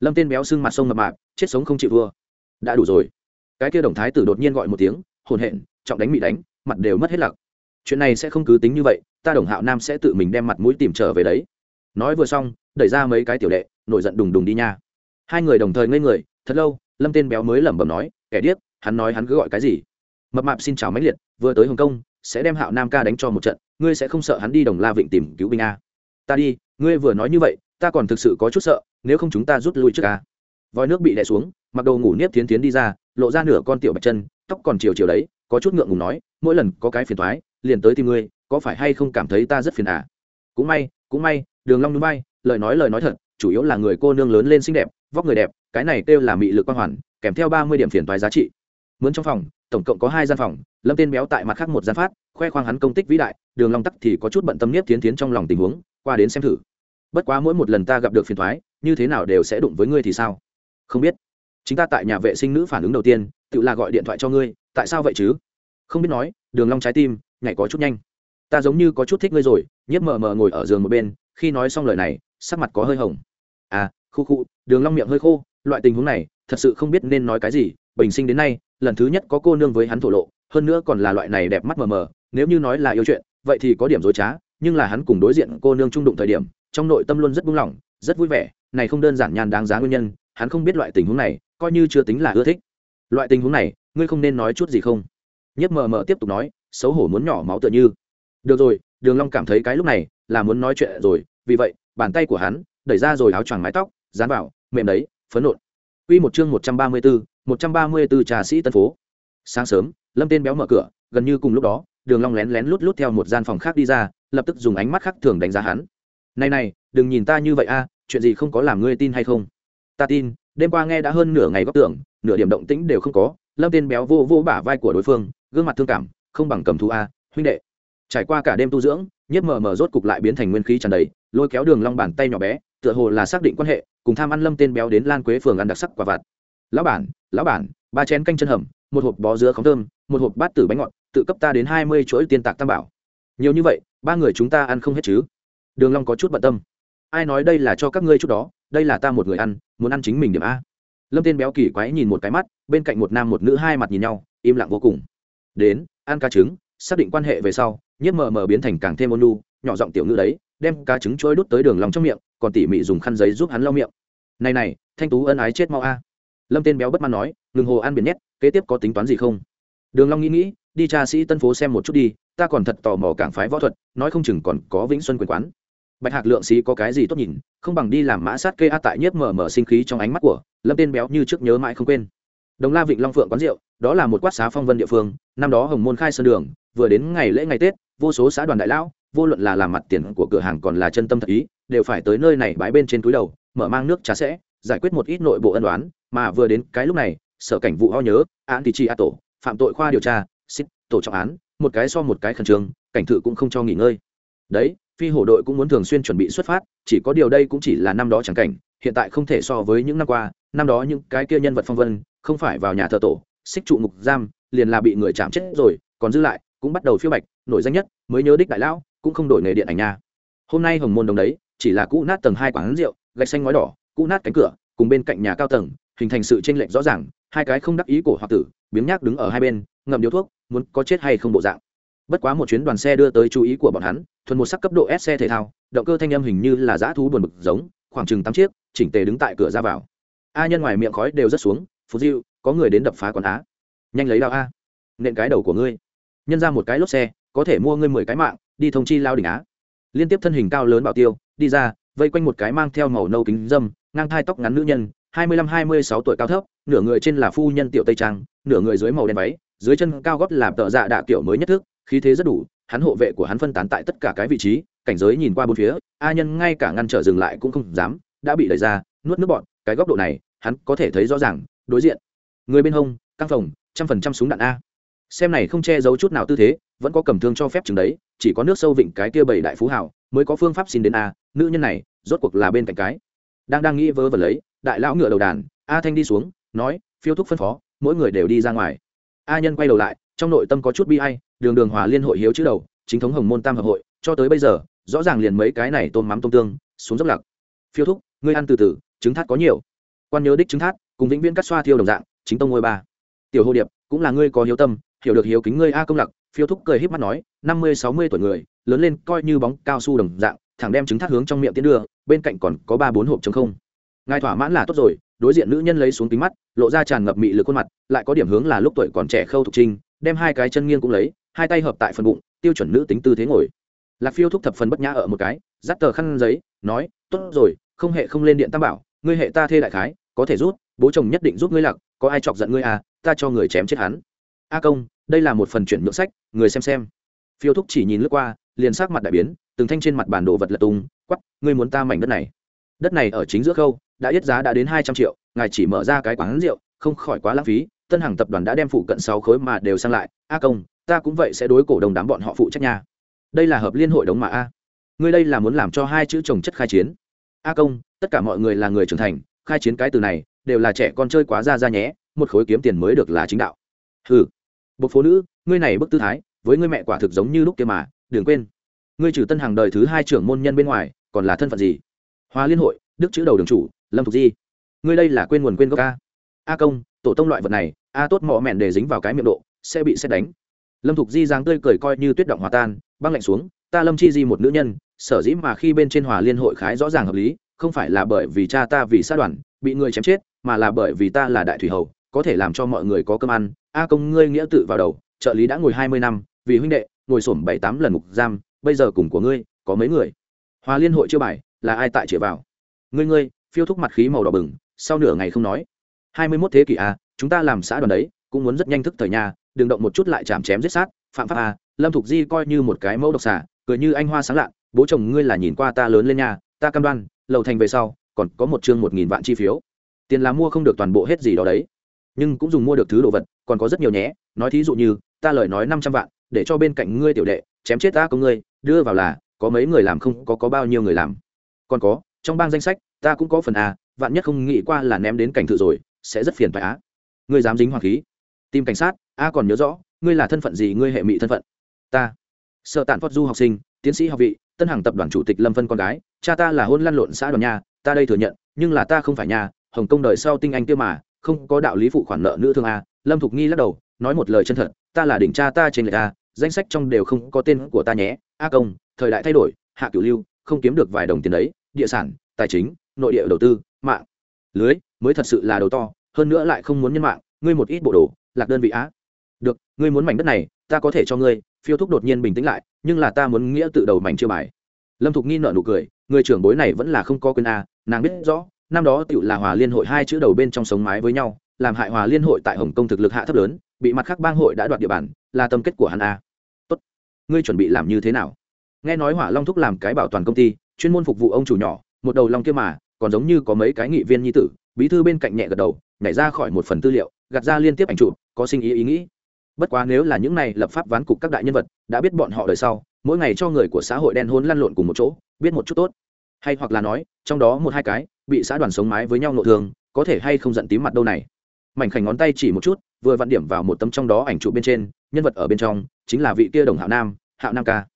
Lâm tên béo xương mặt sông mập mạp chết sống không chịu vua đã đủ rồi. Cái kia đồng thái tử đột nhiên gọi một tiếng, hồn hện, trọng đánh bị đánh, mặt đều mất hết lặc. Chuyện này sẽ không cứ tính như vậy, ta đồng hạo nam sẽ tự mình đem mặt mũi tìm trở về đấy. Nói vừa xong, đẩy ra mấy cái tiểu đệ, nổi giận đùng đùng đi nha. Hai người đồng thời ngây người, thật lâu, lâm tên béo mới lẩm bẩm nói, kẻ điếc, hắn nói hắn cứ gọi cái gì? Mập mạp xin chào máy liệt, vừa tới hồng kông, sẽ đem hạo nam ca đánh cho một trận, ngươi sẽ không sợ hắn đi đồng la vịnh tìm cứu binh a? Ta đi ngươi vừa nói như vậy, ta còn thực sự có chút sợ, nếu không chúng ta rút lui trước ca vòi nước bị đè xuống, mặc đồ ngủ nếp tiến tiến đi ra, lộ ra nửa con tiểu bạch chân, tóc còn chiều chiều đấy, có chút ngượng ngùng nói, mỗi lần có cái phiền thoái liền tới tìm ngươi, có phải hay không cảm thấy ta rất phiền à? Cũng may cũng may, đường long núi bay, lời nói lời nói thật, chủ yếu là người cô nương lớn lên xinh đẹp, vóc người đẹp, cái này kêu là mị lực quan hoàn, kèm theo ba mươi điểm phiền toái giá trị. Mướn trong phòng, tổng cộng có hai gian phòng, lâm tên béo tại mặt khác một gian phát, khoe khoang hắn công tích vĩ đại, đường long tắc thì có chút bận tâm nếp tiến tiến trong lòng tình huống, qua đến xem thử bất quá mỗi một lần ta gặp được phiền thoái, như thế nào đều sẽ đụng với ngươi thì sao? Không biết. Chính ta tại nhà vệ sinh nữ phản ứng đầu tiên tự là gọi điện thoại cho ngươi tại sao vậy chứ? Không biết nói đường long trái tim nhảy có chút nhanh. Ta giống như có chút thích ngươi rồi nhiếp mờ mờ ngồi ở giường một bên khi nói xong lời này sắc mặt có hơi hồng. À khu khu đường long miệng hơi khô loại tình huống này thật sự không biết nên nói cái gì. Bình sinh đến nay lần thứ nhất có cô nương với hắn thổ lộ hơn nữa còn là loại này đẹp mắt mờ mờ nếu như nói là yêu chuyện vậy thì có điểm dối trá nhưng là hắn cùng đối diện cô nương trung đụng thời điểm trong nội tâm luôn rất buông lỏng rất vui vẻ này không đơn giản nhàn đáng giá nguyên nhân hắn không biết loại tình huống này coi như chưa tính là ưa thích loại tình huống này ngươi không nên nói chút gì không nhất mờ mờ tiếp tục nói xấu hổ muốn nhỏ máu tựa như được rồi đường long cảm thấy cái lúc này là muốn nói chuyện rồi vì vậy bàn tay của hắn đẩy ra rồi áo choàng mái tóc dán vào mềm đấy phấn nộn Quy một chương 134, 134 trà sĩ Tân phố. Sáng sớm, Lâm Tên béo mở cửa, gần như cùng lúc đó, Đường Long lén lén lút lút theo một gian phòng khác đi ra, lập tức dùng ánh mắt khác thường đánh giá hắn. "Này này, đừng nhìn ta như vậy a, chuyện gì không có làm ngươi tin hay không?" "Ta tin, đêm qua nghe đã hơn nửa ngày góc tưởng, nửa điểm động tĩnh đều không có." Lâm Tên béo vô vô bả vai của đối phương, gương mặt thương cảm, "Không bằng cầm thú a, huynh đệ." Trải qua cả đêm tu dưỡng, nhất mờ mờ rốt cục lại biến thành nguyên khí tràn đầy, lôi kéo Đường Long bàn tay nhỏ bé, tựa hồ là xác định quan hệ, cùng tham ăn Lâm Tên béo đến Lan Quế phường ăn đặc sắc quả vặt lão bản lão bản ba chén canh chân hầm một hộp bó dứa khóng thơm một hộp bát tử bánh ngọt tự cấp ta đến hai mươi chuỗi tiên tạc tam bảo nhiều như vậy ba người chúng ta ăn không hết chứ đường long có chút bận tâm. Ai nói đây là cho các ngươi chút đó, đây là ta một người ăn, muốn ăn chính mình điểm a. Lâm tên béo kỳ quái nhìn một cái mắt, bên cạnh một nam một nữ hai mặt nhìn nhau, im lặng vô cùng. Đến, ăn cá trứng, xác định quan hệ về sau, nhiếp mờ mờ biến thành càng thêm ôn lu nhỏ giọng tiểu ngữ đấy, đem cá trứng trôi đút tới đường lòng trong miệng, còn tỉ mỉ dùng khăn giấy giúp hắn lau miệng. Này này, thanh tú ân ái chết mau a. Lâm tên béo bất mãn nói, ngừng hồ ăn biển nhét, kế tiếp có tính toán gì không? Đường long nghĩ nghĩ, đi tra sĩ tân phố xem một chút đi, ta còn thật tò mò cảng phái võ thuật, nói không chừng còn có vĩnh xuân quyền quán bạch hạc lượng xí có cái gì tốt nhìn, không bằng đi làm mã sát kê a tại nhiếp mở mở sinh khí trong ánh mắt của lâm tên béo như trước nhớ mãi không quên. Đồng la vịnh long phượng quán rượu, đó là một quát xá phong vân địa phương, năm đó hồng môn khai sơn đường, vừa đến ngày lễ ngày tết, vô số xã đoàn đại lão, vô luận là làm mặt tiền của cửa hàng còn là chân tâm thật ý, đều phải tới nơi này bãi bên trên túi đầu, mở mang nước trà sẽ, giải quyết một ít nội bộ ân đoán mà vừa đến cái lúc này, sở cảnh vụ ho nhớ, án thì chi a tổ, phạm tội khoa điều tra, xích, tổ trọng án, một cái so một cái khẩn trương, cảnh thự cũng không cho nghỉ ngơi. Đấy phi hổ đội cũng muốn thường xuyên chuẩn bị xuất phát, chỉ có điều đây cũng chỉ là năm đó chẳng cảnh, hiện tại không thể so với những năm qua. Năm đó những cái kia nhân vật phong vân, không phải vào nhà thờ tổ, xích trụ ngục giam, liền là bị người chạm chết rồi, còn dư lại, cũng bắt đầu phiêu bạch, nổi danh nhất, mới nhớ đích đại lão, cũng không đổi nghề điện ảnh nha. Hôm nay hồng môn đồng đấy, chỉ là cũ nát tầng hai quán rượu, gạch xanh ngói đỏ, cũ nát cánh cửa, cùng bên cạnh nhà cao tầng, hình thành sự chênh lệch rõ ràng, hai cái không đắc ý của hoặc tử, biếng nhác đứng ở hai bên, ngậm điếu thuốc, muốn có chết hay không bộ dạng bất quá một chuyến đoàn xe đưa tới chú ý của bọn hắn, thuần một sắc cấp độ s xe thể thao, động cơ thanh âm hình như là dã thú buồn bực giống, khoảng chừng tám chiếc, chỉnh tề đứng tại cửa ra vào. A nhân ngoài miệng khói đều rất xuống, phú diệu có người đến đập phá quán á. Nhanh lấy đao a. Nện cái đầu của ngươi. Nhân ra một cái lốp xe, có thể mua ngươi mười cái mạng, đi thông chi lao đỉnh á. Liên tiếp thân hình cao lớn bảo tiêu, đi ra, vây quanh một cái mang theo màu nâu kính dâm, ngang thai tóc ngắn nữ nhân, hai mươi lăm hai mươi sáu tuổi cao thấp, nửa người trên là phu nhân tiểu tây trang, nửa người dưới màu đen váy, dưới chân cao gót làm tợ dạ đạ kiểu mới nhất thức khí thế rất đủ, hắn hộ vệ của hắn phân tán tại tất cả cái vị trí, cảnh giới nhìn qua bốn phía, a nhân ngay cả ngăn trở dừng lại cũng không dám, đã bị đẩy ra, nuốt nước bọn cái góc độ này, hắn có thể thấy rõ ràng, đối diện. Người bên hông, căng phòng, trăm phần trăm súng đạn a. Xem này không che giấu chút nào tư thế, vẫn có cầm thương cho phép chừng đấy, chỉ có nước sâu vịnh cái kia bảy đại phú hảo mới có phương pháp xin đến a, nữ nhân này, rốt cuộc là bên cạnh cái. Đang đang nghĩ vớ vẩn lấy, đại lão ngựa đầu đàn, a thanh đi xuống, nói, phiêu thúc phân phó, mỗi người đều đi ra ngoài. A nhân quay đầu lại, trong nội tâm có chút bi hay đường đường hòa liên hội hiếu chữ đầu, chính thống hồng môn tam hợp hội, cho tới bây giờ, rõ ràng liền mấy cái này tôm mắm tôm tương, xuống dốc lặc phiêu thúc, ngươi ăn từ từ, trứng thát có nhiều. Quan nhớ đích trứng thát cùng vĩnh viễn cắt xoa thiêu đồng dạng, chính tông ngôi ba. Tiểu hồ điệp, cũng là ngươi có hiếu tâm, hiểu được hiếu kính ngươi a công lặc phiêu thúc cười híp mắt nói, năm mươi, sáu mươi tuổi người, lớn lên coi như bóng cao su đồng dạng, thẳng đem trứng thát hướng trong miệng tiến đưa, bên cạnh còn có ba bốn hộp trống không. Ngài thỏa mãn là tốt rồi, đối diện nữ nhân lấy xuống kính mắt, lộ ra tràn ngập mị lực khuôn mặt, lại có điểm hướng là lúc tuổi còn trẻ khâu thục trinh, đem hai cái chân nghiêng cũng lấy hai tay hợp tại phần bụng, tiêu chuẩn nữ tính tư thế ngồi. Lạc phiêu thúc thập phần bất nhã ở một cái, dắt tờ khăn giấy, nói, tốt rồi, không hệ không lên điện tam bảo, ngươi hệ ta thê đại khái, có thể rút, bố chồng nhất định giúp ngươi lặc có ai chọc giận ngươi à ta cho người chém chết hắn. A công, đây là một phần chuyển nhượng sách, người xem xem. Phiêu thúc chỉ nhìn lướt qua, liền sắc mặt đại biến, từng thanh trên mặt bản đồ vật lật tung quắp ngươi muốn ta mảnh đất này? Đất này ở chính giữa khâu, đã yết giá đã đến hai trăm triệu, ngài chỉ mở ra cái quán rượu, không khỏi quá lãng phí tân hàng tập đoàn đã đem phụ cận sáu khối mà đều sang lại. A công, ta cũng vậy sẽ đối cổ đồng đám bọn họ phụ trách nhà. đây là hợp liên hội đống mà a. Ngươi đây là muốn làm cho hai chữ chồng chất khai chiến. A công, tất cả mọi người là người trưởng thành, khai chiến cái từ này, đều là trẻ con chơi quá ra ra nhé, một khối kiếm tiền mới được là chính đạo. Ừ bộc phố nữ, ngươi này bức tư thái, với ngươi mẹ quả thực giống như lúc kia mà, đừng quên. Ngươi trừ tân hàng đời thứ hai trưởng môn nhân bên ngoài, còn là thân phận gì? Hoa liên hội, đức chữ đầu đường chủ, lâm thục di. Ngươi đây là quên nguồn quên gốc a. A công tổ tông loại vật này, a tốt mọ mẹn để dính vào cái miệng độ, sẽ bị xét đánh. Lâm thục di dáng tươi cười coi như tuyết động hòa tan, băng lạnh xuống, ta lâm chi di một nữ nhân, sở dĩ mà khi bên trên hòa liên hội khái rõ ràng hợp lý, không phải là bởi vì cha ta vì sát đoàn, bị người chém chết, mà là bởi vì ta là đại thủy hầu, có thể làm cho mọi người có cơm ăn. A công ngươi nghĩa tự vào đầu, trợ lý đã ngồi hai mươi năm, vì huynh đệ, ngồi sổm bảy tám lần mục giam, bây giờ cùng của ngươi, có mấy người? Hòa liên hội chưa bài, là ai tại chĩa vào? Ngươi ngươi, phiêu thúc mặt khí màu đỏ bừng, sau nửa ngày không nói hai mươi mốt thế kỷ a, chúng ta làm xã đoàn đấy, cũng muốn rất nhanh thức thời nhà, đừng động một chút lại chạm chém giết sát, phạm pháp a, lâm thục di coi như một cái mẫu độc xả cười như anh hoa sáng lạ bố chồng ngươi là nhìn qua ta lớn lên nhà, ta cam đoan, lầu thành về sau, còn có một chương một nghìn vạn chi phiếu. Tiền là mua không được toàn bộ hết gì đó đấy. Nhưng cũng dùng mua được thứ đồ vật, còn có rất nhiều nhé, nói thí dụ như, ta lời nói năm trăm vạn, để cho bên cạnh ngươi tiểu đệ, chém chết ta có ngươi, đưa vào là, có mấy người làm không, có có bao nhiêu người làm. Còn có, trong bang danh sách, ta cũng có phần a, vạn nhất không nghĩ qua là ném đến cảnh thự rồi sẽ rất phiền phải á. Ngươi dám dính hoàng khí. Tìm cảnh sát, a còn nhớ rõ, ngươi là thân phận gì, ngươi hệ mị thân phận? Ta. Sợ tản phót du học sinh, tiến sĩ học vị, tân hàng tập đoàn chủ tịch lâm phân con gái, cha ta là hôn lăn lộn xã đoàn nhà ta đây thừa nhận, nhưng là ta không phải nhà hồng công đời sau tinh anh kia mà, không có đạo lý phụ khoản nợ nữ thương a. Lâm thục nghi lắc đầu, nói một lời chân thật, ta là đỉnh cha ta trên lệ a, danh sách trong đều không có tên của ta nhé, a công, thời đại thay đổi, hạ cửu lưu, không kiếm được vài đồng tiền đấy, địa sản, tài chính, nội địa đầu tư, mạng lưới, mới thật sự là đầu to, hơn nữa lại không muốn nhân mạng, ngươi một ít bộ đồ, lạc đơn vị á. Được, ngươi muốn mảnh đất này, ta có thể cho ngươi, phiêu thúc đột nhiên bình tĩnh lại, nhưng là ta muốn nghĩa tự đầu mảnh chưa bài. Lâm thục nghi nợ nụ cười, người trưởng bối này vẫn là không có quyền a, nàng biết rõ, năm đó tựu là hòa liên hội hai chữ đầu bên trong sống mái với nhau, làm hại hòa liên hội tại hồng kông thực lực hạ thấp lớn, bị mặt khác bang hội đã đoạt địa bàn, là tâm kết của hắn a. Tốt, ngươi chuẩn bị làm như thế nào? Nghe nói hỏa long thúc làm cái bảo toàn công ty, chuyên môn phục vụ ông chủ nhỏ, một đầu long kia mà còn giống như có mấy cái nghị viên nhi tử, bí thư bên cạnh nhẹ gật đầu, nhảy ra khỏi một phần tư liệu, gạt ra liên tiếp ảnh chụp, có sinh ý ý nghĩ. Bất quá nếu là những này lập pháp ván cục các đại nhân vật, đã biết bọn họ đời sau, mỗi ngày cho người của xã hội đen hôn lăn lộn cùng một chỗ, biết một chút tốt. Hay hoặc là nói, trong đó một hai cái, bị xã đoàn sống mái với nhau nội thương, có thể hay không giận tím mặt đâu này. Mảnh khảnh ngón tay chỉ một chút, vừa vặn điểm vào một tấm trong đó ảnh chụp bên trên, nhân vật ở bên trong, chính là vị kia đồng hạo nam hạo nam ca.